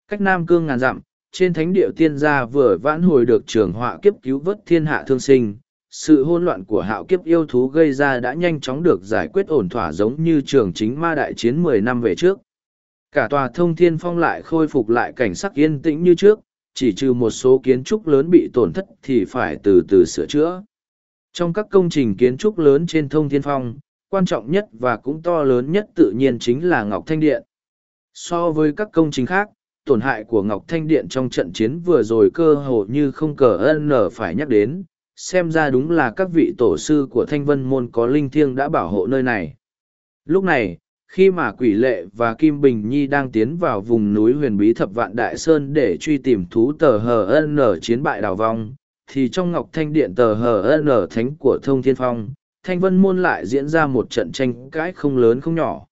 Cách Nam Cương ngàn dặm, trên thánh địa tiên gia vừa vãn hồi được trường họa kiếp cứu vớt thiên hạ thương sinh, sự hôn loạn của hạo kiếp yêu thú gây ra đã nhanh chóng được giải quyết ổn thỏa giống như trường chính ma đại chiến mười năm về trước cả tòa thông thiên phong lại khôi phục lại cảnh sắc yên tĩnh như trước chỉ trừ một số kiến trúc lớn bị tổn thất thì phải từ từ sửa chữa trong các công trình kiến trúc lớn trên thông thiên phong quan trọng nhất và cũng to lớn nhất tự nhiên chính là ngọc thanh điện so với các công trình khác tổn hại của ngọc thanh điện trong trận chiến vừa rồi cơ hồ như không cờ ân nở phải nhắc đến xem ra đúng là các vị tổ sư của thanh vân môn có linh thiêng đã bảo hộ nơi này. Lúc này, khi mà quỷ lệ và Kim Bình Nhi đang tiến vào vùng núi huyền bí thập vạn Đại Sơn để truy tìm thú tờ hờ HN chiến bại đào vong, thì trong ngọc thanh điện tờ hờ HN thánh của Thông Thiên Phong, thanh vân môn lại diễn ra một trận tranh cãi không lớn không nhỏ.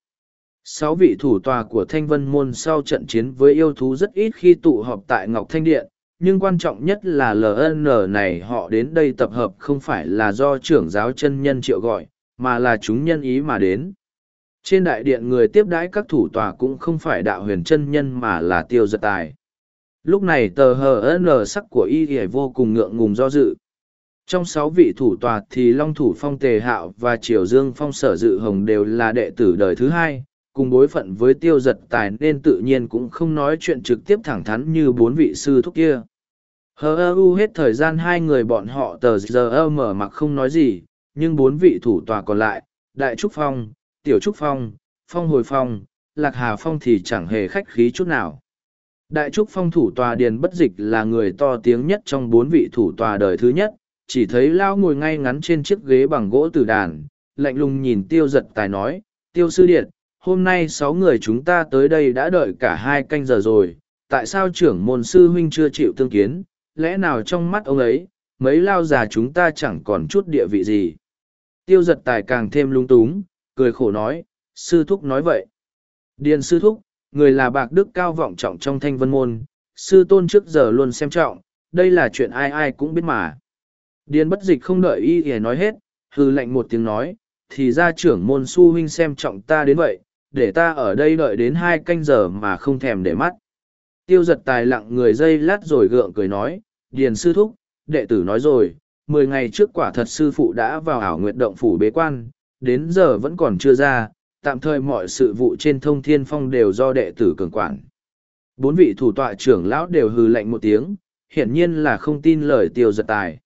Sáu vị thủ tòa của thanh vân môn sau trận chiến với yêu thú rất ít khi tụ họp tại Ngọc Thanh Điện, nhưng quan trọng nhất là LN này họ đến đây tập hợp không phải là do trưởng giáo chân nhân triệu gọi, mà là chúng nhân ý mà đến. Trên đại điện người tiếp đãi các thủ tòa cũng không phải đạo huyền chân nhân mà là tiêu giật tài. Lúc này tờ HN sắc của y thì vô cùng ngượng ngùng do dự. Trong sáu vị thủ tòa thì Long Thủ Phong Tề Hạo và Triều Dương Phong Sở Dự Hồng đều là đệ tử đời thứ hai, cùng bối phận với tiêu giật tài nên tự nhiên cũng không nói chuyện trực tiếp thẳng thắn như bốn vị sư thúc kia hờ ơ u hết thời gian hai người bọn họ tờ giờ ơ mở mặc không nói gì nhưng bốn vị thủ tòa còn lại đại trúc phong tiểu trúc phong phong hồi phong lạc hà phong thì chẳng hề khách khí chút nào đại trúc phong thủ tòa điền bất dịch là người to tiếng nhất trong bốn vị thủ tòa đời thứ nhất chỉ thấy lão ngồi ngay ngắn trên chiếc ghế bằng gỗ từ đàn lạnh lùng nhìn tiêu giật tài nói tiêu sư điện hôm nay sáu người chúng ta tới đây đã đợi cả hai canh giờ rồi tại sao trưởng môn sư huynh chưa chịu tương kiến lẽ nào trong mắt ông ấy mấy lao già chúng ta chẳng còn chút địa vị gì tiêu giật tài càng thêm lung túng cười khổ nói sư thúc nói vậy điền sư thúc người là bạc đức cao vọng trọng trong thanh vân môn sư tôn trước giờ luôn xem trọng đây là chuyện ai ai cũng biết mà điền bất dịch không đợi y ỉa nói hết hư lạnh một tiếng nói thì ra trưởng môn su huynh xem trọng ta đến vậy để ta ở đây đợi đến hai canh giờ mà không thèm để mắt. Tiêu giật tài lặng người dây lát rồi gượng cười nói, Điền sư thúc, đệ tử nói rồi, mười ngày trước quả thật sư phụ đã vào ảo nguyệt động phủ bế quan, đến giờ vẫn còn chưa ra, tạm thời mọi sự vụ trên thông thiên phong đều do đệ tử cường quản. Bốn vị thủ tọa trưởng lão đều hừ lạnh một tiếng, hiển nhiên là không tin lời tiêu giật tài.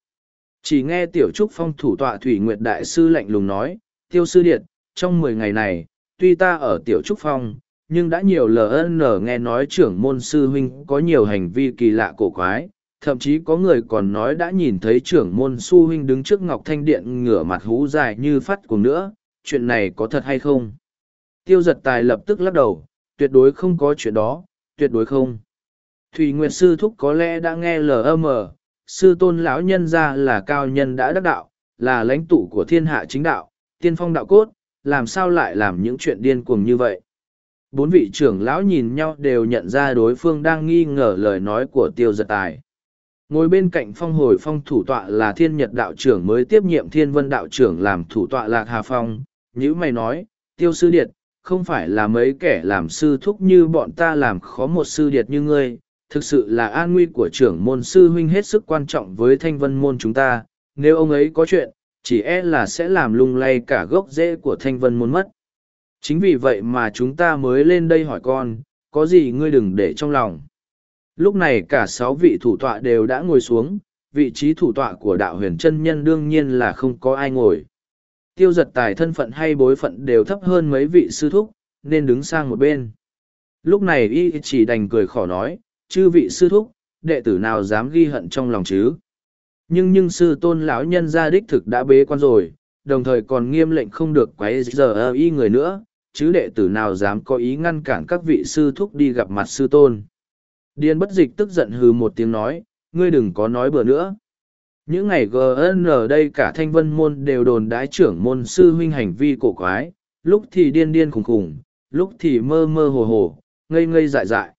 Chỉ nghe tiểu trúc phong thủ tọa Thủy Nguyệt Đại Sư lạnh lùng nói, tiêu sư điệt, trong mười ngày này, tuy ta ở tiểu trúc phong, nhưng đã nhiều LN nghe nói trưởng môn sư huynh có nhiều hành vi kỳ lạ cổ quái, thậm chí có người còn nói đã nhìn thấy trưởng môn sư huynh đứng trước ngọc thanh điện ngửa mặt hú dài như phát cùng nữa, chuyện này có thật hay không? Tiêu giật tài lập tức lắc đầu, tuyệt đối không có chuyện đó, tuyệt đối không. Thủy Nguyệt Sư Thúc có lẽ đã nghe LM, Sư Tôn lão Nhân ra là cao nhân đã đắc đạo, là lãnh tụ của thiên hạ chính đạo, tiên phong đạo cốt, làm sao lại làm những chuyện điên cuồng như vậy bốn vị trưởng lão nhìn nhau đều nhận ra đối phương đang nghi ngờ lời nói của tiêu giật tài ngồi bên cạnh phong hồi phong thủ tọa là thiên nhật đạo trưởng mới tiếp nhiệm thiên vân đạo trưởng làm thủ tọa lạc hà phong nhữ mày nói tiêu sư điệt không phải là mấy kẻ làm sư thúc như bọn ta làm khó một sư điệt như ngươi thực sự là an nguy của trưởng môn sư huynh hết sức quan trọng với thanh vân môn chúng ta nếu ông ấy có chuyện chỉ e là sẽ làm lung lay cả gốc rễ của thanh vân muốn mất. Chính vì vậy mà chúng ta mới lên đây hỏi con, có gì ngươi đừng để trong lòng. Lúc này cả sáu vị thủ tọa đều đã ngồi xuống, vị trí thủ tọa của đạo huyền chân nhân đương nhiên là không có ai ngồi. Tiêu giật tài thân phận hay bối phận đều thấp hơn mấy vị sư thúc, nên đứng sang một bên. Lúc này y chỉ đành cười khỏ nói, chư vị sư thúc, đệ tử nào dám ghi hận trong lòng chứ? nhưng nhưng sư tôn lão nhân gia đích thực đã bế quan rồi đồng thời còn nghiêm lệnh không được quấy giờ ơ y người nữa chứ đệ tử nào dám có ý ngăn cản các vị sư thúc đi gặp mặt sư tôn Điên bất dịch tức giận hừ một tiếng nói ngươi đừng có nói bừa nữa những ngày gn ở đây cả thanh vân môn đều đồn đái trưởng môn sư huynh hành vi cổ quái lúc thì điên điên khùng khùng lúc thì mơ mơ hồ hồ ngây ngây dại dại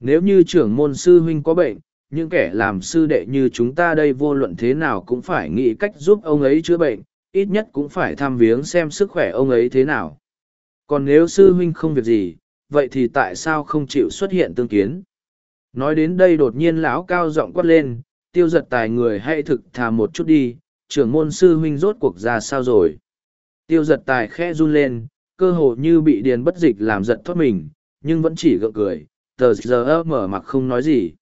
nếu như trưởng môn sư huynh có bệnh những kẻ làm sư đệ như chúng ta đây vô luận thế nào cũng phải nghĩ cách giúp ông ấy chữa bệnh, ít nhất cũng phải thăm viếng xem sức khỏe ông ấy thế nào. Còn nếu sư huynh không việc gì, vậy thì tại sao không chịu xuất hiện tương kiến? Nói đến đây đột nhiên lão cao giọng quát lên, tiêu giật tài người hãy thực thà một chút đi, trưởng môn sư huynh rốt cuộc ra sao rồi. Tiêu giật tài khẽ run lên, cơ hồ như bị điền bất dịch làm giật thoát mình, nhưng vẫn chỉ gượng cười, tờ giờ mở mặt không nói gì.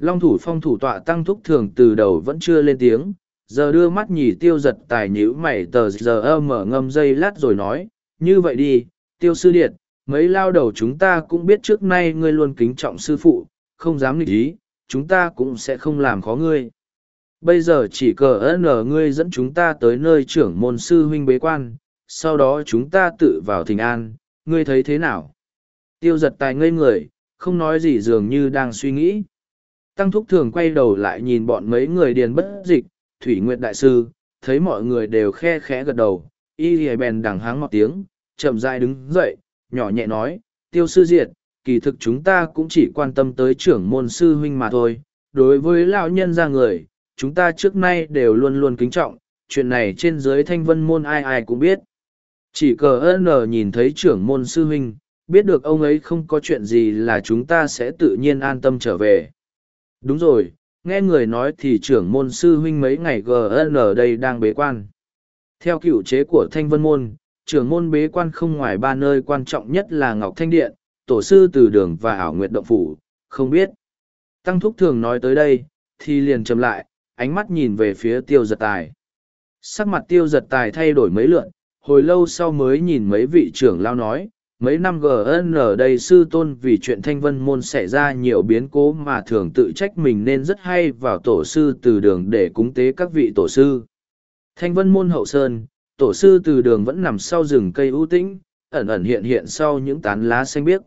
Long thủ phong thủ tọa tăng thúc thường từ đầu vẫn chưa lên tiếng, giờ đưa mắt nhỉ tiêu giật tài nhữ mẩy tờ giờ mở ngâm dây lát rồi nói, như vậy đi, tiêu sư điệt, mấy lao đầu chúng ta cũng biết trước nay ngươi luôn kính trọng sư phụ, không dám nghịch ý, chúng ta cũng sẽ không làm khó ngươi. Bây giờ chỉ cờ ơn ngươi dẫn chúng ta tới nơi trưởng môn sư huynh bế quan, sau đó chúng ta tự vào thình an, ngươi thấy thế nào? Tiêu giật tài ngây người, không nói gì dường như đang suy nghĩ. Tăng Thúc thường quay đầu lại nhìn bọn mấy người điền bất dịch, Thủy Nguyệt Đại Sư, thấy mọi người đều khe khẽ gật đầu, y lìa bèn đằng háng một tiếng, chậm rãi đứng dậy, nhỏ nhẹ nói, tiêu sư diệt, kỳ thực chúng ta cũng chỉ quan tâm tới trưởng môn sư huynh mà thôi, đối với lão nhân ra người, chúng ta trước nay đều luôn luôn kính trọng, chuyện này trên dưới thanh vân môn ai ai cũng biết. Chỉ cờ ơn nhìn thấy trưởng môn sư huynh, biết được ông ấy không có chuyện gì là chúng ta sẽ tự nhiên an tâm trở về. Đúng rồi, nghe người nói thì trưởng môn sư huynh mấy ngày GN ở đây đang bế quan. Theo cựu chế của Thanh Vân Môn, trưởng môn bế quan không ngoài ba nơi quan trọng nhất là Ngọc Thanh Điện, Tổ sư Từ Đường và Ảo Nguyệt Động Phủ, không biết. Tăng Thúc Thường nói tới đây, thì liền chầm lại, ánh mắt nhìn về phía tiêu giật tài. Sắc mặt tiêu giật tài thay đổi mấy lượn, hồi lâu sau mới nhìn mấy vị trưởng lao nói, mấy năm gn ở đây sư tôn vì chuyện thanh vân môn xảy ra nhiều biến cố mà thường tự trách mình nên rất hay vào tổ sư từ đường để cúng tế các vị tổ sư thanh vân môn hậu sơn tổ sư từ đường vẫn nằm sau rừng cây ưu tĩnh ẩn ẩn hiện hiện sau những tán lá xanh biếc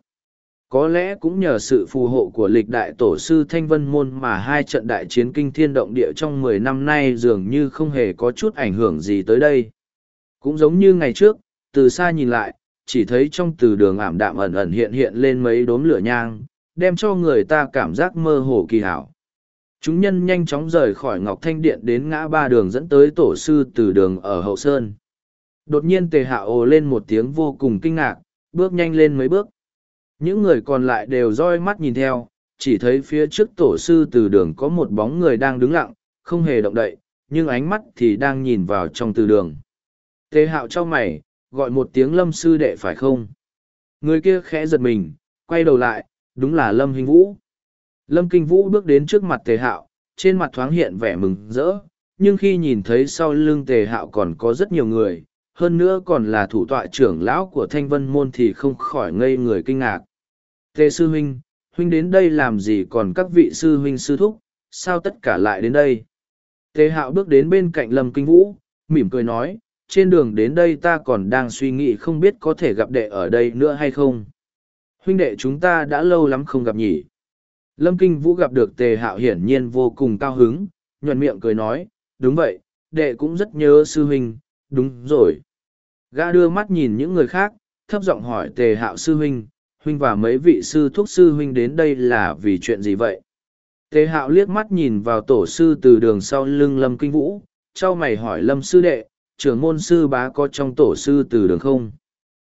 có lẽ cũng nhờ sự phù hộ của lịch đại tổ sư thanh vân môn mà hai trận đại chiến kinh thiên động địa trong mười năm nay dường như không hề có chút ảnh hưởng gì tới đây cũng giống như ngày trước từ xa nhìn lại chỉ thấy trong từ đường ảm đạm ẩn ẩn hiện hiện lên mấy đốm lửa nhang, đem cho người ta cảm giác mơ hồ kỳ hảo. Chúng nhân nhanh chóng rời khỏi Ngọc Thanh Điện đến ngã ba đường dẫn tới tổ sư từ đường ở Hậu Sơn. Đột nhiên tề hạ ồ lên một tiếng vô cùng kinh ngạc, bước nhanh lên mấy bước. Những người còn lại đều roi mắt nhìn theo, chỉ thấy phía trước tổ sư từ đường có một bóng người đang đứng lặng, không hề động đậy, nhưng ánh mắt thì đang nhìn vào trong từ đường. Tề hạo cho mày, gọi một tiếng lâm sư đệ phải không người kia khẽ giật mình quay đầu lại đúng là lâm hình vũ lâm kinh vũ bước đến trước mặt tề hạo trên mặt thoáng hiện vẻ mừng rỡ nhưng khi nhìn thấy sau lưng tề hạo còn có rất nhiều người hơn nữa còn là thủ tọa trưởng lão của thanh vân môn thì không khỏi ngây người kinh ngạc tề sư huynh huynh đến đây làm gì còn các vị sư huynh sư thúc sao tất cả lại đến đây tề hạo bước đến bên cạnh lâm kinh vũ mỉm cười nói trên đường đến đây ta còn đang suy nghĩ không biết có thể gặp đệ ở đây nữa hay không. Huynh đệ chúng ta đã lâu lắm không gặp nhỉ. Lâm Kinh Vũ gặp được Tề Hạo hiển nhiên vô cùng cao hứng, nhuận miệng cười nói, đúng vậy, đệ cũng rất nhớ sư huynh, đúng rồi. Gã đưa mắt nhìn những người khác, thấp giọng hỏi Tề Hạo sư huynh, huynh và mấy vị sư thuốc sư huynh đến đây là vì chuyện gì vậy? Tề Hạo liếc mắt nhìn vào tổ sư từ đường sau lưng Lâm Kinh Vũ, trao mày hỏi Lâm sư đệ, trưởng môn sư bá có trong tổ sư từ đường không?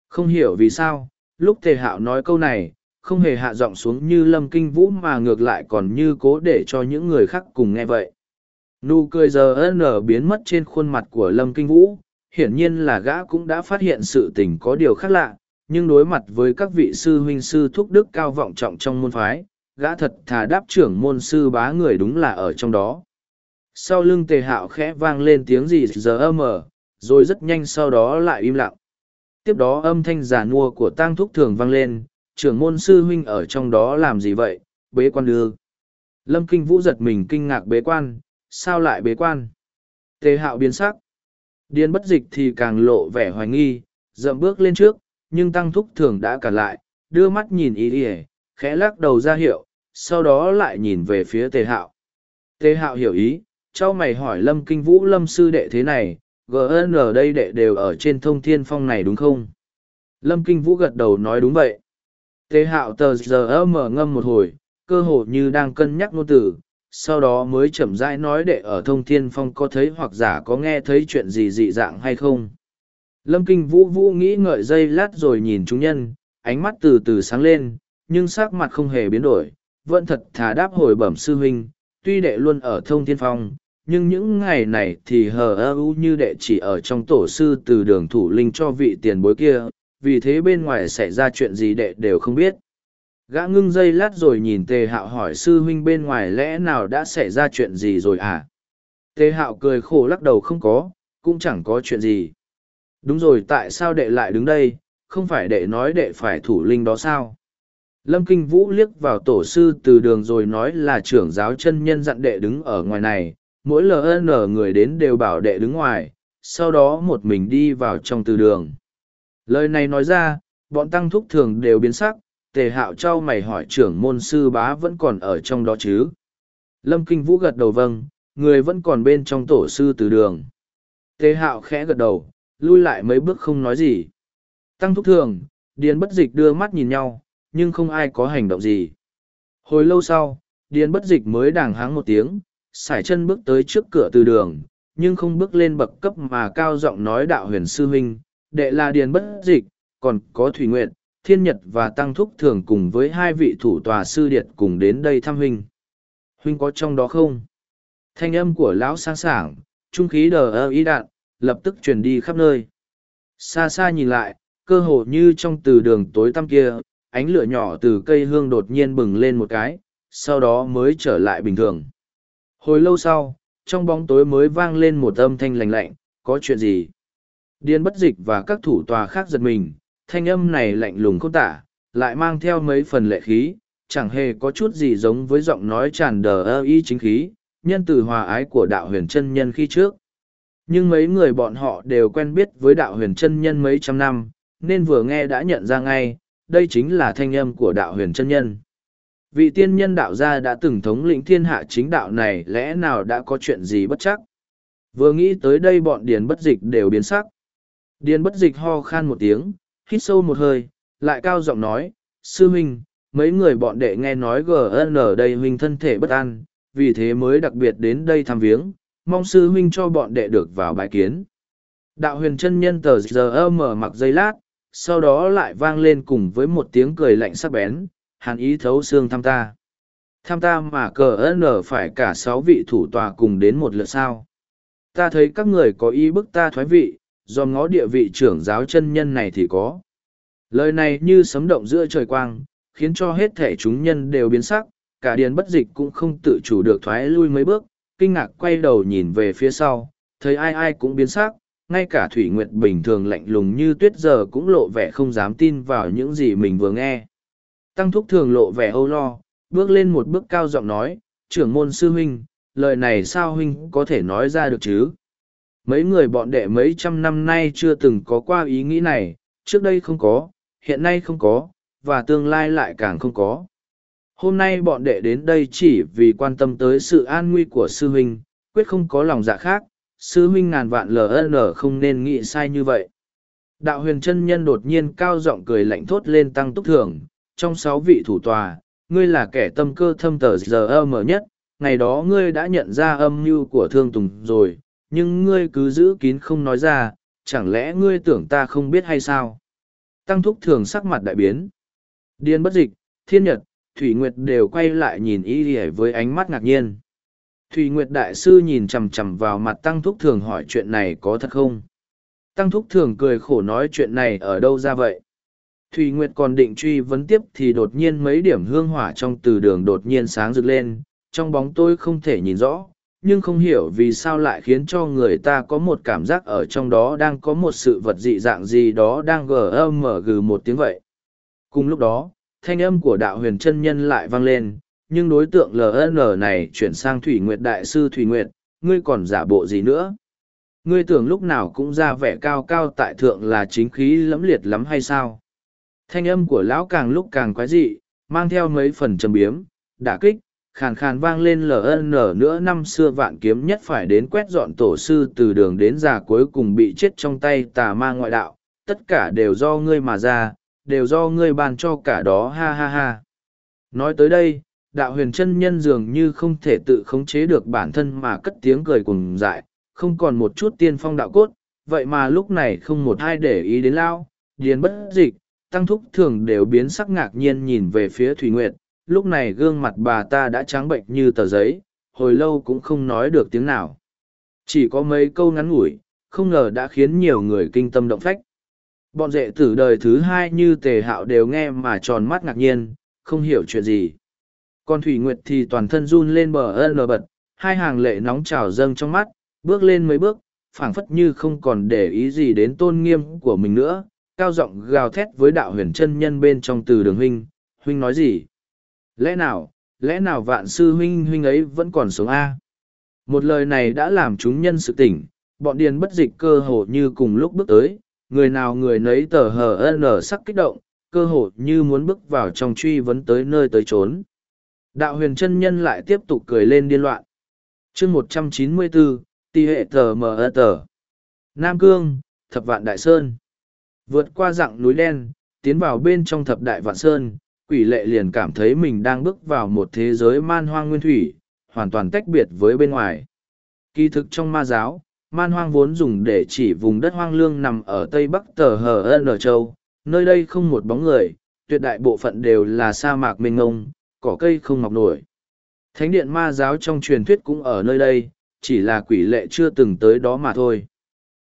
Không hiểu vì sao, lúc tề hạo nói câu này, không hề hạ giọng xuống như lâm kinh vũ mà ngược lại còn như cố để cho những người khác cùng nghe vậy. Nụ cười giờ ơn nở biến mất trên khuôn mặt của lâm kinh vũ, hiển nhiên là gã cũng đã phát hiện sự tình có điều khác lạ, nhưng đối mặt với các vị sư huynh sư thúc đức cao vọng trọng trong môn phái, gã thật thà đáp trưởng môn sư bá người đúng là ở trong đó sau lưng tề hạo khẽ vang lên tiếng gì giờ âm ở rồi rất nhanh sau đó lại im lặng tiếp đó âm thanh giả nua của tang thúc thường vang lên trưởng môn sư huynh ở trong đó làm gì vậy bế quan đưa lâm kinh vũ giật mình kinh ngạc bế quan sao lại bế quan tề hạo biến sắc điên bất dịch thì càng lộ vẻ hoài nghi dậm bước lên trước nhưng tăng thúc thường đã cản lại đưa mắt nhìn ý ỉa khẽ lắc đầu ra hiệu sau đó lại nhìn về phía tề hạo tề hạo hiểu ý Châu mày hỏi Lâm Kinh Vũ Lâm sư đệ thế này, GN ở đây đệ đều ở trên thông thiên phong này đúng không? Lâm Kinh Vũ gật đầu nói đúng vậy. Tế hạo tờ giờ mở ngâm một hồi, cơ hồ như đang cân nhắc ngôn từ, sau đó mới chậm rãi nói đệ ở thông thiên phong có thấy hoặc giả có nghe thấy chuyện gì dị dạng hay không. Lâm Kinh Vũ Vũ nghĩ ngợi dây lát rồi nhìn chúng nhân, ánh mắt từ từ sáng lên, nhưng sắc mặt không hề biến đổi, vẫn thật thà đáp hồi bẩm sư huynh, tuy đệ luôn ở thông thiên phong, nhưng những ngày này thì hờ ơ u như đệ chỉ ở trong tổ sư từ đường thủ linh cho vị tiền bối kia vì thế bên ngoài xảy ra chuyện gì đệ đều không biết gã ngưng dây lát rồi nhìn tề hạo hỏi sư huynh bên ngoài lẽ nào đã xảy ra chuyện gì rồi à tề hạo cười khổ lắc đầu không có cũng chẳng có chuyện gì đúng rồi tại sao đệ lại đứng đây không phải đệ nói đệ phải thủ linh đó sao lâm kinh vũ liếc vào tổ sư từ đường rồi nói là trưởng giáo chân nhân dặn đệ đứng ở ngoài này mỗi ln người đến đều bảo đệ đứng ngoài sau đó một mình đi vào trong từ đường lời này nói ra bọn tăng thúc thường đều biến sắc tề hạo t mày hỏi trưởng môn sư bá vẫn còn ở trong đó chứ lâm kinh vũ gật đầu vâng người vẫn còn bên trong tổ sư từ đường tề hạo khẽ gật đầu lui lại mấy bước không nói gì tăng thúc thường điền bất dịch đưa mắt nhìn nhau nhưng không ai có hành động gì hồi lâu sau điền bất dịch mới đàng háng một tiếng sải chân bước tới trước cửa từ đường, nhưng không bước lên bậc cấp mà cao giọng nói đạo huyền sư huynh, đệ la điền bất dịch, còn có thủy nguyện, thiên nhật và tăng thúc thường cùng với hai vị thủ tòa sư điệt cùng đến đây thăm huynh. Huynh có trong đó không? Thanh âm của lão sáng sảng, trung khí đờ ơ ý đạn, lập tức truyền đi khắp nơi. Xa xa nhìn lại, cơ hồ như trong từ đường tối tăm kia, ánh lửa nhỏ từ cây hương đột nhiên bừng lên một cái, sau đó mới trở lại bình thường. Hồi lâu sau, trong bóng tối mới vang lên một âm thanh lành lạnh, có chuyện gì? Điên bất dịch và các thủ tòa khác giật mình, thanh âm này lạnh lùng không tả, lại mang theo mấy phần lệ khí, chẳng hề có chút gì giống với giọng nói tràn đờ ơ y chính khí, nhân từ hòa ái của đạo huyền chân nhân khi trước. Nhưng mấy người bọn họ đều quen biết với đạo huyền chân nhân mấy trăm năm, nên vừa nghe đã nhận ra ngay, đây chính là thanh âm của đạo huyền chân nhân. Vị tiên nhân đạo gia đã từng thống lĩnh thiên hạ chính đạo này lẽ nào đã có chuyện gì bất chắc? Vừa nghĩ tới đây bọn điền bất dịch đều biến sắc. Điền bất dịch ho khan một tiếng, hít sâu một hơi, lại cao giọng nói, Sư huynh, mấy người bọn đệ nghe nói GN ở đây huynh thân thể bất an, vì thế mới đặc biệt đến đây thăm viếng, mong sư huynh cho bọn đệ được vào bãi kiến. Đạo huyền chân nhân tờ giờ mở mặc dây lát, sau đó lại vang lên cùng với một tiếng cười lạnh sắc bén, hàn ý thấu xương tham ta tham ta mà cờ ân ở phải cả sáu vị thủ tòa cùng đến một lượt sao ta thấy các người có ý bức ta thoái vị do ngó địa vị trưởng giáo chân nhân này thì có lời này như sấm động giữa trời quang khiến cho hết thể chúng nhân đều biến sắc cả điền bất dịch cũng không tự chủ được thoái lui mấy bước kinh ngạc quay đầu nhìn về phía sau thấy ai ai cũng biến sắc ngay cả thủy nguyệt bình thường lạnh lùng như tuyết giờ cũng lộ vẻ không dám tin vào những gì mình vừa nghe tăng thúc thường lộ vẻ âu lo, bước lên một bước cao giọng nói, trưởng môn sư huynh, lời này sao huynh có thể nói ra được chứ? Mấy người bọn đệ mấy trăm năm nay chưa từng có qua ý nghĩ này, trước đây không có, hiện nay không có, và tương lai lại càng không có. Hôm nay bọn đệ đến đây chỉ vì quan tâm tới sự an nguy của sư huynh, quyết không có lòng dạ khác, sư huynh ngàn vạn LN không nên nghĩ sai như vậy. Đạo huyền chân nhân đột nhiên cao giọng cười lạnh thốt lên tăng túc thường, trong sáu vị thủ tòa, ngươi là kẻ tâm cơ thâm tờ giờ âm ở nhất, ngày đó ngươi đã nhận ra âm mưu của thương tùng rồi, nhưng ngươi cứ giữ kín không nói ra, chẳng lẽ ngươi tưởng ta không biết hay sao? Tăng thúc thường sắc mặt đại biến. Điên bất dịch, thiên nhật, Thủy Nguyệt đều quay lại nhìn y hề với ánh mắt ngạc nhiên. Thủy Nguyệt đại sư nhìn chằm chằm vào mặt Tăng Thúc Thường hỏi chuyện này có thật không? Tăng Thúc Thường cười khổ nói chuyện này ở đâu ra vậy? Thùy Nguyệt còn định truy vấn tiếp thì đột nhiên mấy điểm hương hỏa trong từ đường đột nhiên sáng rực lên, trong bóng tôi không thể nhìn rõ, nhưng không hiểu vì sao lại khiến cho người ta có một cảm giác ở trong đó đang có một sự vật dị dạng gì đó đang gờ mở gừ một tiếng vậy. Cùng lúc đó, thanh âm của đạo huyền chân nhân lại vang lên, nhưng đối tượng LN này chuyển sang Thủy Nguyệt Đại sư Thủy Nguyệt, ngươi còn giả bộ gì nữa? Ngươi tưởng lúc nào cũng ra vẻ cao cao tại thượng là chính khí lẫm liệt lắm hay sao? thanh âm của lão càng lúc càng quái dị mang theo mấy phần trầm biếm đả kích khàn khàn vang lên ln nữa năm xưa vạn kiếm nhất phải đến quét dọn tổ sư từ đường đến già cuối cùng bị chết trong tay tà ma ngoại đạo tất cả đều do ngươi mà ra đều do ngươi ban cho cả đó ha ha ha nói tới đây đạo huyền chân nhân dường như không thể tự khống chế được bản thân mà cất tiếng cười cùng dại không còn một chút tiên phong đạo cốt vậy mà lúc này không một ai để ý đến lao điền bất dịch tăng thúc thường đều biến sắc ngạc nhiên nhìn về phía Thủy nguyệt lúc này gương mặt bà ta đã trắng bệnh như tờ giấy hồi lâu cũng không nói được tiếng nào chỉ có mấy câu ngắn ngủi không ngờ đã khiến nhiều người kinh tâm động phách bọn dệ tử đời thứ hai như tề hạo đều nghe mà tròn mắt ngạc nhiên không hiểu chuyện gì còn thủy nguyệt thì toàn thân run lên bờ ân lờ bật hai hàng lệ nóng trào dâng trong mắt bước lên mấy bước phảng phất như không còn để ý gì đến tôn nghiêm của mình nữa cao giọng gào thét với đạo huyền chân nhân bên trong từ đường huynh, huynh nói gì? Lẽ nào, lẽ nào vạn sư huynh huynh ấy vẫn còn sống a? Một lời này đã làm chúng nhân sự tỉnh, bọn điền bất dịch cơ hồ như cùng lúc bước tới, người nào người nấy tờ hờ nở sắc kích động, cơ hồ như muốn bước vào trong truy vấn tới nơi tới trốn. Đạo huyền chân nhân lại tiếp tục cười lên điên loạn. chương một trăm chín mươi bốn, tỷ hệ tờ mờ tờ. Nam Cương, Thập Vạn Đại Sơn. Vượt qua dặng núi đen, tiến vào bên trong thập đại vạn sơn, quỷ lệ liền cảm thấy mình đang bước vào một thế giới man hoang nguyên thủy, hoàn toàn tách biệt với bên ngoài. Kỳ thực trong ma giáo, man hoang vốn dùng để chỉ vùng đất hoang lương nằm ở tây bắc tờ hờ ân ở châu, nơi đây không một bóng người, tuyệt đại bộ phận đều là sa mạc mênh ngông, cỏ cây không mọc nổi. Thánh điện ma giáo trong truyền thuyết cũng ở nơi đây, chỉ là quỷ lệ chưa từng tới đó mà thôi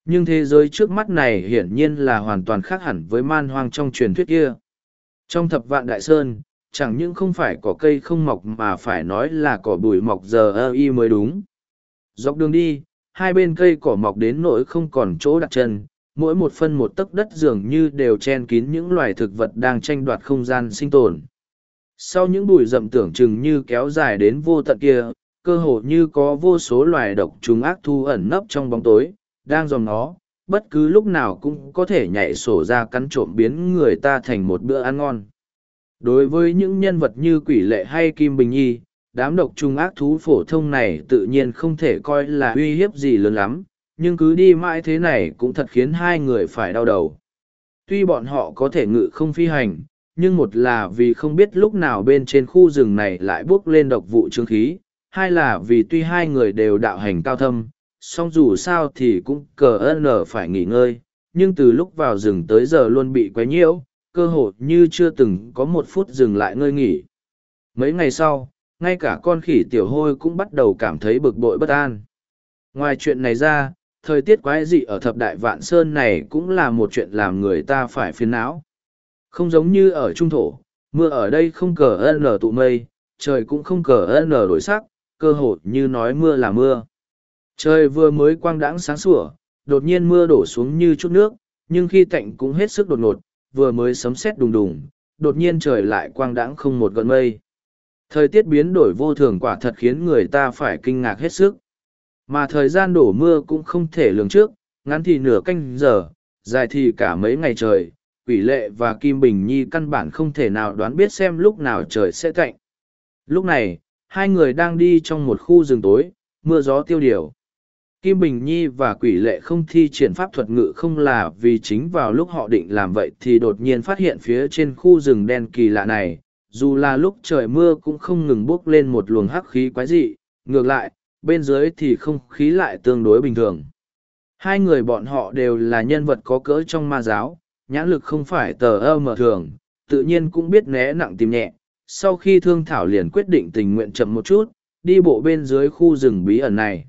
nhưng thế giới trước mắt này hiển nhiên là hoàn toàn khác hẳn với man hoang trong truyền thuyết kia trong thập vạn đại sơn chẳng những không phải cỏ cây không mọc mà phải nói là cỏ bụi mọc giờ ơ y mới đúng dọc đường đi hai bên cây cỏ mọc đến nỗi không còn chỗ đặt chân mỗi một phân một tấc đất dường như đều chen kín những loài thực vật đang tranh đoạt không gian sinh tồn sau những bụi rậm tưởng chừng như kéo dài đến vô tận kia cơ hồ như có vô số loài độc trùng ác thu ẩn nấp trong bóng tối đang dòm nó, bất cứ lúc nào cũng có thể nhảy sổ ra cắn trộm biến người ta thành một bữa ăn ngon. Đối với những nhân vật như quỷ lệ hay Kim Bình Nhi, đám độc trùng ác thú phổ thông này tự nhiên không thể coi là uy hiếp gì lớn lắm, nhưng cứ đi mãi thế này cũng thật khiến hai người phải đau đầu. Tuy bọn họ có thể ngự không phi hành, nhưng một là vì không biết lúc nào bên trên khu rừng này lại bước lên độc vụ trương khí, hai là vì tuy hai người đều đạo hành cao thâm, song dù sao thì cũng cờ ân ở phải nghỉ ngơi nhưng từ lúc vào rừng tới giờ luôn bị quấy nhiễu cơ hội như chưa từng có một phút dừng lại ngơi nghỉ mấy ngày sau ngay cả con khỉ tiểu hôi cũng bắt đầu cảm thấy bực bội bất an ngoài chuyện này ra thời tiết quái dị ở thập đại vạn sơn này cũng là một chuyện làm người ta phải phiền não không giống như ở trung thổ mưa ở đây không cờ ân lờ tụ mây trời cũng không cờ ân lờ đổi sắc cơ hội như nói mưa là mưa Trời vừa mới quang đãng sáng sủa, đột nhiên mưa đổ xuống như chút nước, nhưng khi tạnh cũng hết sức đột ngột, vừa mới sấm sét đùng đùng, đột nhiên trời lại quang đãng không một gợn mây. Thời tiết biến đổi vô thường quả thật khiến người ta phải kinh ngạc hết sức. Mà thời gian đổ mưa cũng không thể lường trước, ngắn thì nửa canh giờ, dài thì cả mấy ngày trời, quỷ lệ và Kim Bình Nhi căn bản không thể nào đoán biết xem lúc nào trời sẽ tạnh. Lúc này, hai người đang đi trong một khu rừng tối, mưa gió tiêu điều. Kim Bình Nhi và quỷ lệ không thi triển pháp thuật ngự không là vì chính vào lúc họ định làm vậy thì đột nhiên phát hiện phía trên khu rừng đen kỳ lạ này, dù là lúc trời mưa cũng không ngừng bốc lên một luồng hắc khí quái dị, ngược lại, bên dưới thì không khí lại tương đối bình thường. Hai người bọn họ đều là nhân vật có cỡ trong ma giáo, nhãn lực không phải tờ ơ mở thường, tự nhiên cũng biết né nặng tìm nhẹ. Sau khi thương thảo liền quyết định tình nguyện chậm một chút, đi bộ bên dưới khu rừng bí ẩn này.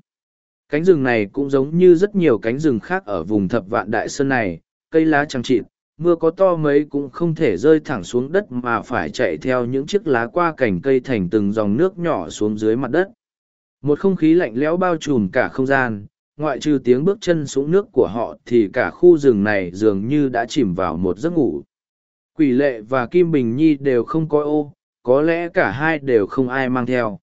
Cánh rừng này cũng giống như rất nhiều cánh rừng khác ở vùng thập vạn đại sơn này, cây lá trăng trịt, mưa có to mấy cũng không thể rơi thẳng xuống đất mà phải chạy theo những chiếc lá qua cành cây thành từng dòng nước nhỏ xuống dưới mặt đất. Một không khí lạnh lẽo bao trùm cả không gian, ngoại trừ tiếng bước chân xuống nước của họ thì cả khu rừng này dường như đã chìm vào một giấc ngủ. Quỷ lệ và Kim Bình Nhi đều không coi ô, có lẽ cả hai đều không ai mang theo.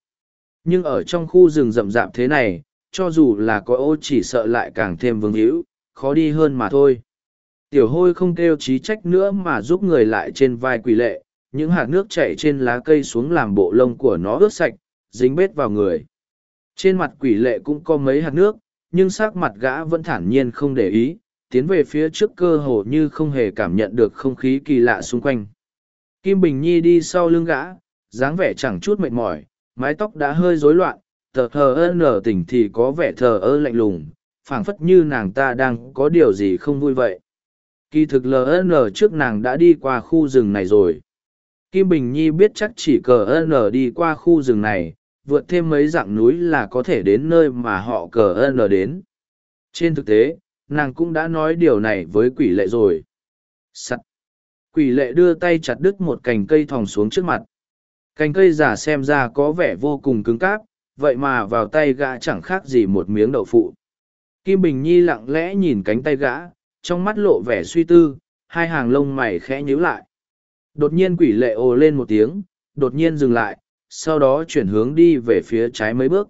Nhưng ở trong khu rừng rậm rạp thế này, cho dù là có ô chỉ sợ lại càng thêm vương hữu, khó đi hơn mà thôi. Tiểu hôi không kêu trí trách nữa mà giúp người lại trên vai quỷ lệ, những hạt nước chảy trên lá cây xuống làm bộ lông của nó ướt sạch, dính bết vào người. Trên mặt quỷ lệ cũng có mấy hạt nước, nhưng sắc mặt gã vẫn thản nhiên không để ý, tiến về phía trước cơ hồ như không hề cảm nhận được không khí kỳ lạ xung quanh. Kim Bình Nhi đi sau lưng gã, dáng vẻ chẳng chút mệt mỏi, mái tóc đã hơi rối loạn, tờ hờ ơn nở tỉnh thì có vẻ thờ ơ lạnh lùng phảng phất như nàng ta đang có điều gì không vui vậy kỳ thực lờ ln trước nàng đã đi qua khu rừng này rồi kim bình nhi biết chắc chỉ cờ n đi qua khu rừng này vượt thêm mấy dạng núi là có thể đến nơi mà họ cờ n đến trên thực tế nàng cũng đã nói điều này với quỷ lệ rồi sắt quỷ lệ đưa tay chặt đứt một cành cây thòng xuống trước mặt cành cây giả xem ra có vẻ vô cùng cứng cáp vậy mà vào tay gã chẳng khác gì một miếng đậu phụ. Kim Bình Nhi lặng lẽ nhìn cánh tay gã, trong mắt lộ vẻ suy tư, hai hàng lông mày khẽ nhíu lại. Đột nhiên quỷ lệ ồ lên một tiếng, đột nhiên dừng lại, sau đó chuyển hướng đi về phía trái mấy bước.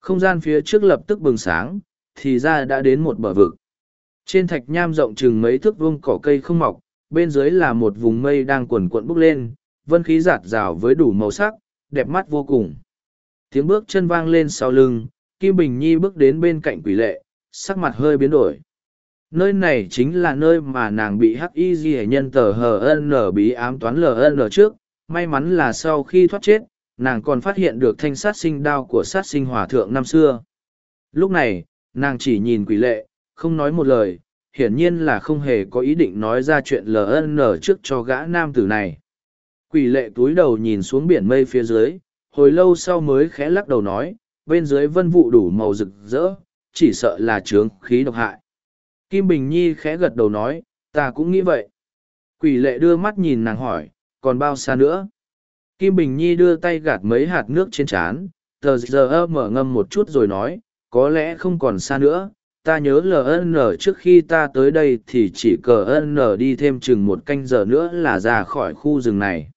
Không gian phía trước lập tức bừng sáng, thì ra đã đến một bờ vực. Trên thạch nham rộng chừng mấy thước vuông cỏ cây không mọc, bên dưới là một vùng mây đang cuồn cuộn bốc lên, vân khí giạt rào với đủ màu sắc, đẹp mắt vô cùng. Tiếng bước chân vang lên sau lưng, Kim Bình Nhi bước đến bên cạnh quỷ lệ, sắc mặt hơi biến đổi. Nơi này chính là nơi mà nàng bị hắc y di nhân tờ HN bí ám toán LN trước. May mắn là sau khi thoát chết, nàng còn phát hiện được thanh sát sinh đao của sát sinh hòa thượng năm xưa. Lúc này, nàng chỉ nhìn quỷ lệ, không nói một lời, hiển nhiên là không hề có ý định nói ra chuyện LN trước cho gã nam tử này. Quỷ lệ túi đầu nhìn xuống biển mây phía dưới, hồi lâu sau mới khẽ lắc đầu nói, bên dưới vân vụ đủ màu rực rỡ, chỉ sợ là trướng khí độc hại. Kim Bình Nhi khẽ gật đầu nói, ta cũng nghĩ vậy. Quỷ lệ đưa mắt nhìn nàng hỏi, còn bao xa nữa? Kim Bình Nhi đưa tay gạt mấy hạt nước trên trán, tờ giờ mở ngâm một chút rồi nói, có lẽ không còn xa nữa, ta nhớ LN trước khi ta tới đây thì chỉ cờ LN đi thêm chừng một canh giờ nữa là ra khỏi khu rừng này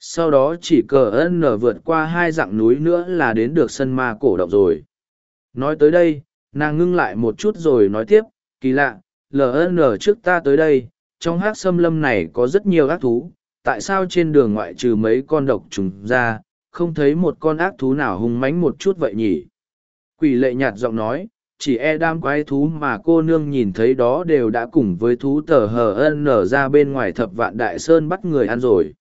sau đó chỉ cờ ân nở vượt qua hai dặm núi nữa là đến được sân ma cổ động rồi nói tới đây nàng ngưng lại một chút rồi nói tiếp kỳ lạ nở trước ta tới đây trong hát xâm lâm này có rất nhiều ác thú tại sao trên đường ngoại trừ mấy con độc trùng ra không thấy một con ác thú nào hung mánh một chút vậy nhỉ quỷ lệ nhạt giọng nói chỉ e đam quái thú mà cô nương nhìn thấy đó đều đã cùng với thú tờ hờ ân nở ra bên ngoài thập vạn đại sơn bắt người ăn rồi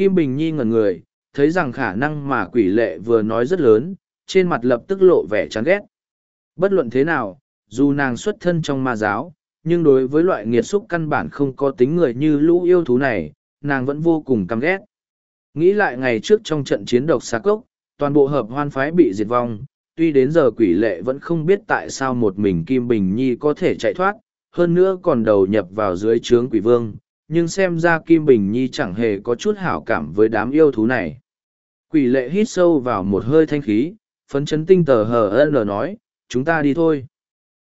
Kim Bình Nhi ngẩn người, thấy rằng khả năng mà quỷ lệ vừa nói rất lớn, trên mặt lập tức lộ vẻ chán ghét. Bất luận thế nào, dù nàng xuất thân trong ma giáo, nhưng đối với loại nghiệt xúc căn bản không có tính người như lũ yêu thú này, nàng vẫn vô cùng căm ghét. Nghĩ lại ngày trước trong trận chiến độc xa cốc, toàn bộ hợp hoan phái bị diệt vong, tuy đến giờ quỷ lệ vẫn không biết tại sao một mình Kim Bình Nhi có thể chạy thoát, hơn nữa còn đầu nhập vào dưới trướng quỷ vương, nhưng xem ra Kim Bình Nhi chẳng hề có chút hảo cảm với đám yêu thú này. Quỷ lệ hít sâu vào một hơi thanh khí, phấn chấn tinh tờ hờ lờ nói, chúng ta đi thôi.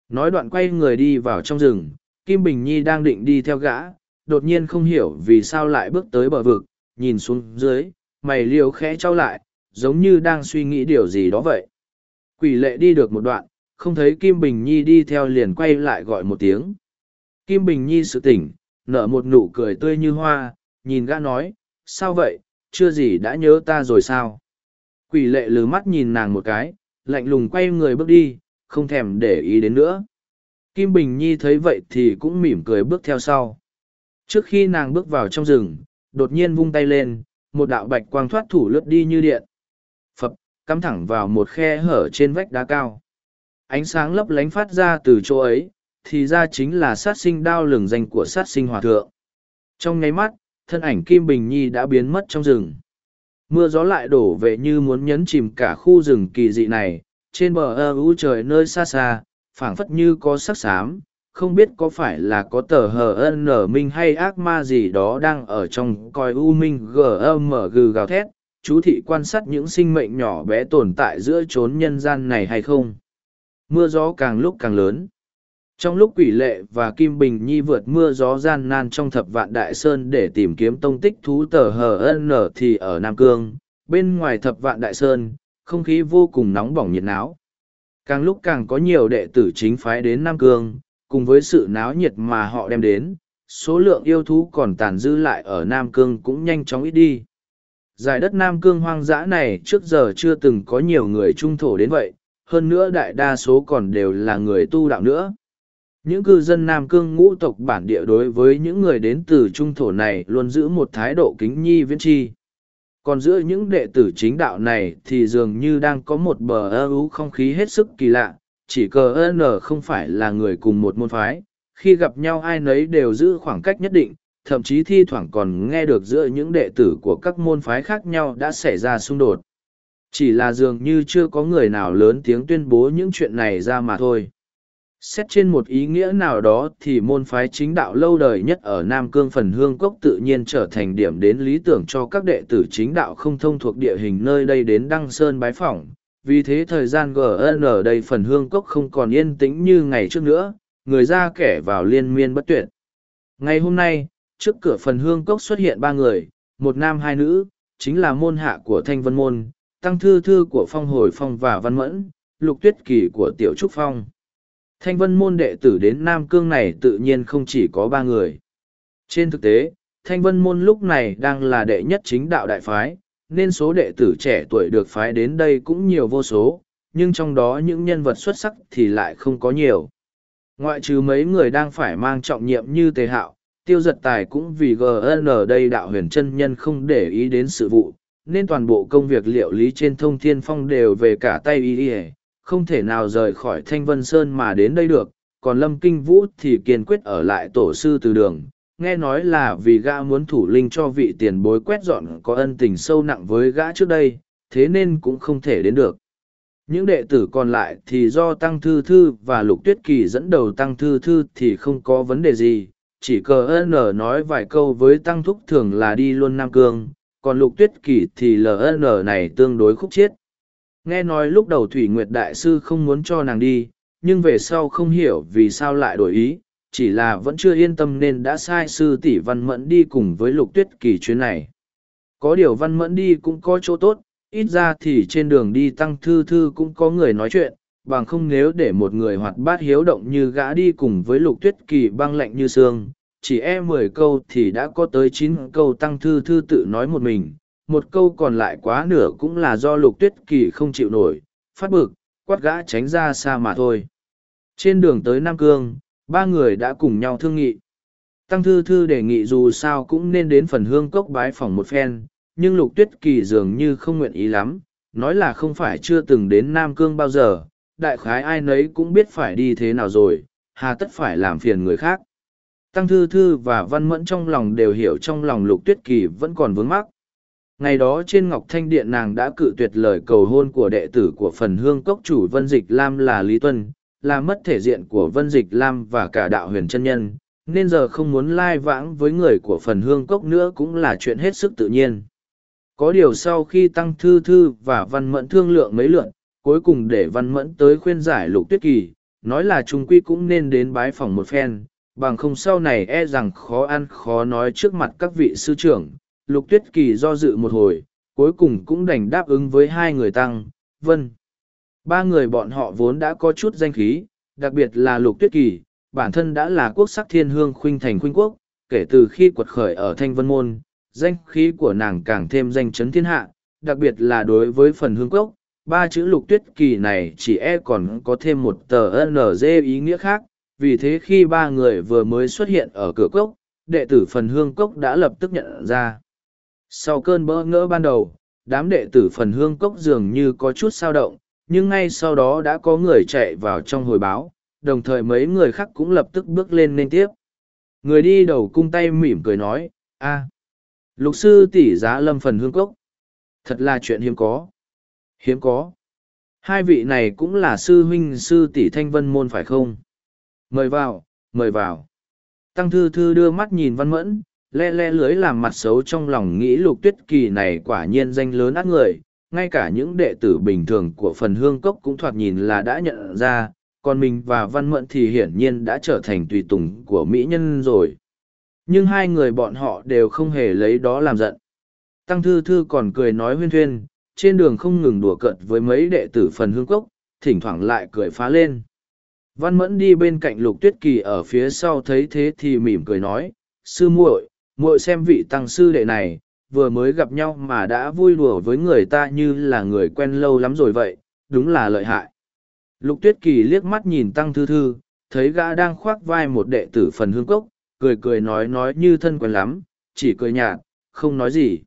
Nói đoạn quay người đi vào trong rừng, Kim Bình Nhi đang định đi theo gã, đột nhiên không hiểu vì sao lại bước tới bờ vực, nhìn xuống dưới, mày liều khẽ trao lại, giống như đang suy nghĩ điều gì đó vậy. Quỷ lệ đi được một đoạn, không thấy Kim Bình Nhi đi theo liền quay lại gọi một tiếng. Kim Bình Nhi sự tỉnh, nở một nụ cười tươi như hoa, nhìn gã nói, sao vậy, chưa gì đã nhớ ta rồi sao? Quỷ lệ lừ mắt nhìn nàng một cái, lạnh lùng quay người bước đi, không thèm để ý đến nữa. Kim Bình Nhi thấy vậy thì cũng mỉm cười bước theo sau. Trước khi nàng bước vào trong rừng, đột nhiên vung tay lên, một đạo bạch quang thoát thủ lướt đi như điện. Phập, cắm thẳng vào một khe hở trên vách đá cao. Ánh sáng lấp lánh phát ra từ chỗ ấy, thì ra chính là sát sinh đao lừng danh của sát sinh hòa thượng. Trong ngay mắt, thân ảnh Kim Bình Nhi đã biến mất trong rừng. Mưa gió lại đổ về như muốn nhấn chìm cả khu rừng kỳ dị này, trên bờ ơ u trời nơi xa xa, phảng phất như có sắc xám, không biết có phải là có tờ hờ ân nở minh hay ác ma gì đó đang ở trong coi u minh gm gừ gào thét chú thị quan sát những sinh mệnh nhỏ bé tồn tại giữa chốn nhân gian này hay không mưa gió càng lúc càng lớn trong lúc quỷ lệ và Kim Bình Nhi vượt mưa gió gian nan trong thập vạn đại sơn để tìm kiếm tông tích thú tờ hờ nở thì ở Nam Cương, bên ngoài thập vạn đại sơn, không khí vô cùng nóng bỏng nhiệt náo. Càng lúc càng có nhiều đệ tử chính phái đến Nam Cương, cùng với sự náo nhiệt mà họ đem đến, số lượng yêu thú còn tàn dư lại ở Nam Cương cũng nhanh chóng ít đi. Giải đất Nam Cương hoang dã này trước giờ chưa từng có nhiều người trung thổ đến vậy, hơn nữa đại đa số còn đều là người tu đạo nữa những cư dân nam cương ngũ tộc bản địa đối với những người đến từ trung thổ này luôn giữ một thái độ kính nhi viễn chi còn giữa những đệ tử chính đạo này thì dường như đang có một bờ ơ ú không khí hết sức kỳ lạ chỉ cờ ơ n không phải là người cùng một môn phái khi gặp nhau ai nấy đều giữ khoảng cách nhất định thậm chí thi thoảng còn nghe được giữa những đệ tử của các môn phái khác nhau đã xảy ra xung đột chỉ là dường như chưa có người nào lớn tiếng tuyên bố những chuyện này ra mà thôi xét trên một ý nghĩa nào đó thì môn phái chính đạo lâu đời nhất ở nam cương phần hương cốc tự nhiên trở thành điểm đến lý tưởng cho các đệ tử chính đạo không thông thuộc địa hình nơi đây đến đăng sơn bái phỏng vì thế thời gian gn ở đây phần hương cốc không còn yên tĩnh như ngày trước nữa người ra kẻ vào liên miên bất tuyệt ngày hôm nay trước cửa phần hương cốc xuất hiện ba người một nam hai nữ chính là môn hạ của thanh vân môn tăng thư thư của phong hồi phong và văn mẫn lục tuyết kỳ của tiểu trúc phong Thanh vân môn đệ tử đến Nam Cương này tự nhiên không chỉ có ba người. Trên thực tế, Thanh vân môn lúc này đang là đệ nhất chính đạo đại phái, nên số đệ tử trẻ tuổi được phái đến đây cũng nhiều vô số, nhưng trong đó những nhân vật xuất sắc thì lại không có nhiều. Ngoại trừ mấy người đang phải mang trọng nhiệm như Tề Hạo, Tiêu Giật Tài cũng vì GN đây đạo huyền chân nhân không để ý đến sự vụ, nên toàn bộ công việc liệu lý trên thông thiên phong đều về cả tay y y không thể nào rời khỏi Thanh Vân Sơn mà đến đây được, còn Lâm Kinh Vũ thì kiên quyết ở lại tổ sư từ đường. Nghe nói là vì gã muốn thủ linh cho vị tiền bối quét dọn có ân tình sâu nặng với gã trước đây, thế nên cũng không thể đến được. Những đệ tử còn lại thì do Tăng Thư Thư và Lục Tuyết Kỳ dẫn đầu Tăng Thư Thư thì không có vấn đề gì, chỉ cờ ơn N nói vài câu với Tăng Thúc thường là đi luôn Nam Cương, còn Lục Tuyết Kỳ thì lờ ơn LN này tương đối khúc chiết. Nghe nói lúc đầu Thủy Nguyệt Đại Sư không muốn cho nàng đi, nhưng về sau không hiểu vì sao lại đổi ý, chỉ là vẫn chưa yên tâm nên đã sai sư tỷ Văn Mẫn đi cùng với Lục Tuyết Kỳ chuyến này. Có điều Văn Mẫn đi cũng có chỗ tốt, ít ra thì trên đường đi Tăng Thư Thư cũng có người nói chuyện, bằng không nếu để một người hoạt bát hiếu động như gã đi cùng với Lục Tuyết Kỳ băng lạnh như sương, chỉ e mười câu thì đã có tới chín câu Tăng Thư Thư tự nói một mình, một câu còn lại quá nửa cũng là do lục tuyết kỳ không chịu nổi phát bực quát gã tránh ra xa mà thôi trên đường tới nam cương ba người đã cùng nhau thương nghị tăng thư thư đề nghị dù sao cũng nên đến phần hương cốc bái phỏng một phen nhưng lục tuyết kỳ dường như không nguyện ý lắm nói là không phải chưa từng đến nam cương bao giờ đại khái ai nấy cũng biết phải đi thế nào rồi hà tất phải làm phiền người khác tăng thư thư và văn mẫn trong lòng đều hiểu trong lòng lục tuyết kỳ vẫn còn vướng mắc ngày đó trên ngọc thanh điện nàng đã cự tuyệt lời cầu hôn của đệ tử của phần hương cốc chủ vân dịch lam là lý tuân là mất thể diện của vân dịch lam và cả đạo huyền chân nhân nên giờ không muốn lai vãng với người của phần hương cốc nữa cũng là chuyện hết sức tự nhiên có điều sau khi tăng thư thư và văn mẫn thương lượng mấy lượn cuối cùng để văn mẫn tới khuyên giải lục tuyết kỳ nói là trung quy cũng nên đến bái phòng một phen bằng không sau này e rằng khó ăn khó nói trước mặt các vị sư trưởng lục tuyết kỳ do dự một hồi cuối cùng cũng đành đáp ứng với hai người tăng vân ba người bọn họ vốn đã có chút danh khí đặc biệt là lục tuyết kỳ bản thân đã là quốc sắc thiên hương khuynh thành khuynh quốc kể từ khi quật khởi ở thanh vân môn danh khí của nàng càng thêm danh chấn thiên hạ đặc biệt là đối với phần hương quốc ba chữ lục tuyết kỳ này chỉ e còn có thêm một tờ nz ý nghĩa khác vì thế khi ba người vừa mới xuất hiện ở cửa cốc đệ tử phần hương cốc đã lập tức nhận ra sau cơn bỡ ngỡ ban đầu đám đệ tử phần hương cốc dường như có chút sao động nhưng ngay sau đó đã có người chạy vào trong hồi báo đồng thời mấy người khác cũng lập tức bước lên nên tiếp người đi đầu cung tay mỉm cười nói a lục sư tỷ giá lâm phần hương cốc thật là chuyện hiếm có hiếm có hai vị này cũng là sư huynh sư tỷ thanh vân môn phải không mời vào mời vào tăng thư thư đưa mắt nhìn văn mẫn le le lưới làm mặt xấu trong lòng nghĩ lục tuyết kỳ này quả nhiên danh lớn ác người ngay cả những đệ tử bình thường của phần hương cốc cũng thoạt nhìn là đã nhận ra còn mình và văn mẫn thì hiển nhiên đã trở thành tùy tùng của mỹ nhân rồi nhưng hai người bọn họ đều không hề lấy đó làm giận tăng thư thư còn cười nói huyên thuyên trên đường không ngừng đùa cợt với mấy đệ tử phần hương cốc thỉnh thoảng lại cười phá lên văn mẫn đi bên cạnh lục tuyết kỳ ở phía sau thấy thế thì mỉm cười nói sư muội muội xem vị tăng sư đệ này, vừa mới gặp nhau mà đã vui đùa với người ta như là người quen lâu lắm rồi vậy, đúng là lợi hại. Lục tuyết kỳ liếc mắt nhìn tăng thư thư, thấy gã đang khoác vai một đệ tử phần hương cốc, cười cười nói nói như thân quen lắm, chỉ cười nhạt, không nói gì.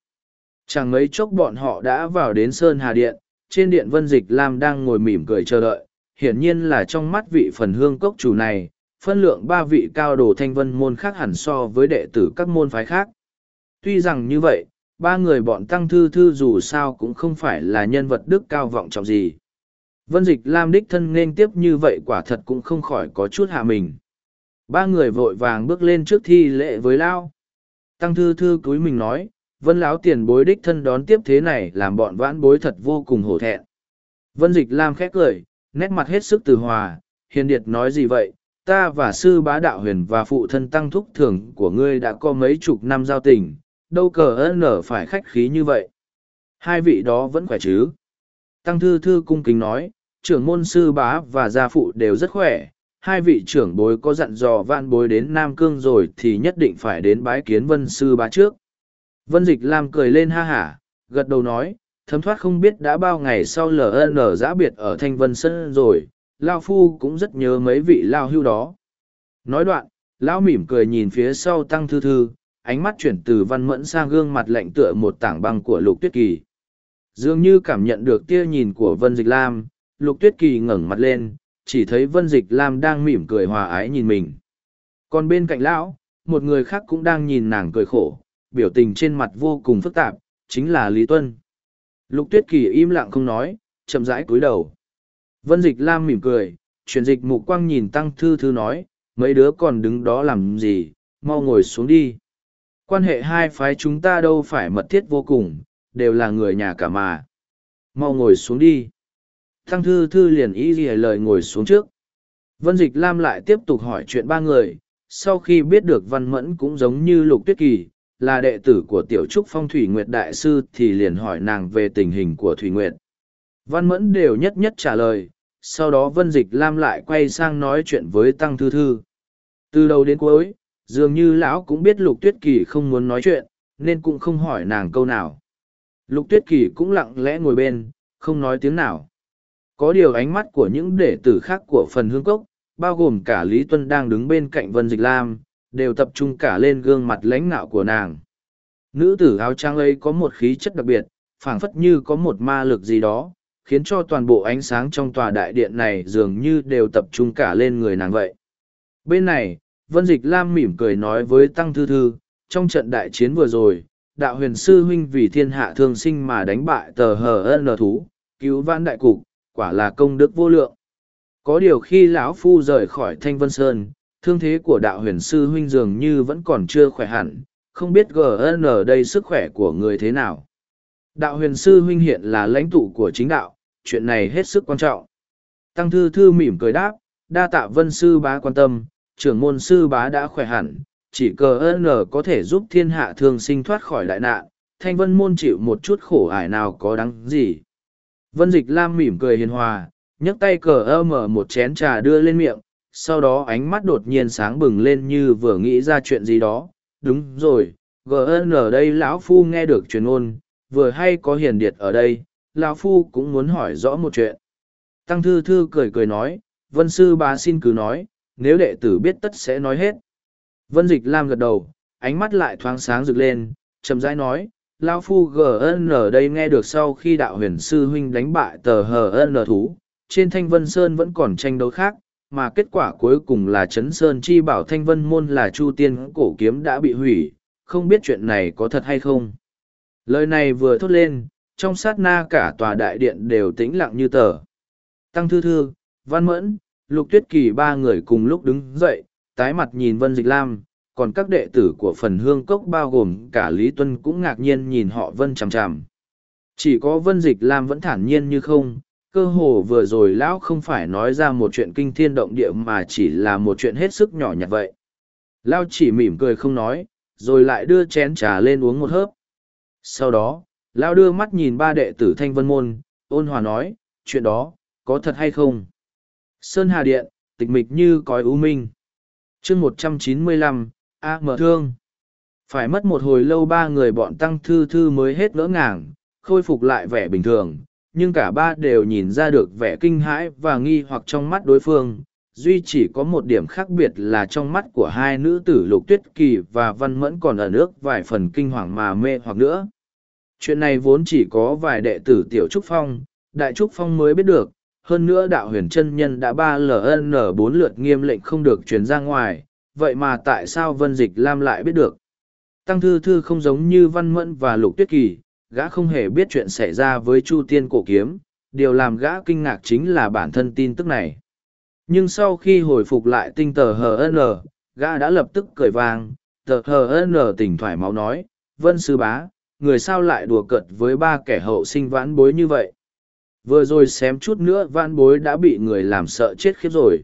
Chẳng mấy chốc bọn họ đã vào đến Sơn Hà Điện, trên điện Vân Dịch Lam đang ngồi mỉm cười chờ đợi, hiển nhiên là trong mắt vị phần hương cốc chủ này, phân lượng ba vị cao đồ thanh vân môn khác hẳn so với đệ tử các môn phái khác. Tuy rằng như vậy, ba người bọn Tăng Thư Thư dù sao cũng không phải là nhân vật đức cao vọng trọng gì. Vân Dịch Lam đích thân nên tiếp như vậy quả thật cũng không khỏi có chút hạ mình. Ba người vội vàng bước lên trước thi lễ với Lao. Tăng Thư Thư cúi mình nói, Vân Lão tiền bối đích thân đón tiếp thế này làm bọn vãn bối thật vô cùng hổ thẹn. Vân Dịch Lam khét cười, nét mặt hết sức từ hòa, hiền điệt nói gì vậy, ta và sư bá đạo huyền và phụ thân tăng thúc thường của ngươi đã có mấy chục năm giao tình, đâu cờ ơn nở phải khách khí như vậy. Hai vị đó vẫn khỏe chứ? Tăng thư thư cung kính nói, trưởng môn sư bá và gia phụ đều rất khỏe, hai vị trưởng bối có dặn dò vạn bối đến Nam Cương rồi thì nhất định phải đến bái kiến vân sư bá trước. Vân dịch làm cười lên ha hả, gật đầu nói, thấm thoát không biết đã bao ngày sau LN giã biệt ở Thanh Vân Sơn rồi, lao phu cũng rất nhớ mấy vị lao hưu đó nói đoạn lão mỉm cười nhìn phía sau tăng thư thư ánh mắt chuyển từ văn mẫn sang gương mặt lạnh tựa một tảng băng của lục tuyết kỳ dường như cảm nhận được tia nhìn của vân dịch lam lục tuyết kỳ ngẩng mặt lên chỉ thấy vân dịch lam đang mỉm cười hòa ái nhìn mình còn bên cạnh lão một người khác cũng đang nhìn nàng cười khổ biểu tình trên mặt vô cùng phức tạp chính là lý tuân lục tuyết kỳ im lặng không nói chậm rãi cúi đầu Vân Dịch Lam mỉm cười, chuyển dịch mục quang nhìn Tăng Thư Thư nói, mấy đứa còn đứng đó làm gì, mau ngồi xuống đi. Quan hệ hai phái chúng ta đâu phải mật thiết vô cùng, đều là người nhà cả mà. Mau ngồi xuống đi. Tăng Thư Thư liền ý gì lời ngồi xuống trước. Vân Dịch Lam lại tiếp tục hỏi chuyện ba người, sau khi biết được Văn Mẫn cũng giống như Lục Tuyết Kỳ, là đệ tử của Tiểu Trúc Phong Thủy Nguyệt Đại Sư thì liền hỏi nàng về tình hình của Thủy Nguyệt. Văn Mẫn đều nhất nhất trả lời, sau đó vân dịch lam lại quay sang nói chuyện với tăng thư thư từ đầu đến cuối dường như lão cũng biết lục tuyết kỳ không muốn nói chuyện nên cũng không hỏi nàng câu nào lục tuyết kỳ cũng lặng lẽ ngồi bên không nói tiếng nào có điều ánh mắt của những đệ tử khác của phần hương cốc bao gồm cả lý tuân đang đứng bên cạnh vân dịch lam đều tập trung cả lên gương mặt lãnh nạo của nàng nữ tử áo trang ấy có một khí chất đặc biệt phảng phất như có một ma lực gì đó khiến cho toàn bộ ánh sáng trong tòa đại điện này dường như đều tập trung cả lên người nàng vậy. Bên này, Vân Dịch Lam mỉm cười nói với Tăng Thư Thư, trong trận đại chiến vừa rồi, đạo huyền sư huynh vì thiên hạ thương sinh mà đánh bại tờ hờ n thú, cứu vãn đại cục, quả là công đức vô lượng. Có điều khi lão Phu rời khỏi Thanh Vân Sơn, thương thế của đạo huyền sư huynh dường như vẫn còn chưa khỏe hẳn, không biết GN đây sức khỏe của người thế nào. Đạo huyền sư huynh hiện là lãnh tụ của chính đạo, chuyện này hết sức quan trọng. Tăng Thư Thư mỉm cười đáp, đa tạ vân sư bá quan tâm, trưởng môn sư bá đã khỏe hẳn, chỉ cờ ơn có thể giúp thiên hạ thường sinh thoát khỏi đại nạn, thanh vân môn chịu một chút khổ ải nào có đáng gì. Vân Dịch Lam mỉm cười hiền hòa, nhấc tay cờ ơ mở một chén trà đưa lên miệng, sau đó ánh mắt đột nhiên sáng bừng lên như vừa nghĩ ra chuyện gì đó. Đúng rồi, n ở đây lão phu nghe được truyền ngôn, vừa hay có hiền điệt ở đây, lão phu cũng muốn hỏi rõ một chuyện tăng thư thư cười cười nói vân sư bà xin cứ nói nếu đệ tử biết tất sẽ nói hết vân dịch lam gật đầu ánh mắt lại thoáng sáng rực lên chậm rãi nói lão phu gn ở đây nghe được sau khi đạo huyền sư huynh đánh bại tờ hn thú trên thanh vân sơn vẫn còn tranh đấu khác mà kết quả cuối cùng là chấn sơn chi bảo thanh vân môn là chu tiên cổ kiếm đã bị hủy không biết chuyện này có thật hay không lời này vừa thốt lên trong sát na cả tòa đại điện đều tĩnh lặng như tờ. Tăng Thư Thư, Văn Mẫn, Lục Tuyết Kỳ ba người cùng lúc đứng dậy, tái mặt nhìn Vân Dịch Lam, còn các đệ tử của phần hương cốc bao gồm cả Lý Tuân cũng ngạc nhiên nhìn họ Vân chằm chằm. Chỉ có Vân Dịch Lam vẫn thản nhiên như không, cơ hồ vừa rồi lão không phải nói ra một chuyện kinh thiên động địa mà chỉ là một chuyện hết sức nhỏ nhặt vậy. Lão chỉ mỉm cười không nói, rồi lại đưa chén trà lên uống một hớp. Sau đó, Lao đưa mắt nhìn ba đệ tử Thanh Vân Môn, ôn hòa nói, chuyện đó, có thật hay không? Sơn Hà Điện, tịch mịch như cõi ưu minh. chương một trăm chín mươi lăm A mở thương. Phải mất một hồi lâu ba người bọn Tăng Thư Thư mới hết lỡ ngàng, khôi phục lại vẻ bình thường, nhưng cả ba đều nhìn ra được vẻ kinh hãi và nghi hoặc trong mắt đối phương. Duy chỉ có một điểm khác biệt là trong mắt của hai nữ tử lục tuyết kỳ và văn mẫn còn ở nước vài phần kinh hoàng mà mê hoặc nữa Chuyện này vốn chỉ có vài đệ tử Tiểu Trúc Phong, Đại Trúc Phong mới biết được, hơn nữa đạo huyền chân nhân đã ba ln bốn lượt nghiêm lệnh không được truyền ra ngoài, vậy mà tại sao Vân Dịch Lam lại biết được? Tăng Thư Thư không giống như Văn Mẫn và Lục Tuyết Kỳ, gã không hề biết chuyện xảy ra với Chu Tiên Cổ Kiếm, điều làm gã kinh ngạc chính là bản thân tin tức này. Nhưng sau khi hồi phục lại tinh tờ HN, gã đã lập tức cười vang, tờ HN tỉnh thoải máu nói, Vân Sư Bá, người sao lại đùa cợt với ba kẻ hậu sinh vãn bối như vậy vừa rồi xém chút nữa vãn bối đã bị người làm sợ chết khiếp rồi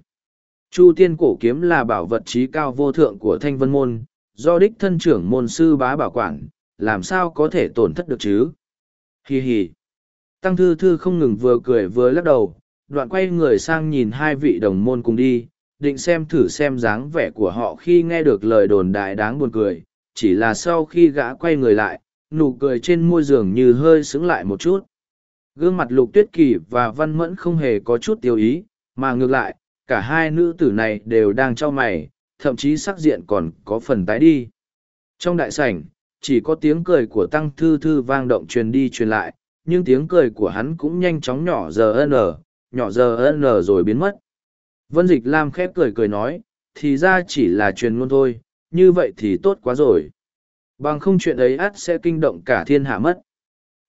chu tiên cổ kiếm là bảo vật trí cao vô thượng của thanh vân môn do đích thân trưởng môn sư bá bảo quản làm sao có thể tổn thất được chứ hì hì tăng thư thư không ngừng vừa cười vừa lắc đầu đoạn quay người sang nhìn hai vị đồng môn cùng đi định xem thử xem dáng vẻ của họ khi nghe được lời đồn đại đáng buồn cười chỉ là sau khi gã quay người lại nụ cười trên môi giường như hơi sững lại một chút gương mặt lục tuyết kỳ và văn mẫn không hề có chút tiêu ý mà ngược lại cả hai nữ tử này đều đang t mày thậm chí sắc diện còn có phần tái đi trong đại sảnh chỉ có tiếng cười của tăng thư thư vang động truyền đi truyền lại nhưng tiếng cười của hắn cũng nhanh chóng nhỏ giờ n nhỏ giờ n rồi biến mất vân dịch lam khép cười cười nói thì ra chỉ là truyền ngôn thôi như vậy thì tốt quá rồi Bằng không chuyện ấy ắt sẽ kinh động cả thiên hạ mất.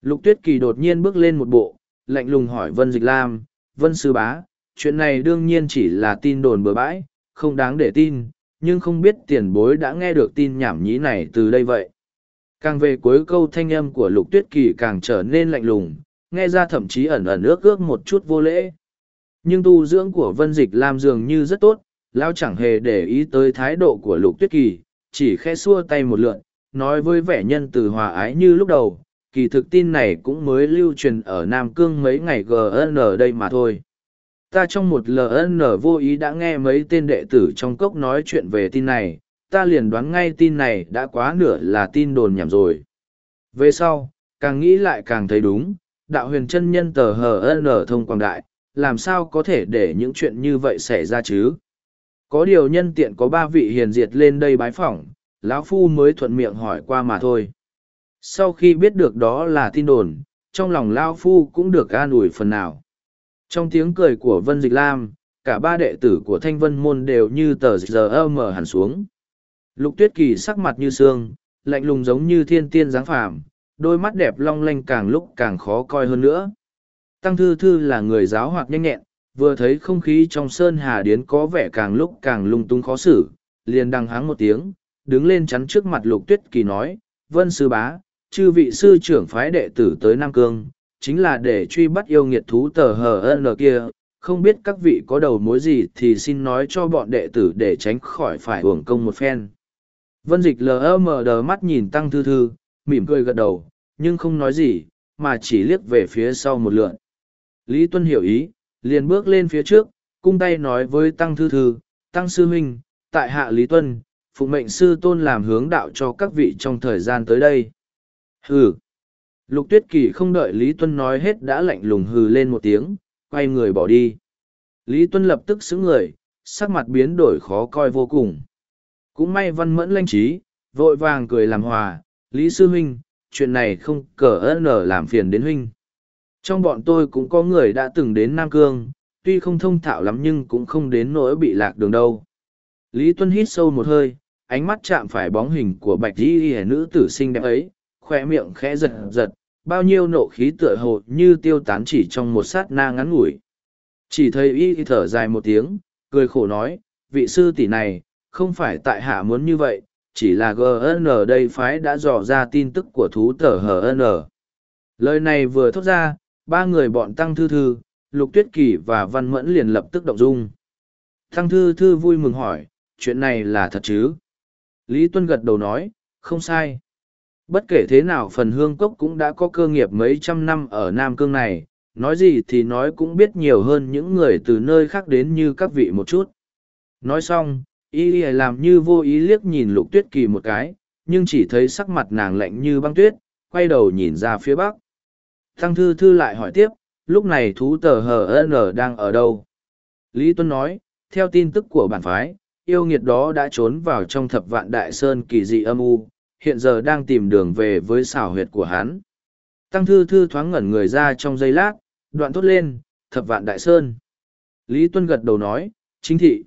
Lục tuyết kỳ đột nhiên bước lên một bộ, lạnh lùng hỏi Vân Dịch Lam, Vân Sư Bá, chuyện này đương nhiên chỉ là tin đồn bừa bãi, không đáng để tin, nhưng không biết tiền bối đã nghe được tin nhảm nhí này từ đây vậy. Càng về cuối câu thanh âm của lục tuyết kỳ càng trở nên lạnh lùng, nghe ra thậm chí ẩn ẩn ước ước một chút vô lễ. Nhưng tu dưỡng của Vân Dịch Lam dường như rất tốt, lao chẳng hề để ý tới thái độ của lục tuyết kỳ, chỉ khẽ xua tay một lượn, nói với vẻ nhân từ hòa ái như lúc đầu, kỳ thực tin này cũng mới lưu truyền ở Nam Cương mấy ngày GN đây mà thôi. Ta trong một LN vô ý đã nghe mấy tên đệ tử trong cốc nói chuyện về tin này, ta liền đoán ngay tin này đã quá nửa là tin đồn nhảm rồi. Về sau, càng nghĩ lại càng thấy đúng, đạo huyền chân nhân tờ HN thông quảng đại, làm sao có thể để những chuyện như vậy xảy ra chứ? Có điều nhân tiện có ba vị hiền diệt lên đây bái phỏng, lão phu mới thuận miệng hỏi qua mà thôi sau khi biết được đó là tin đồn trong lòng lao phu cũng được an ủi phần nào trong tiếng cười của vân dịch lam cả ba đệ tử của thanh vân môn đều như tờ giờ ơ mở hẳn xuống lục tuyết kỳ sắc mặt như sương lạnh lùng giống như thiên tiên giáng phàm đôi mắt đẹp long lanh càng lúc càng khó coi hơn nữa tăng thư thư là người giáo hoạt nhanh nhẹn vừa thấy không khí trong sơn hà điến có vẻ càng lúc càng lung tung khó xử liền đăng háng một tiếng đứng lên chắn trước mặt lục tuyết kỳ nói, Vân Sư Bá, chư vị sư trưởng phái đệ tử tới Nam Cương, chính là để truy bắt yêu nghiệt thú tờ hờ HN kia, không biết các vị có đầu mối gì thì xin nói cho bọn đệ tử để tránh khỏi phải uổng công một phen. Vân Dịch lờ đờ mắt nhìn Tăng Thư Thư, mỉm cười gật đầu, nhưng không nói gì, mà chỉ liếc về phía sau một lượn. Lý Tuân hiểu ý, liền bước lên phía trước, cung tay nói với Tăng Thư Thư, Tăng Sư Huynh, tại hạ Lý Tuân, phụ mệnh sư tôn làm hướng đạo cho các vị trong thời gian tới đây. Hừ. Lục tuyết kỳ không đợi Lý Tuân nói hết đã lạnh lùng hừ lên một tiếng, quay người bỏ đi. Lý Tuân lập tức xứng người, sắc mặt biến đổi khó coi vô cùng. Cũng may văn mẫn lanh trí, vội vàng cười làm hòa, Lý Sư Huynh, chuyện này không cờ nở làm phiền đến Huynh. Trong bọn tôi cũng có người đã từng đến Nam Cương, tuy không thông thạo lắm nhưng cũng không đến nỗi bị lạc đường đâu. Lý Tuân hít sâu một hơi, ánh mắt chạm phải bóng hình của bạch di hẻ nữ tử sinh đẹp ấy khoe miệng khẽ giật giật bao nhiêu nộ khí tựa hồ như tiêu tán chỉ trong một sát na ngắn ngủi chỉ thấy y thở dài một tiếng cười khổ nói vị sư tỷ này không phải tại hạ muốn như vậy chỉ là gn đây phái đã dò ra tin tức của thú tờ hn lời này vừa thốt ra ba người bọn tăng thư thư lục tuyết kỳ và văn mẫn liền lập tức động dung tăng thư thư vui mừng hỏi chuyện này là thật chứ Lý Tuân gật đầu nói, không sai. Bất kể thế nào phần hương cốc cũng đã có cơ nghiệp mấy trăm năm ở Nam Cương này, nói gì thì nói cũng biết nhiều hơn những người từ nơi khác đến như các vị một chút. Nói xong, y làm như vô ý liếc nhìn lục tuyết kỳ một cái, nhưng chỉ thấy sắc mặt nàng lạnh như băng tuyết, quay đầu nhìn ra phía bắc. Thăng thư thư lại hỏi tiếp, lúc này thú tờ HN đang ở đâu? Lý Tuấn nói, theo tin tức của bản phái, yêu nghiệt đó đã trốn vào trong thập vạn đại sơn kỳ dị âm u, hiện giờ đang tìm đường về với xảo huyệt của hắn. Tăng thư thư thoáng ngẩn người ra trong giây lát, đoạn tốt lên, thập vạn đại sơn. Lý Tuân gật đầu nói, chính thị.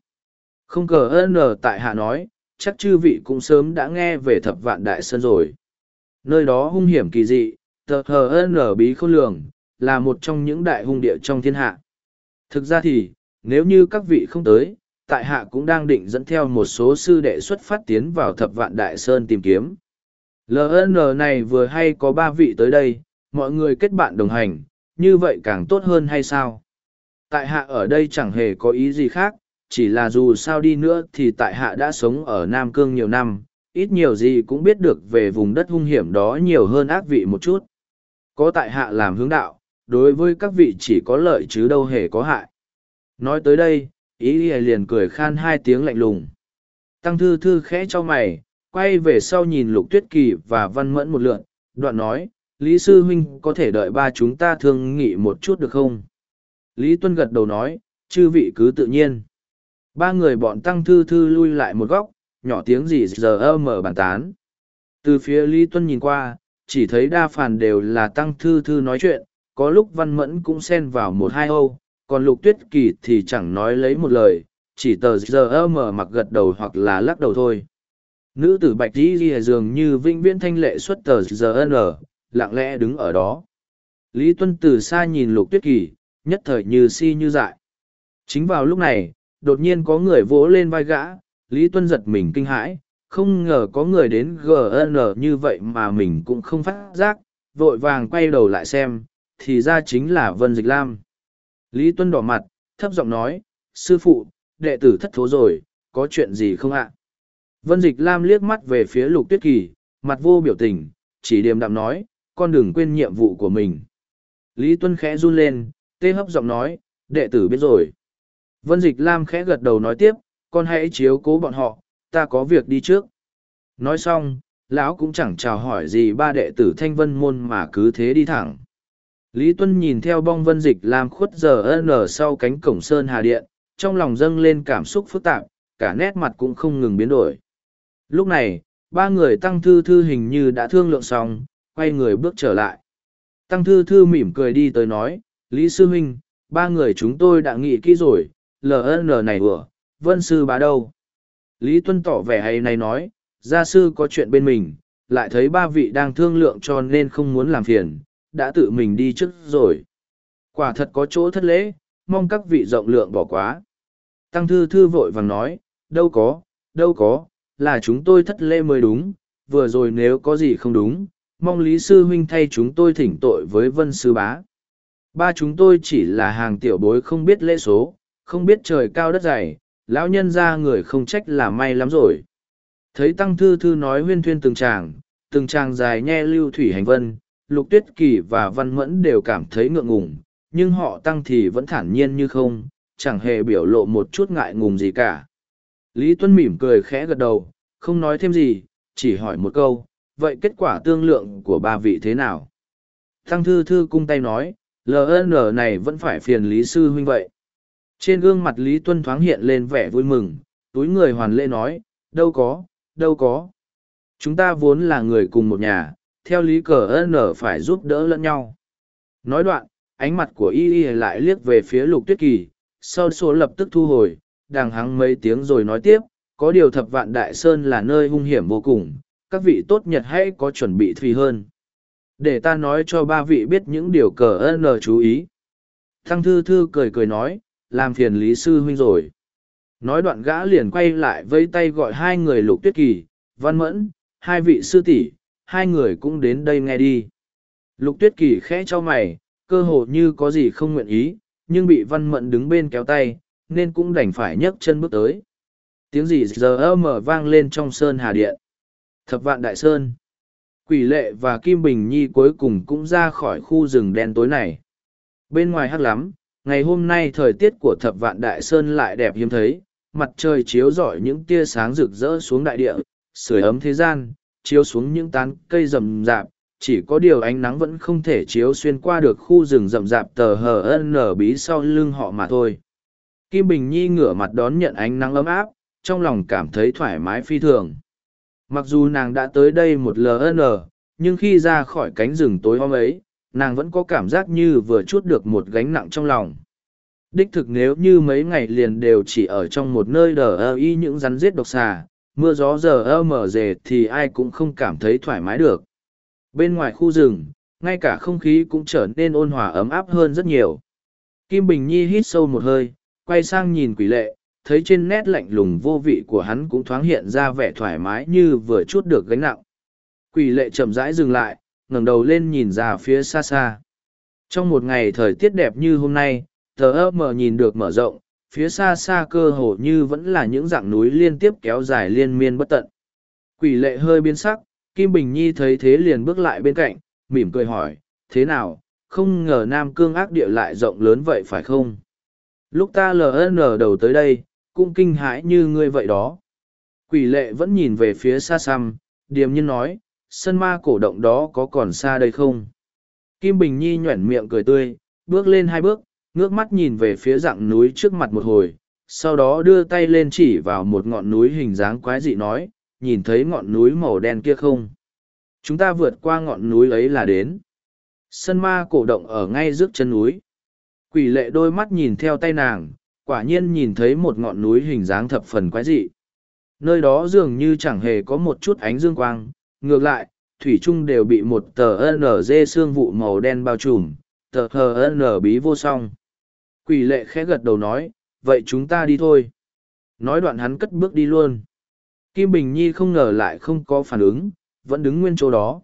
Không cờ ơn ở tại hạ nói, chắc chư vị cũng sớm đã nghe về thập vạn đại sơn rồi. Nơi đó hung hiểm kỳ dị, tờ hờ ơn ở bí khôn lường, là một trong những đại hung địa trong thiên hạ. Thực ra thì, nếu như các vị không tới, tại hạ cũng đang định dẫn theo một số sư đệ xuất phát tiến vào thập vạn đại sơn tìm kiếm. LN này vừa hay có ba vị tới đây, mọi người kết bạn đồng hành, như vậy càng tốt hơn hay sao? Tại hạ ở đây chẳng hề có ý gì khác, chỉ là dù sao đi nữa thì tại hạ đã sống ở Nam Cương nhiều năm, ít nhiều gì cũng biết được về vùng đất hung hiểm đó nhiều hơn ác vị một chút. Có tại hạ làm hướng đạo, đối với các vị chỉ có lợi chứ đâu hề có hại. Nói tới đây, ý ỉa liền cười khan hai tiếng lạnh lùng tăng thư thư khẽ cho mày quay về sau nhìn lục tuyết kỳ và văn mẫn một lượn đoạn nói lý sư huynh có thể đợi ba chúng ta thương nghị một chút được không lý tuân gật đầu nói chư vị cứ tự nhiên ba người bọn tăng thư thư lui lại một góc nhỏ tiếng gì giờ ơ mở bàn tán từ phía lý tuân nhìn qua chỉ thấy đa phản đều là tăng thư thư nói chuyện có lúc văn mẫn cũng xen vào một hai âu còn lục tuyết kỳ thì chẳng nói lấy một lời chỉ tờ giờ ơ mờ mặc gật đầu hoặc là lắc đầu thôi nữ tử bạch dĩ ghi dường như vĩnh viễn thanh lệ xuất tờ giờ n lặng lẽ đứng ở đó lý tuân từ xa nhìn lục tuyết kỳ nhất thời như si như dại chính vào lúc này đột nhiên có người vỗ lên vai gã lý tuân giật mình kinh hãi không ngờ có người đến gn như vậy mà mình cũng không phát giác vội vàng quay đầu lại xem thì ra chính là vân dịch lam Lý Tuân đỏ mặt, thấp giọng nói, sư phụ, đệ tử thất thố rồi, có chuyện gì không ạ? Vân Dịch Lam liếc mắt về phía Lục Tuyết Kỳ, mặt vô biểu tình, chỉ điềm đạm nói, con đừng quên nhiệm vụ của mình. Lý Tuân khẽ run lên, tê hấp giọng nói, đệ tử biết rồi. Vân Dịch Lam khẽ gật đầu nói tiếp, con hãy chiếu cố bọn họ, ta có việc đi trước. Nói xong, lão cũng chẳng chào hỏi gì ba đệ tử thanh vân môn mà cứ thế đi thẳng. Lý Tuân nhìn theo bong vân dịch làm khuất giờ n sau cánh cổng Sơn Hà Điện, trong lòng dâng lên cảm xúc phức tạp, cả nét mặt cũng không ngừng biến đổi. Lúc này, ba người tăng thư thư hình như đã thương lượng xong, quay người bước trở lại. Tăng thư thư mỉm cười đi tới nói, Lý Sư Minh, ba người chúng tôi đã nghĩ kỹ rồi, LN này vừa, vân sư bá đâu. Lý Tuân tỏ vẻ hay này nói, gia sư có chuyện bên mình, lại thấy ba vị đang thương lượng cho nên không muốn làm phiền, đã tự mình đi trước rồi. Quả thật có chỗ thất lễ, mong các vị rộng lượng bỏ quá. Tăng thư thư vội vàng nói, đâu có, đâu có, là chúng tôi thất lễ mới đúng, vừa rồi nếu có gì không đúng, mong Lý Sư Huynh thay chúng tôi thỉnh tội với Vân Sư Bá. Ba chúng tôi chỉ là hàng tiểu bối không biết lễ số, không biết trời cao đất dày, lão nhân ra người không trách là may lắm rồi. Thấy Tăng Thư Thư nói huyên thuyên từng tràng, từng tràng dài nhe lưu thủy hành vân, lục tuyết kỳ và văn mẫn đều cảm thấy ngượng ngùng nhưng họ tăng thì vẫn thản nhiên như không chẳng hề biểu lộ một chút ngại ngùng gì cả lý tuân mỉm cười khẽ gật đầu không nói thêm gì chỉ hỏi một câu vậy kết quả tương lượng của ba vị thế nào tăng thư thư cung tay nói ln này vẫn phải phiền lý sư huynh vậy trên gương mặt lý tuân thoáng hiện lên vẻ vui mừng túi người hoàn Lệ nói đâu có đâu có chúng ta vốn là người cùng một nhà theo lý cờ ân ở phải giúp đỡ lẫn nhau nói đoạn ánh mặt của y y lại liếc về phía lục tuyết kỳ sau số lập tức thu hồi đang hắng mấy tiếng rồi nói tiếp có điều thập vạn đại sơn là nơi hung hiểm vô cùng các vị tốt nhật hãy có chuẩn bị thùy hơn để ta nói cho ba vị biết những điều cờ ân chú ý thăng thư thư cười cười nói làm phiền lý sư huynh rồi nói đoạn gã liền quay lại vây tay gọi hai người lục tuyết kỳ văn mẫn hai vị sư tỷ hai người cũng đến đây nghe đi. Lục tuyết kỳ khẽ cho mày, cơ hồ như có gì không nguyện ý, nhưng bị văn mận đứng bên kéo tay, nên cũng đành phải nhấc chân bước tới. Tiếng gì giờ ơ mở vang lên trong sơn hà điện. Thập vạn đại sơn. Quỷ lệ và Kim Bình Nhi cuối cùng cũng ra khỏi khu rừng đen tối này. Bên ngoài hắc lắm, ngày hôm nay thời tiết của thập vạn đại sơn lại đẹp hiếm thấy, mặt trời chiếu rọi những tia sáng rực rỡ xuống đại địa, sưởi ấm thế gian, chiếu xuống những tán cây rậm rạp, chỉ có điều ánh nắng vẫn không thể chiếu xuyên qua được khu rừng rậm rạp tờ hờ ân nở bí sau lưng họ mà thôi. Kim Bình Nhi ngửa mặt đón nhận ánh nắng ấm áp, trong lòng cảm thấy thoải mái phi thường. Mặc dù nàng đã tới đây một LN, nhưng khi ra khỏi cánh rừng tối hôm ấy, nàng vẫn có cảm giác như vừa chút được một gánh nặng trong lòng. Đích thực nếu như mấy ngày liền đều chỉ ở trong một nơi đờ ơ y những rắn giết độc xà, mưa gió giờ ơ mờ rề thì ai cũng không cảm thấy thoải mái được. Bên ngoài khu rừng, ngay cả không khí cũng trở nên ôn hòa ấm áp hơn rất nhiều. Kim Bình Nhi hít sâu một hơi, quay sang nhìn quỷ lệ, thấy trên nét lạnh lùng vô vị của hắn cũng thoáng hiện ra vẻ thoải mái như vừa chút được gánh nặng. Quỷ lệ chậm rãi dừng lại, ngẩng đầu lên nhìn ra phía xa xa. Trong một ngày thời tiết đẹp như hôm nay, tờ ơ mờ nhìn được mở rộng, phía xa xa cơ hồ như vẫn là những dạng núi liên tiếp kéo dài liên miên bất tận. Quỷ lệ hơi biến sắc, Kim Bình Nhi thấy thế liền bước lại bên cạnh, mỉm cười hỏi, thế nào, không ngờ Nam Cương ác địa lại rộng lớn vậy phải không? Lúc ta LN đầu tới đây, cũng kinh hãi như ngươi vậy đó. Quỷ lệ vẫn nhìn về phía xa xăm, điềm nhiên nói, sân ma cổ động đó có còn xa đây không? Kim Bình Nhi nhuẩn miệng cười tươi, bước lên hai bước, ngước mắt nhìn về phía dạng núi trước mặt một hồi, sau đó đưa tay lên chỉ vào một ngọn núi hình dáng quái dị nói, nhìn thấy ngọn núi màu đen kia không? Chúng ta vượt qua ngọn núi ấy là đến. Sân ma cổ động ở ngay trước chân núi. Quỷ lệ đôi mắt nhìn theo tay nàng, quả nhiên nhìn thấy một ngọn núi hình dáng thập phần quái dị. Nơi đó dường như chẳng hề có một chút ánh dương quang, ngược lại, thủy chung đều bị một tờ NG xương vụ màu đen bao trùm, tờ HN bí vô song. Quỷ lệ khẽ gật đầu nói, vậy chúng ta đi thôi. Nói đoạn hắn cất bước đi luôn. Kim Bình Nhi không ngờ lại không có phản ứng, vẫn đứng nguyên chỗ đó.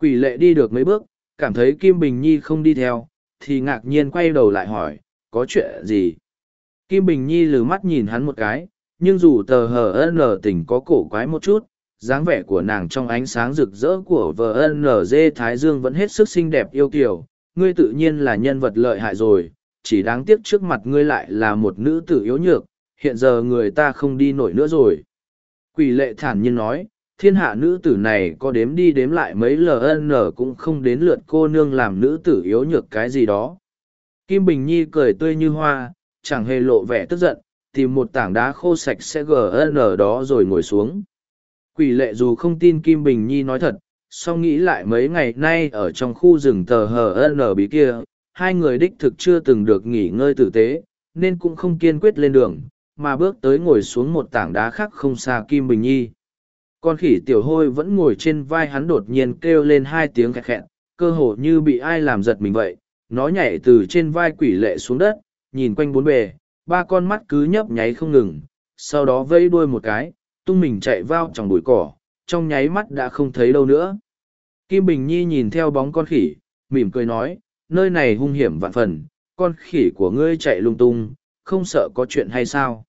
Quỷ lệ đi được mấy bước, cảm thấy Kim Bình Nhi không đi theo, thì ngạc nhiên quay đầu lại hỏi, có chuyện gì? Kim Bình Nhi lừ mắt nhìn hắn một cái, nhưng dù tờ hờ ân nở tỉnh có cổ quái một chút, dáng vẻ của nàng trong ánh sáng rực rỡ của dê Thái Dương vẫn hết sức xinh đẹp yêu kiều, ngươi tự nhiên là nhân vật lợi hại rồi, chỉ đáng tiếc trước mặt ngươi lại là một nữ tử yếu nhược, hiện giờ người ta không đi nổi nữa rồi. Quỷ lệ thản nhiên nói, thiên hạ nữ tử này có đếm đi đếm lại mấy LN cũng không đến lượt cô nương làm nữ tử yếu nhược cái gì đó. Kim Bình Nhi cười tươi như hoa, chẳng hề lộ vẻ tức giận, tìm một tảng đá khô sạch sẽ GN đó rồi ngồi xuống. Quỷ lệ dù không tin Kim Bình Nhi nói thật, song nghĩ lại mấy ngày nay ở trong khu rừng tờ HN bí kia, hai người đích thực chưa từng được nghỉ ngơi tử tế, nên cũng không kiên quyết lên đường, mà bước tới ngồi xuống một tảng đá khác không xa Kim Bình Nhi. Con khỉ tiểu hôi vẫn ngồi trên vai hắn đột nhiên kêu lên hai tiếng khẹt khẹn, cơ hồ như bị ai làm giật mình vậy, nó nhảy từ trên vai quỷ lệ xuống đất, nhìn quanh bốn bề, ba con mắt cứ nhấp nháy không ngừng, sau đó vẫy đuôi một cái, tung mình chạy vào trong bụi cỏ, trong nháy mắt đã không thấy đâu nữa. Kim Bình Nhi nhìn theo bóng con khỉ, mỉm cười nói, nơi này hung hiểm vạn phần, con khỉ của ngươi chạy lung tung, không sợ có chuyện hay sao?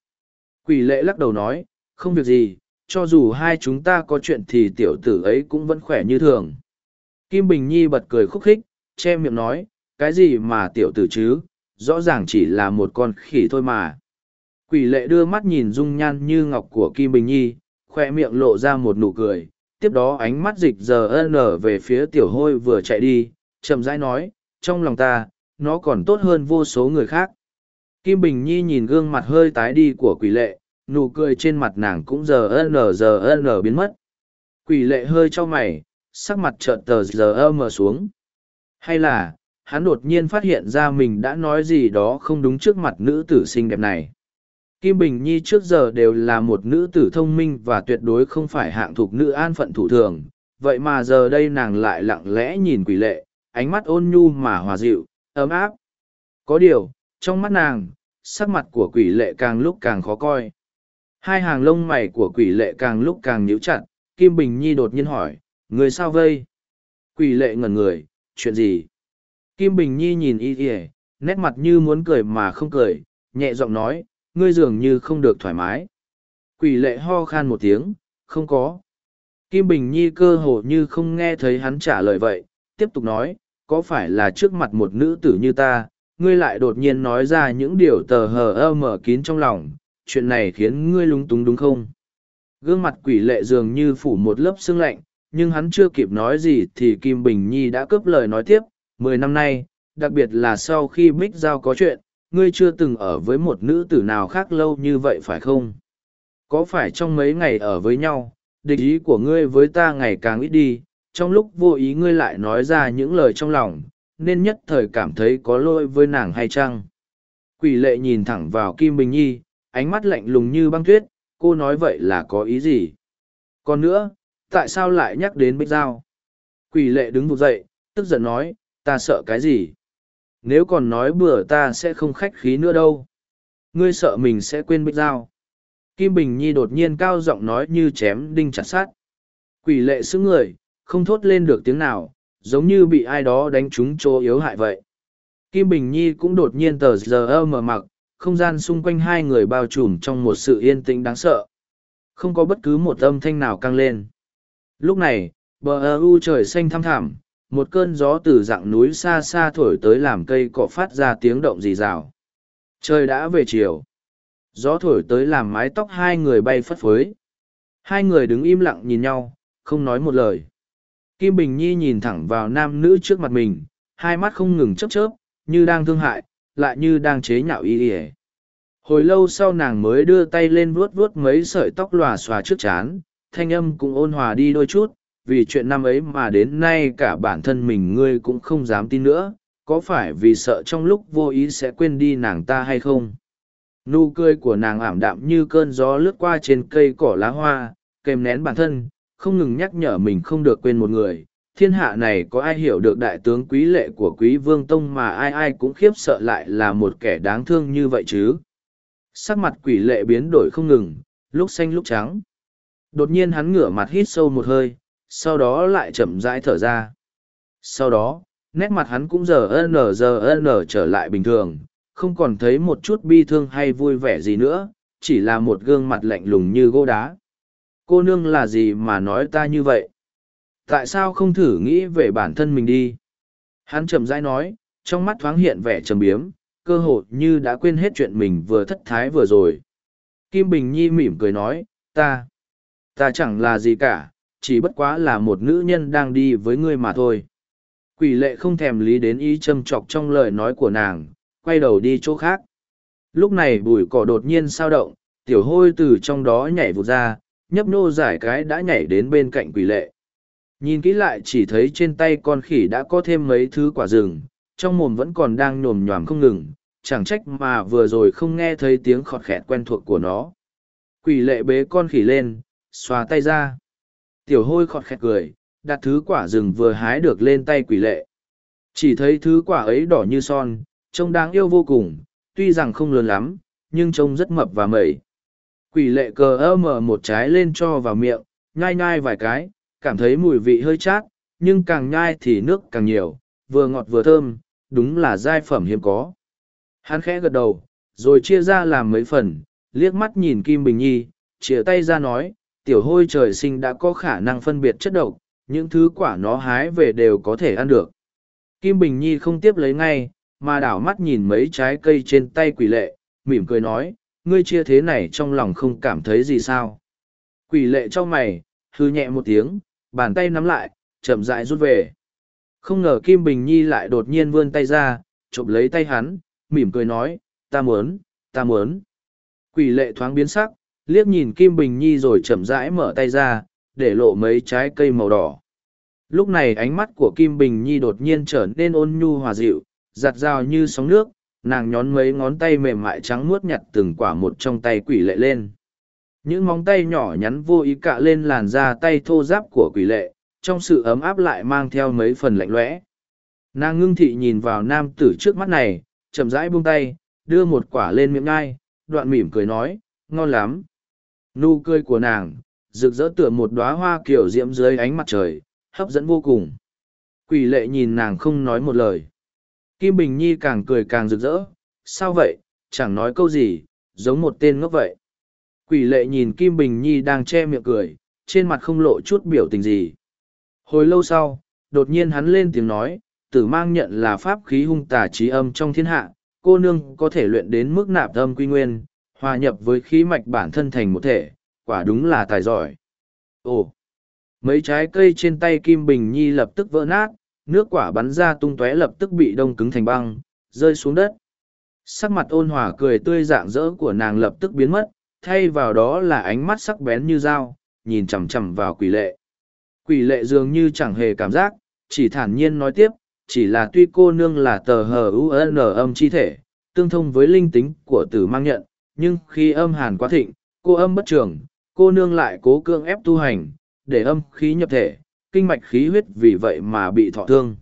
Quỷ lệ lắc đầu nói, không việc gì, cho dù hai chúng ta có chuyện thì tiểu tử ấy cũng vẫn khỏe như thường. Kim Bình Nhi bật cười khúc khích, che miệng nói, cái gì mà tiểu tử chứ, rõ ràng chỉ là một con khỉ thôi mà. Quỷ lệ đưa mắt nhìn dung nhan như ngọc của Kim Bình Nhi, khoe miệng lộ ra một nụ cười, tiếp đó ánh mắt dịch giờ ân về phía tiểu hôi vừa chạy đi, chậm rãi nói, trong lòng ta, nó còn tốt hơn vô số người khác. Kim Bình Nhi nhìn gương mặt hơi tái đi của quỷ lệ, nụ cười trên mặt nàng cũng giờ ơn nở giờ ơn nở biến mất. Quỷ lệ hơi cho mày, sắc mặt trợn tờ giờ ơ mờ xuống. Hay là, hắn đột nhiên phát hiện ra mình đã nói gì đó không đúng trước mặt nữ tử xinh đẹp này. Kim Bình Nhi trước giờ đều là một nữ tử thông minh và tuyệt đối không phải hạng thuộc nữ an phận thủ thường, vậy mà giờ đây nàng lại lặng lẽ nhìn quỷ lệ, ánh mắt ôn nhu mà hòa dịu, ấm áp. Có điều, trong mắt nàng, sắc mặt của quỷ lệ càng lúc càng khó coi. Hai hàng lông mày của quỷ lệ càng lúc càng nhíu chặt, Kim Bình Nhi đột nhiên hỏi, người sao vây? Quỷ lệ ngẩn người, chuyện gì? Kim Bình Nhi nhìn y kìa, nét mặt như muốn cười mà không cười, nhẹ giọng nói, ngươi dường như không được thoải mái. Quỷ lệ ho khan một tiếng, không có. Kim Bình Nhi cơ hồ như không nghe thấy hắn trả lời vậy, tiếp tục nói, có phải là trước mặt một nữ tử như ta, ngươi lại đột nhiên nói ra những điều tờ hờ ơ mở kín trong lòng, chuyện này khiến ngươi lúng túng đúng không? Gương mặt quỷ lệ dường như phủ một lớp xương lạnh, nhưng hắn chưa kịp nói gì thì Kim Bình Nhi đã cướp lời nói tiếp, mười năm nay, đặc biệt là sau khi Bích Giao có chuyện, ngươi chưa từng ở với một nữ tử nào khác lâu như vậy phải không? Có phải trong mấy ngày ở với nhau, địch ý của ngươi với ta ngày càng ít đi, trong lúc vô ý ngươi lại nói ra những lời trong lòng, nên nhất thời cảm thấy có lỗi với nàng hay chăng? Quỷ lệ nhìn thẳng vào Kim Bình Nhi, ánh mắt lạnh lùng như băng tuyết, cô nói vậy là có ý gì? Còn nữa, tại sao lại nhắc đến Bích Giao? Quỷ lệ đứng vụt dậy, tức giận nói, ta sợ cái gì? Nếu còn nói bừa ta sẽ không khách khí nữa đâu. Ngươi sợ mình sẽ quên Bích Giao. Kim Bình Nhi đột nhiên cao giọng nói như chém đinh chặt sát. Quỷ lệ xứng người, không thốt lên được tiếng nào, giống như bị ai đó đánh trúng chỗ yếu hại vậy. Kim Bình Nhi cũng đột nhiên tờ giờ mở mặc, không gian xung quanh hai người bao trùm trong một sự yên tĩnh đáng sợ. Không có bất cứ một âm thanh nào căng lên. Lúc này, bờ u trời xanh thăm thẳm, một cơn gió từ dạng núi xa xa thổi tới làm cây cỏ phát ra tiếng động rì rào. Trời đã về chiều. Gió thổi tới làm mái tóc hai người bay phất phới. Hai người đứng im lặng nhìn nhau, không nói một lời. Kim Bình Nhi nhìn thẳng vào nam nữ trước mặt mình, hai mắt không ngừng chớp chớp, như đang thương hại, lại như đang chế nhạo y y Hồi lâu sau nàng mới đưa tay lên vuốt vuốt mấy sợi tóc lòa xòa trước chán, thanh âm cũng ôn hòa đi đôi chút, vì chuyện năm ấy mà đến nay cả bản thân mình ngươi cũng không dám tin nữa, có phải vì sợ trong lúc vô ý sẽ quên đi nàng ta hay không? Nụ cười của nàng ảm đạm như cơn gió lướt qua trên cây cỏ lá hoa, kèm nén bản thân, không ngừng nhắc nhở mình không được quên một người. Thiên hạ này có ai hiểu được đại tướng quý lệ của quý vương tông mà ai ai cũng khiếp sợ lại là một kẻ đáng thương như vậy chứ. Sắc mặt quỷ lệ biến đổi không ngừng, lúc xanh lúc trắng. Đột nhiên hắn ngửa mặt hít sâu một hơi, sau đó lại chậm rãi thở ra. Sau đó, nét mặt hắn cũng giờ nở giờ nở trở lại bình thường, không còn thấy một chút bi thương hay vui vẻ gì nữa, chỉ là một gương mặt lạnh lùng như gỗ đá cô nương là gì mà nói ta như vậy tại sao không thử nghĩ về bản thân mình đi hắn chậm rãi nói trong mắt thoáng hiện vẻ trầm biếm cơ hội như đã quên hết chuyện mình vừa thất thái vừa rồi kim bình nhi mỉm cười nói ta ta chẳng là gì cả chỉ bất quá là một nữ nhân đang đi với ngươi mà thôi quỷ lệ không thèm lý đến ý châm chọc trong lời nói của nàng quay đầu đi chỗ khác lúc này bùi cỏ đột nhiên sao động tiểu hôi từ trong đó nhảy vụt ra nhấp nô giải cái đã nhảy đến bên cạnh quỷ lệ. Nhìn kỹ lại chỉ thấy trên tay con khỉ đã có thêm mấy thứ quả rừng, trong mồm vẫn còn đang nhồm nhòm không ngừng, chẳng trách mà vừa rồi không nghe thấy tiếng khọt khẹt quen thuộc của nó. Quỷ lệ bế con khỉ lên, xòa tay ra. Tiểu hôi khọt khẹt cười, đặt thứ quả rừng vừa hái được lên tay quỷ lệ. Chỉ thấy thứ quả ấy đỏ như son, trông đáng yêu vô cùng, tuy rằng không lớn lắm, nhưng trông rất mập và mẩy. Quỷ lệ cờ ơ mở một trái lên cho vào miệng, nhai nhai vài cái, cảm thấy mùi vị hơi chát, nhưng càng nhai thì nước càng nhiều, vừa ngọt vừa thơm, đúng là giai phẩm hiếm có. Hắn khẽ gật đầu, rồi chia ra làm mấy phần, liếc mắt nhìn Kim Bình Nhi, chia tay ra nói, tiểu hôi trời sinh đã có khả năng phân biệt chất độc, những thứ quả nó hái về đều có thể ăn được. Kim Bình Nhi không tiếp lấy ngay, mà đảo mắt nhìn mấy trái cây trên tay quỷ lệ, mỉm cười nói, ngươi chia thế này trong lòng không cảm thấy gì sao. Quỷ lệ cho mày, hư nhẹ một tiếng, bàn tay nắm lại, chậm rãi rút về. Không ngờ Kim Bình Nhi lại đột nhiên vươn tay ra, chụp lấy tay hắn, mỉm cười nói, ta muốn, ta muốn. Quỷ lệ thoáng biến sắc, liếc nhìn Kim Bình Nhi rồi chậm rãi mở tay ra, để lộ mấy trái cây màu đỏ. Lúc này ánh mắt của Kim Bình Nhi đột nhiên trở nên ôn nhu hòa dịu, giặt rào như sóng nước, nàng nhón mấy ngón tay mềm mại trắng muốt nhặt từng quả một trong tay quỷ lệ lên những móng tay nhỏ nhắn vô ý cạ lên làn da tay thô giáp của quỷ lệ trong sự ấm áp lại mang theo mấy phần lạnh lẽ nàng ngưng thị nhìn vào nam tử trước mắt này chậm rãi buông tay đưa một quả lên miệng ngai đoạn mỉm cười nói ngon lắm nụ cười của nàng rực rỡ tựa một đoá hoa kiểu diễm dưới ánh mặt trời hấp dẫn vô cùng quỷ lệ nhìn nàng không nói một lời Kim Bình Nhi càng cười càng rực rỡ, sao vậy, chẳng nói câu gì, giống một tên ngốc vậy. Quỷ lệ nhìn Kim Bình Nhi đang che miệng cười, trên mặt không lộ chút biểu tình gì. Hồi lâu sau, đột nhiên hắn lên tiếng nói, tử mang nhận là pháp khí hung tà trí âm trong thiên hạ, cô nương có thể luyện đến mức nạp âm quy nguyên, hòa nhập với khí mạch bản thân thành một thể, quả đúng là tài giỏi. Ồ! Mấy trái cây trên tay Kim Bình Nhi lập tức vỡ nát, nước quả bắn ra tung tóe lập tức bị đông cứng thành băng, rơi xuống đất. Sắc mặt ôn hòa cười tươi rạng rỡ của nàng lập tức biến mất, thay vào đó là ánh mắt sắc bén như dao, nhìn chằm chằm vào quỷ lệ. Quỷ lệ dường như chẳng hề cảm giác, chỉ thản nhiên nói tiếp, chỉ là tuy cô nương là tờ hờ UN âm chi thể, tương thông với linh tính của tử mang nhận, nhưng khi âm hàn quá thịnh, cô âm bất trường, cô nương lại cố cương ép tu hành, để âm khí nhập thể, kinh mạch khí huyết vì vậy mà bị thọ thương.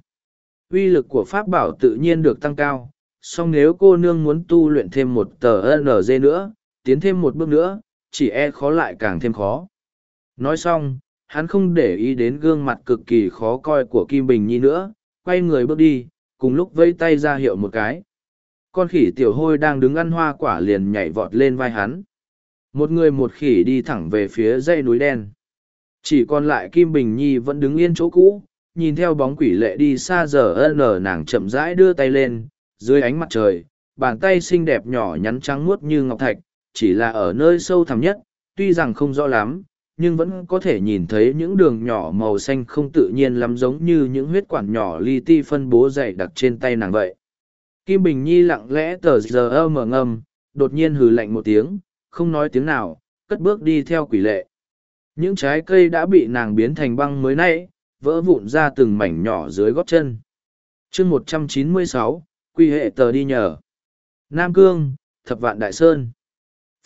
Uy lực của pháp bảo tự nhiên được tăng cao, song nếu cô nương muốn tu luyện thêm một tờ NG nữa, tiến thêm một bước nữa, chỉ e khó lại càng thêm khó. Nói xong, hắn không để ý đến gương mặt cực kỳ khó coi của Kim Bình Nhi nữa, quay người bước đi, cùng lúc vây tay ra hiệu một cái. Con khỉ tiểu hôi đang đứng ăn hoa quả liền nhảy vọt lên vai hắn. Một người một khỉ đi thẳng về phía dãy núi đen chỉ còn lại kim bình nhi vẫn đứng yên chỗ cũ nhìn theo bóng quỷ lệ đi xa giờ ân lờ nàng chậm rãi đưa tay lên dưới ánh mặt trời bàn tay xinh đẹp nhỏ nhắn trắng muốt như ngọc thạch chỉ là ở nơi sâu thẳm nhất tuy rằng không rõ lắm nhưng vẫn có thể nhìn thấy những đường nhỏ màu xanh không tự nhiên lắm giống như những huyết quản nhỏ li ti phân bố dày đặc trên tay nàng vậy kim bình nhi lặng lẽ tờ giờ ơ mở ngâm đột nhiên hừ lạnh một tiếng không nói tiếng nào cất bước đi theo quỷ lệ những trái cây đã bị nàng biến thành băng mới nãy, vỡ vụn ra từng mảnh nhỏ dưới gót chân. chương một trăm chín mươi sáu, quy hệ tờ đi nhờ. Nam Cương, Thập Vạn Đại Sơn.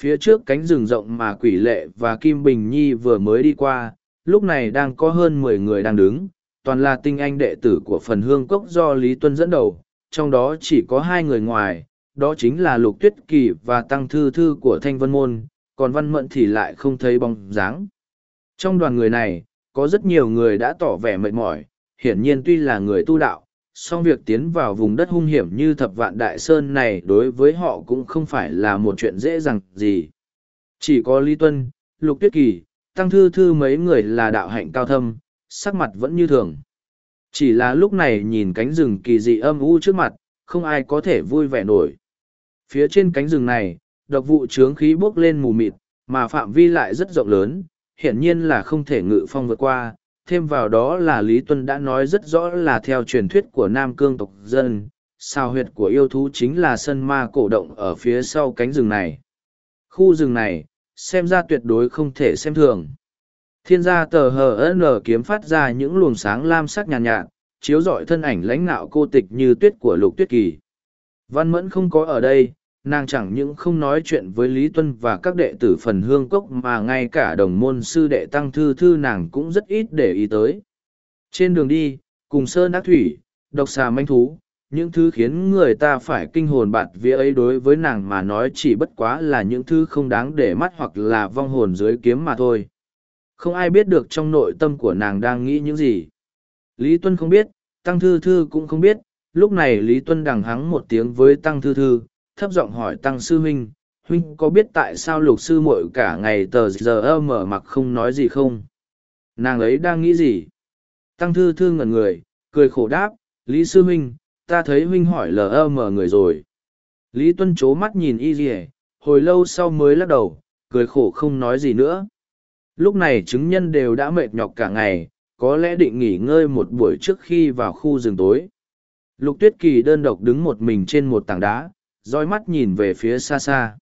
Phía trước cánh rừng rộng mà Quỷ Lệ và Kim Bình Nhi vừa mới đi qua, lúc này đang có hơn mười người đang đứng, toàn là tinh anh đệ tử của phần hương cốc do Lý Tuân dẫn đầu, trong đó chỉ có hai người ngoài, đó chính là Lục Tuyết Kỳ và Tăng Thư Thư của Thanh Vân Môn, còn Văn Mận thì lại không thấy bóng dáng. Trong đoàn người này, có rất nhiều người đã tỏ vẻ mệt mỏi, hiển nhiên tuy là người tu đạo, song việc tiến vào vùng đất hung hiểm như thập vạn đại sơn này đối với họ cũng không phải là một chuyện dễ dàng gì. Chỉ có Lý Tuân, Lục Tuyết Kỳ, Tăng Thư Thư mấy người là đạo hạnh cao thâm, sắc mặt vẫn như thường. Chỉ là lúc này nhìn cánh rừng kỳ dị âm u trước mặt, không ai có thể vui vẻ nổi. Phía trên cánh rừng này, độc vụ chướng khí bốc lên mù mịt, mà phạm vi lại rất rộng lớn, hiển nhiên là không thể ngự phong vượt qua, thêm vào đó là Lý Tuân đã nói rất rõ là theo truyền thuyết của Nam Cương tộc dân, sao huyệt của yêu thú chính là sân ma cổ động ở phía sau cánh rừng này. Khu rừng này, xem ra tuyệt đối không thể xem thường. Thiên gia tờ hờ HN kiếm phát ra những luồng sáng lam sắc nhàn nhạt, chiếu rọi thân ảnh lãnh nạo cô tịch như tuyết của lục tuyết kỳ. Văn mẫn không có ở đây, nàng chẳng những không nói chuyện với Lý Tuân và các đệ tử phần hương cốc mà ngay cả đồng môn sư đệ tăng thư thư nàng cũng rất ít để ý tới. Trên đường đi, cùng sơn ác thủy, độc xà manh thú, những thứ khiến người ta phải kinh hồn bạt vía ấy đối với nàng mà nói chỉ bất quá là những thứ không đáng để mắt hoặc là vong hồn dưới kiếm mà thôi. Không ai biết được trong nội tâm của nàng đang nghĩ những gì. Lý Tuân không biết, Tăng Thư Thư cũng không biết, lúc này Lý Tuân đằng hắng một tiếng với Tăng Thư Thư, thấp giọng hỏi tăng sư huynh huynh có biết tại sao lục sư mội cả ngày tờ giờ ơ mở mặc không nói gì không nàng ấy đang nghĩ gì tăng thư thư ngẩn người cười khổ đáp lý sư huynh ta thấy huynh hỏi lờ ơ mở người rồi lý tuân c h ố mắt nhìn y dỉa hồi lâu sau mới lắc đầu cười khổ không nói gì nữa lúc này chứng nhân đều đã mệt nhọc cả ngày có lẽ định nghỉ ngơi một buổi trước khi vào khu rừng tối lục tuyết kỳ đơn độc đứng một mình trên một tảng đá roi mắt nhìn về phía xa xa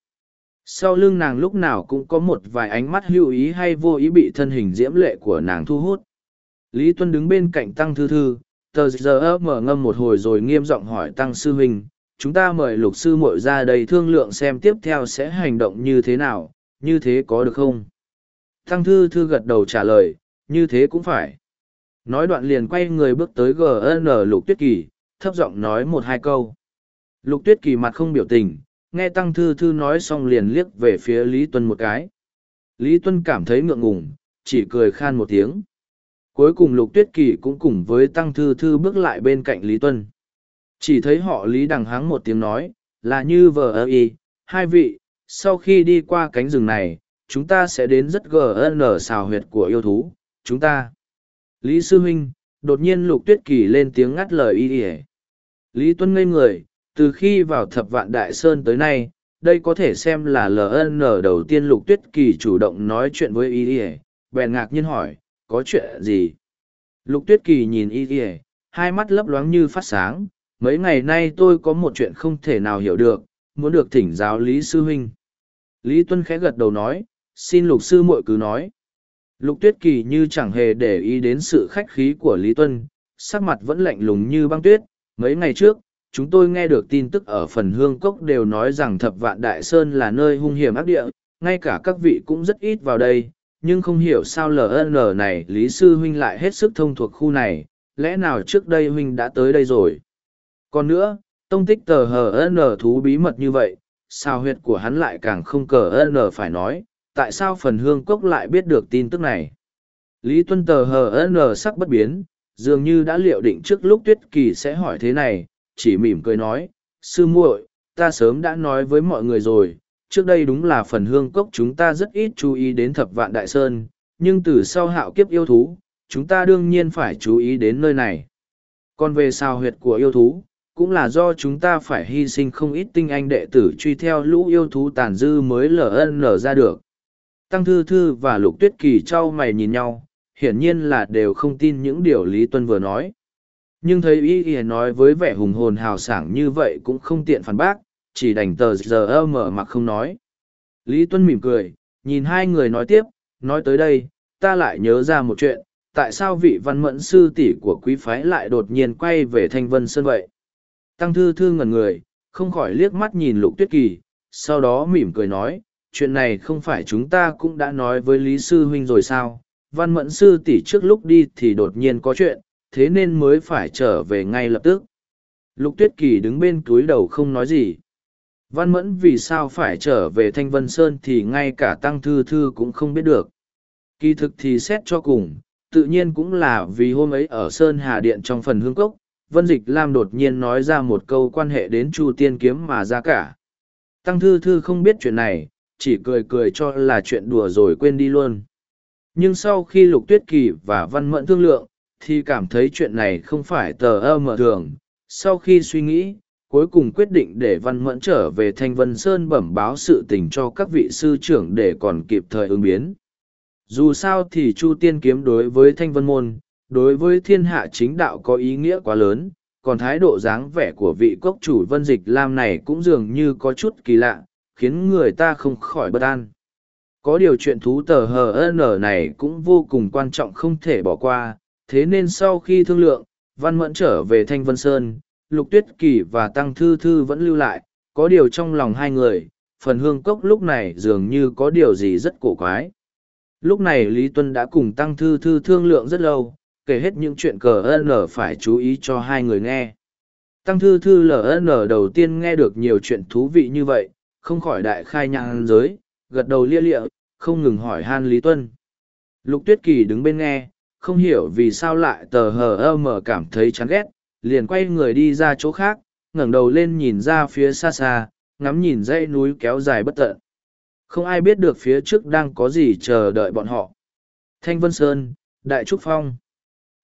sau lưng nàng lúc nào cũng có một vài ánh mắt hữu ý hay vô ý bị thân hình diễm lệ của nàng thu hút lý tuân đứng bên cạnh tăng thư thư tờ giờ mở ngâm một hồi rồi nghiêm giọng hỏi tăng sư huynh chúng ta mời lục sư mội ra đây thương lượng xem tiếp theo sẽ hành động như thế nào như thế có được không tăng thư thư gật đầu trả lời như thế cũng phải nói đoạn liền quay người bước tới gn lục tuyết kỳ thấp giọng nói một hai câu Lục tuyết kỳ mặt không biểu tình, nghe Tăng Thư Thư nói xong liền liếc về phía Lý Tuân một cái. Lý Tuân cảm thấy ngượng ngùng, chỉ cười khan một tiếng. Cuối cùng Lục Tuyết Kỳ cũng cùng với Tăng Thư Thư bước lại bên cạnh Lý Tuân. Chỉ thấy họ Lý đằng hắng một tiếng nói, là như vờ ơ y, hai vị, sau khi đi qua cánh rừng này, chúng ta sẽ đến rất gần GN xào huyệt của yêu thú, chúng ta. Lý Sư Huynh, đột nhiên Lục Tuyết Kỳ lên tiếng ngắt lời y Lý Tuân ngây người, từ khi vào thập vạn đại sơn tới nay đây có thể xem là ln đầu tiên lục tuyết kỳ chủ động nói chuyện với y ỉa bèn ngạc nhiên hỏi có chuyện gì lục tuyết kỳ nhìn y ỉa hai mắt lấp loáng như phát sáng mấy ngày nay tôi có một chuyện không thể nào hiểu được muốn được thỉnh giáo lý sư huynh lý tuân khẽ gật đầu nói xin lục sư muội cứ nói lục tuyết kỳ như chẳng hề để ý đến sự khách khí của lý tuân sắc mặt vẫn lạnh lùng như băng tuyết mấy ngày trước chúng tôi nghe được tin tức ở phần hương cốc đều nói rằng thập vạn đại sơn là nơi hung hiểm ác địa ngay cả các vị cũng rất ít vào đây nhưng không hiểu sao ln này lý sư huynh lại hết sức thông thuộc khu này lẽ nào trước đây huynh đã tới đây rồi còn nữa tông tích tờ hn thú bí mật như vậy sao huyệt của hắn lại càng không cờ n phải nói tại sao phần hương cốc lại biết được tin tức này lý tuân tờ hn sắc bất biến dường như đã liệu định trước lúc tuyết kỳ sẽ hỏi thế này chỉ mỉm cười nói, sư muội, ta sớm đã nói với mọi người rồi, trước đây đúng là phần hương cốc chúng ta rất ít chú ý đến thập vạn đại sơn, nhưng từ sau hạo kiếp yêu thú, chúng ta đương nhiên phải chú ý đến nơi này. Còn về sao huyệt của yêu thú, cũng là do chúng ta phải hy sinh không ít tinh anh đệ tử truy theo lũ yêu thú tàn dư mới lở ra được. Tăng Thư Thư và Lục Tuyết Kỳ trao mày nhìn nhau, hiển nhiên là đều không tin những điều Lý Tuân vừa nói nhưng thấy y y nói với vẻ hùng hồn hào sảng như vậy cũng không tiện phản bác chỉ đành tờ giờ ơ mở mặc không nói lý tuân mỉm cười nhìn hai người nói tiếp nói tới đây ta lại nhớ ra một chuyện tại sao vị văn mẫn sư tỷ của quý phái lại đột nhiên quay về thanh vân sơn vậy tăng thư thư ngần người không khỏi liếc mắt nhìn lục tuyết kỳ sau đó mỉm cười nói chuyện này không phải chúng ta cũng đã nói với lý sư huynh rồi sao văn mẫn sư tỷ trước lúc đi thì đột nhiên có chuyện thế nên mới phải trở về ngay lập tức. Lục tuyết kỳ đứng bên túi đầu không nói gì. Văn mẫn vì sao phải trở về Thanh Vân Sơn thì ngay cả Tăng Thư Thư cũng không biết được. Kỳ thực thì xét cho cùng, tự nhiên cũng là vì hôm ấy ở Sơn Hà Điện trong phần hương cốc, Vân Dịch Lam đột nhiên nói ra một câu quan hệ đến Chu Tiên Kiếm mà ra cả. Tăng Thư Thư không biết chuyện này, chỉ cười cười cho là chuyện đùa rồi quên đi luôn. Nhưng sau khi Lục Tuyết Kỳ và Văn Mẫn thương lượng, thì cảm thấy chuyện này không phải tờ ơ mở thường sau khi suy nghĩ cuối cùng quyết định để văn mẫn trở về thanh vân sơn bẩm báo sự tình cho các vị sư trưởng để còn kịp thời ứng biến dù sao thì chu tiên kiếm đối với thanh vân môn đối với thiên hạ chính đạo có ý nghĩa quá lớn còn thái độ dáng vẻ của vị quốc chủ vân dịch lam này cũng dường như có chút kỳ lạ khiến người ta không khỏi bất an có điều chuyện thú tờ hờ n này cũng vô cùng quan trọng không thể bỏ qua thế nên sau khi thương lượng, Văn Mẫn trở về Thanh Vân Sơn, Lục Tuyết Kỳ và Tăng Thư Thư vẫn lưu lại, có điều trong lòng hai người, phần hương cốc lúc này dường như có điều gì rất cổ quái. Lúc này Lý Tuân đã cùng Tăng Thư Thư thương lượng rất lâu, kể hết những chuyện cờ ơn LN phải chú ý cho hai người nghe. Tăng Thư Thư lở ơn LN đầu tiên nghe được nhiều chuyện thú vị như vậy, không khỏi đại khai nhãn giới, gật đầu lia lịa, không ngừng hỏi han Lý Tuân. Lục Tuyết Kỳ đứng bên nghe, không hiểu vì sao lại tờ hờ ơ mờ cảm thấy chán ghét liền quay người đi ra chỗ khác ngẩng đầu lên nhìn ra phía xa xa ngắm nhìn dãy núi kéo dài bất tận không ai biết được phía trước đang có gì chờ đợi bọn họ thanh vân sơn đại trúc phong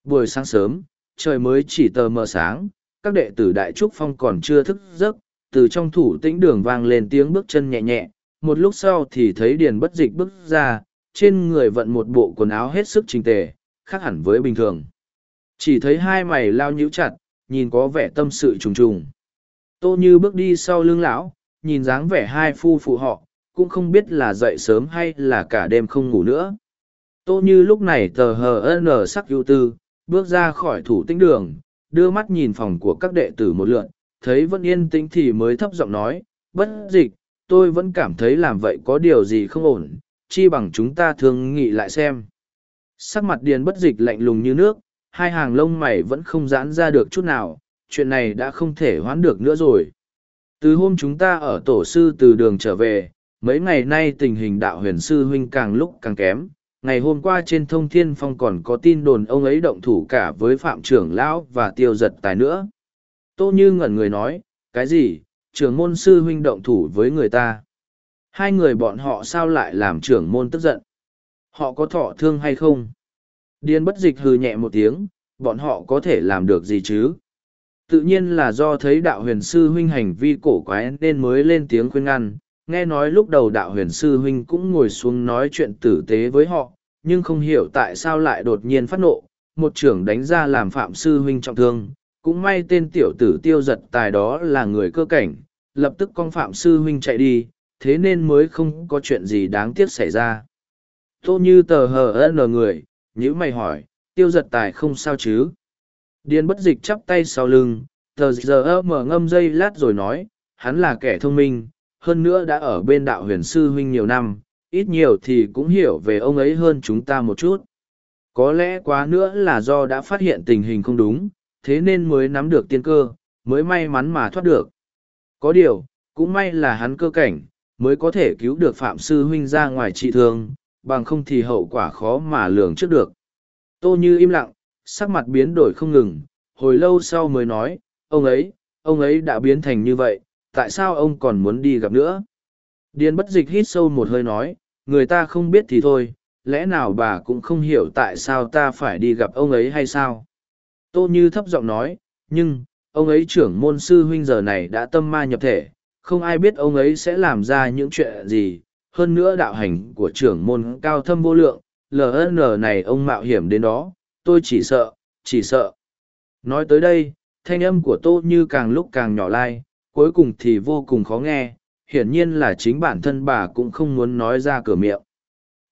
buổi sáng sớm trời mới chỉ tờ mờ sáng các đệ tử đại trúc phong còn chưa thức giấc từ trong thủ tĩnh đường vang lên tiếng bước chân nhẹ nhẹ một lúc sau thì thấy điền bất dịch bước ra trên người vận một bộ quần áo hết sức trình tề khác hẳn với bình thường. Chỉ thấy hai mày lao nhíu chặt, nhìn có vẻ tâm sự trùng trùng. Tô Như bước đi sau lưng lão, nhìn dáng vẻ hai phu phụ họ, cũng không biết là dậy sớm hay là cả đêm không ngủ nữa. Tô Như lúc này tờ hờ nở sắc ưu tư, bước ra khỏi thủ tinh đường, đưa mắt nhìn phòng của các đệ tử một lượn, thấy vẫn yên tĩnh thì mới thấp giọng nói, bất dịch, tôi vẫn cảm thấy làm vậy có điều gì không ổn, chi bằng chúng ta thường nghị lại xem. Sắc mặt điền bất dịch lạnh lùng như nước, hai hàng lông mày vẫn không giãn ra được chút nào, chuyện này đã không thể hoãn được nữa rồi. Từ hôm chúng ta ở tổ sư từ đường trở về, mấy ngày nay tình hình đạo huyền sư huynh càng lúc càng kém. Ngày hôm qua trên thông thiên phong còn có tin đồn ông ấy động thủ cả với phạm trưởng lão và tiêu giật tài nữa. Tô Như ngẩn người nói, cái gì, trưởng môn sư huynh động thủ với người ta. Hai người bọn họ sao lại làm trưởng môn tức giận. Họ có thọ thương hay không? Điên bất dịch hừ nhẹ một tiếng, bọn họ có thể làm được gì chứ? Tự nhiên là do thấy đạo huyền sư huynh hành vi cổ quái nên mới lên tiếng khuyên ngăn. Nghe nói lúc đầu đạo huyền sư huynh cũng ngồi xuống nói chuyện tử tế với họ, nhưng không hiểu tại sao lại đột nhiên phát nộ, một trưởng đánh ra làm phạm sư huynh trọng thương. Cũng may tên tiểu tử tiêu giật tài đó là người cơ cảnh, lập tức con phạm sư huynh chạy đi, thế nên mới không có chuyện gì đáng tiếc xảy ra tô như tờ hờ ân người nhữ mày hỏi tiêu giật tài không sao chứ điền bất dịch chắp tay sau lưng tờ giờ ơ mở ngâm dây lát rồi nói hắn là kẻ thông minh hơn nữa đã ở bên đạo huyền sư huynh nhiều năm ít nhiều thì cũng hiểu về ông ấy hơn chúng ta một chút có lẽ quá nữa là do đã phát hiện tình hình không đúng thế nên mới nắm được tiên cơ mới may mắn mà thoát được có điều cũng may là hắn cơ cảnh mới có thể cứu được phạm sư huynh ra ngoài trị thương bằng không thì hậu quả khó mà lường trước được. Tô Như im lặng, sắc mặt biến đổi không ngừng, hồi lâu sau mới nói, ông ấy, ông ấy đã biến thành như vậy, tại sao ông còn muốn đi gặp nữa? Điền bất dịch hít sâu một hơi nói, người ta không biết thì thôi, lẽ nào bà cũng không hiểu tại sao ta phải đi gặp ông ấy hay sao? Tô Như thấp giọng nói, nhưng, ông ấy trưởng môn sư huynh giờ này đã tâm ma nhập thể, không ai biết ông ấy sẽ làm ra những chuyện gì, hơn nữa đạo hành của trưởng môn cao thâm vô lượng, LN này ông mạo hiểm đến đó, tôi chỉ sợ, chỉ sợ. Nói tới đây, thanh âm của Tô Như càng lúc càng nhỏ lai, cuối cùng thì vô cùng khó nghe, hiển nhiên là chính bản thân bà cũng không muốn nói ra cửa miệng.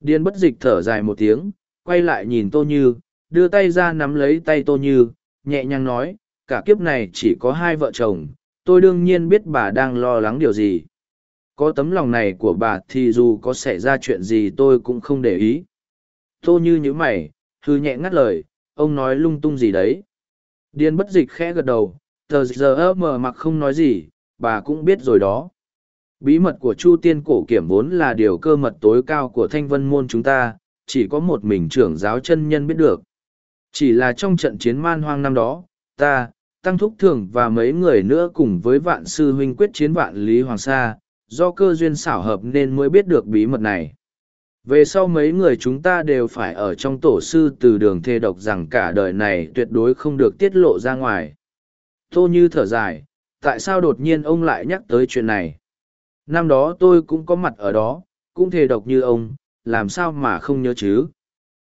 Điên bất dịch thở dài một tiếng, quay lại nhìn Tô Như, đưa tay ra nắm lấy tay Tô Như, nhẹ nhàng nói, cả kiếp này chỉ có hai vợ chồng, tôi đương nhiên biết bà đang lo lắng điều gì có tấm lòng này của bà thì dù có xảy ra chuyện gì tôi cũng không để ý tô như nhữ mày hư nhẹ ngắt lời ông nói lung tung gì đấy điên bất dịch khẽ gật đầu tờ giờ ơ mờ mặc không nói gì bà cũng biết rồi đó bí mật của chu tiên cổ kiểm vốn là điều cơ mật tối cao của thanh vân môn chúng ta chỉ có một mình trưởng giáo chân nhân biết được chỉ là trong trận chiến man hoang năm đó ta tăng thúc thường và mấy người nữa cùng với vạn sư huynh quyết chiến vạn lý hoàng sa do cơ duyên xảo hợp nên mới biết được bí mật này. Về sau mấy người chúng ta đều phải ở trong tổ sư từ đường thê độc rằng cả đời này tuyệt đối không được tiết lộ ra ngoài. Tô Như thở dài, tại sao đột nhiên ông lại nhắc tới chuyện này? Năm đó tôi cũng có mặt ở đó, cũng thề độc như ông, làm sao mà không nhớ chứ?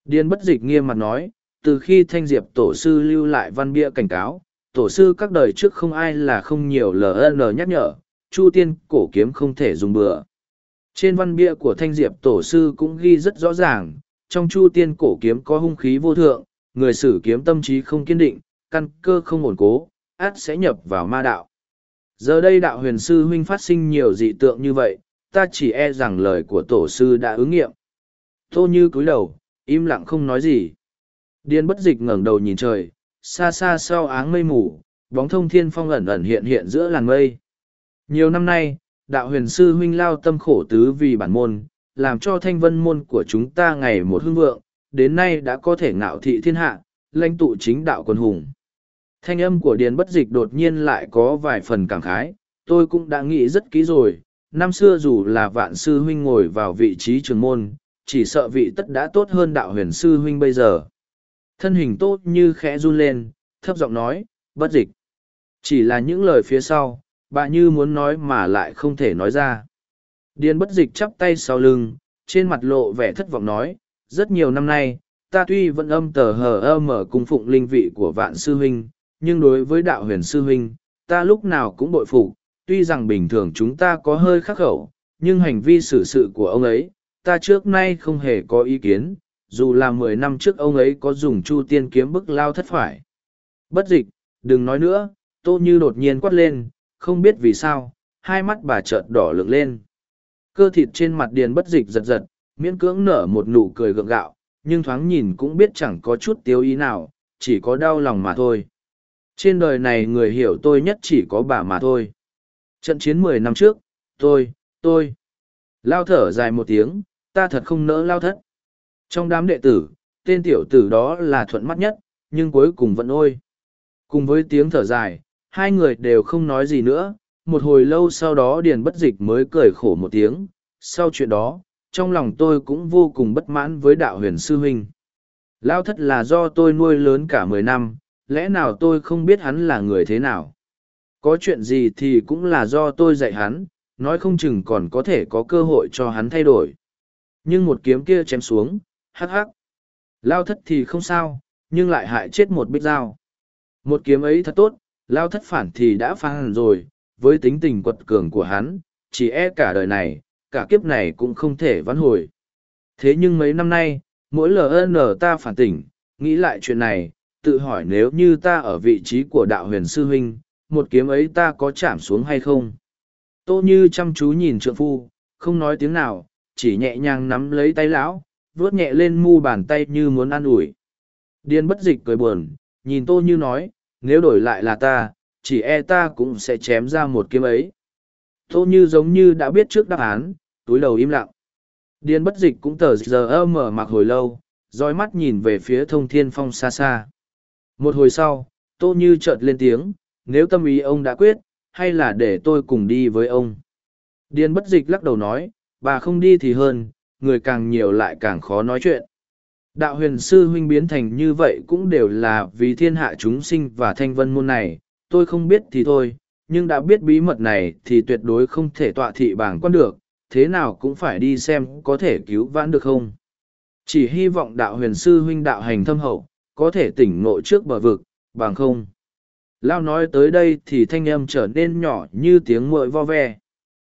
Điên bất dịch nghiêm mặt nói, từ khi thanh diệp tổ sư lưu lại văn bia cảnh cáo, tổ sư các đời trước không ai là không nhiều lờ lờ nhắc nhở, Chu Tiên cổ kiếm không thể dùng bừa. Trên văn bia của Thanh Diệp Tổ sư cũng ghi rất rõ ràng, trong Chu Tiên cổ kiếm có hung khí vô thượng, người sử kiếm tâm trí không kiên định, căn cơ không ổn cố, át sẽ nhập vào ma đạo. Giờ đây đạo huyền sư huynh phát sinh nhiều dị tượng như vậy, ta chỉ e rằng lời của tổ sư đã ứng nghiệm. Tô Như cúi đầu, im lặng không nói gì. Điên bất dịch ngẩng đầu nhìn trời, xa xa sau áng mây mù, bóng thông thiên phong ẩn ẩn hiện hiện giữa làn mây. Nhiều năm nay, đạo huyền sư huynh lao tâm khổ tứ vì bản môn, làm cho thanh vân môn của chúng ta ngày một hưng vượng, đến nay đã có thể ngạo thị thiên hạ, lãnh tụ chính đạo quân hùng. Thanh âm của Điền Bất Dịch đột nhiên lại có vài phần cảm khái, tôi cũng đã nghĩ rất kỹ rồi, năm xưa dù là vạn sư huynh ngồi vào vị trí trường môn, chỉ sợ vị tất đã tốt hơn đạo huyền sư huynh bây giờ. Thân hình tốt như khẽ run lên, thấp giọng nói, bất dịch. Chỉ là những lời phía sau, bà như muốn nói mà lại không thể nói ra. Điền bất dịch chắp tay sau lưng, trên mặt lộ vẻ thất vọng nói, rất nhiều năm nay, ta tuy vẫn âm tờ hờ âm mở cung phụng linh vị của vạn sư huynh, nhưng đối với đạo huyền sư huynh, ta lúc nào cũng bội phục tuy rằng bình thường chúng ta có hơi khắc khẩu, nhưng hành vi xử sự của ông ấy, ta trước nay không hề có ý kiến, dù là mười năm trước ông ấy có dùng chu tiên kiếm bức lao thất phải. Bất dịch, đừng nói nữa, tô như đột nhiên quát lên, không biết vì sao, hai mắt bà chợt đỏ lực lên. Cơ thịt trên mặt điền bất dịch giật giật, miễn cưỡng nở một nụ cười gượng gạo, nhưng thoáng nhìn cũng biết chẳng có chút tiêu ý nào, chỉ có đau lòng mà thôi. Trên đời này người hiểu tôi nhất chỉ có bà mà thôi. Trận chiến mười năm trước, tôi, tôi. Lao thở dài một tiếng, ta thật không nỡ lao thất. Trong đám đệ tử, tên tiểu tử đó là thuận mắt nhất, nhưng cuối cùng vẫn ôi. Cùng với tiếng thở dài, hai người đều không nói gì nữa một hồi lâu sau đó điền bất dịch mới cười khổ một tiếng sau chuyện đó trong lòng tôi cũng vô cùng bất mãn với đạo huyền sư huynh lao thất là do tôi nuôi lớn cả mười năm lẽ nào tôi không biết hắn là người thế nào có chuyện gì thì cũng là do tôi dạy hắn nói không chừng còn có thể có cơ hội cho hắn thay đổi nhưng một kiếm kia chém xuống hắc hắc lao thất thì không sao nhưng lại hại chết một bích dao một kiếm ấy thật tốt Lao thất phản thì đã phản rồi, với tính tình quật cường của hắn, chỉ e cả đời này, cả kiếp này cũng không thể vãn hồi. Thế nhưng mấy năm nay, mỗi LN ta phản tỉnh, nghĩ lại chuyện này, tự hỏi nếu như ta ở vị trí của đạo huyền sư huynh, một kiếm ấy ta có chạm xuống hay không? Tô Như chăm chú nhìn trượng phu, không nói tiếng nào, chỉ nhẹ nhàng nắm lấy tay lão, vuốt nhẹ lên mu bàn tay như muốn an ủi. Điên bất dịch cười buồn, nhìn Tô Như nói, nếu đổi lại là ta chỉ e ta cũng sẽ chém ra một kiếm ấy tô như giống như đã biết trước đáp án túi đầu im lặng điên bất dịch cũng tờ giờ ơ mở mặc hồi lâu roi mắt nhìn về phía thông thiên phong xa xa một hồi sau tô như chợt lên tiếng nếu tâm ý ông đã quyết hay là để tôi cùng đi với ông điên bất dịch lắc đầu nói bà không đi thì hơn người càng nhiều lại càng khó nói chuyện Đạo huyền sư huynh biến thành như vậy cũng đều là vì thiên hạ chúng sinh và thanh vân môn này, tôi không biết thì thôi, nhưng đã biết bí mật này thì tuyệt đối không thể tọa thị bảng quan được, thế nào cũng phải đi xem có thể cứu vãn được không. Chỉ hy vọng đạo huyền sư huynh đạo hành thâm hậu, có thể tỉnh ngộ trước bờ vực, bằng không. Lão nói tới đây thì thanh âm trở nên nhỏ như tiếng muội vo ve.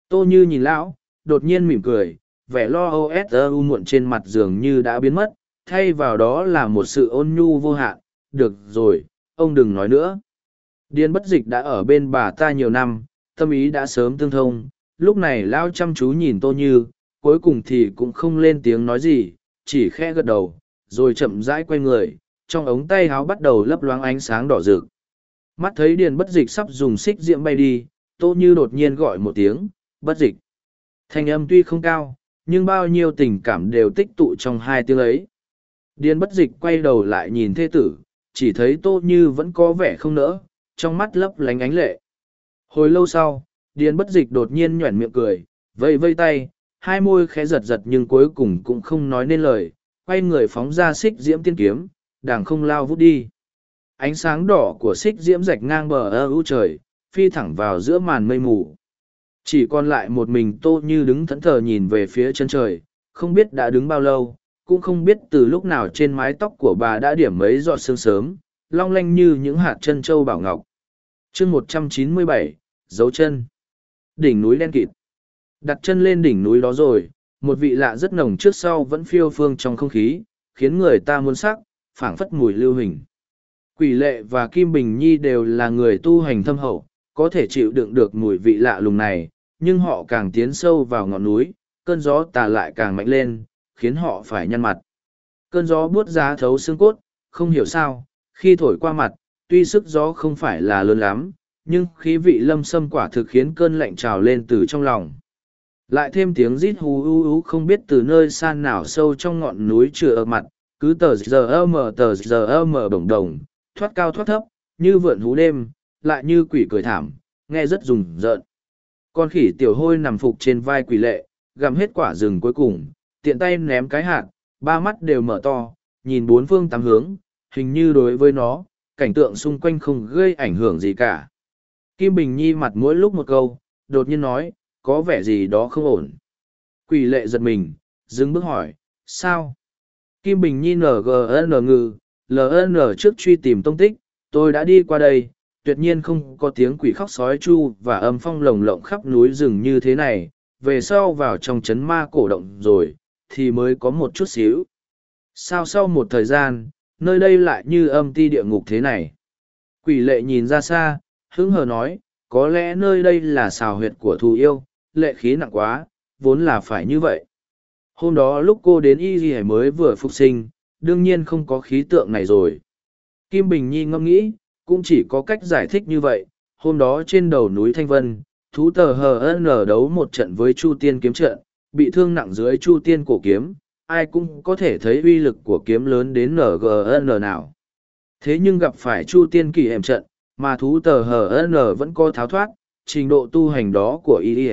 Tô Như nhìn lão, đột nhiên mỉm cười, vẻ lo âu u muộn trên mặt giường như đã biến mất, thay vào đó là một sự ôn nhu vô hạn được rồi ông đừng nói nữa điên bất dịch đã ở bên bà ta nhiều năm tâm ý đã sớm tương thông lúc này lao chăm chú nhìn tô như cuối cùng thì cũng không lên tiếng nói gì chỉ khe gật đầu rồi chậm rãi quay người trong ống tay háo bắt đầu lấp loáng ánh sáng đỏ rực mắt thấy điền bất dịch sắp dùng xích diễm bay đi tô như đột nhiên gọi một tiếng bất dịch thanh âm tuy không cao nhưng bao nhiêu tình cảm đều tích tụ trong hai tiếng ấy Điên bất dịch quay đầu lại nhìn thê tử, chỉ thấy tô như vẫn có vẻ không nỡ, trong mắt lấp lánh ánh lệ. Hồi lâu sau, điên bất dịch đột nhiên nhoẻn miệng cười, vây vây tay, hai môi khẽ giật giật nhưng cuối cùng cũng không nói nên lời, quay người phóng ra xích diễm tiên kiếm, đàng không lao vút đi. Ánh sáng đỏ của xích diễm rạch ngang bờ ơ ưu trời, phi thẳng vào giữa màn mây mù. Chỉ còn lại một mình tô như đứng thẫn thờ nhìn về phía chân trời, không biết đã đứng bao lâu, cũng không biết từ lúc nào trên mái tóc của bà đã điểm mấy giọt sương sớm long lanh như những hạt chân châu bảo ngọc chương một trăm chín mươi bảy dấu chân đỉnh núi đen kịt đặt chân lên đỉnh núi đó rồi một vị lạ rất nồng trước sau vẫn phiêu phương trong không khí khiến người ta muốn sắc phảng phất mùi lưu hình quỷ lệ và kim bình nhi đều là người tu hành thâm hậu có thể chịu đựng được mùi vị lạ lùng này nhưng họ càng tiến sâu vào ngọn núi cơn gió tà lại càng mạnh lên khiến họ phải nhăn mặt. Cơn gió buốt giá thấu xương cốt, không hiểu sao, khi thổi qua mặt, tuy sức gió không phải là lớn lắm, nhưng khí vị lâm sâm quả thực khiến cơn lạnh trào lên từ trong lòng. Lại thêm tiếng rít hú ú ú không biết từ nơi san nào sâu trong ngọn núi chừa ở mặt, cứ tờ giờ mờ tờ giờ mờ bổng đồng, thoát cao thoát thấp, như vượn hú đêm, lại như quỷ cười thảm, nghe rất rùng rợn. Con khỉ tiểu hôi nằm phục trên vai quỷ lệ, gặm hết quả rừng cuối cùng, tiện tay ném cái hạt, ba mắt đều mở to, nhìn bốn phương tám hướng, hình như đối với nó, cảnh tượng xung quanh không gây ảnh hưởng gì cả. Kim Bình Nhi mặt mỗi lúc một câu, đột nhiên nói, có vẻ gì đó không ổn. Quỷ lệ giật mình, dừng bước hỏi, sao? Kim Bình Nhi NGN ngừ, LN trước truy tìm tông tích, tôi đã đi qua đây, tuyệt nhiên không có tiếng quỷ khóc sói chu và âm phong lồng lộng khắp núi rừng như thế này, về sau vào trong chấn ma cổ động rồi, thì mới có một chút xíu. Sao sau một thời gian, nơi đây lại như âm ti địa ngục thế này. Quỷ lệ nhìn ra xa, hứng hờ nói, có lẽ nơi đây là xào huyệt của thù yêu, lệ khí nặng quá, vốn là phải như vậy. Hôm đó lúc cô đến y gì mới vừa phục sinh, đương nhiên không có khí tượng này rồi. Kim Bình Nhi ngẫm nghĩ, cũng chỉ có cách giải thích như vậy, hôm đó trên đầu núi Thanh Vân, thú tờ hờ ân đấu một trận với Chu Tiên kiếm trận, bị thương nặng dưới chu tiên cổ kiếm, ai cũng có thể thấy uy lực của kiếm lớn đến NGN nào. Thế nhưng gặp phải chu tiên kỳ hẻm trận, mà thú tờ HN vẫn có tháo thoát, trình độ tu hành đó của y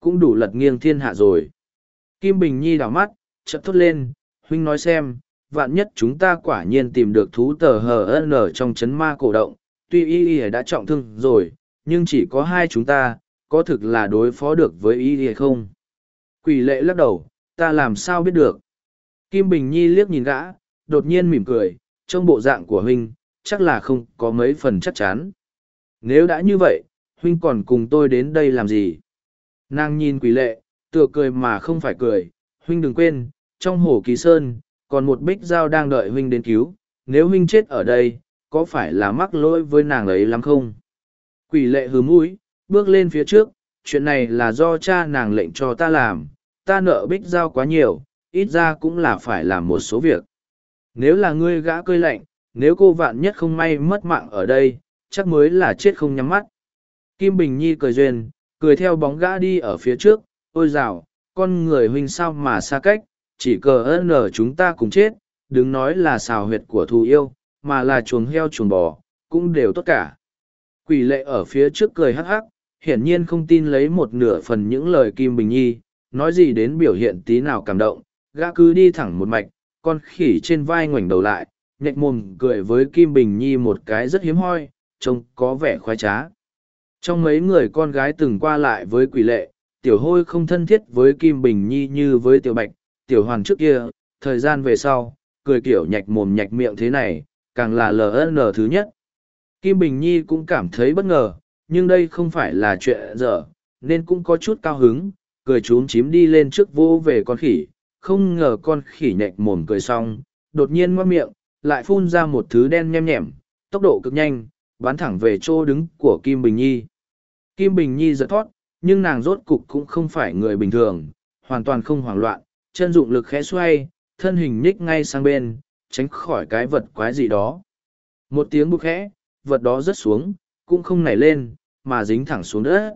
cũng đủ lật nghiêng thiên hạ rồi. Kim Bình Nhi đảo mắt, chợt thốt lên, huynh nói xem, vạn nhất chúng ta quả nhiên tìm được thú tờ HN trong chấn ma cổ động, tuy y đã trọng thương rồi, nhưng chỉ có hai chúng ta, có thực là đối phó được với y không? Quỷ lệ lắc đầu, ta làm sao biết được. Kim Bình Nhi liếc nhìn gã, đột nhiên mỉm cười, trong bộ dạng của huynh, chắc là không có mấy phần chắc chắn. Nếu đã như vậy, huynh còn cùng tôi đến đây làm gì? Nàng nhìn quỷ lệ, tựa cười mà không phải cười, huynh đừng quên, trong hồ kỳ sơn, còn một bích dao đang đợi huynh đến cứu, nếu huynh chết ở đây, có phải là mắc lỗi với nàng ấy lắm không? Quỷ lệ hứ mũi, bước lên phía trước, chuyện này là do cha nàng lệnh cho ta làm, ta nợ bích giao quá nhiều, ít ra cũng là phải làm một số việc. Nếu là ngươi gã cơi lạnh, nếu cô vạn nhất không may mất mạng ở đây, chắc mới là chết không nhắm mắt. Kim Bình Nhi cười duyên, cười theo bóng gã đi ở phía trước, ôi dào, con người huynh sao mà xa cách, chỉ cờ ơn ở chúng ta cùng chết, đừng nói là xào huyệt của thù yêu, mà là chuồng heo chuồng bò, cũng đều tốt cả. Quỷ lệ ở phía trước cười hắc hắc, hiển nhiên không tin lấy một nửa phần những lời Kim Bình Nhi, nói gì đến biểu hiện tí nào cảm động, gã cứ đi thẳng một mạch, con khỉ trên vai ngoảnh đầu lại, nhạch mồm cười với Kim Bình Nhi một cái rất hiếm hoi, trông có vẻ khoái trá. Trong mấy người con gái từng qua lại với quỷ lệ, tiểu hôi không thân thiết với Kim Bình Nhi như với tiểu bạch, tiểu Hoàng trước kia, thời gian về sau, cười kiểu nhạch mồm nhạch miệng thế này, càng là LN thứ nhất. Kim Bình Nhi cũng cảm thấy bất ngờ, nhưng đây không phải là chuyện dở, nên cũng có chút cao hứng, cười trúng chím đi lên trước vô về con khỉ, không ngờ con khỉ nhạy mồm cười xong, đột nhiên ngoác miệng, lại phun ra một thứ đen nhem nhẻm, tốc độ cực nhanh, bắn thẳng về chỗ đứng của Kim Bình Nhi. Kim Bình Nhi giật thoát, nhưng nàng rốt cục cũng không phải người bình thường, hoàn toàn không hoảng loạn, chân dụng lực khẽ xoay, thân hình nhích ngay sang bên, tránh khỏi cái vật quái gì đó. Một tiếng bục khẽ, vật đó rớt xuống, cũng không nảy lên, mà dính thẳng xuống đất.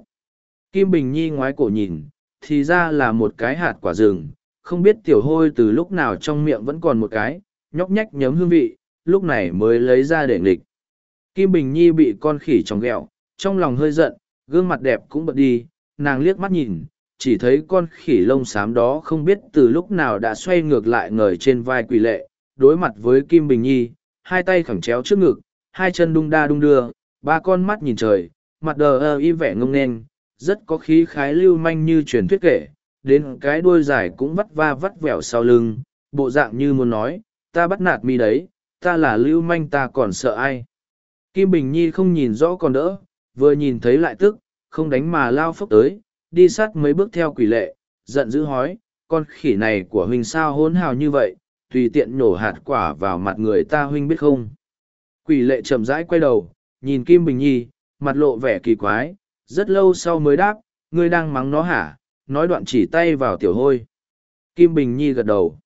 Kim Bình Nhi ngoái cổ nhìn, thì ra là một cái hạt quả rừng, không biết tiểu hôi từ lúc nào trong miệng vẫn còn một cái, nhóc nhách nhấm hương vị, lúc này mới lấy ra để nghịch. Kim Bình Nhi bị con khỉ tròng ghẹo, trong lòng hơi giận, gương mặt đẹp cũng bật đi, nàng liếc mắt nhìn, chỉ thấy con khỉ lông xám đó không biết từ lúc nào đã xoay ngược lại ngời trên vai quỷ lệ, đối mặt với Kim Bình Nhi, hai tay khẳng chéo trước ngực, hai chân đung đa đung đưa, ba con mắt nhìn trời, mặt đờ ơ y vẻ ngông nên, rất có khí khái lưu manh như truyền thuyết kể, đến cái đuôi dài cũng vắt va vắt vẻo sau lưng, bộ dạng như muốn nói, ta bắt nạt mi đấy, ta là lưu manh ta còn sợ ai. Kim Bình Nhi không nhìn rõ còn đỡ, vừa nhìn thấy lại tức, không đánh mà lao phốc tới, đi sát mấy bước theo quỷ lệ, giận dữ hói, con khỉ này của huynh sao hỗn hào như vậy, tùy tiện nhổ hạt quả vào mặt người ta huynh biết không. Quỷ lệ chậm rãi quay đầu, nhìn Kim Bình Nhi, mặt lộ vẻ kỳ quái, rất lâu sau mới đáp, ngươi đang mắng nó hả, nói đoạn chỉ tay vào tiểu hôi. Kim Bình Nhi gật đầu.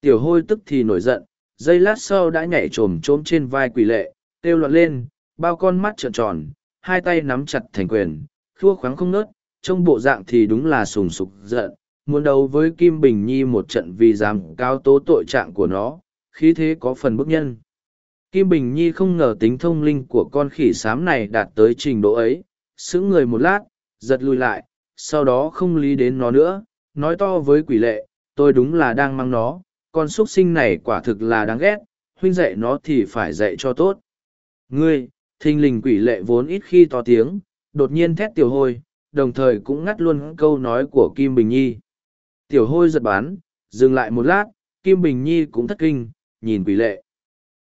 Tiểu hôi tức thì nổi giận, giây lát sau đã nhảy trồm trốn trên vai quỷ lệ, kêu loạn lên, bao con mắt trợn tròn, hai tay nắm chặt thành quyền, khua khoáng không nớt, trong bộ dạng thì đúng là sùng sục giận, muốn đấu với Kim Bình Nhi một trận vì dám cao tố tội trạng của nó, khí thế có phần bức nhân. Kim Bình Nhi không ngờ tính thông linh của con khỉ xám này đạt tới trình độ ấy, sững người một lát giật lùi lại sau đó không lý đến nó nữa nói to với quỷ lệ tôi đúng là đang mang nó con xuất sinh này quả thực là đáng ghét huynh dạy nó thì phải dạy cho tốt ngươi thình lình quỷ lệ vốn ít khi to tiếng đột nhiên thét tiểu hôi đồng thời cũng ngắt luôn câu nói của kim bình nhi tiểu hôi giật bán dừng lại một lát kim bình nhi cũng thất kinh nhìn quỷ lệ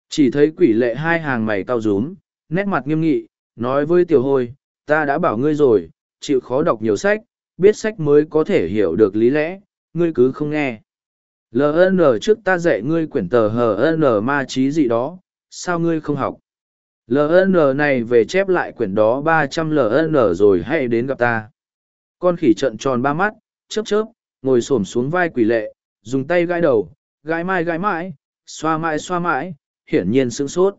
chỉ thấy quỷ lệ hai hàng mày cau rúm nét mặt nghiêm nghị nói với tiểu hôi ta đã bảo ngươi rồi chịu khó đọc nhiều sách biết sách mới có thể hiểu được lý lẽ ngươi cứ không nghe ln trước ta dạy ngươi quyển tờ hn ma trí gì đó sao ngươi không học ln này về chép lại quyển đó ba trăm ln rồi hãy đến gặp ta con khỉ trợn tròn ba mắt chớp chớp ngồi s ổ m xuống vai quỷ lệ dùng tay gãi đầu gãi mai gãi mãi xoa mãi xoa mãi hiển nhiên sững sốt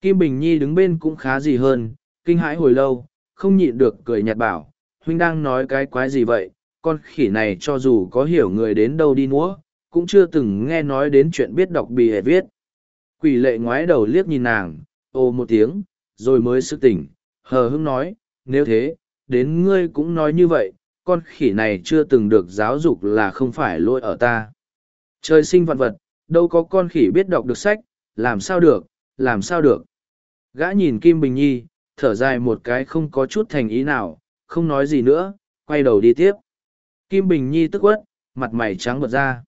kim bình nhi đứng bên cũng khá gì hơn kinh hãi hồi lâu không nhịn được cười nhạt bảo, huynh đang nói cái quái gì vậy, con khỉ này cho dù có hiểu người đến đâu đi nữa, cũng chưa từng nghe nói đến chuyện biết đọc bì hệ viết. Quỷ lệ ngoái đầu liếc nhìn nàng, ô một tiếng, rồi mới sức tỉnh, hờ hững nói, nếu thế, đến ngươi cũng nói như vậy, con khỉ này chưa từng được giáo dục là không phải lỗi ở ta. Trời sinh vạn vật, đâu có con khỉ biết đọc được sách, làm sao được, làm sao được. Gã nhìn Kim Bình Nhi, thở dài một cái không có chút thành ý nào, không nói gì nữa, quay đầu đi tiếp. Kim Bình Nhi tức uất, mặt mày trắng bật ra.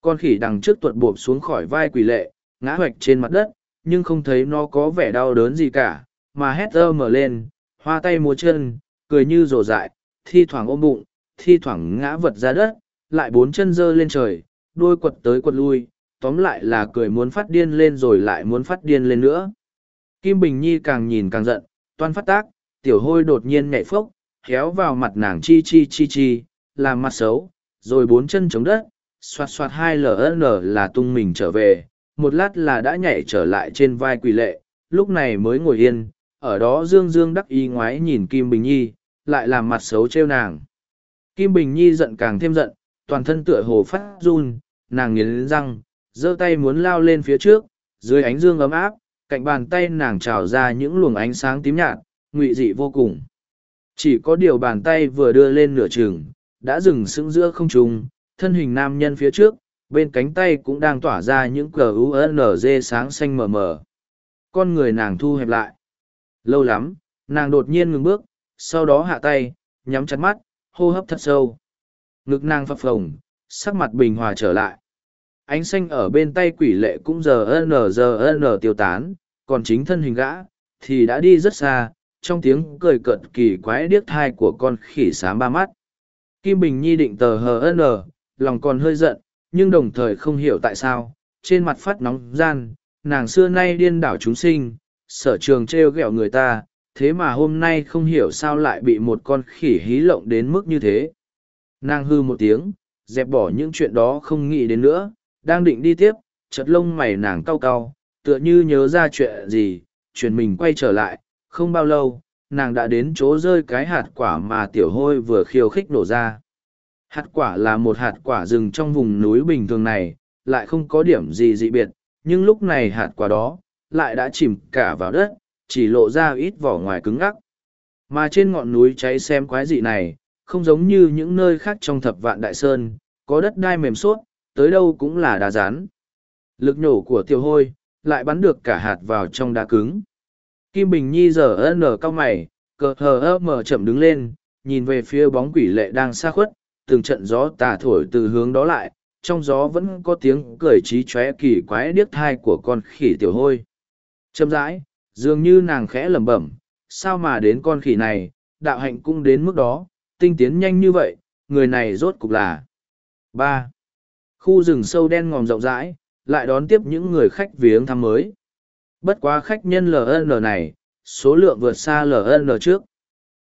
Con khỉ đằng trước tuột bộp xuống khỏi vai quỷ lệ, ngã hoạch trên mặt đất, nhưng không thấy nó có vẻ đau đớn gì cả, mà hét ơ mở lên, hoa tay múa chân, cười như rồ dại, thi thoảng ôm bụng, thi thoảng ngã vật ra đất, lại bốn chân dơ lên trời, đôi quật tới quật lui, tóm lại là cười muốn phát điên lên rồi lại muốn phát điên lên nữa. Kim Bình Nhi càng nhìn càng giận, toan phát tác, tiểu hôi đột nhiên nhảy phốc, héo vào mặt nàng chi chi chi chi, làm mặt xấu, rồi bốn chân chống đất, xoạt xoạt hai ln là tung mình trở về, một lát là đã nhảy trở lại trên vai quỷ lệ, lúc này mới ngồi yên, ở đó dương dương đắc ý ngoái nhìn Kim Bình Nhi, lại làm mặt xấu trêu nàng. Kim Bình Nhi giận càng thêm giận, toàn thân tựa hồ phát run, nàng nghiến răng, giơ tay muốn lao lên phía trước, dưới ánh dương ấm áp, cạnh bàn tay nàng trào ra những luồng ánh sáng tím nhạt ngụy dị vô cùng chỉ có điều bàn tay vừa đưa lên nửa chừng đã dừng sững giữa không trung thân hình nam nhân phía trước bên cánh tay cũng đang tỏa ra những cờ u unz sáng xanh mờ mờ con người nàng thu hẹp lại lâu lắm nàng đột nhiên ngừng bước sau đó hạ tay nhắm chặt mắt hô hấp thật sâu ngực nàng phập phồng sắc mặt bình hòa trở lại ánh xanh ở bên tay quỷ lệ cũng giờ n giờ n tiêu tán còn chính thân hình gã thì đã đi rất xa trong tiếng cười cợt kỳ quái điếc thai của con khỉ xám ba mắt kim bình nhi định tờ hờ n lòng còn hơi giận nhưng đồng thời không hiểu tại sao trên mặt phát nóng gian nàng xưa nay điên đảo chúng sinh sở trường treo r người ta thế mà hôm nay không hiểu sao lại bị một con khỉ hí lộng đến mức như thế nàng hư một tiếng dẹp bỏ những chuyện đó không nghĩ đến nữa đang định đi tiếp, chợt lông mày nàng cau cau, tựa như nhớ ra chuyện gì, chuyển mình quay trở lại, không bao lâu, nàng đã đến chỗ rơi cái hạt quả mà tiểu hôi vừa khiêu khích nổ ra. Hạt quả là một hạt quả rừng trong vùng núi bình thường này, lại không có điểm gì dị biệt, nhưng lúc này hạt quả đó, lại đã chìm cả vào đất, chỉ lộ ra ít vỏ ngoài cứng ngắc. Mà trên ngọn núi cháy xem quái dị này, không giống như những nơi khác trong thập vạn đại sơn, có đất đai mềm suốt, tới đâu cũng là đá rán. Lực nhổ của tiểu hôi, lại bắn được cả hạt vào trong đá cứng. Kim Bình Nhi giờ nở cao mày, cờ hờ mở chậm đứng lên, nhìn về phía bóng quỷ lệ đang xa khuất, từng trận gió tà thổi từ hướng đó lại, trong gió vẫn có tiếng cười trí chóe kỳ quái điếc thai của con khỉ tiểu hôi. Chậm rãi, dường như nàng khẽ lẩm bẩm, sao mà đến con khỉ này, đạo hạnh cũng đến mức đó, tinh tiến nhanh như vậy, người này rốt cục là... ba Khu rừng sâu đen ngòm rộng rãi, lại đón tiếp những người khách viếng thăm mới. Bất quá khách nhân LN này, số lượng vượt xa LN trước.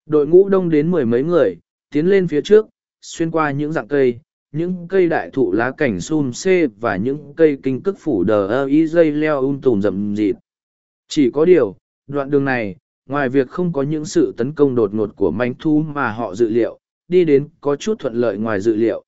Đội ngũ đông đến mười mấy người, tiến lên phía trước, xuyên qua những dạng cây, những cây đại thụ lá cảnh sum xê và những cây kinh cức phủ đờ ơ dây leo un um tùm rậm rịt. Chỉ có điều, đoạn đường này, ngoài việc không có những sự tấn công đột ngột của manh thu mà họ dự liệu, đi đến có chút thuận lợi ngoài dự liệu.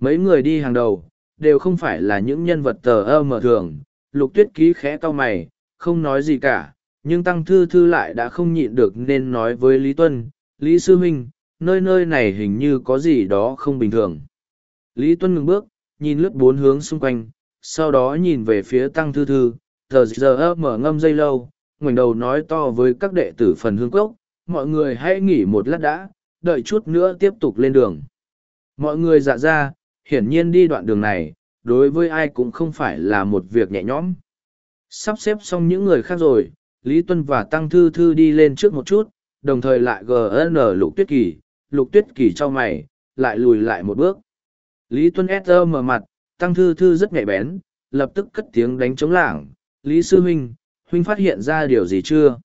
Mấy người đi hàng đầu, đều không phải là những nhân vật tờ ơ mở thường. Lục tuyết ký khẽ cau mày, không nói gì cả, nhưng Tăng Thư Thư lại đã không nhịn được nên nói với Lý Tuân, Lý Sư Minh, nơi nơi này hình như có gì đó không bình thường. Lý Tuân ngừng bước, nhìn lướt bốn hướng xung quanh, sau đó nhìn về phía Tăng Thư Thư, tờ giờ mở ngâm dây lâu, ngoảnh đầu nói to với các đệ tử phần hương cốc, mọi người hãy nghỉ một lát đã, đợi chút nữa tiếp tục lên đường. Mọi người dạ ra, hiển nhiên đi đoạn đường này, đối với ai cũng không phải là một việc nhẹ nhõm. Sắp xếp xong những người khác rồi, Lý Tuân và Tăng Thư Thư đi lên trước một chút, đồng thời lại GN Lục Tuyết Kỳ, Lục Tuyết Kỳ cho mày, lại lùi lại một bước. Lý Tuân S.E. mở mặt, Tăng Thư Thư rất nhạy bén, lập tức cất tiếng đánh chống lảng. Lý Sư Huynh, Huynh phát hiện ra điều gì chưa?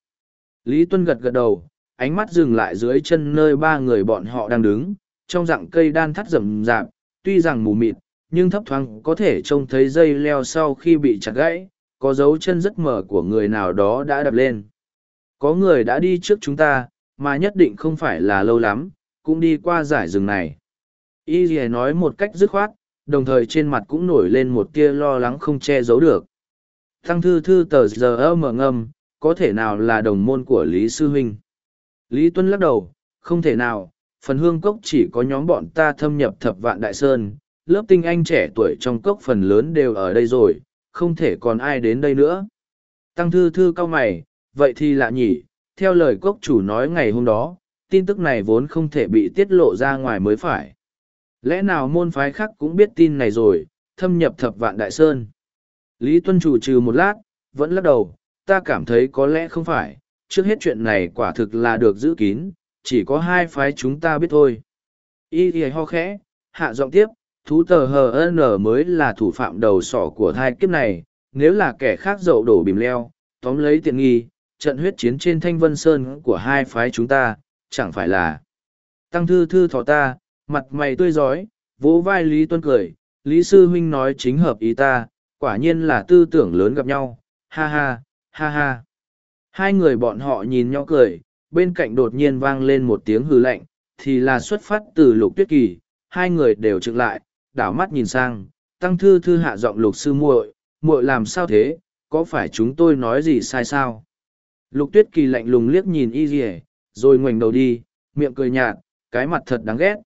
Lý Tuân gật gật đầu, ánh mắt dừng lại dưới chân nơi ba người bọn họ đang đứng, trong dạng cây đan thắt rầm rạp, tuy rằng mù mịt, nhưng thấp thoáng có thể trông thấy dây leo sau khi bị chặt gãy, có dấu chân rất mở của người nào đó đã đập lên. Có người đã đi trước chúng ta, mà nhất định không phải là lâu lắm, cũng đi qua giải rừng này. Y Lìa nói một cách dứt khoát, đồng thời trên mặt cũng nổi lên một tia lo lắng không che giấu được. Thăng thư thư tờ giờ mở ngâm, có thể nào là đồng môn của Lý Sư Huynh? Lý Tuân lắc đầu, không thể nào, phần hương cốc chỉ có nhóm bọn ta thâm nhập thập vạn đại sơn, lớp tinh anh trẻ tuổi trong cốc phần lớn đều ở đây rồi, không thể còn ai đến đây nữa. Tăng thư thư cao mày, vậy thì lạ nhỉ, theo lời cốc chủ nói ngày hôm đó, tin tức này vốn không thể bị tiết lộ ra ngoài mới phải. Lẽ nào môn phái khác cũng biết tin này rồi, thâm nhập thập vạn đại sơn. Lý Tuân chủ trừ một lát, vẫn lắc đầu, ta cảm thấy có lẽ không phải, trước hết chuyện này quả thực là được giữ kín, chỉ có hai phái chúng ta biết thôi y y ho khẽ hạ giọng tiếp thú tờ hờ n mới là thủ phạm đầu sỏ của thai kiếp này nếu là kẻ khác dậu đổ bìm leo tóm lấy tiện nghi trận huyết chiến trên thanh vân sơn của hai phái chúng ta chẳng phải là tăng thư thư thọ ta mặt mày tươi rói vỗ vai lý tuân cười lý sư huynh nói chính hợp ý ta quả nhiên là tư tưởng lớn gặp nhau ha ha ha ha hai người bọn họ nhìn nhau cười bên cạnh đột nhiên vang lên một tiếng hư lạnh, thì là xuất phát từ lục tuyết kỳ, hai người đều trực lại, đảo mắt nhìn sang, tăng thư thư hạ giọng lục sư muội, muội làm sao thế, có phải chúng tôi nói gì sai sao? Lục tuyết kỳ lạnh lùng liếc nhìn y dì rồi ngoảnh đầu đi, miệng cười nhạt, cái mặt thật đáng ghét.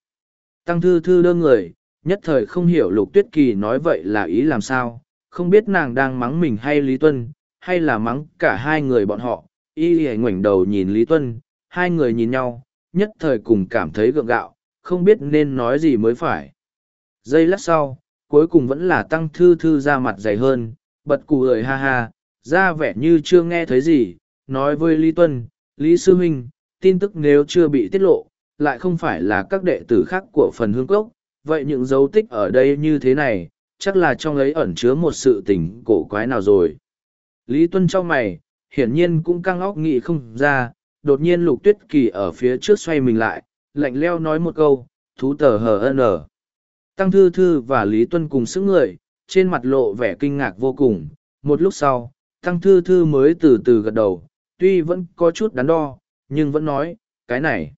Tăng thư thư đơ người, nhất thời không hiểu lục tuyết kỳ nói vậy là ý làm sao, không biết nàng đang mắng mình hay Lý Tuân, hay là mắng cả hai người bọn họ, y lìa ngoảnh đầu nhìn Lý Tuân, hai người nhìn nhau, nhất thời cùng cảm thấy gượng gạo, không biết nên nói gì mới phải. Giây lát sau, cuối cùng vẫn là tăng thư thư ra mặt dày hơn, bật cụ ơi ha ha, ra vẻ như chưa nghe thấy gì, nói với Lý Tuân, Lý Sư Minh, tin tức nếu chưa bị tiết lộ, lại không phải là các đệ tử khác của phần hương cốc, vậy những dấu tích ở đây như thế này, chắc là trong ấy ẩn chứa một sự tình cổ quái nào rồi. Lý Tuân trong mày, hiển nhiên cũng căng óc nghị không ra, đột nhiên lục tuyết kỳ ở phía trước xoay mình lại, lạnh leo nói một câu, thú tờ hờ ân ở. Tăng Thư Thư và Lý Tuân cùng sững người, trên mặt lộ vẻ kinh ngạc vô cùng, một lúc sau, Tăng Thư Thư mới từ từ gật đầu, tuy vẫn có chút đắn đo, nhưng vẫn nói, cái này.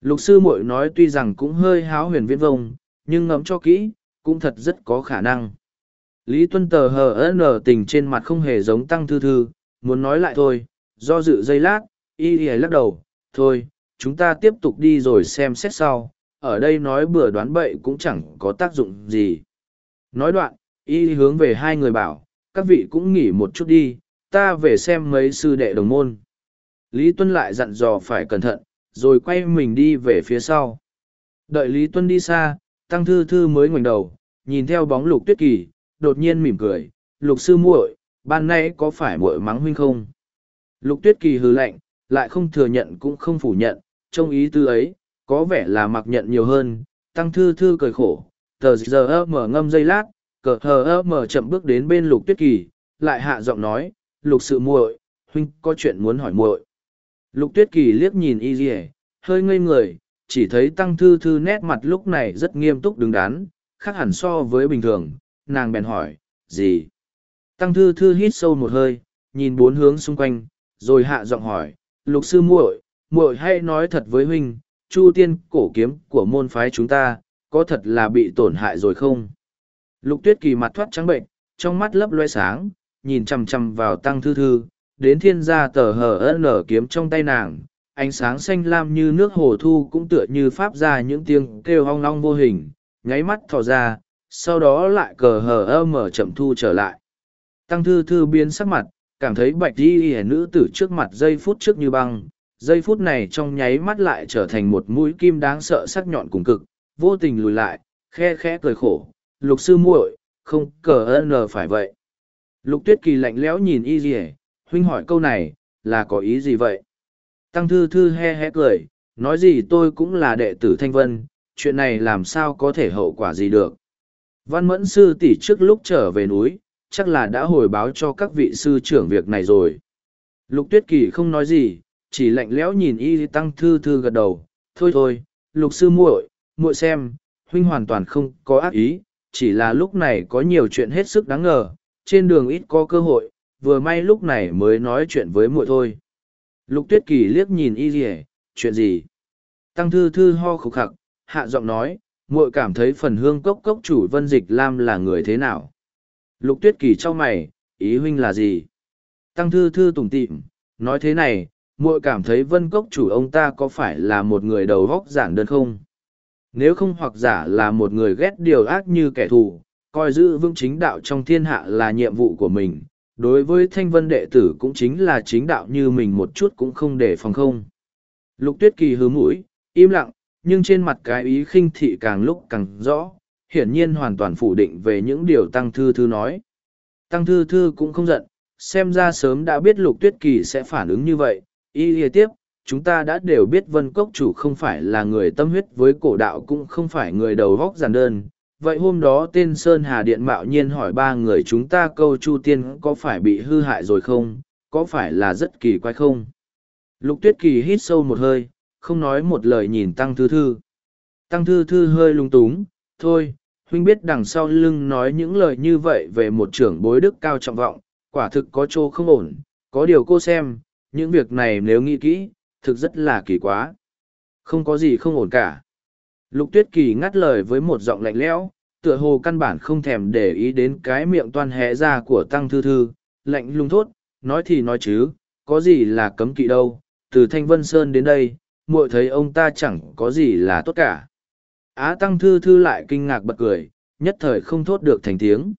Lục sư muội nói tuy rằng cũng hơi háo huyền viễn vông, nhưng ngẫm cho kỹ, cũng thật rất có khả năng. Lý Tuân tờ hờ nở tình trên mặt không hề giống Tăng Thư Thư, muốn nói lại thôi, do dự giây lát, y y lắc đầu, thôi, chúng ta tiếp tục đi rồi xem xét sau, ở đây nói bừa đoán bậy cũng chẳng có tác dụng gì. Nói đoạn, y hướng về hai người bảo, các vị cũng nghỉ một chút đi, ta về xem mấy sư đệ đồng môn. Lý Tuân lại dặn dò phải cẩn thận, rồi quay mình đi về phía sau. Đợi Lý Tuân đi xa, Tăng Thư Thư mới ngoảnh đầu, nhìn theo bóng lục tuyết kỳ, đột nhiên mỉm cười, lục sư muội, ban nay có phải muội mắng huynh không? Lục tuyết kỳ hư lạnh, lại không thừa nhận cũng không phủ nhận, trong ý tư ấy, có vẻ là mặc nhận nhiều hơn, tăng thư thư cười khổ, tờ giờ mở ngâm dây lát, cờ hờ mở chậm bước đến bên lục tuyết kỳ, lại hạ giọng nói, lục sự muội, huynh có chuyện muốn hỏi muội. Lục tuyết kỳ liếc nhìn y dì hơi ngây người, chỉ thấy tăng thư thư nét mặt lúc này rất nghiêm túc đứng đắn, khác hẳn so với bình thường, nàng bèn hỏi, gì? Tăng Thư Thư hít sâu một hơi, nhìn bốn hướng xung quanh, rồi hạ giọng hỏi, lục sư muội, muội hay nói thật với huynh, chu tiên cổ kiếm của môn phái chúng ta, có thật là bị tổn hại rồi không? Lục tuyết kỳ mặt thoát trắng bệnh, trong mắt lấp loe sáng, nhìn chằm chằm vào Tăng Thư Thư, đến thiên gia tờ hở nở kiếm trong tay nàng, ánh sáng xanh lam như nước hồ thu cũng tựa như pháp ra những tiếng kêu hong long vô hình, nháy mắt thò ra, sau đó lại cờ hở mở chậm thu trở lại. Tăng thư thư biến sắc mặt, cảm thấy bạch đi hẻ nữ tử trước mặt giây phút trước như băng, giây phút này trong nháy mắt lại trở thành một mũi kim đáng sợ sắc nhọn cùng cực, vô tình lùi lại, khe khẽ cười khổ, lục sư muội, không cờ ơn phải vậy. Lục tuyết kỳ lạnh lẽo nhìn y gì huynh hỏi câu này, là có ý gì vậy? Tăng thư thư he he cười, nói gì tôi cũng là đệ tử thanh vân, chuyện này làm sao có thể hậu quả gì được. Văn mẫn sư tỷ trước lúc trở về núi, chắc là đã hồi báo cho các vị sư trưởng việc này rồi. Lục tuyết kỳ không nói gì, chỉ lạnh lẽo nhìn y tăng thư thư gật đầu, thôi thôi, lục sư muội, muội xem, huynh hoàn toàn không có ác ý, chỉ là lúc này có nhiều chuyện hết sức đáng ngờ, trên đường ít có cơ hội, vừa may lúc này mới nói chuyện với muội thôi. Lục tuyết kỳ liếc nhìn y gì, chuyện gì? Tăng thư thư ho khục khặc, hạ giọng nói, muội cảm thấy phần hương cốc cốc chủ vân dịch lam là người thế nào? Lục tuyết kỳ cho mày, ý huynh là gì? Tăng thư thư tùng tịm, nói thế này, muội cảm thấy vân cốc chủ ông ta có phải là một người đầu góc giản đơn không? Nếu không hoặc giả là một người ghét điều ác như kẻ thù, coi giữ vững chính đạo trong thiên hạ là nhiệm vụ của mình, đối với thanh vân đệ tử cũng chính là chính đạo như mình một chút cũng không để phòng không. Lục tuyết kỳ hứ mũi, im lặng, nhưng trên mặt cái ý khinh thị càng lúc càng rõ, hiển nhiên hoàn toàn phủ định về những điều Tăng Thư Thư nói. Tăng Thư Thư cũng không giận, xem ra sớm đã biết Lục Tuyết Kỳ sẽ phản ứng như vậy, y y tiếp, chúng ta đã đều biết Vân Cốc chủ không phải là người tâm huyết với cổ đạo cũng không phải người đầu góc giản đơn. Vậy hôm đó tên Sơn Hà Điện mạo nhiên hỏi ba người chúng ta câu Chu Tiên có phải bị hư hại rồi không, có phải là rất kỳ quái không? Lục Tuyết Kỳ hít sâu một hơi, không nói một lời nhìn Tăng Thư Thư. Tăng Thư Thư hơi lung túng, thôi, Huynh biết đằng sau lưng nói những lời như vậy về một trưởng bối đức cao trọng vọng, quả thực có chỗ không ổn, có điều cô xem, những việc này nếu nghĩ kỹ, thực rất là kỳ quá. Không có gì không ổn cả. Lục tuyết kỳ ngắt lời với một giọng lạnh lẽo, tựa hồ căn bản không thèm để ý đến cái miệng toan hé ra của tăng thư thư, lạnh lung thốt, nói thì nói chứ, có gì là cấm kỵ đâu, từ Thanh Vân Sơn đến đây, muội thấy ông ta chẳng có gì là tốt cả. Á Tăng Thư Thư lại kinh ngạc bật cười, nhất thời không thốt được thành tiếng.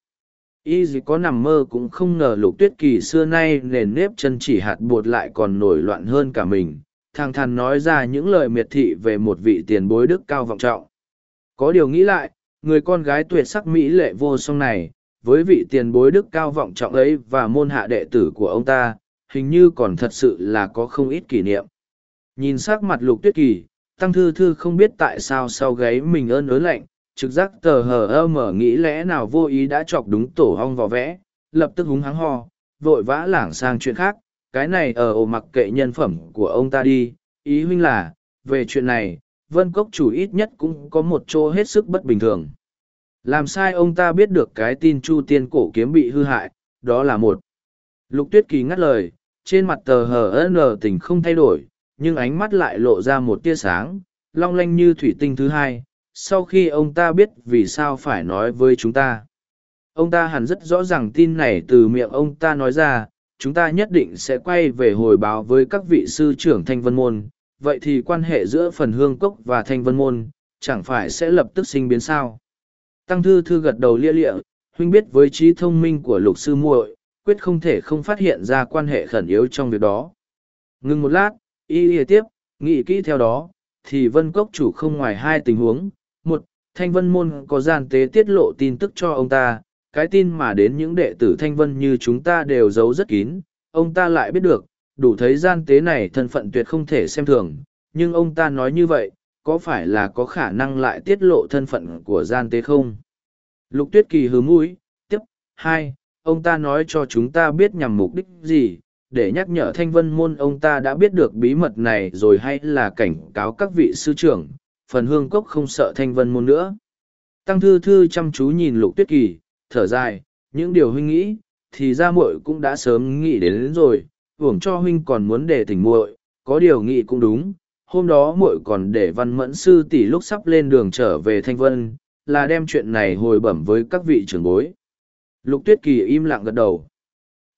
Y gì có nằm mơ cũng không ngờ lục tuyết kỳ xưa nay nền nếp chân chỉ hạt bột lại còn nổi loạn hơn cả mình. Thằng thằn nói ra những lời miệt thị về một vị tiền bối đức cao vọng trọng. Có điều nghĩ lại, người con gái tuyệt sắc mỹ lệ vô song này, với vị tiền bối đức cao vọng trọng ấy và môn hạ đệ tử của ông ta, hình như còn thật sự là có không ít kỷ niệm. Nhìn sắc mặt lục tuyết kỳ, tăng thư thư không biết tại sao sau gáy mình ơn ớn lạnh trực giác tờ hờ ơ mở nghĩ lẽ nào vô ý đã chọc đúng tổ hong vỏ vẽ lập tức húng hắng ho vội vã lảng sang chuyện khác cái này ở ồ mặc kệ nhân phẩm của ông ta đi ý huynh là về chuyện này vân cốc chủ ít nhất cũng có một chỗ hết sức bất bình thường làm sai ông ta biết được cái tin chu tiên cổ kiếm bị hư hại đó là một lục tuyết kỳ ngắt lời trên mặt tờ hờ ơ nờ tình không thay đổi nhưng ánh mắt lại lộ ra một tia sáng, long lanh như thủy tinh thứ hai, sau khi ông ta biết vì sao phải nói với chúng ta. Ông ta hẳn rất rõ ràng tin này từ miệng ông ta nói ra, chúng ta nhất định sẽ quay về hồi báo với các vị sư trưởng Thanh Vân Môn, vậy thì quan hệ giữa phần hương cốc và Thanh Vân Môn, chẳng phải sẽ lập tức sinh biến sao. Tăng Thư Thư gật đầu lia lịa, huynh biết với trí thông minh của lục sư muội, quyết không thể không phát hiện ra quan hệ khẩn yếu trong việc đó. Ngưng một lát, Y lìa tiếp, nghĩ kỹ theo đó, thì vân cốc chủ không ngoài hai tình huống. Một, thanh vân môn có gian tế tiết lộ tin tức cho ông ta, cái tin mà đến những đệ tử thanh vân như chúng ta đều giấu rất kín, ông ta lại biết được, đủ thấy gian tế này thân phận tuyệt không thể xem thường, nhưng ông ta nói như vậy, có phải là có khả năng lại tiết lộ thân phận của gian tế không? Lục tuyết kỳ hứa mũi, tiếp, hai, ông ta nói cho chúng ta biết nhằm mục đích gì, để nhắc nhở thanh vân môn ông ta đã biết được bí mật này rồi hay là cảnh cáo các vị sư trưởng phần hương cốc không sợ thanh vân môn nữa tăng thư thư chăm chú nhìn lục tuyết kỳ thở dài những điều huynh nghĩ thì ra muội cũng đã sớm nghĩ đến, đến rồi uổng cho huynh còn muốn để tỉnh muội có điều nghĩ cũng đúng hôm đó muội còn để văn mẫn sư tỷ lúc sắp lên đường trở về thanh vân là đem chuyện này hồi bẩm với các vị trưởng bối lục tuyết kỳ im lặng gật đầu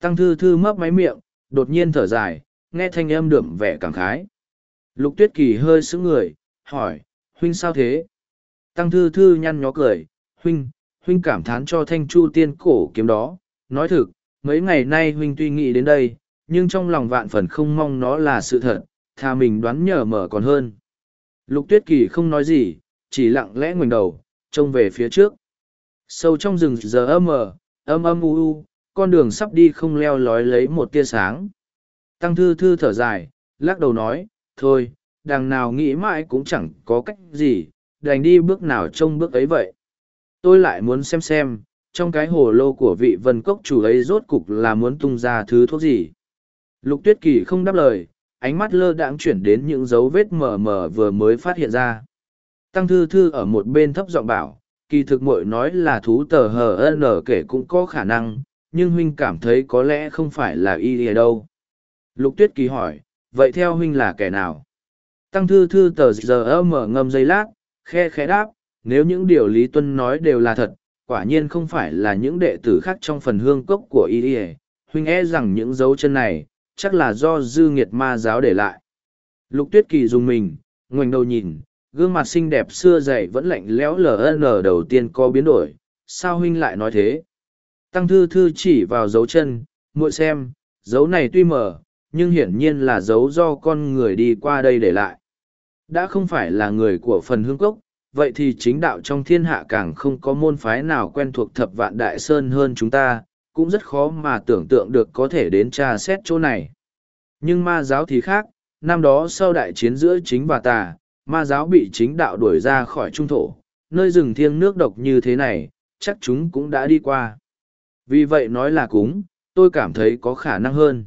tăng thư thư mấp máy miệng đột nhiên thở dài, nghe thanh âm đượm vẻ cảm khái. Lục tuyết kỳ hơi sững người, hỏi, huynh sao thế? Tăng thư thư nhăn nhó cười, huynh, huynh cảm thán cho thanh chu tiên cổ kiếm đó. Nói thực, mấy ngày nay huynh tuy nghĩ đến đây, nhưng trong lòng vạn phần không mong nó là sự thật, thà mình đoán nhở mở còn hơn. Lục tuyết kỳ không nói gì, chỉ lặng lẽ ngoảnh đầu, trông về phía trước. Sâu trong rừng giờ âm mờ, âm âm u u, con đường sắp đi không leo lói lấy một tia sáng. Tăng thư thư thở dài, lắc đầu nói, thôi, đằng nào nghĩ mãi cũng chẳng có cách gì, đành đi bước nào trông bước ấy vậy. Tôi lại muốn xem xem, trong cái hồ lô của vị vân cốc chủ ấy rốt cục là muốn tung ra thứ thuốc gì. Lục tuyết kỳ không đáp lời, ánh mắt lơ đãng chuyển đến những dấu vết mờ mờ vừa mới phát hiện ra. Tăng thư thư ở một bên thấp giọng bảo, kỳ thực mội nói là thú tờ hờ nở kể cũng có khả năng, nhưng huynh cảm thấy có lẽ không phải là y ở đâu. Lục tuyết kỳ hỏi, vậy theo huynh là kẻ nào? Tăng thư thư tờ giờ mở ngâm giây lát, khe khẽ đáp, nếu những điều Lý Tuân nói đều là thật, quả nhiên không phải là những đệ tử khác trong phần hương cốc của y huynh e rằng những dấu chân này, chắc là do dư nghiệt ma giáo để lại. Lục tuyết kỳ dùng mình, ngoảnh đầu nhìn, gương mặt xinh đẹp xưa dày vẫn lạnh lẽo lờ lờ đầu tiên có biến đổi, sao huynh lại nói thế? Tăng Thư Thư chỉ vào dấu chân, muội xem, dấu này tuy mở, nhưng hiển nhiên là dấu do con người đi qua đây để lại. Đã không phải là người của phần hương cốc, vậy thì chính đạo trong thiên hạ càng không có môn phái nào quen thuộc thập vạn đại sơn hơn chúng ta, cũng rất khó mà tưởng tượng được có thể đến tra xét chỗ này. Nhưng ma giáo thì khác, năm đó sau đại chiến giữa chính và tà, ma giáo bị chính đạo đuổi ra khỏi trung thổ, nơi rừng thiêng nước độc như thế này, chắc chúng cũng đã đi qua. Vì vậy nói là cúng, tôi cảm thấy có khả năng hơn.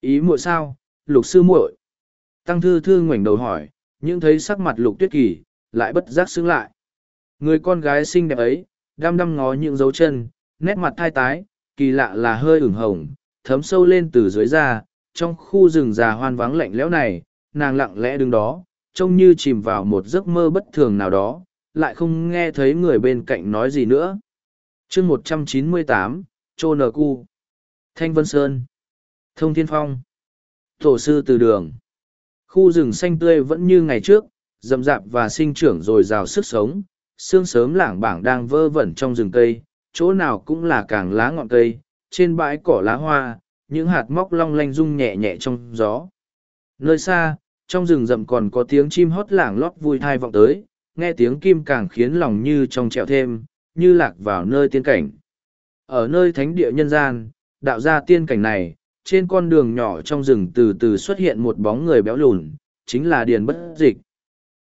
Ý muội sao, lục sư muội? Tăng thư thư ngoảnh đầu hỏi, nhưng thấy sắc mặt lục tuyết kỳ, lại bất giác xứng lại. Người con gái xinh đẹp ấy, đăm đăm ngó những dấu chân, nét mặt thai tái, kỳ lạ là hơi ửng hồng, thấm sâu lên từ dưới da, trong khu rừng già hoan vắng lạnh lẽo này, nàng lặng lẽ đứng đó, trông như chìm vào một giấc mơ bất thường nào đó, lại không nghe thấy người bên cạnh nói gì nữa chương một trăm chín mươi tám chô nờ thanh vân sơn thông thiên phong tổ sư từ đường khu rừng xanh tươi vẫn như ngày trước rậm rạp và sinh trưởng dồi dào sức sống sương sớm lảng bảng đang vơ vẩn trong rừng cây chỗ nào cũng là càng lá ngọn cây trên bãi cỏ lá hoa những hạt móc long lanh rung nhẹ nhẹ trong gió nơi xa trong rừng rậm còn có tiếng chim hót lảng lót vui thai vọng tới nghe tiếng kim càng khiến lòng như trong trẹo thêm như lạc vào nơi tiên cảnh. Ở nơi thánh địa nhân gian, đạo gia tiên cảnh này, trên con đường nhỏ trong rừng từ từ xuất hiện một bóng người béo lùn, chính là Điền Bất Dịch.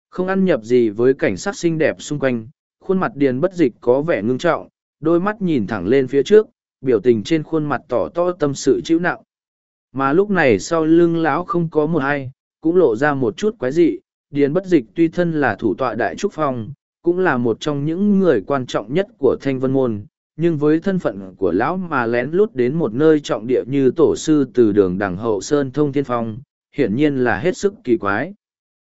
Không ăn nhập gì với cảnh sát xinh đẹp xung quanh, khuôn mặt Điền Bất Dịch có vẻ ngưng trọng, đôi mắt nhìn thẳng lên phía trước, biểu tình trên khuôn mặt tỏ to tâm sự chịu nặng. Mà lúc này sau lưng lão không có một ai, cũng lộ ra một chút quái dị, Điền Bất Dịch tuy thân là thủ tọa Đại Trúc Phong, cũng là một trong những người quan trọng nhất của thanh vân môn nhưng với thân phận của lão mà lén lút đến một nơi trọng địa như tổ sư từ đường đằng hậu sơn thông thiên phong hiển nhiên là hết sức kỳ quái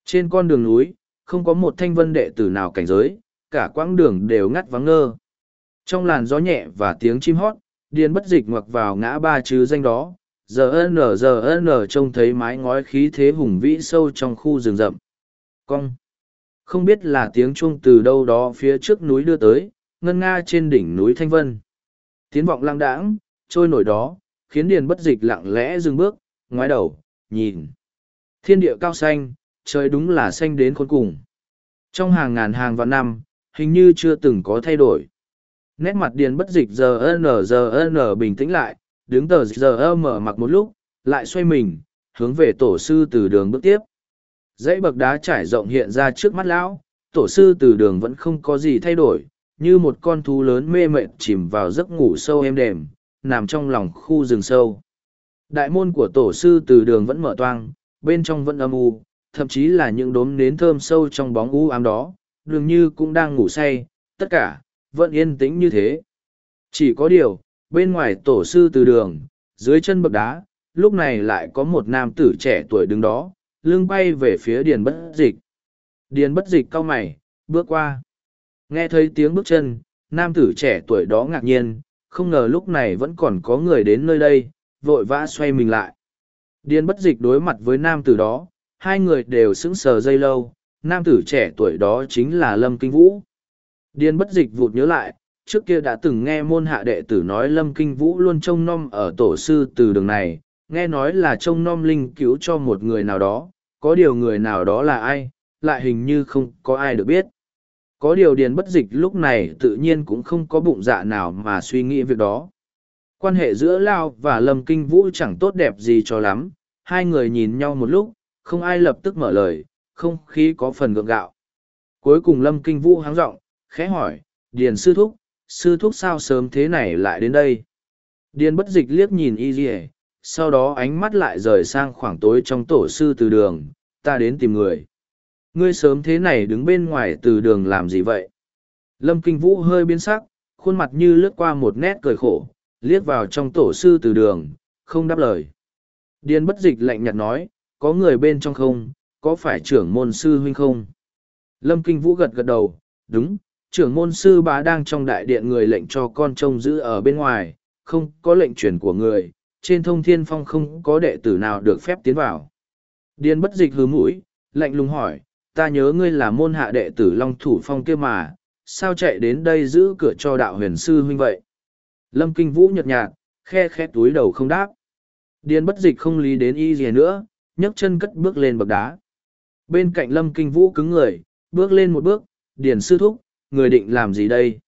trên con đường núi không có một thanh vân đệ tử nào cảnh giới cả quãng đường đều ngắt vắng ngơ trong làn gió nhẹ và tiếng chim hót Điền bất dịch ngoặc vào ngã ba chứ danh đó giờ nở giờ nở trông thấy mái ngói khí thế hùng vĩ sâu trong khu rừng rậm cong không biết là tiếng chuông từ đâu đó phía trước núi đưa tới ngân nga trên đỉnh núi thanh vân tiếng vọng lang đãng trôi nổi đó khiến điền bất dịch lặng lẽ dừng bước ngoái đầu nhìn thiên địa cao xanh trời đúng là xanh đến khôn cùng trong hàng ngàn hàng vạn năm hình như chưa từng có thay đổi nét mặt điền bất dịch giờ nở giờ nở bình tĩnh lại đứng tờ giờ mở mặc một lúc lại xoay mình hướng về tổ sư từ đường bước tiếp dãy bậc đá trải rộng hiện ra trước mắt lão tổ sư từ đường vẫn không có gì thay đổi như một con thú lớn mê mệt chìm vào giấc ngủ sâu êm đềm nằm trong lòng khu rừng sâu đại môn của tổ sư từ đường vẫn mở toang bên trong vẫn âm u thậm chí là những đốm nến thơm sâu trong bóng u ám đó đường như cũng đang ngủ say tất cả vẫn yên tĩnh như thế chỉ có điều bên ngoài tổ sư từ đường dưới chân bậc đá lúc này lại có một nam tử trẻ tuổi đứng đó lưng bay về phía điền bất dịch điền bất dịch cau mày bước qua nghe thấy tiếng bước chân nam tử trẻ tuổi đó ngạc nhiên không ngờ lúc này vẫn còn có người đến nơi đây vội vã xoay mình lại điền bất dịch đối mặt với nam tử đó hai người đều sững sờ dây lâu nam tử trẻ tuổi đó chính là lâm kinh vũ điền bất dịch vụt nhớ lại trước kia đã từng nghe môn hạ đệ tử nói lâm kinh vũ luôn trông nom ở tổ sư từ đường này nghe nói là trông nom linh cứu cho một người nào đó, có điều người nào đó là ai, lại hình như không có ai được biết. Có điều điền bất dịch lúc này tự nhiên cũng không có bụng dạ nào mà suy nghĩ việc đó. Quan hệ giữa Lao và Lâm Kinh Vũ chẳng tốt đẹp gì cho lắm, hai người nhìn nhau một lúc, không ai lập tức mở lời, không khí có phần gượng gạo. Cuối cùng Lâm Kinh Vũ háng giọng khẽ hỏi, Điền Sư Thúc, Sư Thúc sao sớm thế này lại đến đây? Điền bất dịch liếc nhìn y dì sau đó ánh mắt lại rời sang khoảng tối trong tổ sư từ đường, ta đến tìm người. Ngươi sớm thế này đứng bên ngoài từ đường làm gì vậy? Lâm Kinh Vũ hơi biến sắc, khuôn mặt như lướt qua một nét cười khổ, liếc vào trong tổ sư từ đường, không đáp lời. Điên bất dịch lạnh nhạt nói, có người bên trong không, có phải trưởng môn sư huynh không? Lâm Kinh Vũ gật gật đầu, đúng, trưởng môn sư bá đang trong đại điện người lệnh cho con trông giữ ở bên ngoài, không có lệnh chuyển của người, trên thông thiên phong không có đệ tử nào được phép tiến vào. Điền bất dịch hứ mũi, lạnh lùng hỏi, ta nhớ ngươi là môn hạ đệ tử Long Thủ Phong kia mà, sao chạy đến đây giữ cửa cho đạo huyền sư huynh vậy? Lâm Kinh Vũ nhợt nhạt, khe khe túi đầu không đáp. Điền bất dịch không lý đến y gì nữa, nhấc chân cất bước lên bậc đá. Bên cạnh Lâm Kinh Vũ cứng người, bước lên một bước, Điền sư thúc, người định làm gì đây?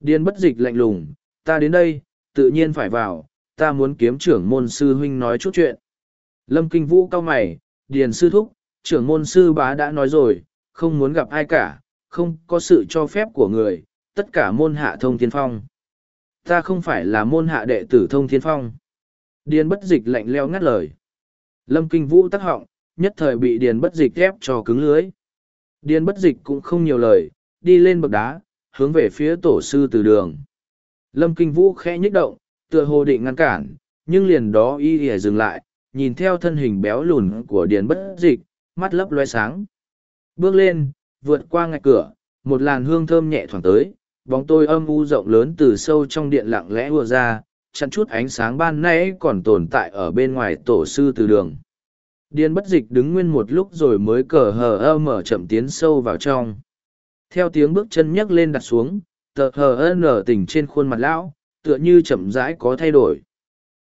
Điền bất dịch lạnh lùng, ta đến đây, tự nhiên phải vào, ta muốn kiếm trưởng môn sư huynh nói chút chuyện. Lâm Kinh Vũ cao mày, điền sư thúc, trưởng môn sư bá đã nói rồi, không muốn gặp ai cả, không có sự cho phép của người, tất cả môn hạ thông thiên phong. Ta không phải là môn hạ đệ tử thông thiên phong. Điền bất dịch lạnh leo ngắt lời. Lâm Kinh Vũ tắc họng, nhất thời bị điền bất dịch ép cho cứng lưới. Điền bất dịch cũng không nhiều lời, đi lên bậc đá, hướng về phía tổ sư từ đường. Lâm Kinh Vũ khẽ nhích động, tựa hồ định ngăn cản, nhưng liền đó y ỉa dừng lại, nhìn theo thân hình béo lùn của điền bất dịch, mắt lấp loe sáng. Bước lên, vượt qua ngạch cửa, một làn hương thơm nhẹ thoảng tới, bóng tôi âm u rộng lớn từ sâu trong điện lặng lẽ ùa ra, chặn chút ánh sáng ban nãy còn tồn tại ở bên ngoài tổ sư từ đường. Điền bất dịch đứng nguyên một lúc rồi mới cờ hờ ơ mở chậm tiến sâu vào trong. Theo tiếng bước chân nhấc lên đặt xuống, tờ hờ ơ nở tỉnh trên khuôn mặt lão, tựa như chậm rãi có thay đổi.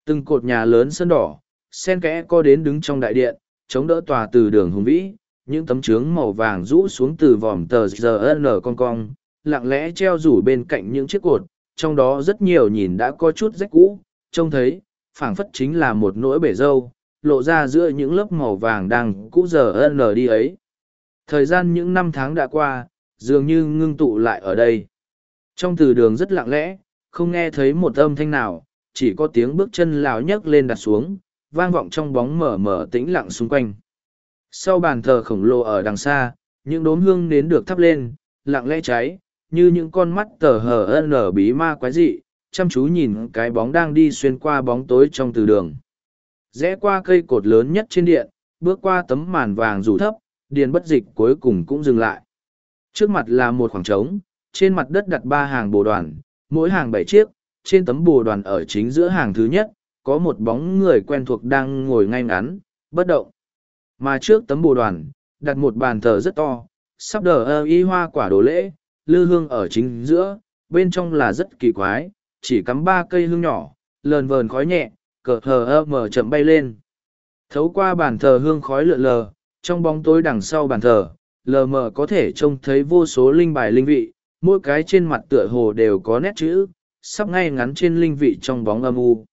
Từng cột nhà lớn sân đỏ, sen kẽ co đến đứng trong đại điện, chống đỡ tòa từ đường hùng vĩ, những tấm trướng màu vàng rũ xuống từ vòm tờ ZN con cong, lặng lẽ treo rủ bên cạnh những chiếc cột, trong đó rất nhiều nhìn đã có chút rách cũ, trông thấy, phảng phất chính là một nỗi bể dâu, lộ ra giữa những lớp màu vàng đang cũ ZN đi ấy. Thời gian những năm tháng đã qua, dường như ngưng tụ lại ở đây. Trong từ đường rất lặng lẽ, không nghe thấy một âm thanh nào, chỉ có tiếng bước chân lào nhấc lên đặt xuống, vang vọng trong bóng mở mở tĩnh lặng xung quanh. Sau bàn thờ khổng lồ ở đằng xa, những đốm hương nến được thắp lên, lặng lẽ cháy, như những con mắt tờ hờ ân ở bí ma quái dị, chăm chú nhìn cái bóng đang đi xuyên qua bóng tối trong từ đường. Rẽ qua cây cột lớn nhất trên điện, bước qua tấm màn vàng rủ thấp, điền bất dịch cuối cùng cũng dừng lại. Trước mặt là một khoảng trống, trên mặt đất đặt ba hàng bồ đoàn, mỗi hàng bảy chiếc, trên tấm bồ đoàn ở chính giữa hàng thứ nhất, có một bóng người quen thuộc đang ngồi ngay ngắn, bất động. Mà trước tấm bồ đoàn, đặt một bàn thờ rất to, sắp đờ ơ y hoa quả đồ lễ, lư hương ở chính giữa, bên trong là rất kỳ quái, chỉ cắm ba cây hương nhỏ, lờn vờn khói nhẹ, cờ hờ ơ mở chậm bay lên. Thấu qua bàn thờ hương khói lượn lờ, trong bóng tối đằng sau bàn thờ, lờ mờ có thể trông thấy vô số linh bài linh vị, mỗi cái trên mặt tựa hồ đều có nét chữ sắp ngay ngắn trên linh vị trong bóng âm u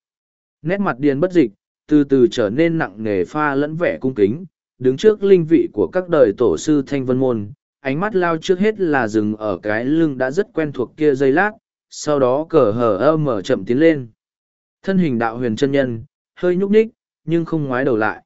nét mặt điền bất dịch từ từ trở nên nặng nề pha lẫn vẻ cung kính đứng trước linh vị của các đời tổ sư thanh vân môn ánh mắt lao trước hết là dừng ở cái lưng đã rất quen thuộc kia dây lát sau đó cờ hở ơ mở chậm tiến lên thân hình đạo huyền chân nhân hơi nhúc nhích nhưng không ngoái đầu lại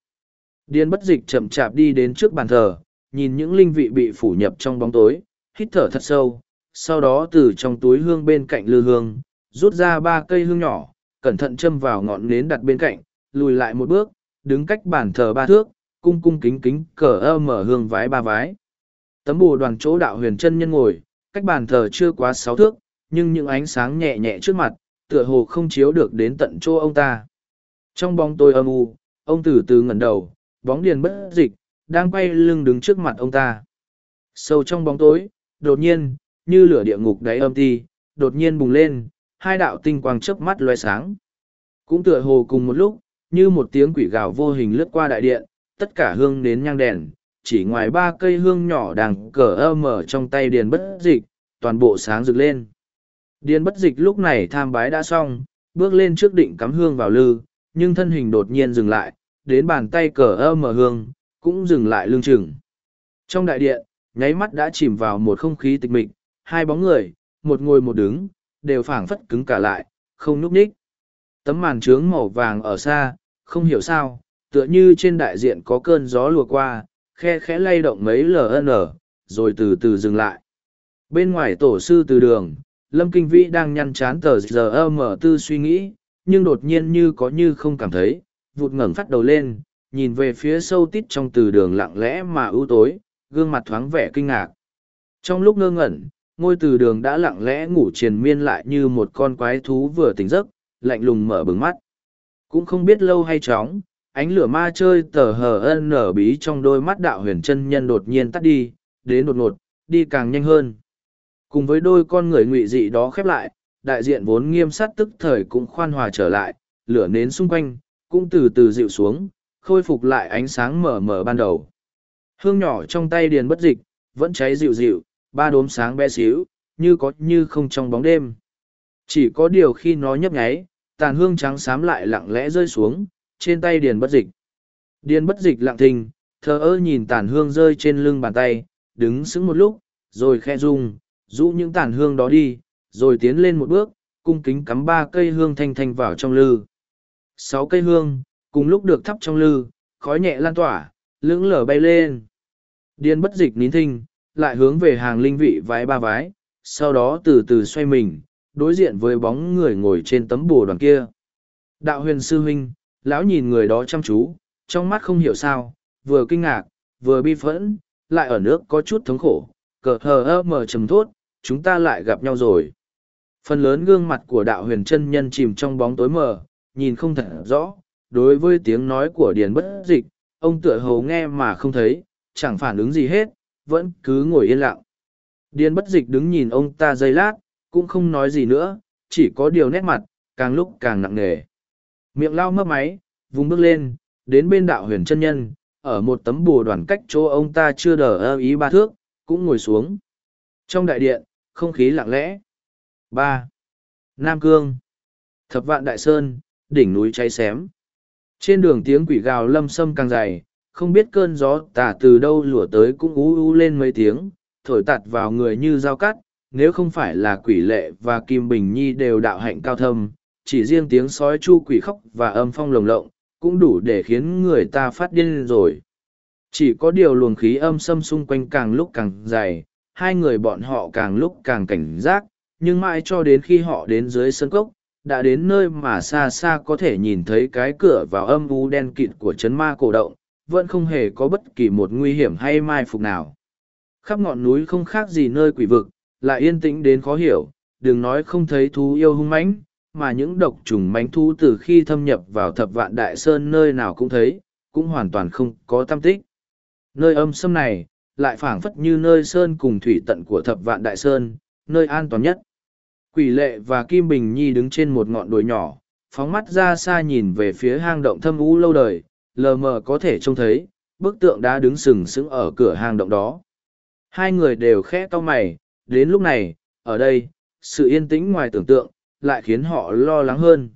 điên bất dịch chậm chạp đi đến trước bàn thờ nhìn những linh vị bị phủ nhập trong bóng tối hít thở thật sâu sau đó từ trong túi hương bên cạnh lư hương, rút ra ba cây hương nhỏ, cẩn thận châm vào ngọn nến đặt bên cạnh, lùi lại một bước, đứng cách bàn thờ ba thước, cung cung kính kính cờ ơ mở hương vái ba vái. Tấm bồ đoàn chỗ đạo huyền chân nhân ngồi, cách bàn thờ chưa quá sáu thước, nhưng những ánh sáng nhẹ nhẹ trước mặt, tựa hồ không chiếu được đến tận chỗ ông ta. Trong bóng tôi âm u, ông từ từ ngẩn đầu, bóng điền bất dịch, đang quay lưng đứng trước mặt ông ta. Sâu trong bóng tối, đột nhiên, như lửa địa ngục đáy âm ti, đột nhiên bùng lên, hai đạo tinh quang chớp mắt loe sáng. Cũng tựa hồ cùng một lúc, như một tiếng quỷ gào vô hình lướt qua đại điện, tất cả hương đến nhang đèn, chỉ ngoài ba cây hương nhỏ đằng cờ âm ở trong tay điền bất dịch, toàn bộ sáng rực lên. Điền bất dịch lúc này tham bái đã xong, bước lên trước định cắm hương vào lư, nhưng thân hình đột nhiên dừng lại, đến bàn tay cờ âm mở hương, cũng dừng lại lương chừng. Trong đại điện, nháy mắt đã chìm vào một không khí tịch mịch, hai bóng người, một ngồi một đứng, đều phảng phất cứng cả lại, không núp ních. Tấm màn trướng màu vàng ở xa, không hiểu sao, tựa như trên đại diện có cơn gió lùa qua, khe khẽ lay động mấy ln, rồi từ từ dừng lại. Bên ngoài tổ sư từ đường, Lâm Kinh Vĩ đang nhăn chán tờ giờ mở tư suy nghĩ, nhưng đột nhiên như có như không cảm thấy, vụt ngẩng phát đầu lên, nhìn về phía sâu tít trong từ đường lặng lẽ mà ưu tối, gương mặt thoáng vẻ kinh ngạc. Trong lúc ngơ ngẩn, ngôi từ đường đã lặng lẽ ngủ triền miên lại như một con quái thú vừa tỉnh giấc lạnh lùng mở bừng mắt cũng không biết lâu hay chóng ánh lửa ma chơi tờ hờ ân nở bí trong đôi mắt đạo huyền chân nhân đột nhiên tắt đi đến đột ngột đi càng nhanh hơn cùng với đôi con người ngụy dị đó khép lại đại diện vốn nghiêm sát tức thời cũng khoan hòa trở lại lửa nến xung quanh cũng từ từ dịu xuống khôi phục lại ánh sáng mờ mờ ban đầu hương nhỏ trong tay điền bất dịch vẫn cháy dịu dịu ba đốm sáng bé xíu, như có như không trong bóng đêm. Chỉ có điều khi nó nhấp nháy, tàn hương trắng xám lại lặng lẽ rơi xuống, trên tay điền bất dịch. Điền bất dịch lặng thình thờ ơ nhìn tàn hương rơi trên lưng bàn tay, đứng sững một lúc, rồi khe rung, rũ những tàn hương đó đi, rồi tiến lên một bước, cung kính cắm ba cây hương thanh thanh vào trong lư. Sáu cây hương, cùng lúc được thắp trong lư, khói nhẹ lan tỏa, lững lở bay lên. Điền bất dịch nín thinh, lại hướng về hàng linh vị vái ba vái, sau đó từ từ xoay mình, đối diện với bóng người ngồi trên tấm bùa đoàn kia. Đạo huyền sư huynh, lão nhìn người đó chăm chú, trong mắt không hiểu sao, vừa kinh ngạc, vừa bi phẫn, lại ở nước có chút thống khổ, cờ hờ ơ mờ trầm thốt, chúng ta lại gặp nhau rồi. Phần lớn gương mặt của đạo huyền chân nhân chìm trong bóng tối mờ, nhìn không thật rõ, đối với tiếng nói của điền bất dịch, ông tựa hồ nghe mà không thấy, chẳng phản ứng gì hết, vẫn cứ ngồi yên lặng. Điên bất dịch đứng nhìn ông ta giây lát, cũng không nói gì nữa, chỉ có điều nét mặt, càng lúc càng nặng nề. Miệng lao mấp máy, vùng bước lên, đến bên đạo huyền chân nhân, ở một tấm bùa đoàn cách chỗ ông ta chưa đờ ơ ý ba thước, cũng ngồi xuống. Trong đại điện, không khí lặng lẽ. ba Nam Cương Thập vạn đại sơn, đỉnh núi cháy xém. Trên đường tiếng quỷ gào lâm sâm càng dày, không biết cơn gió tả từ đâu lùa tới cũng ú ú lên mấy tiếng thổi tạt vào người như dao cắt nếu không phải là quỷ lệ và kim bình nhi đều đạo hạnh cao thâm chỉ riêng tiếng sói chu quỷ khóc và âm phong lồng lộng cũng đủ để khiến người ta phát điên rồi chỉ có điều luồng khí âm xâm xung quanh càng lúc càng dày hai người bọn họ càng lúc càng cảnh giác nhưng mãi cho đến khi họ đến dưới sân cốc đã đến nơi mà xa xa có thể nhìn thấy cái cửa vào âm u đen kịt của chấn ma cổ động vẫn không hề có bất kỳ một nguy hiểm hay mai phục nào. Khắp ngọn núi không khác gì nơi quỷ vực, lại yên tĩnh đến khó hiểu, đừng nói không thấy thú yêu hung mãnh, mà những độc trùng mãnh thú từ khi thâm nhập vào thập vạn đại sơn nơi nào cũng thấy, cũng hoàn toàn không có tâm tích. Nơi âm sâm này, lại phảng phất như nơi sơn cùng thủy tận của thập vạn đại sơn, nơi an toàn nhất. Quỷ lệ và Kim Bình Nhi đứng trên một ngọn đồi nhỏ, phóng mắt ra xa nhìn về phía hang động thâm ú lâu đời, lờ mờ có thể trông thấy, bức tượng đã đứng sừng sững ở cửa hang động đó. Hai người đều khẽ to mày, đến lúc này, ở đây, sự yên tĩnh ngoài tưởng tượng, lại khiến họ lo lắng hơn.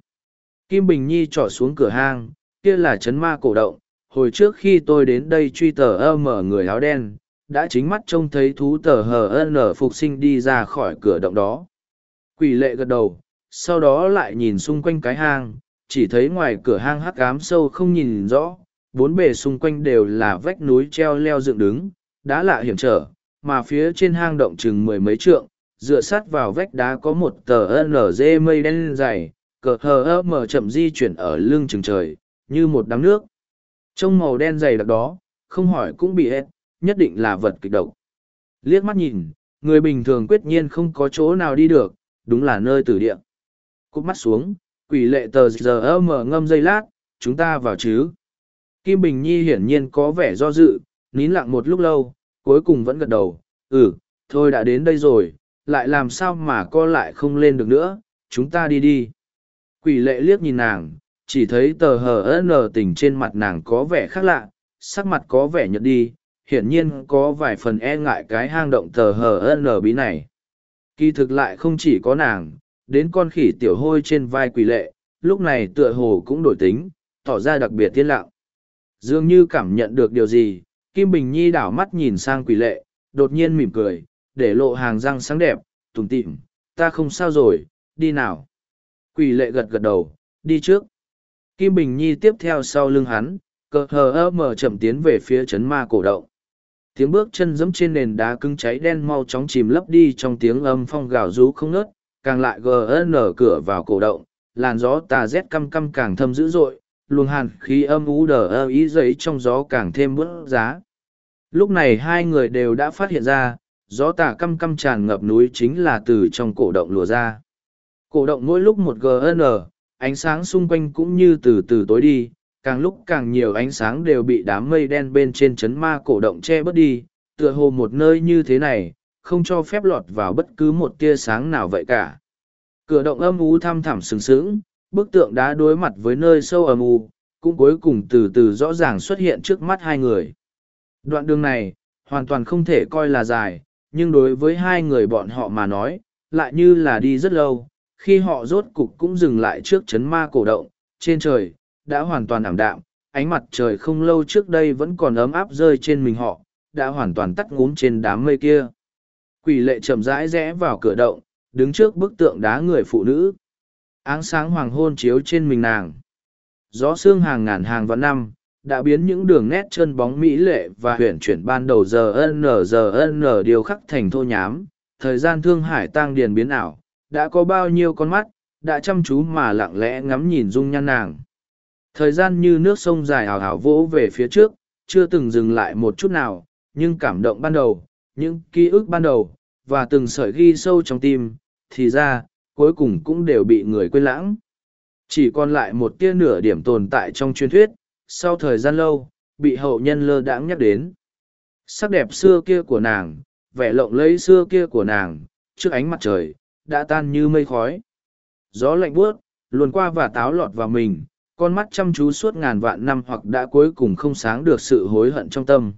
Kim Bình Nhi trỏ xuống cửa hang, kia là chấn ma cổ động, hồi trước khi tôi đến đây truy tờ ơ mở người áo đen, đã chính mắt trông thấy thú tờ hờ ân ở phục sinh đi ra khỏi cửa động đó. Quỷ lệ gật đầu, sau đó lại nhìn xung quanh cái hang, chỉ thấy ngoài cửa hang hắc cám sâu không nhìn rõ, bốn bề xung quanh đều là vách núi treo leo dựng đứng, đá lạ hiểm trở, mà phía trên hang động chừng mười mấy trượng, dựa sát vào vách đá có một tờ NLZ mây đen dày, cờ hờ mở chậm di chuyển ở lưng chừng trời, như một đám nước. trong màu đen dày đặc đó, không hỏi cũng bị hết, nhất định là vật kịch độc. Liếc mắt nhìn, người bình thường quyết nhiên không có chỗ nào đi được, đúng là nơi tử địa. Cúp mắt xuống, quỷ lệ tờ giờ mở ngâm giây lát chúng ta vào chứ kim bình nhi hiển nhiên có vẻ do dự nín lặng một lúc lâu cuối cùng vẫn gật đầu ừ thôi đã đến đây rồi lại làm sao mà co lại không lên được nữa chúng ta đi đi quỷ lệ liếc nhìn nàng chỉ thấy tờ hờ nờ tình trên mặt nàng có vẻ khác lạ sắc mặt có vẻ nhợt đi hiển nhiên có vài phần e ngại cái hang động tờ hờ nờ bí này kỳ thực lại không chỉ có nàng đến con khỉ tiểu hôi trên vai quỷ lệ, lúc này tựa hồ cũng đổi tính, tỏ ra đặc biệt tiên lặng. Dường như cảm nhận được điều gì, Kim Bình Nhi đảo mắt nhìn sang quỷ lệ, đột nhiên mỉm cười, để lộ hàng răng sáng đẹp, tùng tịm, ta không sao rồi, đi nào. Quỷ lệ gật gật đầu, đi trước. Kim Bình Nhi tiếp theo sau lưng hắn, cờ hờ ơ mở chậm tiến về phía chấn ma cổ động. Tiếng bước chân giẫm trên nền đá cứng cháy đen mau chóng chìm lấp đi trong tiếng âm phong gào rú không ngớt, càng lại gn cửa vào cổ động làn gió tà rét căm căm càng thâm dữ dội luồng hàn khí âm ú đờ ơ ý giấy trong gió càng thêm bớt giá lúc này hai người đều đã phát hiện ra gió tà căm căm tràn ngập núi chính là từ trong cổ động lùa ra cổ động mỗi lúc một gn ánh sáng xung quanh cũng như từ từ tối đi càng lúc càng nhiều ánh sáng đều bị đám mây đen bên trên chấn ma cổ động che bớt đi tựa hồ một nơi như thế này không cho phép lọt vào bất cứ một tia sáng nào vậy cả cửa động âm u thăm thẳm sừng sững bức tượng đá đối mặt với nơi sâu âm u cũng cuối cùng từ từ rõ ràng xuất hiện trước mắt hai người đoạn đường này hoàn toàn không thể coi là dài nhưng đối với hai người bọn họ mà nói lại như là đi rất lâu khi họ rốt cục cũng dừng lại trước chấn ma cổ động trên trời đã hoàn toàn ảm đạm ánh mặt trời không lâu trước đây vẫn còn ấm áp rơi trên mình họ đã hoàn toàn tắt ngúm trên đám mây kia Quỷ lệ chậm rãi rẽ vào cửa động, đứng trước bức tượng đá người phụ nữ. Áng sáng hoàng hôn chiếu trên mình nàng. Gió xương hàng ngàn hàng vạn năm, đã biến những đường nét chân bóng mỹ lệ và huyền chuyển ban đầu giờ nở giờ nở điều khắc thành thô nhám. Thời gian thương hải tăng điền biến ảo, đã có bao nhiêu con mắt, đã chăm chú mà lặng lẽ ngắm nhìn dung nhan nàng. Thời gian như nước sông dài hào hào vỗ về phía trước, chưa từng dừng lại một chút nào, nhưng cảm động ban đầu, những ký ức ban đầu và từng sợi ghi sâu trong tim thì ra cuối cùng cũng đều bị người quên lãng chỉ còn lại một tia nửa điểm tồn tại trong truyền thuyết sau thời gian lâu bị hậu nhân lơ đãng nhắc đến sắc đẹp xưa kia của nàng vẻ lộng lẫy xưa kia của nàng trước ánh mặt trời đã tan như mây khói gió lạnh buốt luồn qua và táo lọt vào mình con mắt chăm chú suốt ngàn vạn năm hoặc đã cuối cùng không sáng được sự hối hận trong tâm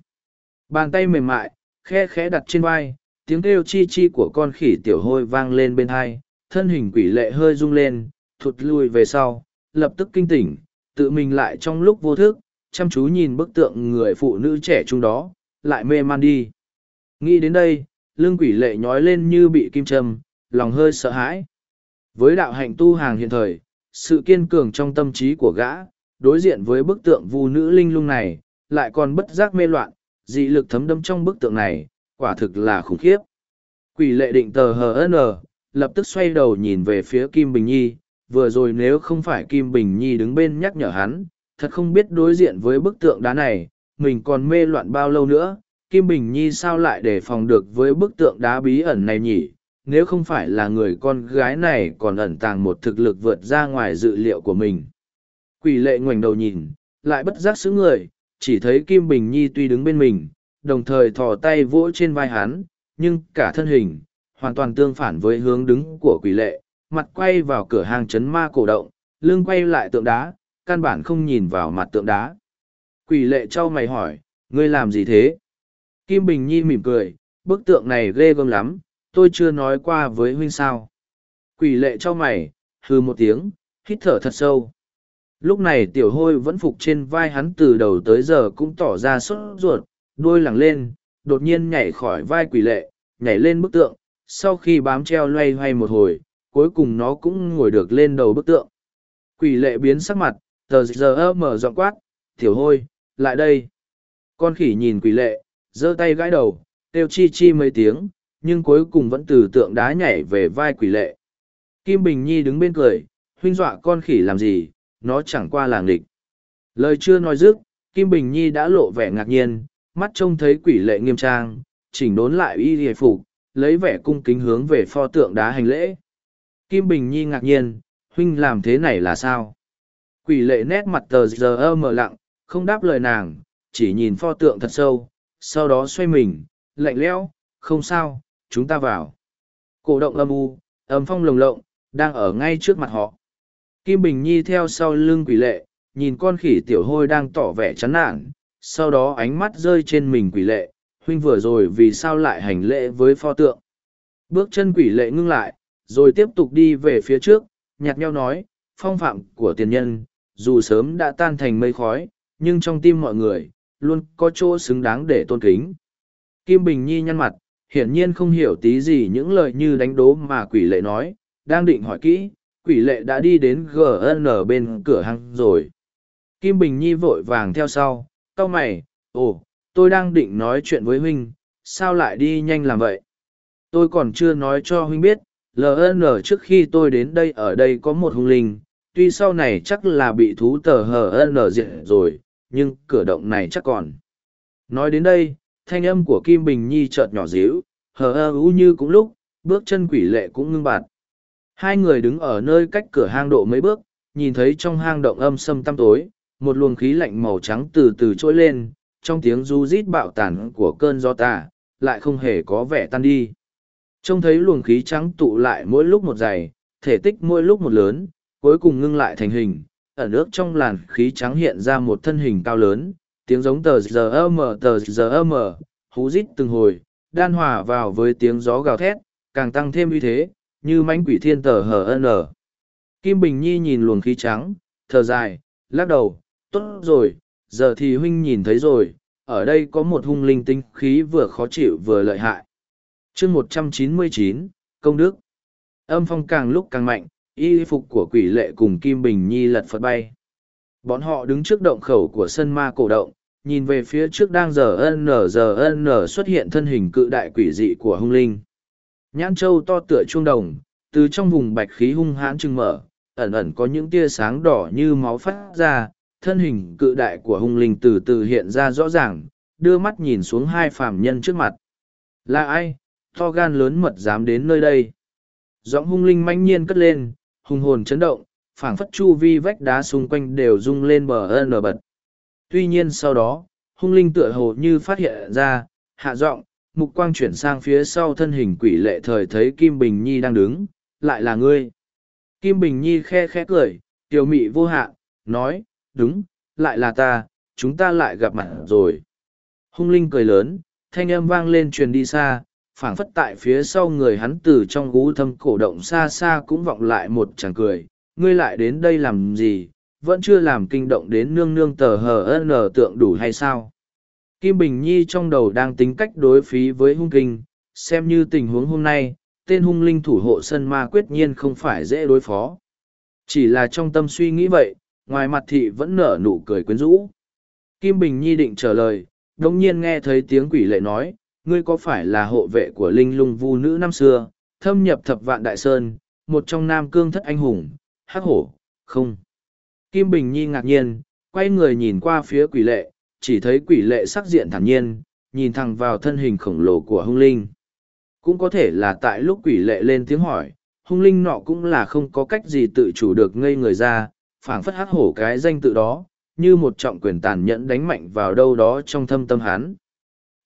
bàn tay mềm mại khe khẽ đặt trên vai, tiếng kêu chi chi của con khỉ tiểu hôi vang lên bên hai, thân hình quỷ lệ hơi rung lên, thụt lùi về sau, lập tức kinh tỉnh, tự mình lại trong lúc vô thức, chăm chú nhìn bức tượng người phụ nữ trẻ trung đó, lại mê man đi. Nghĩ đến đây, lưng quỷ lệ nhói lên như bị kim châm, lòng hơi sợ hãi. Với đạo hạnh tu hàng hiện thời, sự kiên cường trong tâm trí của gã, đối diện với bức tượng vu nữ linh lung này, lại còn bất giác mê loạn, dị lực thấm đâm trong bức tượng này, quả thực là khủng khiếp. Quỷ lệ định tờ HN, lập tức xoay đầu nhìn về phía Kim Bình Nhi, vừa rồi nếu không phải Kim Bình Nhi đứng bên nhắc nhở hắn, thật không biết đối diện với bức tượng đá này, mình còn mê loạn bao lâu nữa, Kim Bình Nhi sao lại đề phòng được với bức tượng đá bí ẩn này nhỉ? Nếu không phải là người con gái này còn ẩn tàng một thực lực vượt ra ngoài dự liệu của mình. Quỷ lệ ngoảnh đầu nhìn, lại bất giác sững người, chỉ thấy Kim Bình Nhi tuy đứng bên mình, đồng thời thò tay vỗ trên vai hắn, nhưng cả thân hình, hoàn toàn tương phản với hướng đứng của quỷ lệ, mặt quay vào cửa hàng chấn ma cổ động, lưng quay lại tượng đá, căn bản không nhìn vào mặt tượng đá. Quỷ lệ trao mày hỏi, ngươi làm gì thế? Kim Bình Nhi mỉm cười, bức tượng này ghê gớm lắm, tôi chưa nói qua với huynh sao. Quỷ lệ trao mày, hừ một tiếng, hít thở thật sâu lúc này tiểu hôi vẫn phục trên vai hắn từ đầu tới giờ cũng tỏ ra sốt ruột đuôi lẳng lên đột nhiên nhảy khỏi vai quỷ lệ nhảy lên bức tượng sau khi bám treo loay hoay một hồi cuối cùng nó cũng ngồi được lên đầu bức tượng quỷ lệ biến sắc mặt tờ giờ ơ mở dọn quát tiểu hôi lại đây con khỉ nhìn quỷ lệ giơ tay gãi đầu kêu chi chi mấy tiếng nhưng cuối cùng vẫn từ tượng đá nhảy về vai quỷ lệ kim bình nhi đứng bên cười huynh dọa con khỉ làm gì nó chẳng qua là nghịch. Lời chưa nói dứt, Kim Bình Nhi đã lộ vẻ ngạc nhiên, mắt trông thấy quỷ lệ nghiêm trang, chỉnh đốn lại y hề phục, lấy vẻ cung kính hướng về pho tượng đá hành lễ. Kim Bình Nhi ngạc nhiên, huynh làm thế này là sao? Quỷ lệ nét mặt tờ giờ ơ mờ lặng, không đáp lời nàng, chỉ nhìn pho tượng thật sâu, sau đó xoay mình, lạnh lẽo, không sao, chúng ta vào. Cổ động âm u, âm phong lồng lộng, đang ở ngay trước mặt họ. Kim Bình Nhi theo sau lưng quỷ lệ, nhìn con khỉ tiểu hôi đang tỏ vẻ chán nản, sau đó ánh mắt rơi trên mình quỷ lệ, huynh vừa rồi vì sao lại hành lễ với pho tượng. Bước chân quỷ lệ ngưng lại, rồi tiếp tục đi về phía trước, nhạt nhau nói, phong phạm của tiền nhân, dù sớm đã tan thành mây khói, nhưng trong tim mọi người, luôn có chỗ xứng đáng để tôn kính. Kim Bình Nhi nhăn mặt, hiển nhiên không hiểu tí gì những lời như đánh đố mà quỷ lệ nói, đang định hỏi kỹ, quỷ lệ đã đi đến gn bên cửa hang rồi kim bình nhi vội vàng theo sau c a o mày ồ tôi đang định nói chuyện với huynh sao lại đi nhanh làm vậy tôi còn chưa nói cho huynh biết ln trước khi tôi đến đây ở đây có một hung linh tuy sau này chắc là bị thú tờ hn diệt rồi nhưng cửa động này chắc còn nói đến đây thanh âm của kim bình nhi chợt nhỏ díu hờ ơ ú như cũng lúc bước chân quỷ lệ cũng ngưng bạt Hai người đứng ở nơi cách cửa hang độ mấy bước, nhìn thấy trong hang động âm sâm tăm tối, một luồng khí lạnh màu trắng từ từ trôi lên, trong tiếng du rít bạo tản của cơn gió tà, lại không hề có vẻ tan đi. Trông thấy luồng khí trắng tụ lại mỗi lúc một dày, thể tích mỗi lúc một lớn, cuối cùng ngưng lại thành hình, ở nước trong làn khí trắng hiện ra một thân hình cao lớn, tiếng giống tờ giờ mờ tờ giờ mờ, hú rít từng hồi, đan hòa vào với tiếng gió gào thét, càng tăng thêm uy thế, như mánh quỷ thiên tờ hờ n kim bình nhi nhìn luồng khí trắng thở dài lắc đầu tốt rồi giờ thì huynh nhìn thấy rồi ở đây có một hung linh tinh khí vừa khó chịu vừa lợi hại chương một trăm chín mươi chín công đức âm phong càng lúc càng mạnh y phục của quỷ lệ cùng kim bình nhi lật phật bay bọn họ đứng trước động khẩu của sân ma cổ động nhìn về phía trước đang giờ ân nở giờ ân nở xuất hiện thân hình cự đại quỷ dị của hung linh Nhãn châu to tựa chuông đồng, từ trong vùng bạch khí hung hãn trưng mở, ẩn ẩn có những tia sáng đỏ như máu phát ra, thân hình cự đại của hung linh từ từ hiện ra rõ ràng, đưa mắt nhìn xuống hai phàm nhân trước mặt. Là ai? To gan lớn mật dám đến nơi đây. Giọng hung linh manh nhiên cất lên, hùng hồn chấn động, phảng phất chu vi vách đá xung quanh đều rung lên bờ ơn bật. Tuy nhiên sau đó, hung linh tựa hồ như phát hiện ra, hạ giọng, mục quang chuyển sang phía sau thân hình quỷ lệ thời thấy Kim Bình Nhi đang đứng, lại là ngươi. Kim Bình Nhi khe khẽ cười, tiểu mị vô hạ, nói, đúng, lại là ta, chúng ta lại gặp mặt rồi. Hung linh cười lớn, thanh âm vang lên truyền đi xa, phảng phất tại phía sau người hắn từ trong gú thâm cổ động xa xa cũng vọng lại một chàng cười, ngươi lại đến đây làm gì, vẫn chưa làm kinh động đến nương nương tờ hờ ân tượng đủ hay sao. Kim Bình Nhi trong đầu đang tính cách đối phí với hung kinh, xem như tình huống hôm nay, tên hung linh thủ hộ sân ma quyết nhiên không phải dễ đối phó. Chỉ là trong tâm suy nghĩ vậy, ngoài mặt thị vẫn nở nụ cười quyến rũ. Kim Bình Nhi định trả lời, đồng nhiên nghe thấy tiếng quỷ lệ nói, ngươi có phải là hộ vệ của linh lung vu nữ năm xưa, thâm nhập thập vạn đại sơn, một trong nam cương thất anh hùng, hắc hổ, không. Kim Bình Nhi ngạc nhiên, quay người nhìn qua phía quỷ lệ, chỉ thấy quỷ lệ sắc diện thản nhiên, nhìn thẳng vào thân hình khổng lồ của hung linh. Cũng có thể là tại lúc quỷ lệ lên tiếng hỏi, hung linh nọ cũng là không có cách gì tự chủ được ngây người ra, phảng phất hắc hổ cái danh tự đó, như một trọng quyền tàn nhẫn đánh mạnh vào đâu đó trong thâm tâm hắn.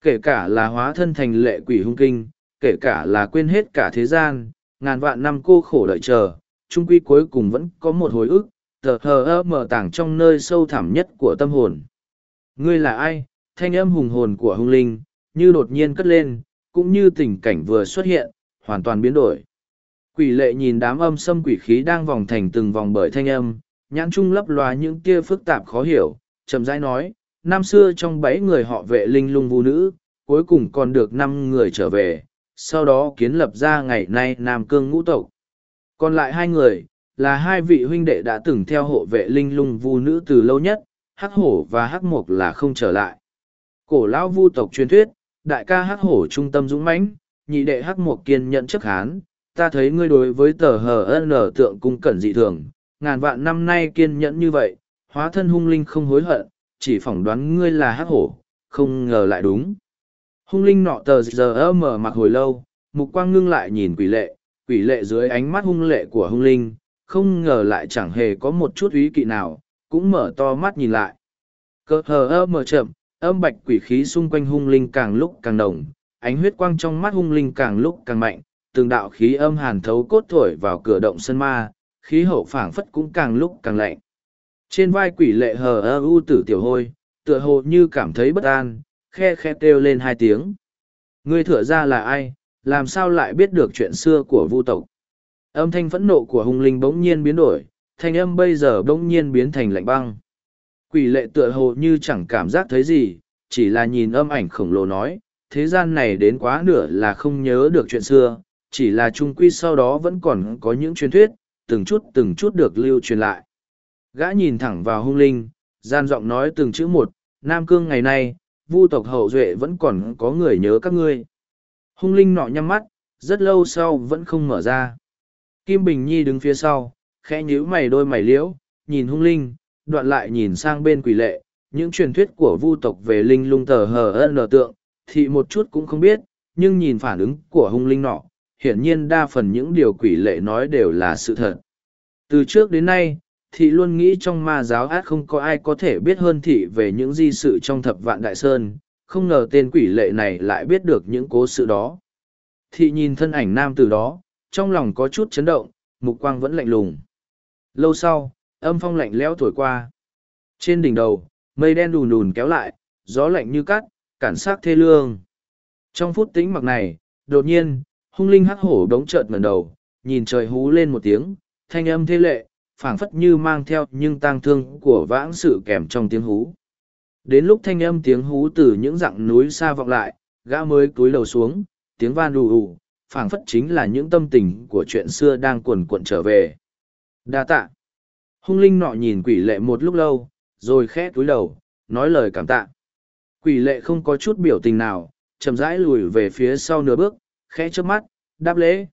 Kể cả là hóa thân thành lệ quỷ hung kinh, kể cả là quên hết cả thế gian, ngàn vạn năm cô khổ đợi chờ, trung quy cuối cùng vẫn có một hồi ức, tờ hờ mở tảng trong nơi sâu thẳm nhất của tâm hồn. Ngươi là ai? Thanh âm hùng hồn của hung linh, như đột nhiên cất lên, cũng như tình cảnh vừa xuất hiện, hoàn toàn biến đổi. Quỷ lệ nhìn đám âm xâm quỷ khí đang vòng thành từng vòng bởi thanh âm, nhãn trung lấp loa những tia phức tạp khó hiểu, chậm rãi nói, năm xưa trong bảy người họ vệ linh lung vũ nữ, cuối cùng còn được năm người trở về, sau đó kiến lập ra ngày nay Nam Cương ngũ tộc. Còn lại hai người, là hai vị huynh đệ đã từng theo hộ vệ linh lung vu nữ từ lâu nhất, hắc hổ và hắc mộc là không trở lại. Cổ lão vu tộc truyền thuyết, đại ca hắc hổ trung tâm dũng mãnh, nhị đệ hắc mộc kiên nhận chấp hán, ta thấy ngươi đối với tờ hờ nở tượng cung cẩn dị thường, ngàn vạn năm nay kiên nhẫn như vậy, hóa thân hung linh không hối hận, chỉ phỏng đoán ngươi là hắc hổ, không ngờ lại đúng. Hung linh nọ tờ giờ mở mặc hồi lâu, mục quang ngưng lại nhìn quỷ lệ, quỷ lệ dưới ánh mắt hung lệ của hung linh, không ngờ lại chẳng hề có một chút ý kỵ nào, cũng mở to mắt nhìn lại. Cơ hờ ơ mở chậm, âm bạch quỷ khí xung quanh hung linh càng lúc càng nồng, ánh huyết quang trong mắt hung linh càng lúc càng mạnh, từng đạo khí âm hàn thấu cốt thổi vào cửa động sân ma, khí hậu phảng phất cũng càng lúc càng lạnh. Trên vai quỷ lệ hờ ơ u tử tiểu hôi, tựa hồ như cảm thấy bất an, khe khe kêu lên hai tiếng. người thửa ra là ai, làm sao lại biết được chuyện xưa của vu tộc? Âm thanh phẫn nộ của hung linh bỗng nhiên biến đổi, thanh âm bây giờ bỗng nhiên biến thành lạnh băng. Quỷ lệ tựa hồ như chẳng cảm giác thấy gì, chỉ là nhìn âm ảnh khổng lồ nói, thế gian này đến quá nửa là không nhớ được chuyện xưa, chỉ là trung quy sau đó vẫn còn có những truyền thuyết, từng chút từng chút được lưu truyền lại. Gã nhìn thẳng vào hung linh, gian giọng nói từng chữ một, Nam Cương ngày nay, vu tộc hậu duệ vẫn còn có người nhớ các ngươi. Hung linh nọ nhắm mắt, rất lâu sau vẫn không mở ra. Kim Bình Nhi đứng phía sau, khẽ nhíu mày đôi mày liễu, nhìn hung linh, đoạn lại nhìn sang bên quỷ lệ, những truyền thuyết của vu tộc về linh lung tờ hờ ân lờ tượng, thì một chút cũng không biết, nhưng nhìn phản ứng của hung linh nọ, hiển nhiên đa phần những điều quỷ lệ nói đều là sự thật. Từ trước đến nay, thị luôn nghĩ trong ma giáo ác không có ai có thể biết hơn thị về những di sự trong thập vạn đại sơn, không ngờ tên quỷ lệ này lại biết được những cố sự đó. Thị nhìn thân ảnh nam từ đó, trong lòng có chút chấn động, mục quang vẫn lạnh lùng lâu sau âm phong lạnh lẽo thổi qua trên đỉnh đầu mây đen đùn đùn kéo lại gió lạnh như cắt cản s á c thê lương trong phút tĩnh mặc này đột nhiên hung linh hắc hổ đống trợn ngần đầu nhìn trời hú lên một tiếng thanh âm thế lệ phảng phất như mang theo nhưng tang thương của vãng sự kèm trong tiếng hú đến lúc thanh âm tiếng hú từ những dặng núi xa vọng lại gã mới cúi đầu xuống tiếng van ù ù phảng phất chính là những tâm tình của chuyện xưa đang cuồn cuộn trở về đa tạ hung linh nọ nhìn quỷ lệ một lúc lâu rồi khẽ túi đầu nói lời cảm tạ quỷ lệ không có chút biểu tình nào chậm rãi lùi về phía sau nửa bước khẽ trước mắt đáp lễ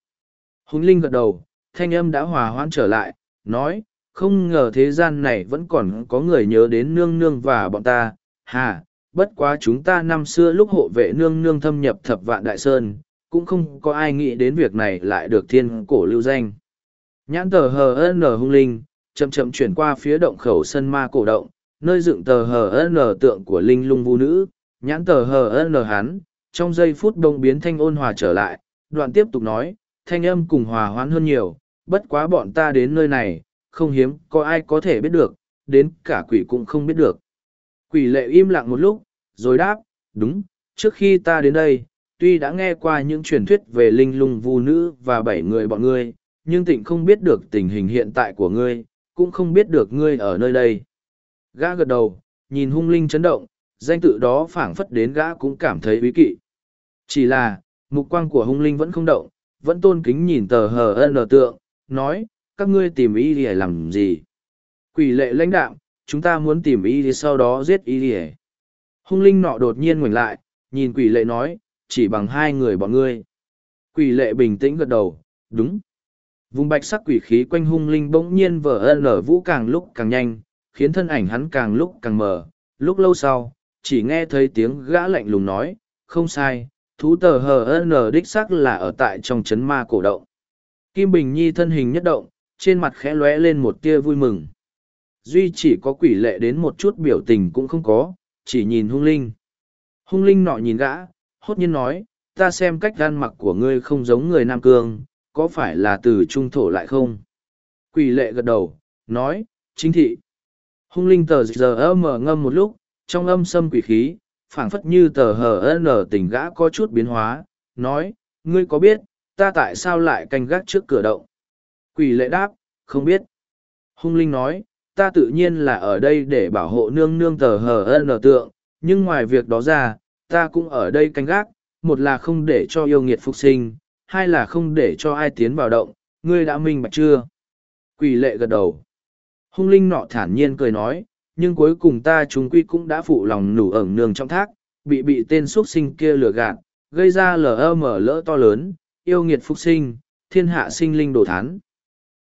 hung linh gật đầu thanh âm đã hòa hoãn trở lại nói không ngờ thế gian này vẫn còn có người nhớ đến nương nương và bọn ta hà bất quá chúng ta năm xưa lúc hộ vệ nương nương thâm nhập thập vạn đại sơn cũng không có ai nghĩ đến việc này lại được thiên cổ lưu danh Nhãn tờ HN hung linh, chậm chậm chuyển qua phía động khẩu sân ma cổ động, nơi dựng tờ HN tượng của linh lung vũ nữ, nhãn tờ HN hắn, trong giây phút đông biến thanh ôn hòa trở lại, đoạn tiếp tục nói, thanh âm cùng hòa hoãn hơn nhiều, bất quá bọn ta đến nơi này, không hiếm, có ai có thể biết được, đến cả quỷ cũng không biết được. Quỷ lệ im lặng một lúc, rồi đáp, đúng, trước khi ta đến đây, tuy đã nghe qua những truyền thuyết về linh lung vu nữ và bảy người bọn ngươi, nhưng tịnh không biết được tình hình hiện tại của ngươi, cũng không biết được ngươi ở nơi đây. Gã gật đầu, nhìn hung linh chấn động, danh tự đó phảng phất đến gã cũng cảm thấy bí kỵ. Chỉ là, mục quang của hung linh vẫn không động, vẫn tôn kính nhìn tờ hờ ân lờ tượng, nói, các ngươi tìm ý để làm gì. Quỷ lệ lãnh đạo, chúng ta muốn tìm ý thì sau đó giết ý để. Hung linh nọ đột nhiên ngoảnh lại, nhìn quỷ lệ nói, chỉ bằng hai người bọn ngươi. Quỷ lệ bình tĩnh gật đầu, đúng. Vùng bạch sắc quỷ khí quanh hung linh bỗng nhiên vỡ ân lở vũ càng lúc càng nhanh, khiến thân ảnh hắn càng lúc càng mờ, lúc lâu sau, chỉ nghe thấy tiếng gã lạnh lùng nói, không sai, thú tờ hờ HN đích sắc là ở tại trong chấn ma cổ động. Kim Bình Nhi thân hình nhất động, trên mặt khẽ lóe lên một tia vui mừng. Duy chỉ có quỷ lệ đến một chút biểu tình cũng không có, chỉ nhìn hung linh. Hung linh nọ nhìn gã, hốt nhiên nói, ta xem cách gan mặc của ngươi không giống người Nam Cương, có phải là từ trung thổ lại không? Quỷ lệ gật đầu, nói, chính thị. Hung linh tờ giờ mở ngâm một lúc, trong âm xâm quỷ khí, phảng phất như tờ hờ nở tình gã có chút biến hóa, nói, ngươi có biết, ta tại sao lại canh gác trước cửa động? Quỷ lệ đáp, không biết. Hung linh nói, ta tự nhiên là ở đây để bảo hộ nương nương tờ hờ nở tượng, nhưng ngoài việc đó ra, ta cũng ở đây canh gác, một là không để cho yêu nghiệt phục sinh, hai là không để cho ai tiến vào động, ngươi đã minh bạch chưa? Quỷ lệ gật đầu. Hung linh nọ thản nhiên cười nói, nhưng cuối cùng ta chúng quy cũng đã phụ lòng nủ ẩn nương trong thác, bị bị tên xuất sinh kia lừa gạt, gây ra lờ mở lỡ to lớn, yêu nghiệt phục sinh, thiên hạ sinh linh đổ thán.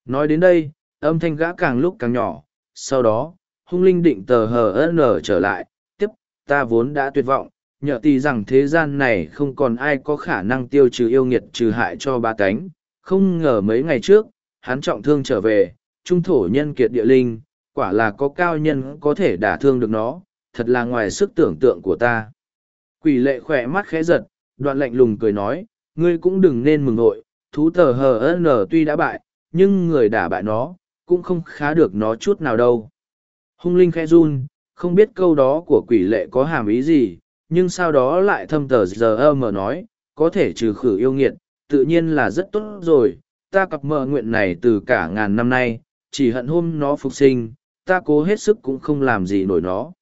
Nói đến đây, âm thanh gã càng lúc càng nhỏ, sau đó, hung linh định tờ hờ ơn trở lại, tiếp, ta vốn đã tuyệt vọng, nhờ tì rằng thế gian này không còn ai có khả năng tiêu trừ yêu nghiệt trừ hại cho ba cánh. Không ngờ mấy ngày trước, hắn trọng thương trở về, trung thổ nhân kiệt địa linh, quả là có cao nhân có thể đả thương được nó, thật là ngoài sức tưởng tượng của ta. Quỷ lệ khỏe mắt khẽ giật, đoạn lạnh lùng cười nói, ngươi cũng đừng nên mừng nội, thú tờ hờ nở tuy đã bại, nhưng người đả bại nó, cũng không khá được nó chút nào đâu. Hung linh khẽ run, không biết câu đó của quỷ lệ có hàm ý gì, nhưng sau đó lại thâm tờ giờ mở nói có thể trừ khử yêu nghiệt tự nhiên là rất tốt rồi ta cặp mở nguyện này từ cả ngàn năm nay chỉ hận hôm nó phục sinh ta cố hết sức cũng không làm gì nổi nó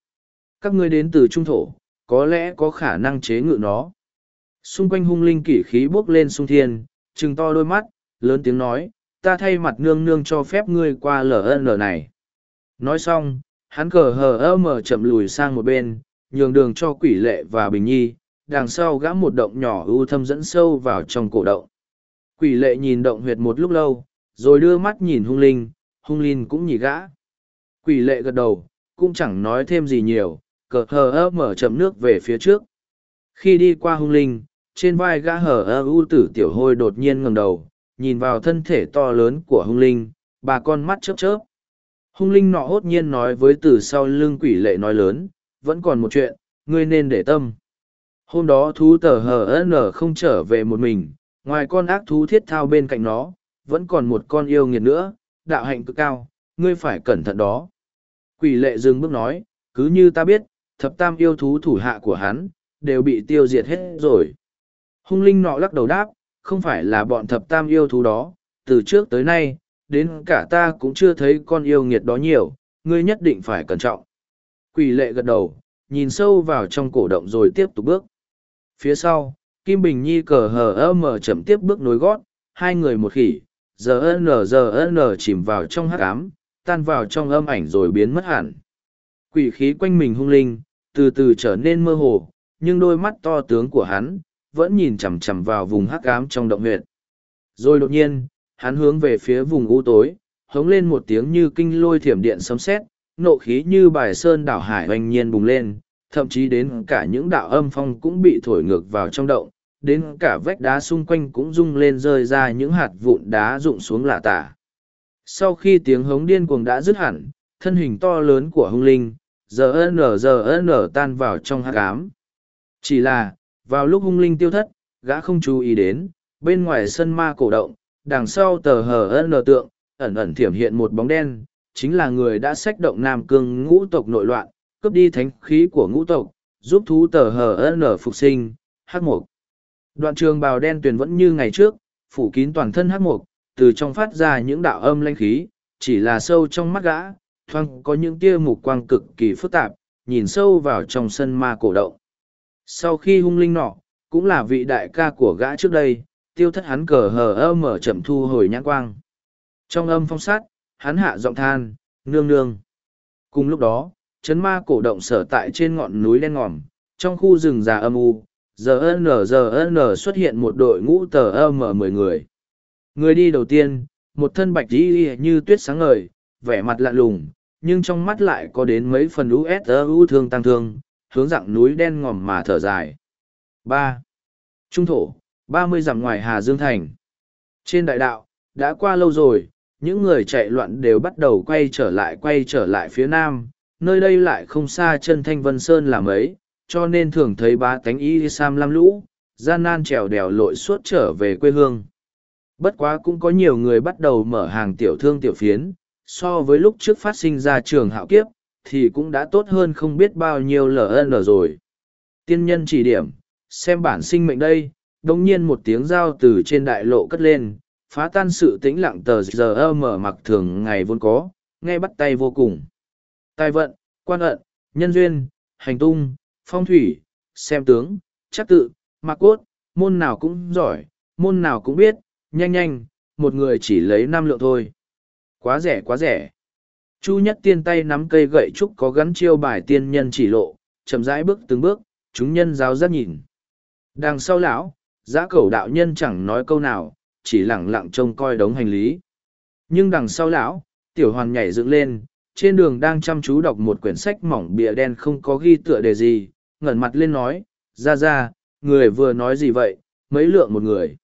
các ngươi đến từ trung thổ có lẽ có khả năng chế ngự nó xung quanh hung linh kỷ khí buốc lên sung thiên chừng to đôi mắt lớn tiếng nói ta thay mặt nương nương cho phép ngươi qua lở ln này nói xong hắn cờ hờ ơ mờ chậm lùi sang một bên nhường đường cho quỷ lệ và bình nhi đằng sau gã một động nhỏ ưu thâm dẫn sâu vào trong cổ động quỷ lệ nhìn động huyệt một lúc lâu rồi đưa mắt nhìn hung linh hung linh cũng nhì gã quỷ lệ gật đầu cũng chẳng nói thêm gì nhiều cờ hờ ơ mở chậm nước về phía trước khi đi qua hung linh trên vai gã hờ ơ ưu tử tiểu hôi đột nhiên ngầm đầu nhìn vào thân thể to lớn của hung linh bà con mắt chớp chớp hung linh nọ hốt nhiên nói với từ sau lưng quỷ lệ nói lớn vẫn còn một chuyện, ngươi nên để tâm. Hôm đó thú tờ HN không trở về một mình, ngoài con ác thú thiết thao bên cạnh nó, vẫn còn một con yêu nghiệt nữa, đạo hạnh cực cao, ngươi phải cẩn thận đó. Quỷ lệ dừng bước nói, cứ như ta biết, thập tam yêu thú thủ hạ của hắn, đều bị tiêu diệt hết rồi. Hung linh nọ lắc đầu đáp, không phải là bọn thập tam yêu thú đó, từ trước tới nay, đến cả ta cũng chưa thấy con yêu nghiệt đó nhiều, ngươi nhất định phải cẩn trọng quỳ lệ gật đầu, nhìn sâu vào trong cổ động rồi tiếp tục bước. Phía sau, Kim Bình Nhi cờ hờ ơ mở chậm tiếp bước nối gót, hai người một khỉ, giờ n giờ n chìm vào trong hát cám, tan vào trong âm ảnh rồi biến mất hẳn. Quỷ khí quanh mình hung linh, từ từ trở nên mơ hồ, nhưng đôi mắt to tướng của hắn, vẫn nhìn chằm chằm vào vùng hắc ám trong động huyệt. Rồi đột nhiên, hắn hướng về phía vùng u tối, hống lên một tiếng như kinh lôi thiểm điện sấm sét, nộ khí như bài sơn đảo hải hoành nhiên bùng lên, thậm chí đến cả những đạo âm phong cũng bị thổi ngược vào trong động, đến cả vách đá xung quanh cũng rung lên rơi ra những hạt vụn đá rụng xuống lạ tả. Sau khi tiếng hống điên cuồng đã dứt hẳn, thân hình to lớn của hung linh, giờ nở giờ nở tan vào trong hạt ám. Chỉ là, vào lúc hung linh tiêu thất, gã không chú ý đến, bên ngoài sân ma cổ động, đằng sau tờ hờ nở tượng, ẩn ẩn thiểm hiện một bóng đen, chính là người đã sách động Nam Cương ngũ tộc nội loạn, cướp đi thánh khí của ngũ tộc, giúp thú tờ hờ nở phục sinh, hắc mục. Đoạn trường bào đen tuyền vẫn như ngày trước, phủ kín toàn thân hắc mục, từ trong phát ra những đạo âm lanh khí, chỉ là sâu trong mắt gã, thoang có những tia mục quang cực kỳ phức tạp, nhìn sâu vào trong sân ma cổ động. Sau khi hung linh nọ, cũng là vị đại ca của gã trước đây, tiêu thất hắn cờ hờ ơ mở chậm thu hồi nhãn quang. Trong âm phong sát, hắn hạ giọng than, nương nương. Cùng lúc đó, chấn ma cổ động sở tại trên ngọn núi đen ngòm, trong khu rừng già âm u, giờ nở giờ nở xuất hiện một đội ngũ tờ âm ở mười người. Người đi đầu tiên, một thân bạch đi như tuyết sáng ngời, vẻ mặt lạ lùng, nhưng trong mắt lại có đến mấy phần ưu thương tăng thương, hướng dặng núi đen ngòm mà thở dài. ba Trung thổ, ba mươi dặm ngoài Hà Dương Thành. Trên đại đạo, đã qua lâu rồi, những người chạy loạn đều bắt đầu quay trở lại quay trở lại phía nam, nơi đây lại không xa chân thanh vân sơn làm ấy, cho nên thường thấy ba tánh y sam lam lũ, gian nan trèo đèo lội suốt trở về quê hương. Bất quá cũng có nhiều người bắt đầu mở hàng tiểu thương tiểu phiến, so với lúc trước phát sinh ra trường hạo kiếp, thì cũng đã tốt hơn không biết bao nhiêu LN rồi. Tiên nhân chỉ điểm, xem bản sinh mệnh đây, đồng nhiên một tiếng giao từ trên đại lộ cất lên, phá tan sự tĩnh lặng tờ giờ mở mặc thường ngày vốn có, nghe bắt tay vô cùng. Tài vận, quan ận, nhân duyên, hành tung, phong thủy, xem tướng, chắc tự, mặc cốt, môn nào cũng giỏi, môn nào cũng biết, nhanh nhanh, một người chỉ lấy năm lượng thôi. Quá rẻ quá rẻ. Chu nhất tiên tay nắm cây gậy trúc có gắn chiêu bài tiên nhân chỉ lộ, chậm rãi bước từng bước, chúng nhân giáo rất nhìn. Đằng sau lão, giã cẩu đạo nhân chẳng nói câu nào, chỉ lẳng lặng trông coi đống hành lý nhưng đằng sau lão tiểu hoàn nhảy dựng lên trên đường đang chăm chú đọc một quyển sách mỏng bìa đen không có ghi tựa đề gì ngẩn mặt lên nói ra ra người vừa nói gì vậy mấy lượng một người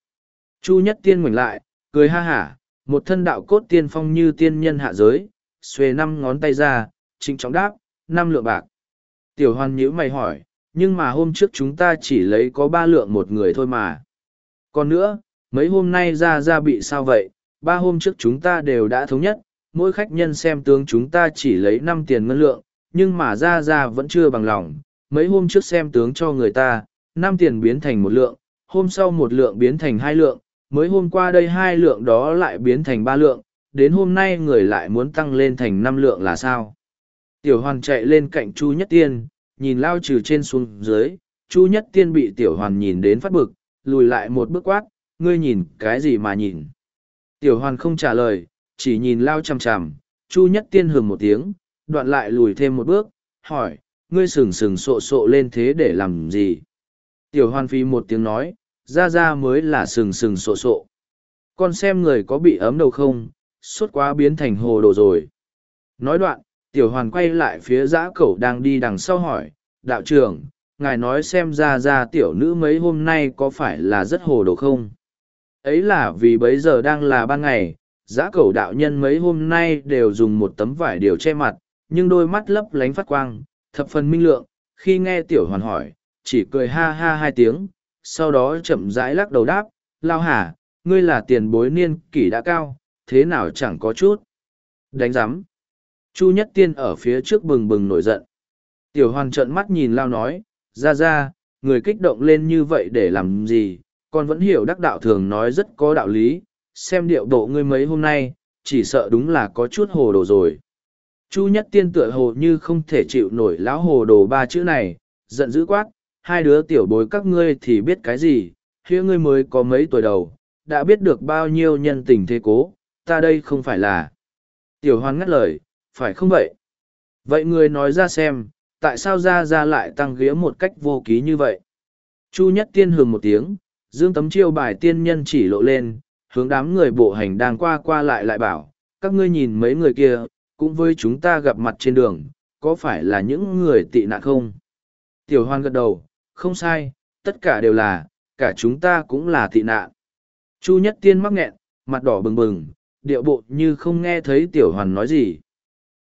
chu nhất tiên ngoảnh lại cười ha hả một thân đạo cốt tiên phong như tiên nhân hạ giới xuề năm ngón tay ra trịnh trọng đáp năm lượng bạc tiểu hoàn nhữ mày hỏi nhưng mà hôm trước chúng ta chỉ lấy có ba lượng một người thôi mà còn nữa mấy hôm nay ra ra bị sao vậy, ba hôm trước chúng ta đều đã thống nhất, mỗi khách nhân xem tướng chúng ta chỉ lấy năm tiền ngân lượng, nhưng mà ra ra vẫn chưa bằng lòng, mấy hôm trước xem tướng cho người ta, năm tiền biến thành một lượng, hôm sau một lượng biến thành hai lượng, mới hôm qua đây hai lượng đó lại biến thành ba lượng, đến hôm nay người lại muốn tăng lên thành năm lượng là sao? Tiểu hoàn chạy lên cạnh Chu Nhất Tiên, nhìn lao trừ trên xuống dưới, Chu Nhất Tiên bị tiểu hoàn nhìn đến phát bực, lùi lại một bước quát, ngươi nhìn cái gì mà nhìn? Tiểu hoàn không trả lời, chỉ nhìn lao chằm chằm, chu nhất tiên hừng một tiếng, đoạn lại lùi thêm một bước, hỏi, ngươi sừng sừng sộ sộ lên thế để làm gì? Tiểu hoàn phi một tiếng nói, ra ra mới là sừng sừng sộ sộ. Con xem người có bị ấm đầu không, suốt quá biến thành hồ đồ rồi. Nói đoạn, tiểu hoàn quay lại phía giã cẩu đang đi đằng sau hỏi, đạo trưởng, ngài nói xem ra ra tiểu nữ mấy hôm nay có phải là rất hồ đồ không? ấy là vì bấy giờ đang là ban ngày giã cầu đạo nhân mấy hôm nay đều dùng một tấm vải điều che mặt nhưng đôi mắt lấp lánh phát quang thập phần minh lượng khi nghe tiểu hoàn hỏi chỉ cười ha ha hai tiếng sau đó chậm rãi lắc đầu đáp lao hả ngươi là tiền bối niên kỷ đã cao thế nào chẳng có chút đánh giám chu nhất tiên ở phía trước bừng bừng nổi giận tiểu hoàn trợn mắt nhìn lao nói ra ra người kích động lên như vậy để làm gì con vẫn hiểu đắc đạo thường nói rất có đạo lý, xem điệu bộ ngươi mấy hôm nay, chỉ sợ đúng là có chút hồ đồ rồi. Chu nhất tiên tựa hồ như không thể chịu nổi lão hồ đồ ba chữ này, giận dữ quát, hai đứa tiểu bối các ngươi thì biết cái gì, hứa ngươi mới có mấy tuổi đầu, đã biết được bao nhiêu nhân tình thế cố, ta đây không phải là. Tiểu hoan ngắt lời, phải không vậy? Vậy ngươi nói ra xem, tại sao ra ra lại tăng ghía một cách vô ký như vậy? Chu nhất tiên hừng một tiếng, Dương tấm chiêu bài tiên nhân chỉ lộ lên, hướng đám người bộ hành đang qua qua lại lại bảo, các ngươi nhìn mấy người kia, cũng với chúng ta gặp mặt trên đường, có phải là những người tị nạn không? Tiểu hoan gật đầu, không sai, tất cả đều là, cả chúng ta cũng là tị nạn. Chu nhất tiên mắc nghẹn, mặt đỏ bừng bừng, điệu bộ như không nghe thấy tiểu hoàn nói gì.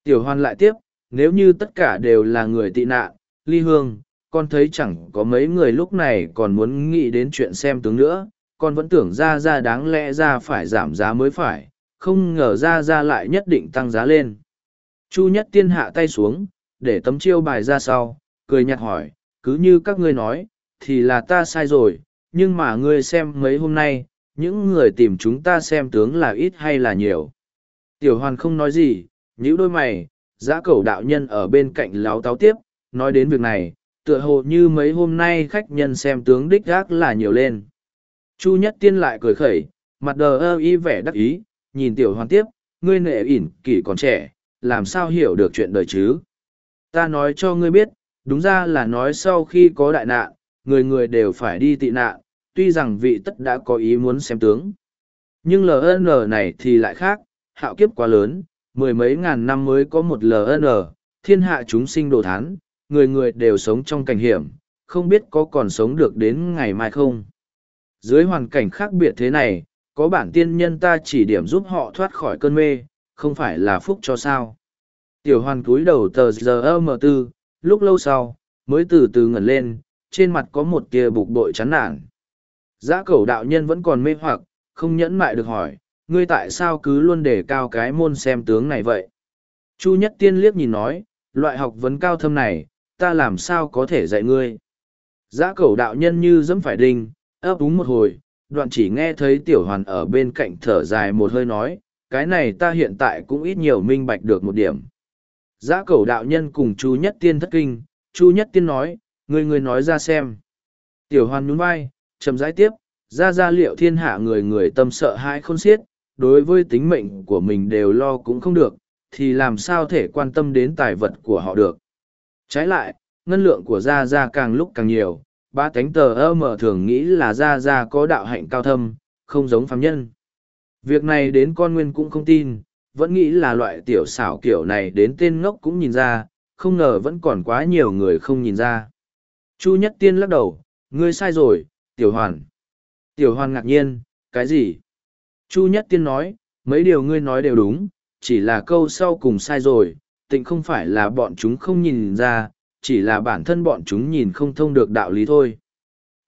Tiểu hoan lại tiếp, nếu như tất cả đều là người tị nạn, ly hương, con thấy chẳng có mấy người lúc này còn muốn nghĩ đến chuyện xem tướng nữa, con vẫn tưởng ra ra đáng lẽ ra phải giảm giá mới phải, không ngờ ra ra lại nhất định tăng giá lên. Chu nhất tiên hạ tay xuống, để tấm chiêu bài ra sau, cười nhạt hỏi, cứ như các ngươi nói, thì là ta sai rồi, nhưng mà ngươi xem mấy hôm nay, những người tìm chúng ta xem tướng là ít hay là nhiều. Tiểu hoàn không nói gì, nhíu đôi mày, giã cầu đạo nhân ở bên cạnh láo táo tiếp, nói đến việc này, tựa hồ như mấy hôm nay khách nhân xem tướng đích gác là nhiều lên. Chu Nhất Tiên lại cười khẩy, mặt đờ ơ y vẻ đắc ý, nhìn tiểu hoàn tiếp, ngươi nệ ỉn kỷ còn trẻ, làm sao hiểu được chuyện đời chứ. Ta nói cho ngươi biết, đúng ra là nói sau khi có đại nạn, người người đều phải đi tị nạn, tuy rằng vị tất đã có ý muốn xem tướng. Nhưng LN này thì lại khác, hạo kiếp quá lớn, mười mấy ngàn năm mới có một LN, thiên hạ chúng sinh đồ thán, người người đều sống trong cảnh hiểm, không biết có còn sống được đến ngày mai không. Dưới hoàn cảnh khác biệt thế này, có bản tiên nhân ta chỉ điểm giúp họ thoát khỏi cơn mê, không phải là phúc cho sao. Tiểu hoàn cúi đầu tờ giờ m tư, lúc lâu sau, mới từ từ ngẩn lên, trên mặt có một tia bục bội chán nản. Giã Cẩu đạo nhân vẫn còn mê hoặc, không nhẫn mại được hỏi, ngươi tại sao cứ luôn để cao cái môn xem tướng này vậy? Chu Nhất Tiên liếc nhìn nói, loại học vấn cao thâm này, ta làm sao có thể dạy ngươi. Giã cầu đạo nhân như dẫm phải đinh, ấp úng một hồi, đoạn chỉ nghe thấy tiểu hoàn ở bên cạnh thở dài một hơi nói, cái này ta hiện tại cũng ít nhiều minh bạch được một điểm. Giã cầu đạo nhân cùng chu nhất tiên thất kinh, chu nhất tiên nói, người người nói ra xem. Tiểu hoàn nhún vai, chậm rãi tiếp, ra ra liệu thiên hạ người người tâm sợ hãi không xiết, đối với tính mệnh của mình đều lo cũng không được, thì làm sao thể quan tâm đến tài vật của họ được. Trái lại, ngân lượng của Gia Gia càng lúc càng nhiều, ba thánh tờ ơ mở thường nghĩ là Gia Gia có đạo hạnh cao thâm, không giống phàm nhân. Việc này đến con Nguyên cũng không tin, vẫn nghĩ là loại tiểu xảo kiểu này đến tên ngốc cũng nhìn ra, không ngờ vẫn còn quá nhiều người không nhìn ra. Chu Nhất Tiên lắc đầu, ngươi sai rồi, Tiểu Hoàn. Tiểu Hoàn ngạc nhiên, cái gì? Chu Nhất Tiên nói, mấy điều ngươi nói đều đúng, chỉ là câu sau cùng sai rồi, tịnh không phải là bọn chúng không nhìn ra, chỉ là bản thân bọn chúng nhìn không thông được đạo lý thôi.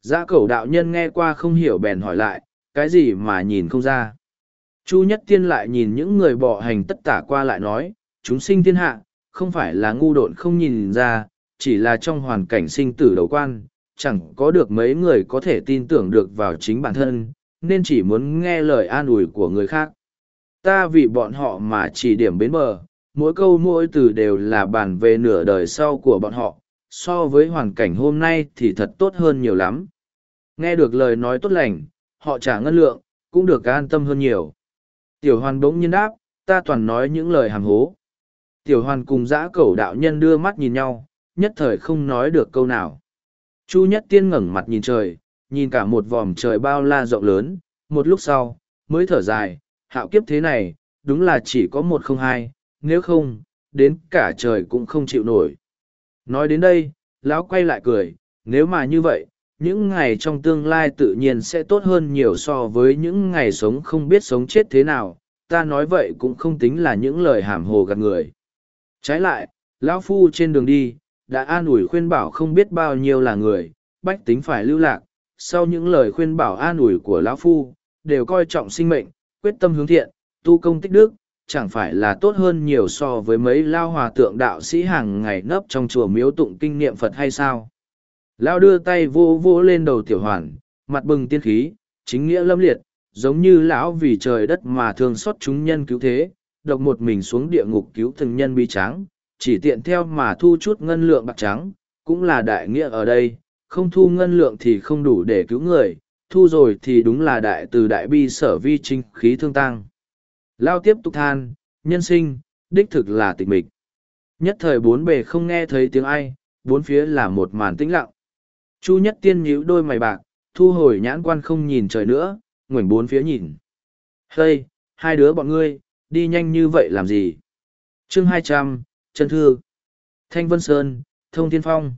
Giã cẩu đạo nhân nghe qua không hiểu bèn hỏi lại, cái gì mà nhìn không ra. Chu Nhất Tiên lại nhìn những người bỏ hành tất tả qua lại nói, chúng sinh thiên hạ, không phải là ngu độn không nhìn ra, chỉ là trong hoàn cảnh sinh tử đầu quan, chẳng có được mấy người có thể tin tưởng được vào chính bản thân, nên chỉ muốn nghe lời an ủi của người khác. Ta vì bọn họ mà chỉ điểm bến bờ, mỗi câu mỗi từ đều là bàn về nửa đời sau của bọn họ so với hoàn cảnh hôm nay thì thật tốt hơn nhiều lắm nghe được lời nói tốt lành họ trả ngân lượng cũng được an tâm hơn nhiều tiểu hoàn bỗng nhiên đáp ta toàn nói những lời hàm hố tiểu hoàn cùng dã cẩu đạo nhân đưa mắt nhìn nhau nhất thời không nói được câu nào chu nhất tiên ngẩng mặt nhìn trời nhìn cả một vòm trời bao la rộng lớn một lúc sau mới thở dài hạo kiếp thế này đúng là chỉ có một không hai nếu không, đến cả trời cũng không chịu nổi. Nói đến đây, lão quay lại cười, nếu mà như vậy, những ngày trong tương lai tự nhiên sẽ tốt hơn nhiều so với những ngày sống không biết sống chết thế nào, ta nói vậy cũng không tính là những lời hàm hồ gạt người. Trái lại, lão phu trên đường đi, đã an ủi khuyên bảo không biết bao nhiêu là người, bách tính phải lưu lạc, sau những lời khuyên bảo an ủi của lão phu, đều coi trọng sinh mệnh, quyết tâm hướng thiện, tu công tích đức, chẳng phải là tốt hơn nhiều so với mấy lao hòa tượng đạo sĩ hàng ngày nấp trong chùa miếu tụng kinh niệm Phật hay sao? Lao đưa tay vô vô lên đầu tiểu hoàn, mặt bừng tiên khí, chính nghĩa lâm liệt, giống như lão vì trời đất mà thường xót chúng nhân cứu thế, độc một mình xuống địa ngục cứu thần nhân bi tráng, chỉ tiện theo mà thu chút ngân lượng bạc trắng, cũng là đại nghĩa ở đây, không thu ngân lượng thì không đủ để cứu người, thu rồi thì đúng là đại từ đại bi sở vi trinh khí thương tăng. Lao tiếp tục than, nhân sinh, đích thực là tịch mịch. Nhất thời bốn bề không nghe thấy tiếng ai, bốn phía là một màn tĩnh lặng. Chu nhất tiên nhíu đôi mày bạc, thu hồi nhãn quan không nhìn trời nữa, ngoảnh bốn phía nhìn. Hây, hai đứa bọn ngươi, đi nhanh như vậy làm gì? chương hai trăm Trần Thư, Thanh Vân Sơn, Thông Thiên Phong.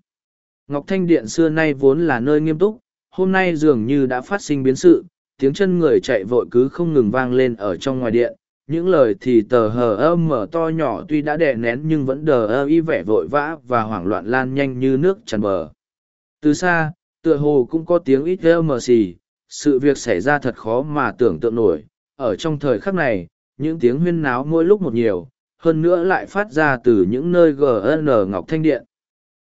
Ngọc Thanh Điện xưa nay vốn là nơi nghiêm túc, hôm nay dường như đã phát sinh biến sự, tiếng chân người chạy vội cứ không ngừng vang lên ở trong ngoài điện, những lời thì tờ hờ ơ mở to nhỏ tuy đã đè nén nhưng vẫn đờ ơ y vẻ vội vã và hoảng loạn lan nhanh như nước tràn bờ từ xa tựa hồ cũng có tiếng ít ơ mờ xì sự việc xảy ra thật khó mà tưởng tượng nổi ở trong thời khắc này những tiếng huyên náo mỗi lúc một nhiều hơn nữa lại phát ra từ những nơi gn ngọc thanh điện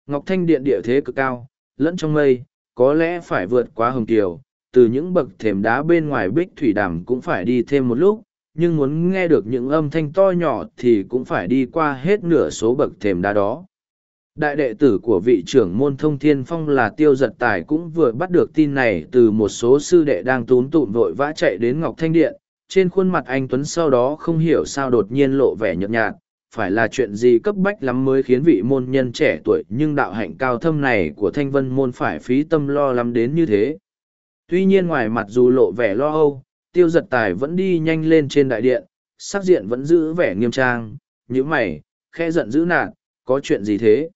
ngọc thanh điện địa thế cực cao lẫn trong mây có lẽ phải vượt qua hồng kiều từ những bậc thềm đá bên ngoài bích thủy đàm cũng phải đi thêm một lúc nhưng muốn nghe được những âm thanh to nhỏ thì cũng phải đi qua hết nửa số bậc thềm đá đó đại đệ tử của vị trưởng môn thông thiên phong là tiêu giật tài cũng vừa bắt được tin này từ một số sư đệ đang tún tụm vội vã chạy đến ngọc thanh điện trên khuôn mặt anh tuấn sau đó không hiểu sao đột nhiên lộ vẻ nhợt nhạt phải là chuyện gì cấp bách lắm mới khiến vị môn nhân trẻ tuổi nhưng đạo hạnh cao thâm này của thanh vân môn phải phí tâm lo lắm đến như thế tuy nhiên ngoài mặt dù lộ vẻ lo âu tiêu giật tài vẫn đi nhanh lên trên đại điện, sắc diện vẫn giữ vẻ nghiêm trang, như mày, khe giận dữ nạn, có chuyện gì thế?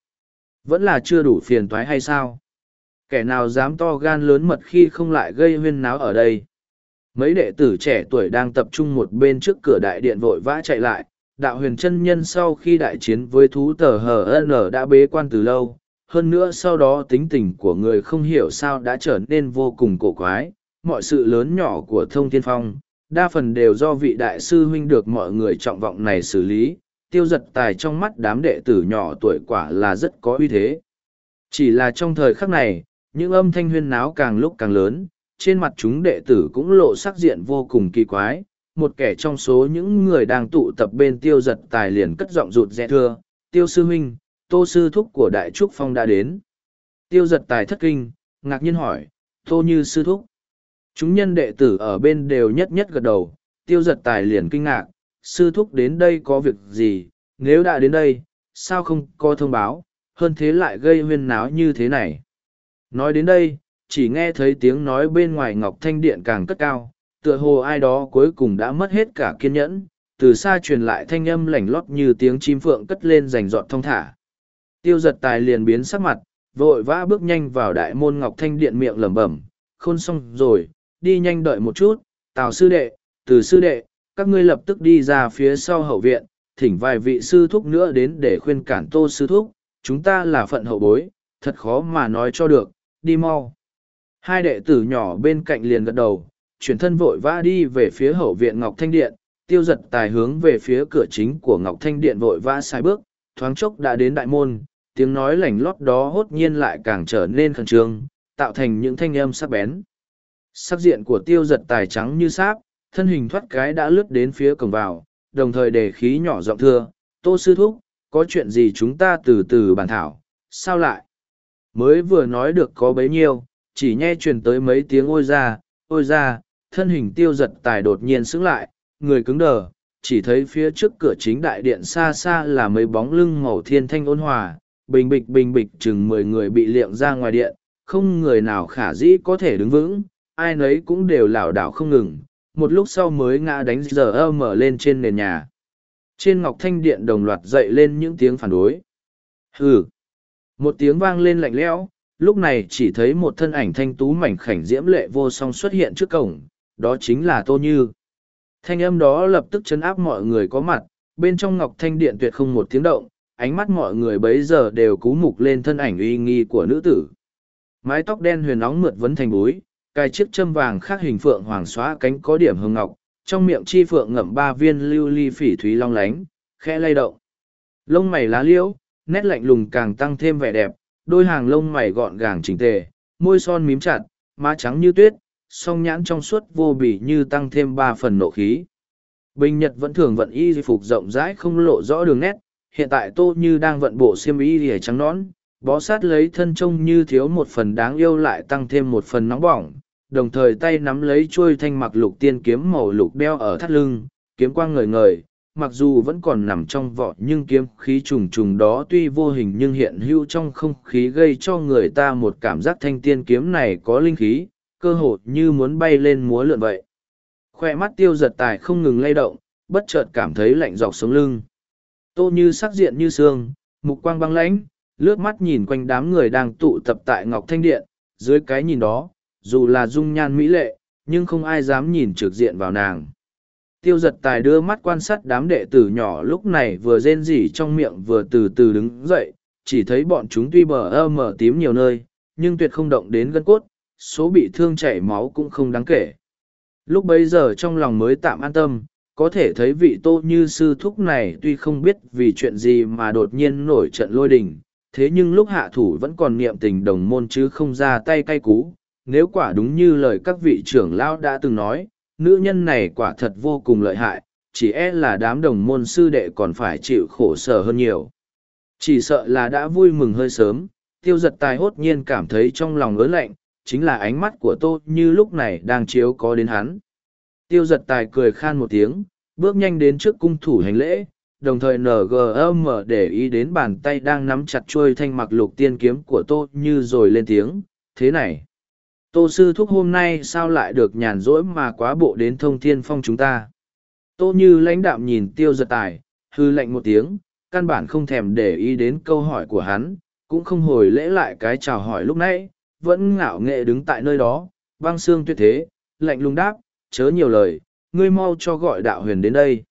Vẫn là chưa đủ phiền toái hay sao? Kẻ nào dám to gan lớn mật khi không lại gây huyên náo ở đây? Mấy đệ tử trẻ tuổi đang tập trung một bên trước cửa đại điện vội vã chạy lại, đạo huyền chân nhân sau khi đại chiến với thú tờ hờ n đã bế quan từ lâu hơn nữa sau đó tính tình của người không hiểu sao đã trở nên vô cùng cổ quái mọi sự lớn nhỏ của thông thiên phong, đa phần đều do vị đại sư huynh được mọi người trọng vọng này xử lý, tiêu giật tài trong mắt đám đệ tử nhỏ tuổi quả là rất có uy thế. Chỉ là trong thời khắc này, những âm thanh huyên náo càng lúc càng lớn, trên mặt chúng đệ tử cũng lộ sắc diện vô cùng kỳ quái, một kẻ trong số những người đang tụ tập bên tiêu giật tài liền cất giọng rụt rè thưa, tiêu sư huynh, tô sư thúc của đại trúc phong đã đến. Tiêu giật tài thất kinh, ngạc nhiên hỏi, tô như sư thúc. Chúng nhân đệ tử ở bên đều nhất nhất gật đầu, tiêu giật tài liền kinh ngạc, sư thúc đến đây có việc gì, nếu đã đến đây, sao không có thông báo, hơn thế lại gây huyên náo như thế này. Nói đến đây, chỉ nghe thấy tiếng nói bên ngoài ngọc thanh điện càng cất cao, tựa hồ ai đó cuối cùng đã mất hết cả kiên nhẫn, từ xa truyền lại thanh âm lảnh lót như tiếng chim phượng cất lên rành rọt thong thả. Tiêu giật tài liền biến sắc mặt, vội vã bước nhanh vào đại môn ngọc thanh điện miệng lẩm bẩm, khôn xong rồi, đi nhanh đợi một chút, tào sư đệ, từ sư đệ, các ngươi lập tức đi ra phía sau hậu viện, thỉnh vài vị sư thúc nữa đến để khuyên cản tô sư thúc, chúng ta là phận hậu bối, thật khó mà nói cho được, đi mau. Hai đệ tử nhỏ bên cạnh liền gật đầu, chuyển thân vội vã đi về phía hậu viện Ngọc Thanh Điện, tiêu giật tài hướng về phía cửa chính của Ngọc Thanh Điện vội vã sai bước, thoáng chốc đã đến đại môn, tiếng nói lảnh lót đó hốt nhiên lại càng trở nên khẩn trương, tạo thành những thanh âm sắc bén. Sắc diện của tiêu giật tài trắng như sáp, thân hình thoát cái đã lướt đến phía cổng vào, đồng thời để khí nhỏ giọng thưa, tô sư thúc, có chuyện gì chúng ta từ từ bàn thảo, sao lại? Mới vừa nói được có bấy nhiêu, chỉ nghe truyền tới mấy tiếng ôi ra, ôi ra, thân hình tiêu giật tài đột nhiên sững lại, người cứng đờ, chỉ thấy phía trước cửa chính đại điện xa xa là mấy bóng lưng màu thiên thanh ôn hòa, bình bịch bình bịch chừng mười người bị liệng ra ngoài điện, không người nào khả dĩ có thể đứng vững, ai nấy cũng đều lảo đảo không ngừng, một lúc sau mới ngã đánh giờ ơ mở lên trên nền nhà. Trên ngọc thanh điện đồng loạt dậy lên những tiếng phản đối. Hừ! Một tiếng vang lên lạnh lẽo, lúc này chỉ thấy một thân ảnh thanh tú mảnh khảnh diễm lệ vô song xuất hiện trước cổng, đó chính là Tô Như. Thanh âm đó lập tức chấn áp mọi người có mặt, bên trong ngọc thanh điện tuyệt không một tiếng động, ánh mắt mọi người bấy giờ đều cú mục lên thân ảnh uy nghi của nữ tử. Mái tóc đen huyền nóng mượt vấn thành búi, cài chiếc châm vàng khác hình phượng hoàng xóa cánh có điểm hương ngọc, trong miệng chi phượng ngậm ba viên lưu ly phỉ thúy long lánh, khẽ lay động. Lông mày lá liễu, nét lạnh lùng càng tăng thêm vẻ đẹp, đôi hàng lông mày gọn gàng chỉnh tề, môi son mím chặt, má trắng như tuyết, song nhãn trong suốt vô bỉ như tăng thêm ba phần nộ khí. Bình Nhật vẫn thường vận y phục rộng rãi không lộ rõ đường nét, hiện tại Tô Như đang vận bộ xiêm y lìa trắng nón bó sát lấy thân trông như thiếu một phần đáng yêu lại tăng thêm một phần nóng bỏng, đồng thời tay nắm lấy chuôi thanh mặc lục tiên kiếm màu lục đeo ở thắt lưng, kiếm quang ngời ngời, mặc dù vẫn còn nằm trong vỏ nhưng kiếm khí trùng trùng đó tuy vô hình nhưng hiện hữu trong không khí gây cho người ta một cảm giác thanh tiên kiếm này có linh khí, cơ hội như muốn bay lên múa lượn vậy. Khoe mắt tiêu giật tài không ngừng lay động, bất chợt cảm thấy lạnh dọc sống lưng. Tô như sắc diện như xương, mục quang băng lãnh, lướt mắt nhìn quanh đám người đang tụ tập tại Ngọc Thanh Điện, dưới cái nhìn đó, dù là dung nhan mỹ lệ, nhưng không ai dám nhìn trực diện vào nàng. Tiêu giật tài đưa mắt quan sát đám đệ tử nhỏ lúc này vừa rên rỉ trong miệng vừa từ từ đứng dậy, chỉ thấy bọn chúng tuy bờ ơ mở tím nhiều nơi, nhưng tuyệt không động đến gân cốt, số bị thương chảy máu cũng không đáng kể. Lúc bấy giờ trong lòng mới tạm an tâm, có thể thấy vị tô như sư thúc này tuy không biết vì chuyện gì mà đột nhiên nổi trận lôi đình, thế nhưng lúc hạ thủ vẫn còn niệm tình đồng môn chứ không ra tay cay cú, nếu quả đúng như lời các vị trưởng lão đã từng nói, nữ nhân này quả thật vô cùng lợi hại, chỉ e là đám đồng môn sư đệ còn phải chịu khổ sở hơn nhiều. Chỉ sợ là đã vui mừng hơi sớm, tiêu giật tài hốt nhiên cảm thấy trong lòng ớn lạnh, chính là ánh mắt của tôi như lúc này đang chiếu có đến hắn. Tiêu giật tài cười khan một tiếng, bước nhanh đến trước cung thủ hành lễ, đồng thời ngm để ý đến bàn tay đang nắm chặt chuôi thanh mặc lục tiên kiếm của tôi như rồi lên tiếng thế này tô sư thúc hôm nay sao lại được nhàn rỗi mà quá bộ đến thông thiên phong chúng ta tô như lãnh đạm nhìn tiêu giật tài hư lệnh một tiếng căn bản không thèm để ý đến câu hỏi của hắn cũng không hồi lễ lại cái chào hỏi lúc nãy vẫn ngạo nghệ đứng tại nơi đó băng xương tuyệt thế lạnh lùng đáp chớ nhiều lời ngươi mau cho gọi đạo huyền đến đây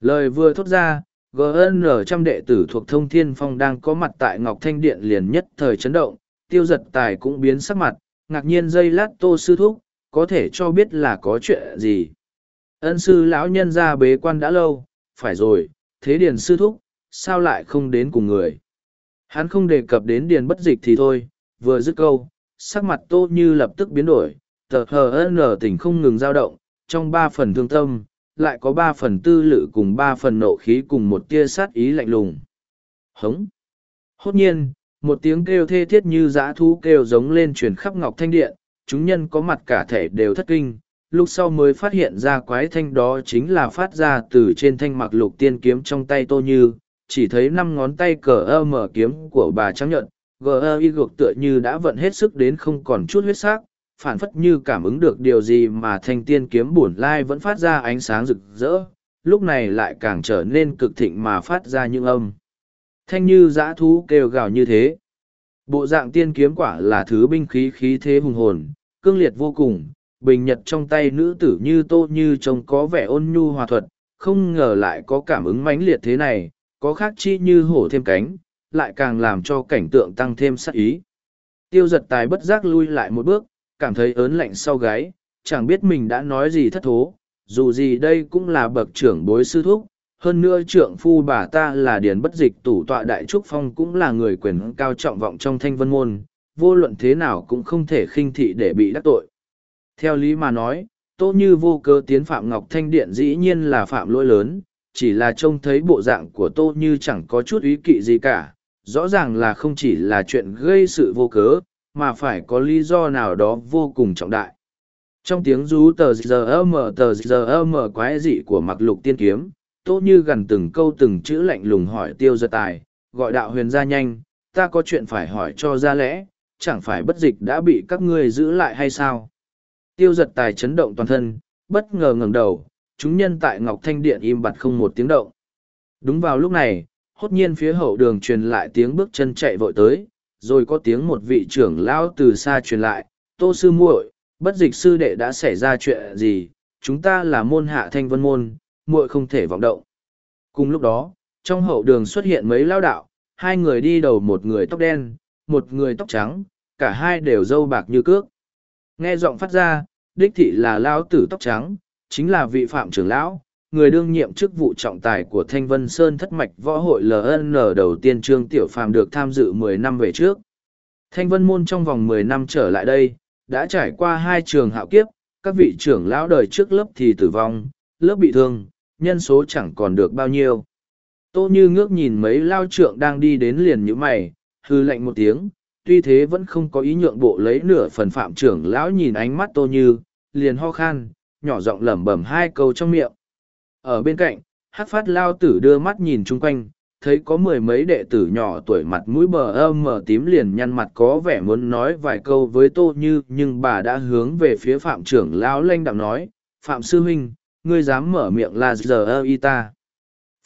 lời vừa thốt ra gn trăm đệ tử thuộc thông thiên phong đang có mặt tại ngọc thanh điện liền nhất thời chấn động tiêu giật tài cũng biến sắc mặt ngạc nhiên dây lát tô sư thúc có thể cho biết là có chuyện gì ân sư lão nhân ra bế quan đã lâu phải rồi thế điền sư thúc sao lại không đến cùng người hắn không đề cập đến điền bất dịch thì thôi vừa dứt câu sắc mặt tô như lập tức biến đổi tờ hờ ân ở tỉnh không ngừng dao động trong ba phần thương tâm lại có ba phần tư lự cùng ba phần nộ khí cùng một tia sát ý lạnh lùng hống hốt nhiên một tiếng kêu thê thiết như dã thú kêu giống lên truyền khắp ngọc thanh điện chúng nhân có mặt cả thể đều thất kinh lúc sau mới phát hiện ra quái thanh đó chính là phát ra từ trên thanh mặc lục tiên kiếm trong tay tô như chỉ thấy năm ngón tay cờ ơ mở kiếm của bà trắng nhận gờ ơ y gục tựa như đã vận hết sức đến không còn chút huyết s á c phản phất như cảm ứng được điều gì mà thanh tiên kiếm bổn lai vẫn phát ra ánh sáng rực rỡ lúc này lại càng trở nên cực thịnh mà phát ra những âm Thanh như dã thú kêu gào như thế. Bộ dạng tiên kiếm quả là thứ binh khí khí thế hùng hồn, cương liệt vô cùng, bình nhật trong tay nữ tử như tô như trông có vẻ ôn nhu hòa thuật, không ngờ lại có cảm ứng mãnh liệt thế này, có khác chi như hổ thêm cánh, lại càng làm cho cảnh tượng tăng thêm sắc ý. Tiêu giật tài bất giác lui lại một bước, cảm thấy ớn lạnh sau gáy, chẳng biết mình đã nói gì thất thố, dù gì đây cũng là bậc trưởng bối sư thúc, hơn nữa trượng phu bà ta là điền bất dịch tủ tọa đại trúc phong cũng là người quyền cao trọng vọng trong thanh vân môn vô luận thế nào cũng không thể khinh thị để bị đắc tội theo lý mà nói tô như vô cơ tiến phạm ngọc thanh điện dĩ nhiên là phạm lỗi lớn chỉ là trông thấy bộ dạng của tô như chẳng có chút ý kỵ gì cả rõ ràng là không chỉ là chuyện gây sự vô cớ mà phải có lý do nào đó vô cùng trọng đại trong tiếng rú tờ giờ ơ mờ tờ giờ ơ mờ quái dị của mặc lục tiên kiếm tô như gần từng câu từng chữ lạnh lùng hỏi tiêu giật tài gọi đạo huyền ra nhanh ta có chuyện phải hỏi cho ra lẽ chẳng phải bất dịch đã bị các ngươi giữ lại hay sao tiêu giật tài chấn động toàn thân bất ngờ ngẩng đầu chúng nhân tại ngọc thanh điện im bặt không một tiếng động đúng vào lúc này hốt nhiên phía hậu đường truyền lại tiếng bước chân chạy vội tới rồi có tiếng một vị trưởng lão từ xa truyền lại tô sư muội bất dịch sư đệ đã xảy ra chuyện gì chúng ta là môn hạ thanh vân môn muội không thể vọng động. Cùng lúc đó, trong hậu đường xuất hiện mấy lao đạo, hai người đi đầu một người tóc đen, một người tóc trắng, cả hai đều râu bạc như cước. Nghe giọng phát ra, đích thị là lao tử tóc trắng, chính là vị phạm trưởng lão, người đương nhiệm chức vụ trọng tài của Thanh Vân Sơn thất mạch võ hội LN đầu tiên Trương Tiểu Phàm được tham dự 10 năm về trước. Thanh Vân Môn trong vòng 10 năm trở lại đây, đã trải qua hai trường hạo kiếp, các vị trưởng lão đời trước lớp thì tử vong, lớp bị thương, nhân số chẳng còn được bao nhiêu. Tô Như ngước nhìn mấy lao trượng đang đi đến liền như mày, hư lạnh một tiếng, tuy thế vẫn không có ý nhượng bộ lấy nửa phần phạm trưởng lão nhìn ánh mắt Tô Như, liền ho khan, nhỏ giọng lẩm bẩm hai câu trong miệng. Ở bên cạnh, hát phát lao tử đưa mắt nhìn chung quanh, thấy có mười mấy đệ tử nhỏ tuổi mặt mũi bờ âm mờ tím liền nhăn mặt có vẻ muốn nói vài câu với Tô Như nhưng bà đã hướng về phía phạm trưởng lão lanh đạm nói, Phạm Sư Huynh, ngươi dám mở miệng là giờ ơ y ta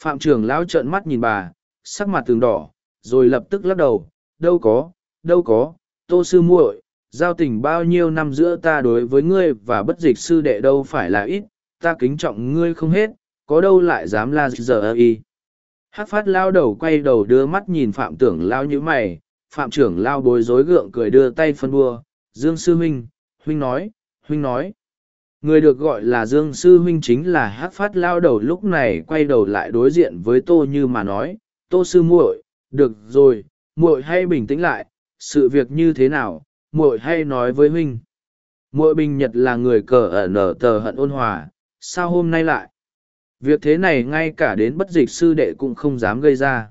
phạm trưởng lão trợn mắt nhìn bà sắc mặt tường đỏ rồi lập tức lắc đầu đâu có đâu có tô sư muội giao tình bao nhiêu năm giữa ta đối với ngươi và bất dịch sư đệ đâu phải là ít ta kính trọng ngươi không hết có đâu lại dám là giờ ơ y hát phát lao đầu quay đầu đưa mắt nhìn phạm tưởng lao nhữ mày phạm trưởng lao bối rối gượng cười đưa tay phân bua dương sư huynh huynh nói huynh nói người được gọi là dương sư huynh chính là hát phát lao đầu lúc này quay đầu lại đối diện với tô như mà nói tô sư muội được rồi muội hay bình tĩnh lại sự việc như thế nào muội hay nói với huynh muội bình nhật là người cờ ở nở tờ hận ôn hòa sao hôm nay lại việc thế này ngay cả đến bất dịch sư đệ cũng không dám gây ra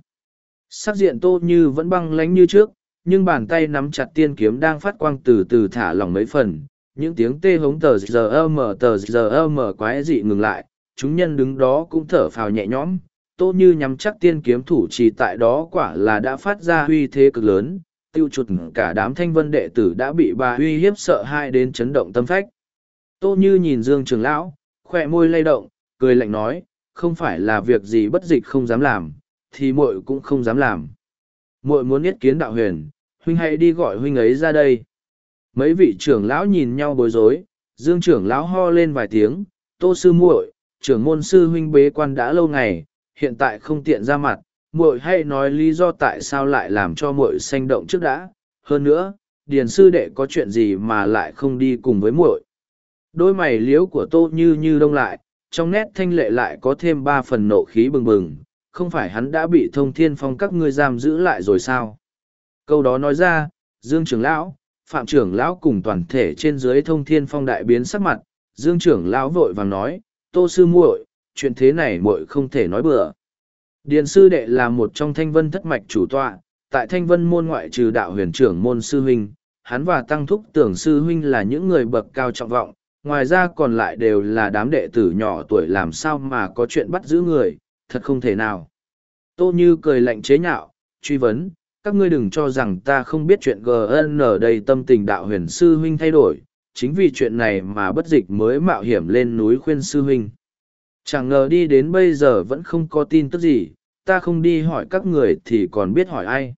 sắc diện tô như vẫn băng lánh như trước nhưng bàn tay nắm chặt tiên kiếm đang phát quang từ từ thả lỏng mấy phần những tiếng tê hống tờ giờ mờ tờ giờ mờ quái dị ngừng lại, chúng nhân đứng đó cũng thở phào nhẹ nhõm, tô như nhắm chắc tiên kiếm thủ trì tại đó quả là đã phát ra uy thế cực lớn, tiêu chuột cả đám thanh vân đệ tử đã bị bà uy hiếp sợ hai đến chấn động tâm phách. Tô như nhìn Dương Trường Lão, khỏe môi lay động, cười lạnh nói, không phải là việc gì bất dịch không dám làm, thì muội cũng không dám làm. Muội muốn yết kiến đạo huyền, huynh hãy đi gọi huynh ấy ra đây. Mấy vị trưởng lão nhìn nhau bối rối, Dương trưởng lão ho lên vài tiếng, "Tô sư muội, trưởng môn sư huynh bế quan đã lâu ngày, hiện tại không tiện ra mặt, muội hay nói lý do tại sao lại làm cho muội sanh động trước đã, hơn nữa, điền sư đệ có chuyện gì mà lại không đi cùng với muội?" Đôi mày liếu của Tô Như Như đông lại, trong nét thanh lệ lại có thêm ba phần nộ khí bừng bừng, không phải hắn đã bị Thông Thiên Phong các ngươi giam giữ lại rồi sao? Câu đó nói ra, Dương trưởng lão, phạm trưởng lão cùng toàn thể trên dưới thông thiên phong đại biến sắc mặt dương trưởng lão vội vàng nói tô sư muội chuyện thế này muội không thể nói bừa điền sư đệ là một trong thanh vân thất mạch chủ tọa tại thanh vân môn ngoại trừ đạo huyền trưởng môn sư huynh hắn và tăng thúc tưởng sư huynh là những người bậc cao trọng vọng ngoài ra còn lại đều là đám đệ tử nhỏ tuổi làm sao mà có chuyện bắt giữ người thật không thể nào tô như cười lạnh chế nhạo truy vấn các ngươi đừng cho rằng ta không biết chuyện GN ở đây tâm tình đạo huyền sư huynh thay đổi, chính vì chuyện này mà bất dịch mới mạo hiểm lên núi khuyên sư huynh. Chẳng ngờ đi đến bây giờ vẫn không có tin tức gì, ta không đi hỏi các người thì còn biết hỏi ai.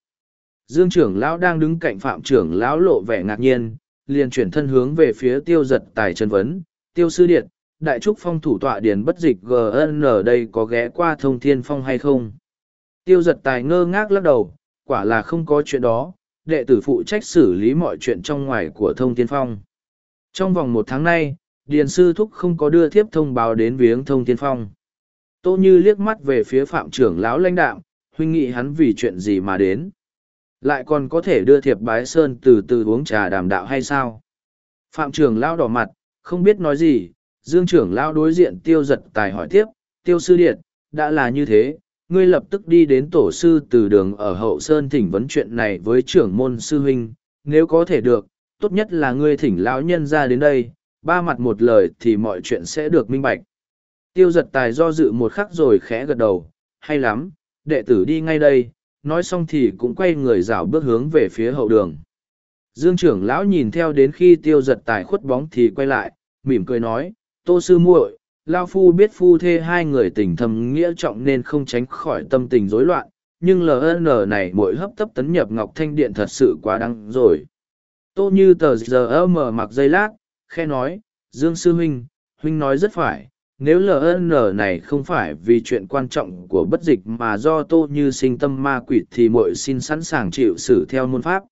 Dương trưởng lão đang đứng cạnh phạm trưởng lão lộ vẻ ngạc nhiên, liền chuyển thân hướng về phía tiêu giật tài chân vấn, tiêu sư điện, đại trúc phong thủ tọa điền bất dịch GN ở đây có ghé qua thông thiên phong hay không. Tiêu giật tài ngơ ngác lắc đầu, quả là không có chuyện đó, đệ tử phụ trách xử lý mọi chuyện trong ngoài của thông tiên phong. Trong vòng một tháng nay, Điền Sư Thúc không có đưa thiếp thông báo đến viếng thông tiên phong. Tô Như liếc mắt về phía phạm trưởng lão lãnh đạo, huynh nghị hắn vì chuyện gì mà đến. Lại còn có thể đưa thiệp bái sơn từ từ uống trà đàm đạo hay sao? Phạm trưởng lão đỏ mặt, không biết nói gì, dương trưởng lão đối diện tiêu giật tài hỏi tiếp, tiêu sư điện, đã là như thế, ngươi lập tức đi đến tổ sư từ đường ở hậu sơn thỉnh vấn chuyện này với trưởng môn sư huynh nếu có thể được tốt nhất là ngươi thỉnh lão nhân ra đến đây ba mặt một lời thì mọi chuyện sẽ được minh bạch tiêu giật tài do dự một khắc rồi khẽ gật đầu hay lắm đệ tử đi ngay đây nói xong thì cũng quay người rảo bước hướng về phía hậu đường dương trưởng lão nhìn theo đến khi tiêu giật tài khuất bóng thì quay lại mỉm cười nói tô sư muội lao phu biết phu thê hai người tình thầm nghĩa trọng nên không tránh khỏi tâm tình rối loạn nhưng ln này mỗi hấp tấp tấn nhập ngọc thanh điện thật sự quá đắng rồi tô như tờ giờ mờ mặc giây lát khe nói dương sư huynh huynh nói rất phải nếu ln này không phải vì chuyện quan trọng của bất dịch mà do tô như sinh tâm ma quỷ thì mội xin sẵn sàng chịu xử theo môn pháp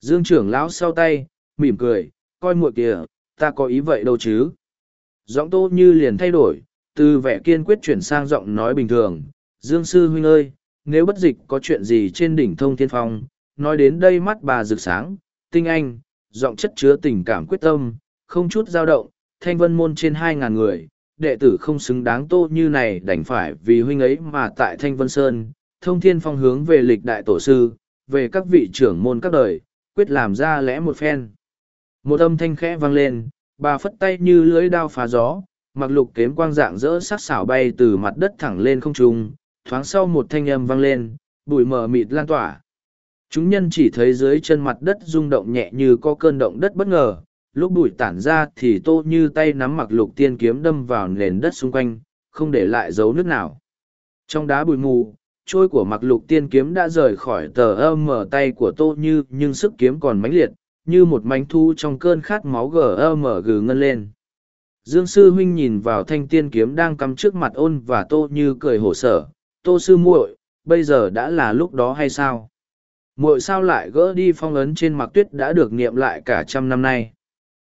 dương trưởng lão sau tay mỉm cười coi muội kìa ta có ý vậy đâu chứ giọng tô như liền thay đổi từ vẻ kiên quyết chuyển sang giọng nói bình thường dương sư huynh ơi nếu bất dịch có chuyện gì trên đỉnh thông thiên phong nói đến đây mắt bà rực sáng tinh anh giọng chất chứa tình cảm quyết tâm không chút dao động thanh vân môn trên hai ngàn người đệ tử không xứng đáng tô như này đành phải vì huynh ấy mà tại thanh vân sơn thông thiên phong hướng về lịch đại tổ sư về các vị trưởng môn các đời quyết làm ra lẽ một phen một âm thanh khẽ vang lên bà phất tay như lưới đao phá gió, mặc lục kiếm quang dạng dỡ sắc xảo bay từ mặt đất thẳng lên không trung, thoáng sau một thanh âm vang lên, bụi mờ mịt lan tỏa. Chúng nhân chỉ thấy dưới chân mặt đất rung động nhẹ như có cơn động đất bất ngờ, lúc bụi tản ra thì tô như tay nắm mặc lục tiên kiếm đâm vào nền đất xung quanh, không để lại dấu nước nào. Trong đá bụi mù, trôi của mặc lục tiên kiếm đã rời khỏi tờ âm mở tay của tô như nhưng sức kiếm còn mãnh liệt, như một mánh thu trong cơn khát máu gờ mở gừ ngân lên dương sư huynh nhìn vào thanh tiên kiếm đang cắm trước mặt ôn và tô như cười khổ sở tô sư muội bây giờ đã là lúc đó hay sao muội sao lại gỡ đi phong ấn trên mặt tuyết đã được niệm lại cả trăm năm nay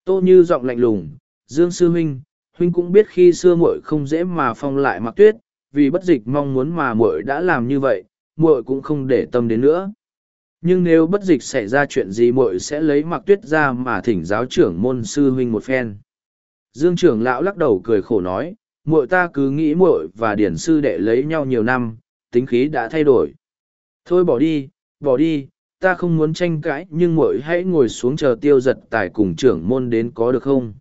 tô như giọng lạnh lùng dương sư huynh huynh cũng biết khi xưa muội không dễ mà phong lại mặt tuyết vì bất dịch mong muốn mà muội đã làm như vậy muội cũng không để tâm đến nữa nhưng nếu bất dịch xảy ra chuyện gì muội sẽ lấy mặc tuyết ra mà thỉnh giáo trưởng môn sư huynh một phen dương trưởng lão lắc đầu cười khổ nói muội ta cứ nghĩ muội và điển sư đệ lấy nhau nhiều năm tính khí đã thay đổi thôi bỏ đi bỏ đi ta không muốn tranh cãi nhưng muội hãy ngồi xuống chờ tiêu giật tài cùng trưởng môn đến có được không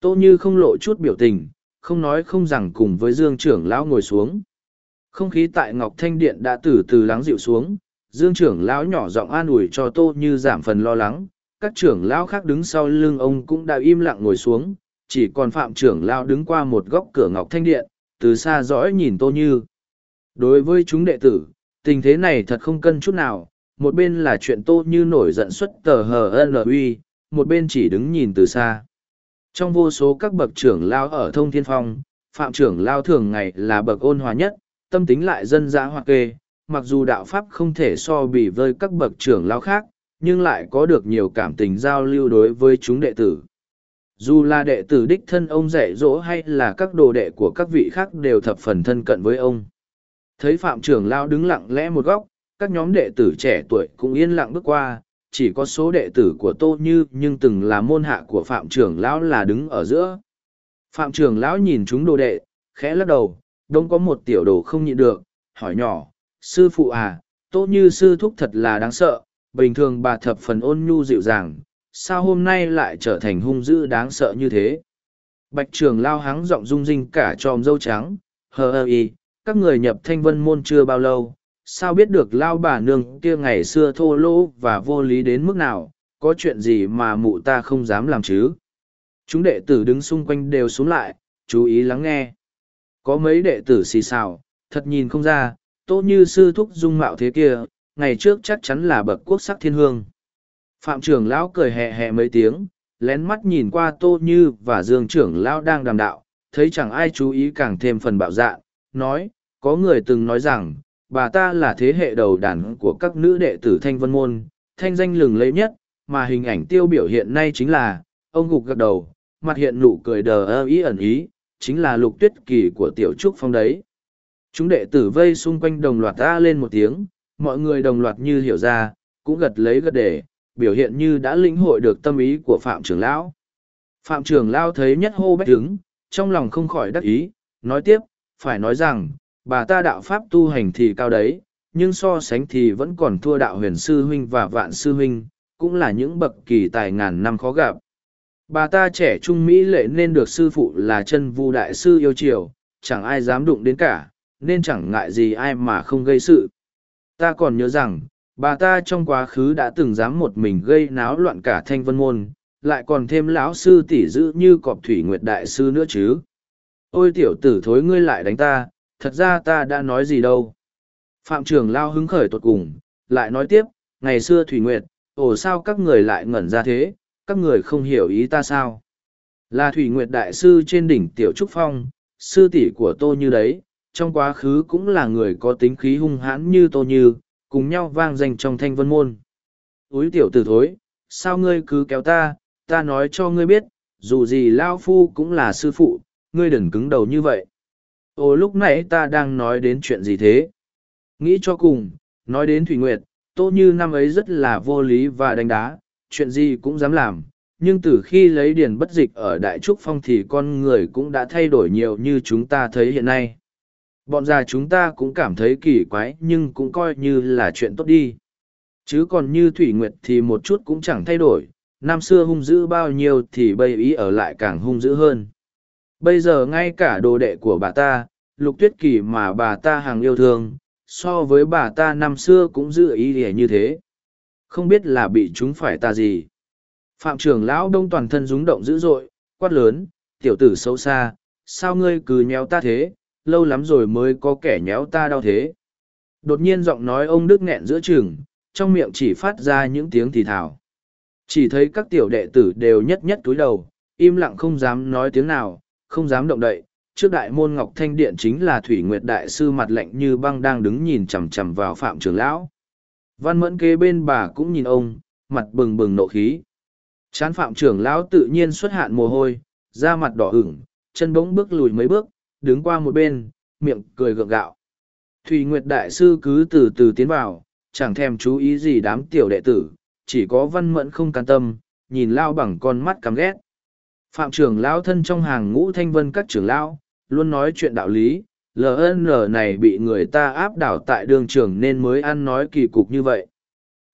tô như không lộ chút biểu tình không nói không rằng cùng với dương trưởng lão ngồi xuống không khí tại ngọc thanh điện đã từ từ lắng dịu xuống Dương trưởng lão nhỏ giọng an ủi cho Tô Như giảm phần lo lắng, các trưởng lão khác đứng sau lưng ông cũng đã im lặng ngồi xuống, chỉ còn Phạm trưởng lão đứng qua một góc cửa ngọc thanh điện, từ xa dõi nhìn Tô Như. Đối với chúng đệ tử, tình thế này thật không cân chút nào, một bên là chuyện Tô Như nổi giận xuất tờ hờ uy, một bên chỉ đứng nhìn từ xa. Trong vô số các bậc trưởng lão ở Thông Thiên Phong, Phạm trưởng lão thường ngày là bậc ôn hòa nhất, tâm tính lại dân dã hoặc kê mặc dù đạo pháp không thể so bì với các bậc trưởng lao khác nhưng lại có được nhiều cảm tình giao lưu đối với chúng đệ tử dù là đệ tử đích thân ông dạy dỗ hay là các đồ đệ của các vị khác đều thập phần thân cận với ông thấy phạm trưởng lao đứng lặng lẽ một góc các nhóm đệ tử trẻ tuổi cũng yên lặng bước qua chỉ có số đệ tử của tô như nhưng từng là môn hạ của phạm trưởng lão là đứng ở giữa phạm trưởng lão nhìn chúng đồ đệ khẽ lắc đầu đông có một tiểu đồ không nhịn được hỏi nhỏ sư phụ à, tô như sư thúc thật là đáng sợ, bình thường bà thập phần ôn nhu dịu dàng, sao hôm nay lại trở thành hung dữ đáng sợ như thế. Bạch trường lao háng giọng rung rinh cả tròm dâu trắng, hờ ơ y, các người nhập thanh vân môn chưa bao lâu, sao biết được lao bà nương kia ngày xưa thô lỗ và vô lý đến mức nào, có chuyện gì mà mụ ta không dám làm chứ. Chúng đệ tử đứng xung quanh đều xuống lại, chú ý lắng nghe. Có mấy đệ tử xì xào, thật nhìn không ra, Tô Như sư thúc dung mạo thế kia, ngày trước chắc chắn là bậc quốc sắc thiên hương. Phạm trưởng lão cười hẹ hẹ mấy tiếng, lén mắt nhìn qua Tô Như và Dương trưởng lão đang đàm đạo, thấy chẳng ai chú ý càng thêm phần bạo dạ, nói, có người từng nói rằng, bà ta là thế hệ đầu đàn của các nữ đệ tử Thanh Vân Môn, thanh danh lừng lẫy nhất, mà hình ảnh tiêu biểu hiện nay chính là, ông gục gật đầu, mặt hiện nụ cười đờ ơ ý ẩn ý, chính là lục tuyết kỳ của tiểu trúc phong đấy. Chúng đệ tử vây xung quanh đồng loạt ta lên một tiếng, mọi người đồng loạt như hiểu ra, cũng gật lấy gật để, biểu hiện như đã lĩnh hội được tâm ý của Phạm trưởng lão. Phạm trưởng lão thấy nhất hô bách đứng, trong lòng không khỏi đắc ý, nói tiếp, phải nói rằng, bà ta đạo Pháp tu hành thì cao đấy, nhưng so sánh thì vẫn còn thua đạo huyền sư huynh và vạn sư huynh, cũng là những bậc kỳ tài ngàn năm khó gặp. Bà ta trẻ trung Mỹ lệ nên được sư phụ là chân vu đại sư yêu chiều, chẳng ai dám đụng đến cả, nên chẳng ngại gì ai mà không gây sự. Ta còn nhớ rằng, bà ta trong quá khứ đã từng dám một mình gây náo loạn cả thanh vân môn, lại còn thêm lão sư tỷ giữ như cọp thủy nguyệt đại sư nữa chứ. Ôi tiểu tử thối ngươi lại đánh ta, thật ra ta đã nói gì đâu. Phạm trường lao hứng khởi tột cùng, lại nói tiếp, ngày xưa thủy nguyệt, ồ sao các người lại ngẩn ra thế, các người không hiểu ý ta sao. Là thủy nguyệt đại sư trên đỉnh tiểu trúc phong, sư tỷ của tô như đấy, trong quá khứ cũng là người có tính khí hung hãn như tô như, cùng nhau vang danh trong thanh vân môn. Úi tiểu tử thối, sao ngươi cứ kéo ta, ta nói cho ngươi biết, dù gì Lao Phu cũng là sư phụ, ngươi đừng cứng đầu như vậy. Ô lúc nãy ta đang nói đến chuyện gì thế? Nghĩ cho cùng, nói đến Thủy Nguyệt, tô như năm ấy rất là vô lý và đánh đá, chuyện gì cũng dám làm. Nhưng từ khi lấy điền bất dịch ở Đại Trúc Phong thì con người cũng đã thay đổi nhiều như chúng ta thấy hiện nay. Bọn già chúng ta cũng cảm thấy kỳ quái nhưng cũng coi như là chuyện tốt đi. Chứ còn như Thủy Nguyệt thì một chút cũng chẳng thay đổi, năm xưa hung dữ bao nhiêu thì bây ý ở lại càng hung dữ hơn. Bây giờ ngay cả đồ đệ của bà ta, lục tuyết kỳ mà bà ta hàng yêu thương, so với bà ta năm xưa cũng giữ ý để như thế. Không biết là bị chúng phải ta gì. Phạm trưởng lão đông toàn thân rúng động dữ dội, quát lớn, tiểu tử xấu xa, sao ngươi cứ nhéo ta thế, lâu lắm rồi mới có kẻ nhéo ta đau thế. Đột nhiên giọng nói ông Đức nghẹn giữa trường, trong miệng chỉ phát ra những tiếng thì thào. Chỉ thấy các tiểu đệ tử đều nhất nhất túi đầu, im lặng không dám nói tiếng nào, không dám động đậy. Trước đại môn Ngọc Thanh Điện chính là Thủy Nguyệt Đại Sư mặt lạnh như băng đang đứng nhìn chằm chằm vào Phạm Trường Lão. Văn mẫn kế bên bà cũng nhìn ông, mặt bừng bừng nộ khí. Chán Phạm Trường Lão tự nhiên xuất hạn mồ hôi, da mặt đỏ ửng, chân bỗng bước lùi mấy bước, đứng qua một bên, miệng cười gượng gạo. Thủy Nguyệt Đại Sư cứ từ từ tiến vào, chẳng thèm chú ý gì đám tiểu đệ tử, chỉ có văn mẫn không can tâm, nhìn lao bằng con mắt căm ghét. Phạm trưởng lão thân trong hàng ngũ thanh vân các trưởng lão, luôn nói chuyện đạo lý, LN này bị người ta áp đảo tại đường trưởng nên mới ăn nói kỳ cục như vậy.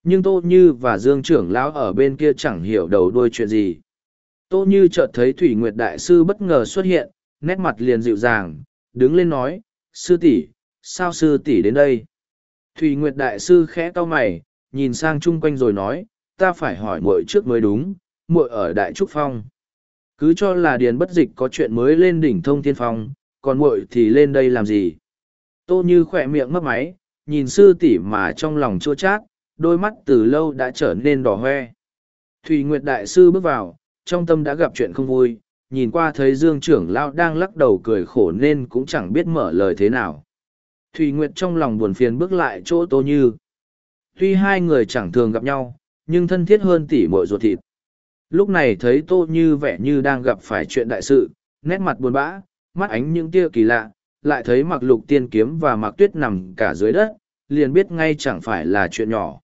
Nhưng Tô Như và Dương trưởng lão ở bên kia chẳng hiểu đầu đuôi chuyện gì. Tô Như chợt thấy Thủy Nguyệt Đại Sư bất ngờ xuất hiện, nét mặt liền dịu dàng, đứng lên nói, sư tỷ, sao sư tỷ đến đây? Thùy Nguyệt Đại Sư khẽ cau mày, nhìn sang chung quanh rồi nói, ta phải hỏi muội trước mới đúng, muội ở Đại Trúc Phong. Cứ cho là Điền Bất Dịch có chuyện mới lên đỉnh thông thiên phong, còn muội thì lên đây làm gì? Tô Như khỏe miệng mấp máy, nhìn sư tỷ mà trong lòng chua chát, đôi mắt từ lâu đã trở nên đỏ hoe. Thùy Nguyệt Đại Sư bước vào, trong tâm đã gặp chuyện không vui, nhìn qua thấy Dương trưởng lão đang lắc đầu cười khổ nên cũng chẳng biết mở lời thế nào. Thùy Nguyệt trong lòng buồn phiền bước lại chỗ Tô Như. Tuy hai người chẳng thường gặp nhau, nhưng thân thiết hơn tỉ mội ruột thịt. Lúc này thấy Tô Như vẻ như đang gặp phải chuyện đại sự, nét mặt buồn bã, mắt ánh những tia kỳ lạ, lại thấy mặc lục tiên kiếm và mặc tuyết nằm cả dưới đất, liền biết ngay chẳng phải là chuyện nhỏ.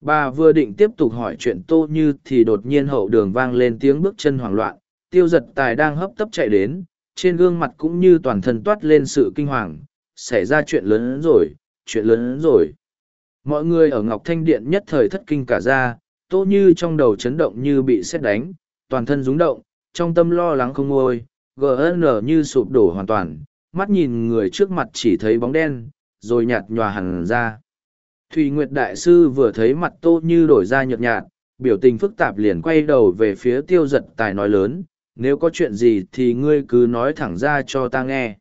Bà vừa định tiếp tục hỏi chuyện Tô Như thì đột nhiên hậu đường vang lên tiếng bước chân hoảng loạn, tiêu giật tài đang hấp tấp chạy đến, trên gương mặt cũng như toàn thân toát lên sự kinh hoàng, xảy ra chuyện lớn rồi, chuyện lớn rồi. Mọi người ở Ngọc Thanh Điện nhất thời thất kinh cả ra, tô như trong đầu chấn động như bị sét đánh, toàn thân rúng động, trong tâm lo lắng không ngôi, GN như sụp đổ hoàn toàn, mắt nhìn người trước mặt chỉ thấy bóng đen, rồi nhạt nhòa hẳn ra. Thùy Nguyệt Đại Sư vừa thấy mặt tô như đổi ra nhợt nhạt, biểu tình phức tạp liền quay đầu về phía tiêu giật tài nói lớn, nếu có chuyện gì thì ngươi cứ nói thẳng ra cho ta nghe